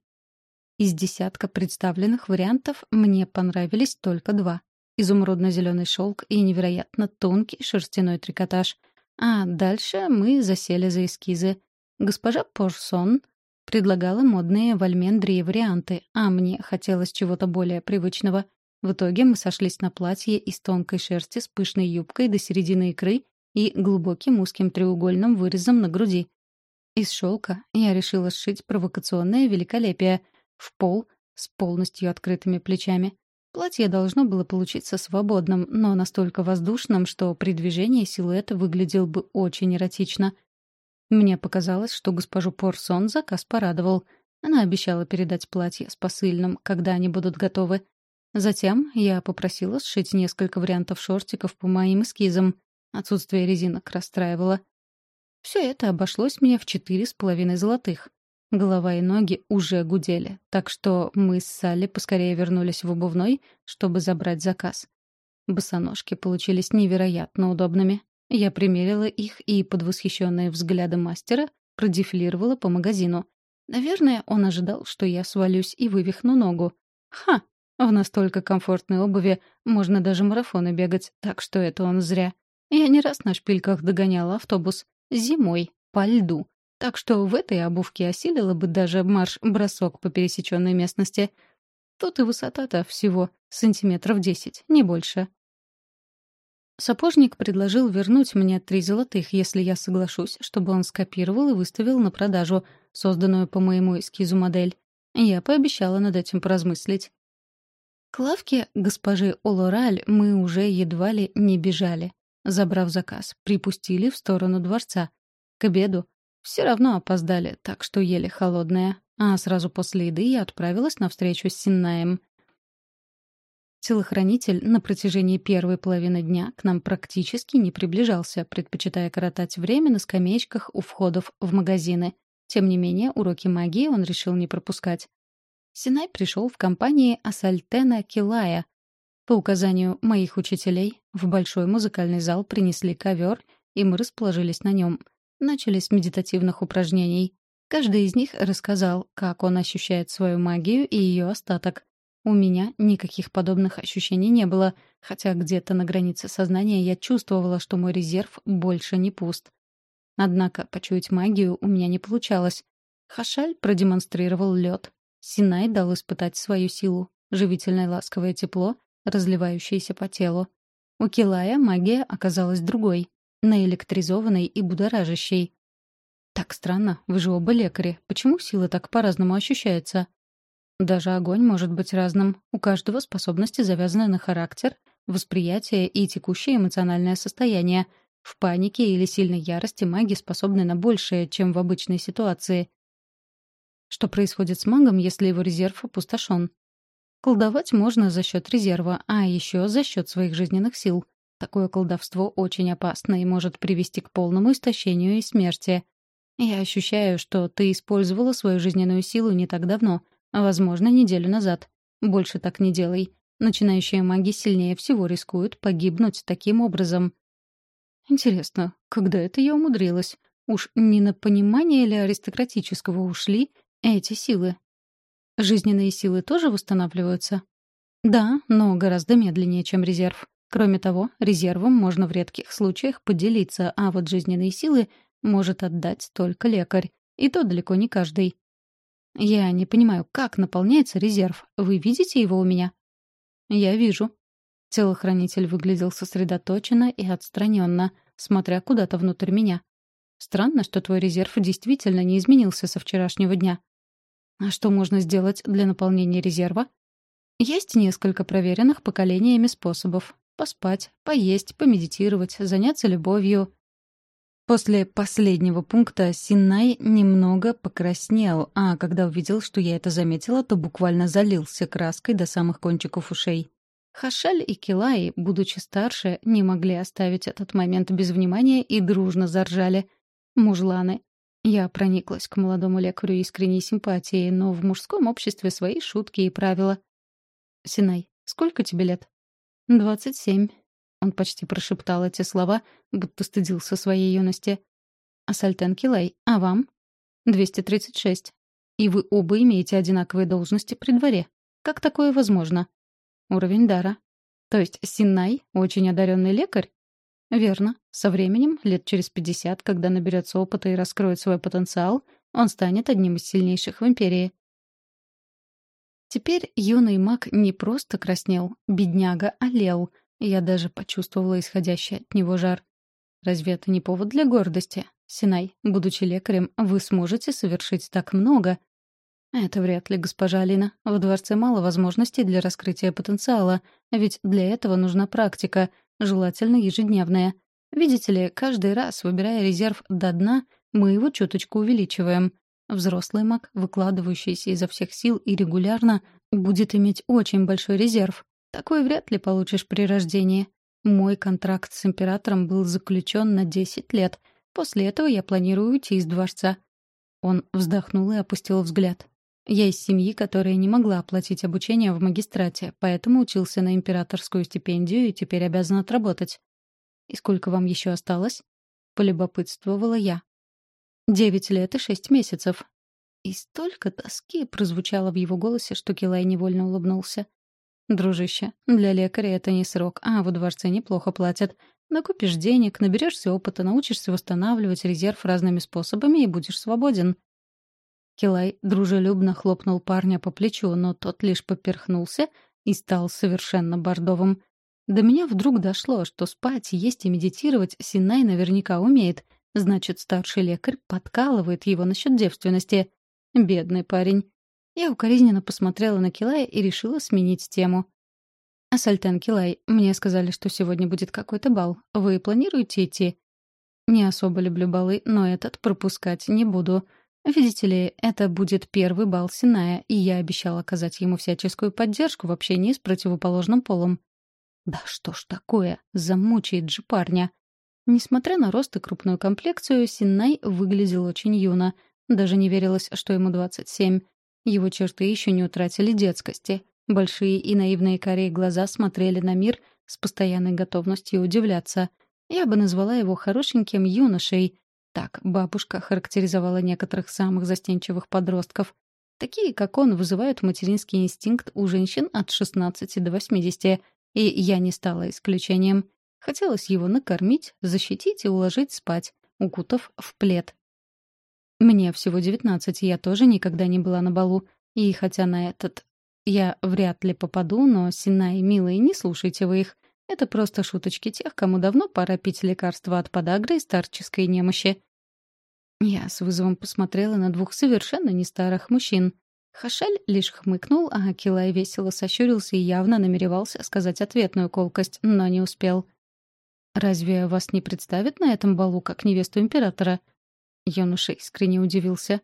Из десятка представленных вариантов мне понравились только два. Изумрудно-зеленый шелк и невероятно тонкий шерстяной трикотаж. А дальше мы засели за эскизы. Госпожа Порсон предлагала модные в Альмендрии варианты, а мне хотелось чего-то более привычного. В итоге мы сошлись на платье из тонкой шерсти с пышной юбкой до середины икры и глубоким узким треугольным вырезом на груди. Из шелка я решила сшить провокационное великолепие — в пол с полностью открытыми плечами. Платье должно было получиться свободным, но настолько воздушным, что при движении силуэт выглядел бы очень эротично. Мне показалось, что госпожу Порсон заказ порадовал. Она обещала передать платье с посыльным, когда они будут готовы. Затем я попросила сшить несколько вариантов шортиков по моим эскизам. Отсутствие резинок расстраивало. Все это обошлось мне в четыре с половиной золотых. Голова и ноги уже гудели, так что мы с Салли поскорее вернулись в обувной, чтобы забрать заказ. Босоножки получились невероятно удобными. Я примерила их и под восхищенные взгляды мастера продефилировала по магазину. Наверное, он ожидал, что я свалюсь и вывихну ногу. Ха! В настолько комфортной обуви можно даже марафоны бегать, так что это он зря. Я не раз на шпильках догоняла автобус. Зимой, по льду. Так что в этой обувке осилила бы даже марш-бросок по пересеченной местности. Тут и высота-то всего сантиметров десять, не больше. Сапожник предложил вернуть мне три золотых, если я соглашусь, чтобы он скопировал и выставил на продажу созданную по моему эскизу модель. Я пообещала над этим поразмыслить. К лавке госпожи Олораль мы уже едва ли не бежали. Забрав заказ, припустили в сторону дворца. К обеду все равно опоздали, так что ели холодное. А сразу после еды я отправилась на встречу с Синнаем. Телохранитель на протяжении первой половины дня к нам практически не приближался, предпочитая коротать время на скамеечках у входов в магазины. Тем не менее, уроки магии он решил не пропускать. Синай пришел в компании Асальтена Килая. По указанию моих учителей в большой музыкальный зал принесли ковер, и мы расположились на нем — Начали с медитативных упражнений. Каждый из них рассказал, как он ощущает свою магию и ее остаток. У меня никаких подобных ощущений не было, хотя где-то на границе сознания я чувствовала, что мой резерв больше не пуст. Однако почуять магию у меня не получалось. Хашаль продемонстрировал лед. Синай дал испытать свою силу, живительное ласковое тепло, разливающееся по телу. У Килая магия оказалась другой наэлектризованной и будоражащей. «Так странно, вы же оба лекари. Почему сила так по-разному ощущается?» «Даже огонь может быть разным. У каждого способности завязаны на характер, восприятие и текущее эмоциональное состояние. В панике или сильной ярости маги способны на большее, чем в обычной ситуации. Что происходит с магом, если его резерв опустошен? Колдовать можно за счет резерва, а еще за счет своих жизненных сил. Такое колдовство очень опасно и может привести к полному истощению и смерти. Я ощущаю, что ты использовала свою жизненную силу не так давно, возможно, неделю назад. Больше так не делай. Начинающие маги сильнее всего рискуют погибнуть таким образом. Интересно, когда это я умудрилась? Уж не на понимание ли аристократического ушли эти силы? Жизненные силы тоже восстанавливаются? Да, но гораздо медленнее, чем резерв. Кроме того, резервом можно в редких случаях поделиться, а вот жизненные силы может отдать только лекарь. И то далеко не каждый. Я не понимаю, как наполняется резерв. Вы видите его у меня? Я вижу. Телохранитель выглядел сосредоточенно и отстраненно, смотря куда-то внутрь меня. Странно, что твой резерв действительно не изменился со вчерашнего дня. А что можно сделать для наполнения резерва? Есть несколько проверенных поколениями способов. Поспать, поесть, помедитировать, заняться любовью. После последнего пункта Синай немного покраснел, а когда увидел, что я это заметила, то буквально залился краской до самых кончиков ушей. Хашаль и Килай, будучи старше, не могли оставить этот момент без внимания и дружно заржали. Мужланы. Я прониклась к молодому лекарю искренней симпатией, но в мужском обществе свои шутки и правила. «Синай, сколько тебе лет?» «Двадцать семь». Он почти прошептал эти слова, будто стыдился своей юности. «А Сальтен Килай, а вам?» «Двести тридцать шесть. И вы оба имеете одинаковые должности при дворе. Как такое возможно?» Уровень дара. То есть Синай — очень одаренный лекарь? Верно. Со временем, лет через пятьдесят, когда наберется опыта и раскроет свой потенциал, он станет одним из сильнейших в Империи. Теперь юный маг не просто краснел, бедняга олел. Я даже почувствовала исходящий от него жар. Разве это не повод для гордости? Синай, будучи лекарем, вы сможете совершить так много, это вряд ли, госпожа Алина. В дворце мало возможностей для раскрытия потенциала, ведь для этого нужна практика, желательно ежедневная. Видите ли, каждый раз, выбирая резерв до дна, мы его чуточку увеличиваем. Взрослый маг, выкладывающийся изо всех сил и регулярно, будет иметь очень большой резерв. Такой вряд ли получишь при рождении. Мой контракт с императором был заключен на 10 лет. После этого я планирую уйти из дворца. Он вздохнул и опустил взгляд. Я из семьи, которая не могла оплатить обучение в магистрате, поэтому учился на императорскую стипендию и теперь обязан отработать. «И сколько вам еще осталось?» — полюбопытствовала я. «Девять лет и шесть месяцев». И столько тоски прозвучало в его голосе, что Килай невольно улыбнулся. «Дружище, для лекаря это не срок, а во дворце неплохо платят. Накупишь денег, наберешься опыта, научишься восстанавливать резерв разными способами и будешь свободен. Килай дружелюбно хлопнул парня по плечу, но тот лишь поперхнулся и стал совершенно бордовым. До меня вдруг дошло, что спать, есть и медитировать Синай наверняка умеет. Значит, старший лекарь подкалывает его насчет девственности. Бедный парень. Я укоризненно посмотрела на Килая и решила сменить тему. «Асальтен Килай, мне сказали, что сегодня будет какой-то бал. Вы планируете идти?» «Не особо люблю балы, но этот пропускать не буду. Видите ли, это будет первый бал Синая, и я обещал оказать ему всяческую поддержку в общении с противоположным полом. Да что ж такое, замучает же парня. Несмотря на рост и крупную комплекцию, Синай выглядел очень юно. Даже не верилось, что ему 27. Его черты еще не утратили детскости. Большие и наивные корей глаза смотрели на мир с постоянной готовностью удивляться. Я бы назвала его хорошеньким юношей, так бабушка характеризовала некоторых самых застенчивых подростков. Такие, как он, вызывают материнский инстинкт у женщин от 16 до 80, и я не стала исключением. Хотелось его накормить, защитить и уложить спать, укутав в плед. Мне всего 19, я тоже никогда не была на балу. И хотя на этот я вряд ли попаду, но Сина и Милый, не слушайте вы их. Это просто шуточки тех, кому давно пора пить лекарства от подагры и старческой немощи. Я с вызовом посмотрела на двух совершенно не старых мужчин. Хашель лишь хмыкнул, а Акилай весело сощурился и явно намеревался сказать ответную колкость, но не успел. «Разве вас не представят на этом балу как невесту императора?» Юноша искренне удивился.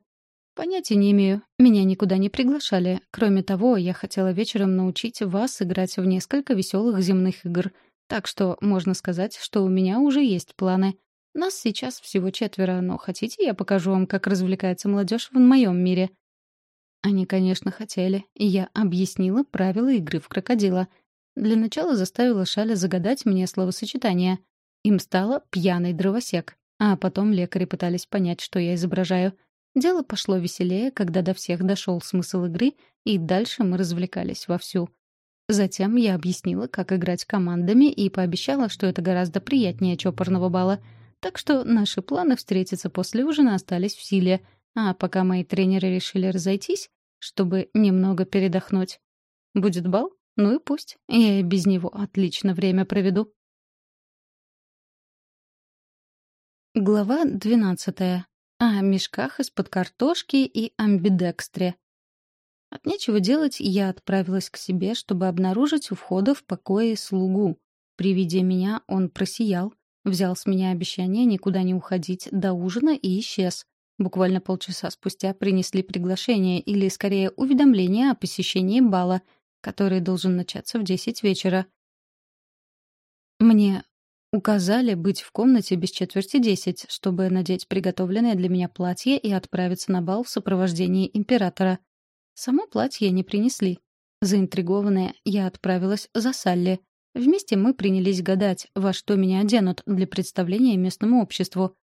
«Понятия не имею. Меня никуда не приглашали. Кроме того, я хотела вечером научить вас играть в несколько веселых земных игр. Так что можно сказать, что у меня уже есть планы. Нас сейчас всего четверо, но хотите, я покажу вам, как развлекается молодежь в моем мире?» Они, конечно, хотели, и я объяснила правила игры в крокодила. Для начала заставила Шаля загадать мне словосочетание. Им стало «пьяный дровосек», а потом лекари пытались понять, что я изображаю. Дело пошло веселее, когда до всех дошел смысл игры, и дальше мы развлекались вовсю. Затем я объяснила, как играть командами, и пообещала, что это гораздо приятнее чопорного бала — так что наши планы встретиться после ужина остались в силе, а пока мои тренеры решили разойтись, чтобы немного передохнуть. Будет бал? Ну и пусть. Я и без него отлично время проведу. Глава двенадцатая. О мешках из-под картошки и амбидекстре. От нечего делать я отправилась к себе, чтобы обнаружить у входа в покое слугу. При виде меня он просиял, взял с меня обещание никуда не уходить до ужина и исчез. Буквально полчаса спустя принесли приглашение или, скорее, уведомление о посещении бала, который должен начаться в 10 вечера. Мне указали быть в комнате без четверти десять, чтобы надеть приготовленное для меня платье и отправиться на бал в сопровождении императора. Само платье не принесли. Заинтригованная, я отправилась за Салли. Вместе мы принялись гадать, во что меня оденут для представления местному обществу.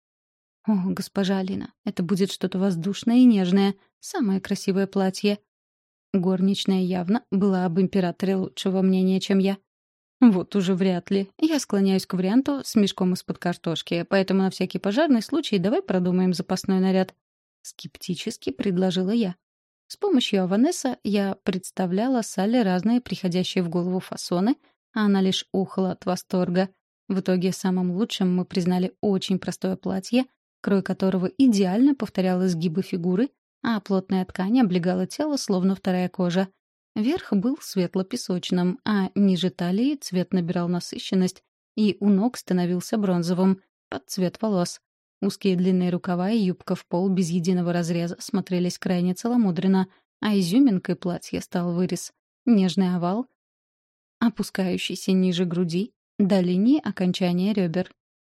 О, госпожа Алина, это будет что-то воздушное и нежное, самое красивое платье. Горничная явно была об императоре лучшего мнения, чем я. Вот уже вряд ли. Я склоняюсь к варианту с мешком из-под картошки, поэтому на всякий пожарный случай давай продумаем запасной наряд. Скептически предложила я. С помощью Аванесса я представляла Салле разные приходящие в голову фасоны, а она лишь ухала от восторга. В итоге самым лучшим мы признали очень простое платье, крой которого идеально повторял изгибы фигуры, а плотная ткань облегала тело, словно вторая кожа. Верх был светло-песочным, а ниже талии цвет набирал насыщенность, и у ног становился бронзовым, под цвет волос. Узкие длинные рукава и юбка в пол без единого разреза смотрелись крайне целомудренно, а изюминкой платья стал вырез. Нежный овал, опускающийся ниже груди, до линии окончания ребер.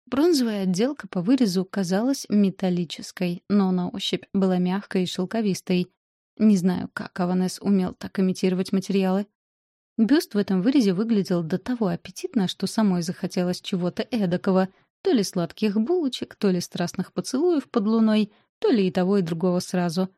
Бронзовая отделка по вырезу казалась металлической, но на ощупь была мягкой и шелковистой. Не знаю, как Аванес умел так имитировать материалы. Бюст в этом вырезе выглядел до того аппетитно, что самой захотелось чего-то эдакого — то ли сладких булочек, то ли страстных поцелуев под луной, то ли и того, и другого сразу.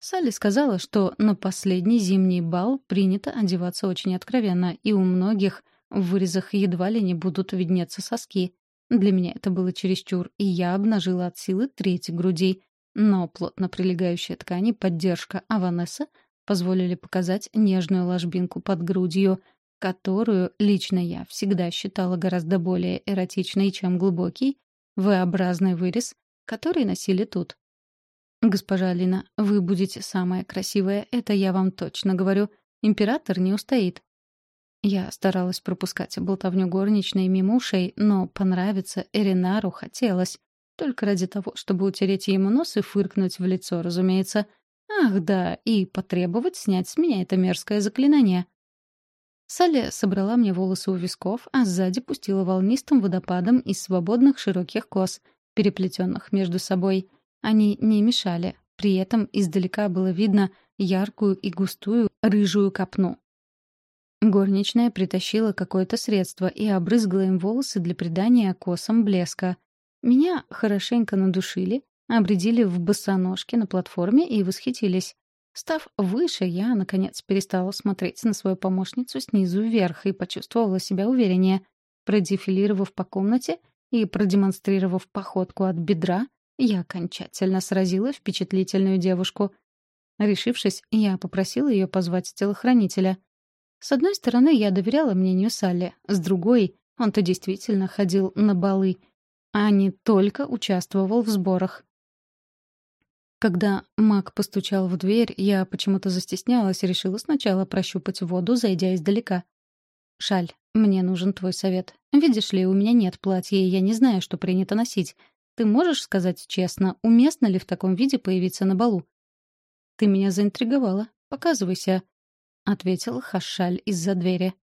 Салли сказала, что на последний зимний бал принято одеваться очень откровенно, и у многих в вырезах едва ли не будут виднеться соски. Для меня это было чересчур, и я обнажила от силы треть груди. Но плотно прилегающая ткань и поддержка Аванесса позволили показать нежную ложбинку под грудью — которую лично я всегда считала гораздо более эротичной, чем глубокий, V-образный вырез, который носили тут. «Госпожа Алина, вы будете самая красивая, это я вам точно говорю. Император не устоит». Я старалась пропускать болтовню горничной мимо ушей, но понравиться Эринару хотелось. Только ради того, чтобы утереть ему нос и фыркнуть в лицо, разумеется. Ах, да, и потребовать снять с меня это мерзкое заклинание. Салли собрала мне волосы у висков, а сзади пустила волнистым водопадом из свободных широких кос, переплетенных между собой. Они не мешали, при этом издалека было видно яркую и густую рыжую копну. Горничная притащила какое-то средство и обрызгала им волосы для придания косам блеска. Меня хорошенько надушили, обредили в босоножки на платформе и восхитились. Став выше, я, наконец, перестала смотреть на свою помощницу снизу вверх и почувствовала себя увереннее. Продефилировав по комнате и продемонстрировав походку от бедра, я окончательно сразила впечатлительную девушку. Решившись, я попросила ее позвать телохранителя. С одной стороны, я доверяла мнению Салли, с другой, он-то действительно ходил на балы, а не только участвовал в сборах. Когда маг постучал в дверь, я почему-то застеснялась и решила сначала прощупать воду, зайдя издалека. «Шаль, мне нужен твой совет. Видишь ли, у меня нет платья, и я не знаю, что принято носить. Ты можешь сказать честно, уместно ли в таком виде появиться на балу?» «Ты меня заинтриговала. Показывайся», — ответил Хашаль из-за двери.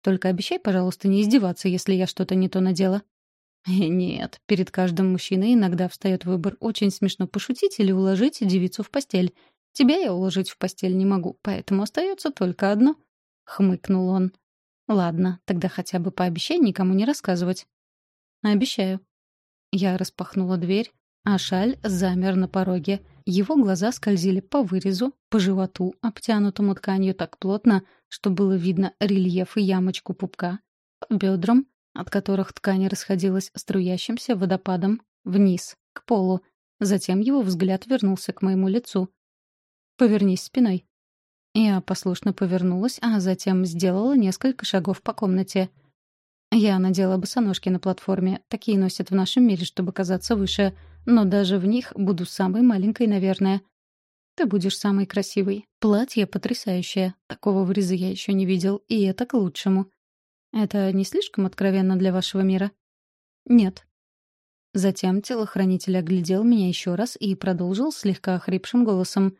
«Только обещай, пожалуйста, не издеваться, если я что-то не то надела». Нет, перед каждым мужчиной иногда встает выбор очень смешно пошутить или уложить девицу в постель. Тебя я уложить в постель не могу, поэтому остается только одно. Хмыкнул он. Ладно, тогда хотя бы пообещай никому не рассказывать. Обещаю. Я распахнула дверь, а шаль замер на пороге. Его глаза скользили по вырезу, по животу, обтянутому тканью так плотно, что было видно рельеф и ямочку пупка, по бедрам, от которых ткань расходилась струящимся водопадом вниз, к полу. Затем его взгляд вернулся к моему лицу. «Повернись спиной». Я послушно повернулась, а затем сделала несколько шагов по комнате. Я надела босоножки на платформе. Такие носят в нашем мире, чтобы казаться выше. Но даже в них буду самой маленькой, наверное. Ты будешь самой красивой. Платье потрясающее. Такого выреза я еще не видел, и это к лучшему. Это не слишком откровенно для вашего мира? Нет. Затем телохранитель оглядел меня еще раз и продолжил слегка охрипшим голосом.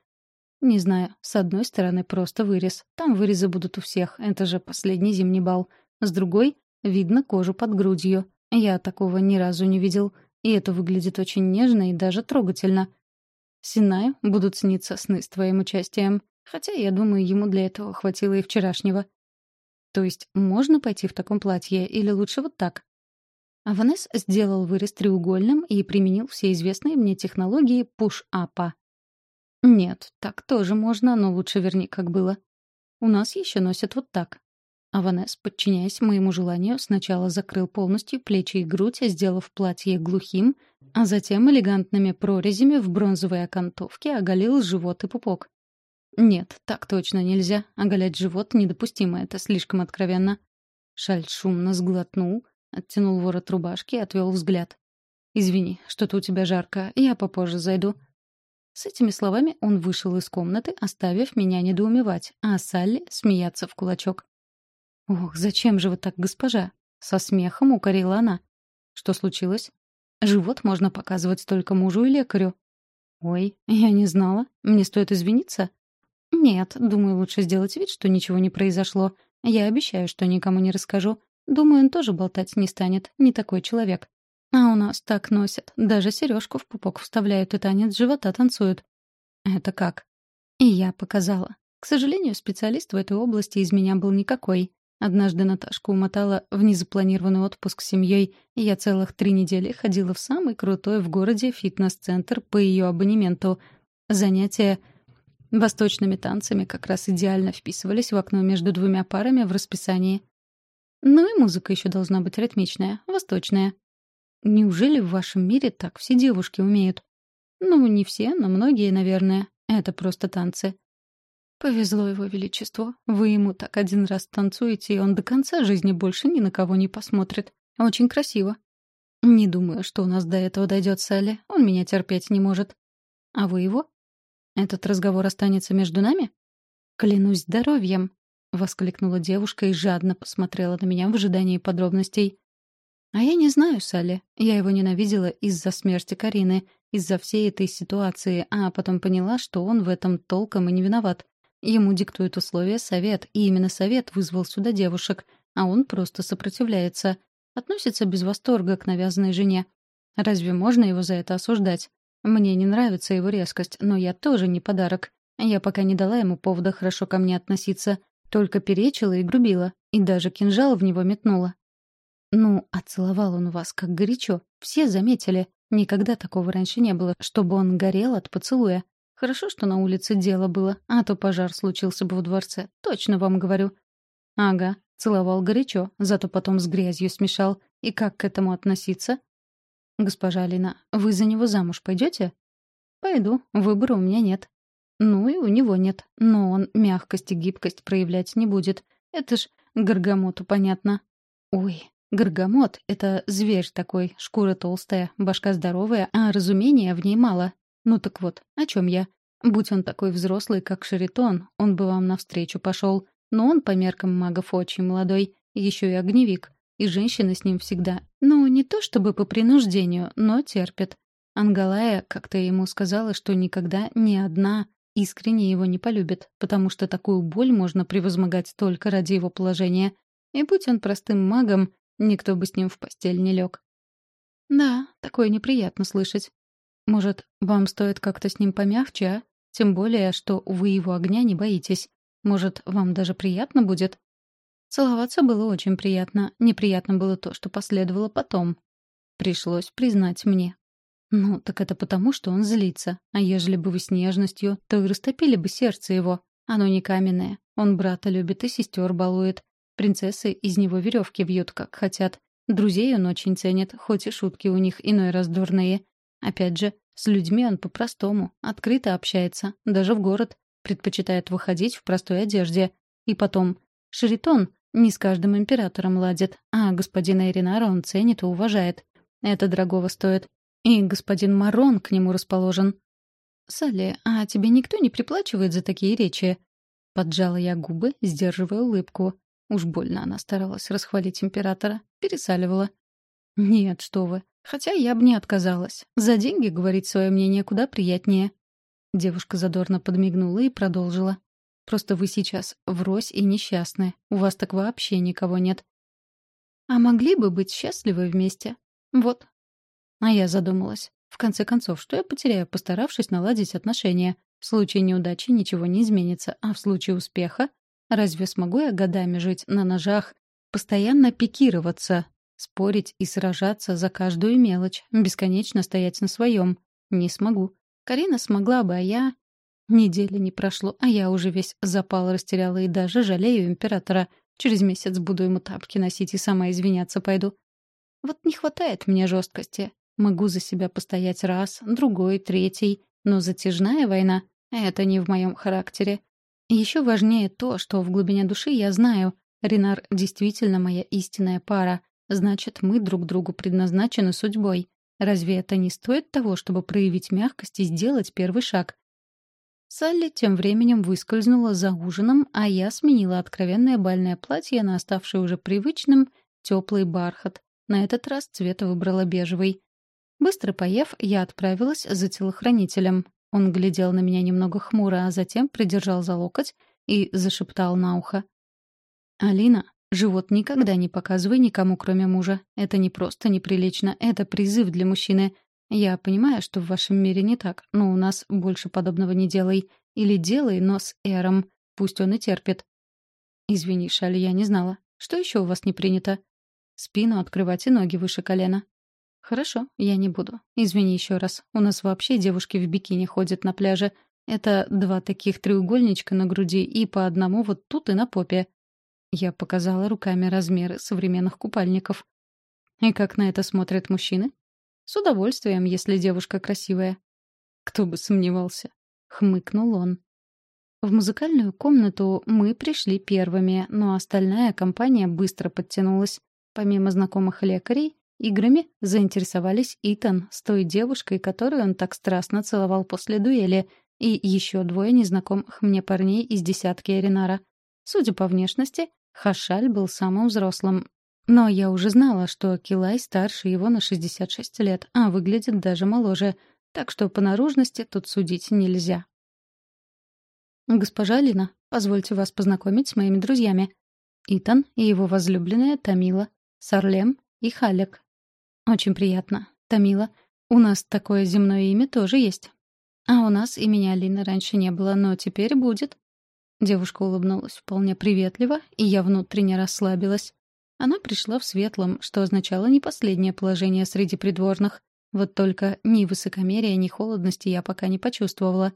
Не знаю, с одной стороны просто вырез. Там вырезы будут у всех, это же последний зимний бал. С другой — видно кожу под грудью. Я такого ни разу не видел. И это выглядит очень нежно и даже трогательно. Синаю будут сниться сны с твоим участием. Хотя, я думаю, ему для этого хватило и вчерашнего. То есть можно пойти в таком платье или лучше вот так? Аванес сделал вырез треугольным и применил все известные мне технологии пуш-апа. Нет, так тоже можно, но лучше верни, как было. У нас еще носят вот так. Аванес, подчиняясь моему желанию, сначала закрыл полностью плечи и грудь, сделав платье глухим, а затем элегантными прорезями в бронзовой окантовке оголил живот и пупок. Нет, так точно нельзя. Оголять живот недопустимо, это слишком откровенно. Шаль шумно сглотнул, оттянул ворот рубашки и отвел взгляд. «Извини, что-то у тебя жарко, я попозже зайду». С этими словами он вышел из комнаты, оставив меня недоумевать, а Салли смеяться в кулачок. «Ох, зачем же вы так, госпожа?» — со смехом укорила она. «Что случилось?» «Живот можно показывать только мужу и лекарю». «Ой, я не знала. Мне стоит извиниться?» «Нет, думаю, лучше сделать вид, что ничего не произошло. Я обещаю, что никому не расскажу. Думаю, он тоже болтать не станет. Не такой человек. А у нас так носят. Даже сережку в пупок вставляют и танец живота танцуют». «Это как?» И я показала. К сожалению, специалист в этой области из меня был никакой. Однажды Наташку умотала в незапланированный отпуск с семьей, и я целых три недели ходила в самый крутой в городе фитнес-центр по ее абонементу. Занятия восточными танцами как раз идеально вписывались в окно между двумя парами в расписании. Ну и музыка еще должна быть ритмичная, восточная. Неужели в вашем мире так все девушки умеют? Ну, не все, но многие, наверное. Это просто танцы. Повезло его величеству. Вы ему так один раз танцуете, и он до конца жизни больше ни на кого не посмотрит. Очень красиво. Не думаю, что у нас до этого дойдет Салли. Он меня терпеть не может. А вы его? Этот разговор останется между нами? Клянусь здоровьем, воскликнула девушка и жадно посмотрела на меня в ожидании подробностей. А я не знаю, Салли. Я его ненавидела из-за смерти Карины, из-за всей этой ситуации, а потом поняла, что он в этом толком и не виноват. Ему диктует условия совет, и именно совет вызвал сюда девушек, а он просто сопротивляется. Относится без восторга к навязанной жене. Разве можно его за это осуждать? Мне не нравится его резкость, но я тоже не подарок. Я пока не дала ему повода хорошо ко мне относиться, только перечила и грубила, и даже кинжал в него метнула. Ну, а целовал он вас как горячо. Все заметили. Никогда такого раньше не было, чтобы он горел от поцелуя. Хорошо, что на улице дело было, а то пожар случился бы в дворце. Точно вам говорю. Ага, целовал горячо, зато потом с грязью смешал. И как к этому относиться? Госпожа Алина, вы за него замуж пойдете? Пойду, выбора у меня нет. Ну и у него нет, но он мягкость и гибкость проявлять не будет. Это ж горгамоту понятно. Ой, горгамот — это зверь такой, шкура толстая, башка здоровая, а разумения в ней мало. Ну так вот, о чем я? Будь он такой взрослый, как Шаритон, он бы вам навстречу пошел. Но он по меркам магов очень молодой, еще и огневик. И женщины с ним всегда. Ну, не то чтобы по принуждению, но терпят. Ангалая как-то ему сказала, что никогда ни одна искренне его не полюбит, потому что такую боль можно превозмогать только ради его положения. И будь он простым магом, никто бы с ним в постель не лег. Да, такое неприятно слышать. Может, вам стоит как-то с ним помягче, а? Тем более, что вы его огня не боитесь. Может, вам даже приятно будет? Целоваться было очень приятно. Неприятно было то, что последовало потом. Пришлось признать мне. Ну, так это потому, что он злится. А ежели бы вы с нежностью, то и растопили бы сердце его. Оно не каменное. Он брата любит и сестер балует. Принцессы из него веревки вьют, как хотят. Друзей он очень ценит, хоть и шутки у них иной раз дурные. Опять же, с людьми он по-простому, открыто общается, даже в город, предпочитает выходить в простой одежде. И потом, Шаритон не с каждым императором ладит, а господина Иринара он ценит и уважает. Это дорогого стоит. И господин Марон к нему расположен. «Салли, а тебе никто не приплачивает за такие речи?» Поджала я губы, сдерживая улыбку. Уж больно она старалась расхвалить императора. Пересаливала. «Нет, что вы. Хотя я бы не отказалась. За деньги говорить свое мнение куда приятнее». Девушка задорно подмигнула и продолжила. «Просто вы сейчас врозь и несчастны. У вас так вообще никого нет. А могли бы быть счастливы вместе. Вот. А я задумалась. В конце концов, что я потеряю, постаравшись наладить отношения? В случае неудачи ничего не изменится, а в случае успеха разве смогу я годами жить на ножах, постоянно пикироваться, спорить и сражаться за каждую мелочь, бесконечно стоять на своем? Не смогу. Карина смогла бы, а я... Недели не прошло, а я уже весь запал растеряла и даже жалею императора — Через месяц буду ему тапки носить и сама извиняться пойду. Вот не хватает мне жесткости. Могу за себя постоять раз, другой, третий. Но затяжная война — это не в моем характере. еще важнее то, что в глубине души я знаю, Ренар действительно моя истинная пара. Значит, мы друг другу предназначены судьбой. Разве это не стоит того, чтобы проявить мягкость и сделать первый шаг? Салли тем временем выскользнула за ужином, а я сменила откровенное бальное платье на оставший уже привычным теплый бархат. На этот раз цвет выбрала бежевый. Быстро поев, я отправилась за телохранителем. Он глядел на меня немного хмуро, а затем придержал за локоть и зашептал на ухо. «Алина, живот никогда не показывай никому, кроме мужа. Это не просто неприлично, это призыв для мужчины. Я понимаю, что в вашем мире не так, но у нас больше подобного не делай. Или делай, но с Эром. Пусть он и терпит. Извини, Шали, я не знала. Что еще у вас не принято? Спину открывать и ноги выше колена. Хорошо, я не буду. Извини еще раз. У нас вообще девушки в бикини ходят на пляже. Это два таких треугольничка на груди и по одному вот тут и на попе. Я показала руками размеры современных купальников. И как на это смотрят мужчины? С удовольствием, если девушка красивая. Кто бы сомневался. Хмыкнул он. В музыкальную комнату мы пришли первыми, но остальная компания быстро подтянулась. Помимо знакомых лекарей, играми заинтересовались Итан с той девушкой, которую он так страстно целовал после дуэли, и еще двое незнакомых мне парней из десятки Эринара. Судя по внешности, Хашаль был самым взрослым, но я уже знала, что Килай старше его на 66 лет, а выглядит даже моложе, так что по наружности тут судить нельзя. «Госпожа Алина, позвольте вас познакомить с моими друзьями. Итан и его возлюбленная Тамила, Сарлем и Халек. Очень приятно. Тамила, у нас такое земное имя тоже есть. А у нас имени Алины раньше не было, но теперь будет». Девушка улыбнулась вполне приветливо, и я внутренне расслабилась. Она пришла в светлом, что означало не последнее положение среди придворных. Вот только ни высокомерия, ни холодности я пока не почувствовала.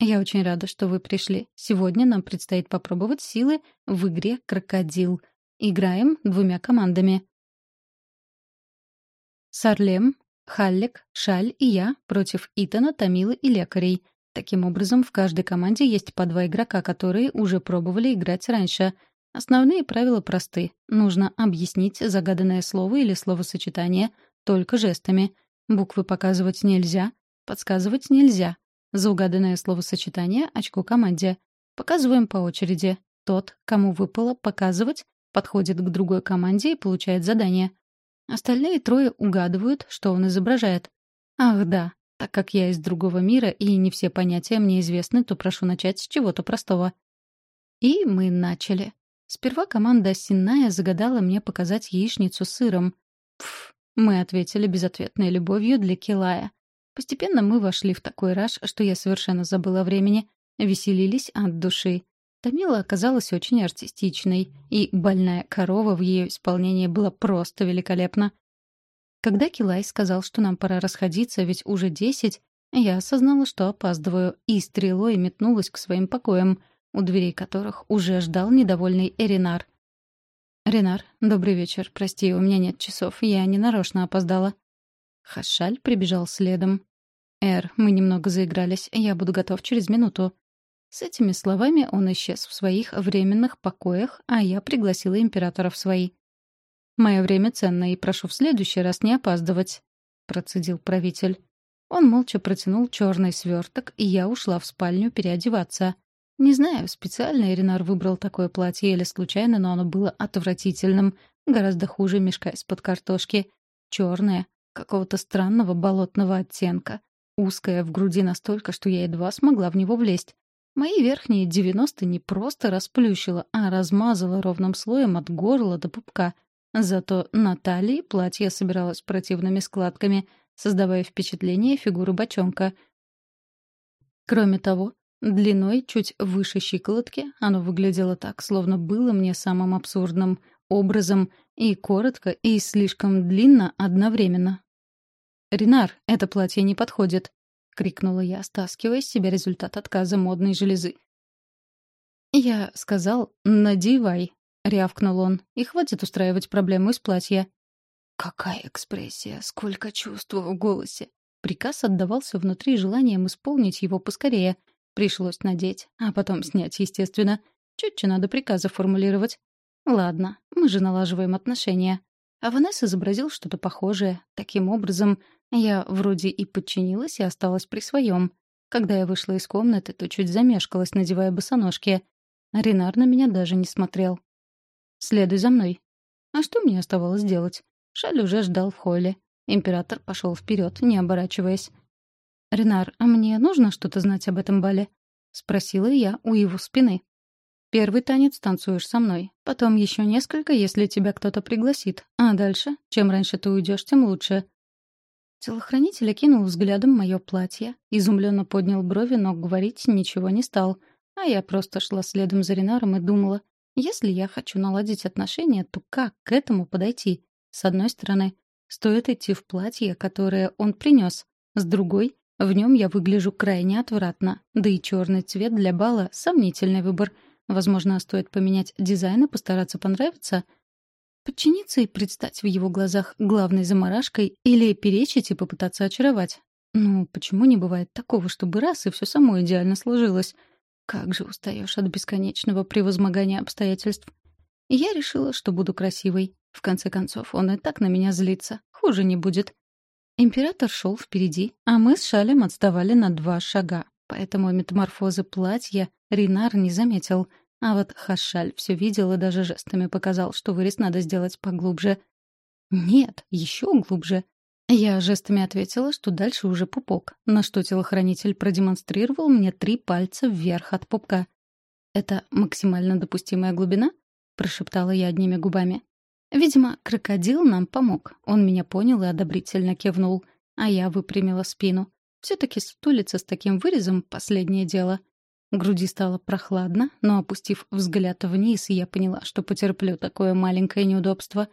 «Я очень рада, что вы пришли. Сегодня нам предстоит попробовать силы в игре «Крокодил». Играем двумя командами. Сарлем, Халлик, Шаль и я против Итана, Тамилы и лекарей. Таким образом, в каждой команде есть по два игрока, которые уже пробовали играть раньше — Основные правила просты. Нужно объяснить загаданное слово или словосочетание только жестами. Буквы показывать нельзя, подсказывать нельзя. За угаданное словосочетание — очко команде. Показываем по очереди. Тот, кому выпало показывать, подходит к другой команде и получает задание. Остальные трое угадывают, что он изображает. Ах да, так как я из другого мира и не все понятия мне известны, то прошу начать с чего-то простого. И мы начали. Сперва команда Синная загадала мне показать яичницу с сыром. Пф, мы ответили безответной любовью для Килая. Постепенно мы вошли в такой раж, что я совершенно забыла времени. Веселились от души. Тамила оказалась очень артистичной, и больная корова в ее исполнении была просто великолепна. Когда Килай сказал, что нам пора расходиться, ведь уже десять, я осознала, что опаздываю, и стрелой метнулась к своим покоям — у дверей которых уже ждал недовольный Эринар. «Ренар, добрый вечер. Прости, у меня нет часов. Я ненарочно опоздала». Хашаль прибежал следом. «Эр, мы немного заигрались. Я буду готов через минуту». С этими словами он исчез в своих временных покоях, а я пригласила императора в свои. «Мое время ценно, и прошу в следующий раз не опаздывать», — процедил правитель. Он молча протянул черный сверток, и я ушла в спальню переодеваться. Не знаю, специально Иринар выбрал такое платье или случайно, но оно было отвратительным, гораздо хуже мешка из-под картошки. Черное, какого-то странного болотного оттенка. Узкое в груди настолько, что я едва смогла в него влезть. Мои верхние девяносто не просто расплющило, а размазало ровным слоем от горла до пупка. Зато на талии платье собиралось противными складками, создавая впечатление фигуры бочонка. Кроме того, длиной чуть выше щиколотки оно выглядело так, словно было мне самым абсурдным образом и коротко, и слишком длинно одновременно. «Ренар, это платье не подходит», — крикнула я, стаскивая с себя результат отказа модной железы. «Я сказал, надевай», — рявкнул он, — «и хватит устраивать проблему из платья». Какая экспрессия, сколько чувств в голосе. Приказ отдавался внутри желанием исполнить его поскорее. Пришлось надеть, а потом снять, естественно. Чуть-чуть надо приказы формулировать. Ладно, мы же налаживаем отношения. А Ванесс изобразил что-то похожее. Таким образом, я вроде и подчинилась и осталась при своем. Когда я вышла из комнаты, то чуть замешкалась, надевая босоножки. Ренар на меня даже не смотрел. «Следуй за мной». А что мне оставалось делать? Шаль уже ждал в холле. Император пошел вперед, не оборачиваясь. «Ренар, а мне нужно что-то знать об этом бале?» — спросила я у его спины. «Первый танец танцуешь со мной, потом еще несколько, если тебя кто-то пригласит, а дальше, чем раньше ты уйдешь, тем лучше. Телохранитель окинул взглядом мое платье, изумленно поднял брови, но говорить ничего не стал. А я просто шла следом за Ренаром и думала, если я хочу наладить отношения, то как к этому подойти? С одной стороны, стоит идти в платье, которое он принес. С другой, в нем я выгляжу крайне отвратно. Да и черный цвет для бала — сомнительный выбор. Возможно, стоит поменять дизайн и постараться понравиться — Подчиниться и предстать в его глазах главной заморашкой или перечить и попытаться очаровать? Ну, почему не бывает такого, чтобы раз и все само идеально сложилось? Как же устаешь от бесконечного превозмогания обстоятельств. Я решила, что буду красивой. В конце концов, он и так на меня злится. Хуже не будет. Император шел впереди, а мы с Шалем отставали на два шага. Поэтому метаморфозы платья Ринар не заметил — а вот Хашаль все видел и даже жестами показал, что вырез надо сделать поглубже. «Нет, еще глубже». Я жестами ответила, что дальше уже пупок, на что телохранитель продемонстрировал мне три пальца вверх от пупка. «Это максимально допустимая глубина?» — прошептала я одними губами. Видимо, крокодил нам помог. Он меня понял и одобрительно кивнул, а я выпрямила спину. Все-таки стулиться с таким вырезом — последнее дело — груди стало прохладно, но, опустив взгляд вниз, я поняла, что потерплю такое маленькое неудобство.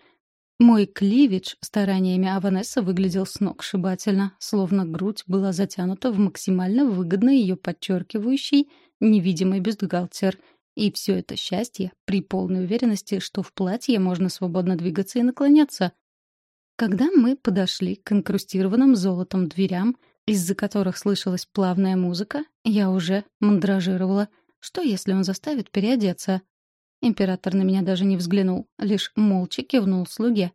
Мой кливидж стараниями Аванесса выглядел сногсшибательно, словно грудь была затянута в максимально выгодно ее подчеркивающий невидимый бюстгальтер. И все это счастье при полной уверенности, что в платье можно свободно двигаться и наклоняться. Когда мы подошли к инкрустированным золотом дверям — из-за которых слышалась плавная музыка, я уже мандражировала. Что, если он заставит переодеться? Император на меня даже не взглянул, лишь молча кивнул слуге.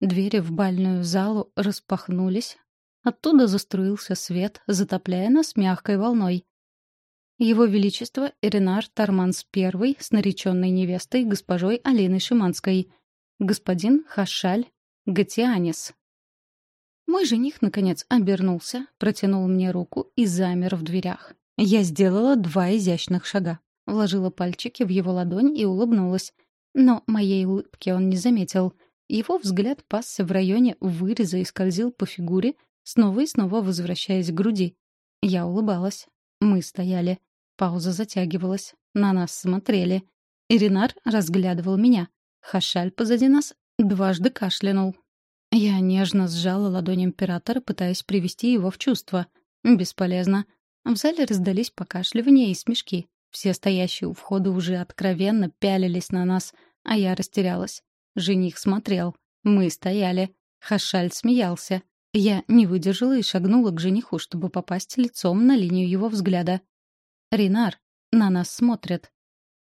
Двери в бальную залу распахнулись. Оттуда заструился свет, затопляя нас мягкой волной. Его Величество Иринар Тарманс I с нареченной невестой госпожой Алиной Шиманской. Господин Хашаль Гатианис. Мой жених, наконец, обернулся, протянул мне руку и замер в дверях. Я сделала два изящных шага. Вложила пальчики в его ладонь и улыбнулась. Но моей улыбки он не заметил. Его взгляд пасся в районе выреза и скользил по фигуре, снова и снова возвращаясь к груди. Я улыбалась. Мы стояли. Пауза затягивалась. На нас смотрели. Иринар разглядывал меня. Хашаль позади нас дважды кашлянул. Я нежно сжала ладонь императора, пытаясь привести его в чувство. Бесполезно. В зале раздались покашливания и смешки. Все стоящие у входа уже откровенно пялились на нас, а я растерялась. Жених смотрел. Мы стояли. Хашаль смеялся. Я не выдержала и шагнула к жениху, чтобы попасть лицом на линию его взгляда. «Ринар, на нас смотрят».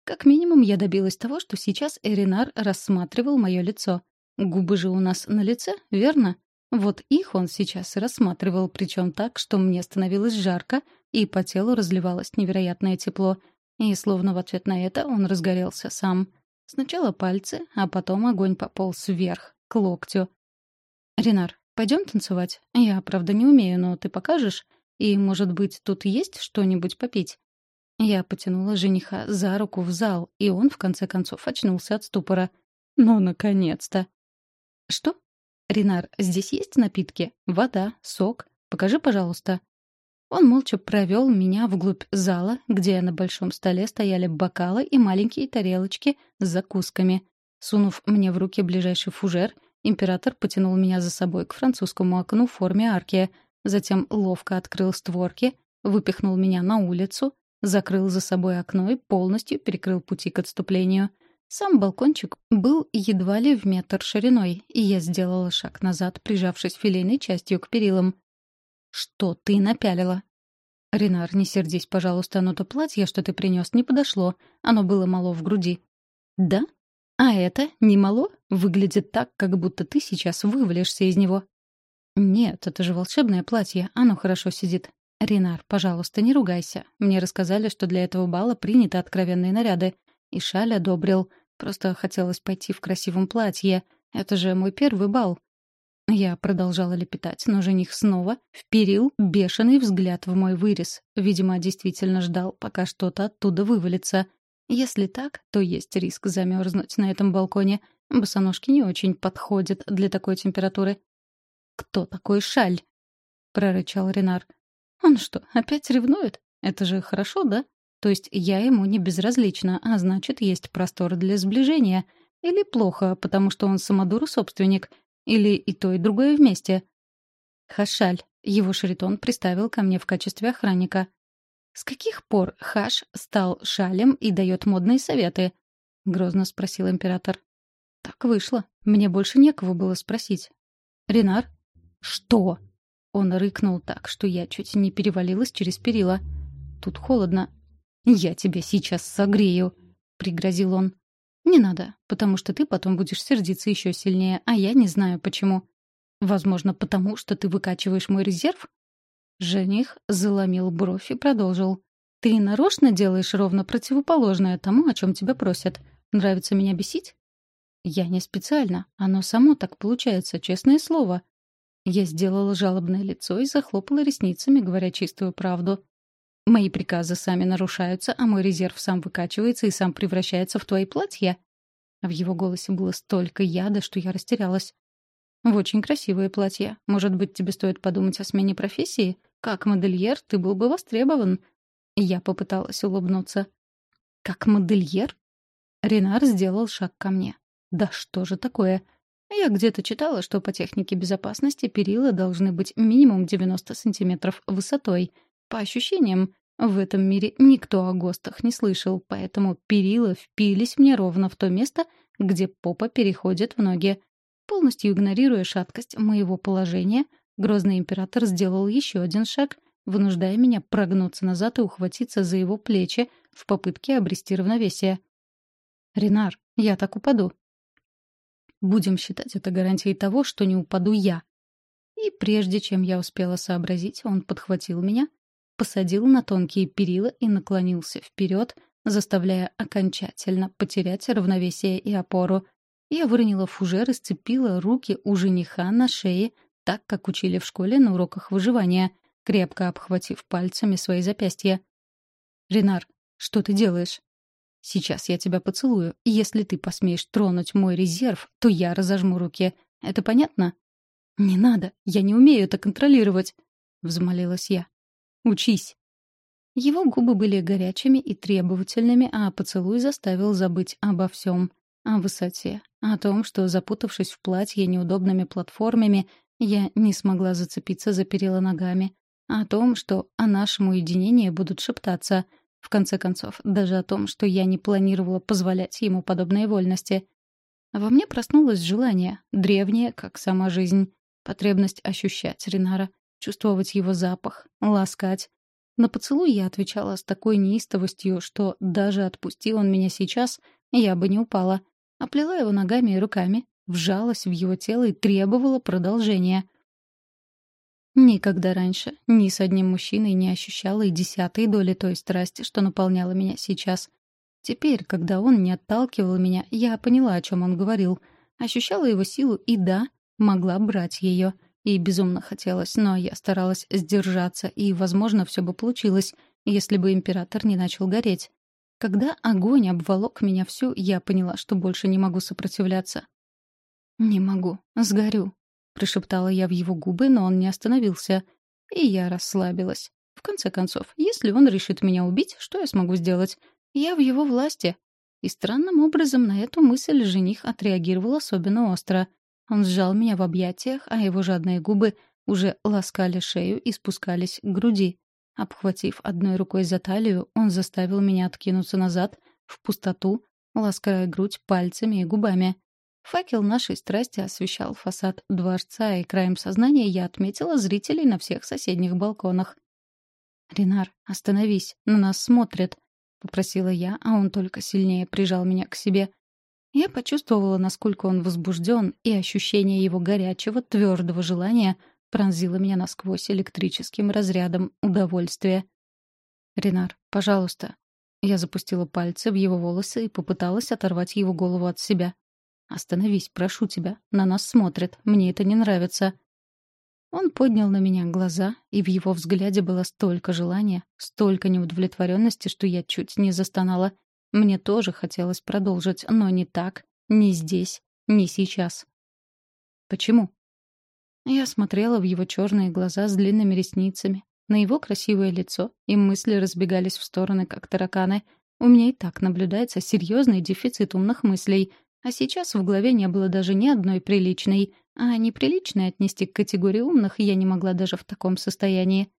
Как минимум, я добилась того, что сейчас Эринар рассматривал мое лицо. Губы же у нас на лице, верно? Вот их он сейчас рассматривал, причем так, что мне становилось жарко, и по телу разливалось невероятное тепло. И словно в ответ на это он разгорелся сам. Сначала пальцы, а потом огонь пополз вверх, к локтю. «Ренар, пойдем танцевать? Я, правда, не умею, но ты покажешь? И, может быть, тут есть что-нибудь попить?» Я потянула жениха за руку в зал, и он, в конце концов, очнулся от ступора. «Ну, наконец-то!» «Что?» «Ренар, здесь есть напитки? Вода, сок? Покажи, пожалуйста». Он молча провел меня вглубь зала, где на большом столе стояли бокалы и маленькие тарелочки с закусками. Сунув мне в руки ближайший фужер, император потянул меня за собой к французскому окну в форме арки, затем ловко открыл створки, выпихнул меня на улицу, закрыл за собой окно и полностью перекрыл пути к отступлению. Сам балкончик был едва ли в метр шириной, и я сделала шаг назад, прижавшись филейной частью к перилам. «Что ты напялила?» «Ренар, не сердись, пожалуйста, но то платье, что ты принес, не подошло. Оно было мало в груди». «Да? А это не мало? Выглядит так, как будто ты сейчас вывалишься из него». «Нет, это же волшебное платье. Оно хорошо сидит. «Ринар, пожалуйста, не ругайся. Мне рассказали, что для этого бала приняты откровенные наряды. И шаль одобрил. Просто хотелось пойти в красивом платье. Это же мой первый бал». Я продолжала лепетать, но жених снова вперил бешеный взгляд в мой вырез. Видимо, действительно ждал, пока что-то оттуда вывалится. Если так, то есть риск замерзнуть на этом балконе. Босоножки не очень подходят для такой температуры. «Кто такой Шаль?» — прорычал Ренар. Он что, опять ревнует? Это же хорошо, да? То есть я ему не безразлична, а значит, есть простор для сближения. Или плохо, потому что он самодур и собственник. Или и то, и другое вместе. Хашаль. Его шаритон приставил ко мне в качестве охранника. «С каких пор Хаш стал шалем и дает модные советы?» — грозно спросил император. «Так вышло. Мне больше некого было спросить». «Ренар?» «Что?» Он рыкнул так, что я чуть не перевалилась через перила. «Тут холодно». «Я тебя сейчас согрею», — пригрозил он. «Не надо, потому что ты потом будешь сердиться еще сильнее, а я не знаю почему. Возможно, потому что ты выкачиваешь мой резерв?» Жених заломил бровь и продолжил. «Ты нарочно делаешь ровно противоположное тому, о чем тебя просят. Нравится меня бесить?» «Я не специально. Оно само так получается, честное слово», я сделала жалобное лицо и захлопала ресницами, говоря чистую правду. «Мои приказы сами нарушаются, а мой резерв сам выкачивается и сам превращается в твои платья?» В его голосе было столько яда, что я растерялась. «В очень красивое платье. Может быть, тебе стоит подумать о смене профессии? Как модельер ты был бы востребован». Я попыталась улыбнуться. «Как модельер?» Ренар сделал шаг ко мне. «Да что же такое?» Я где-то читала, что по технике безопасности перила должны быть минимум 90 сантиметров высотой. По ощущениям, в этом мире никто о ГОСТах не слышал, поэтому перила впились мне ровно в то место, где попа переходит в ноги. Полностью игнорируя шаткость моего положения, грозный император сделал еще один шаг, вынуждая меня прогнуться назад и ухватиться за его плечи в попытке обрести равновесие. «Ренар, я так упаду. Будем считать это гарантией того, что не упаду я. И прежде чем я успела сообразить, он подхватил меня, посадил на тонкие перила и наклонился вперед, заставляя окончательно потерять равновесие и опору. Я выронила фужер и сцепила руки у жениха на шее, так, как учили в школе на уроках выживания, крепко обхватив пальцами свои запястья. «Ренар, что ты делаешь?» Сейчас я тебя поцелую, и если ты посмеешь тронуть мой резерв, то я разожму руки. Это понятно?» «Не надо, я не умею это контролировать», — взмолилась я. «Учись». Его губы были горячими и требовательными, а поцелуй заставил забыть обо всем. О высоте, о том, что, запутавшись в платье неудобными платформами, я не смогла зацепиться за перила ногами. О том, что о нашем уединении будут шептаться — в конце концов, даже о том, что я не планировала позволять ему подобные вольности. Во мне проснулось желание, древнее, как сама жизнь. Потребность ощущать Ринара, чувствовать его запах, ласкать. На поцелуй я отвечала с такой неистовостью, что даже отпусти он меня сейчас, я бы не упала. Оплела его ногами и руками, вжалась в его тело и требовала продолжения — Никогда раньше ни с одним мужчиной не ощущала и десятой доли той страсти, что наполняла меня сейчас. Теперь, когда он не отталкивал меня, я поняла, о чем он говорил. Ощущала его силу и, да, могла брать ее. И безумно хотелось, но я старалась сдержаться, и, возможно, все бы получилось, если бы император не начал гореть. Когда огонь обволок меня всю, я поняла, что больше не могу сопротивляться. «Не могу, сгорю», Прошептала я в его губы, но он не остановился. И я расслабилась. В конце концов, если он решит меня убить, что я смогу сделать? Я в его власти. И странным образом на эту мысль жених отреагировал особенно остро. Он сжал меня в объятиях, а его жадные губы уже ласкали шею и спускались к груди. Обхватив одной рукой за талию, он заставил меня откинуться назад, в пустоту, лаская грудь пальцами и губами. Факел нашей страсти освещал фасад дворца, и краем сознания я отметила зрителей на всех соседних балконах. «Ренар, остановись, на нас смотрят», — попросила я, а он только сильнее прижал меня к себе. Я почувствовала, насколько он возбужден, и ощущение его горячего, твердого желания пронзило меня насквозь электрическим разрядом удовольствия. «Ренар, пожалуйста». Я запустила пальцы в его волосы и попыталась оторвать его голову от себя. «Остановись, прошу тебя. На нас смотрят. Мне это не нравится». Он поднял на меня глаза, и в его взгляде было столько желания, столько неудовлетворенности, что я чуть не застонала. Мне тоже хотелось продолжить, но не так, не здесь, не сейчас. «Почему?» Я смотрела в его черные глаза с длинными ресницами, на его красивое лицо, и мысли разбегались в стороны, как тараканы. У меня и так наблюдается серьезный дефицит умных мыслей — а сейчас в голове не было даже ни одной приличной, а неприличной отнести к категории умных я не могла даже в таком состоянии.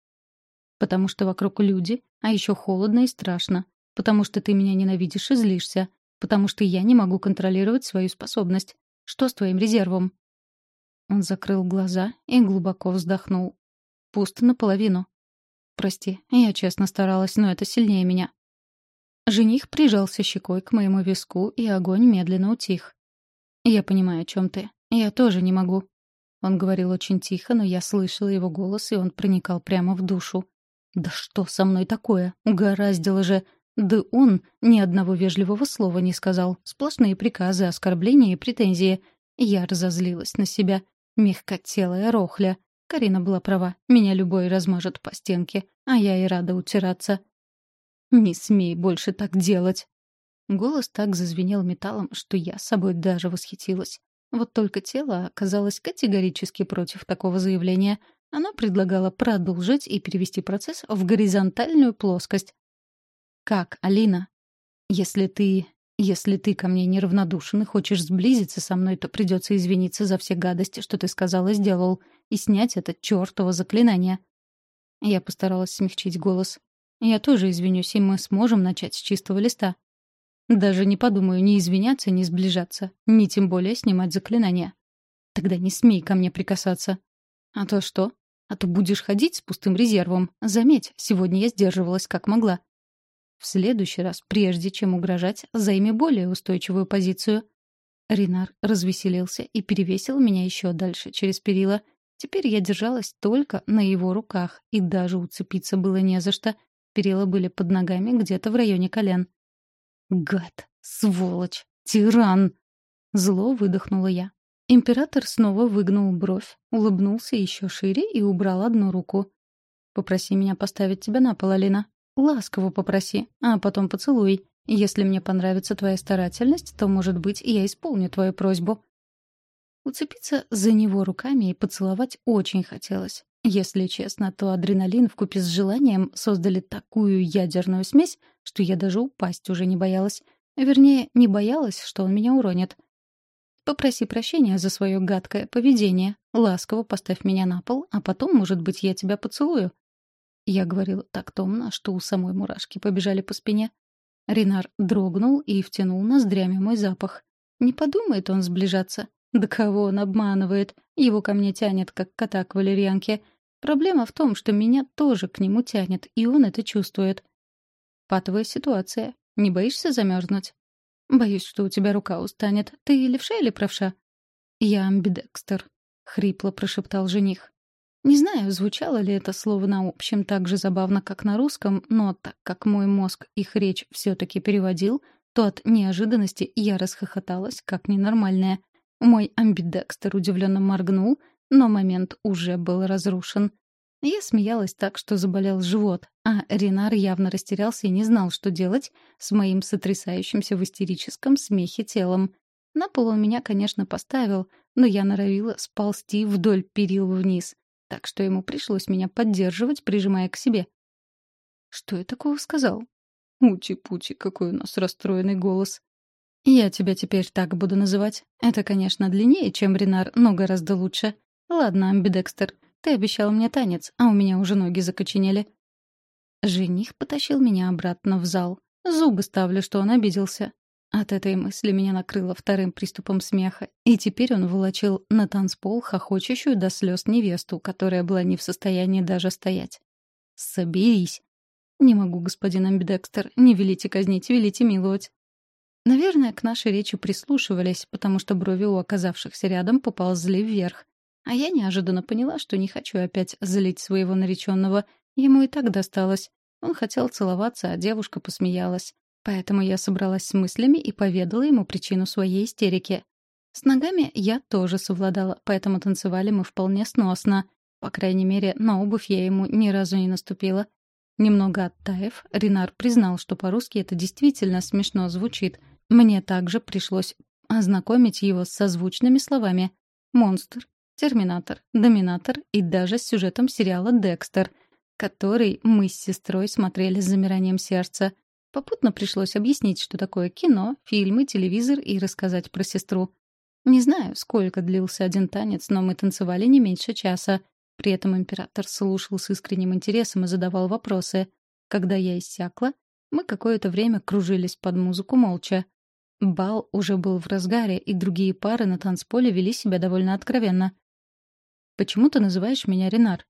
Потому что вокруг люди, а еще холодно и страшно. Потому что ты меня ненавидишь и злишься. Потому что я не могу контролировать свою способность. Что с твоим резервом?» Он закрыл глаза и глубоко вздохнул. Пусто наполовину. «Прости, я честно старалась, но это сильнее меня. Жених прижался щекой к моему виску, и огонь медленно утих. «Я понимаю, о чем ты. Я тоже не могу». Он говорил очень тихо, но я слышала его голос, и он проникал прямо в душу. «Да что со мной такое? Угораздило же!» Да он ни одного вежливого слова не сказал. Сплошные приказы, оскорбления и претензии. Я разозлилась на себя. Мягкотелая рохля. Карина была права. Меня любой размажет по стенке. А я и рада утираться. «Не смей больше так делать!» Голос так зазвенел металлом, что я собой даже восхитилась. Вот только тело оказалось категорически против такого заявления. Оно предлагало продолжить и перевести процесс в горизонтальную плоскость. «Как, Алина? Если ты... Если ты ко мне неравнодушен и хочешь сблизиться со мной, то придется извиниться за все гадости, что ты сказал и сделал, и снять это чертово заклинание». Я постаралась смягчить голос. Я тоже извинюсь, и мы сможем начать с чистого листа. Даже не подумаю ни извиняться, ни сближаться, ни тем более снимать заклинания. Тогда не смей ко мне прикасаться. А то что? А то будешь ходить с пустым резервом. Заметь, сегодня я сдерживалась как могла. В следующий раз, прежде чем угрожать, займи более устойчивую позицию. Ринар развеселился и перевесил меня еще дальше, через перила. Теперь я держалась только на его руках, и даже уцепиться было не за что — Перила были под ногами где-то в районе колен. «Гад! Сволочь! Тиран!» Зло выдохнула я. Император снова выгнул бровь, улыбнулся еще шире и убрал одну руку. «Попроси меня поставить тебя на пол, Алина. Ласково попроси, а потом поцелуй. Если мне понравится твоя старательность, то, может быть, я исполню твою просьбу». Уцепиться за него руками и поцеловать очень хотелось. Если честно, то адреналин вкупе с желанием создали такую ядерную смесь, что я даже упасть уже не боялась. Вернее, не боялась, что он меня уронит. Попроси прощения за свое гадкое поведение. Ласково поставь меня на пол, а потом, может быть, я тебя поцелую. Я говорила так томно, что у самой мурашки побежали по спине. Ренар дрогнул и втянул ноздрями мой запах. Не подумает он сближаться. Да кого он обманывает? Его ко мне тянет, как кота к валерьянке — Проблема в том, что меня тоже к нему тянет, и он это чувствует. Патовая ситуация. Не боишься замерзнуть? Боюсь, что у тебя рука устанет. Ты левша или правша? Я амбидекстер, хрипло прошептал жених. Не знаю, звучало ли это слово на общем так же забавно, как на русском, но так как мой мозг их речь все-таки переводил, то от неожиданности я расхохоталась, как ненормальная. Мой амбидекстер удивленно моргнул, но момент уже был разрушен. Я смеялась так, что заболел живот, а Ренар явно растерялся и не знал, что делать с моим сотрясающимся в истерическом смехе телом. На пол он меня, конечно, поставил, но я норовила сползти вдоль перил вниз, так что ему пришлось меня поддерживать, прижимая к себе. «Что я такого сказал?» «Учи-пучи, какой у нас расстроенный голос!» «Я тебя теперь так буду называть. Это, конечно, длиннее, чем Ренар, но гораздо лучше. Ладно, амбидекстер, ты обещал мне танец, а у меня уже ноги закоченели». Жених потащил меня обратно в зал. Зубы ставлю, что он обиделся. От этой мысли меня накрыло вторым приступом смеха, и теперь он волочил на танцпол хохочущую до слез невесту, которая была не в состоянии даже стоять. «Соберись!» «Не могу, господин Амбидекстер, не велите казнить, велите миловать». Наверное, к нашей речи прислушивались, потому что брови у оказавшихся рядом поползли вверх. А я неожиданно поняла, что не хочу опять злить своего нареченного. Ему и так досталось. Он хотел целоваться, а девушка посмеялась. Поэтому я собралась с мыслями и поведала ему причину своей истерики. С ногами я тоже совладала, поэтому танцевали мы вполне сносно. По крайней мере, на обувь я ему ни разу не наступила. Немного оттаив, Ренар признал, что по-русски это действительно смешно звучит. Мне также пришлось ознакомить его с созвучными словами «монстр», «терминатор», «доминатор» и даже с сюжетом сериала «Декстер», который мы с сестрой смотрели с замиранием сердца — Попутно пришлось объяснить, что такое кино, фильмы, телевизор и рассказать про сестру. Не знаю, сколько длился один танец, но мы танцевали не меньше часа. При этом император слушал с искренним интересом и задавал вопросы. Когда я иссякла, мы какое-то время кружились под музыку молча. Бал уже был в разгаре, и другие пары на танцполе вели себя довольно откровенно. «Почему ты называешь меня Ренар?»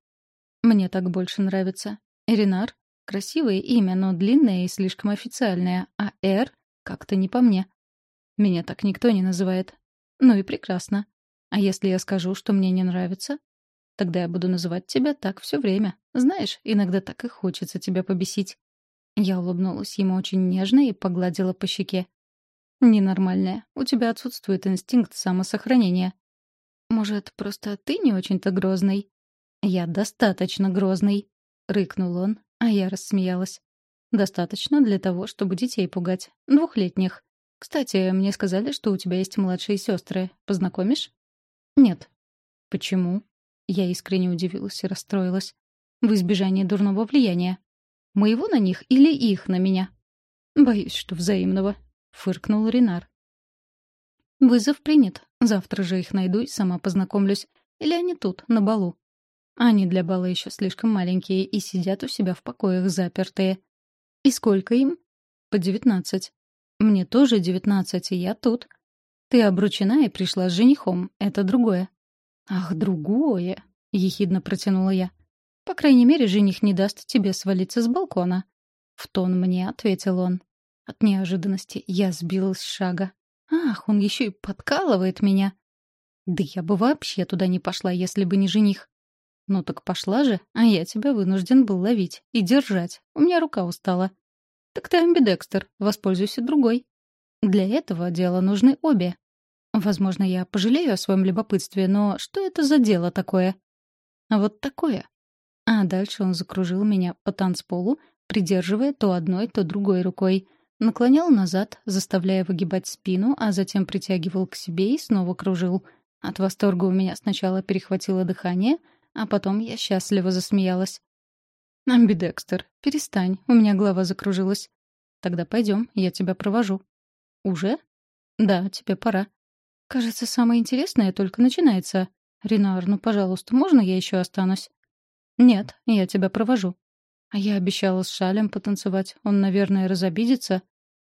«Мне так больше нравится. Ренар Красивое имя, но длинное и слишком официальное, а «Р» как-то не по мне. Меня так никто не называет. Ну и прекрасно. А если я скажу, что мне не нравится? Тогда я буду называть тебя так все время. Знаешь, иногда так и хочется тебя побесить. Я улыбнулась ему очень нежно и погладила по щеке. «Ненормальная. У тебя отсутствует инстинкт самосохранения. Может, просто ты не очень-то грозный?» «Я достаточно грозный», — рыкнул он, а я рассмеялась. «Достаточно для того, чтобы детей пугать. Двухлетних. Кстати, мне сказали, что у тебя есть младшие сестры. Познакомишь?» «Нет». «Почему?» Я искренне удивилась и расстроилась. «В избежание дурного влияния. Моего на них или их на меня?» «Боюсь, что взаимного», — фыркнул Ренар. «Вызов принят. Завтра же их найду и сама познакомлюсь. Или они тут, на балу. Они для бала еще слишком маленькие и сидят у себя в покоях запертые. И сколько им? По девятнадцать. Мне тоже девятнадцать, и я тут. Ты обручена и пришла с женихом. Это другое. Ах, другое, — ехидно протянула я. По крайней мере, жених не даст тебе свалиться с балкона. В тон мне ответил он. От неожиданности я сбилась с шага. Ах, он еще и подкалывает меня. Да я бы вообще туда не пошла, если бы не жених. «Ну так пошла же, а я тебя вынужден был ловить и держать. У меня рука устала». «Так ты амбидекстер, воспользуйся другой». «Для этого дела нужны обе». Возможно, я пожалею о своем любопытстве, но что это за дело такое? Вот такое. А дальше он закружил меня по танцполу, придерживая то одной, то другой рукой. Наклонял назад, заставляя выгибать спину, а затем притягивал к себе и снова кружил. От восторга у меня сначала перехватило дыхание — а потом я счастливо засмеялась. «Амбидекстер, перестань, у меня голова закружилась. Тогда пойдем, я тебя провожу». «Уже?» «Да, тебе пора». «Кажется, самое интересное только начинается. Ренар, ну, пожалуйста, можно я еще останусь?» «Нет, я тебя провожу». А я обещала с Шалем потанцевать. Он, наверное, разобидится.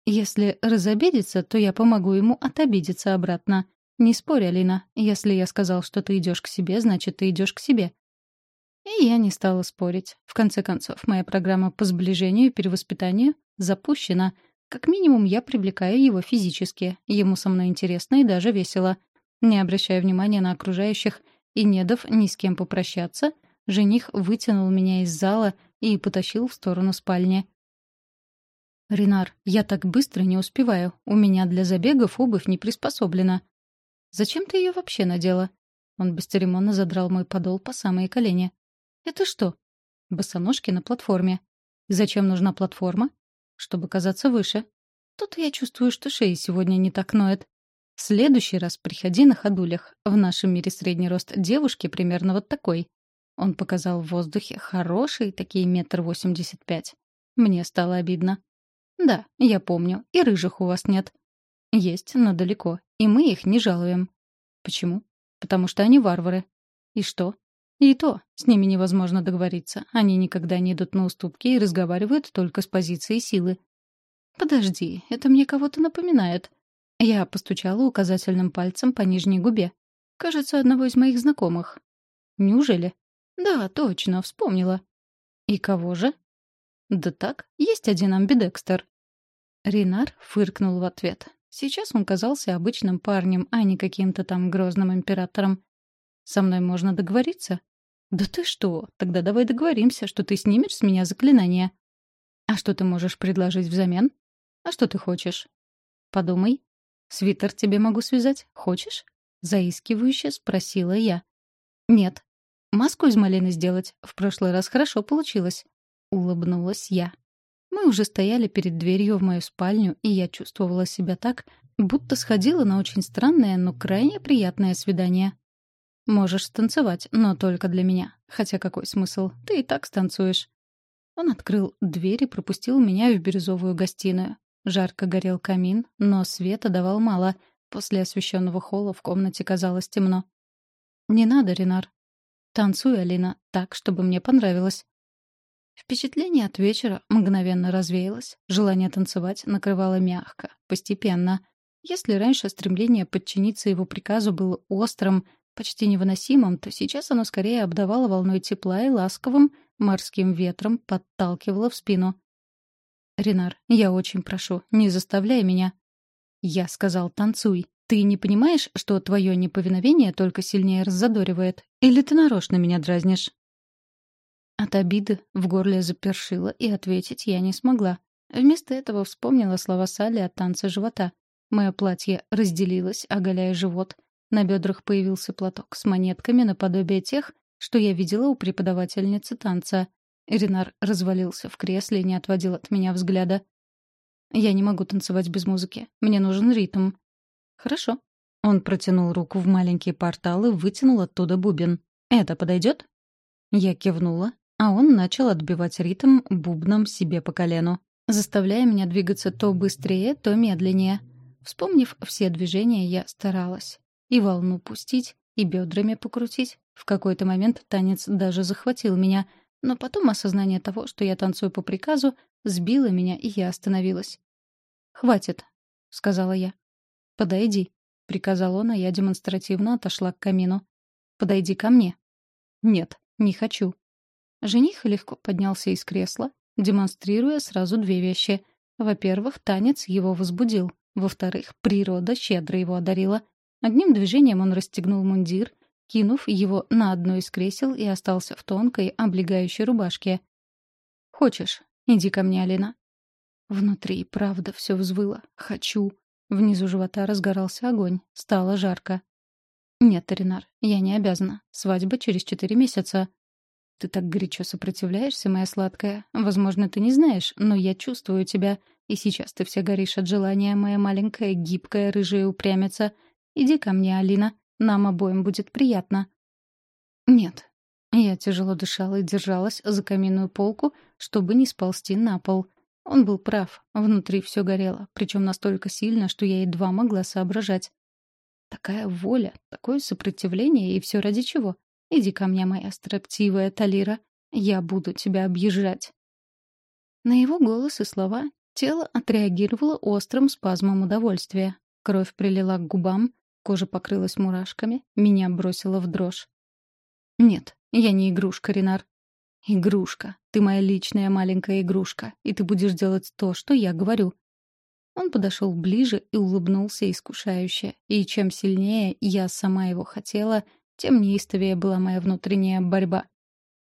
Если разобидится, то я помогу ему отобидеться обратно. «Не спорь, Алина. Если я сказал, что ты идешь к себе, значит, ты идешь к себе». И я не стала спорить. В конце концов, моя программа по сближению и перевоспитанию запущена. Как минимум, я привлекаю его физически. Ему со мной интересно и даже весело. Не обращая внимания на окружающих и не дав ни с кем попрощаться, Жених вытянул меня из зала и потащил в сторону спальни. «Ренар, я так быстро не успеваю. У меня для забегов обувь не приспособлена». «Зачем ты ее вообще надела?» Он бесцеремонно задрал мой подол по самые колени. «Это что?» «Босоножки на платформе». «Зачем нужна платформа?» «Чтобы казаться выше». «Тут я чувствую, что шея сегодня не так ноет». «В следующий раз приходи на ходулях. В нашем мире средний рост девушки примерно вот такой». Он показал в воздухе хорошие такие метр восемьдесят пять. Мне стало обидно. «Да, я помню. И рыжих у вас нет». «Есть, но далеко. И мы их не жалуем». «Почему?» «Потому что они варвары». «И что?» «И то. С ними невозможно договориться. Они никогда не идут на уступки и разговаривают только с позиции силы». «Подожди, это мне кого-то напоминает». Я постучала указательным пальцем по нижней губе. «Кажется, одного из моих знакомых». «Неужели?» «Да, точно, вспомнила». «И кого же?» «Да так, есть один амбидекстер». Ринар фыркнул в ответ. Сейчас он казался обычным парнем, а не каким-то там грозным императором. «Со мной можно договориться?» «Да ты что? Тогда давай договоримся, что ты снимешь с меня заклинание». «А что ты можешь предложить взамен?» «А что ты хочешь?» «Подумай. Свитер тебе могу связать. Хочешь?» Заискивающе спросила я. «Нет. Маску из малины сделать? В прошлый раз хорошо получилось». Улыбнулась я. Мы уже стояли перед дверью в мою спальню, и я чувствовала себя так, будто сходила на очень странное, но крайне приятное свидание. «Можешь станцевать, но только для меня. Хотя какой смысл? Ты и так станцуешь». Он открыл дверь и пропустил меня в бирюзовую гостиную. Жарко горел камин, но света давал мало. После освещенного холла в комнате казалось темно. «Не надо, Ренар. Танцуй, Алина, так, чтобы мне понравилось. Впечатление от вечера мгновенно развеялось. Желание танцевать накрывало мягко, постепенно. Если раньше стремление подчиниться его приказу было острым, почти невыносимым, то сейчас оно скорее обдавало волной тепла и ласковым морским ветром подталкивало в спину. «Ренар, я очень прошу, не заставляй меня». Я сказал «танцуй». Ты не понимаешь, что твое неповиновение только сильнее раззадоривает? Или ты нарочно меня дразнишь?» От обиды в горле запершило, и ответить я не смогла. Вместо этого вспомнила слова Салли о танце живота. Мое платье разделилось, оголяя живот. На бедрах появился платок с монетками наподобие тех, что я видела у преподавательницы танца. Ренар развалился в кресле и не отводил от меня взгляда. «Я не могу танцевать без музыки. Мне нужен ритм». «Хорошо». Он протянул руку в маленький портал и вытянул оттуда бубен. «Это подойдет?» Я кивнула, а он начал отбивать ритм бубном себе по колену, заставляя меня двигаться то быстрее, то медленнее. Вспомнив все движения, я старалась. И волну пустить, и бедрами покрутить. В какой-то момент танец даже захватил меня, но потом осознание того, что я танцую по приказу, сбило меня, и я остановилась. «Хватит», — сказала я. «Подойди», — приказал он, а я демонстративно отошла к камину. «Подойди ко мне». «Нет, не хочу», Жених легко поднялся из кресла, демонстрируя сразу две вещи. Во-первых, танец его возбудил. Во-вторых, природа щедро его одарила. Одним движением он расстегнул мундир, кинув его на одно из кресел и остался в тонкой, облегающей рубашке. «Хочешь? Иди ко мне, Алина». Внутри, правда, все взвыло. «Хочу». Внизу живота разгорался огонь. Стало жарко. «Нет, Ренар, я не обязана. Свадьба через четыре месяца». Ты так горячо сопротивляешься, моя сладкая. Возможно, ты не знаешь, но я чувствую тебя. И сейчас ты вся горишь от желания, моя маленькая, гибкая, рыжая упрямица. Иди ко мне, Алина. Нам обоим будет приятно. Нет. Я тяжело дышала и держалась за каминную полку, чтобы не сползти на пол. Он был прав. Внутри все горело, причем настолько сильно, что я едва могла соображать. Такая воля, такое сопротивление, и все ради чего? Иди ко мне, моя строптивая Талира. Я буду тебя объезжать». На его голос и слова тело отреагировало острым спазмом удовольствия. Кровь прилила к губам, кожа покрылась мурашками, меня бросило в дрожь. «Нет, я не игрушка, Ренар. Игрушка. Ты моя личная маленькая игрушка, и ты будешь делать то, что я говорю». Он подошел ближе и улыбнулся искушающе, и чем сильнее я сама его хотела — тем неистовее была моя внутренняя борьба.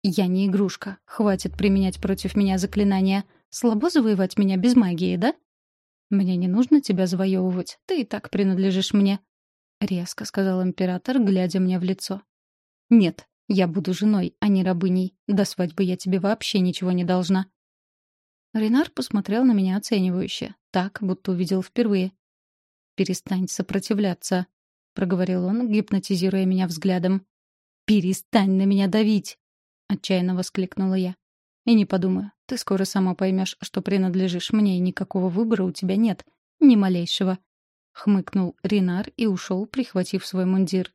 Я не игрушка. Хватит применять против меня заклинания. Слабо завоевать меня без магии, да? Мне не нужно тебя завоевывать. Ты и так принадлежишь мне. Резко сказал император, глядя мне в лицо. Нет, я буду женой, а не рабыней. До свадьбы я тебе вообще ничего не должна. Ренар посмотрел на меня оценивающе, так, будто увидел впервые. «Перестань сопротивляться», — проговорил он, гипнотизируя меня взглядом. «Перестань на меня давить!» — отчаянно воскликнула я. «И не подумаю, ты скоро сама поймешь, что принадлежишь мне, и никакого выбора у тебя нет. Ни малейшего». Хмыкнул Ренар и ушел, прихватив свой мундир.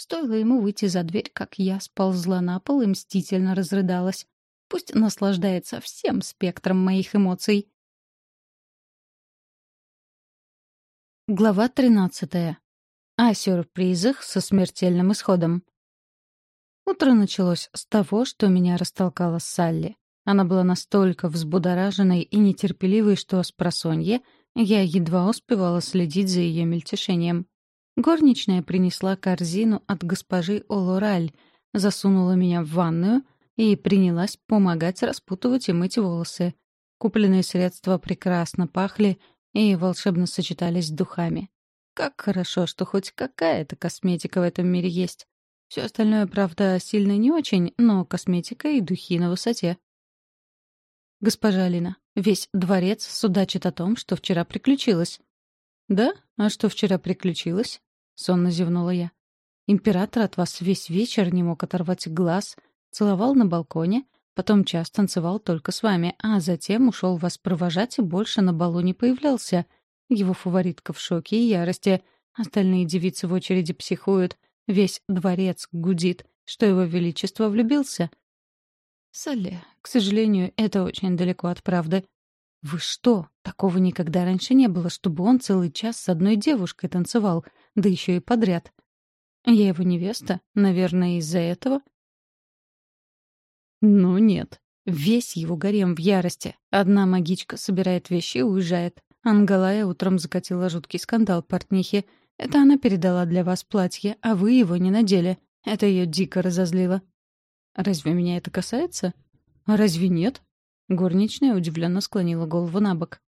Стоило ему выйти за дверь, как я сползла на пол и мстительно разрыдалась. Пусть наслаждается всем спектром моих эмоций. Глава тринадцатая. О сюрпризах со смертельным исходом. Утро началось с того, что меня растолкала Салли. Она была настолько взбудораженной и нетерпеливой, что с просонья я едва успевала следить за ее мельтешением. Горничная принесла корзину от госпожи Олораль, засунула меня в ванную — и принялась помогать распутывать и мыть волосы. Купленные средства прекрасно пахли и волшебно сочетались с духами. Как хорошо, что хоть какая-то косметика в этом мире есть. Все остальное, правда, сильно не очень, но косметика и духи на высоте. «Госпожа Алина, весь дворец судачит о том, что вчера приключилось». «Да? А что вчера приключилось?» — сонно зевнула я. «Император от вас весь вечер не мог оторвать глаз, Целовал на балконе, потом час танцевал только с вами, а затем ушел вас провожать и больше на балу не появлялся. Его фаворитка в шоке и ярости. Остальные девицы в очереди психуют. Весь дворец гудит, что его величество влюбился. Салли, к сожалению, это очень далеко от правды. Вы что? Такого никогда раньше не было, чтобы он целый час с одной девушкой танцевал, да еще и подряд. Я его невеста, наверное, из-за этого ну нет. Весь его гарем в ярости. Одна магичка собирает вещи и уезжает. Ангалая утром закатила жуткий скандал портнихи. Это она передала для вас платье, а вы его не надели. Это ее дико разозлило. Разве меня это касается? А разве нет? Горничная удивленно склонила голову на бок.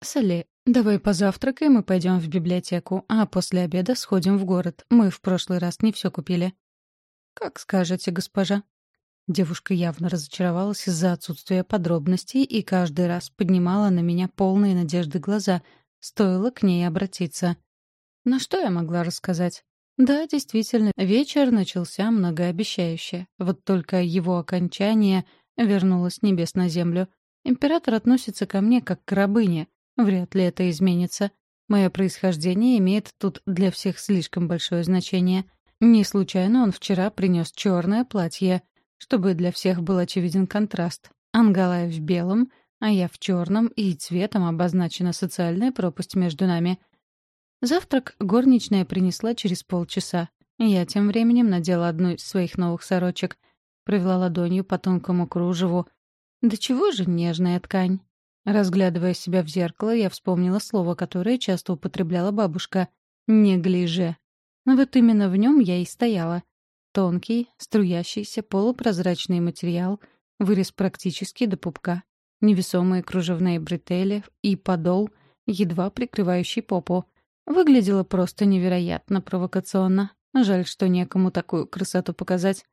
«Салли, давай позавтракаем и пойдем в библиотеку, а после обеда сходим в город. Мы в прошлый раз не все купили». «Как скажете, госпожа», Девушка явно разочаровалась из-за отсутствия подробностей и каждый раз поднимала на меня полные надежды глаза. Стоило к ней обратиться. На что я могла рассказать? Да, действительно, вечер начался многообещающе. Вот только его окончание вернулось небес на землю. Император относится ко мне как к рабыне. Вряд ли это изменится. Мое происхождение имеет тут для всех слишком большое значение. Не случайно он вчера принес черное платье — чтобы для всех был очевиден контраст. Ангалая в белом, а я в черном, и цветом обозначена социальная пропасть между нами. Завтрак горничная принесла через полчаса. Я тем временем надела одну из своих новых сорочек, провела ладонью по тонкому кружеву. Да чего же нежная ткань? Разглядывая себя в зеркало, я вспомнила слово, которое часто употребляла бабушка — «неглиже». Вот именно в нем я и стояла. Тонкий, струящийся полупрозрачный материал, вырез практически до пупка, невесомые кружевные бретели и подол, едва прикрывающий попу. Выглядело просто невероятно провокационно. Жаль, что некому такую красоту показать.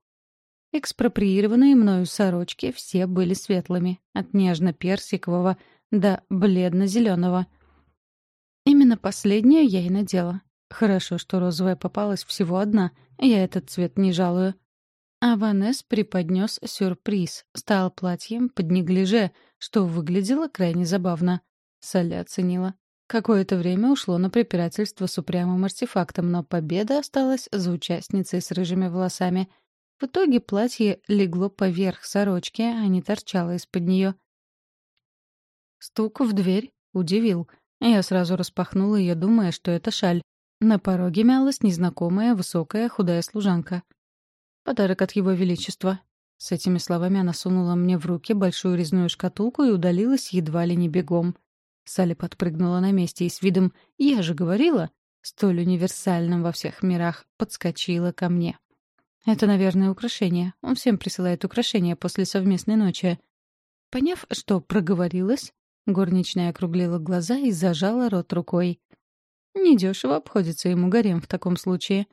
Экспроприированные мною сорочки все были светлыми, от нежно-персикового до бледно-зеленого. Именно последнее я и надела. Хорошо, что розовая попалась всего одна — я этот цвет не жалую. А Ванес преподнес сюрприз. Стал платьем под неглиже, что выглядело крайне забавно. Саля оценила. Какое-то время ушло на препирательство с упрямым артефактом, но победа осталась за участницей с рыжими волосами. В итоге платье легло поверх сорочки, а не торчало из-под нее. Стук в дверь удивил. Я сразу распахнула ее, думая, что это шаль. На пороге мялась незнакомая, высокая, худая служанка. «Подарок от его величества». С этими словами она сунула мне в руки большую резную шкатулку и удалилась едва ли не бегом. Салли подпрыгнула на месте и с видом «я же говорила», столь универсальным во всех мирах, подскочила ко мне. Это, наверное, украшение. Он всем присылает украшения после совместной ночи. Поняв, что проговорилась, горничная округлила глаза и зажала рот рукой. Недешево обходится ему гарем в таком случае.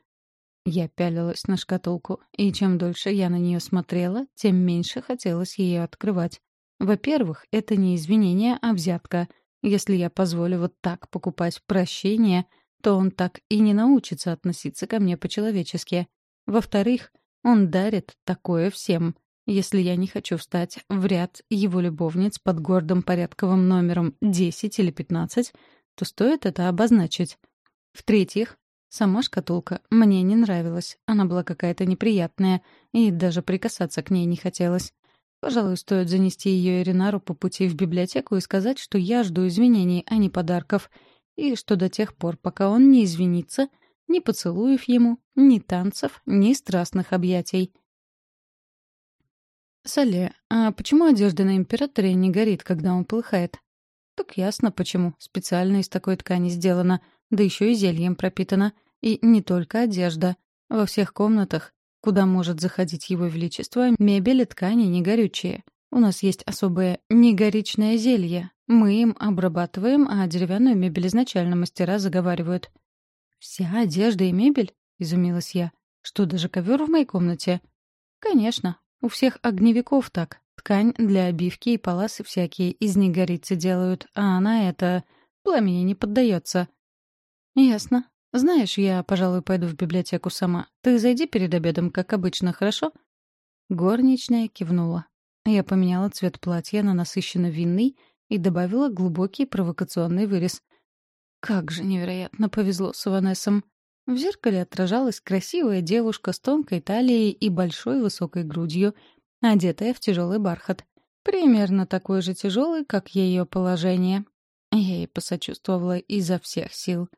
Я пялилась на шкатулку, и чем дольше я на нее смотрела, тем меньше хотелось ее открывать. Во-первых, это не извинение, а взятка. Если я позволю вот так покупать прощение, то он так и не научится относиться ко мне по-человечески. Во-вторых, он дарит такое всем. Если я не хочу встать в ряд его любовниц под гордым порядковым номером 10 или 15, то стоит это обозначить. В-третьих, сама шкатулка мне не нравилась. Она была какая-то неприятная, и даже прикасаться к ней не хотелось. Пожалуй, стоит занести ее Иринару по пути в библиотеку и сказать, что я жду извинений, а не подарков, и что до тех пор, пока он не извинится, ни поцелуев ему, ни танцев, ни страстных объятий. «Сале, а почему одежда на императоре не горит, когда он полыхает?» Так ясно, почему. Специально из такой ткани сделано, да еще и зельем пропитано. И не только одежда. Во всех комнатах, куда может заходить его величество, мебель и ткани не горючие. У нас есть особое негоричное зелье. Мы им обрабатываем, а деревянную мебель изначально мастера заговаривают. «Вся одежда и мебель?» — изумилась я. «Что, даже ковер в моей комнате?» «Конечно. У всех огневиков так. Ткань для обивки и паласы всякие из негорицы делают, а она это... пламени не поддается. Ясно. Знаешь, я, пожалуй, пойду в библиотеку сама. Ты зайди перед обедом, как обычно, хорошо? Горничная кивнула. Я поменяла цвет платья на насыщенно винный и добавила глубокий провокационный вырез. Как же невероятно повезло с Иванессом. В зеркале отражалась красивая девушка с тонкой талией и большой высокой грудью — одетая в тяжелый бархат. Примерно такой же тяжелый, как ее положение. Я ей посочувствовала изо всех сил.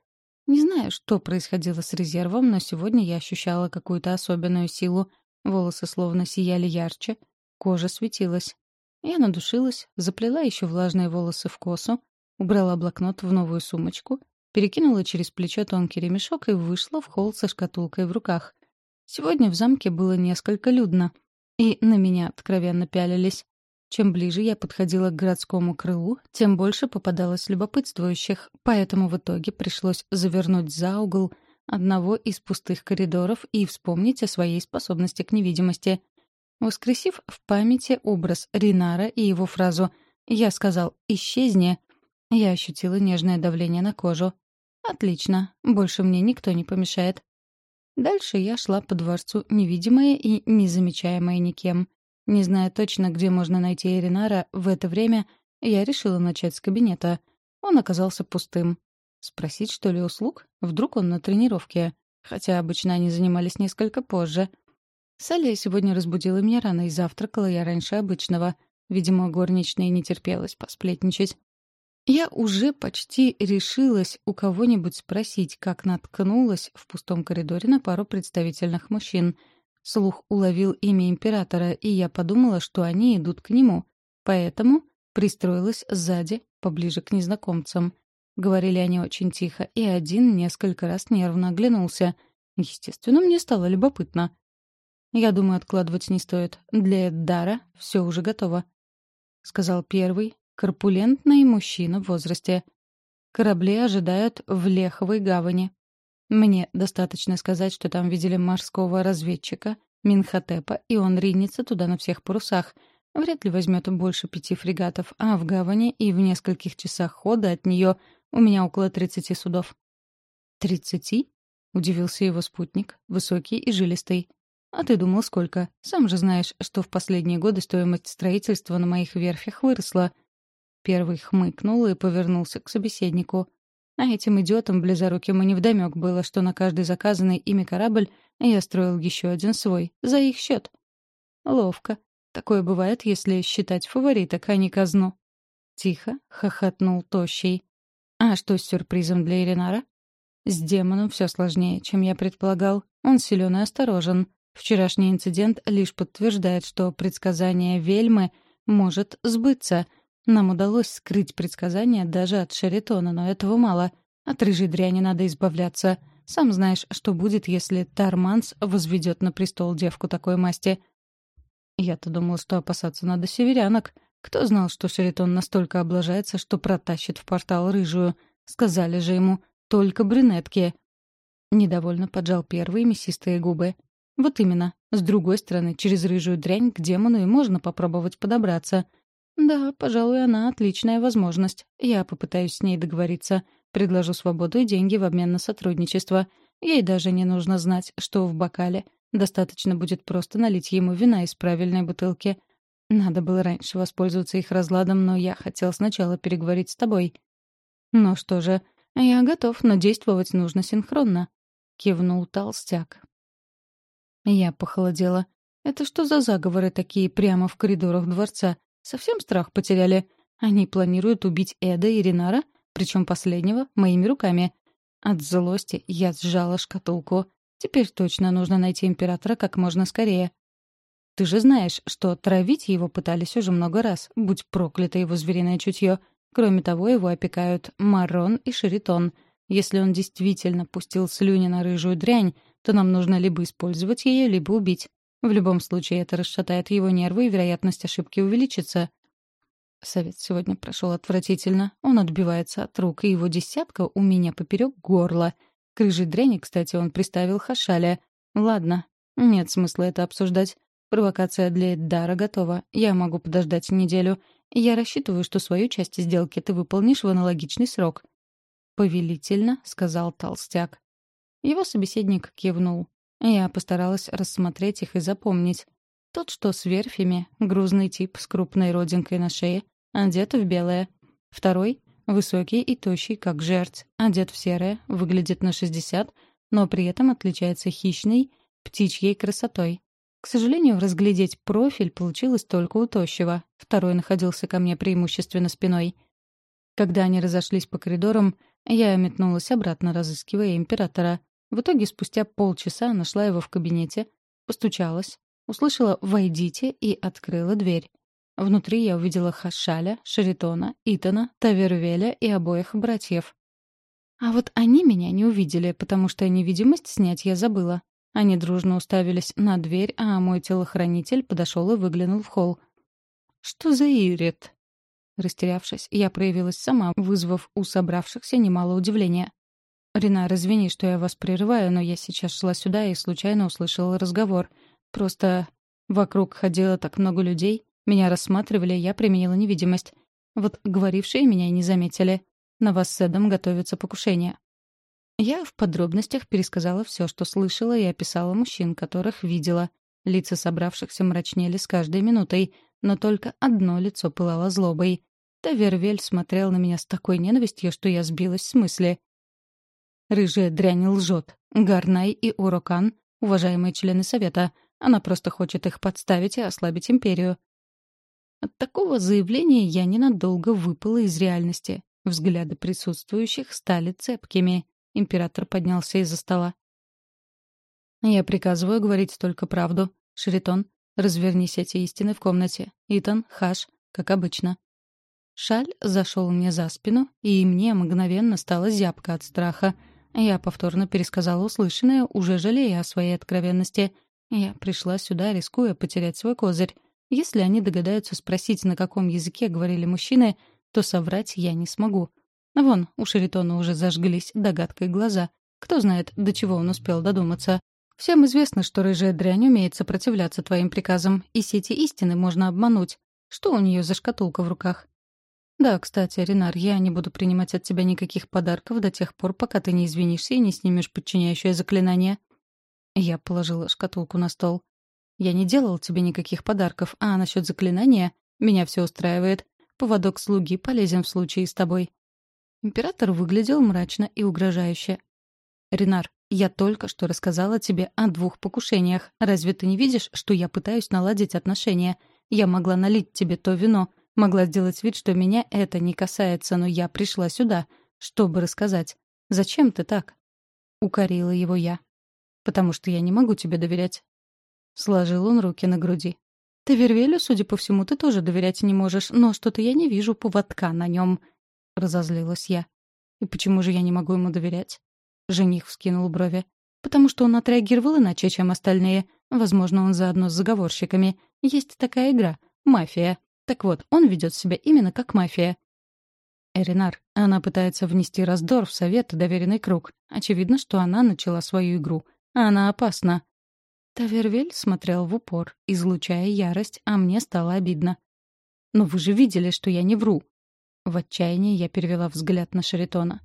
Не знаю, что происходило с резервом, но сегодня я ощущала какую-то особенную силу. Волосы словно сияли ярче, кожа светилась. Я надушилась, заплела еще влажные волосы в косу, убрала блокнот в новую сумочку, перекинула через плечо тонкий ремешок и вышла в холл со шкатулкой в руках. Сегодня в замке было несколько людно — и на меня откровенно пялились. Чем ближе я подходила к городскому крылу, тем больше попадалось любопытствующих, поэтому в итоге пришлось завернуть за угол одного из пустых коридоров и вспомнить о своей способности к невидимости. Воскресив в памяти образ Ринара и его фразу «Я сказал, исчезни», я ощутила нежное давление на кожу. «Отлично, больше мне никто не помешает». Дальше я шла по дворцу, невидимая и незамечаемая никем. Не зная точно, где можно найти Эринара, в это время я решила начать с кабинета. Он оказался пустым. Спросить, что ли, услуг? Вдруг он на тренировке? Хотя обычно они занимались несколько позже. Салия сегодня разбудила меня рано и завтракала я раньше обычного. Видимо, горничной не терпелось посплетничать. Я уже почти решилась у кого-нибудь спросить, как наткнулась в пустом коридоре на пару представительных мужчин. Слух уловил имя императора, и я подумала, что они идут к нему. Поэтому пристроилась сзади, поближе к незнакомцам. Говорили они очень тихо, и один несколько раз нервно оглянулся. Естественно, мне стало любопытно. «Я думаю, откладывать не стоит. Для Эддара все уже готово», — сказал первый, Корпулентный мужчина в возрасте. Корабли ожидают в Леховой гавани. Мне достаточно сказать, что там видели морского разведчика, Минхотепа, и он ринется туда на всех парусах. Вряд ли возьмет больше пяти фрегатов, а в гавани и в нескольких часах хода от нее у меня около тридцати судов. «Тридцати?» — удивился его спутник, высокий и жилистый. «А ты думал, сколько? Сам же знаешь, что в последние годы стоимость строительства на моих верфях выросла». Первый хмыкнул и повернулся к собеседнику. А этим идиотам близоруким и невдомёк было, что на каждый заказанный ими корабль я строил еще один свой, за их счет. Ловко. Такое бывает, если считать фавориток, а не казну. Тихо хохотнул Тощий. А что с сюрпризом для Иринара? С демоном все сложнее, чем я предполагал. Он силен и осторожен. Вчерашний инцидент лишь подтверждает, что предсказание Вельмы может сбыться — нам удалось скрыть предсказания даже от Шеритона, но этого мало. От рыжей дряни надо избавляться. Сам знаешь, что будет, если Тарманс возведет на престол девку такой масти. Я-то думал, что опасаться надо северянок. Кто знал, что Шеритон настолько облажается, что протащит в портал рыжую? Сказали же ему, только брюнетки. Недовольно поджал первые мясистые губы. Вот именно. С другой стороны, через рыжую дрянь к демону и можно попробовать подобраться. Да, пожалуй, она отличная возможность. Я попытаюсь с ней договориться. Предложу свободу и деньги в обмен на сотрудничество. Ей даже не нужно знать, что в бокале. Достаточно будет просто налить ему вина из правильной бутылки. Надо было раньше воспользоваться их разладом, но я хотел сначала переговорить с тобой. Ну что же, я готов, но действовать нужно синхронно. Кивнул толстяк. Я похолодела. Это что за заговоры такие прямо в коридорах дворца? Совсем страх потеряли? Они планируют убить Эда и Ринара, причем последнего, моими руками. От злости я сжала шкатулку. Теперь точно нужно найти императора как можно скорее. Ты же знаешь, что травить его пытались уже много раз, будь проклято его звериное чутье. Кроме того, его опекают Марон и Шеритон. Если он действительно пустил слюни на рыжую дрянь, то нам нужно либо использовать ее, либо убить. В любом случае это расшатает его нервы, и вероятность ошибки увеличится. Совет сегодня прошел отвратительно. Он отбивается от рук, и его десятка у меня поперек горла. К рыжей дряни, кстати, он приставил Хашаля. Ладно, нет смысла это обсуждать. Провокация для Эддара готова. Я могу подождать неделю. Я рассчитываю, что свою часть сделки ты выполнишь в аналогичный срок. «Повелительно», — сказал толстяк. Его собеседник кивнул. Я постаралась рассмотреть их и запомнить. Тот, что с верфями, грузный тип с крупной родинкой на шее, одет в белое. Второй — высокий и тощий, как жерть, одет в серое, выглядит на 60, но при этом отличается хищной, птичьей красотой. К сожалению, разглядеть профиль получилось только у тощего. Второй находился ко мне преимущественно спиной. Когда они разошлись по коридорам, я метнулась обратно, разыскивая императора — в итоге спустя полчаса нашла его в кабинете, постучалась, услышала «Войдите» и открыла дверь. Внутри я увидела Хашаля, Шаритона, Итана, Тавервеля и обоих братьев. А вот они меня не увидели, потому что невидимость снять я забыла. Они дружно уставились на дверь, а мой телохранитель подошел и выглянул в холл. «Что за Ирит?» Растерявшись, я проявилась сама, вызвав у собравшихся немало удивления. «Рина, извини, что я вас прерываю, но я сейчас шла сюда и случайно услышала разговор. Просто вокруг ходило так много людей, меня рассматривали, я применила невидимость. Вот говорившие меня и не заметили. На вас с Эдом готовится покушение». Я в подробностях пересказала все, что слышала, и описала мужчин, которых видела. Лица собравшихся мрачнели с каждой минутой, но только одно лицо пылало злобой. Тавервель смотрел на меня с такой ненавистью, что я сбилась с мысли — Рыжая дрянь лжет. Гарнай и Урокан — уважаемые члены Совета. Она просто хочет их подставить и ослабить империю. От такого заявления я ненадолго выпала из реальности. Взгляды присутствующих стали цепкими. Император поднялся из-за стола. «Я приказываю говорить только правду. Шритон, развернись эти истины в комнате. Итан, Хаш, как обычно». Шаль зашел мне за спину, и мне мгновенно стало зябко от страха — я повторно пересказала услышанное, уже жалея о своей откровенности. Я пришла сюда, рискуя потерять свой козырь. Если они догадаются спросить, на каком языке говорили мужчины, то соврать я не смогу. Вон, у Шаритона уже зажглись догадкой глаза. Кто знает, до чего он успел додуматься. Всем известно, что рыжая дрянь умеет сопротивляться твоим приказам, и сети истины можно обмануть. Что у нее за шкатулка в руках? «Да, кстати, Ренар, я не буду принимать от тебя никаких подарков до тех пор, пока ты не извинишься и не снимешь подчиняющее заклинание». Я положила шкатулку на стол. «Я не делал тебе никаких подарков, а насчет заклинания меня все устраивает. Поводок слуги полезен в случае с тобой». Император выглядел мрачно и угрожающе. «Ренар, я только что рассказала тебе о двух покушениях. Разве ты не видишь, что я пытаюсь наладить отношения? Я могла налить тебе то вино, Могла сделать вид, что меня это не касается, но я пришла сюда, чтобы рассказать. «Зачем ты так?» Укорила его я. «Потому что я не могу тебе доверять». Сложил он руки на груди. «Ты Вервелю, судя по всему, ты тоже доверять не можешь, но что-то я не вижу поводка на нем. Разозлилась я. «И почему же я не могу ему доверять?» — жених вскинул брови. «Потому что он отреагировал иначе, чем остальные. Возможно, он заодно с заговорщиками. Есть такая игра — мафия. Так вот, он ведет себя именно как мафия. Эринар, она пытается внести раздор в совет и доверенный круг. Очевидно, что она начала свою игру. Она опасна. Тавервель смотрел в упор, излучая ярость, а мне стало обидно. «Но вы же видели, что я не вру!» В отчаянии я перевела взгляд на Шаритона.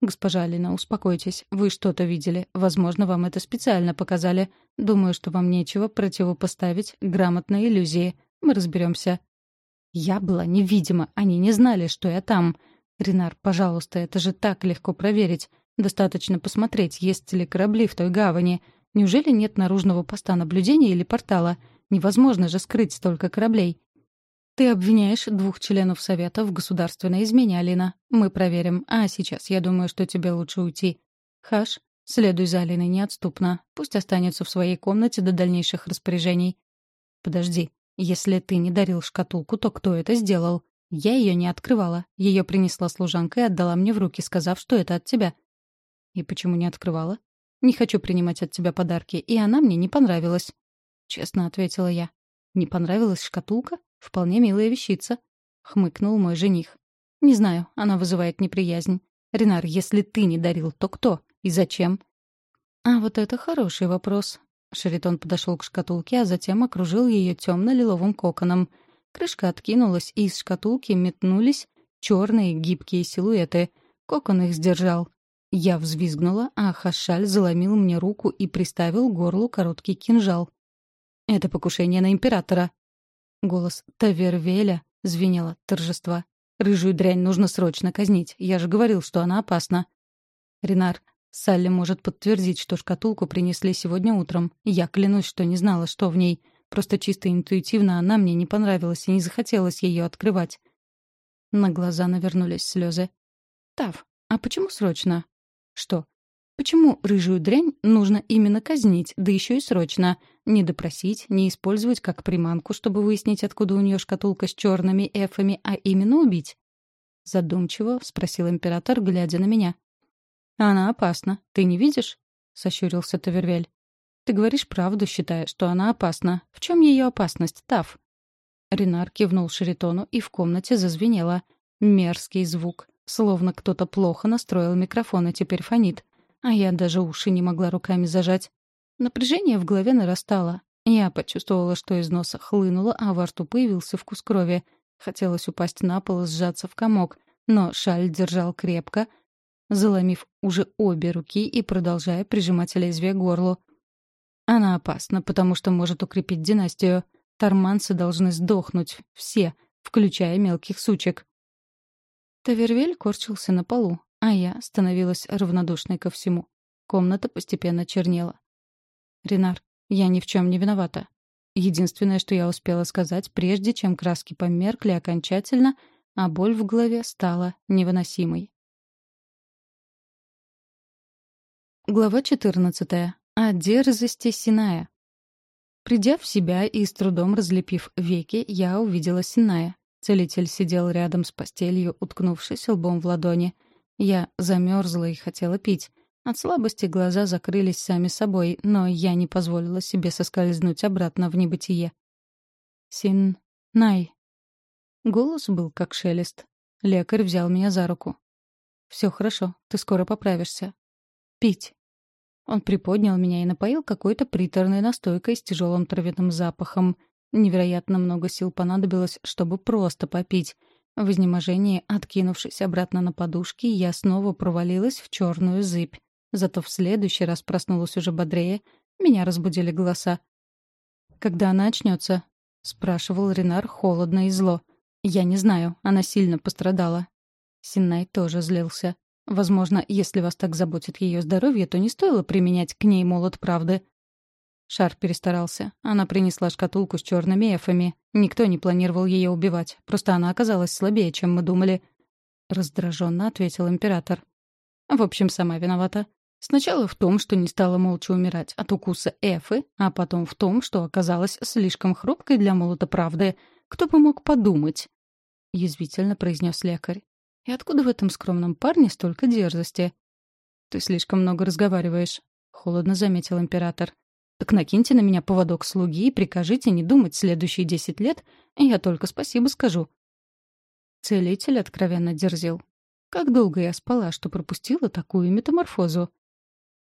«Госпожа Алина, успокойтесь. Вы что-то видели. Возможно, вам это специально показали. Думаю, что вам нечего противопоставить грамотной иллюзии. Мы разберемся. Я была невидима, они не знали, что я там. Ренар, пожалуйста, это же так легко проверить. Достаточно посмотреть, есть ли корабли в той гавани. Неужели нет наружного поста наблюдения или портала? Невозможно же скрыть столько кораблей. Ты обвиняешь двух членов Совета в государственной измене, Алина. Мы проверим. А сейчас я думаю, что тебе лучше уйти. Хаш, следуй за Алиной неотступно. Пусть останется в своей комнате до дальнейших распоряжений. Подожди. Если ты не дарил шкатулку, то кто это сделал? Я ее не открывала. Ее принесла служанка и отдала мне в руки, сказав, что это от тебя. И почему не открывала? Не хочу принимать от тебя подарки, и она мне не понравилась. Честно ответила я. Не понравилась шкатулка? Вполне милая вещица. Хмыкнул мой жених. Не знаю, она вызывает неприязнь. Ренар, если ты не дарил, то кто? И зачем? А вот это хороший вопрос. Шаритон подошел к шкатулке, а затем окружил ее темно-лиловым коконом. Крышка откинулась, и из шкатулки метнулись черные гибкие силуэты. Кокон их сдержал. Я взвизгнула, а Хашаль заломил мне руку и приставил к горлу короткий кинжал. «Это покушение на императора!» Голос Тавервеля звенел от торжества. «Рыжую дрянь нужно срочно казнить. Я же говорил, что она опасна». «Ренар, Салли может подтвердить, что шкатулку принесли сегодня утром. Я клянусь, что не знала, что в ней. Просто чисто интуитивно она мне не понравилась и не захотелось ее открывать. На глаза навернулись слезы. «Тав, а почему срочно?» «Что? Почему рыжую дрянь нужно именно казнить, да еще и срочно? Не допросить, не использовать как приманку, чтобы выяснить, откуда у нее шкатулка с черными эфами, а именно убить?» Задумчиво спросил император, глядя на меня. «Она опасна. Ты не видишь?» — сощурился Тавервель. «Ты говоришь правду, считая, что она опасна. В чем ее опасность, Тав?» Ренар кивнул Шаритону, и в комнате зазвенело. Мерзкий звук. Словно кто-то плохо настроил микрофон и теперь фонит. А я даже уши не могла руками зажать. Напряжение в голове нарастало. Я почувствовала, что из носа хлынуло, а во рту появился вкус крови. Хотелось упасть на пол и сжаться в комок, но шаль держал крепко, заломив уже обе руки и продолжая прижимать лезвие к горлу. Она опасна, потому что может укрепить династию. Торманцы должны сдохнуть, все, включая мелких сучек. Тавервель корчился на полу, а я становилась равнодушной ко всему. Комната постепенно чернела. «Ренар, я ни в чем не виновата. Единственное, что я успела сказать, прежде чем краски померкли окончательно, а боль в голове стала невыносимой. Глава 14. О дерзости Синая. Придя в себя и с трудом разлепив веки, я увидела Синая. Целитель сидел рядом с постелью, уткнувшись лбом в ладони. Я замерзла и хотела пить. От слабости глаза закрылись сами собой, но я не позволила себе соскользнуть обратно в небытие. «Син... Най...» Голос был как шелест. Лекарь взял меня за руку. «Все хорошо, ты скоро поправишься. Пить». Он приподнял меня и напоил какой-то приторной настойкой с тяжелым травяным запахом. Невероятно много сил понадобилось, чтобы просто попить. В изнеможении, откинувшись обратно на подушки, я снова провалилась в черную зыбь. Зато в следующий раз проснулась уже бодрее. Меня разбудили голоса. «Когда она очнется?» — спрашивал Ренар холодно и зло. «Я не знаю, она сильно пострадала». Синнай тоже злился. Возможно, если вас так заботит ее здоровье, то не стоило применять к ней молот правды. Шар перестарался. Она принесла шкатулку с черными эфами. Никто не планировал ее убивать. Просто она оказалась слабее, чем мы думали. Раздраженно ответил император. В общем, сама виновата. Сначала в том, что не стала молча умирать от укуса Эфы, а потом в том, что оказалась слишком хрупкой для молота правды. Кто бы мог подумать? Язвительно произнес лекарь. И откуда в этом скромном парне столько дерзости? ты слишком много разговариваешь», — холодно заметил император. «Так накиньте на меня поводок слуги и прикажите не думать следующие десять лет, и я только спасибо скажу». Целитель откровенно дерзил. «Как долго я спала, что пропустила такую метаморфозу?»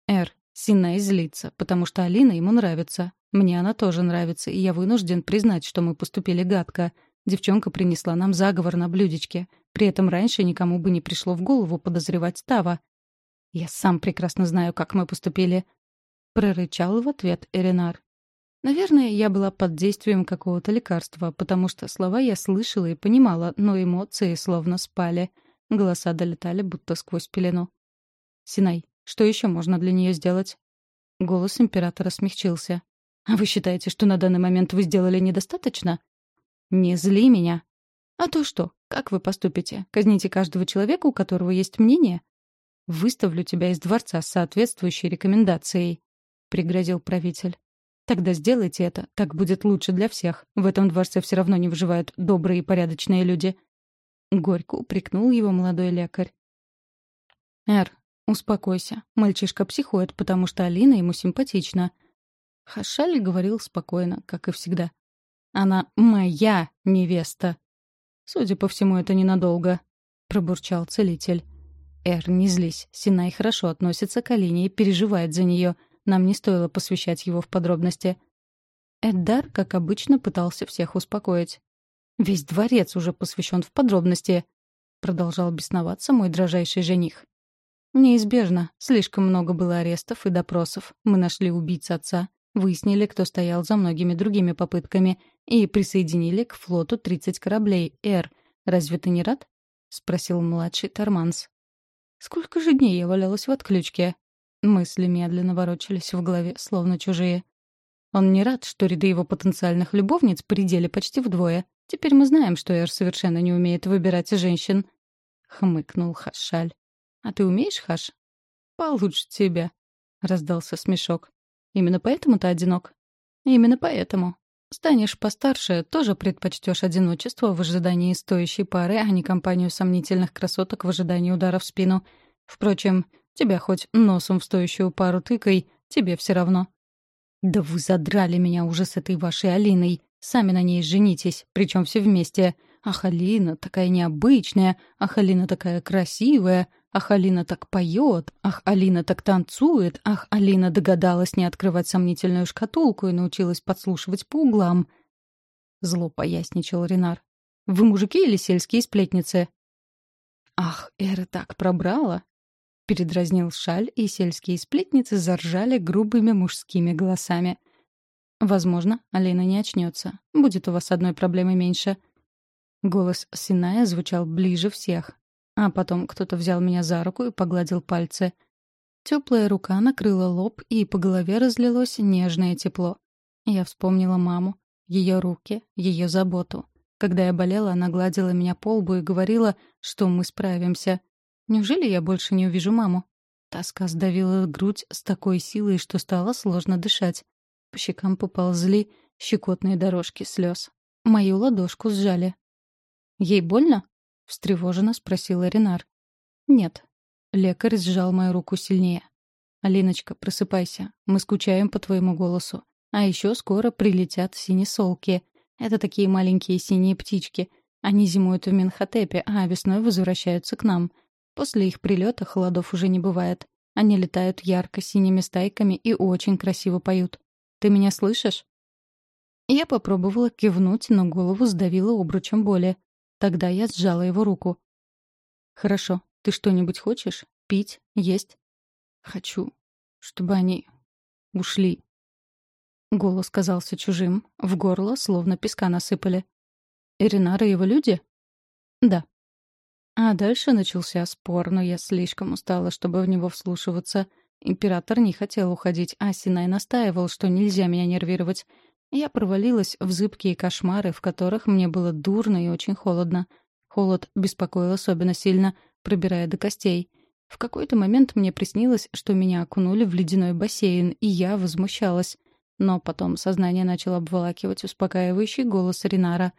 «Эр, Синай злится, потому что Алина ему нравится. Мне она тоже нравится, и я вынужден признать, что мы поступили гадко. Девчонка принесла нам заговор на блюдечке. При этом раньше никому бы не пришло в голову подозревать Тава. «Я сам прекрасно знаю, как мы поступили», — прорычал в ответ Эринар. Наверное, я была под действием какого-то лекарства, потому что слова я слышала и понимала, но эмоции словно спали. Голоса долетали будто сквозь пелену. «Синай, что еще можно для нее сделать?» Голос императора смягчился. «А вы считаете, что на данный момент вы сделали недостаточно?» «Не зли меня!» «А то что? Как вы поступите? Казните каждого человека, у которого есть мнение?» «Выставлю тебя из дворца с соответствующей рекомендацией», — пригрозил правитель. «Тогда сделайте это, так будет лучше для всех. В этом дворце все равно не выживают добрые и порядочные люди». Горько упрекнул его молодой лекарь. «Эр, «Успокойся. Мальчишка психует, потому что Алина ему симпатична». Хашаль говорил спокойно, как и всегда. «Она моя невеста». «Судя по всему, это ненадолго», — пробурчал целитель. «Эр, не злись. Синай хорошо относится к Алине и переживает за нее. Нам не стоило посвящать его в подробности». Эддар, как обычно, пытался всех успокоить. «Весь дворец уже посвящен в подробности», — продолжал бесноваться мой дрожайший жених. Неизбежно. Слишком много было арестов и допросов. Мы нашли убийц отца, выяснили, кто стоял за многими другими попытками, и присоединили к флоту 30 кораблей «Р». Разве ты не рад? — спросил младший Торманс. «Сколько же дней я валялась в отключке?» Мысли медленно ворочались в голове, словно чужие. Он не рад, что ряды его потенциальных любовниц предели почти вдвое. Теперь мы знаем, что Эр совершенно не умеет выбирать женщин. Хмыкнул Хашаль. «А ты умеешь, Хаш?» «Получше тебя», — раздался смешок. «Именно поэтому ты одинок?» «Именно поэтому. Станешь постарше, тоже предпочтешь одиночество в ожидании стоящей пары, а не компанию сомнительных красоток в ожидании удара в спину. Впрочем, тебя хоть носом в стоящую пару тыкай, тебе все равно». «Да вы задрали меня уже с этой вашей Алиной. Сами на ней женитесь, причем все вместе. Ах, Алина такая необычная, ах, Алина такая красивая, Ах, Алина так поет, ах, Алина так танцует, ах, Алина догадалась не открывать сомнительную шкатулку и научилась подслушивать по углам. Зло поясничал Ренар. Вы мужики или сельские сплетницы? Ах, Эра так пробрала. Передразнил Шаль, и сельские сплетницы заржали грубыми мужскими голосами. Возможно, Алина не очнется. Будет у вас одной проблемы меньше. Голос Синая звучал ближе всех, а потом кто-то взял меня за руку и погладил пальцы. Теплая рука накрыла лоб, и по голове разлилось нежное тепло. Я вспомнила маму, ее руки, ее заботу. Когда я болела, она гладила меня по лбу и говорила, что мы справимся. Неужели я больше не увижу маму? Тоска сдавила грудь с такой силой, что стало сложно дышать. По щекам поползли щекотные дорожки слез. Мою ладошку сжали. «Ей больно?» — встревоженно спросила Ренар. «Нет». Лекарь сжал мою руку сильнее. «Алиночка, просыпайся. Мы скучаем по твоему голосу. А еще скоро прилетят синесолки. Это такие маленькие синие птички. Они зимуют в Минхотепе, а весной возвращаются к нам. После их прилета холодов уже не бывает. Они летают ярко-синими стайками и очень красиво поют. Ты меня слышишь?» Я попробовала кивнуть, но голову сдавило обручем боли. Тогда я сжала его руку. «Хорошо. Ты что-нибудь хочешь? Пить? Есть?» «Хочу. Чтобы они ушли». Голос казался чужим. В горло словно песка насыпали. «Иринара и его люди?» «Да». А дальше начался спор, но я слишком устала, чтобы в него вслушиваться. Император не хотел уходить, а Синай настаивал, что нельзя меня нервировать. Я провалилась в зыбкие кошмары, в которых мне было дурно и очень холодно. Холод беспокоил особенно сильно, пробирая до костей. В какой-то момент мне приснилось, что меня окунули в ледяной бассейн, и я возмущалась. Но потом сознание начало обволакивать успокаивающий голос Ринара.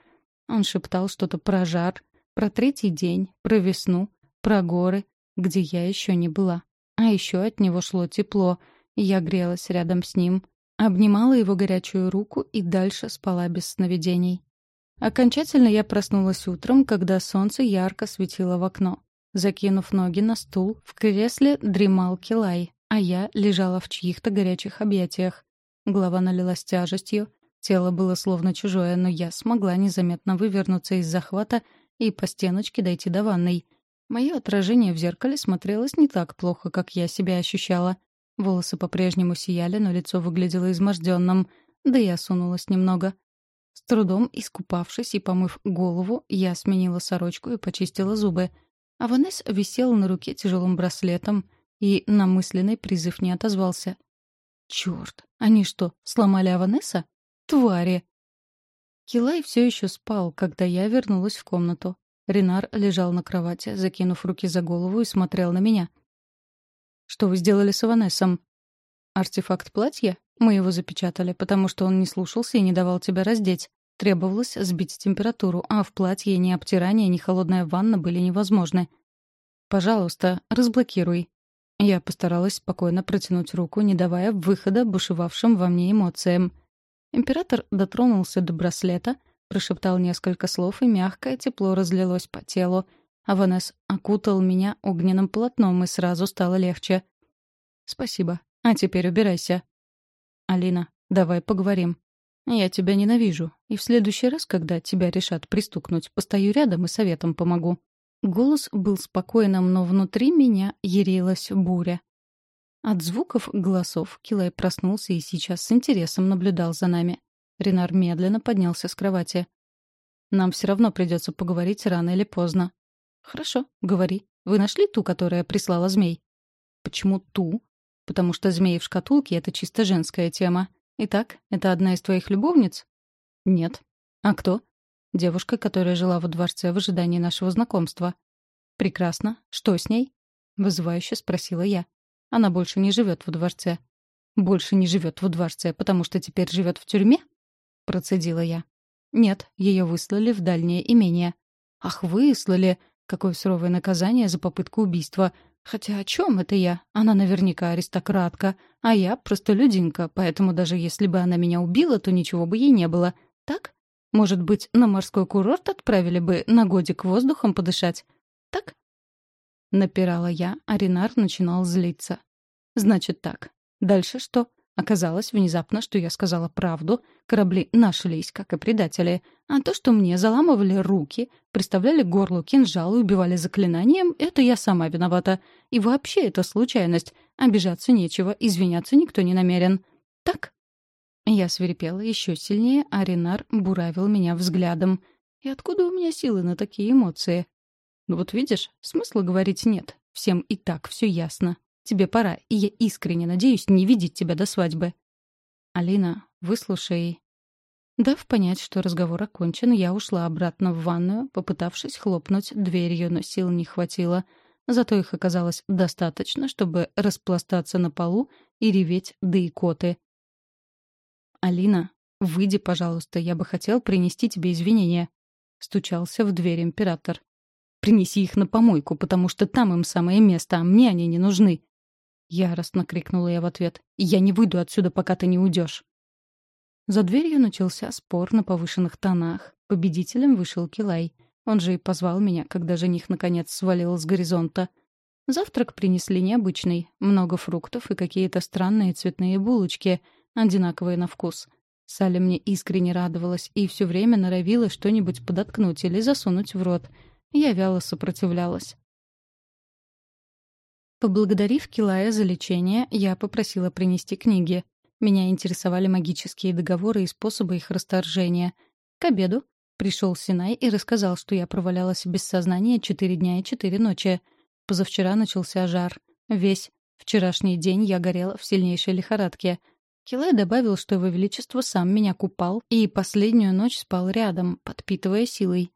Он шептал что-то про жар, про третий день, про весну, про горы, где я еще не была. А еще от него шло тепло, и я грелась рядом с ним, обнимала его горячую руку и дальше спала без сновидений. Окончательно я проснулась утром, когда солнце ярко светило в окно. Закинув ноги на стул, в кресле дремал Килай, а я лежала в чьих-то горячих объятиях. Голова налилась тяжестью, тело было словно чужое, но я смогла незаметно вывернуться из захвата и по стеночке дойти до ванной. Мое отражение в зеркале смотрелось не так плохо, как я себя ощущала. Волосы по-прежнему сияли, но лицо выглядело изможденным, да и осунулось немного. С трудом искупавшись и помыв голову, я сменила сорочку и почистила зубы. А Ванесс висел на руке тяжелым браслетом и на мысленный призыв не отозвался. «Чёрт! Они что, сломали Аванесса? Твари!» Килай все еще спал, когда я вернулась в комнату. Ренар лежал на кровати, закинув руки за голову и смотрел на меня. «Что вы сделали с Аванессом?» «Артефакт платья? Мы его запечатали, потому что он не слушался и не давал тебя раздеть. Требовалось сбить температуру, а в платье ни обтирание, ни холодная ванна были невозможны. Пожалуйста, разблокируй». Я постаралась спокойно протянуть руку, не давая выхода бушевавшим во мне эмоциям. Император дотронулся до браслета, прошептал несколько слов, и мягкое тепло разлилось по телу. Аванес окутал меня огненным полотном, и сразу стало легче. «Спасибо. А теперь убирайся». «Алина, давай поговорим. Я тебя ненавижу, и в следующий раз, когда тебя решат пристукнуть, постою рядом и советом помогу». Голос был спокойным, но внутри меня ярилась буря. От звуков голосов Килай проснулся и сейчас с интересом наблюдал за нами. Ренар медленно поднялся с кровати. «Нам все равно придется поговорить рано или поздно». «Хорошо, говори. Вы нашли ту, которая прислала змей?» «Почему ту?» «Потому что змеи в шкатулке — это чисто женская тема. Итак, это одна из твоих любовниц?» «Нет». «А кто?» «Девушка, которая жила во дворце в ожидании нашего знакомства». «Прекрасно. Что с ней?» — вызывающе спросила я. «Она больше не живет во дворце». «Больше не живет во дворце, потому что теперь живет в тюрьме?» процедила я. «Нет, ее выслали в дальнее имение». «Ах, выслали! Какое суровое наказание за попытку убийства! Хотя о чем это я? Она наверняка аристократка, а я просто людинка, поэтому даже если бы она меня убила, то ничего бы ей не было. Так? Может быть, на морской курорт отправили бы на годик воздухом подышать? Так?» Напирала я, а Ренар начинал злиться. «Значит так. Дальше что? Оказалось внезапно, что я сказала правду, корабли нашлись, как и предатели. А то, что мне заламывали руки, приставляли к горлу кинжал и убивали заклинанием, это я сама виновата. И вообще это случайность. Обижаться нечего, извиняться никто не намерен. Так? Я свирепела еще сильнее, а Ренар буравил меня взглядом. И откуда у меня силы на такие эмоции? Ну вот видишь, смысла говорить нет. Всем и так все ясно. Тебе пора, и я искренне надеюсь не видеть тебя до свадьбы». «Алина, выслушай». Дав понять, что разговор окончен, я ушла обратно в ванную, попытавшись хлопнуть дверью, но сил не хватило. Зато их оказалось достаточно, чтобы распластаться на полу и реветь да и коты. «Алина, выйди, пожалуйста, я бы хотел принести тебе извинения», — стучался в дверь император. «Принеси их на помойку, потому что там им самое место, а мне они не нужны. Яростно крикнула я в ответ. «Я не выйду отсюда, пока ты не уйдешь!» За дверью начался спор на повышенных тонах. Победителем вышел Килай. Он же и позвал меня, когда жених наконец свалил с горизонта. Завтрак принесли необычный. Много фруктов и какие-то странные цветные булочки, одинаковые на вкус. Саля мне искренне радовалась и все время норовила что-нибудь подоткнуть или засунуть в рот. Я вяло сопротивлялась. Поблагодарив Килая за лечение, я попросила принести книги. Меня интересовали магические договоры и способы их расторжения. К обеду пришел Синай и рассказал, что я провалялась без сознания четыре дня и четыре ночи. Позавчера начался жар. Весь вчерашний день я горела в сильнейшей лихорадке. Килай добавил, что его величество сам меня купал и последнюю ночь спал рядом, подпитывая силой.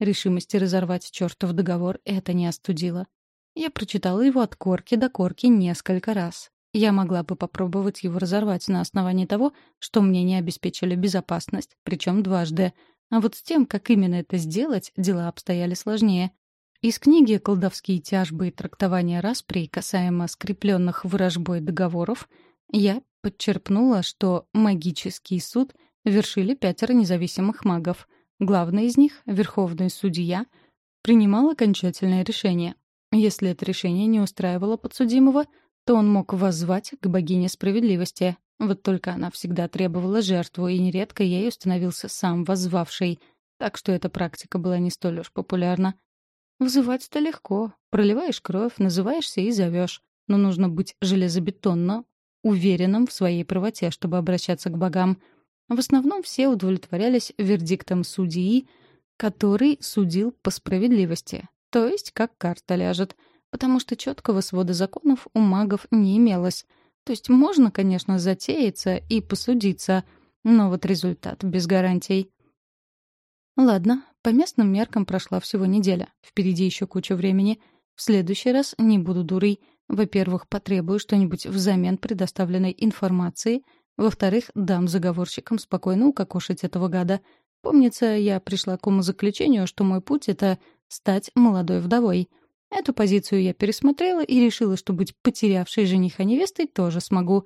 Решимости разорвать чертов договор это не остудило. Я прочитала его от корки до корки несколько раз. Я могла бы попробовать его разорвать на основании того, что мне не обеспечили безопасность, причем дважды. А вот с тем, как именно это сделать, дела обстояли сложнее. Из книги «Колдовские тяжбы и трактование распри» касаемо скрепленных ворожбой договоров я подчерпнула, что магический суд вершили пятеро независимых магов. Главный из них, верховный судья, принимал окончательное решение. Если это решение не устраивало подсудимого, то он мог воззвать к богине справедливости. Вот только она всегда требовала жертву, и нередко ею становился сам воззвавший, так что эта практика была не столь уж популярна. Вызывать-то легко. Проливаешь кровь, называешься и зовешь. Но нужно быть железобетонно уверенным в своей правоте, чтобы обращаться к богам. В основном все удовлетворялись вердиктом судьи, который судил по справедливости, то есть как карта ляжет, потому что четкого свода законов у магов не имелось. То есть можно, конечно, затеяться и посудиться, но вот результат без гарантий. Ладно, по местным меркам прошла всего неделя. Впереди еще куча времени. В следующий раз не буду дурой. Во-первых, потребую что-нибудь взамен предоставленной информации. Во-вторых, дам заговорщикам спокойно укокошить этого гада. Помнится, я пришла к умозаключению, что мой путь — это стать молодой вдовой. Эту позицию я пересмотрела и решила, что быть потерявшей жениха невестой тоже смогу.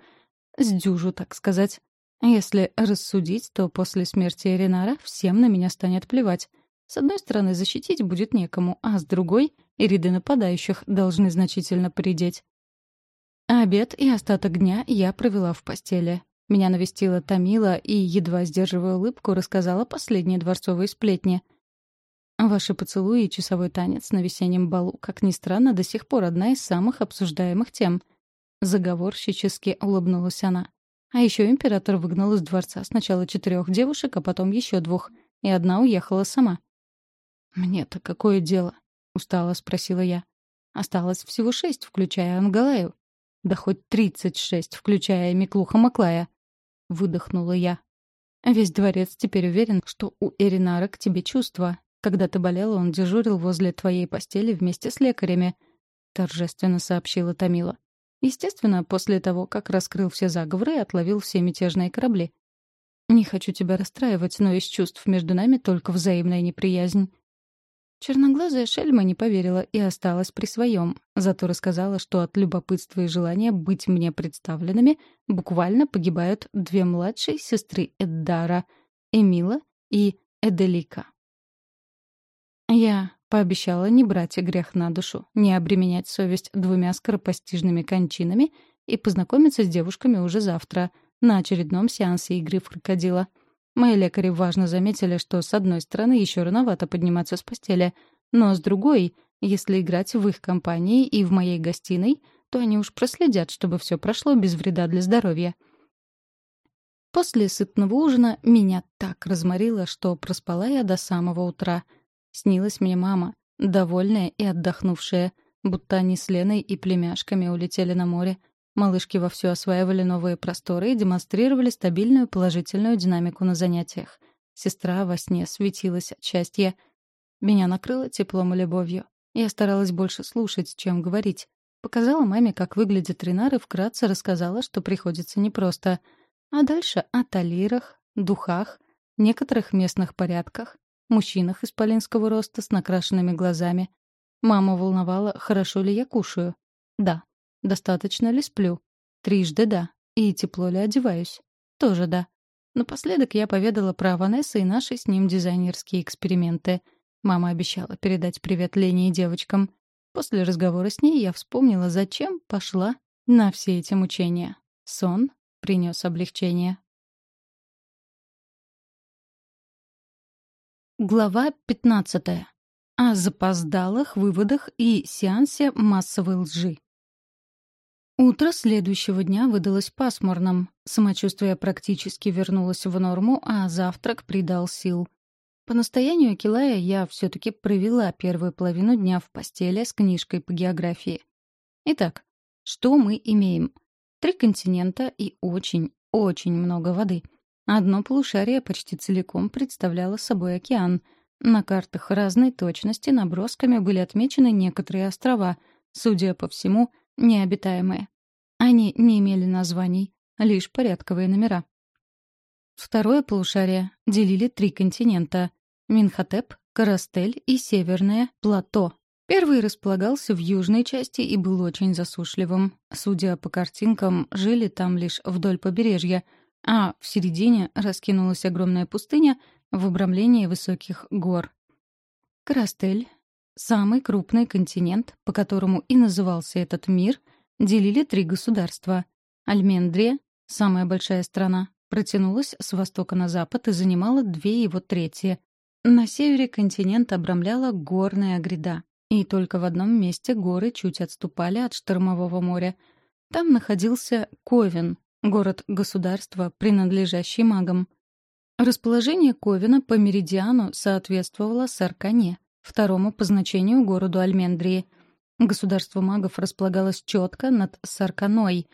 Сдюжу, так сказать. Если рассудить, то после смерти Эринара всем на меня станет плевать. С одной стороны, защитить будет некому, а с другой — и ряды нападающих должны значительно поредеть. Обед и остаток дня я провела в постели. Меня навестила Тамила и, едва сдерживая улыбку, рассказала последние дворцовые сплетни. Ваши поцелуи и часовой танец на весеннем балу, как ни странно, до сих пор одна из самых обсуждаемых тем. Заговорщически улыбнулась она. А еще император выгнал из дворца сначала четырех девушек, а потом еще двух, и одна уехала сама. «Мне-то какое дело?» — устало спросила я. «Осталось всего шесть, включая Ангалаю. Да хоть тридцать шесть, включая Миклуха Маклая». Выдохнула я. «Весь дворец теперь уверен, что у Эринара к тебе чувства. Когда ты болела, он дежурил возле твоей постели вместе с лекарями», — торжественно сообщила Томила. Естественно, после того, как раскрыл все заговоры и отловил все мятежные корабли. «Не хочу тебя расстраивать, но из чувств между нами только взаимная неприязнь. Черноглазая шельма не поверила и осталась при своем, зато рассказала, что от любопытства и желания быть мне представленными буквально погибают две младшие сестры Эддара — Эмила и Эделика. Я пообещала не брать грех на душу, не обременять совесть двумя скоропостижными кончинами и познакомиться с девушками уже завтра на очередном сеансе игры в крокодила — Мои лекари важно заметили, что с одной стороны еще рановато подниматься с постели, но с другой, если играть в их компании и в моей гостиной, то они уж проследят, чтобы все прошло без вреда для здоровья. После сытного ужина меня так разморило, что проспала я до самого утра. Снилась мне мама, довольная и отдохнувшая, будто они с Леной и племяшками улетели на море, Малышки вовсю осваивали новые просторы и демонстрировали стабильную положительную динамику на занятиях. Сестра во сне светилась от счастья. Меня накрыло теплом и любовью. Я старалась больше слушать, чем говорить. Показала маме, как выглядит Ренар, и вкратце рассказала, что приходится непросто. А дальше о талирах, духах, некоторых местных порядках, мужчинах исполинского роста с накрашенными глазами. Мама волновала, хорошо ли я кушаю. Да, Достаточно ли сплю? Трижды да. И тепло ли одеваюсь? Тоже да. Напоследок я поведала про Ванесса и наши с ним дизайнерские эксперименты. Мама обещала передать привет Лене и девочкам. После разговора с ней я вспомнила, зачем пошла на все эти мучения. Сон принес облегчение. Глава 15. О запоздалых выводах и сеансе массовой лжи. Утро следующего дня выдалось пасмурным. Самочувствие практически вернулось в норму, а завтрак придал сил. По настоянию Килая я все-таки провела первую половину дня в постели с книжкой по географии. Итак, что мы имеем? Три континента и очень, очень много воды. Одно полушарие почти целиком представляло собой океан. На картах разной точности набросками были отмечены некоторые острова, судя по всему — необитаемые. Они не имели названий, лишь порядковые номера. Второе полушарие делили три континента — Минхотеп, Карастель и Северное Плато. Первый располагался в южной части и был очень засушливым. Судя по картинкам, жили там лишь вдоль побережья, а в середине раскинулась огромная пустыня в обрамлении высоких гор. Карастель, самый крупный континент, по которому и назывался этот мир, делили три государства. Альмендрия, самая большая страна, протянулась с востока на запад и занимала две его трети. На севере континент обрамляла горная гряда, и только в одном месте горы чуть отступали от штормового моря. Там находился Ковен, город-государство, принадлежащий магам. Расположение Ковена по меридиану соответствовало Саркане, второму по значению городу Альмендрии. Государство магов располагалось четко над Сарканой.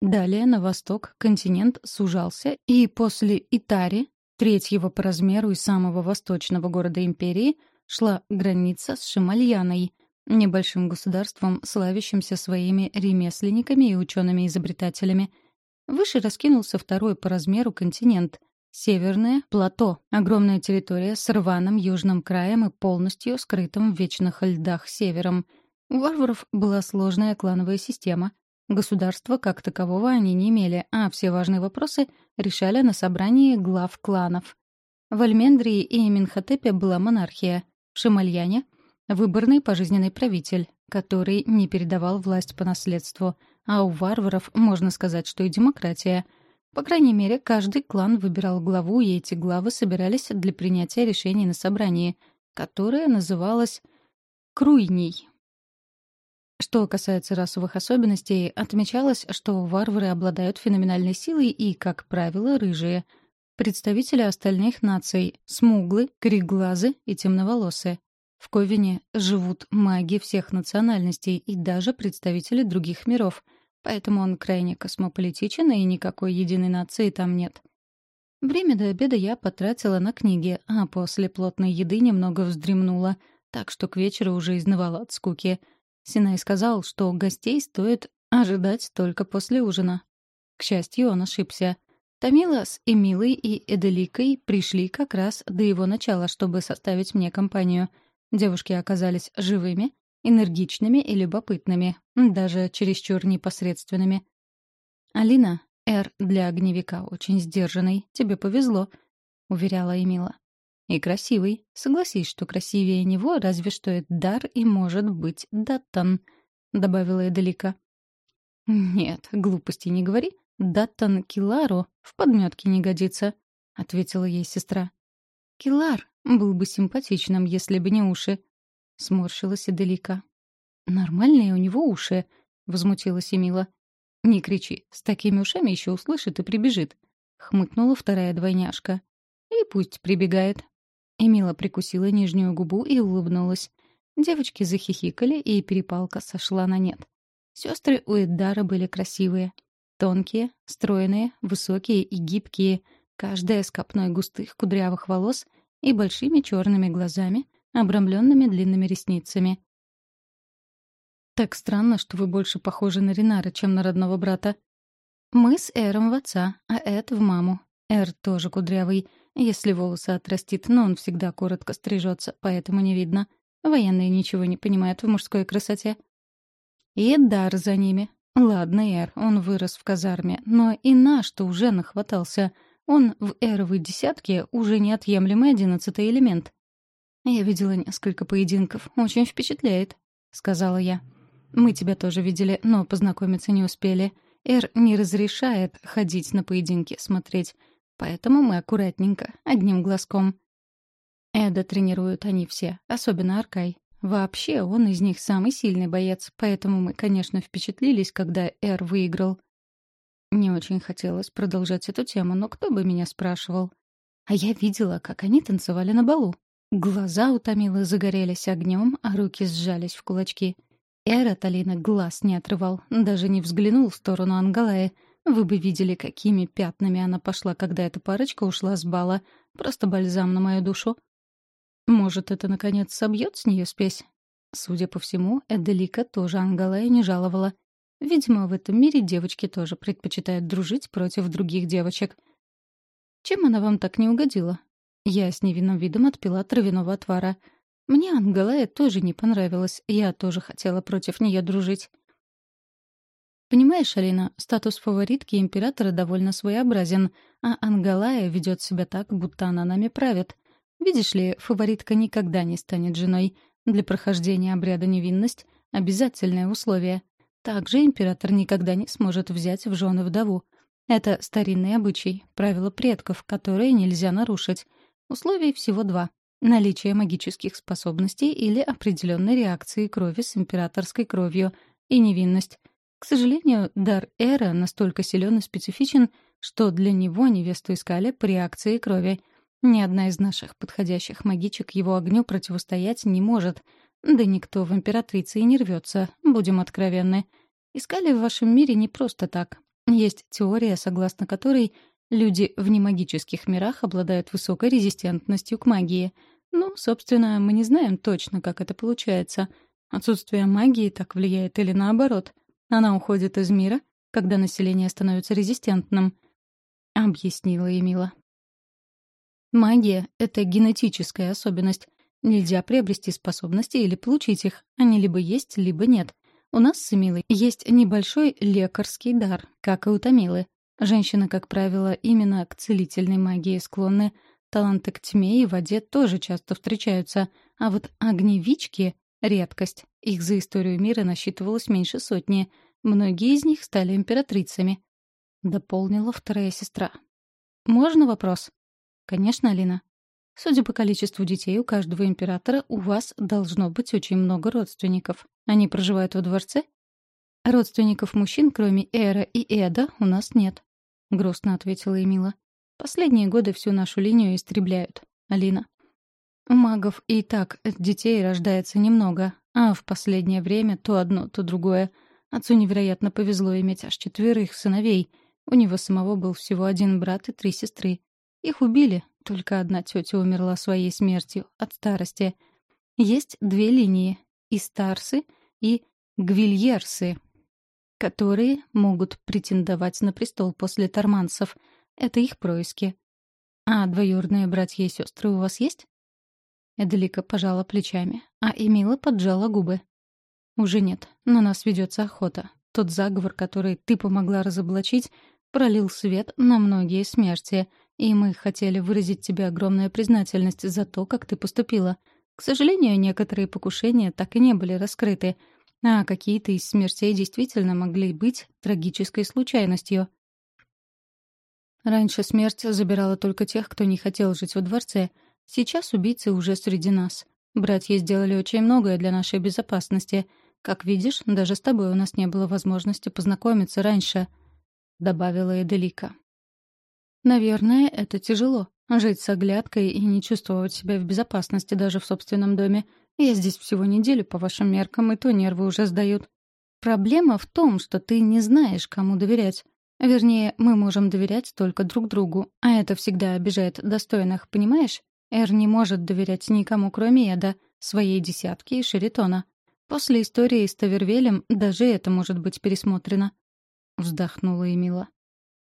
Далее на восток континент сужался, и после Итари, третьего по размеру и самого восточного города империи — шла граница с Шимальяной, небольшим государством, славящимся своими ремесленниками и учеными-изобретателями. Выше раскинулся второй по размеру континент — Северное плато, огромная территория с рваным южным краем и полностью скрытым в вечных льдах севером. У варваров была сложная клановая система. Государства как такового они не имели, а все важные вопросы решали на собрании глав кланов. В Альмендрии и Минхотепе была монархия. В Шамальяне — выборный пожизненный правитель, который не передавал власть по наследству, а у варваров можно сказать, что и демократия. По крайней мере, каждый клан выбирал главу, и эти главы собирались для принятия решений на собрании, которое называлось «круйней». Что касается расовых особенностей, отмечалось, что варвары обладают феноменальной силой и, как правило, рыжие — Представители остальных наций — смуглы, кореглазы и темноволосые. В Ковине живут маги всех национальностей и даже представители других миров, поэтому он крайне космополитичен и никакой единой нации там нет. Время до обеда я потратила на книги, а после плотной еды немного вздремнула, так что к вечеру уже изнывала от скуки. Синай сказал, что гостей стоит ожидать только после ужина. К счастью, он ошибся — Тамила с Эмилой и Эделикой пришли как раз до его начала, чтобы составить мне компанию. Девушки оказались живыми, энергичными и любопытными, даже чересчур непосредственными. «Алина, Эр для огневика очень сдержанный, тебе повезло», — уверяла Эмила. «И красивый. Согласись, что красивее него разве что Эддар и может быть Даттон», — добавила Эделика. «Нет, глупости не говори. «Даттон Килару в подметке не годится», — ответила ей сестра. «Килар был бы симпатичным, если бы не уши», — сморщилась Эделика. «Нормальные у него уши», — возмутилась Эмила. «Не кричи, с такими ушами еще услышит и прибежит», — хмыкнула вторая двойняшка. «И пусть прибегает». Эмила прикусила нижнюю губу и улыбнулась. Девочки захихикали, и перепалка сошла на нет. Сестры у Эддара были красивые. Тонкие, стройные, высокие и гибкие, каждая с копной густых кудрявых волос и большими черными глазами, обрамленными длинными ресницами. «Так странно, что вы больше похожи на Ринара, чем на родного брата». «Мы с Эром в отца, а Эд в маму. Эр тоже кудрявый, если волосы отрастит, но он всегда коротко стрижется, поэтому не видно. Военные ничего не понимают в мужской красоте». «И дар за ними. Ладно, Эр, он вырос в казарме, но и наш-то уже нахватался. Он в эровой десятке уже неотъемлемый одиннадцатый элемент. «Я видела несколько поединков. Очень впечатляет», — сказала я. «Мы тебя тоже видели, но познакомиться не успели. Эр не разрешает ходить на поединки, смотреть. Поэтому мы аккуратненько, одним глазком». Эда тренируют они все, особенно Аркай. Вообще, он из них самый сильный боец, поэтому мы, конечно, впечатлились, когда Эр выиграл. Не очень хотелось продолжать эту тему, но кто бы меня спрашивал. А я видела, как они танцевали на балу. Глаза у Томилы загорелись огнем, а руки сжались в кулачки. Эр от Алины глаз не отрывал, даже не взглянул в сторону Ангалая. Вы бы видели, какими пятнами она пошла, когда эта парочка ушла с бала. Просто бальзам на мою душу. Может, это, наконец, собьет с нее спесь? Судя по всему, Эделика тоже Ангалая не жаловала. Видимо, в этом мире девочки тоже предпочитают дружить против других девочек. Чем она вам так не угодила? Я с невинным видом отпила травяного отвара. Мне Ангалая тоже не понравилась, я тоже хотела против нее дружить. Понимаешь, Алина, статус фаворитки императора довольно своеобразен, а Ангалая ведет себя так, будто она нами правит. Видишь ли, фаворитка никогда не станет женой. Для прохождения обряда невинность — обязательное условие. Также император никогда не сможет взять в жены вдову. Это старинный обычай, правило предков, которые нельзя нарушить. Условий всего два — наличие магических способностей или определенной реакции крови с императорской кровью и невинность — к сожалению, дар Эра настолько силен и специфичен, что для него невесту искали по реакции крови. Ни одна из наших подходящих магичек его огню противостоять не может. Да никто в императрице и не рвется, будем откровенны. Искали в вашем мире не просто так. Есть теория, согласно которой люди в немагических мирах обладают высокой резистентностью к магии. Ну, собственно, мы не знаем точно, как это получается. Отсутствие магии так влияет или наоборот. Она уходит из мира, когда население становится резистентным», — объяснила Эмила. Магия — это генетическая особенность. Нельзя приобрести способности или получить их. Они либо есть, либо нет. У нас с Эмилой есть небольшой лекарский дар, как и у Томилы. Женщины, как правило, именно к целительной магии склонны. Таланты к тьме и воде тоже часто встречаются. А вот огневички Редкость. Их за историю мира насчитывалось меньше сотни. Многие из них стали императрицами. Дополнила вторая сестра. «Можно вопрос?» «Конечно, Алина. Судя по количеству детей у каждого императора, у вас должно быть очень много родственников. Они проживают во дворце?» «Родственников мужчин, кроме Эра и Эда, у нас нет», — грустно ответила Эмила. «Последние годы всю нашу линию истребляют. Алина, у магов и так детей рождается немного, а в последнее время то одно, то другое. Отцу невероятно повезло иметь аж четверых сыновей. У него самого был всего один брат и три сестры. Их убили, только одна тетя умерла своей смертью от старости. Есть две линии — Истарсы и Гвильерсы, которые могут претендовать на престол после тормансов. Это их происки. А двоюродные братья и сестры у вас есть? Эделика пожала плечами, а Эмила поджала губы. «Уже нет. На нас ведется охота. Тот заговор, который ты помогла разоблачить, пролил свет на многие смерти, и мы хотели выразить тебе огромную признательность за то, как ты поступила. К сожалению, некоторые покушения так и не были раскрыты, а какие-то из смертей действительно могли быть трагической случайностью». Раньше смерть забирала только тех, кто не хотел жить во дворце — Сейчас убийцы уже среди нас. Братья сделали очень многое для нашей безопасности. Как видишь, даже с тобой у нас не было возможности познакомиться раньше», — добавила Эделика. «Наверное, это тяжело — жить с оглядкой и не чувствовать себя в безопасности даже в собственном доме. Я здесь всего неделю, по вашим меркам, и то нервы уже сдают. Проблема в том, что ты не знаешь, кому доверять. Вернее, мы можем доверять только друг другу, а это всегда обижает достойных, понимаешь? Эр не может доверять никому, кроме Эда, своей десятки и Шеритона. После истории с Тавервелем даже это может быть пересмотрено. Вздохнула Эмила.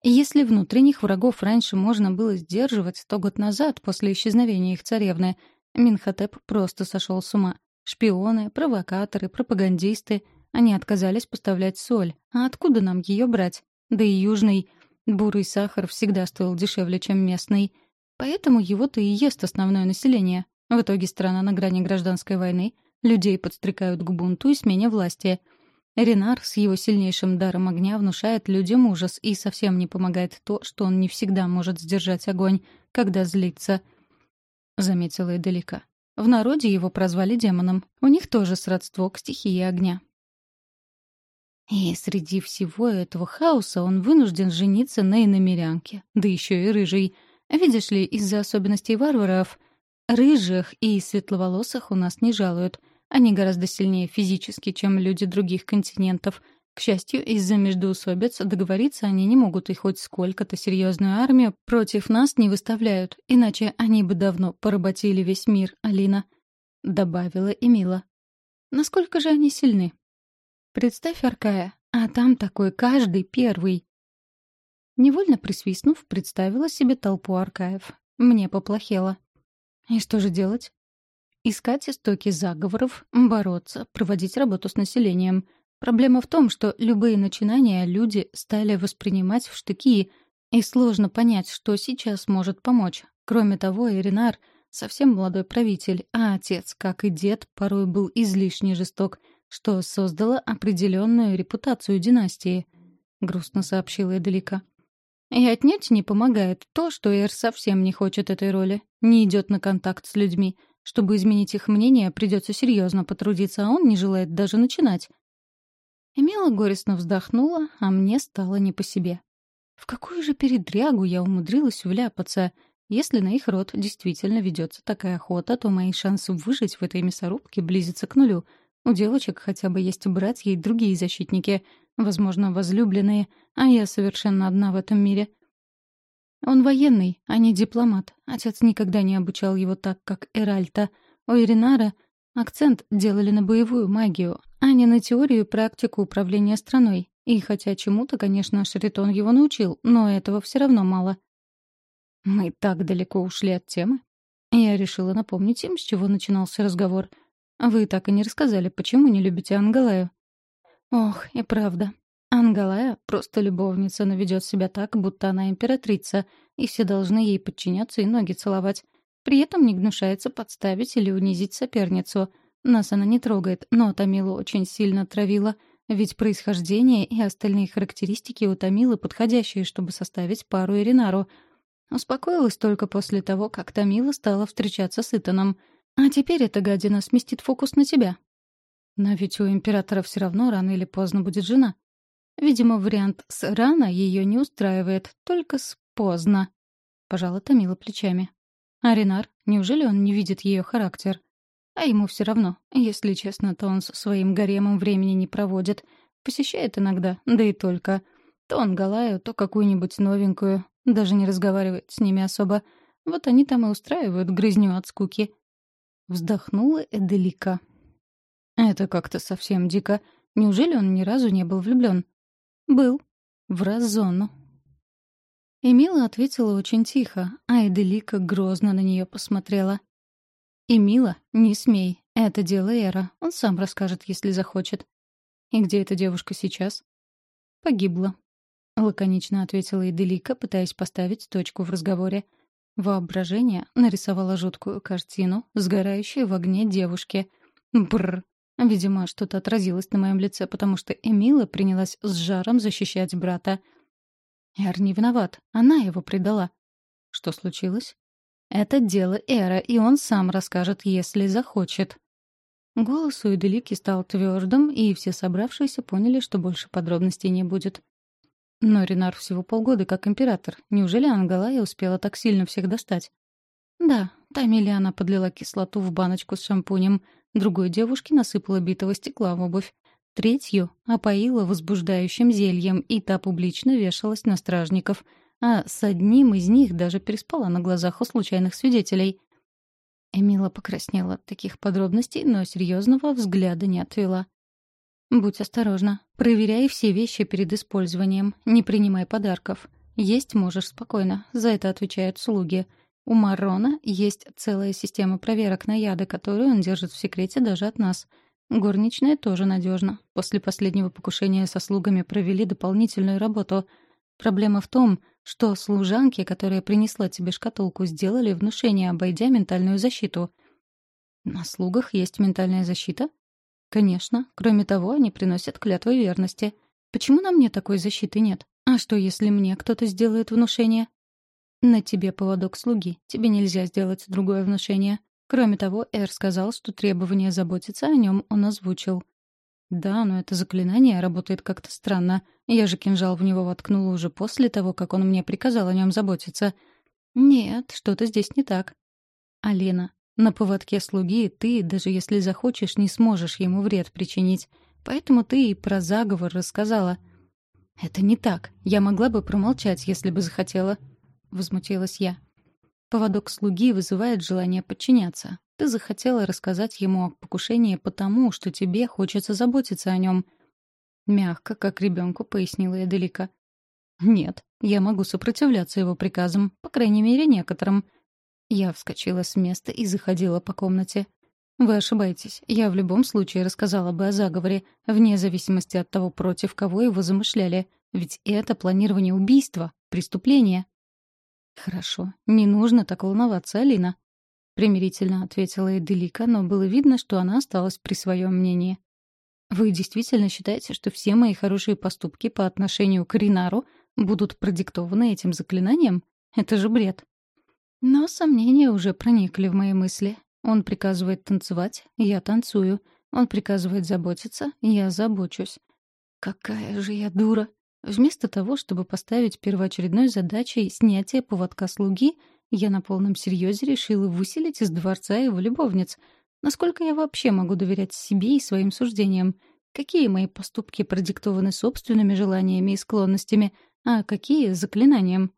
Если внутренних врагов раньше можно было сдерживать, то год назад, после исчезновения их царевны, Минхотеп просто сошел с ума. Шпионы, провокаторы, пропагандисты — они отказались поставлять соль. А откуда нам ее брать? Да и южный бурый сахар всегда стоил дешевле, чем местный — Поэтому его-то и ест основное население. В итоге страна на грани гражданской войны, людей подстрекают к бунту и смене власти. Ренар с его сильнейшим даром огня внушает людям ужас и совсем не помогает то, что он не всегда может сдержать огонь, когда злится. Заметила Эделика. В народе его прозвали демоном. У них тоже сродство к стихии огня. И среди всего этого хаоса он вынужден жениться на иномерянке, да еще и рыжей — Видишь ли, из-за особенностей варваров, рыжих и светловолосых у нас не жалуют. Они гораздо сильнее физически, чем люди других континентов. К счастью, из-за междоусобиц договориться они не могут, и хоть сколько-то серьезную армию против нас не выставляют, иначе они бы давно поработили весь мир, Алина», — добавила Эмила. «Насколько же они сильны?» «Представь, Аркая, а там такой каждый первый. Невольно присвистнув, представила себе толпу аркаев. Мне поплохело. И что же делать? Искать истоки заговоров, бороться, проводить работу с населением. Проблема в том, что любые начинания люди стали воспринимать в штыки, и сложно понять, что сейчас может помочь. Кроме того, Иринар — совсем молодой правитель, а отец, как и дед, порой был излишне жесток, что создало определенную репутацию династии, — грустно сообщила Эделика. И отнюдь не помогает то, что Эр совсем не хочет этой роли, не идет на контакт с людьми — чтобы изменить их мнение, придется серьезно потрудиться, а он не желает даже начинать. Эмила горестно вздохнула, а мне стало не по себе. В какую же передрягу я умудрилась вляпаться? Если на их род действительно ведется такая охота, то мои шансы выжить в этой мясорубке близятся к нулю. У девочек хотя бы есть братья и другие защитники, возможно, возлюбленные, а я совершенно одна в этом мире — он военный, а не дипломат. Отец никогда не обучал его так, как Эральта. У Иринара акцент делали на боевую магию, а не на теорию и практику управления страной. И хотя чему-то, конечно, Шаритон его научил, но этого все равно мало. Мы так далеко ушли от темы. Я решила напомнить им, с чего начинался разговор. Вы так и не рассказали, почему не любите Ангалаю. Ох, и правда. Ангалая — просто любовница, но ведет себя так, будто она императрица, и все должны ей подчиняться и ноги целовать. При этом не гнушается подставить или унизить соперницу. Нас она не трогает, но Тамилу очень сильно травила, ведь происхождение и остальные характеристики у Тамилы подходящие, чтобы составить пару Иринару. Успокоилась только после того, как Тамила стала встречаться с Итаном. А теперь эта гадина сместит фокус на тебя. Но ведь у императора все равно рано или поздно будет жена. Видимо, вариант с «рано» ее не устраивает, только с «поздно». Пожала Томила плечами. А Ренар, неужели он не видит ее характер? А ему все равно. Если честно, то он со своим гаремом времени не проводит. Посещает иногда, да и только. То он Галаю, то какую-нибудь новенькую. Даже не разговаривает с ними особо. Вот они там и устраивают грызню от скуки. Вздохнула Эделика. Это как-то совсем дико. Неужели он ни разу не был влюблен? «Был. В раззону». Эмила ответила очень тихо, а Эделика грозно на нее посмотрела. «Эмила, не смей. Это дело Эра. Он сам расскажет, если захочет». «И где эта девушка сейчас?» «Погибла», — лаконично ответила Эделика, пытаясь поставить точку в разговоре. Воображение нарисовало жуткую картину, сгорающую в огне девушки. Бррр, Видимо, что-то отразилось на моем лице, потому что Эмила принялась с жаром защищать брата. Эр не виноват. Она его предала. Что случилось? Это дело Эра, и он сам расскажет, если захочет. Голос у Эделики стал твердым, и все собравшиеся поняли, что больше подробностей не будет. Но Ренар всего полгода как император. Неужели Ангалая успела так сильно всех достать? Да, Тамилиана подлила кислоту в баночку с шампунем, Другой девушке насыпала битого стекла в обувь. Третью опоила возбуждающим зельем, и та публично вешалась на стражников. А с одним из них даже переспала на глазах у случайных свидетелей. Эмила покраснела от таких подробностей, но серьезного взгляда не отвела. «Будь осторожна. Проверяй все вещи перед использованием. Не принимай подарков. Есть можешь спокойно. За это отвечают слуги. У Маррона есть целая система проверок на яды, которую он держит в секрете даже от нас. Горничная тоже надежна. После последнего покушения со слугами провели дополнительную работу. Проблема в том, что служанки, которая принесла тебе шкатулку, сделали внушение, обойдя ментальную защиту. На слугах есть ментальная защита? Конечно. Кроме того, они приносят клятву верности. Почему на мне такой защиты нет? А что, если мне кто-то сделает внушение? На тебе поводок слуги. Тебе нельзя сделать другое внушение. Кроме того, Эр сказал, что требование заботиться о нем он озвучил. Да, но это заклинание работает как-то странно. Я же кинжал в него воткнула уже после того, как он мне приказал о нем заботиться. Нет, что-то здесь не так. Алина, на поводке слуги ты, даже если захочешь, не сможешь ему вред причинить. Поэтому ты и про заговор рассказала. Это не так. Я могла бы промолчать, если бы захотела. — возмутилась я. «Поводок слуги вызывает желание подчиняться. Ты захотела рассказать ему о покушении потому, что тебе хочется заботиться о нем». Мягко, как ребенку, пояснила Эделика. «Нет, я могу сопротивляться его приказам, по крайней мере, некоторым». Я вскочила с места и заходила по комнате. Вы ошибаетесь. Я в любом случае рассказала бы о заговоре, вне зависимости от того, против кого его замышляли. Ведь это планирование убийства, преступление. Хорошо, не нужно так волноваться, Алина. Примирительно ответила Эделика, но было видно, что она осталась при своем мнении. Вы действительно считаете, что все мои хорошие поступки по отношению к Ринару будут продиктованы этим заклинанием? Это же бред. Но сомнения уже проникли в мои мысли. Он приказывает танцевать, я танцую. Он приказывает заботиться, я забочусь. Какая же я дура! Вместо того, чтобы поставить первоочередной задачей снятие поводка слуги, я на полном серьезе решила выселить из дворца его любовниц. Насколько я вообще могу доверять себе и своим суждениям? Какие мои поступки продиктованы собственными желаниями и склонностями, а какие — заклинанием?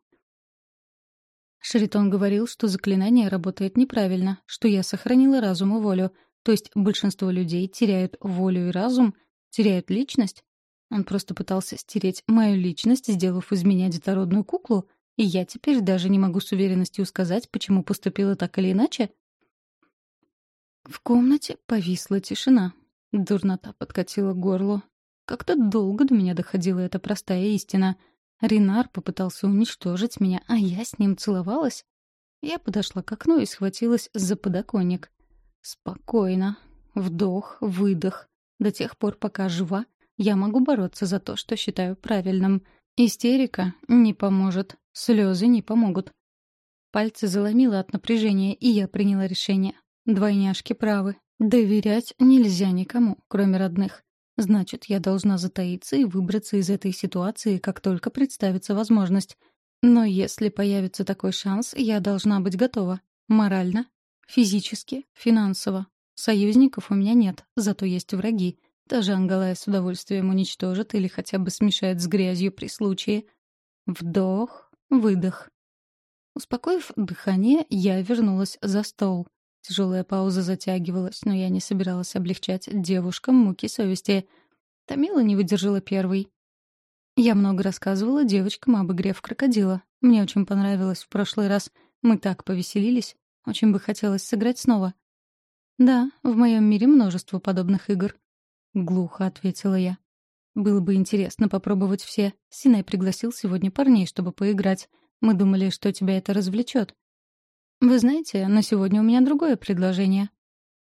Шаритон говорил, что заклинание работает неправильно, что я сохранила разум и волю. То есть большинство людей теряют волю и разум, теряют личность. Он просто пытался стереть мою личность, сделав из меня детородную куклу, и я теперь даже не могу с уверенностью сказать, почему поступила так или иначе. В комнате повисла тишина. Дурнота подкатила к горлу. Как-то долго до меня доходила эта простая истина — Ринар попытался уничтожить меня, а я с ним целовалась. Я подошла к окну и схватилась за подоконник. Спокойно. Вдох, выдох. До тех пор, пока жива, я могу бороться за то, что считаю правильным. Истерика не поможет, слезы не помогут. Пальцы заломило от напряжения, и я приняла решение. Двойняшки правы. Доверять нельзя никому, кроме родных. Значит, я должна затаиться и выбраться из этой ситуации, как только представится возможность. Но если появится такой шанс, я должна быть готова. Морально, физически, финансово. Союзников у меня нет, зато есть враги. Даже Ангалая с удовольствием уничтожит или хотя бы смешает с грязью при случае. Вдох, выдох. Успокоив дыхание, я вернулась за стол. Тяжелая пауза затягивалась, но я не собиралась облегчать девушкам муки совести. Тамила не выдержала первой. Я много рассказывала девочкам об игре в крокодила. Мне очень понравилось в прошлый раз. Мы так повеселились. Очень бы хотелось сыграть снова. «Да, в моем мире множество подобных игр», — глухо ответила я. «Было бы интересно попробовать все. Синай пригласил сегодня парней, чтобы поиграть. Мы думали, что тебя это развлечет. Вы знаете, на сегодня у меня другое предложение.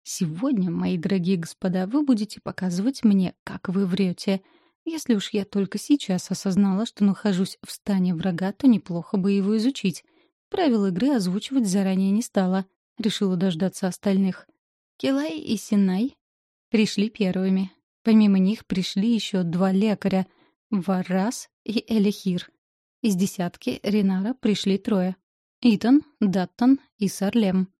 Сегодня, мои дорогие господа, вы будете показывать мне, как вы врете. Если уж я только сейчас осознала, что нахожусь в стане врага, то неплохо бы его изучить. Правила игры озвучивать заранее не стала. Решила дождаться остальных. Килай и Синай пришли первыми. Помимо них пришли еще два лекаря — Варрас и Элихир. Из десятки Ринара пришли трое. Итан, Даттон и Сарлем.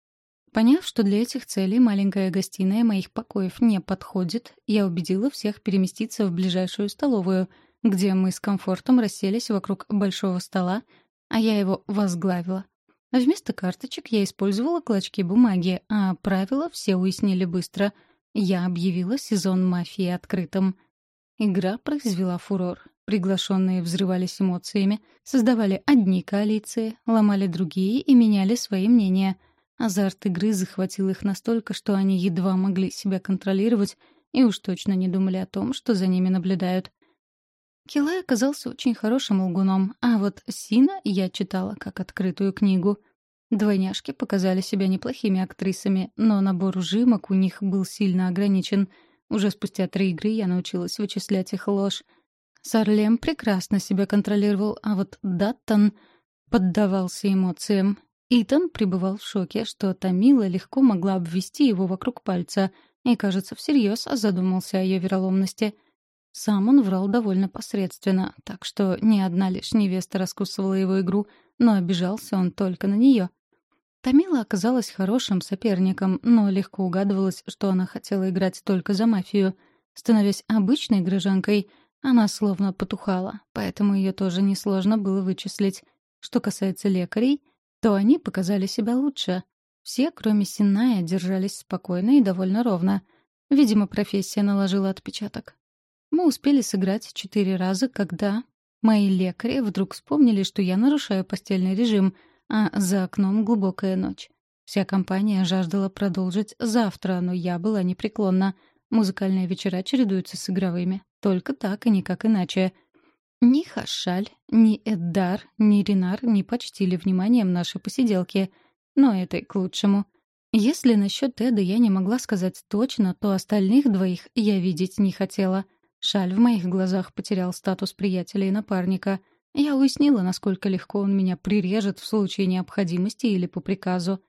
Поняв, что для этих целей маленькая гостиная моих покоев не подходит, я убедила всех переместиться в ближайшую столовую, где мы с комфортом расселись вокруг большого стола, а я его возглавила. Вместо карточек я использовала клочки бумаги, а правила все уяснили быстро. Я объявила сезон мафии открытым. Игра произвела фурор. Приглашенные взрывались эмоциями, создавали одни коалиции, ломали другие и меняли свои мнения. Азарт игры захватил их настолько, что они едва могли себя контролировать и уж точно не думали о том, что за ними наблюдают. Килай оказался очень хорошим лгуном, а вот Сина я читала как открытую книгу. Двойняшки показали себя неплохими актрисами, но набор ужимок у них был сильно ограничен. Уже спустя три игры я научилась вычислять их ложь. Сарлем прекрасно себя контролировал, а вот Даттон поддавался эмоциям. Итан пребывал в шоке, что Тамила легко могла обвести его вокруг пальца и, кажется, всерьез задумался о ее вероломности. Сам он врал довольно посредственно, так что ни одна лишь невеста раскусывала его игру, но обижался он только на нее. Тамила оказалась хорошим соперником, но легко угадывалось, что она хотела играть только за мафию. Становясь обычной гражданкой — она словно потухала, поэтому ее тоже несложно было вычислить. Что касается лекарей, то они показали себя лучше. Все, кроме Синая, держались спокойно и довольно ровно. Видимо, профессия наложила отпечаток. Мы успели сыграть четыре раза, когда мои лекари вдруг вспомнили, что я нарушаю постельный режим, а за окном глубокая ночь. Вся компания жаждала продолжить завтра, но я была непреклонна. Музыкальные вечера чередуются с игровыми. Только так и никак иначе. Ни Хашаль, ни Эддар, ни Ренар не почтили вниманием наши посиделки. Но это и к лучшему. Если насчет Эда я не могла сказать точно, то остальных двоих я видеть не хотела. Шаль в моих глазах потерял статус приятеля и напарника. Я уяснила, насколько легко он меня прирежет в случае необходимости или по приказу.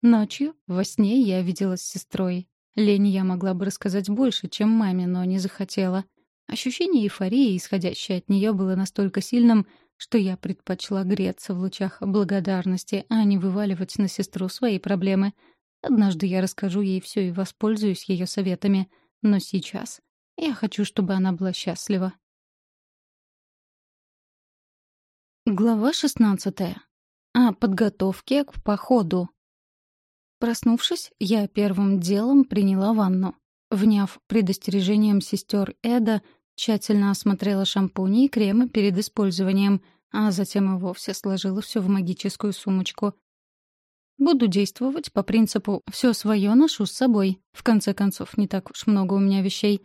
Ночью, во сне, я виделась с сестрой. Лене я могла бы рассказать больше, чем маме, но не захотела. Ощущение эйфории, исходящее от нее, было настолько сильным, что я предпочла греться в лучах благодарности, а не вываливать на сестру свои проблемы. Однажды я расскажу ей все и воспользуюсь ее советами. Но сейчас я хочу, чтобы она была счастлива. Глава шестнадцатая. О подготовке к походу. Проснувшись, я первым делом приняла ванну. Вняв предостережением сестер Эда, Тщательно осмотрела шампуни и кремы перед использованием, а затем и вовсе сложила все в магическую сумочку. Буду действовать по принципу «все свое ношу с собой». В конце концов, не так уж много у меня вещей.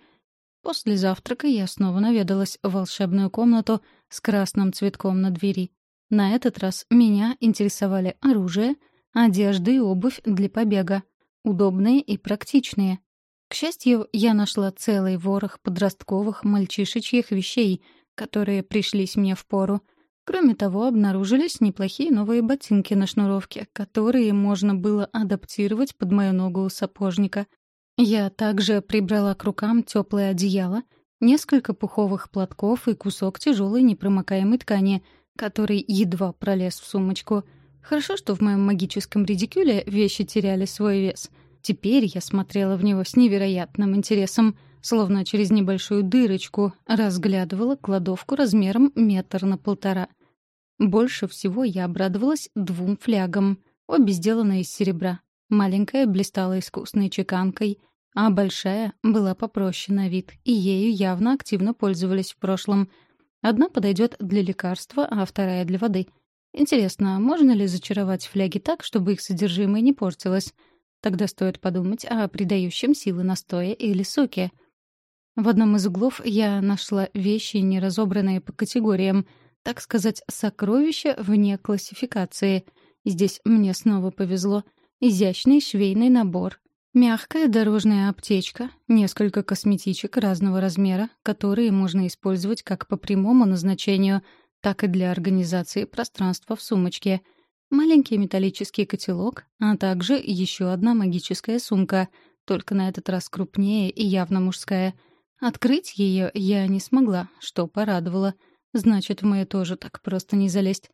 После завтрака я снова наведалась в волшебную комнату с красным цветком на двери. На этот раз меня интересовали оружие, одежда и обувь для побега. Удобные и практичные. К счастью, я нашла целый ворох подростковых мальчишечьих вещей, которые пришлись мне в пору. Кроме того, обнаружились неплохие новые ботинки на шнуровке, которые можно было адаптировать под мою ногу у сапожника. Я также прибрала к рукам теплое одеяло, несколько пуховых платков и кусок тяжелой непромокаемой ткани, который едва пролез в сумочку. Хорошо, что в моем магическом редикюле вещи теряли свой вес — Теперь я смотрела в него с невероятным интересом, словно через небольшую дырочку разглядывала кладовку размером метр на полтора. Больше всего я обрадовалась двум флягам, обе сделаны из серебра. Маленькая блистала искусной чеканкой, а большая была попроще на вид, и ею явно активно пользовались в прошлом. Одна подойдет для лекарства, а вторая — для воды. Интересно, можно ли зачаровать фляги так, чтобы их содержимое не портилось? Тогда стоит подумать о придающем силы настое или соке. В одном из углов я нашла вещи, не разобранные по категориям, так сказать, сокровища вне классификации. Здесь мне снова повезло. Изящный швейный набор, мягкая дорожная аптечка, несколько косметичек разного размера, которые можно использовать как по прямому назначению, так и для организации пространства в сумочке — маленький металлический котелок, а также еще одна магическая сумка, только на этот раз крупнее и явно мужская. Открыть ее я не смогла, что порадовало. Значит, в мою тоже так просто не залезть.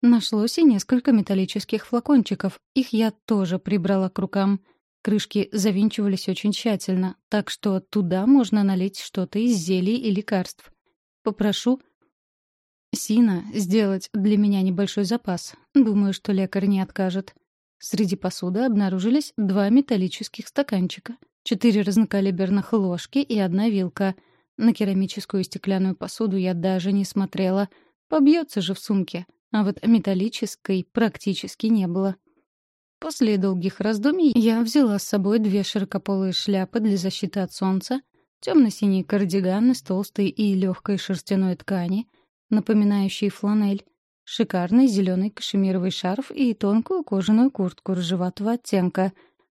Нашлось и несколько металлических флакончиков. Их я тоже прибрала к рукам. Крышки завинчивались очень тщательно, так что туда можно налить что-то из зелий и лекарств. Попрошу Сина сделать для меня небольшой запас. Думаю, что лекарь не откажет. Среди посуды обнаружились два металлических стаканчика, четыре разнокалиберных ложки и одна вилка. На керамическую и стеклянную посуду я даже не смотрела. Побьется же в сумке. А вот металлической практически не было. После долгих раздумий я взяла с собой две широкополые шляпы для защиты от солнца, темно-синий кардиган из толстой и легкой шерстяной ткани — напоминающий фланель, шикарный зеленый кашемировый шарф и тонкую кожаную куртку рыжеватого оттенка.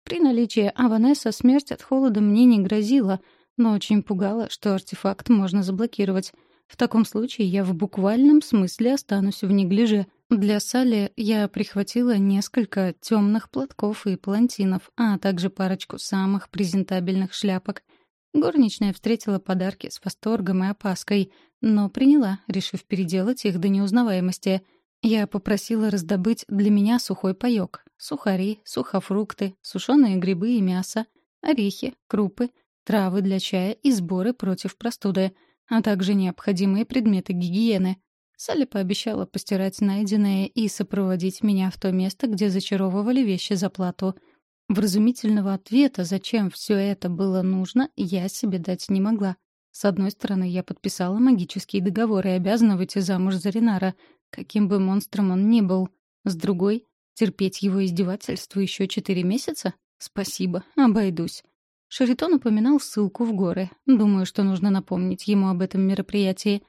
При наличии Аванесса смерть от холода мне не грозила, но очень пугала, что артефакт можно заблокировать. В таком случае я в буквальном смысле останусь в неглиже. Для Салли я прихватила несколько темных платков и палантинов, а также парочку самых презентабельных шляпок — Горничная встретила подарки с восторгом и опаской, но приняла, решив переделать их до неузнаваемости. Я попросила раздобыть для меня сухой паёк, сухари, сухофрукты, сушеные грибы и мясо, орехи, крупы, травы для чая и сборы против простуды, а также необходимые предметы гигиены. Салли пообещала постирать найденное и сопроводить меня в то место, где зачаровывали вещи за плату — Вразумительного ответа, зачем все это было нужно, я себе дать не могла. С одной стороны, я подписала магический договор и обязана выйти замуж за Ренара, каким бы монстром он ни был. С другой, Терпеть его издевательство еще четыре месяца? Спасибо, обойдусь. Шаритон упоминал ссылку в горы. Думаю, что нужно напомнить ему об этом мероприятии.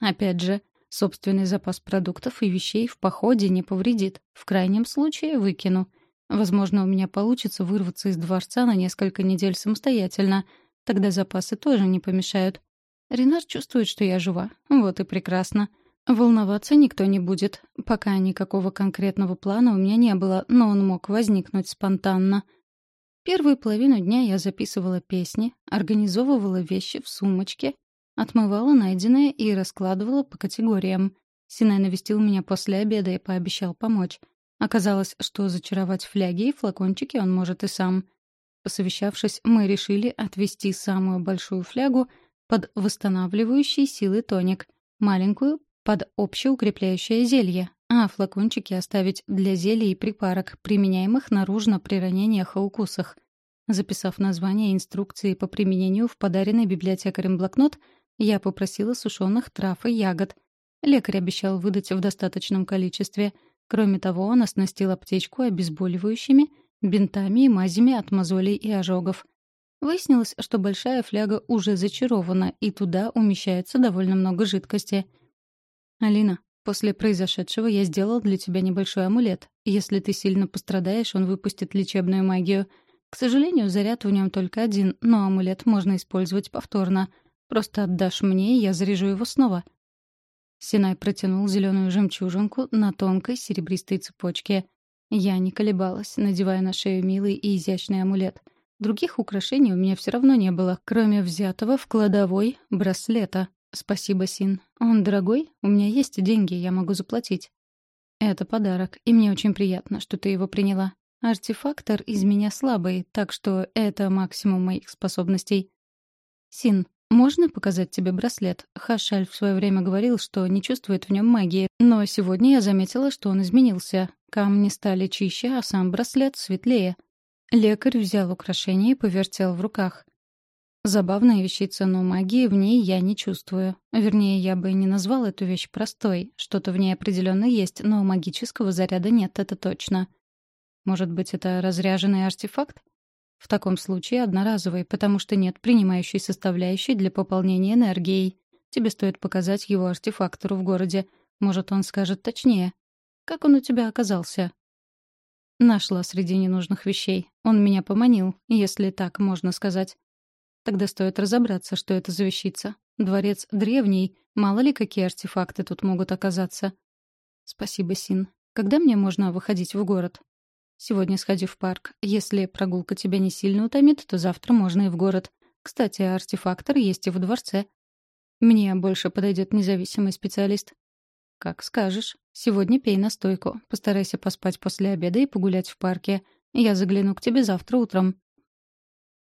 Опять же, собственный запас продуктов и вещей в походе не повредит. В крайнем случае выкину. Возможно, у меня получится вырваться из дворца на несколько недель самостоятельно. Тогда запасы тоже не помешают. Ренар чувствует, что я жива. Вот и прекрасно. Волноваться никто не будет. Пока никакого конкретного плана у меня не было, но он мог возникнуть спонтанно. Первую половину дня я записывала песни, организовывала вещи в сумочке, отмывала найденное и раскладывала по категориям. Синай навестил меня после обеда и пообещал помочь. Оказалось, что зачаровать фляги и флакончики он может и сам. Посовещавшись, мы решили отвести самую большую флягу под восстанавливающий силы тоник, маленькую — под общеукрепляющее зелье, а флакончики оставить для зелий и припарок, применяемых наружно при ранениях и укусах. Записав название инструкции по применению в подаренный библиотекарем блокнот, я попросила сушеных трав и ягод. Лекарь обещал выдать в достаточном количестве. Кроме того, он оснастил аптечку обезболивающими, бинтами и мазями от мозолей и ожогов. Выяснилось, что большая фляга уже зачарована, и туда умещается довольно много жидкости. «Алина, После произошедшего я сделал для тебя небольшой амулет. Если ты сильно пострадаешь, он выпустит лечебную магию. К сожалению, заряд в нем только один, но амулет можно использовать повторно. Просто отдашь мне, и я заряжу его снова». Синай протянул зеленую жемчужинку на тонкой серебристой цепочке. Я не колебалась, надевая на шею милый и изящный амулет. Других украшений у меня все равно не было, кроме взятого в кладовой браслета. «Спасибо, Син. Он дорогой? У меня есть деньги, я могу заплатить». «Это подарок, и мне очень приятно, что ты его приняла. Артефактор из меня слабый, так что это максимум моих способностей». «Син, можно показать тебе браслет? Хашаль в свое время говорил, что не чувствует в нем магии, но сегодня я заметила, что он изменился. Камни стали чище, а сам браслет светлее». Лекарь взял украшение и повертел в руках. Забавная вещица, но магии в ней я не чувствую. Вернее, я бы не назвал эту вещь простой. Что-то в ней определенно есть, но магического заряда нет, это точно. Может быть, это разряженный артефакт? В таком случае одноразовый, потому что нет принимающей составляющей для пополнения энергией. Тебе стоит показать его артефактору в городе. Может, он скажет точнее. Как он у тебя оказался? Нашла среди ненужных вещей. Он меня поманил, если так можно сказать. Тогда стоит разобраться, что это за вещица. Дворец древний, мало ли какие артефакты тут могут оказаться. Спасибо, Син. Когда мне можно выходить в город? Сегодня сходи в парк. Если прогулка тебя не сильно утомит, то завтра можно и в город. Кстати, артефактор есть и в дворце. Мне больше подойдет независимый специалист. Как скажешь. Сегодня пей настойку. Постарайся поспать после обеда и погулять в парке. Я загляну к тебе завтра утром.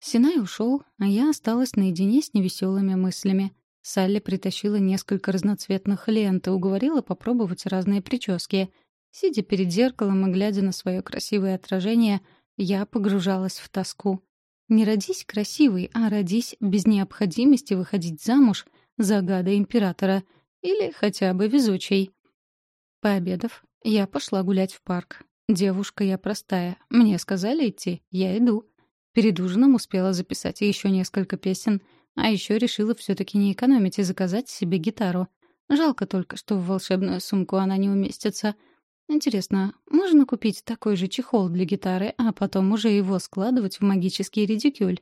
Синай ушел, а я осталась наедине с невеселыми мыслями. Салли притащила несколько разноцветных лент и уговорила попробовать разные прически. Сидя перед зеркалом и глядя на свое красивое отражение, я погружалась в тоску. Не родись красивой, а родись без необходимости выходить замуж за гада императора или хотя бы везучей. Пообедав, я пошла гулять в парк. Девушка я простая. Мне сказали идти, я иду. Перед ужином успела записать еще несколько песен, а еще решила все-таки не экономить и заказать себе гитару. Жалко только, что в волшебную сумку она не уместится. Интересно, можно купить такой же чехол для гитары, а потом уже его складывать в магический редикюль?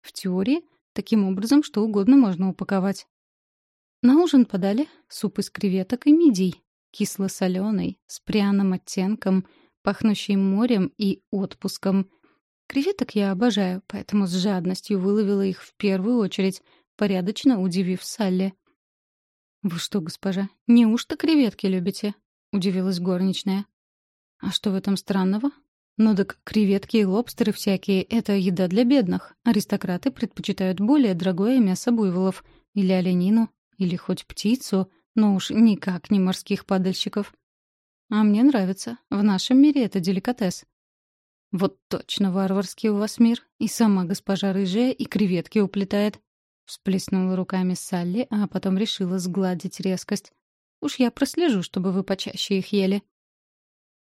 В теории, таким образом что угодно можно упаковать. На ужин подали суп из креветок и мидий, кисло-соленый, с пряным оттенком, пахнущий морем и отпуском — Креветок я обожаю, поэтому с жадностью выловила их в первую очередь, порядочно удивив Салли. «Вы что, госпожа, неужто креветки любите?» — удивилась горничная. «А что в этом странного?» «Ну так креветки и лобстеры всякие — это еда для бедных. Аристократы предпочитают более дорогое мясо буйволов. Или оленину, или хоть птицу, но уж никак не морских падальщиков. А мне нравится. В нашем мире это деликатес. «Вот точно варварский у вас мир. И сама госпожа рыжая, и креветки уплетает». Всплеснула руками Салли, а потом решила сгладить резкость. «Уж я прослежу, чтобы вы почаще их ели».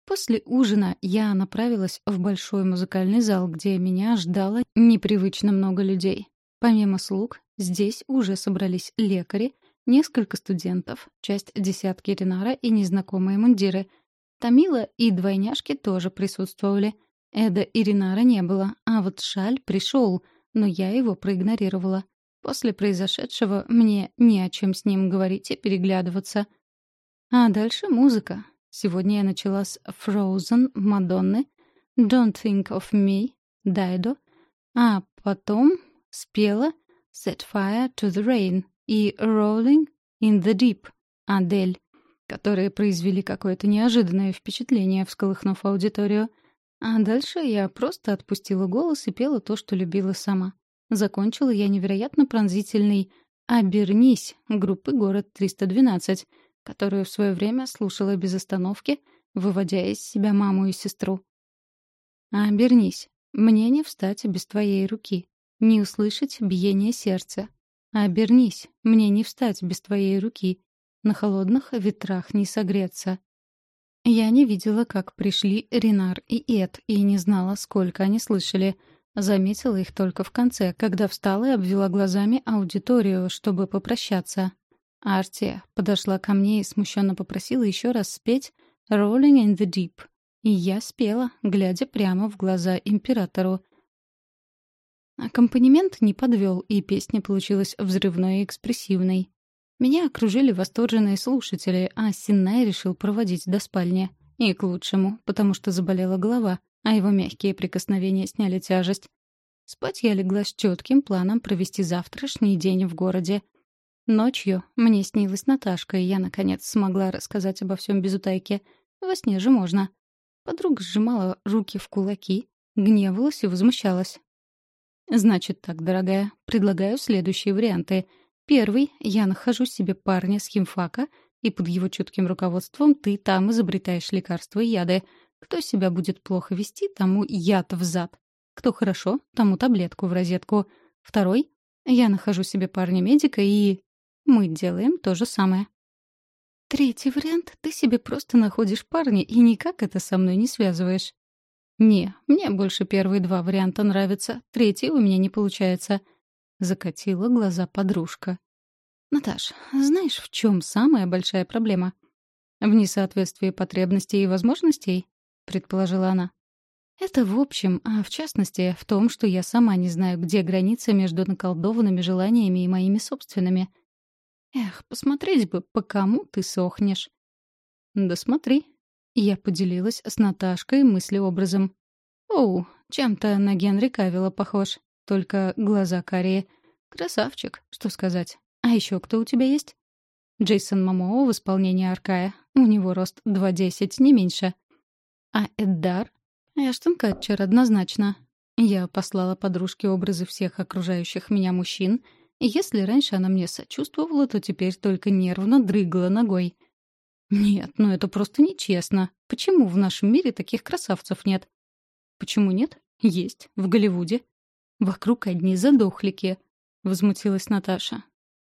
После ужина я направилась в большой музыкальный зал, где меня ждало непривычно много людей. Помимо слуг, здесь уже собрались лекари, несколько студентов, часть десятки Ренара и незнакомые мундиры. Тамила и двойняшки тоже присутствовали. Эда и Ренара не было, а вот Шаль пришел, но я его проигнорировала. После произошедшего мне не о чем с ним говорить и переглядываться. А дальше музыка. Сегодня я начала с Frozen Мадонны, Don't Think of Me, Дайдо, а потом спела Set Fire to the Rain и Rolling in the Deep, Адель, которые произвели какое-то неожиданное впечатление, всколыхнув аудиторию. А дальше я просто отпустила голос и пела то, что любила сама. Закончила я невероятно пронзительный «Обернись» группы «Город 312», которую в свое время слушала без остановки, выводя из себя маму и сестру. «Обернись. Мне не встать без твоей руки, не услышать биение сердца. Обернись. Мне не встать без твоей руки, на холодных ветрах не согреться». Я не видела, как пришли Ренар и Эд, и не знала, сколько они слышали — Заметила их только в конце, когда встала и обвела глазами аудиторию, чтобы попрощаться. Арти подошла ко мне и смущенно попросила еще раз спеть «Rolling in the Deep». И я спела, глядя прямо в глаза императору. Аккомпанемент не подвел, и песня получилась взрывной и экспрессивной. Меня окружили восторженные слушатели, а Синнай решил проводить до спальни. И к лучшему, потому что заболела голова — а его мягкие прикосновения сняли тяжесть. Спать я легла с четким планом провести завтрашний день в городе. Ночью мне снилась Наташка, и я, наконец, смогла рассказать обо всем без утайки. Во сне же можно. Подруга сжимала руки в кулаки, гневалась и возмущалась. «Значит так, дорогая, предлагаю следующие варианты. Первый — я нахожу себе парня с химфака, и под его чутким руководством ты там изобретаешь лекарства и яды — кто себя будет плохо вести, тому яд в зад. Кто хорошо, тому таблетку в розетку. Второй — я нахожу себе парня-медика и... Мы делаем то же самое. Третий вариант — ты себе просто находишь парня и никак это со мной не связываешь. Не, мне больше первые два варианта нравятся, третий у меня не получается. Закатила глаза подружка. Наташ, знаешь, в чем самая большая проблема? В несоответствии потребностей и возможностей? — предположила она. «Это в общем, а в частности в том, что я сама не знаю, где граница между наколдованными желаниями и моими собственными. Эх, посмотреть бы, по кому ты сохнешь». «Да смотри». Я поделилась с Наташкой мыслеобразом. «Оу, чем-то на Генри Кавилла похож, только глаза карие. Красавчик, что сказать. А еще кто у тебя есть?» Джейсон Мамоо в исполнении Аркая. У него рост 2,10, не меньше. А Эддар? Эштон Катчер, однозначно. Я послала подружке образы всех окружающих меня мужчин, и если раньше она мне сочувствовала, то теперь только нервно дрыгала ногой. Нет, ну это просто нечестно. Почему в нашем мире таких красавцев нет? Почему нет? Есть, в Голливуде. Вокруг одни задохлики, — возмутилась Наташа.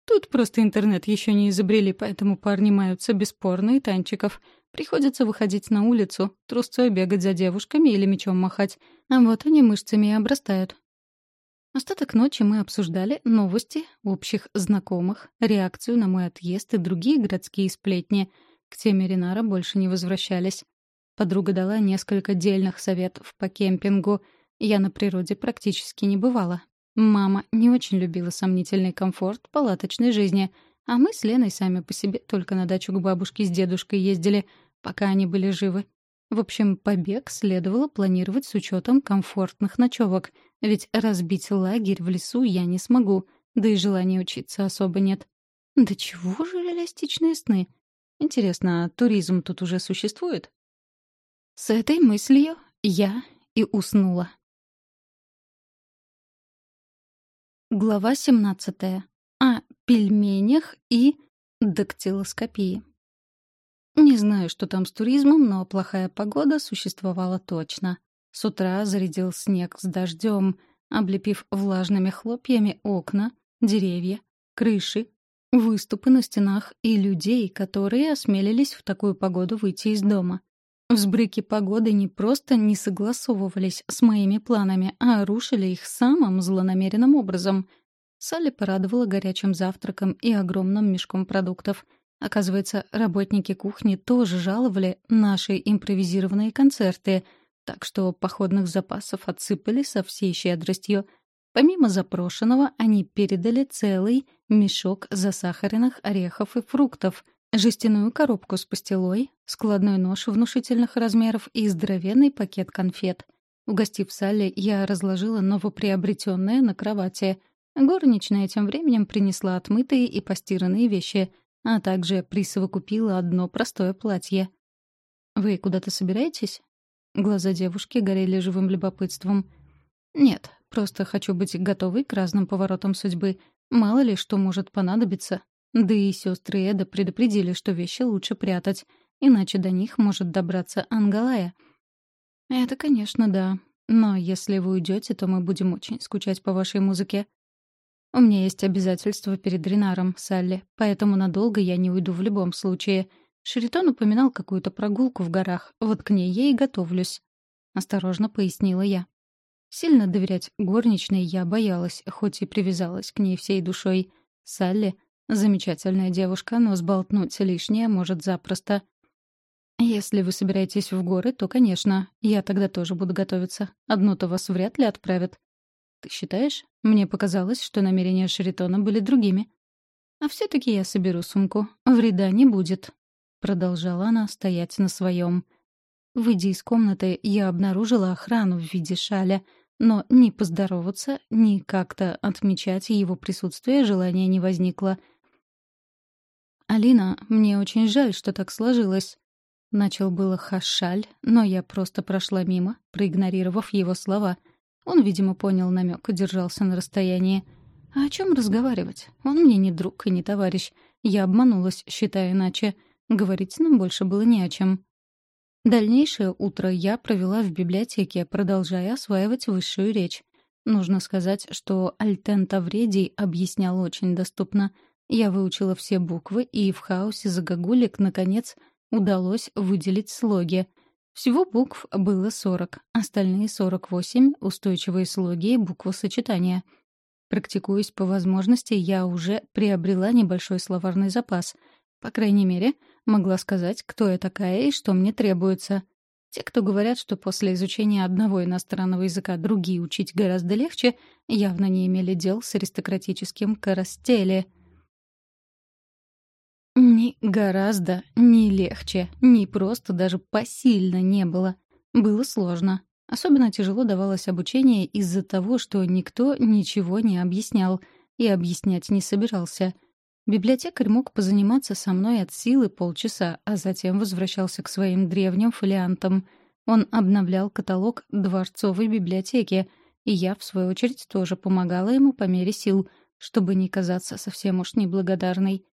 Тут просто интернет еще не изобрели, поэтому парни маются бесспорно и танчиков — Приходится выходить на улицу, трусцой бегать за девушками или мечом махать. А вот они мышцами и обрастают. Остаток ночи мы обсуждали новости общих знакомых, реакцию на мой отъезд и другие городские сплетни. К теме Ринара больше не возвращались. Подруга дала несколько дельных советов по кемпингу. Я на природе практически не бывала. Мама не очень любила сомнительный комфорт палаточной жизни, а мы с Леной сами по себе только на дачу к бабушке с дедушкой ездили — пока они были живы. В общем, побег следовало планировать с учетом комфортных ночевок, ведь разбить лагерь в лесу я не смогу, да и желания учиться особо нет. Да чего же реалистичные сны? Интересно, а туризм тут уже существует? С этой мыслью я и уснула. Глава 17. О пельменях и дактилоскопии. Не знаю, что там с туризмом, но плохая погода существовала точно. С утра зарядил снег с дождем, облепив влажными хлопьями окна, деревья, крыши, выступы на стенах и людей, которые осмелились в такую погоду выйти из дома. Взбрыки погоды не просто не согласовывались с моими планами, а рушили их самым злонамеренным образом. Салли порадовала горячим завтраком и огромным мешком продуктов. Оказывается, работники кухни тоже жаловали наши импровизированные концерты, так что походных запасов отсыпали со всей щедростью. Помимо запрошенного, они передали целый мешок засахаренных орехов и фруктов — жестяную коробку с пастилой, складной нож внушительных размеров и здоровенный пакет конфет. Угостив Салли, я разложила новоприобретенное на кровати. Горничная тем временем принесла отмытые и постиранные вещи, а также присовокупила одно простое платье. «Вы куда-то собираетесь?» Глаза девушки горели живым любопытством. «Нет, просто хочу быть готовой к разным поворотам судьбы. Мало ли что может понадобиться, да и сестры Эда предупредили, что вещи лучше прятать, иначе до них может добраться Ангалая. Это, конечно, да. Но если вы уйдете, то мы будем очень скучать по вашей музыке. У меня есть обязательства перед Ренаром, Салли, поэтому надолго я не уйду в любом случае. Шеритон упоминал какую-то прогулку в горах, вот к ней я и готовлюсь. Осторожно пояснила я. Сильно доверять горничной я боялась, хоть и привязалась к ней всей душой. Салли Замечательная девушка, но сболтнуть лишнее может запросто. Если вы собираетесь в горы, то, конечно, я тогда тоже буду готовиться. Одну-то вас вряд ли отправят. Ты считаешь? Мне показалось, что намерения Шеритона были другими. А все таки я соберу сумку. Вреда не будет. Продолжала она стоять на своем. Выйдя из комнаты, я обнаружила охрану в виде шаля, но ни поздороваться, ни как-то отмечать его присутствие желания не возникло — «Алина, мне очень жаль, что так сложилось». Начал было Хашаль, но я просто прошла мимо, проигнорировав его слова. Он, видимо, понял намек и держался на расстоянии. А о чем разговаривать? Он мне не друг и не товарищ. Я обманулась, считая иначе. Говорить нам больше было не о чем. Дальнейшее утро я провела в библиотеке, продолжая осваивать высшую речь. Нужно сказать, что Альтен Тавредий объяснял очень доступно — я выучила все буквы, и в хаосе загогулик, наконец, удалось выделить слоги. Всего букв было 40, остальные 48 — устойчивые слоги и буквосочетания. Практикуясь по возможности, я уже приобрела небольшой словарный запас. По крайней мере, могла сказать, кто я такая и что мне требуется. Те, кто говорят, что после изучения одного иностранного языка другие учить гораздо легче, явно не имели дел с аристократическим карастеле — ни гораздо, ни легче, ни просто даже посильно не было. Было сложно. Особенно тяжело давалось обучение из-за того, что никто ничего не объяснял и объяснять не собирался. Библиотекарь мог позаниматься со мной от силы полчаса, а затем возвращался к своим древним фолиантам. Он обновлял каталог дворцовой библиотеки, и я, в свою очередь, тоже помогала ему по мере сил, чтобы не казаться совсем уж неблагодарной.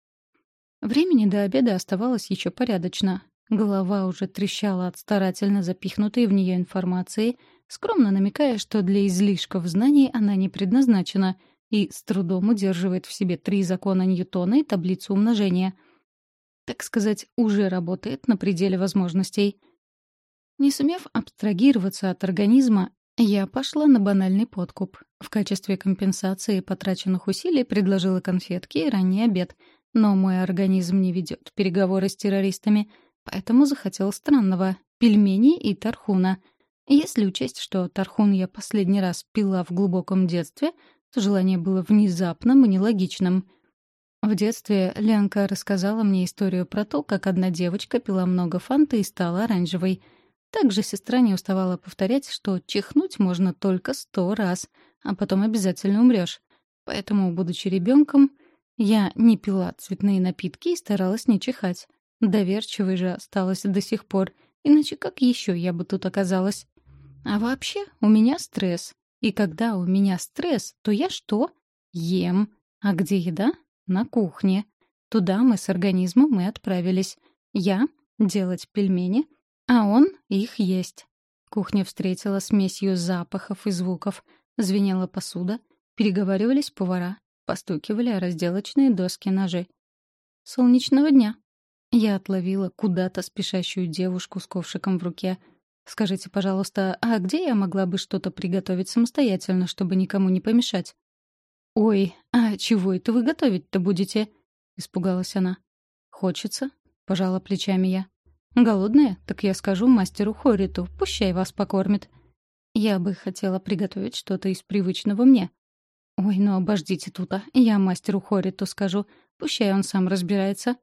Времени до обеда оставалось еще порядочно. Голова уже трещала от старательно запихнутой в нее информации, скромно намекая, что для излишков знаний она не предназначена и с трудом удерживает в себе три закона Ньютона и таблицу умножения. Так сказать, уже работает на пределе возможностей. Не сумев абстрагироваться от организма, я пошла на банальный подкуп. В качестве компенсации потраченных усилий предложила конфетки и ранний обед — но мой организм не ведет переговоры с террористами, поэтому захотел странного — пельменей и тархуна. Если учесть, что тархун я последний раз пила в глубоком детстве, то желание было внезапным и нелогичным. В детстве Ленка рассказала мне историю про то, как одна девочка пила много фанты и стала оранжевой. Также сестра не уставала повторять, что чихнуть можно только сто раз, а потом обязательно умрешь. Поэтому, будучи ребенком, я не пила цветные напитки и старалась не чихать. Доверчивой же осталась до сих пор, иначе как еще я бы тут оказалась? А вообще, у меня стресс. И когда у меня стресс, то я что? Ем. А где еда? На кухне. Туда мы с организмом и отправились. Я — делать пельмени, а он — их есть. Кухня встретила смесью запахов и звуков. Звенела посуда, переговаривались повара, Постукивали разделочные доски ножи. «Солнечного дня!» Я отловила куда-то спешащую девушку с ковшиком в руке. «Скажите, пожалуйста, а где я могла бы что-то приготовить самостоятельно, чтобы никому не помешать?» «Ой, а чего это вы готовить-то будете?» — испугалась она. «Хочется?» — пожала плечами я. «Голодная? Так я скажу мастеру Хориту, пущай вас покормит». Я бы хотела приготовить что-то из привычного мне. «Ой, ну обождите тут, а я мастеру Хориту скажу, пущай он сам разбирается».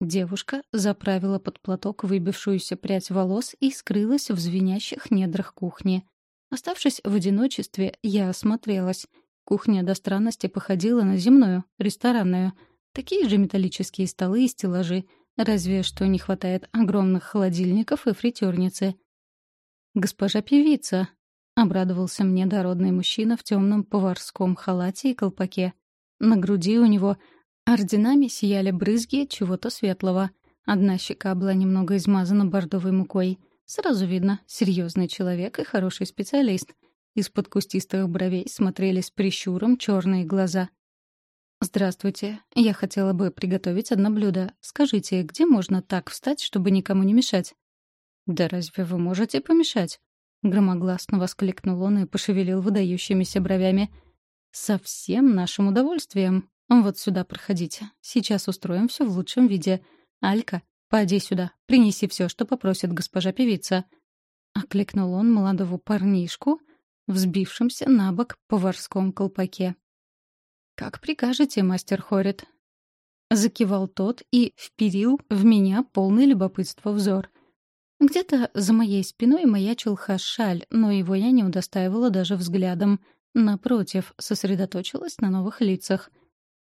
Девушка заправила под платок выбившуюся прядь волос и скрылась в звенящих недрах кухни. Оставшись в одиночестве, я осмотрелась. Кухня до странности походила на земную, ресторанную. Такие же металлические столы и стеллажи, разве что не хватает огромных холодильников и фритюрницы. «Госпожа певица», — обрадовался мне дородный мужчина в темном поварском халате и колпаке. На груди у него орденами сияли брызги чего-то светлого. Одна щека была немного измазана бордовой мукой. Сразу видно — серьезный человек и хороший специалист. Из-под кустистых бровей смотрели с прищуром черные глаза. «Здравствуйте. Я хотела бы приготовить одно блюдо. Скажите, где можно так встать, чтобы никому не мешать?» «Да разве вы можете помешать?» Громогласно воскликнул он и пошевелил выдающимися бровями. «Со всем нашим удовольствием. Вот сюда проходите. Сейчас устроим все в лучшем виде. Алька, поди сюда, принеси все, что попросит госпожа певица». Окликнул он молодого парнишку — взбившемся на бок поварском колпаке. «Как прикажете, мастер Хорит?» Закивал тот и вперил в меня полный любопытства взор. Где-то за моей спиной маячил хашаль, но его я не удостаивала даже взглядом. Напротив, сосредоточилась на новых лицах.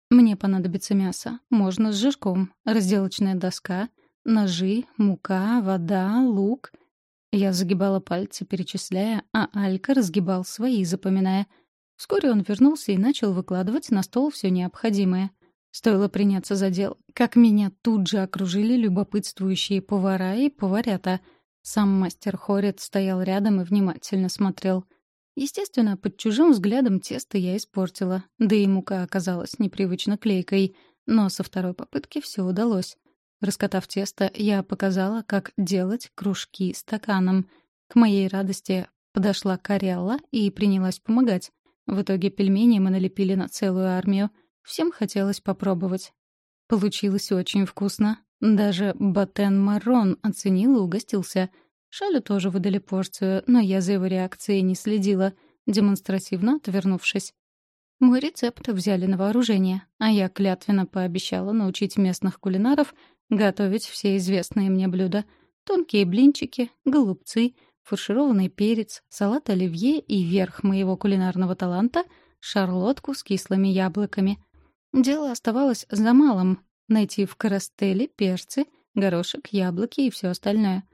«Мне понадобится мясо. Можно с жирком. Разделочная доска, ножи, мука, вода, лук — я загибала пальцы, перечисляя, а Алька разгибал свои, запоминая. Вскоре он вернулся и начал выкладывать на стол все необходимое. Стоило приняться за дел, как меня тут же окружили любопытствующие повара и поварята. Сам мастер Хорет стоял рядом и внимательно смотрел. Естественно, под чужим взглядом тесто я испортила, да и мука оказалась непривычно клейкой, но со второй попытки все удалось. Раскатав тесто, я показала, как делать кружки стаканом. К моей радости подошла Карелла и принялась помогать. В итоге пельмени мы налепили на целую армию. Всем хотелось попробовать. Получилось очень вкусно. Даже Батен Марон оценил и угостился. Шалю тоже выдали порцию, но я за его реакцией не следила, демонстративно отвернувшись. Мой рецепт взяли на вооружение, а я клятвенно пообещала научить местных кулинаров готовить все известные мне блюда. Тонкие блинчики, голубцы, фаршированный перец, салат оливье и верх моего кулинарного таланта — шарлотку с кислыми яблоками. Дело оставалось за малым — найти в карастеле перцы, горошек, яблоки и все остальное.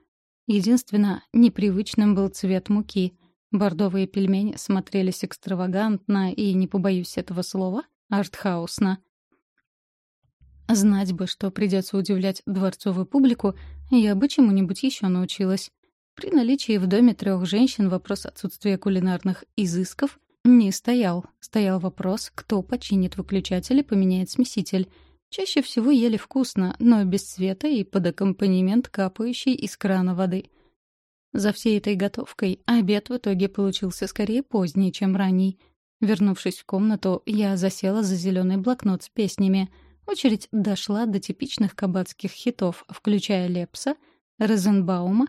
Единственно, непривычным был цвет муки. Бордовые пельмени смотрелись экстравагантно и, не побоюсь этого слова, артхаусно. Знать бы, что придется удивлять дворцовую публику, я бы чему-нибудь еще научилась. При наличии в доме трех женщин вопрос отсутствия кулинарных изысков не стоял. Стоял вопрос, кто починит выключатель и поменяет смеситель. Чаще всего ели вкусно, но без цвета и под аккомпанемент капающей из крана воды. За всей этой готовкой обед в итоге получился скорее поздний, чем ранний. Вернувшись в комнату, я засела за зеленый блокнот с песнями — Очередь дошла до типичных кабацких хитов, включая Лепса, Розенбаума,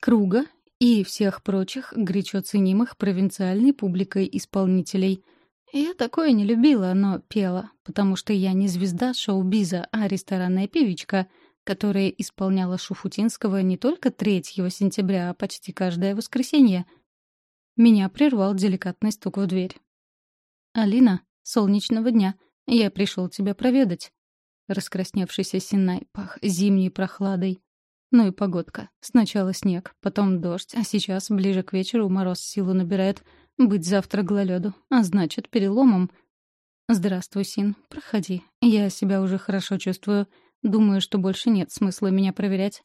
Круга и всех прочих горячо ценимых провинциальной публикой исполнителей. Я такое не любила, но пела, потому что я не звезда шоу-биза, а ресторанная певичка, которая исполняла Шуфутинского не только 3 сентября, а почти каждое воскресенье. Меня прервал деликатный стук в дверь. «Алина, солнечного дня. «Я пришел тебя проведать». Раскрасневшийся Синай пах зимней прохладой. Ну и погодка. Сначала снег, потом дождь, а сейчас, ближе к вечеру, мороз силу набирает. Быть завтра гололёду, а значит, переломом. «Здравствуй, Син. Проходи. Я себя уже хорошо чувствую. Думаю, что больше нет смысла меня проверять».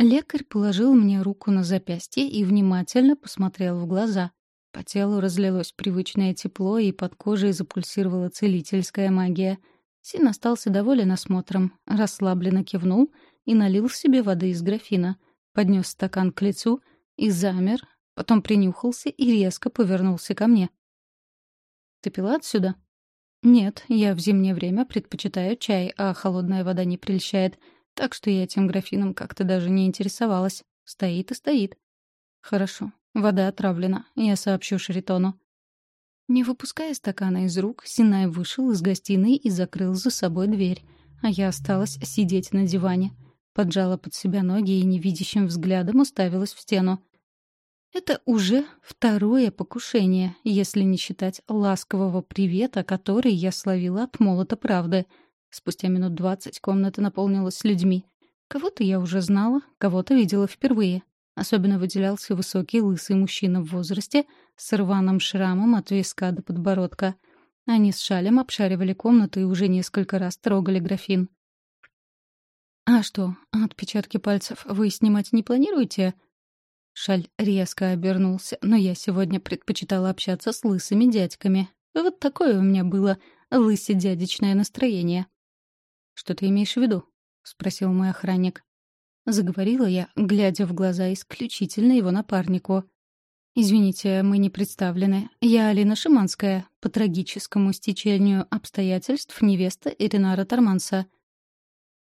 Лекарь положил мне руку на запястье и внимательно посмотрел в глаза. По телу разлилось привычное тепло, и под кожей запульсировала целительская магия. Син остался доволен осмотром, расслабленно кивнул и налил себе воды из графина, поднес стакан к лицу и замер, потом принюхался и резко повернулся ко мне. «Ты пила отсюда?» «Нет, я в зимнее время предпочитаю чай, а холодная вода не прельщает, так что я этим графином как-то даже не интересовалась. Стоит и стоит». «Хорошо, вода отравлена, я сообщу Шаритону». Не выпуская стакана из рук, Синай вышел из гостиной и закрыл за собой дверь, а я осталась сидеть на диване. Поджала под себя ноги и невидящим взглядом уставилась в стену. Это уже второе покушение, если не считать ласкового привета, который я словила от молота правды. Спустя минут двадцать комната наполнилась людьми. Кого-то я уже знала, кого-то видела впервые. Особенно выделялся высокий лысый мужчина в возрасте с рваным шрамом от виска до подбородка. Они с шалем обшаривали комнату и уже несколько раз трогали графин. «А что, отпечатки пальцев вы снимать не планируете?» Шаль резко обернулся, но я сегодня предпочитала общаться с лысыми дядьками. Вот такое у меня было лыси-дядечное настроение. «Что ты имеешь в виду?» — спросил мой охранник. Заговорила я, глядя в глаза исключительно его напарнику. «Извините, мы не представлены. Я Алина Шиманская, по трагическому стечению обстоятельств невеста Иринара Торманса».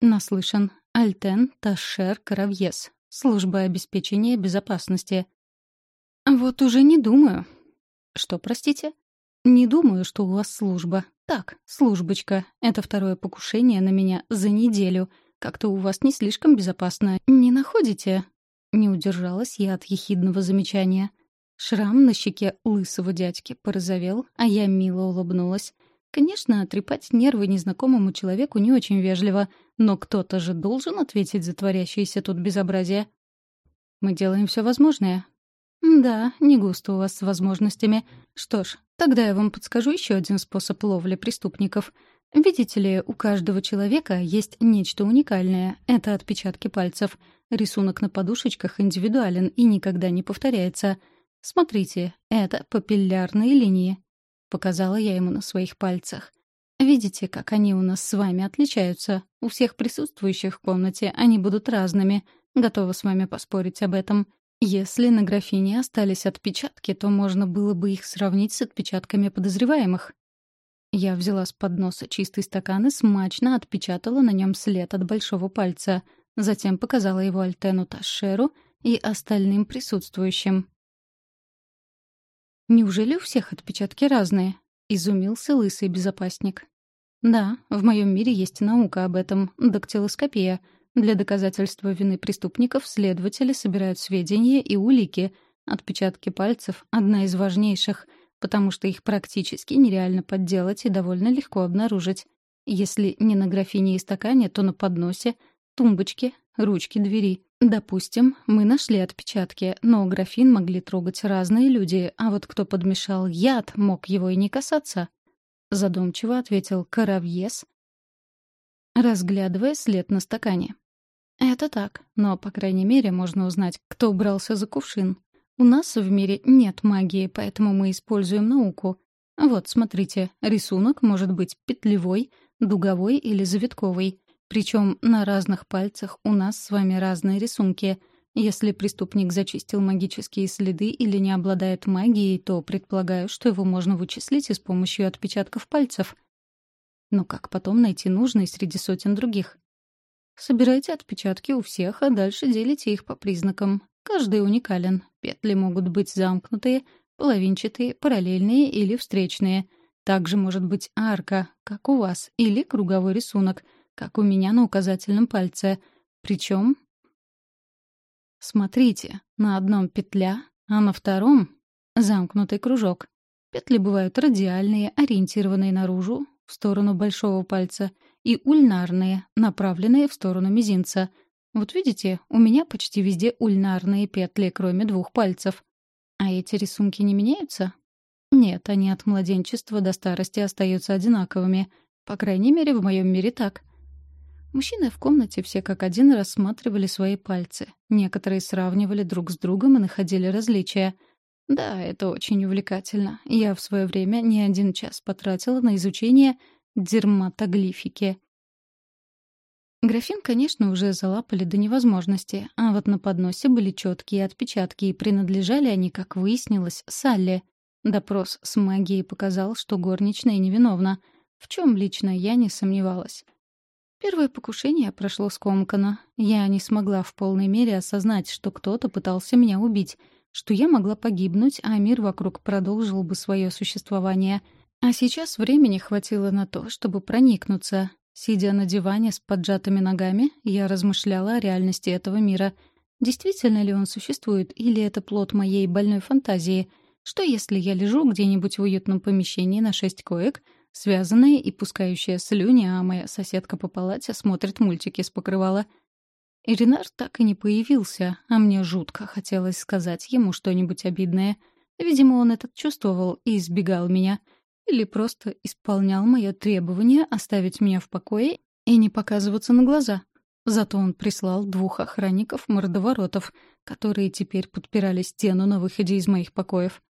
Наслышан. Альтен Ташер Каравьес. Служба обеспечения безопасности. Вот уже не думаю. Что, простите? Не думаю, что у вас служба. Так, службочка. Это второе покушение на меня за неделю — как-то у вас не слишком безопасно, не находите?» Не удержалась я от ехидного замечания. Шрам на щеке лысого дядьки порозовел, а я мило улыбнулась. Конечно, трепать нервы незнакомому человеку не очень вежливо, но кто-то же должен ответить за творящееся тут безобразие. «Мы делаем все возможное». «Да, не густо у вас с возможностями. Что ж, тогда я вам подскажу еще один способ ловли преступников — Видите ли, у каждого человека есть нечто уникальное. Это отпечатки пальцев. Рисунок на подушечках индивидуален и никогда не повторяется. Смотрите, это папиллярные линии. Показала я ему на своих пальцах. Видите, как они у нас с вами отличаются? У всех присутствующих в комнате они будут разными. Готова с вами поспорить об этом. Если на графине остались отпечатки, то можно было бы их сравнить с отпечатками подозреваемых. Я взяла с подноса чистый стакан и смачно отпечатала на нем след от большого пальца. Затем показала его Альтену Ташеру и остальным присутствующим. «Неужели у всех отпечатки разные?» — изумился лысый безопасник. «Да, в моем мире есть наука об этом — дактилоскопия. Для доказательства вины преступников следователи собирают сведения и улики. Отпечатки пальцев — одна из важнейших — потому что их практически нереально подделать и довольно легко обнаружить. Если не на графине и стакане, то на подносе, тумбочке, ручке двери. Допустим, мы нашли отпечатки, но графин могли трогать разные люди, а вот кто подмешал яд, мог его и не касаться. Задумчиво ответил Каравьес, разглядывая след на стакане. Это так, но, по крайней мере, можно узнать, кто брался за кувшин. У нас в мире нет магии, поэтому мы используем науку. Вот, смотрите, рисунок может быть петлевой, дуговой или завитковый. Причем на разных пальцах у нас с вами разные рисунки. Если преступник зачистил магические следы или не обладает магией, то предполагаю, что его можно вычислить и с помощью отпечатков пальцев. Но как потом найти нужный среди сотен других? Собирайте отпечатки у всех, а дальше делите их по признакам. Каждый уникален. Петли могут быть замкнутые, половинчатые, параллельные или встречные. Также может быть арка, как у вас, или круговой рисунок, как у меня на указательном пальце. Причем... Смотрите, на одном петля, а на втором — замкнутый кружок. Петли бывают радиальные, ориентированные наружу, в сторону большого пальца, и ульнарные, направленные в сторону мизинца — вот видите, у меня почти везде ульнарные петли, кроме двух пальцев. А эти рисунки не меняются? Нет, они от младенчества до старости остаются одинаковыми. По крайней мере, в моем мире так. Мужчины в комнате все как один рассматривали свои пальцы. Некоторые сравнивали друг с другом и находили различия. Да, это очень увлекательно. Я в свое время не один час потратила на изучение дерматоглифики. Графин, конечно, уже залапали до невозможности, а вот на подносе были четкие отпечатки, и принадлежали они, как выяснилось, Салли. Допрос с магией показал, что горничная невиновна, в чем лично я не сомневалась. Первое покушение прошло скомканно. Я не смогла в полной мере осознать, что кто-то пытался меня убить, что я могла погибнуть, а мир вокруг продолжил бы свое существование. А сейчас времени хватило на то, чтобы проникнуться, Сидя на диване с поджатыми ногами, я размышляла о реальности этого мира. Действительно ли он существует, или это плод моей больной фантазии? Что если я лежу где-нибудь в уютном помещении на шесть коек, связанная и пускающая слюни, а моя соседка по палате смотрит мультики с покрывала? Иринар так и не появился, а мне жутко хотелось сказать ему что-нибудь обидное. Видимо, он это чувствовал и избегал меня — или просто исполнял мое требование оставить меня в покое и не показываться на глаза. Зато он прислал двух охранников-мордоворотов, которые теперь подпирали стену на выходе из моих покоев.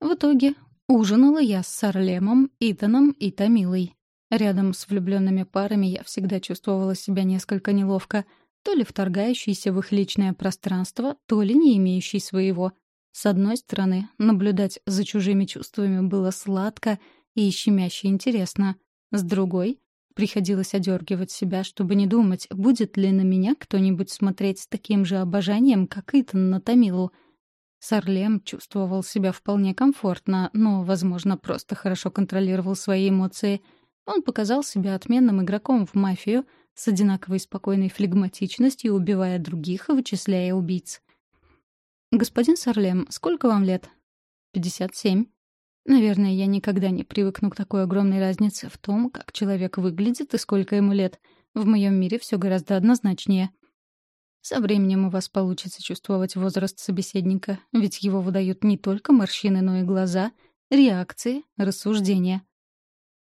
В итоге ужинала я с Сарлемом, Итаном и Томилой. Рядом с влюбленными парами я всегда чувствовала себя несколько неловко, то ли вторгающейся в их личное пространство, то ли не имеющей своего. С одной стороны, наблюдать за чужими чувствами было сладко и щемяще интересно. С другой, приходилось одергивать себя, чтобы не думать, будет ли на меня кто-нибудь смотреть с таким же обожанием, как Итан на Томилу. Сарлем чувствовал себя вполне комфортно, но, возможно, просто хорошо контролировал свои эмоции. Он показал себя отменным игроком в мафию с одинаковой спокойной флегматичностью, убивая других и вычисляя убийц. «Господин Сарлем, сколько вам лет?» «Пятьдесят семь». Наверное, я никогда не привыкну к такой огромной разнице в том, как человек выглядит и сколько ему лет. В моем мире все гораздо однозначнее. Со временем у вас получится чувствовать возраст собеседника, ведь его выдают не только морщины, но и глаза, реакции, рассуждения.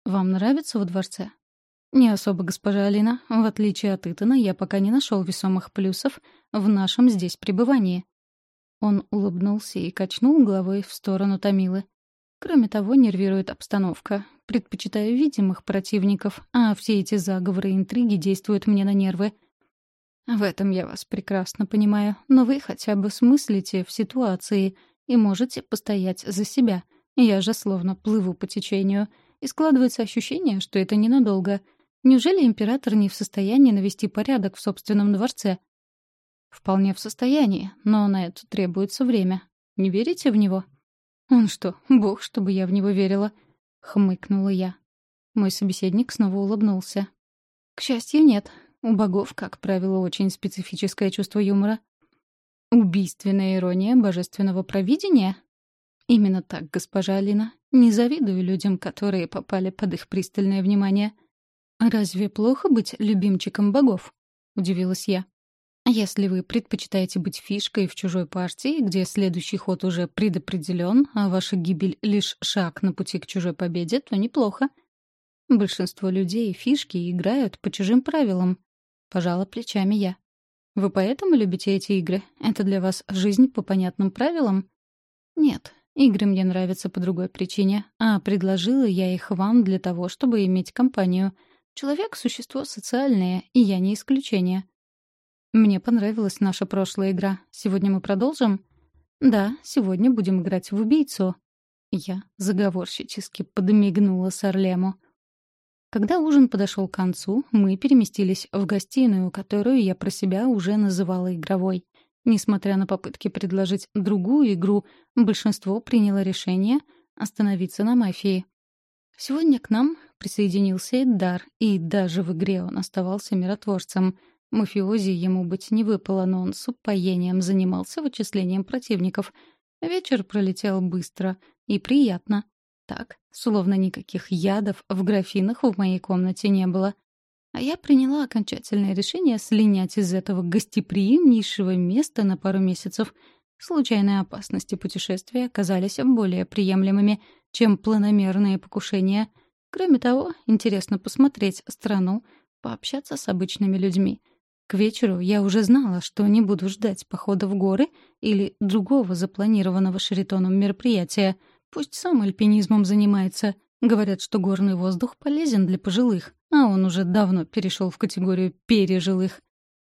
Вам нравится во дворце? Не особо, госпожа Алина. В отличие от Итана, я пока не нашел весомых плюсов в нашем здесь пребывании. Он улыбнулся и качнул головой в сторону Томилы. Кроме того, нервирует обстановка. Предпочитаю видимых противников, а все эти заговоры и интриги действуют мне на нервы. В этом я вас прекрасно понимаю, но вы хотя бы смыслите в ситуации и можете постоять за себя. Я же словно плыву по течению, и складывается ощущение, что это ненадолго. Неужели император не в состоянии навести порядок в собственном дворце? Вполне в состоянии, но на это требуется время. Не верите в него? «Он что, бог, чтобы я в него верила?» — хмыкнула я. Мой собеседник снова улыбнулся. «К счастью, нет. У богов, как правило, очень специфическое чувство юмора». «Убийственная ирония божественного провидения?» «Именно так, госпожа Алина. Не завидую людям, которые попали под их пристальное внимание». «Разве плохо быть любимчиком богов?» — удивилась я. Если вы предпочитаете быть фишкой в чужой партии, где следующий ход уже предопределен, а ваша гибель — лишь шаг на пути к чужой победе, то неплохо. Большинство людей фишки играют по чужим правилам. Пожала плечами я. Вы поэтому любите эти игры? Это для вас жизнь по понятным правилам? Нет, игры мне нравятся по другой причине, а предложила я их вам для того, чтобы иметь компанию. Человек — существо социальное, и я не исключение. Мне понравилась наша прошлая игра. Сегодня мы продолжим? Да, сегодня будем играть в убийцу. Я заговорщически подмигнула Сарлему. Когда ужин подошел к концу, мы переместились в гостиную, которую я про себя уже называла игровой. Несмотря на попытки предложить другую игру, большинство приняло решение остановиться на мафии. Сегодня к нам присоединился Эддар, и даже в игре он оставался миротворцем — Мафиози ему быть не выпало, но он с упоением занимался вычислением противников. Вечер пролетел быстро и приятно. Так, словно никаких ядов в графинах в моей комнате не было. А я приняла окончательное решение слинять из этого гостеприимнейшего места на пару месяцев. Случайные опасности путешествия оказались более приемлемыми, чем планомерные покушения. Кроме того, интересно посмотреть страну, пообщаться с обычными людьми — к вечеру я уже знала, что не буду ждать похода в горы или другого запланированного Шеритоном мероприятия. Пусть сам альпинизмом занимается. Говорят, что горный воздух полезен для пожилых, а он уже давно перешел в категорию пережилых.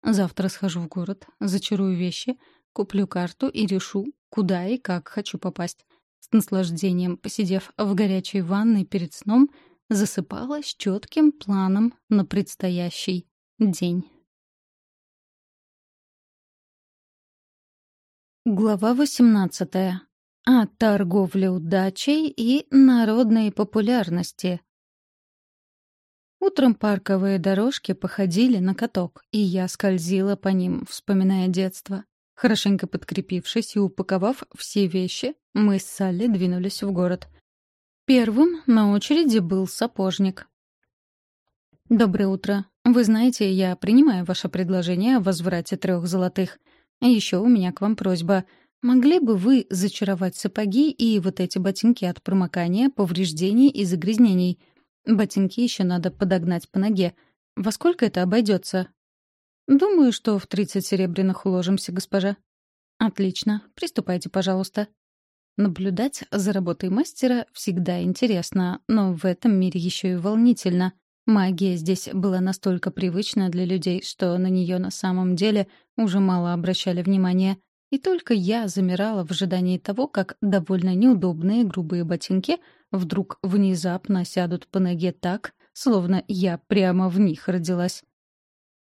Завтра схожу в город, зачарую вещи, куплю карту и решу, куда и как хочу попасть. С наслаждением, посидев в горячей ванной перед сном, засыпала с четким планом на предстоящий день. Глава 18. О торговле удачей и народной популярности. Утром парковые дорожки походили на каток, и я скользила по ним, вспоминая детство. Хорошенько подкрепившись и упаковав все вещи, мы с Салли двинулись в город. Первым на очереди был сапожник. «Доброе утро. Вы знаете, я принимаю ваше предложение о возврате трех золотых. Еще у меня к вам просьба. Могли бы вы зачаровать сапоги и вот эти ботинки от промокания, повреждений и загрязнений? Ботинки еще надо подогнать по ноге. Во сколько это обойдется? Думаю, что в 30 серебряных уложимся, госпожа. Отлично. Приступайте, пожалуйста. Наблюдать за работой мастера всегда интересно, но в этом мире еще и волнительно. Магия здесь была настолько привычна для людей, что на нее на самом деле уже мало обращали внимания. И только я замирала в ожидании того, как довольно неудобные грубые ботинки вдруг внезапно сядут по ноге так, словно я прямо в них родилась.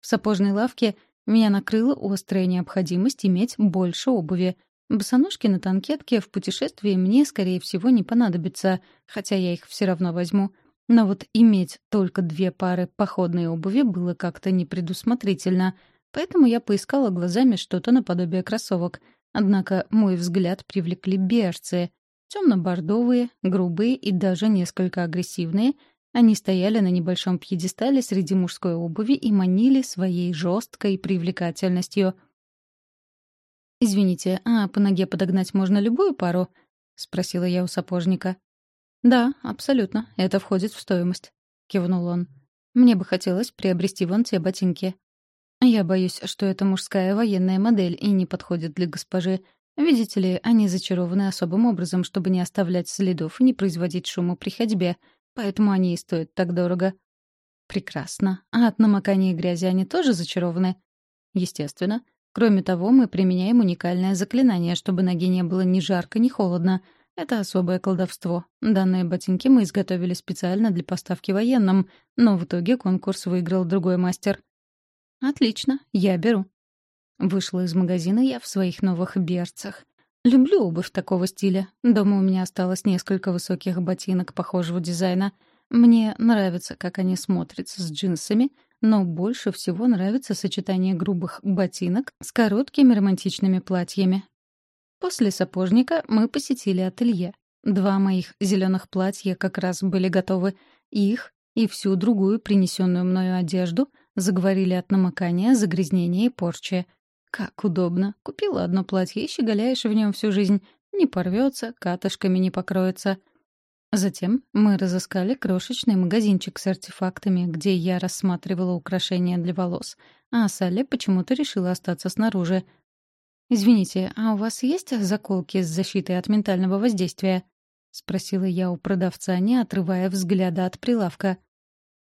В сапожной лавке меня накрыла острая необходимость иметь больше обуви, Босоножки на танкетке в путешествии мне, скорее всего, не понадобятся, хотя я их все равно возьму. Но вот иметь только две пары походной обуви было как-то непредусмотрительно, поэтому я поискала глазами что-то наподобие кроссовок. Однако мой взгляд привлекли берцы. Темно-бордовые, грубые и даже несколько агрессивные. Они стояли на небольшом пьедестале среди мужской обуви и манили своей жесткой привлекательностью — «Извините, а по ноге подогнать можно любую пару?» — спросила я у сапожника. «Да, абсолютно. Это входит в стоимость», — кивнул он. «Мне бы хотелось приобрести вон те ботинки». «Я боюсь, что это мужская военная модель и не подходит для госпожи. Видите ли, они зачарованы особым образом, чтобы не оставлять следов и не производить шума при ходьбе, поэтому они и стоят так дорого». «Прекрасно. А от намокания грязи они тоже зачарованы?» «Естественно. Кроме того, мы применяем уникальное заклинание, чтобы ноге не было ни жарко, ни холодно. Это особое колдовство. Данные ботинки мы изготовили специально для поставки военным, но в итоге конкурс выиграл другой мастер. «Отлично, я беру». Вышла из магазина я в своих новых берцах. Люблю обувь такого стиля. Дома у меня осталось несколько высоких ботинок похожего дизайна. Мне нравится, как они смотрятся с джинсами, но больше всего нравится сочетание грубых ботинок с короткими романтичными платьями. После сапожника мы посетили ателье. Два моих зеленых платья как раз были готовы. Их и всю другую принесенную мною одежду заговорили от намокания, загрязнения и порчи. Как удобно. Купила одно платье и щеголяешь в нем всю жизнь. Не порвется, катышками не покроется — Затем мы разыскали крошечный магазинчик с артефактами, где я рассматривала украшения для волос, а Салли почему-то решила остаться снаружи. «Извините, а у вас есть заколки с защитой от ментального воздействия?» — спросила я у продавца, не отрывая взгляда от прилавка.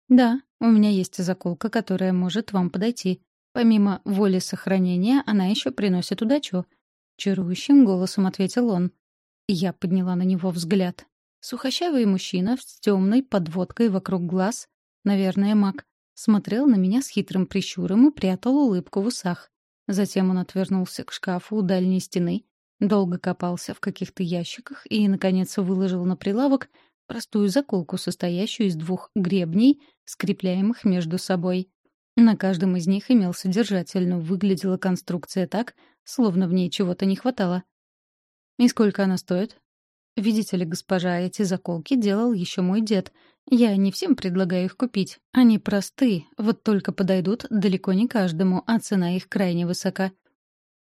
«Да, у меня есть заколка, которая может вам подойти. Помимо воли сохранения, она еще приносит удачу», — чарующим голосом ответил он. Я подняла на него взгляд. Сухощавый мужчина с темной подводкой вокруг глаз, наверное, маг, смотрел на меня с хитрым прищуром и прятал улыбку в усах. Затем он отвернулся к шкафу у дальней стены, долго копался в каких-то ящиках и, наконец, выложил на прилавок простую заколку, состоящую из двух гребней, скрепляемых между собой. На каждом из них имелся держатель, но выглядела конструкция так, словно в ней чего-то не хватало. «И сколько она стоит?» Видите ли, госпожа, эти заколки делал еще мой дед. Я не всем предлагаю их купить. Они просты, вот только подойдут далеко не каждому, а цена их крайне высока.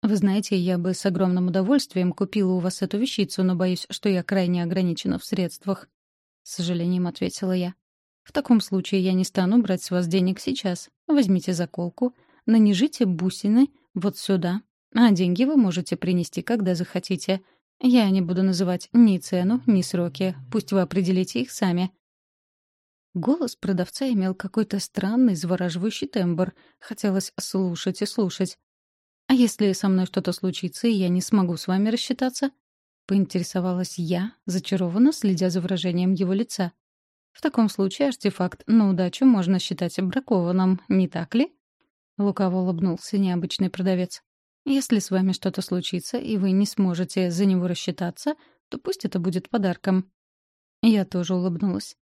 Вы знаете, я бы с огромным удовольствием купила у вас эту вещицу, но боюсь, что я крайне ограничена в средствах. С сожалением ответила я. В таком случае я не стану брать с вас денег сейчас. Возьмите заколку, нанижите бусины вот сюда, а деньги вы можете принести, когда захотите. Я не буду называть ни цену, ни сроки. Пусть вы определите их сами». Голос продавца имел какой-то странный, завораживающий тембр. Хотелось слушать и слушать. «А если со мной что-то случится, и я не смогу с вами рассчитаться?» — поинтересовалась я, зачарованно следя за выражением его лица. «В таком случае артефакт на удачу можно считать бракованным, не так ли?» Лукаво улыбнулся необычный продавец. «Если с вами что-то случится, и вы не сможете за него рассчитаться, то пусть это будет подарком». Я тоже улыбнулась.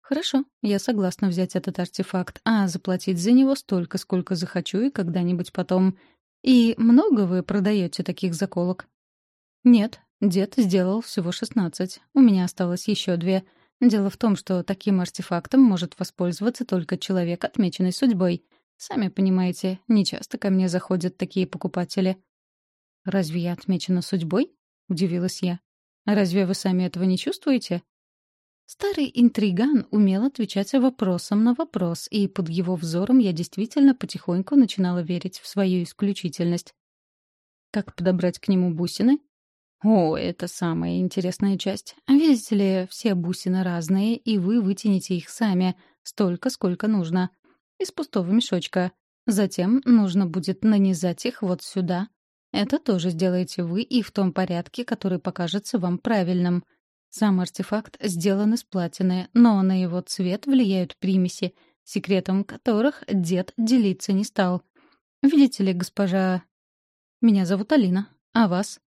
«Хорошо, я согласна взять этот артефакт, а заплатить за него столько, сколько захочу и когда-нибудь потом. И много вы продаете таких заколок?» «Нет, дед сделал всего шестнадцать. У меня осталось еще две. Дело в том, что таким артефактом может воспользоваться только человек, отмеченный судьбой. Сами понимаете, нечасто ко мне заходят такие покупатели». «Разве я отмечена судьбой?» — удивилась я. «Разве вы сами этого не чувствуете?» Старый интриган умел отвечать вопросом на вопрос, и под его взором я действительно потихоньку начинала верить в свою исключительность. Как подобрать к нему бусины? О, это самая интересная часть. Видите ли, все бусины разные, и вы вытянете их сами, столько, сколько нужно. Из пустого мешочка. Затем нужно будет нанизать их вот сюда. Это тоже сделаете вы и в том порядке, который покажется вам правильным — сам артефакт сделан из платины, но на его цвет влияют примеси, секретом которых дед делиться не стал. Видите ли, госпожа... Меня зовут Алина. А вас?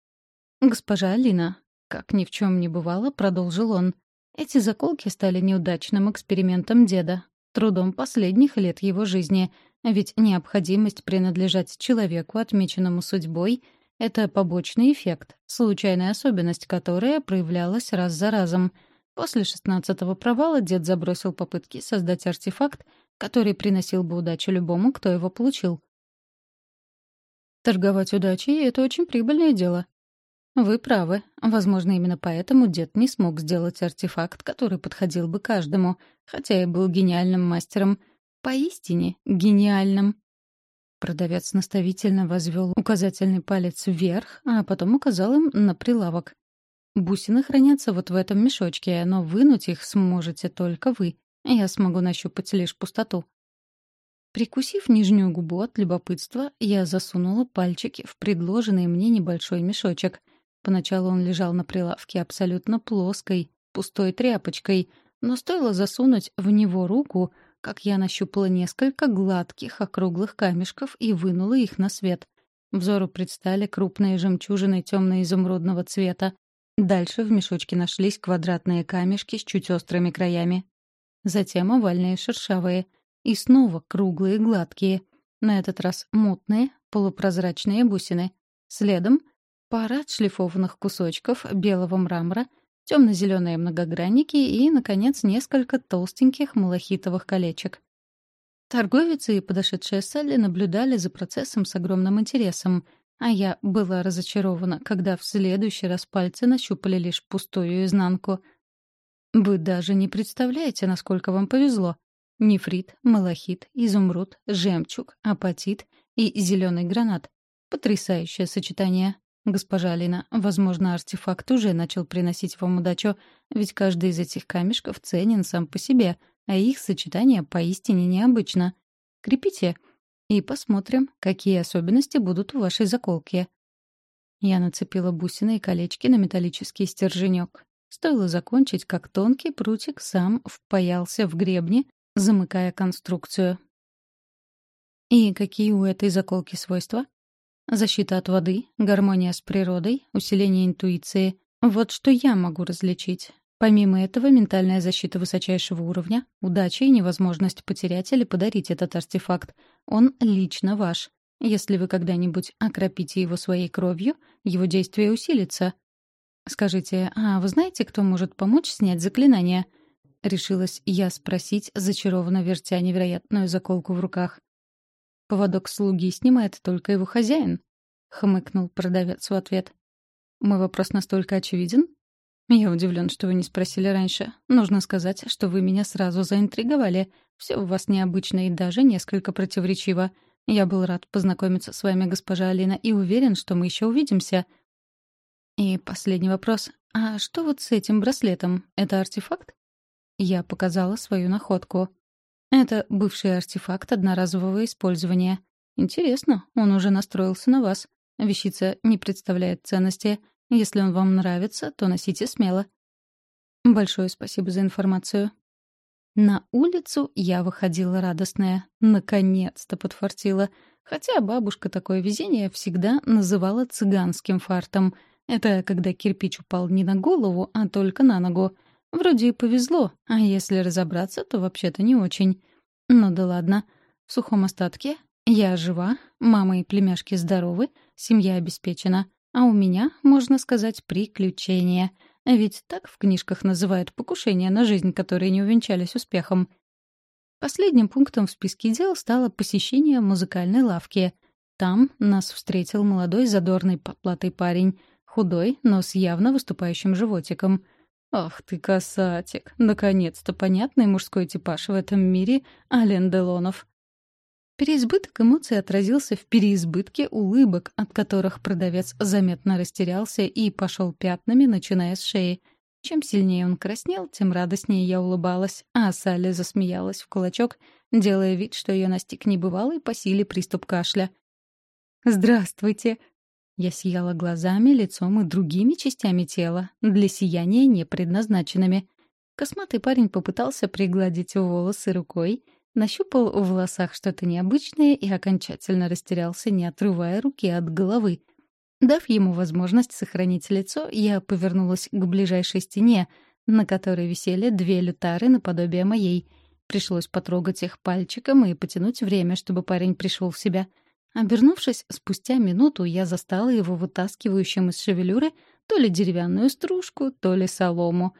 Госпожа Алина. Как ни в чем не бывало, продолжил он. Эти заколки стали неудачным экспериментом деда, трудом последних лет его жизни, ведь необходимость принадлежать человеку, отмеченному судьбой — это побочный эффект, случайная особенность, которая проявлялась раз за разом. После шестнадцатого провала дед забросил попытки создать артефакт, который приносил бы удачу любому, кто его получил. Торговать удачей — это очень прибыльное дело. Вы правы. Возможно, именно поэтому дед не смог сделать артефакт, который подходил бы каждому, хотя и был гениальным мастером. Поистине гениальным. Продавец наставительно возвел указательный палец вверх, а потом указал им на прилавок. «Бусины хранятся вот в этом мешочке, но вынуть их сможете только вы. Я смогу нащупать лишь пустоту». Прикусив нижнюю губу от любопытства, я засунула пальчики в предложенный мне небольшой мешочек. Поначалу он лежал на прилавке абсолютно плоской, пустой тряпочкой, но стоило засунуть в него руку — как я нащупала несколько гладких округлых камешков и вынула их на свет. Взору предстали крупные жемчужины темно-изумрудного цвета. Дальше в мешочке нашлись квадратные камешки с чуть острыми краями. Затем овальные шершавые. И снова круглые гладкие. На этот раз мутные, полупрозрачные бусины. Следом пара отшлифованных кусочков белого мрамора — темно-зеленые многогранники и, наконец, несколько толстеньких малахитовых колечек. Торговец и подошедшая Салли наблюдали за процессом с огромным интересом, а я была разочарована, когда в следующий раз пальцы нащупали лишь пустую изнанку. Вы даже не представляете, насколько вам повезло. Нефрит, малахит, изумруд, жемчуг, апатит и зеленый гранат. Потрясающее сочетание. «Госпожа Алина, возможно, артефакт уже начал приносить вам удачу, ведь каждый из этих камешков ценен сам по себе, а их сочетание поистине необычно. Крепите и посмотрим, какие особенности будут у вашей заколки». Я нацепила бусины и колечки на металлический стерженек. Стоило закончить, как тонкий прутик сам впаялся в гребни, замыкая конструкцию. «И какие у этой заколки свойства?» Защита от воды, гармония с природой, усиление интуиции — вот что я могу различить. Помимо этого, ментальная защита высочайшего уровня, удача и невозможность потерять или подарить этот артефакт. Он лично ваш. Если вы когда-нибудь окропите его своей кровью, его действие усилится. Скажите, а вы знаете, кто может помочь снять заклинание? Решилась я спросить, зачарованно вертя невероятную заколку в руках. Поводок слуги снимает только его хозяин», — хмыкнул продавец в ответ. «Мой вопрос настолько очевиден?» «Я удивлен, что вы не спросили раньше. Нужно сказать, что вы меня сразу заинтриговали. Все у вас необычно и даже несколько противоречиво. Я был рад познакомиться с вами, госпожа Алина, и уверен, что мы еще увидимся». И последний вопрос. А что вот с этим браслетом? Это артефакт? Я показала свою находку. Это бывший артефакт одноразового использования. Интересно, он уже настроился на вас. Вещица не представляет ценности. Если он вам нравится, то носите смело. Большое спасибо за информацию. На улицу я выходила радостная. Наконец-то подфартила. Хотя бабушка такое везение всегда называла цыганским фартом. Это когда кирпич упал не на голову, а только на ногу. Вроде и повезло, а если разобраться, то вообще-то не очень. Ну да ладно. В сухом остатке я жива, мама и племяшки здоровы, семья обеспечена. А у меня, можно сказать, приключения. Ведь так в книжках называют покушения на жизнь, которые не увенчались успехом. Последним пунктом в списке дел стало посещение музыкальной лавки. Там нас встретил молодой задорный поплатый парень, худой, но с явно выступающим животиком. «Ах ты, касатик! Наконец-то понятный мужской типаж в этом мире Ален Делонов!» Переизбыток эмоций отразился в переизбытке улыбок, от которых продавец заметно растерялся и пошел пятнами, начиная с шеи — чем сильнее он краснел, тем радостнее я улыбалась, а Салли засмеялась в кулачок, делая вид, что ее настиг небывалый по силе приступ кашля. «Здравствуйте!» Я сияла глазами, лицом и другими частями тела, для сияния не предназначенными. Косматый парень попытался пригладить волосы рукой, нащупал в волосах что-то необычное и окончательно растерялся, не отрывая руки от головы — Дав ему возможность сохранить лицо, я повернулась к ближайшей стене, на которой висели две лютары наподобие моей. Пришлось потрогать их пальчиком и потянуть время, чтобы парень пришел в себя. Обернувшись, спустя минуту я застала его вытаскивающим из шевелюры то ли деревянную стружку, то ли солому.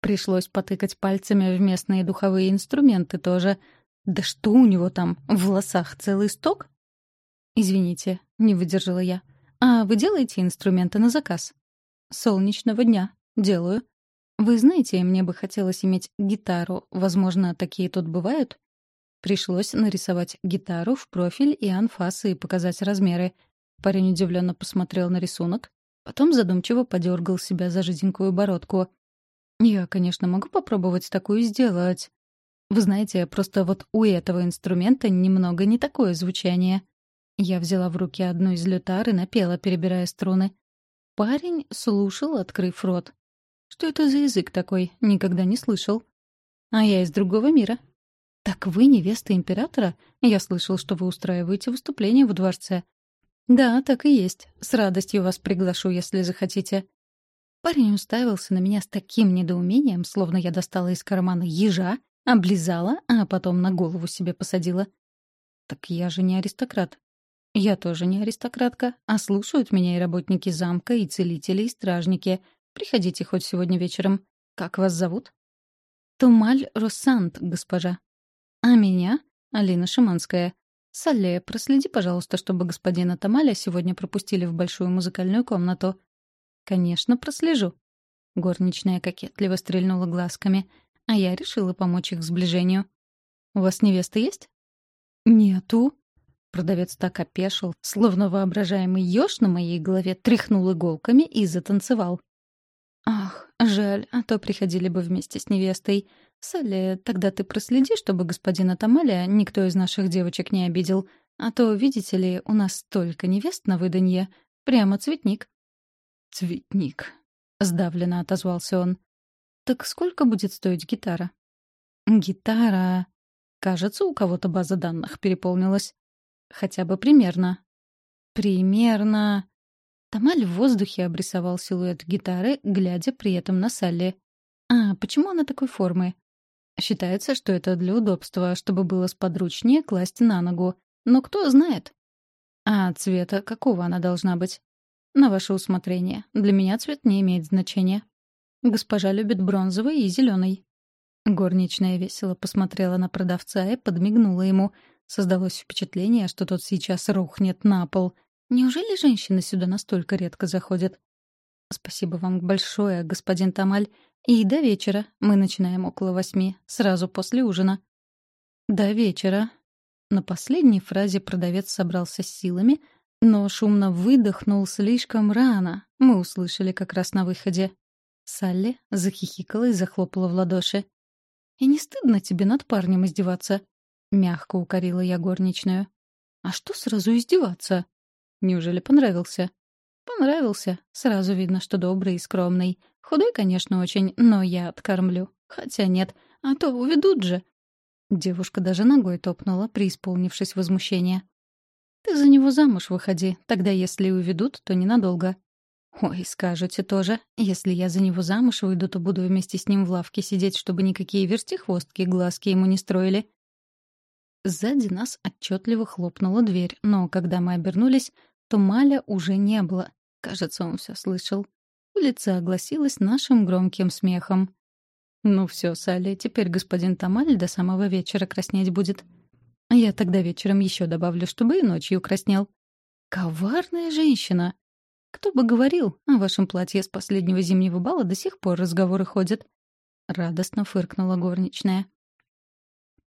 Пришлось потыкать пальцами в местные духовые инструменты тоже. Да что у него там, в волосах целый сток? «Извините», — не выдержала я. «А вы делаете инструменты на заказ?» «Солнечного дня. Делаю». «Вы знаете, мне бы хотелось иметь гитару. Возможно, такие тут бывают?» Пришлось нарисовать гитару в профиль и анфас и показать размеры. Парень удивленно посмотрел на рисунок, потом задумчиво подергал себя за жиденькую бородку. «Я, конечно, могу попробовать такую сделать. Вы знаете, просто вот у этого инструмента немного не такое звучание». Я взяла в руки одну из лютар и напела, перебирая струны. Парень слушал, открыв рот. «Что это за язык такой? Никогда не слышал». «А я из другого мира». «Так вы невеста императора? Я слышал, что вы устраиваете выступление в дворце». «Да, так и есть. С радостью вас приглашу, если захотите». Парень уставился на меня с таким недоумением, словно я достала из кармана ежа, облизала, а потом на голову себе посадила. «Так я же не аристократ. «Я тоже не аристократка, а слушают меня и работники замка, и целители, и стражники. Приходите хоть сегодня вечером. Как вас зовут?» «Тумаль Росант, госпожа». «А меня?» «Алина Шиманская». «Салле, проследи, пожалуйста, чтобы господина Тамаля сегодня пропустили в большую музыкальную комнату». «Конечно, прослежу». Горничная кокетливо стрельнула глазками, а я решила помочь их сближению. «У вас невеста есть?» «Нету», Продавец так опешил, словно воображаемый еж на моей голове тряхнул иголками и затанцевал. «Ах, жаль, а то приходили бы вместе с невестой. Салли, тогда ты проследи, чтобы господина Тамаля никто из наших девочек не обидел. А то, видите ли, у нас столько невест на выданье. Прямо цветник». «Цветник», — сдавленно отозвался он. «Так сколько будет стоить гитара?» «Гитара...» Кажется, у кого-то база данных переполнилась. Хотя бы примерно. Примерно. Тамаль в воздухе обрисовал силуэт гитары, глядя при этом на Салли. А, почему она такой формы? Считается, что это для удобства, чтобы было сподручнее класть на ногу. Но кто знает? А цвета какого она должна быть? На ваше усмотрение. Для меня цвет не имеет значения. Госпожа любит бронзовый и зеленый. Горничная весело посмотрела на продавца и подмигнула ему — Создалось впечатление, что тот сейчас рухнет на пол. Неужели женщины сюда настолько редко заходят? Спасибо вам большое, господин Тамаль. И до вечера. Мы начинаем около восьми, сразу после ужина. До вечера. На последней фразе продавец собрался с силами, Но шумно выдохнул слишком рано. Мы услышали как раз на выходе. Салли захихикала и захлопала в ладоши. «И не стыдно тебе над парнем издеваться?» Мягко укорила я горничную. «А что сразу издеваться?» «Неужели понравился?» «Понравился. Сразу видно, что добрый и скромный. Худой, конечно, очень, но я откормлю. Хотя нет, а то уведут же». Девушка даже ногой топнула, преисполнившись возмущения. «Ты за него замуж выходи. Тогда, если уведут, то ненадолго». «Ой, скажете тоже. Если я за него замуж выйду, то буду вместе с ним в лавке сидеть, чтобы никакие вертихвостки глазки ему не строили». Сзади нас отчетливо хлопнула дверь, но когда мы обернулись, то Маля уже не было. Кажется, он все слышал. Улица огласилась нашим громким смехом. «Ну все, Салли, теперь господин Тамаль до самого вечера краснеть будет. Я тогда вечером еще добавлю, чтобы и ночью краснел». «Коварная женщина!» «Кто бы говорил, о вашем платье с последнего зимнего бала до сих пор разговоры ходят». Радостно фыркнула горничная.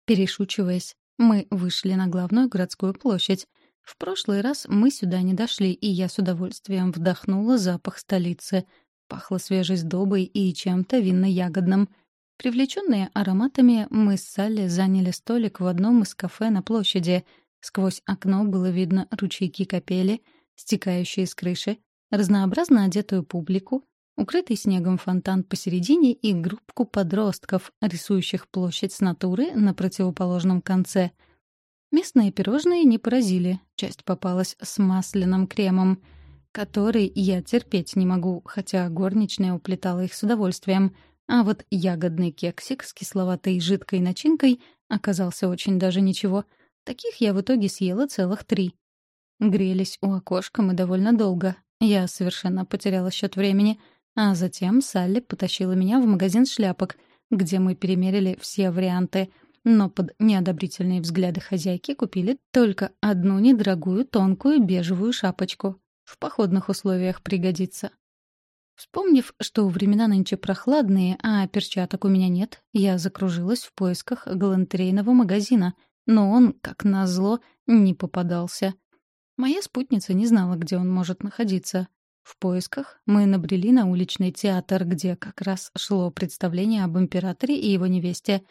Перешучиваясь, мы вышли на главную городскую площадь. В прошлый раз мы сюда не дошли, и я с удовольствием вдохнула запах столицы. Пахло свежей сдобой и чем-то винно-ягодным. Привлеченные ароматами, мы с Салли заняли столик в одном из кафе на площади. Сквозь окно было видно ручейки капели, стекающие с крыши, разнообразно одетую публику, укрытый снегом фонтан посередине и группку подростков, рисующих площадь с натуры на противоположном конце. Местные пирожные не поразили, часть попалась с масляным кремом, который я терпеть не могу, хотя горничная уплетала их с удовольствием, а вот ягодный кексик с кисловатой жидкой начинкой оказался очень даже ничего. Таких я в итоге съела целых три. Грелись у окошка мы довольно долго. Я совершенно потеряла счет времени — а затем Салли потащила меня в магазин шляпок, где мы перемерили все варианты, но под неодобрительные взгляды хозяйки купили только одну недорогую тонкую бежевую шапочку. В походных условиях пригодится. Вспомнив, что времена нынче прохладные, а перчаток у меня нет, я закружилась в поисках галантерейного магазина, но он, как назло, не попадался. Моя спутница не знала, где он может находиться. В поисках мы набрели на уличный театр, где как раз шло представление об императоре и его невесте.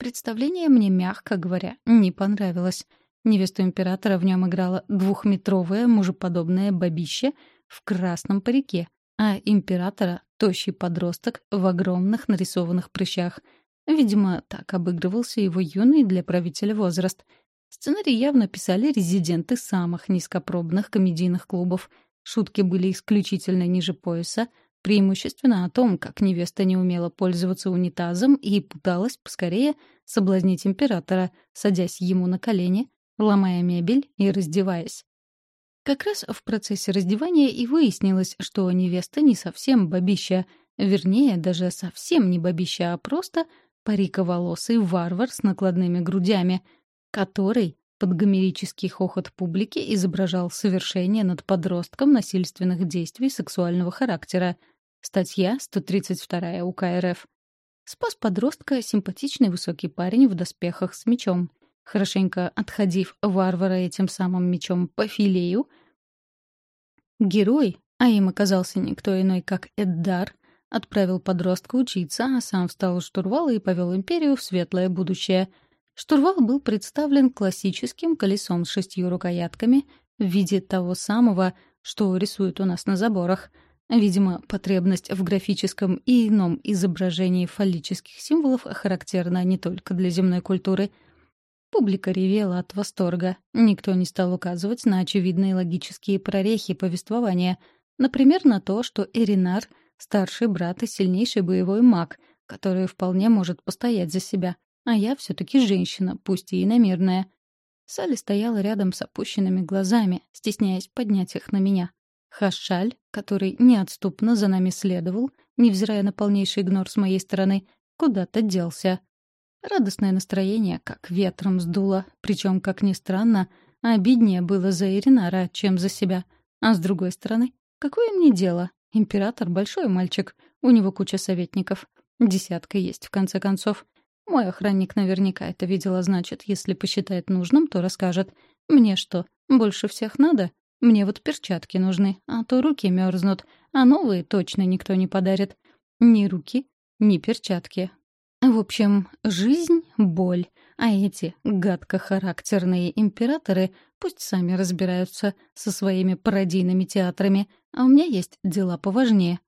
Представление мне, мягко говоря, не понравилось. Невесту императора в нем играла двухметровое мужеподобное бабище в красном парике, а императора — тощий подросток в огромных нарисованных прыщах. Видимо, так обыгрывался его юный для правителя возраст. Сценарий явно писали резиденты самых низкопробных комедийных клубов — Шутки были исключительно ниже пояса, преимущественно о том, как невеста не умела пользоваться унитазом и пыталась поскорее соблазнить императора, садясь ему на колени, ломая мебель и раздеваясь. Как раз в процессе раздевания и выяснилось, что невеста не совсем бабища, вернее, даже совсем не бабища, а просто париковолосый варвар с накладными грудями, который под гомерический хохот публики изображал совершение над подростком насильственных действий сексуального характера. Статья 132 УК РФ. Спас подростка симпатичный высокий парень в доспехах с мечом. Хорошенько отходив варвара этим самым мечом по филею, герой, а им оказался никто иной, как Эддар, отправил подростка учиться, а сам встал у штурвала и повел империю в светлое будущее — Штурвал был представлен классическим колесом с шестью рукоятками в виде того самого, что рисуют у нас на заборах. Видимо, потребность в графическом и ином изображении фаллических символов характерна не только для земной культуры. Публика ревела от восторга. Никто не стал указывать на очевидные логические прорехи повествования. Например, на то, что Эринар — старший брат и сильнейший боевой маг, который вполне может постоять за себя. А я все-таки женщина, пусть и иномерная. Салли стояла рядом с опущенными глазами, стесняясь поднять их на меня. Хашаль, который неотступно за нами следовал, невзирая на полнейший игнор с моей стороны, куда-то делся. Радостное настроение как ветром сдуло, причем, как ни странно, обиднее было за Иринара, чем за себя. А с другой стороны, какое мне дело? Император — большой мальчик, у него куча советников. Десятка есть, в конце концов. Мой охранник наверняка это видел, а значит, если посчитает нужным, то расскажет. Мне что, больше всех надо? Мне вот перчатки нужны, а то руки мерзнут, а новые точно никто не подарит. Ни руки, ни перчатки. В общем, жизнь — боль, а эти гадко-характерные императоры пусть сами разбираются со своими пародийными театрами, а у меня есть дела поважнее.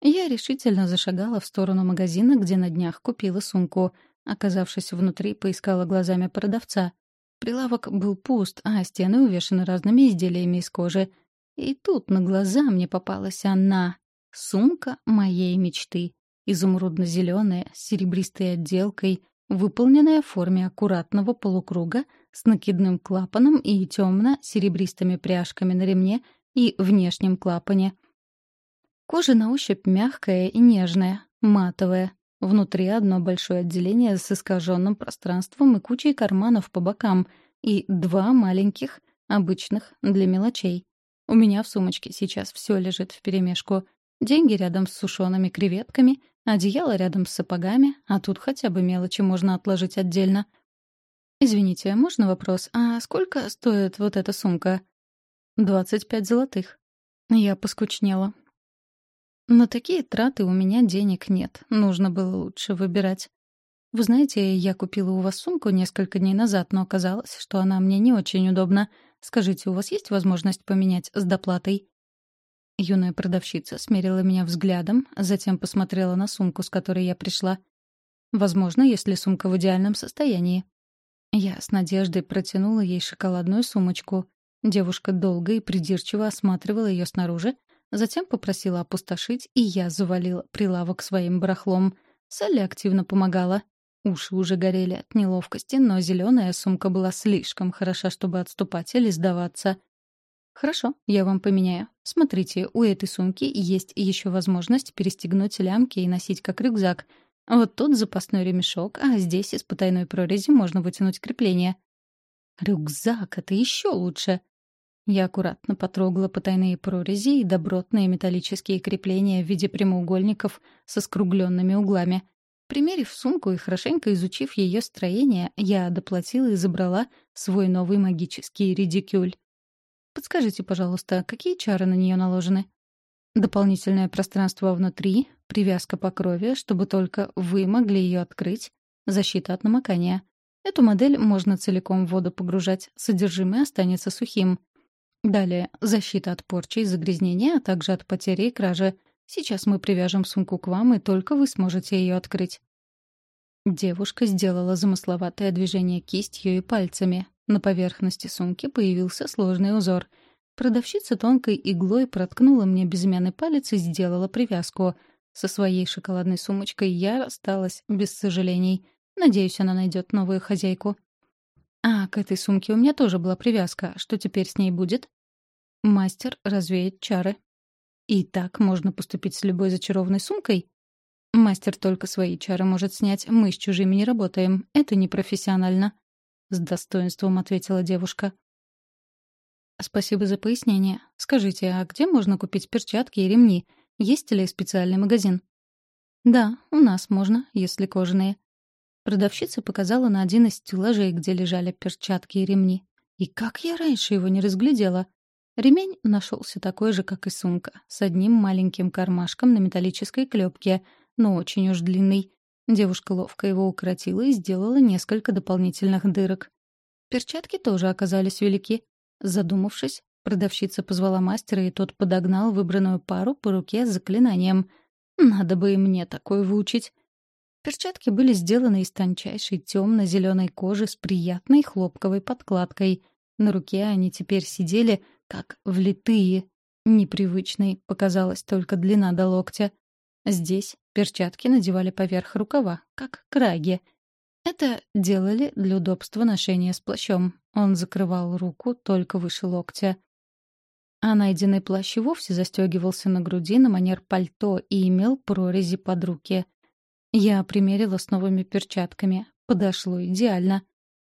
Я решительно зашагала в сторону магазина, где на днях купила сумку. Оказавшись внутри, поискала глазами продавца. Прилавок был пуст, а стены увешаны разными изделиями из кожи. И тут на глаза мне попалась она — сумка моей мечты. Изумрудно-зеленая, с серебристой отделкой, выполненная в форме аккуратного полукруга с накидным клапаном и темно-серебристыми пряжками на ремне и внешнем клапане. Кожа на ощупь мягкая и нежная, матовая. Внутри одно большое отделение с искаженным пространством и кучей карманов по бокам, и два маленьких, обычных, для мелочей. У меня в сумочке сейчас все лежит вперемешку. Деньги рядом с сушеными креветками, одеяло рядом с сапогами, а тут хотя бы мелочи можно отложить отдельно. «Извините, можно вопрос? А сколько стоит вот эта сумка?» «Двадцать пять золотых». Я поскучнела. На такие траты у меня денег нет, нужно было лучше выбирать. Вы знаете, я купила у вас сумку несколько дней назад, но оказалось, что она мне не очень удобна. Скажите, у вас есть возможность поменять с доплатой? Юная продавщица смерила меня взглядом, затем посмотрела на сумку, с которой я пришла. Возможно, если сумка в идеальном состоянии. Я с надеждой протянула ей шоколадную сумочку. Девушка долго и придирчиво осматривала ее снаружи, затем попросила опустошить, и я завалила прилавок своим барахлом. Салли активно помогала. Уши уже горели от неловкости, но зеленая сумка была слишком хороша, чтобы отступать или сдаваться. «Хорошо, я вам поменяю. Смотрите, у этой сумки есть еще возможность перестегнуть лямки и носить как рюкзак. Вот тут запасной ремешок, а здесь из потайной прорези можно вытянуть крепление». «Рюкзак — это еще лучше!» Я аккуратно потрогала потайные прорези и добротные металлические крепления в виде прямоугольников со скругленными углами. Примерив сумку и хорошенько изучив ее строение, я доплатила и забрала свой новый магический редикюль. Подскажите, пожалуйста, какие чары на нее наложены? Дополнительное пространство внутри, привязка по крови, чтобы только вы могли ее открыть, защита от намокания. Эту модель можно целиком в воду погружать, содержимое останется сухим. Далее, защита от порчи и загрязнения, а также от потери и кражи. Сейчас мы привяжем сумку к вам, и только вы сможете ее открыть. Девушка сделала замысловатое движение кистью и пальцами, на поверхности сумки появился сложный узор. Продавщица тонкой иглой проткнула мне безымянный палец и сделала привязку. Со своей шоколадной сумочкой я рассталась без сожалений. Надеюсь, она найдет новую хозяйку. А, к этой сумке у меня тоже была привязка. Что теперь с ней будет? Мастер развеет чары. И так можно поступить с любой зачарованной сумкой? Мастер только свои чары может снять, мы с чужими не работаем. Это непрофессионально. — с достоинством ответила девушка. «Спасибо за пояснение. Скажите, а где можно купить перчатки и ремни? Есть ли специальный магазин?» «Да, у нас можно, если кожаные». Продавщица показала на один из стеллажей, где лежали перчатки и ремни. И как я раньше его не разглядела? Ремень нашелся такой же, как и сумка, с одним маленьким кармашком на металлической клепке, но очень уж длинный. Девушка ловко его укоротила и сделала несколько дополнительных дырок. Перчатки тоже оказались велики. Задумавшись, продавщица позвала мастера, и тот подогнал выбранную пару по руке с заклинанием. Надо бы и мне такое выучить. Перчатки были сделаны из тончайшей темно-зеленой кожи с приятной хлопковой подкладкой. На руке они теперь сидели, как влитые. Непривычной показалась только длина до локтя. Здесь перчатки надевали поверх рукава, как краги. Это делали для удобства ношения с плащом. Он закрывал руку только выше локтя. А найденный плащ и вовсе застегивался на груди на манер пальто и имел прорези под руки. Я примерила с новыми перчатками. Подошло идеально.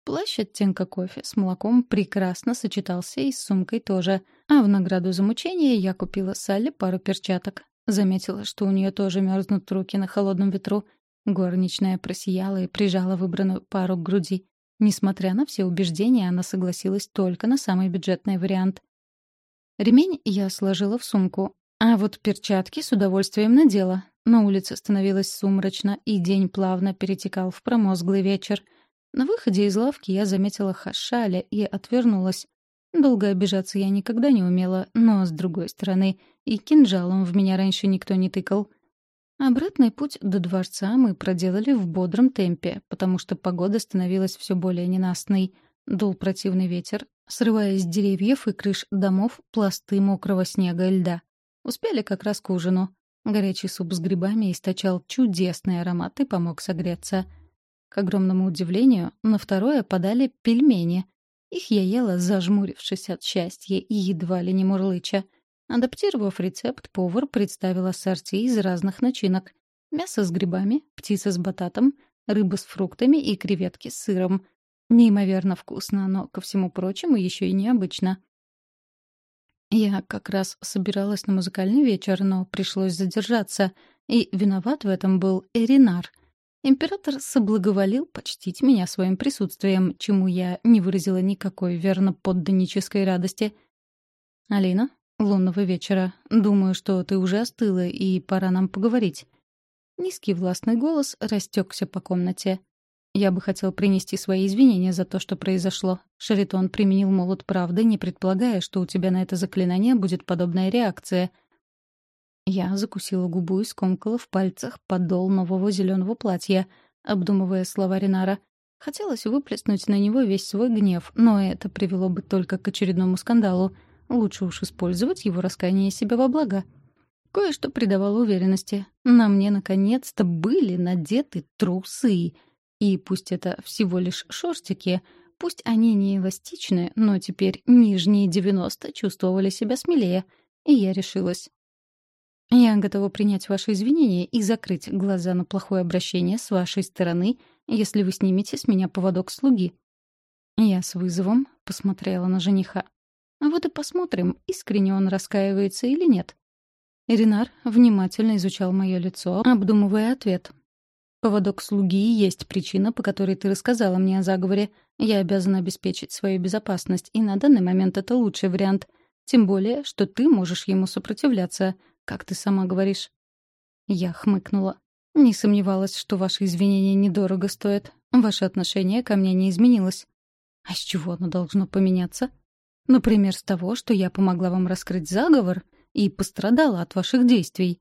Плащ оттенка кофе с молоком прекрасно сочетался и с сумкой тоже. А в награду за мучение я купила Салли пару перчаток. Заметила, что у нее тоже мерзнут руки на холодном ветру. Горничная просияла и прижала выбранную пару к груди. Несмотря на все убеждения, она согласилась только на самый бюджетный вариант. Ремень я сложила в сумку, а вот перчатки с удовольствием надела. На улице становилось сумрачно, и день плавно перетекал в промозглый вечер. На выходе из лавки я заметила Хашаля и отвернулась. Долго обижаться я никогда не умела, но, с другой стороны, и кинжалом в меня раньше никто не тыкал. Обратный путь до дворца мы проделали в бодром темпе, потому что погода становилась все более ненастной. Дул противный ветер, срывая с деревьев и крыш домов пласты мокрого снега и льда. Успели как раз к ужину. Горячий суп с грибами источал чудесный аромат и помог согреться. К огромному удивлению, на второе подали пельмени. Их я ела, зажмурившись от счастья и едва ли не мурлыча. Адаптировав рецепт, повар представил ассорти из разных начинок. Мясо с грибами, птица с бататом, рыба с фруктами и креветки с сыром. Неимоверно вкусно, но, ко всему прочему, еще и необычно. Я как раз собиралась на музыкальный вечер, но пришлось задержаться, и виноват в этом был Эринар. Император соблаговолил почтить меня своим присутствием, чему я не выразила никакой верно подданнической радости. «Алина, лунного вечера. Думаю, что ты уже остыла, и пора нам поговорить». Низкий властный голос растекся по комнате. Я бы хотел принести свои извинения за то, что произошло. Шаритон применил молот правды, не предполагая, что у тебя на это заклинание будет подобная реакция. Я закусила губу и скомкала в пальцах подол нового зеленого платья, обдумывая слова Ринара. Хотелось выплеснуть на него весь свой гнев, но это привело бы только к очередному скандалу. Лучше уж использовать его раскаяние себе во благо. Кое-что придавало уверенности. На мне, наконец-то, были надеты трусы — и пусть это всего лишь шорстики, пусть они не эластичны, но теперь нижние 90 чувствовали себя смелее, и я решилась. Я готова принять ваши извинения и закрыть глаза на плохое обращение с вашей стороны, если вы снимете с меня поводок слуги. Я с вызовом посмотрела на жениха. Вот и посмотрим, искренне он раскаивается или нет. Иринар внимательно изучал мое лицо, обдумывая ответ. Поводок слуги есть причина, по которой ты рассказала мне о заговоре. Я обязана обеспечить свою безопасность, и на данный момент это лучший вариант. Тем более, что ты можешь ему сопротивляться, как ты сама говоришь». Я хмыкнула. «Не сомневалась, что ваши извинения недорого стоят. Ваше отношение ко мне не изменилось. А с чего оно должно поменяться? Например, с того, что я помогла вам раскрыть заговор и пострадала от ваших действий.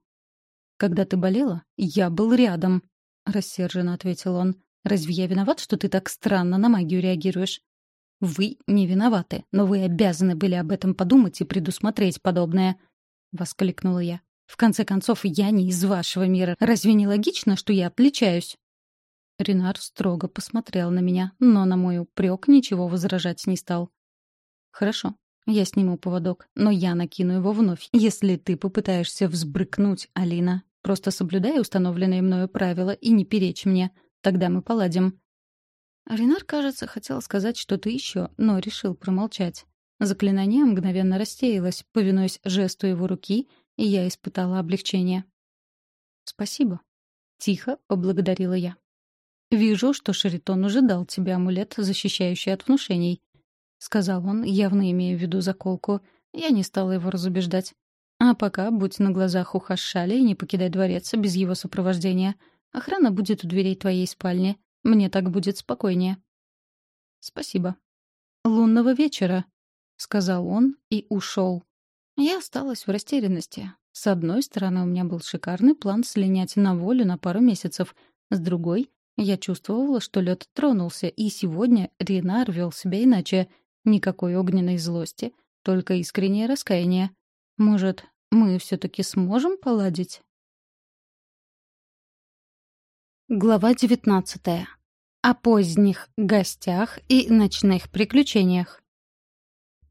Когда ты болела, я был рядом, — рассерженно ответил он. «Разве я виноват, что ты так странно на магию реагируешь?» «Вы не виноваты, но вы обязаны были об этом подумать и предусмотреть подобное», — воскликнула я. «В конце концов, я не из вашего мира. Разве не логично, что я отличаюсь?» Ренар строго посмотрел на меня, но на мой упрек ничего возражать не стал. «Хорошо, я сниму поводок, но я накину его вновь, если ты попытаешься взбрыкнуть, Алина. Просто соблюдай установленные мною правила и не перечь мне. Тогда мы поладим». Ренар, кажется, хотел сказать что-то еще, но решил промолчать. Заклинание мгновенно рассеялось, повинуясь жесту его руки, и я испытала облегчение. «Спасибо», — тихо поблагодарила я. «Вижу, что Шаритон уже дал тебе амулет, защищающий от внушений», — сказал он, явно имея в виду заколку. Я не стала его разубеждать. А пока будь на глазах у Хашшали и не покидай дворец без его сопровождения. Охрана будет у дверей твоей спальни. Мне так будет спокойнее. Спасибо. Лунного вечера, сказал он и ушел. Я осталась в растерянности. С одной стороны, у меня был шикарный план слинять на волю на пару месяцев. С другой, я чувствовала, что лед тронулся, и сегодня Ренар вел себя иначе. Никакой огненной злости, только искреннее раскаяние. Может, мы все-таки сможем поладить? Глава девятнадцатая. О поздних гостях и ночных приключениях.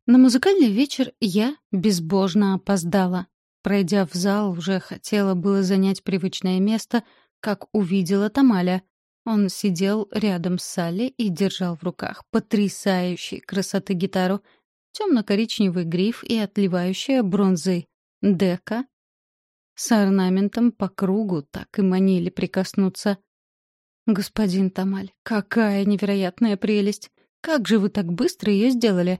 На музыкальный вечер я безбожно опоздала. Пройдя в зал, уже хотела было занять привычное место, как увидела Тамаля. Он сидел рядом с Салли и держал в руках потрясающей красоты гитару, темно-коричневый гриф и отливающая бронзой дека с орнаментом по кругу так и манили прикоснуться. «Господин Тамаль, какая невероятная прелесть! Как же вы так быстро ее сделали?»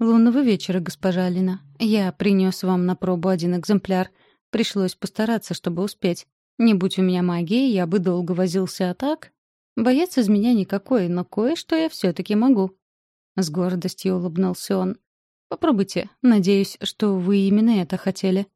«Лунного вечера, госпожа Алина. Я принес вам на пробу один экземпляр. Пришлось постараться, чтобы успеть. Не будь у меня магии, я бы долго возился, а так... Боец из меня никакой, но кое-что я все таки могу». С гордостью улыбнулся он. «Попробуйте. Надеюсь, что вы именно это хотели».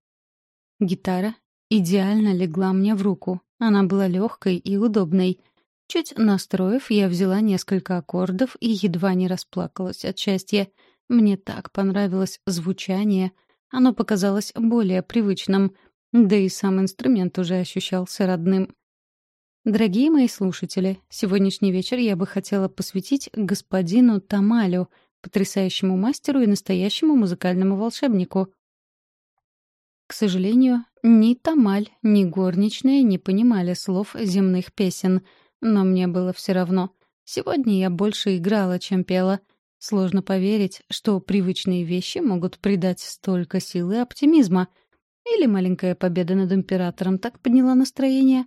Гитара идеально легла мне в руку. Она была легкой и удобной. Чуть настроив, я взяла несколько аккордов и едва не расплакалась от счастья. Мне так понравилось звучание. Оно показалось более привычным, да и сам инструмент уже ощущался родным. Дорогие мои слушатели, сегодняшний вечер я бы хотела посвятить господину Тамалю, потрясающему мастеру и настоящему музыкальному волшебнику. К сожалению, ни Тамаль, ни горничная не понимали слов земных песен, но мне было все равно. Сегодня я больше играла, чем пела. Сложно поверить, что привычные вещи могут придать столько силы и оптимизма. Или маленькая победа над императором так подняла настроение.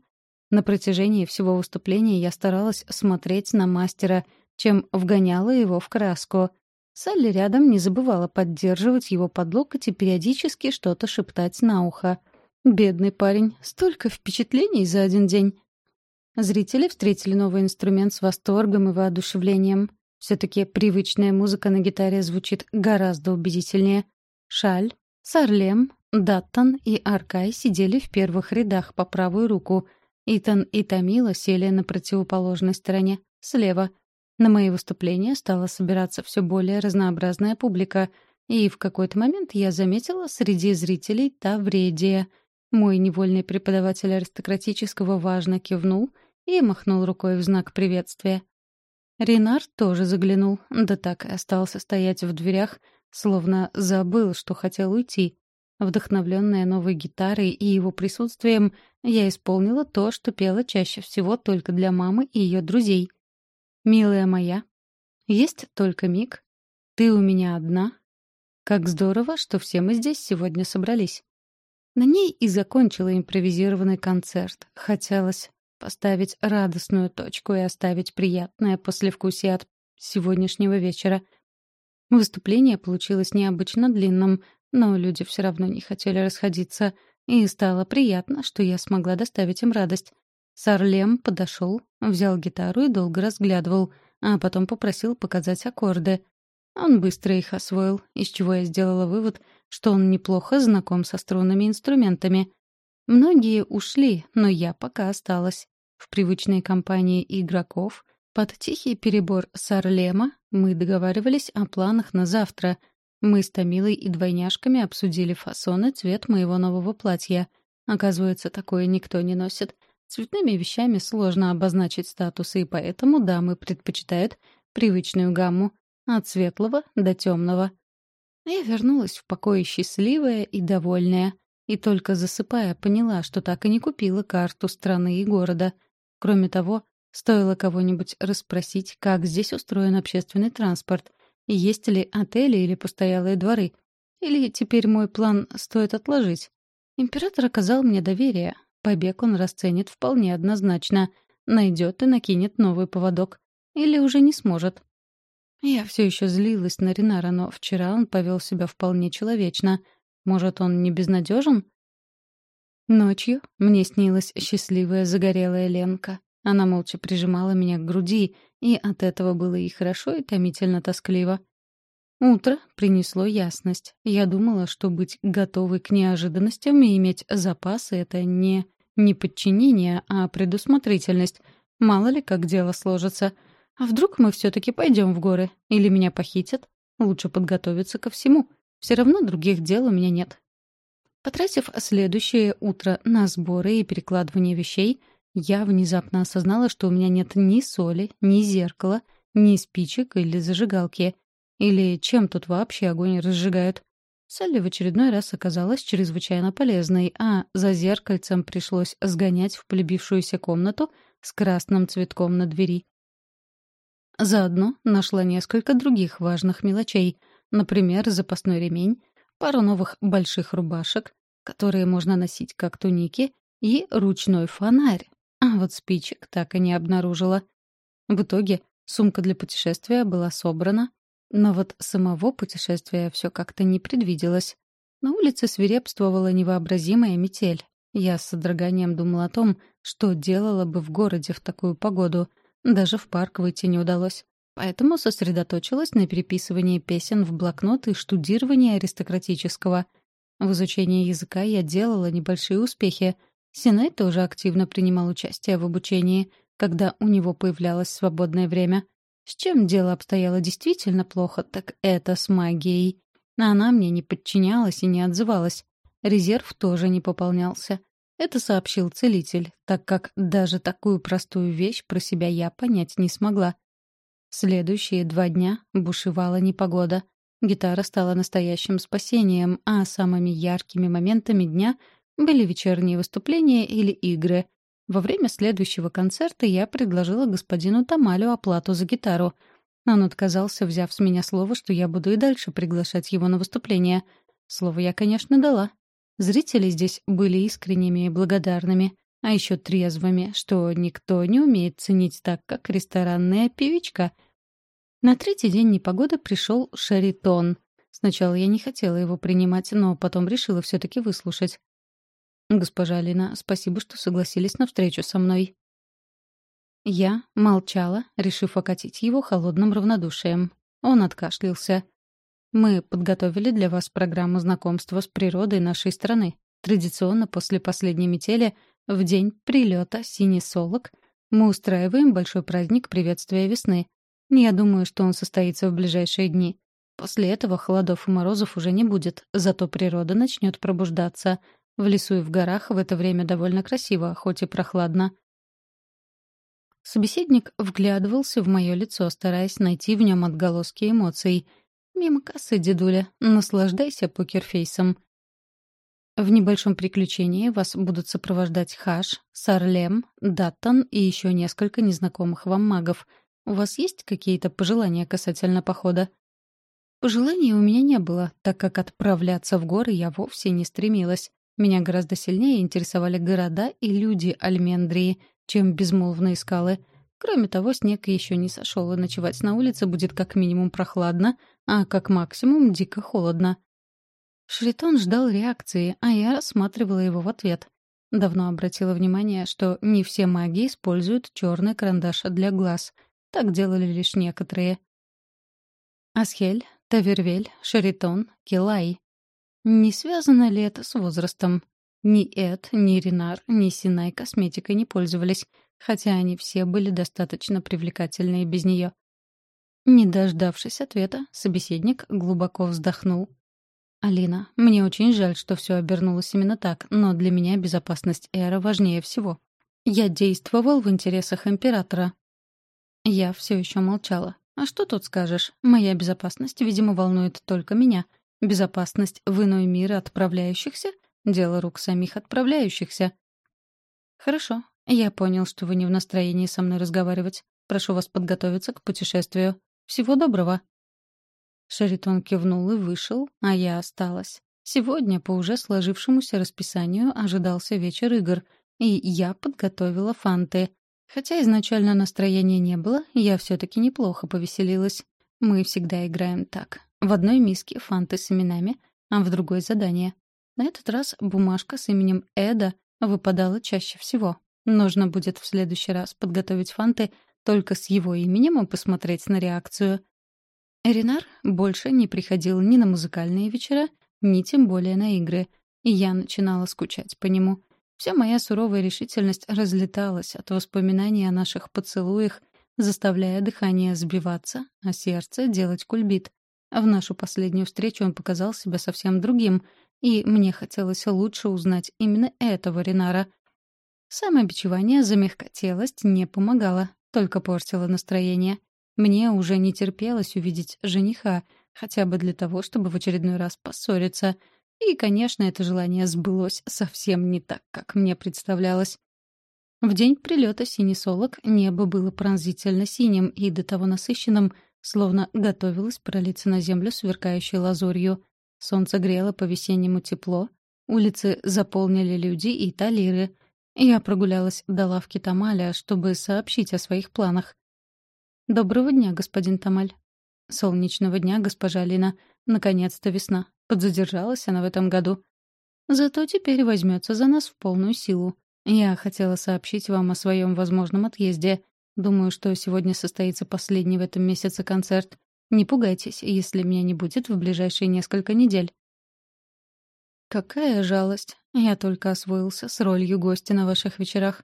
На протяжении всего выступления я старалась смотреть на мастера, чем вгоняла его в краску. Салли рядом не забывала поддерживать его под локоть и периодически что-то шептать на ухо — Бедный парень, столько впечатлений за один день. Зрители встретили новый инструмент с восторгом и воодушевлением. Все-таки привычная музыка на гитаре звучит гораздо убедительнее. Шаль, Сарлем, Даттон и Аркай сидели в первых рядах по правую руку. Итан и Тамила сели на противоположной стороне, слева. На мои выступления стала собираться все более разнообразная публика, и в какой-то момент я заметила среди зрителей Тавредия — мой невольный преподаватель аристократического важно кивнул и махнул рукой в знак приветствия. Ренар тоже заглянул, да так и остался стоять в дверях, словно забыл, что хотел уйти. Вдохновленная новой гитарой и его присутствием, я исполнила то, что пела чаще всего только для мамы и ее друзей. «Милая моя, есть только миг. Ты у меня одна. Как здорово, что все мы здесь сегодня собрались. На ней и закончила импровизированный концерт. Хотелось поставить радостную точку и оставить приятное послевкусие от сегодняшнего вечера. Выступление получилось необычно длинным, но люди все равно не хотели расходиться, и стало приятно, что я смогла доставить им радость. Сарлем подошел, взял гитару и долго разглядывал, а потом попросил показать аккорды. Он быстро их освоил, из чего я сделала вывод, что он неплохо знаком со струнными инструментами. Многие ушли, но я пока осталась. В привычной компании игроков под тихий перебор Сарлема мы договаривались о планах на завтра. Мы с Томилой и двойняшками обсудили фасон и цвет моего нового платья. Оказывается, такое никто не носит. Цветными вещами сложно обозначить статусы, и поэтому дамы предпочитают привычную гамму от светлого до темного. Я вернулась в покое счастливая и довольная, и только засыпая поняла, что так и не купила карту страны и города. Кроме того, стоило кого-нибудь расспросить, как здесь устроен общественный транспорт, и есть ли отели или постоялые дворы. Или теперь мой план стоит отложить. Император оказал мне доверие. Побег он расценит вполне однозначно. Найдет и накинет новый поводок. Или уже не сможет. Я все еще злилась на Ринара, но вчера он повел себя вполне человечно. Может, он не безнадежен? Ночью мне снилась счастливая загорелая Ленка. Она молча прижимала меня к груди, и от этого было и хорошо, и томительно тоскливо. Утро принесло ясность. Я думала, что быть готовой к неожиданностям и иметь запасы — это не не подчинение, а предусмотрительность. Мало ли, как дело сложится — а вдруг мы все-таки пойдем в горы? Или меня похитят? Лучше подготовиться ко всему. Все равно других дел у меня нет. Потратив следующее утро на сборы и перекладывание вещей, я внезапно осознала, что у меня нет ни соли, ни зеркала, ни спичек или зажигалки. Или чем тут вообще огонь разжигают? Салли в очередной раз оказалась чрезвычайно полезной, а за зеркальцем пришлось сгонять в полюбившуюся комнату с красным цветком на двери. Заодно нашла несколько других важных мелочей, например, запасной ремень, пару новых больших рубашек, которые можно носить как туники, и ручной фонарь. А вот спичек так и не обнаружила. В итоге сумка для путешествия была собрана, Но вот самого путешествия все как-то не предвиделось. На улице свирепствовала невообразимая метель. Я с содроганием думала о том, что делала бы в городе в такую погоду. Даже в парк выйти не удалось. Поэтому сосредоточилась на переписывании песен в блокнот и штудировании аристократического. В изучении языка я делала небольшие успехи. Синай тоже активно принимал участие в обучении, когда у него появлялось свободное время. С чем дело обстояло действительно плохо, так это с магией. Она мне не подчинялась и не отзывалась. Резерв тоже не пополнялся. Это сообщил целитель, так как даже такую простую вещь про себя я понять не смогла. Следующие два дня бушевала непогода. Гитара стала настоящим спасением, а самыми яркими моментами дня были вечерние выступления или игры. Во время следующего концерта я предложила господину Тамалю оплату за гитару. Он отказался, взяв с меня слово, что я буду и дальше приглашать его на выступление. Слово я, конечно, дала. Зрители здесь были искренними и благодарными, а еще трезвыми, что никто не умеет ценить так, как ресторанная певичка — на третий день непогоды пришел Шаритон. Сначала я не хотела его принимать, но потом решила все-таки выслушать. «Госпожа Алина, спасибо, что согласились на встречу со мной». Я молчала, решив окатить его холодным равнодушием. Он откашлялся. «Мы подготовили для вас программу знакомства с природой нашей страны. Традиционно после последней метели, в день прилета синий солок, мы устраиваем большой праздник приветствия весны. Я думаю, что он состоится в ближайшие дни. После этого холодов и морозов уже не будет, зато природа начнет пробуждаться. В лесу и в горах в это время довольно красиво, хоть и прохладно. Собеседник вглядывался в мое лицо, стараясь найти в нем отголоски эмоций. «Мимо кассы, дедуля, наслаждайся покерфейсом». В небольшом приключении вас будут сопровождать Хаш, Сарлем, Даттон и еще несколько незнакомых вам магов — у вас есть какие-то пожелания касательно похода?» Пожеланий у меня не было, так как отправляться в горы я вовсе не стремилась. Меня гораздо сильнее интересовали города и люди Альмендрии, чем безмолвные скалы. Кроме того, снег еще не сошел, и ночевать на улице будет как минимум прохладно, а как максимум дико холодно. Шритон ждал реакции, а я рассматривала его в ответ. Давно обратила внимание, что не все маги используют черный карандаш для глаз — так делали лишь некоторые. Асхель, Тавервель, Шаритон, Килай. Не связано ли это с возрастом? Ни Эд, ни Ренар, ни Синай косметикой не пользовались, хотя они все были достаточно привлекательны без нее. Не дождавшись ответа, собеседник глубоко вздохнул. «Алина, мне очень жаль, что все обернулось именно так, но для меня безопасность Эра важнее всего. Я действовал в интересах Императора, я все еще молчала. А что тут скажешь? Моя безопасность, видимо, волнует только меня. Безопасность в иной мир отправляющихся — дело рук самих отправляющихся. Хорошо. Я понял, что вы не в настроении со мной разговаривать. Прошу вас подготовиться к путешествию. Всего доброго. Шаритон кивнул и вышел, а я осталась. Сегодня, по уже сложившемуся расписанию, ожидался вечер игр, и я подготовила фанты. Хотя изначально настроения не было, я все-таки неплохо повеселилась. Мы всегда играем так. В одной миске фанты с именами, а в другой — задание. На этот раз бумажка с именем Эда выпадала чаще всего. Нужно будет в следующий раз подготовить фанты только с его именем и посмотреть на реакцию. Эринар больше не приходил ни на музыкальные вечера, ни тем более на игры, и я начинала скучать по нему — Вся моя суровая решительность разлеталась от воспоминаний о наших поцелуях, заставляя дыхание сбиваться, а сердце делать кульбит. В нашу последнюю встречу он показал себя совсем другим, и мне хотелось лучше узнать именно этого Ренара. Самобичевание за мягкотелость не помогало, только портило настроение. Мне уже не терпелось увидеть жениха, хотя бы для того, чтобы в очередной раз поссориться — и, конечно, это желание сбылось совсем не так, как мне представлялось. В день прилета синесолок небо было пронзительно синим и до того насыщенным, словно готовилось пролиться на землю сверкающей лазурью. Солнце грело по-весеннему тепло, улицы заполнили люди и талиры. Я прогулялась до лавки Тамаля, чтобы сообщить о своих планах. «Доброго дня, господин Тамаль». Солнечного дня, госпожа Лина. Наконец-то весна. Подзадержалась она в этом году. Зато теперь возьмется за нас в полную силу. Я хотела сообщить вам о своем возможном отъезде. Думаю, что сегодня состоится последний в этом месяце концерт. Не пугайтесь, если меня не будет в ближайшие несколько недель. Какая жалость. Я только освоился с ролью гостя на ваших вечерах.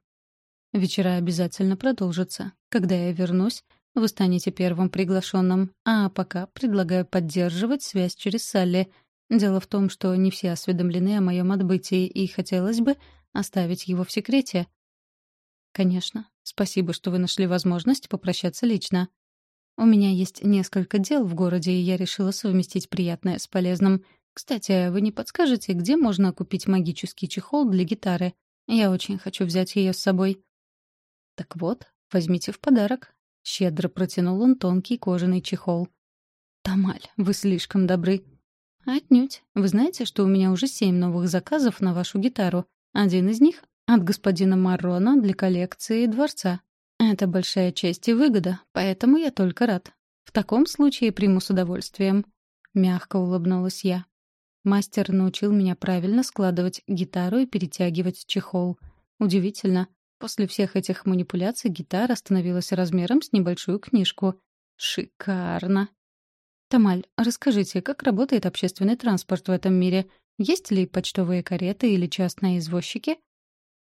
Вечера обязательно продолжатся. Когда я вернусь, вы станете первым приглашенным. А пока предлагаю поддерживать связь через Салли. Дело в том, что не все осведомлены о моем отбытии, и хотелось бы оставить его в секрете. Конечно. Спасибо, что вы нашли возможность попрощаться лично. У меня есть несколько дел в городе, и я решила совместить приятное с полезным. Кстати, вы не подскажете, где можно купить магический чехол для гитары? Я очень хочу взять ее с собой. Так вот, возьмите в подарок. Щедро протянул он тонкий кожаный чехол. «Тамаль, вы слишком добры». «Отнюдь. Вы знаете, что у меня уже семь новых заказов на вашу гитару. Один из них — от господина Маррона для коллекции дворца. Это большая честь и выгода, поэтому я только рад. В таком случае приму с удовольствием». Мягко улыбнулась я. Мастер научил меня правильно складывать гитару и перетягивать чехол. Удивительно, После всех этих манипуляций гитара становилась размером с небольшую книжку. Шикарно. Тамаль, расскажите, как работает общественный транспорт в этом мире? Есть ли почтовые кареты или частные извозчики?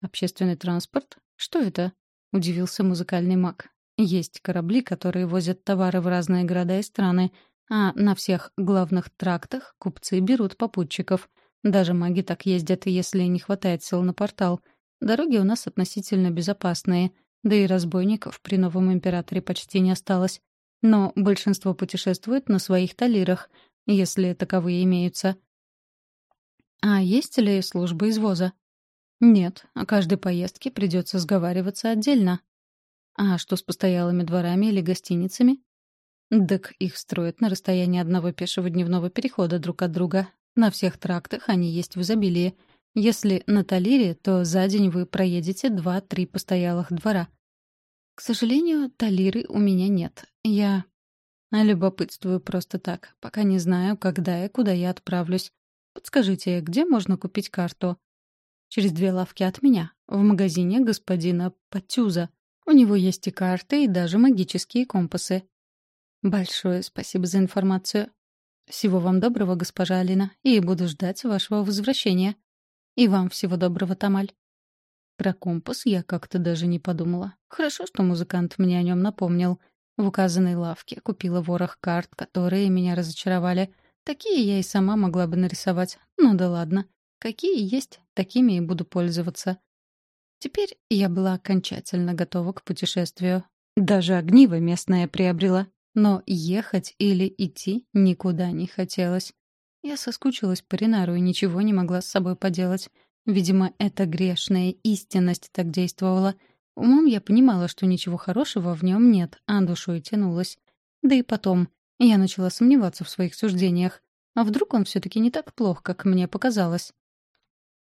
Общественный транспорт? Что это? Удивился музыкальный маг. Есть корабли, которые возят товары в разные города и страны, а на всех главных трактах купцы берут попутчиков. Даже маги так ездят, если не хватает сил на портал — Дороги у нас относительно безопасные, да и разбойников при новом императоре почти не осталось. Но большинство путешествует на своих талирах, если таковые имеются. А есть ли служба извоза? Нет, о каждой поездке придется сговариваться отдельно. А что с постоялыми дворами или гостиницами? Так их строят на расстоянии одного пешего дневного перехода друг от друга. На всех трактах они есть в изобилии — если на Талире, то за день вы проедете два-три постоялых двора. К сожалению, Талиры у меня нет. Я любопытствую просто так, пока не знаю, когда и куда я отправлюсь. Подскажите, где можно купить карту? Через две лавки от меня, в магазине господина Патюза. У него есть и карты, и даже магические компасы. Большое спасибо за информацию. Всего вам доброго, госпожа Алина, и буду ждать вашего возвращения. И вам всего доброго, Тамаль. Про компас я как-то даже не подумала. Хорошо, что музыкант мне о нем напомнил. В указанной лавке купила ворох карт, которые меня разочаровали. Такие я и сама могла бы нарисовать. Ну да ладно. Какие есть, такими и буду пользоваться. Теперь я была окончательно готова к путешествию. Даже огниво местное приобрела. Но ехать или идти никуда не хотелось. Я соскучилась по Ринару и ничего не могла с собой поделать. Видимо, эта грешная истинность так действовала. Умом я понимала, что ничего хорошего в нем нет, а душой тянулась. Да и потом, я начала сомневаться в своих суждениях. А вдруг он все-таки не так плох, как мне показалось?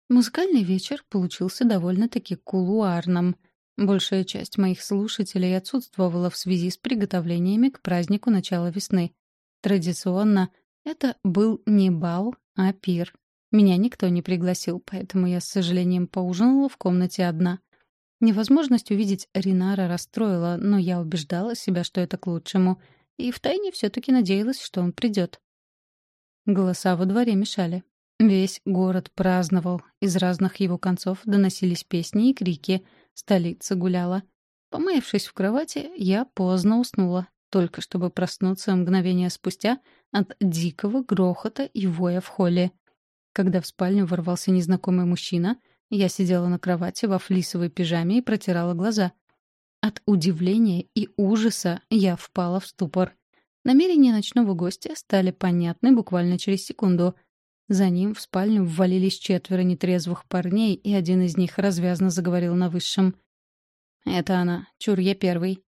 Музыкальный вечер получился довольно-таки кулуарным. Большая часть моих слушателей отсутствовала в связи с приготовлениями к празднику начала весны. Традиционно это был не бал, а пир. Меня никто не пригласил, поэтому я с сожалением поужинала в комнате одна. Невозможность увидеть Ринара расстроила, но я убеждала себя, что это к лучшему, и втайне все-таки надеялась, что он придет. Голоса во дворе мешали. Весь город праздновал, из разных его концов доносились песни и крики, столица гуляла. Помаявшись в кровати, я поздно уснула, только чтобы проснуться мгновение спустя от дикого грохота и воя в холле. Когда в спальню ворвался незнакомый мужчина, я сидела на кровати во флисовой пижаме и протирала глаза. От удивления и ужаса я впала в ступор. Намерения ночного гостя стали понятны буквально через секунду. За ним в спальню ввалились четверо нетрезвых парней, и один из них развязно заговорил на высшем. «Это она. Чур, я первый.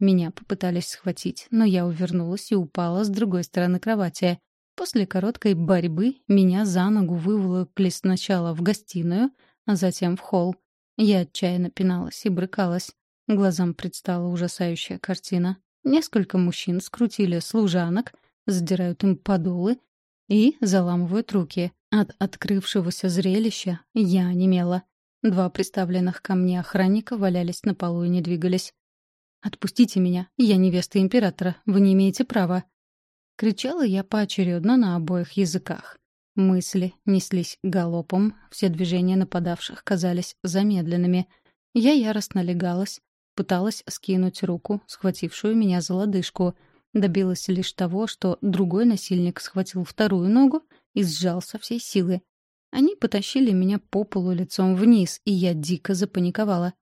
Меня попытались схватить, но я увернулась и упала с другой стороны кровати. После короткой борьбы меня за ногу выволокли сначала в гостиную, а затем в холл. Я отчаянно пиналась и брыкалась. Глазам предстала ужасающая картина. Несколько мужчин скрутили служанок, задирают им подолы и заламывают руки. От открывшегося зрелища я онемела. Два приставленных ко мне охранника валялись на полу и не двигались. «Отпустите меня, я невеста императора, вы не имеете права». Кричала я поочередно на обоих языках. Мысли неслись галопом, все движения нападавших казались замедленными. Я яростно легалась, пыталась скинуть руку, схватившую меня за лодыжку. Добилась лишь того, что другой насильник схватил вторую ногу и сжал со всей силы. Они потащили меня по полу лицом вниз, и я дико запаниковала.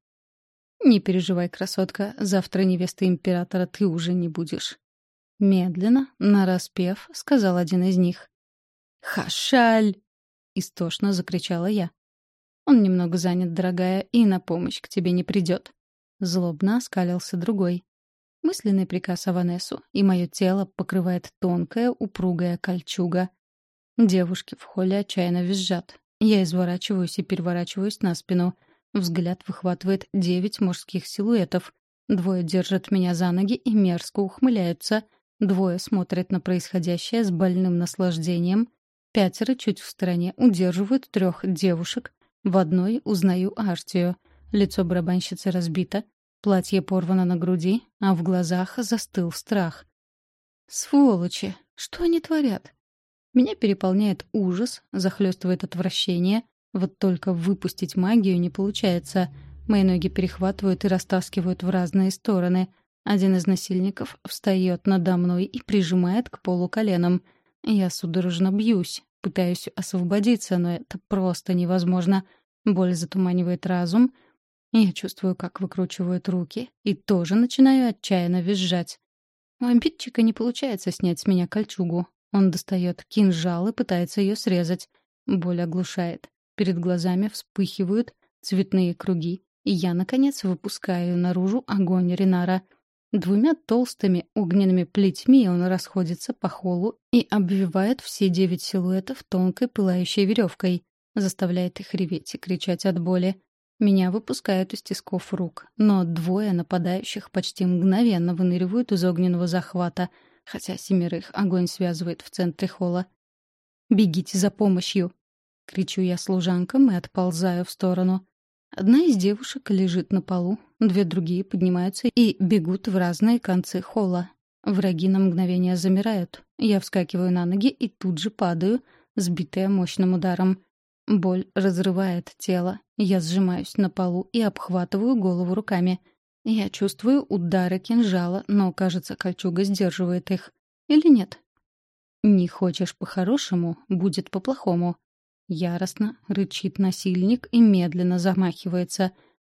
«Не переживай, красотка, завтра невеста императора ты уже не будешь». Медленно, нараспев, сказал один из них. «Хашаль!» — истошно закричала я. «Он немного занят, дорогая, и на помощь к тебе не придет». Злобно оскалился другой. Мысленный приказ Аванесу, и мое тело покрывает тонкая, упругая кольчуга. Девушки в холле отчаянно визжат. Я изворачиваюсь и переворачиваюсь на спину. Взгляд выхватывает девять мужских силуэтов. Двое держат меня за ноги и мерзко ухмыляются. Двое смотрят на происходящее с больным наслаждением. Пятеро чуть в стороне удерживают трех девушек. В одной узнаю Артию. Лицо барабанщицы разбито, платье порвано на груди, а в глазах застыл страх. «Сволочи! Что они творят?» Меня переполняет ужас, захлестывает отвращение. Вот только выпустить магию не получается. Мои ноги перехватывают и растаскивают в разные стороны. Один из насильников встает надо мной и прижимает к полу коленом. Я судорожно бьюсь, пытаюсь освободиться, но это просто невозможно. Боль затуманивает разум. Я чувствую, как выкручивают руки, и тоже начинаю отчаянно визжать. У обидчика не получается снять с меня кольчугу. Он достает кинжал и пытается ее срезать. Боль оглушает. Перед глазами вспыхивают цветные круги, и я, наконец, выпускаю наружу огонь Ринара — Двумя толстыми огненными плетьми он расходится по холлу и обвивает все девять силуэтов тонкой пылающей веревкой, заставляет их реветь и кричать от боли. Меня выпускают из тисков рук, но двое нападающих почти мгновенно выныривают из огненного захвата, хотя семерых огонь связывает в центре холла. «Бегите за помощью!» — кричу я служанкам и отползаю в сторону. Одна из девушек лежит на полу, две другие поднимаются и бегут в разные концы холла. Враги на мгновение замирают. Я вскакиваю на ноги и тут же падаю, сбитая мощным ударом. Боль разрывает тело. Я сжимаюсь на полу и обхватываю голову руками. Я чувствую удары кинжала, но, кажется, кольчуга сдерживает их. Или нет? «Не хочешь по-хорошему, будет по-плохому», Яростно рычит насильник и медленно замахивается.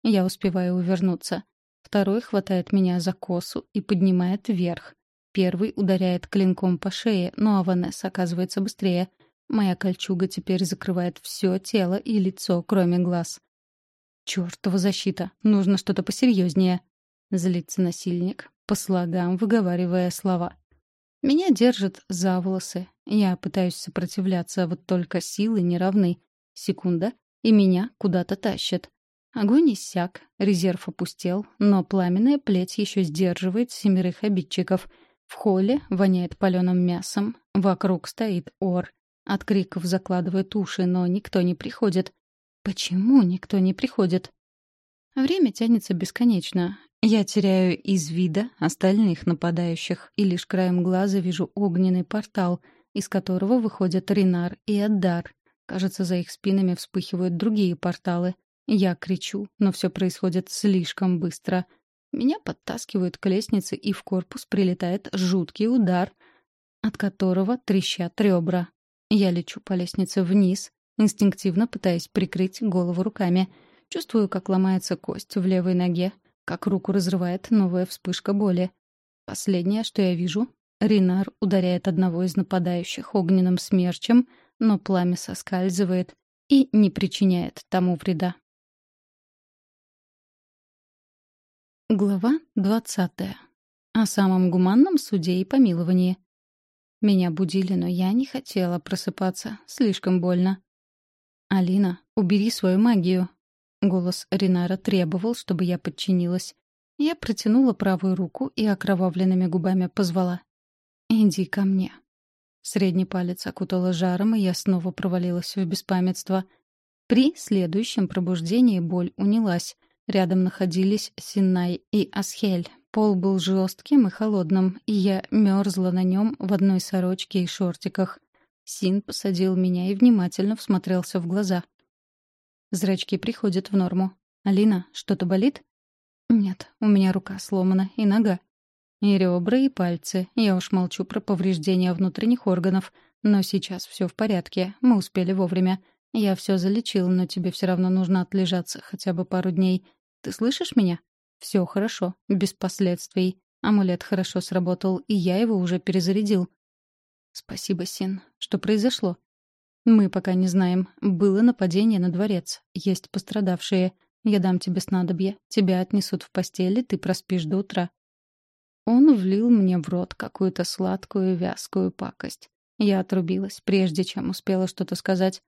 Я успеваю увернуться. Второй хватает меня за косу и поднимает вверх. Первый ударяет клинком по шее, но Аванес оказывается быстрее. Моя кольчуга теперь закрывает все тело и лицо, кроме глаз. «Чёртова защита! Нужно что-то посерьезнее!» Злится насильник, по слогам выговаривая слова. Меня держат за волосы. Я пытаюсь сопротивляться, вот только силы не равны. Секунда, и меня куда-то тащат. Огонь иссяк, резерв опустел, но пламенная плеть еще сдерживает семерых обидчиков. В холле воняет паленым мясом, вокруг стоит ор. От криков закладывает уши, но никто не приходит. Почему никто не приходит? Время тянется бесконечно. Я теряю из вида остальных нападающих и лишь краем глаза вижу огненный портал, из которого выходят Ринар и Аддар. Кажется, за их спинами вспыхивают другие порталы. Я кричу, но все происходит слишком быстро. Меня подтаскивают к лестнице, и в корпус прилетает жуткий удар, от которого трещат ребра. Я лечу по лестнице вниз, инстинктивно пытаясь прикрыть голову руками. Чувствую, как ломается кость в левой ноге, как руку разрывает новая вспышка боли. Последнее, что я вижу, Ринар ударяет одного из нападающих огненным смерчем, но пламя соскальзывает и не причиняет тому вреда. Глава двадцатая. О самом гуманном суде и помиловании. Меня будили, но я не хотела просыпаться. Слишком больно. «Алина, убери свою магию», Голос Ринара требовал, чтобы я подчинилась. Я протянула правую руку и окровавленными губами позвала. «Иди ко мне». Средний палец окутала жаром, и я снова провалилась в беспамятство. При следующем пробуждении боль унялась. Рядом находились Синай и Асхель. Пол был жестким и холодным, и я мерзла на нем в одной сорочке и шортиках. Син посадил меня и внимательно всмотрелся в глаза. Зрачки приходят в норму. «Алина, что-то болит?» «Нет, у меня рука сломана и нога. И ребра, и пальцы. Я уж молчу про повреждения внутренних органов. Но сейчас все в порядке. Мы успели вовремя. Я все залечил, но тебе все равно нужно отлежаться хотя бы пару дней. Ты слышишь меня? Все хорошо, без последствий. Амулет хорошо сработал, и я его уже перезарядил. Спасибо, Син. Что произошло? Мы пока не знаем. Было нападение на дворец. Есть пострадавшие. Я дам тебе снадобье. Тебя отнесут в постели, ты проспишь до утра. Он влил мне в рот какую-то сладкую вязкую пакость. Я отрубилась, прежде чем успела что-то сказать.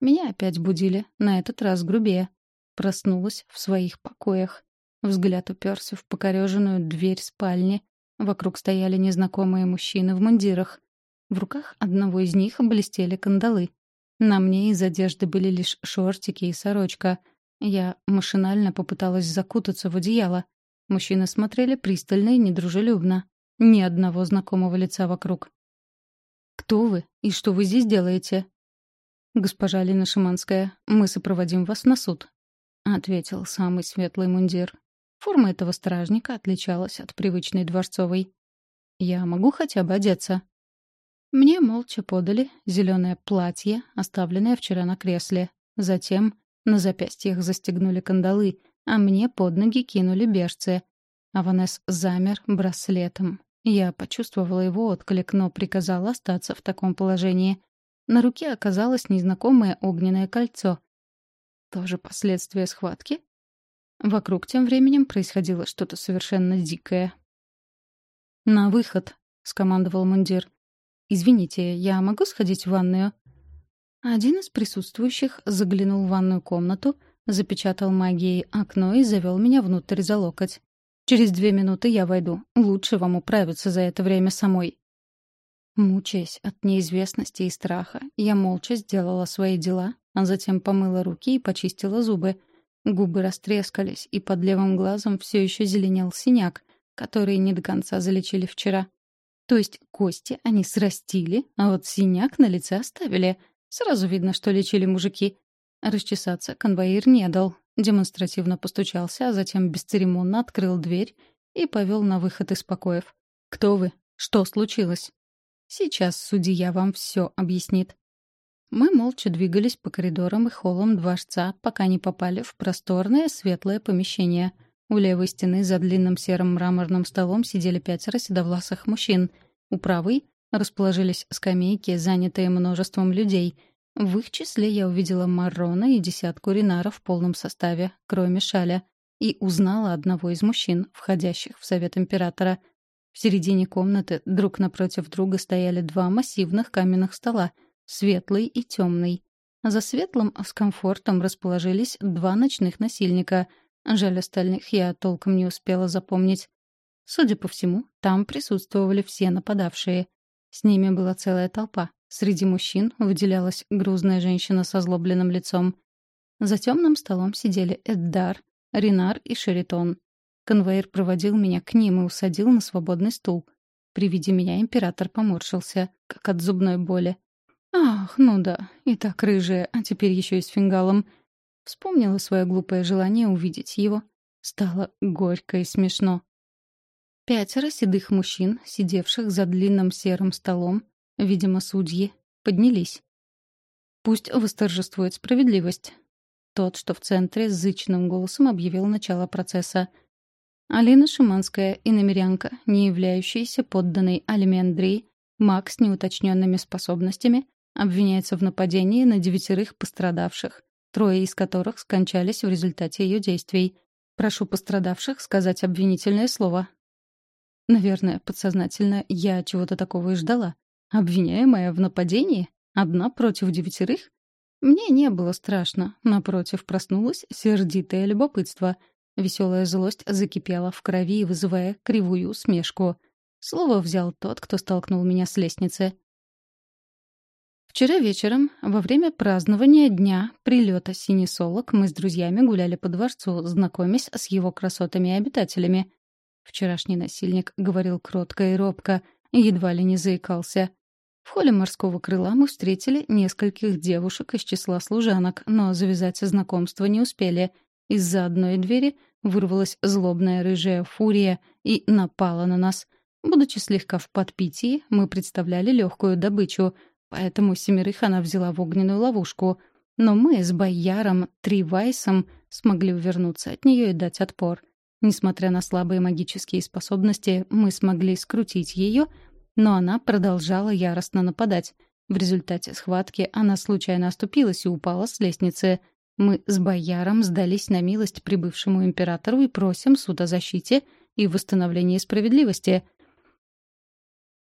Меня опять будили, на этот раз грубее. Проснулась в своих покоях. Взгляд уперся в покореженную дверь спальни. Вокруг стояли незнакомые мужчины в мундирах. В руках одного из них блестели кандалы. На мне из одежды были лишь шортики и сорочка. Я машинально попыталась закутаться в одеяло. Мужчины смотрели пристально и недружелюбно. Ни одного знакомого лица вокруг. «Кто вы? И что вы здесь делаете?» «Госпожа Алина Шиманская, мы сопроводим вас на суд», — ответил самый светлый мундир. Форма этого стражника отличалась от привычной дворцовой. «Я могу хотя бы одеться?» Мне молча подали зеленое платье, оставленное вчера на кресле. Затем на запястьях застегнули кандалы — а мне под ноги кинули бежцы. Аванес замер браслетом. Я почувствовала его отклик, но приказала остаться в таком положении. На руке оказалось незнакомое огненное кольцо. Тоже последствия схватки? Вокруг тем временем происходило что-то совершенно дикое. «На выход», — скомандовал мундир. «Извините, я могу сходить в ванную?» Один из присутствующих заглянул в ванную комнату — Запечатал магией окно и завел меня внутрь за локоть. «Через две минуты я войду. Лучше вам управиться за это время самой». Мучаясь от неизвестности и страха, я молча сделала свои дела, а затем помыла руки и почистила зубы. Губы растрескались, и под левым глазом все еще зеленел синяк, который не до конца залечили вчера. То есть кости они срастили, а вот синяк на лице оставили. Сразу видно, что лечили мужики. Расчесаться конвоир не дал. Демонстративно постучался, а затем бесцеремонно открыл дверь и повел на выход из покоев. «Кто вы? Что случилось?» «Сейчас судья вам все объяснит». Мы молча двигались по коридорам и холлам дворца, пока не попали в просторное светлое помещение. У левой стены за длинным серым мраморным столом сидели пятеро седовласых мужчин. У правой расположились скамейки, занятые множеством людей — в их числе я увидела Маррона и десятку Ринара в полном составе, кроме Шаля, и узнала одного из мужчин, входящих в Совет Императора. В середине комнаты друг напротив друга стояли два массивных каменных стола, светлый и темный. За светлым с комфортом расположились два ночных насильника. Жаль, остальных я толком не успела запомнить. Судя по всему, там присутствовали все нападавшие. С ними была целая толпа, Среди мужчин выделялась грузная женщина со злобленным лицом. За темным столом сидели Эддар, Ринар и Шеритон. Конвейер проводил меня к ним и усадил на свободный стул. При виде меня император поморщился, как от зубной боли. «Ах, ну да, и так рыжая, а теперь еще и с фингалом». Вспомнила свое глупое желание увидеть его. Стало горько и смешно. Пятеро седых мужчин, сидевших за длинным серым столом, Видимо, судьи поднялись. Пусть восторжествует справедливость. Тот, что в центре, зычным голосом объявил начало процесса. Алина Шиманская, иномерянка, не являющаяся подданной Алимендрии, маг с неуточненными способностями, обвиняется в нападении на девятерых пострадавших, трое из которых скончались в результате ее действий. Прошу пострадавших сказать обвинительное слово. Наверное, подсознательно я чего-то такого и ждала. Обвиняемая в нападении? Одна против девятерых? Мне не было страшно. Напротив, проснулось сердитое любопытство. Веселая злость закипела в крови, вызывая кривую усмешку. Слово взял тот, кто столкнул меня с лестницы. Вчера вечером, во время празднования дня прилета синесолок, мы с друзьями гуляли по дворцу, знакомясь с его красотами и обитателями. Вчерашний насильник говорил кротко и робко, едва ли не заикался. В холле морского крыла мы встретили нескольких девушек из числа служанок, но завязать знакомство не успели. Из-за одной двери вырвалась злобная рыжая фурия и напала на нас. Будучи слегка в подпитии, мы представляли легкую добычу, поэтому семерых она взяла в огненную ловушку. Но мы с Бояром Тривайсом смогли увернуться от нее и дать отпор. Несмотря на слабые магические способности, мы смогли скрутить ее — но она продолжала яростно нападать. В результате схватки она случайно оступилась и упала с лестницы. Мы с бояром сдались на милость прибывшему императору и просим суд о защите и восстановлении справедливости.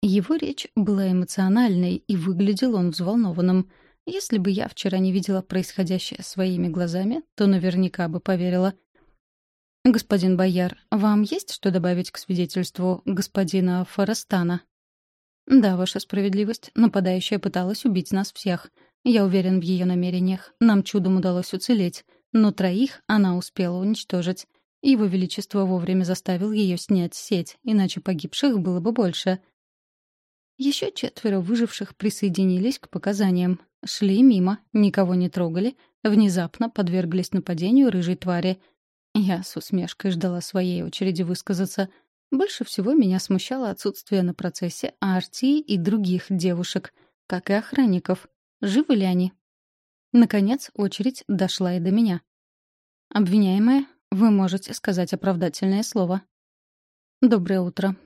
Его речь была эмоциональной, и выглядел он взволнованным. Если бы я вчера не видела происходящее своими глазами, то наверняка бы поверила. «Господин бояр, вам есть что добавить к свидетельству господина Форостана?» «Да, ваша справедливость. Нападающая пыталась убить нас всех. Я уверен в ее намерениях. Нам чудом удалось уцелеть. Но троих она успела уничтожить. Его Величество вовремя заставил ее снять сеть, иначе погибших было бы больше». Еще четверо выживших присоединились к показаниям. Шли мимо, никого не трогали, внезапно подверглись нападению рыжей твари. Я с усмешкой ждала своей очереди высказаться — больше всего меня смущало отсутствие на процессе Артии и других девушек, как и охранников. Живы ли они? Наконец, очередь дошла и до меня. «Обвиняемая, вы можете сказать оправдательное слово». «Доброе утро.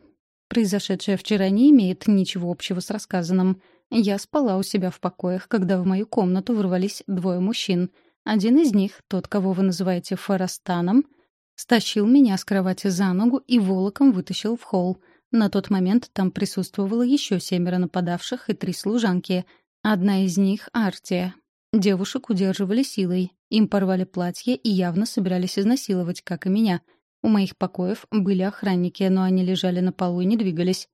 Произошедшее вчера не имеет ничего общего с рассказанным. Я спала у себя в покоях, когда в мою комнату ворвались двое мужчин. Один из них, тот, кого вы называете Фарастаном, — Стащил меня с кровати за ногу и волоком вытащил в холл. На тот момент там присутствовало еще семеро нападавших и три служанки. Одна из них — Артия. Девушек удерживали силой. Им порвали платье и явно собирались изнасиловать, как и меня. У моих покоев были охранники, но они лежали на полу и не двигались.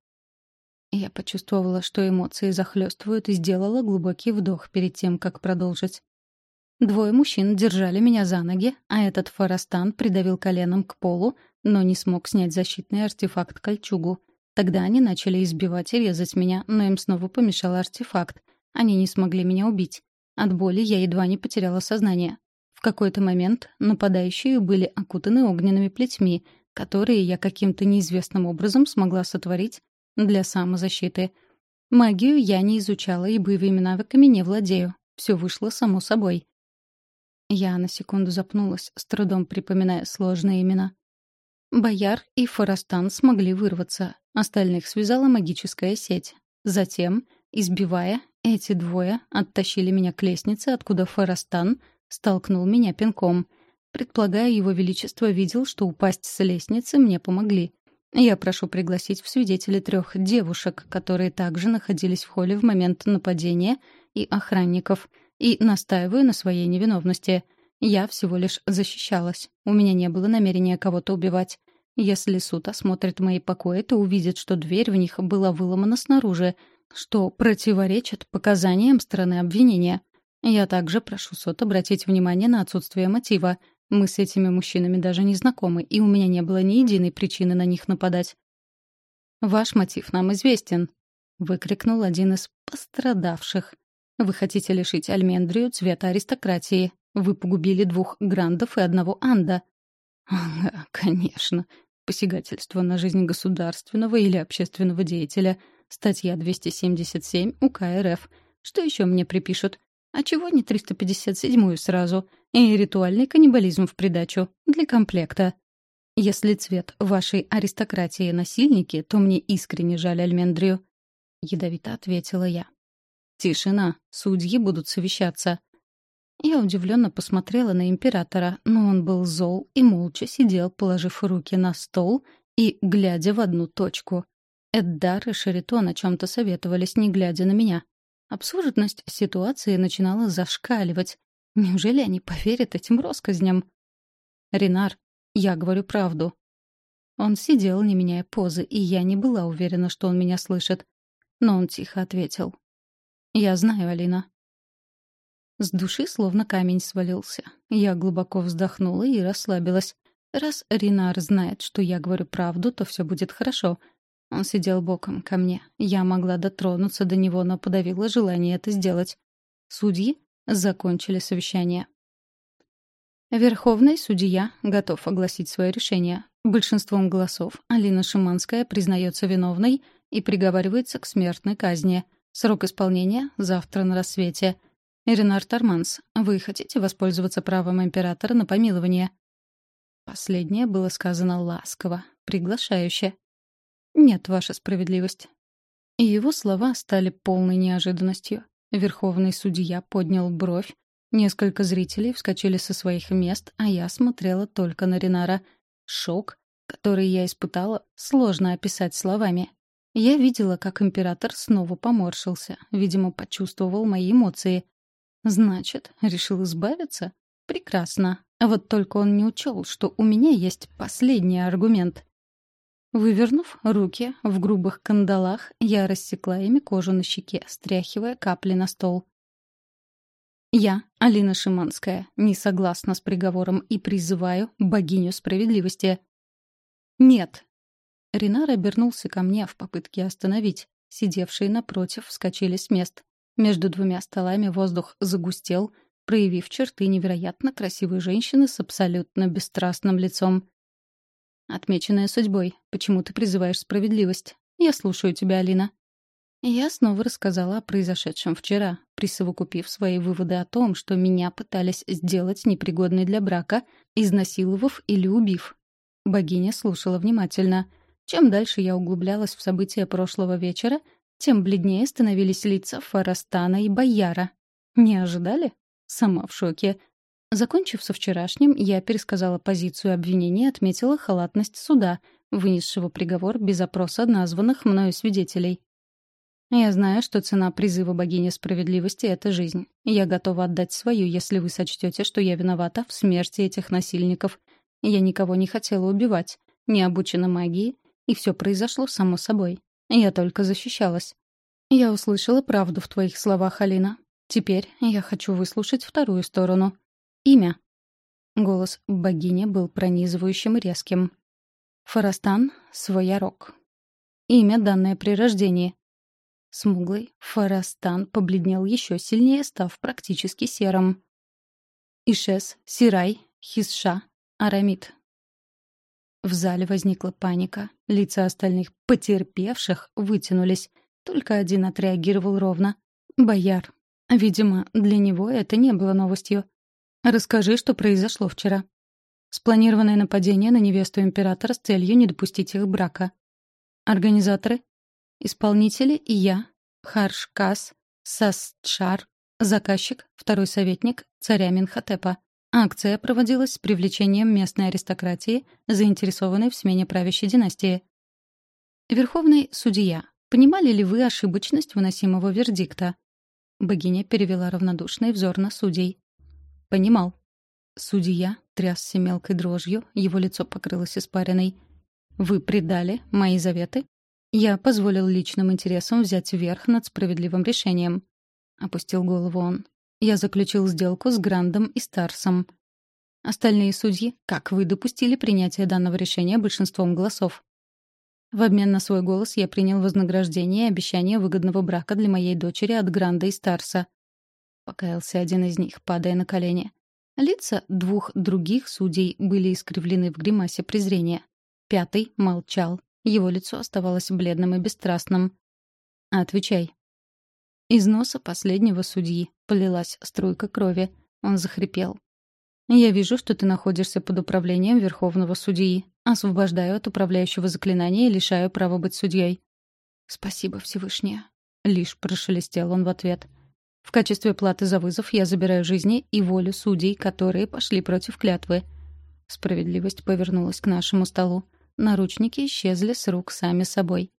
Я почувствовала, что эмоции захлестывают, и сделала глубокий вдох перед тем, как продолжить. Двое мужчин держали меня за ноги, а этот форостан придавил коленом к полу, но не смог снять защитный артефакт кольчугу. Тогда они начали избивать и резать меня, но им снова помешал артефакт. Они не смогли меня убить. От боли я едва не потеряла сознание. Какой-то момент нападающие были окутаны огненными плетьми, которые я каким-то неизвестным образом смогла сотворить для самозащиты. Магию я не изучала и боевыми навыками не владею. Все вышло само собой. Я на секунду запнулась, с трудом припоминая сложные имена. Бояр и Форостан смогли вырваться. Остальных связала магическая сеть. Затем, избивая, эти двое оттащили меня к лестнице, откуда Форостан столкнул меня пинком. Предполагая, его величество видел, что упасть с лестницы мне помогли. Я прошу пригласить в свидетели трех девушек, которые также находились в холле в момент нападения, и охранников — и настаиваю на своей невиновности. Я всего лишь защищалась. У меня не было намерения кого-то убивать. Если суд осмотрит мои покои, то увидит, что дверь в них была выломана снаружи, что противоречит показаниям стороны обвинения. Я также прошу суд обратить внимание на отсутствие мотива. Мы с этими мужчинами даже не знакомы, и у меня не было ни единой причины на них нападать. «Ваш мотив нам известен», — выкрикнул один из пострадавших. Вы хотите лишить Альмендрию цвета аристократии. Вы погубили двух грандов и одного анда. Ага, конечно. Посягательство на жизнь государственного или общественного деятеля. Статья 277 УК РФ. Что еще мне припишут? А чего не 357-ю сразу? И ритуальный каннибализм в придачу. Для комплекта. Если цвет вашей аристократии насильники, то мне искренне жаль Альмендрию. Ядовито ответила я. «Тишина, судьи будут совещаться». Я удивленно посмотрела на императора, но он был зол и молча сидел, положив руки на стол и глядя в одну точку. Эддар и Шаритон о чем-то советовались, не глядя на меня. Абсурдность ситуации начинала зашкаливать. Неужели они поверят этим россказням? «Ренар, Я говорю правду». Он сидел, не меняя позы, и я не была уверена, что он меня слышит. Но он тихо ответил. «Я знаю, Алина». С души словно камень свалился. Я глубоко вздохнула и расслабилась. Раз Ринар знает, что я говорю правду, то все будет хорошо. Он сидел боком ко мне. Я могла дотронуться до него, но подавила желание это сделать. Судьи закончили совещание. Верховный судья готов огласить свое решение. Большинством голосов Алина Шиманская признается виновной и приговаривается к смертной казни. Срок исполнения — завтра на рассвете. Иринар Тарманс, вы хотите воспользоваться правом императора на помилование? Последнее было сказано ласково, приглашающе. «Нет, ваша справедливость». И его слова стали полной неожиданностью. Верховный судья поднял бровь, несколько зрителей вскочили со своих мест, а я смотрела только на Ринара. Шок, который я испытала, сложно описать словами. Я видела, как император снова поморщился, видимо, почувствовал мои эмоции. Значит, решил избавиться? Прекрасно. А вот только он не учел, что у меня есть последний аргумент. Вывернув руки в грубых кандалах, я рассекла ими кожу на щеке, стряхивая капли на стол. Я, Алина Шиманская, не согласна с приговором и призываю богиню справедливости. «Нет!» Ренар обернулся ко мне в попытке остановить. Сидевшие напротив вскочили с мест. Между двумя столами воздух загустел, проявив черты невероятно красивой женщины с абсолютно бесстрастным лицом. Отмеченная судьбой. Почему ты призываешь справедливость? Я слушаю тебя, Алина. Я снова рассказала о произошедшем вчера, присовокупив свои выводы о том, что меня пытались сделать непригодной для брака, изнасиловав или убив. Богиня слушала внимательно. Чем дальше я углублялась в события прошлого вечера, тем бледнее становились лица Фарастана и Бояра. Не ожидали? Сама в шоке. Закончив со вчерашним, я пересказала позицию обвинения и отметила халатность суда, вынесшего приговор без опроса названных мною свидетелей. Я знаю, что цена призыва богини справедливости — это жизнь. Я готова отдать свою, если вы сочтете, что я виновата в смерти этих насильников. Я никого не хотела убивать, не обучена магии, и все произошло само собой. Я только защищалась. Я услышала правду в твоих словах, Алина. Теперь я хочу выслушать вторую сторону. Имя. Голос богини был пронизывающим и резким. Форастан Своярок. Имя, данное при рождении. Смуглый Форастан побледнел еще сильнее, став практически серым. Ишес, Сирай, Хисша, Арамид. В зале возникла паника. Лица остальных потерпевших вытянулись. Только один отреагировал ровно. Бояр. Видимо, для него это не было новостью. Расскажи, что произошло вчера. Спланированное нападение на невесту императора с целью не допустить их брака. Организаторы? Исполнители и я, Харшкас, Сасчар, заказчик, второй советник царя Минхотепа. Акция проводилась с привлечением местной аристократии, заинтересованной в смене правящей династии. Верховный судья, понимали ли вы ошибочность выносимого вердикта? Богиня перевела равнодушный взор на судей. Понимал. Судья трясся мелкой дрожью, его лицо покрылось испариной. «Вы предали мои заветы?» «Я позволил личным интересам взять верх над справедливым решением», — опустил голову он. «Я заключил сделку с Грандом и Старсом. Остальные судьи, как вы допустили принятие данного решения большинством голосов?» В обмен на свой голос я принял вознаграждение и обещание выгодного брака для моей дочери от Гранда и Старса. — покаялся один из них, падая на колени. Лица двух других судей были искривлены в гримасе презрения. Пятый молчал. Его лицо оставалось бледным и бесстрастным. «Отвечай». Из носа последнего судьи полилась струйка крови. Он захрипел. «Я вижу, что ты находишься под управлением Верховного судьи. Освобождаю от управляющего заклинания и лишаю права быть судьей». «Спасибо, Всевышняя». Лишь прошелестел он в ответ. В качестве платы за вызов я забираю жизни и волю судей, которые пошли против клятвы. Справедливость повернулась к нашему столу. Наручники исчезли с рук сами собой.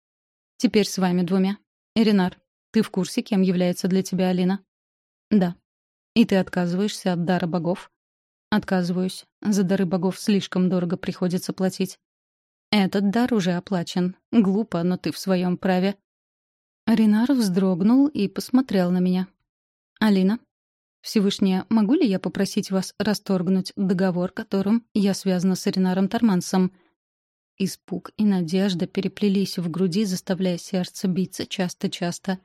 Теперь с вами двумя. Иринар, ты в курсе, кем является для тебя Алина? Да. И ты отказываешься от дара богов? Отказываюсь. За дары богов слишком дорого приходится платить. Этот дар уже оплачен. Глупо, но ты в своем праве. Ренар вздрогнул и посмотрел на меня. «Алина, Всевышняя, могу ли я попросить вас расторгнуть договор, которым я связана с Ренаром Тормансом?» Испуг и надежда переплелись в груди, заставляя сердце биться часто-часто.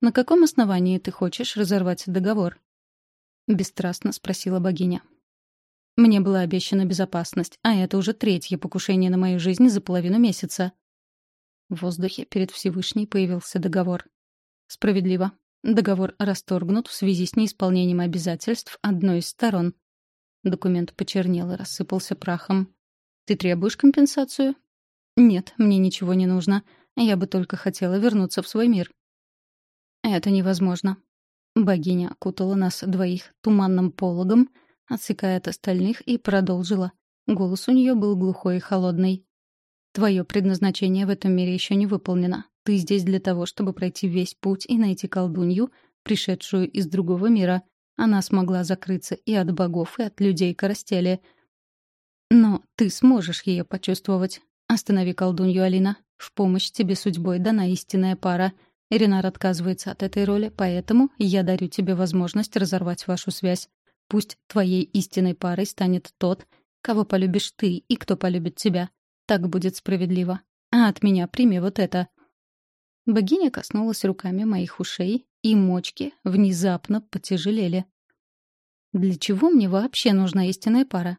«На каком основании ты хочешь разорвать договор?» — бесстрастно спросила богиня. «Мне была обещана безопасность, а это уже третье покушение на мою жизнь за половину месяца». В воздухе перед Всевышней появился договор. «Справедливо. Договор расторгнут в связи с неисполнением обязательств одной из сторон». Документ почернел и рассыпался прахом. «Ты требуешь компенсацию?» «Нет, мне ничего не нужно. Я бы только хотела вернуться в свой мир». «Это невозможно». Богиня окутала нас двоих туманным пологом, отсекая от остальных, и продолжила. Голос у нее был глухой и холодный. «Твое предназначение в этом мире еще не выполнено. Ты здесь для того, чтобы пройти весь путь и найти колдунью, пришедшую из другого мира. Она смогла закрыться и от богов, и от людей Коростели. Но ты сможешь ее почувствовать. Останови колдунью, Алина. В помощь тебе судьбой дана истинная пара — Иринар отказывается от этой роли, поэтому я дарю тебе возможность разорвать вашу связь. Пусть твоей истинной парой станет тот, кого полюбишь ты и кто полюбит тебя. Так будет справедливо. А от меня прими вот это». Богиня коснулась руками моих ушей, и мочки внезапно потяжелели. «Для чего мне вообще нужна истинная пара?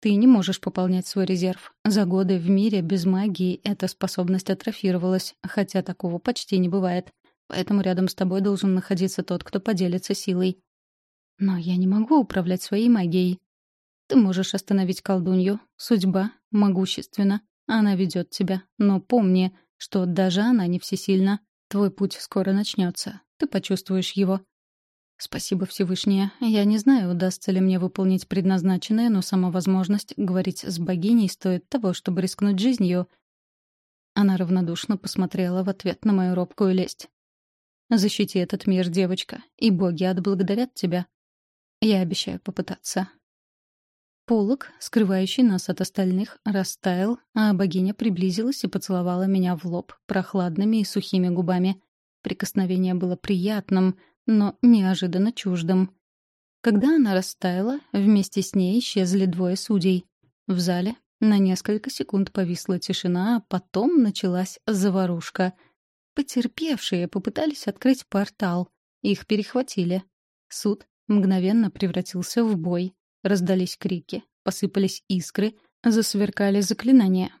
Ты не можешь пополнять свой резерв. За годы в мире без магии эта способность атрофировалась, хотя такого почти не бывает. Поэтому рядом с тобой должен находиться тот, кто поделится силой. Но я не могу управлять своей магией. Ты можешь остановить колдунью. Судьба могущественна. Она ведет тебя. Но помни, что даже она не всесильна. Твой путь скоро начнется. Ты почувствуешь его. Спасибо, Всевышняя. Я не знаю, удастся ли мне выполнить предназначенное, но сама возможность говорить с богиней стоит того, чтобы рискнуть жизнью. Она равнодушно посмотрела в ответ на мою робкую лесть. «Защити этот мир, девочка, и боги отблагодарят тебя. Я обещаю попытаться». Полок, скрывающий нас от остальных, растаял, а богиня приблизилась и поцеловала меня в лоб прохладными и сухими губами. Прикосновение было приятным — но неожиданно чуждым. Когда она растаяла, вместе с ней исчезли двое судей. В зале на несколько секунд повисла тишина, а потом началась заварушка. Потерпевшие попытались открыть портал. Их перехватили. Суд мгновенно превратился в бой. Раздались крики, посыпались искры, засверкали заклинания.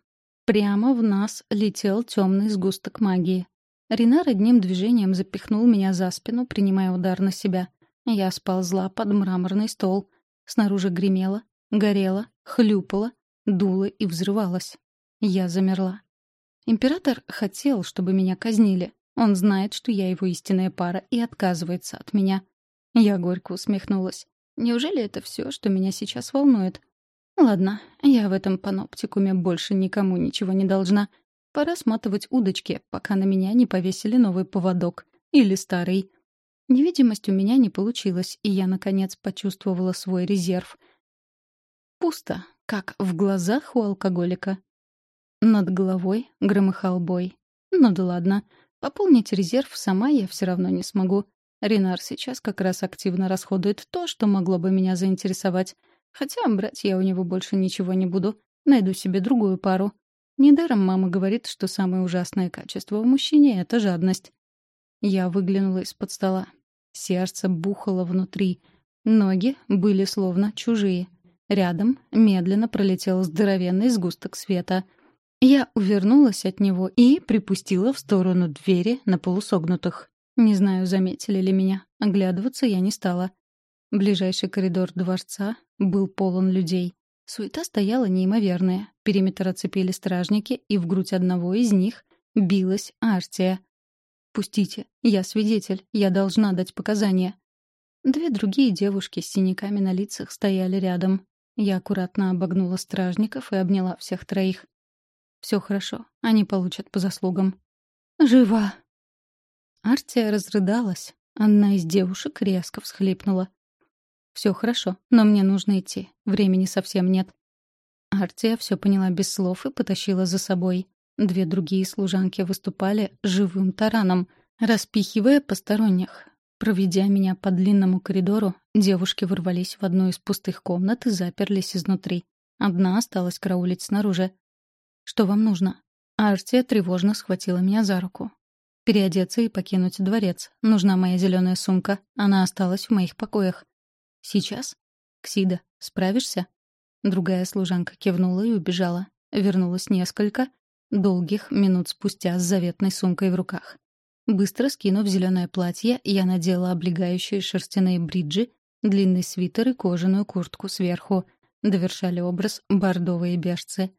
Прямо в нас летел темный сгусток магии. Ринар одним движением запихнул меня за спину, принимая удар на себя. Я сползла под мраморный стол. Снаружи гремело, горело, хлюпало, дуло и взрывалось. Я замерла. Император хотел, чтобы меня казнили. Он знает, что я его истинная пара, и отказывается от меня. Я горько усмехнулась. Неужели это все, что меня сейчас волнует? Ладно, я в этом паноптикуме больше никому ничего не должна. Пора сматывать удочки, пока на меня не повесили новый поводок. Или старый. Невидимость у меня не получилась, и я, наконец, почувствовала свой резерв. Пусто, как в глазах у алкоголика. Над головой громыхал бой. Ну да ладно. Пополнить резерв сама я все равно не смогу. Ренар сейчас как раз активно расходует то, что могло бы меня заинтересовать. Хотя брать я у него больше ничего не буду. Найду себе другую пару. Недаром мама говорит, что самое ужасное качество в мужчине — это жадность. Я выглянула из-под стола. Сердце бухало внутри. Ноги были словно чужие. Рядом медленно пролетел здоровенный сгусток света. Я увернулась от него и припустила в сторону двери на полусогнутых. Не знаю, заметили ли меня. Оглядываться я не стала. Ближайший коридор дворца был полон людей. Суета стояла неимоверная. Периметр оцепили стражники, и в грудь одного из них билась Артия. «Пустите, я свидетель, я должна дать показания». Две другие девушки с синяками на лицах стояли рядом. Я аккуратно обогнула стражников и обняла всех троих. «Все хорошо, они получат по заслугам». «Жива!» Артия разрыдалась. Одна из девушек резко всхлипнула. Все хорошо, но мне нужно идти. Времени совсем нет». Артия все поняла без слов и потащила за собой. Две другие служанки выступали живым тараном, распихивая посторонних. Проведя меня по длинному коридору, девушки ворвались в одну из пустых комнат и заперлись изнутри. Одна осталась караулить снаружи. «Что вам нужно?» Артия тревожно схватила меня за руку. «Переодеться и покинуть дворец. Нужна моя зеленая сумка. Она осталась в моих покоях». «Сейчас?» «Ксида, справишься?» Другая служанка кивнула и убежала. Вернулась несколько долгих минут спустя с заветной сумкой в руках. Быстро скинув зеленое платье, я надела облегающие шерстяные бриджи, длинный свитер и кожаную куртку сверху. Довершали образ бордовые бежцы.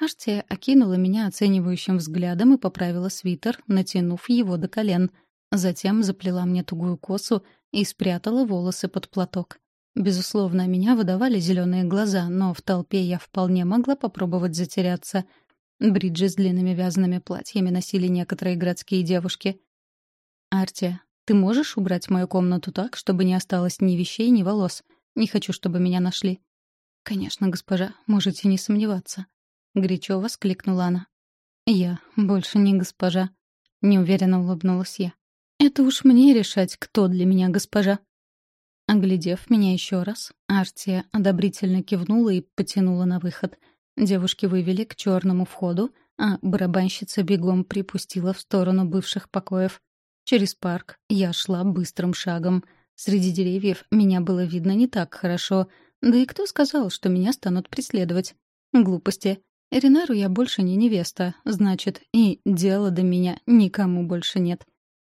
Аштия окинула меня оценивающим взглядом и поправила свитер, натянув его до колен. Затем заплела мне тугую косу и спрятала волосы под платок. Безусловно, меня выдавали зеленые глаза, но в толпе я вполне могла попробовать затеряться. Бриджи с длинными вязаными платьями носили некоторые городские девушки. «Артия, ты можешь убрать мою комнату так, чтобы не осталось ни вещей, ни волос? Не хочу, чтобы меня нашли». «Конечно, госпожа, можете не сомневаться», — горячо воскликнула она. «Я больше не госпожа», — неуверенно улыбнулась я. «Это уж мне решать, кто для меня госпожа». Оглядев меня еще раз, Артия одобрительно кивнула и потянула на выход. Девушки вывели к черному входу, а барабанщица бегом припустила в сторону бывших покоев. Через парк я шла быстрым шагом. Среди деревьев меня было видно не так хорошо, да и кто сказал, что меня станут преследовать? Глупости. Эринару я больше не невеста, значит, и дела до меня никому больше нет.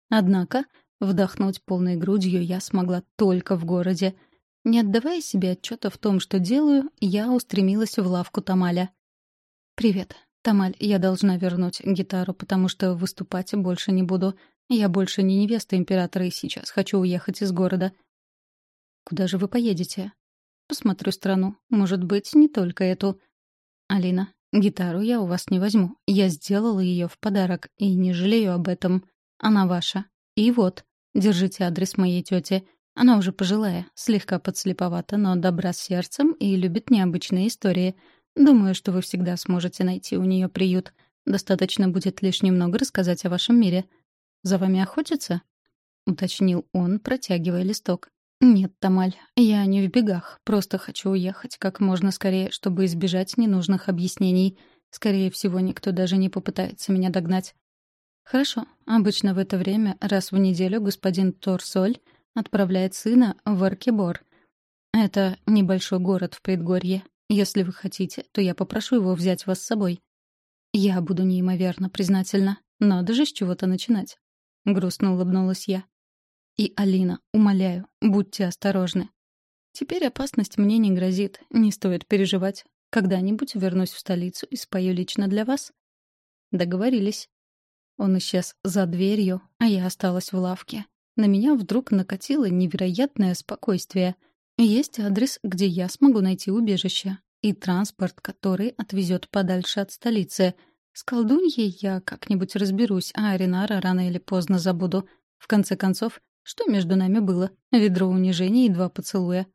Однако Вдохнуть полной грудью я смогла только в городе. Не отдавая себе отчета в том, что делаю, я устремилась в лавку Тамаля. «Привет. Тамаль, я должна вернуть гитару, потому что выступать больше не буду. Я больше не невеста императора и сейчас хочу уехать из города». «Куда же вы поедете?» «Посмотрю страну. Может быть, не только эту». «Алина, гитару я у вас не возьму. Я сделала ее в подарок и не жалею об этом. Она ваша. И вот». Держите адрес моей тети. Она уже пожилая, слегка подслеповата, но добра с сердцем и любит необычные истории. Думаю, что вы всегда сможете найти у нее приют. Достаточно будет лишь немного рассказать о вашем мире. За вами охотятся?» — уточнил он, протягивая листок. «Нет, Тамаль, я не в бегах. Просто хочу уехать как можно скорее, чтобы избежать ненужных объяснений. Скорее всего, никто даже не попытается меня догнать. Хорошо. Обычно в это время раз в неделю господин Торсоль отправляет сына в Аркебор. Это небольшой город в предгорье. Если вы хотите, то я попрошу его взять вас с собой. Я буду неимоверно признательна. Надо же с чего-то начинать. Грустно улыбнулась я. И, Алина, умоляю, будьте осторожны. Теперь опасность мне не грозит, не стоит переживать. Когда-нибудь вернусь в столицу и спою лично для вас. Договорились. Он исчез за дверью, а я осталась в лавке. На меня вдруг накатило невероятное спокойствие. Есть адрес, где я смогу найти убежище. И транспорт, который отвезет подальше от столицы. С колдуньей я как-нибудь разберусь, а Аринара рано или поздно забуду. В конце концов, что между нами было? Ведро унижения и два поцелуя.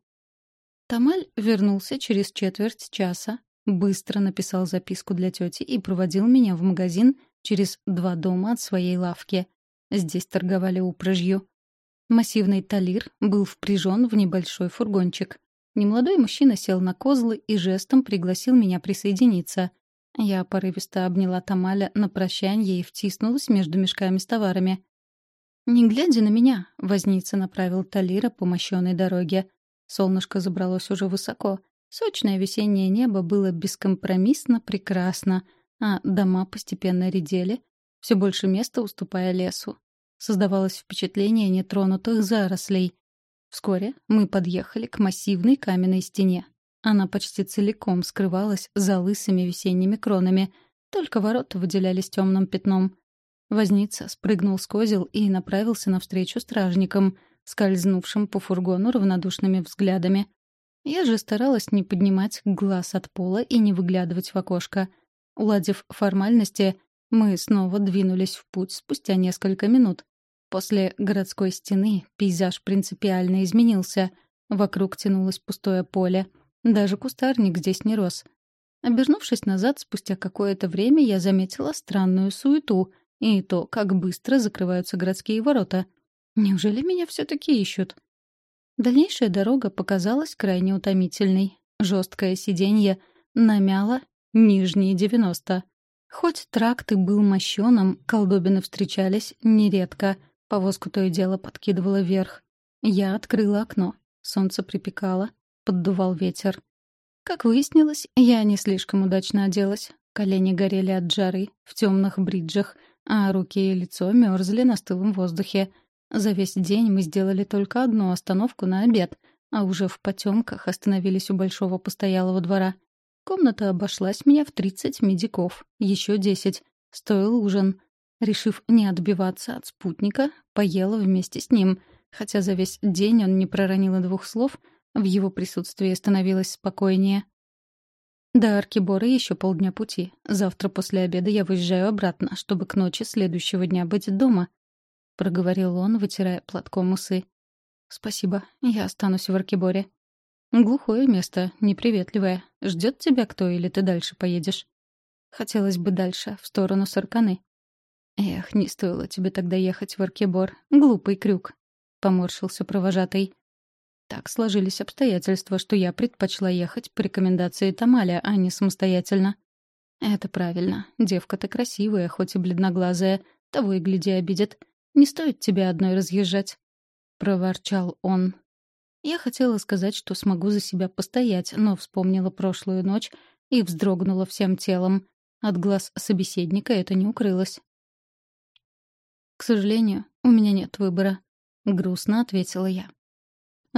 Тамаль вернулся через четверть часа, быстро написал записку для тети и проводил меня в магазин, через два дома от своей лавки. Здесь торговали упряжью. Массивный талир был впряжен в небольшой фургончик. Немолодой мужчина сел на козлы и жестом пригласил меня присоединиться. Я порывисто обняла Тамаля на прощанье и втиснулась между мешками с товарами. Не глядя на меня, возница направил Талира по мощенной дороге. Солнышко забралось уже высоко. Сочное весеннее небо было бескомпромиссно прекрасно — а дома постепенно редели, все больше места уступая лесу. Создавалось впечатление нетронутых зарослей. Вскоре мы подъехали к массивной каменной стене. Она почти целиком скрывалась за лысыми весенними кронами, только ворота выделялись темным пятном. Возница спрыгнул с козел и направился навстречу стражникам, скользнувшим по фургону равнодушными взглядами. Я же старалась не поднимать глаз от пола и не выглядывать в окошко — Уладив формальности, мы снова двинулись в путь спустя несколько минут. После городской стены пейзаж принципиально изменился. Вокруг тянулось пустое поле. Даже кустарник здесь не рос. Обернувшись назад, спустя какое-то время я заметила странную суету и то, как быстро закрываются городские ворота. Неужели меня все-таки ищут? Дальнейшая дорога показалась крайне утомительной. Жесткое сиденье намяло нижние девяносто. Хоть тракт и был мощеным, колдобины встречались нередко. Повозку то и дело подкидывало вверх. Я открыла окно. Солнце припекало, поддувал ветер. Как выяснилось, я не слишком удачно оделась. Колени горели от жары, в темных бриджах, а руки и лицо мерзли на стылом воздухе. За весь день мы сделали только одну остановку на обед, а уже в потемках остановились у большого постоялого двора. Комната обошлась меня в 30 медиков, еще 10. Стоил ужин. Решив не отбиваться от спутника, поела вместе с ним. Хотя за весь день он не проронил двух слов — в его присутствии становилось спокойнее. До Аркибора еще полдня пути. Завтра после обеда я выезжаю обратно, чтобы к ночи следующего дня быть дома. Проговорил он, вытирая платком усы. «Спасибо, я останусь в Аркиборе». «Глухое место, неприветливое. Ждет тебя кто или ты дальше поедешь?» «Хотелось бы дальше, в сторону Сарканы». «Эх, не стоило тебе тогда ехать в Аркебор. Глупый крюк», — поморщился провожатый. Так сложились обстоятельства, что я предпочла ехать по рекомендации Тамаля, а не самостоятельно. Это правильно. Девка-то красивая, хоть и бледноглазая. Того и гляди обидит. Не стоит тебе одной разъезжать. Проворчал он. Я хотела сказать, что смогу за себя постоять, но вспомнила прошлую ночь и вздрогнула всем телом. От глаз собеседника это не укрылось. «К сожалению, у меня нет выбора», — грустно ответила я.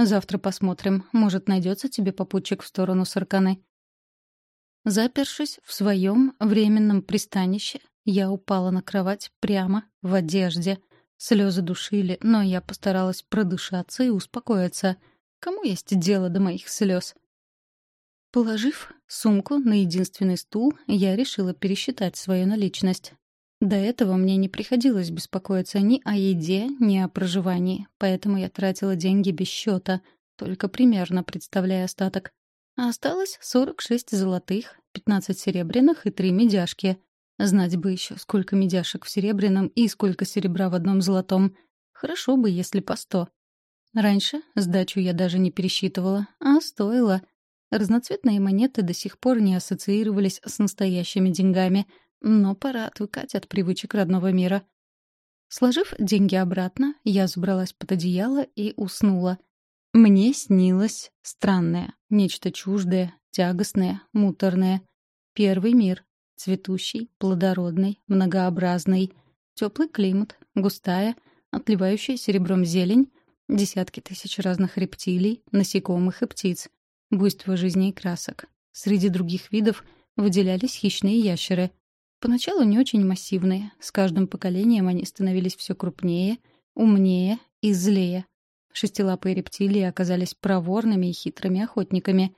Завтра посмотрим. Может, найдется тебе попутчик в сторону Сарканы. Запершись в своем временном пристанище, я упала на кровать прямо в одежде. Слезы душили, но я постаралась продышаться и успокоиться. Кому есть дело до моих слез? Положив сумку на единственный стул, я решила пересчитать свою наличность. До этого мне не приходилось беспокоиться ни о еде, ни о проживании, поэтому я тратила деньги без счета, только примерно представляя остаток. А осталось 46 золотых, 15 серебряных и 3 медяшки. Знать бы еще, сколько медяшек в серебряном и сколько серебра в одном золотом. Хорошо бы, если по 100. Раньше сдачу я даже не пересчитывала, а стоило. Разноцветные монеты до сих пор не ассоциировались с настоящими деньгами — но пора отвыкать от привычек родного мира. Сложив деньги обратно, я забралась под одеяло и уснула. Мне снилось странное, нечто чуждое, тягостное, муторное. Первый мир. Цветущий, плодородный, многообразный. Теплый климат, густая, отливающая серебром зелень, десятки тысяч разных рептилий, насекомых и птиц. Буйство жизни и красок. Среди других видов выделялись хищные ящеры. Поначалу не очень массивные. С каждым поколением они становились все крупнее, умнее и злее. Шестилапые рептилии оказались проворными и хитрыми охотниками.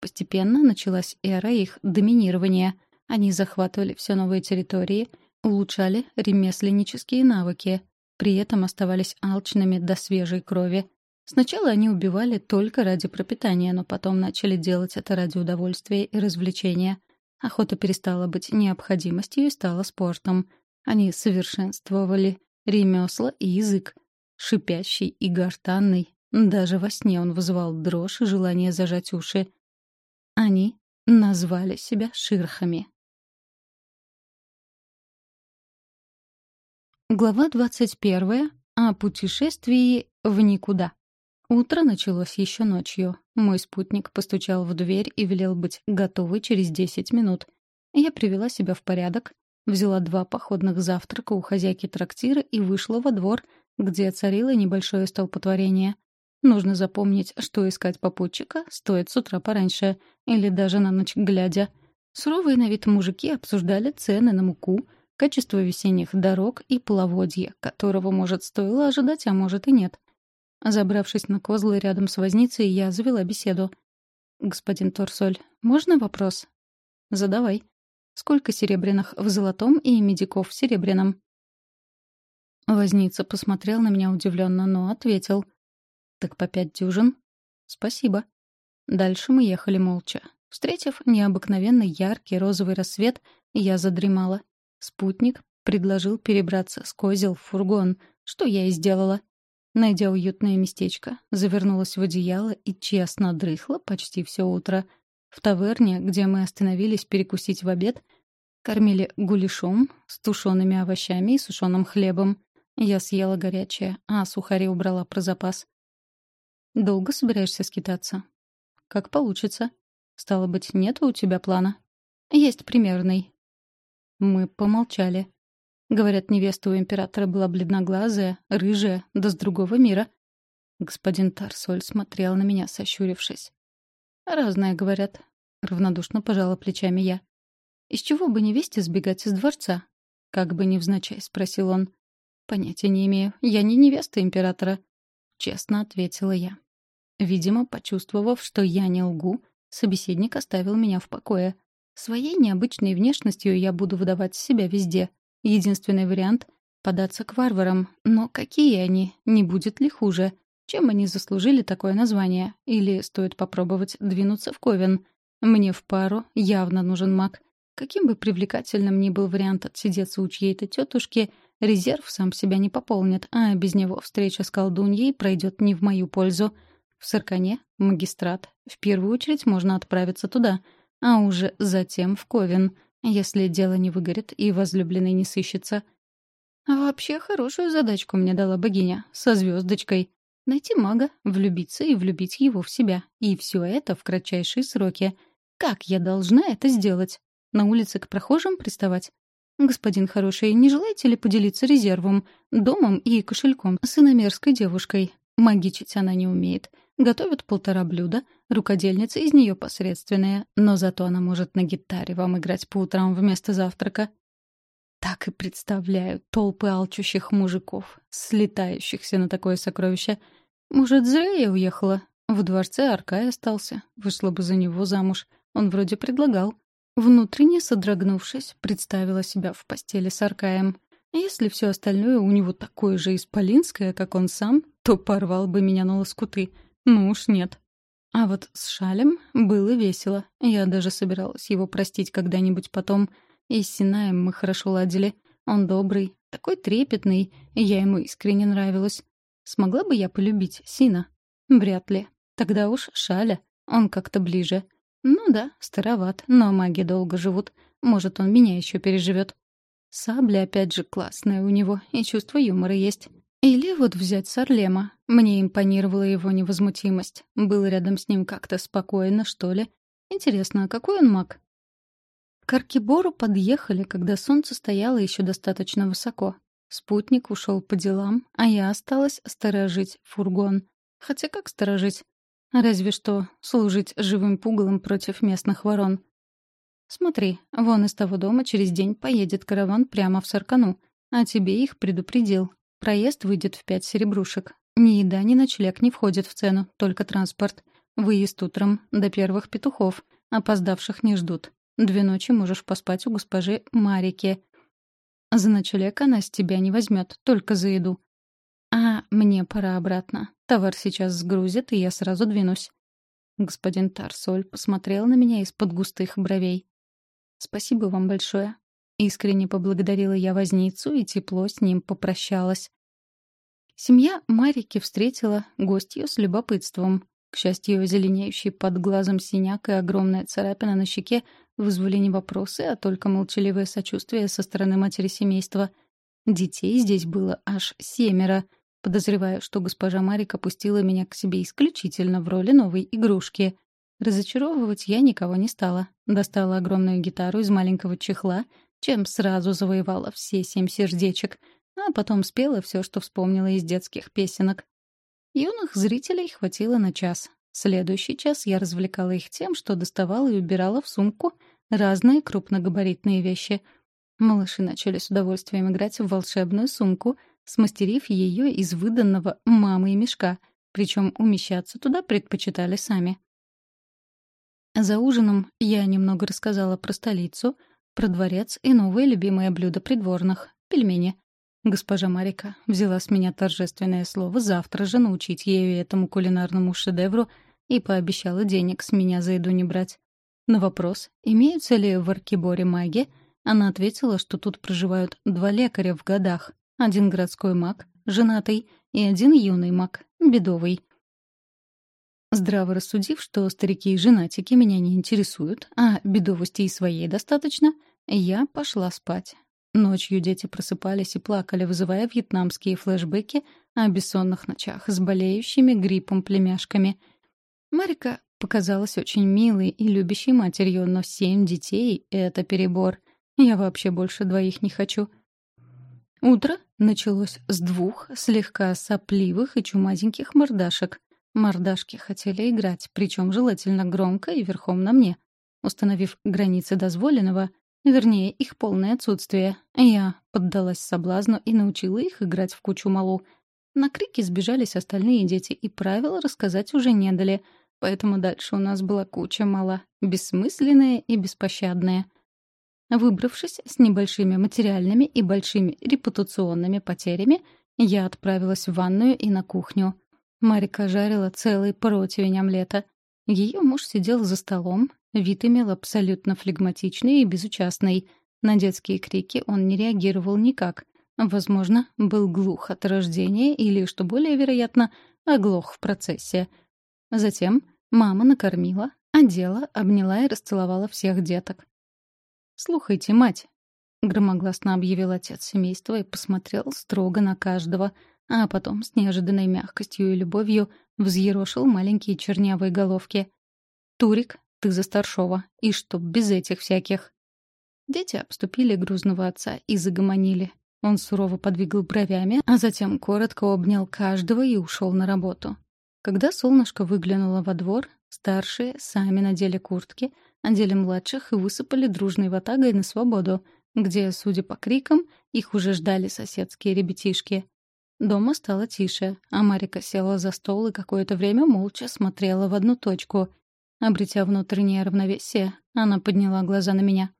Постепенно началась эра их доминирования. Они захватывали все новые территории, улучшали ремесленнические навыки, при этом оставались алчными до свежей крови. Сначала они убивали только ради пропитания, но потом начали делать это ради удовольствия и развлечения — Охота перестала быть необходимостью и стала спортом. Они совершенствовали ремесла и язык. Шипящий и гортанный. Даже во сне он вызывал дрожь и желание зажать уши. Они назвали себя ширхами. Глава двадцать первая О путешествии в никуда. Утро началось еще ночью. Мой спутник постучал в дверь и велел быть готовой через десять минут. Я привела себя в порядок, взяла два походных завтрака у хозяйки трактира и вышла во двор, где царило небольшое столпотворение. Нужно запомнить, что искать попутчика стоит с утра пораньше, или даже на ночь глядя. Суровые на вид мужики обсуждали цены на муку, качество весенних дорог и половодье, которого, может, стоило ожидать, а может и нет — Забравшись на козлы рядом с возницей, я завела беседу. «Господин Торсоль, можно вопрос?» «Задавай. Сколько серебряных в золотом и медиков в серебряном?» Возница посмотрел на меня удивленно, но ответил. «Так по пять дюжин?» «Спасибо». Дальше мы ехали молча. Встретив необыкновенно яркий розовый рассвет, я задремала. Спутник предложил перебраться с козел в фургон, что я и сделала. Найдя уютное местечко, завернулась в одеяло и честно дрыхла почти все утро. В таверне, где мы остановились перекусить в обед, кормили гуляшом с тушеными овощами и сушеным хлебом. Я съела горячее, а сухари убрала про запас. «Долго собираешься скитаться?» «Как получится. Стало быть, нет у тебя плана?» «Есть примерный». Мы помолчали. Говорят, невеста у императора была бледноглазая, рыжая, да с другого мира. Господин Тарсоль смотрел на меня, сощурившись. «Разное, говорят», — равнодушно пожала плечами я. «Из чего бы невесте сбегать из дворца?» Как бы невзначай спросил он. «Понятия не имею. Я не невеста императора», — честно ответила я. Видимо, почувствовав, что я не лгу, собеседник оставил меня в покое. Своей необычной внешностью я буду выдавать себя везде — Единственный вариант — податься к варварам. Но какие они? Не будет ли хуже? Чем они заслужили такое название? Или стоит попробовать двинуться в Ковен? Мне в пару явно нужен маг. Каким бы привлекательным ни был вариант отсидеться у чьей-то тетушки, резерв сам себя не пополнит, а без него встреча с колдуньей пройдет не в мою пользу. В Саркане — магистрат. В первую очередь можно отправиться туда, а уже затем в Ковен — если дело не выгорит и возлюбленный не сыщется. Вообще хорошую задачку мне дала богиня со звездочкой. Найти мага, влюбиться и влюбить его в себя. И все это в кратчайшие сроки. Как я должна это сделать? На улице к прохожим приставать? «Господин хороший, не желаете ли поделиться резервом, домом и кошельком с иномерской девушкой? Магичить она не умеет. Готовит полтора блюда, рукодельница из нее посредственная, но зато она может на гитаре вам играть по утрам вместо завтрака. Так и представляю толпы алчущих мужиков, слетающихся на такое сокровище. Может, зря я уехала. В дворце Аркай остался. Вышла бы за него замуж. Он вроде предлагал. Внутренне содрогнувшись, представила себя в постели с Аркаем. Если все остальное у него такое же исполинское, как он сам, то порвал бы меня на лоскуты. Ну уж нет. А вот с Шалем было весело. Я даже собиралась его простить когда-нибудь потом. И с Синаем мы хорошо ладили. Он добрый, такой трепетный, и я ему искренне нравилась. Смогла бы я полюбить Сина? Вряд ли. Тогда уж Шаля. Он как-то ближе. Ну да, староват, но маги долго живут. Может, он меня еще переживет. Сабля, опять же, классная у него, и чувство юмора есть. Или вот взять Сарлема. Мне импонировала его невозмутимость. Был рядом с ним как-то спокойно, что ли. Интересно, а какой он маг? К Аркибору подъехали, когда солнце стояло еще достаточно высоко. Спутник ушел по делам, а я осталась сторожить фургон. Хотя как сторожить? Разве что служить живым пугалом против местных ворон. Смотри, вон из того дома через день поедет караван прямо в Саркану, а тебе их предупредил. Проезд выйдет в пять серебрушек. Ни еда, ни ночлег не входит в цену, только транспорт. Выезд утром до первых петухов. Опоздавших не ждут. Две ночи можешь поспать у госпожи Марики. За ночлег она с тебя не возьмет, только за еду. А мне пора обратно. Товар сейчас сгрузят, и я сразу двинусь. Господин Тарсоль посмотрел на меня из-под густых бровей. «Спасибо вам большое. Искренне поблагодарила я возницу и тепло с ним попрощалась. Семья Марики встретила гостью с любопытством. К счастью, зеленеющий под глазом синяк и огромная царапина на щеке вызвали не вопросы, а только молчаливое сочувствие со стороны матери семейства. Детей здесь было аж семеро. Подозреваю, что госпожа Марика пустила меня к себе исключительно в роли новой игрушки. Разочаровывать я никого не стала. Достала огромную гитару из маленького чехла чем сразу завоевала все семь сердечек, а потом спела все, что вспомнила из детских песенок. Юных зрителей хватило на час. Следующий час я развлекала их тем, что доставала и убирала в сумку разные крупногабаритные вещи. Малыши начали с удовольствием играть в волшебную сумку, смастерив ее из выданного мамой мешка, причем умещаться туда предпочитали сами. За ужином я немного рассказала про столицу — про дворец и новое любимое блюдо придворных — пельмени. Госпожа Марика взяла с меня торжественное слово завтра же научить ею этому кулинарному шедевру и пообещала денег с меня за еду не брать. На вопрос, имеются ли в Аркиборе маги, она ответила, что тут проживают два лекаря в годах. Один городской маг, женатый, и один юный маг, бедовый. Здраво рассудив, что старики и женатики меня не интересуют, а бедовости и своей достаточно, я пошла спать. Ночью дети просыпались и плакали, вызывая вьетнамские флешбеки о бессонных ночах с болеющими гриппом племяшками. Марика показалась очень милой и любящей матерью, но семь детей — это перебор. Я вообще больше двоих не хочу. Утро началось с двух слегка сопливых и чумазеньких мордашек. Мордашки хотели играть, причем желательно громко и верхом на мне. Установив границы дозволенного — Вернее, их полное отсутствие. Я поддалась соблазну и научила их играть в кучу малу. На крики сбежались остальные дети, и правила рассказать уже не дали. Поэтому дальше у нас была куча мала, бессмысленная и беспощадная. Выбравшись с небольшими материальными и большими репутационными потерями, я отправилась в ванную и на кухню. Марика жарила целый противень омлета. Ее муж сидел за столом, Вид имел абсолютно флегматичный и безучастный. На детские крики он не реагировал никак. Возможно, был глух от рождения или, что более вероятно, оглох в процессе. Затем мама накормила, одела, обняла и расцеловала всех деток. «Слухайте, мать!» — громогласно объявил отец семейства и посмотрел строго на каждого, а потом с неожиданной мягкостью и любовью взъерошил маленькие чернявые головки. «Турик, ты за старшова. И чтоб без этих всяких. Дети обступили грузного отца и загомонили. Он сурово подвигал бровями, а затем коротко обнял каждого и ушел на работу. Когда солнышко выглянуло во двор, старшие сами надели куртки, одели младших и высыпали дружной ватагой на свободу, где, судя по крикам, их уже ждали соседские ребятишки. Дома стало тише, а Марика села за стол и какое-то время молча смотрела в одну точку — Обретя внутреннее равновесие, она подняла глаза на меня.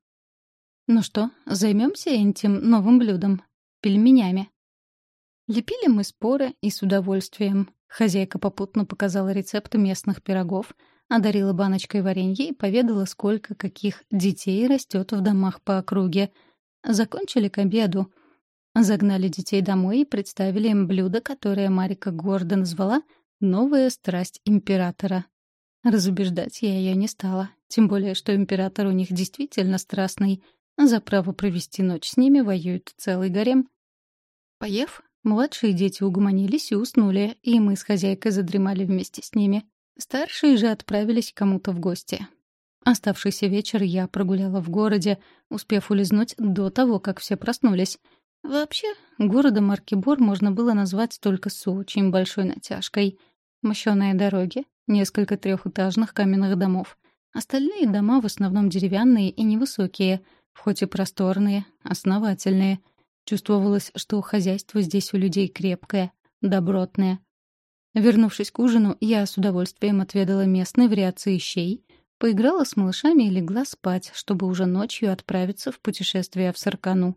«Ну что, займемся этим новым блюдом? Пельменями?» Лепили мы споры и с удовольствием. Хозяйка попутно показала рецепт местных пирогов, одарила баночкой варенья и поведала, сколько каких детей растет в домах по округе. Закончили к обеду. Загнали детей домой и представили им блюдо, которое Марика гордо назвала «Новая страсть императора». Разубеждать я ее не стала, тем более, что император у них действительно страстный. За право провести ночь с ними воюет целый гарем. Поев, младшие дети угомонились и уснули, и мы с хозяйкой задремали вместе с ними. Старшие же отправились кому-то в гости. Оставшийся вечер я прогуляла в городе, успев улизнуть до того, как все проснулись. Вообще, городом Аркибор можно было назвать только с очень большой натяжкой. Мощёные дороги, Несколько трехэтажных каменных домов. Остальные дома в основном деревянные и невысокие, хоть и просторные, основательные. Чувствовалось, что хозяйство здесь у людей крепкое, добротное. Вернувшись к ужину, я с удовольствием отведала местные вариации щей, поиграла с малышами и легла спать, чтобы уже ночью отправиться в путешествие в Саркану.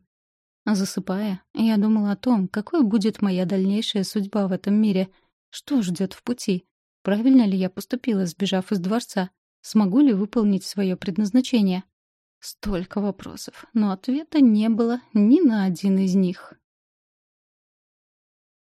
Засыпая, я думала о том, какой будет моя дальнейшая судьба в этом мире, что ждет в пути, Правильно ли я поступила, сбежав из дворца? Смогу ли выполнить свое предназначение? Столько вопросов, но ответа не было ни на один из них.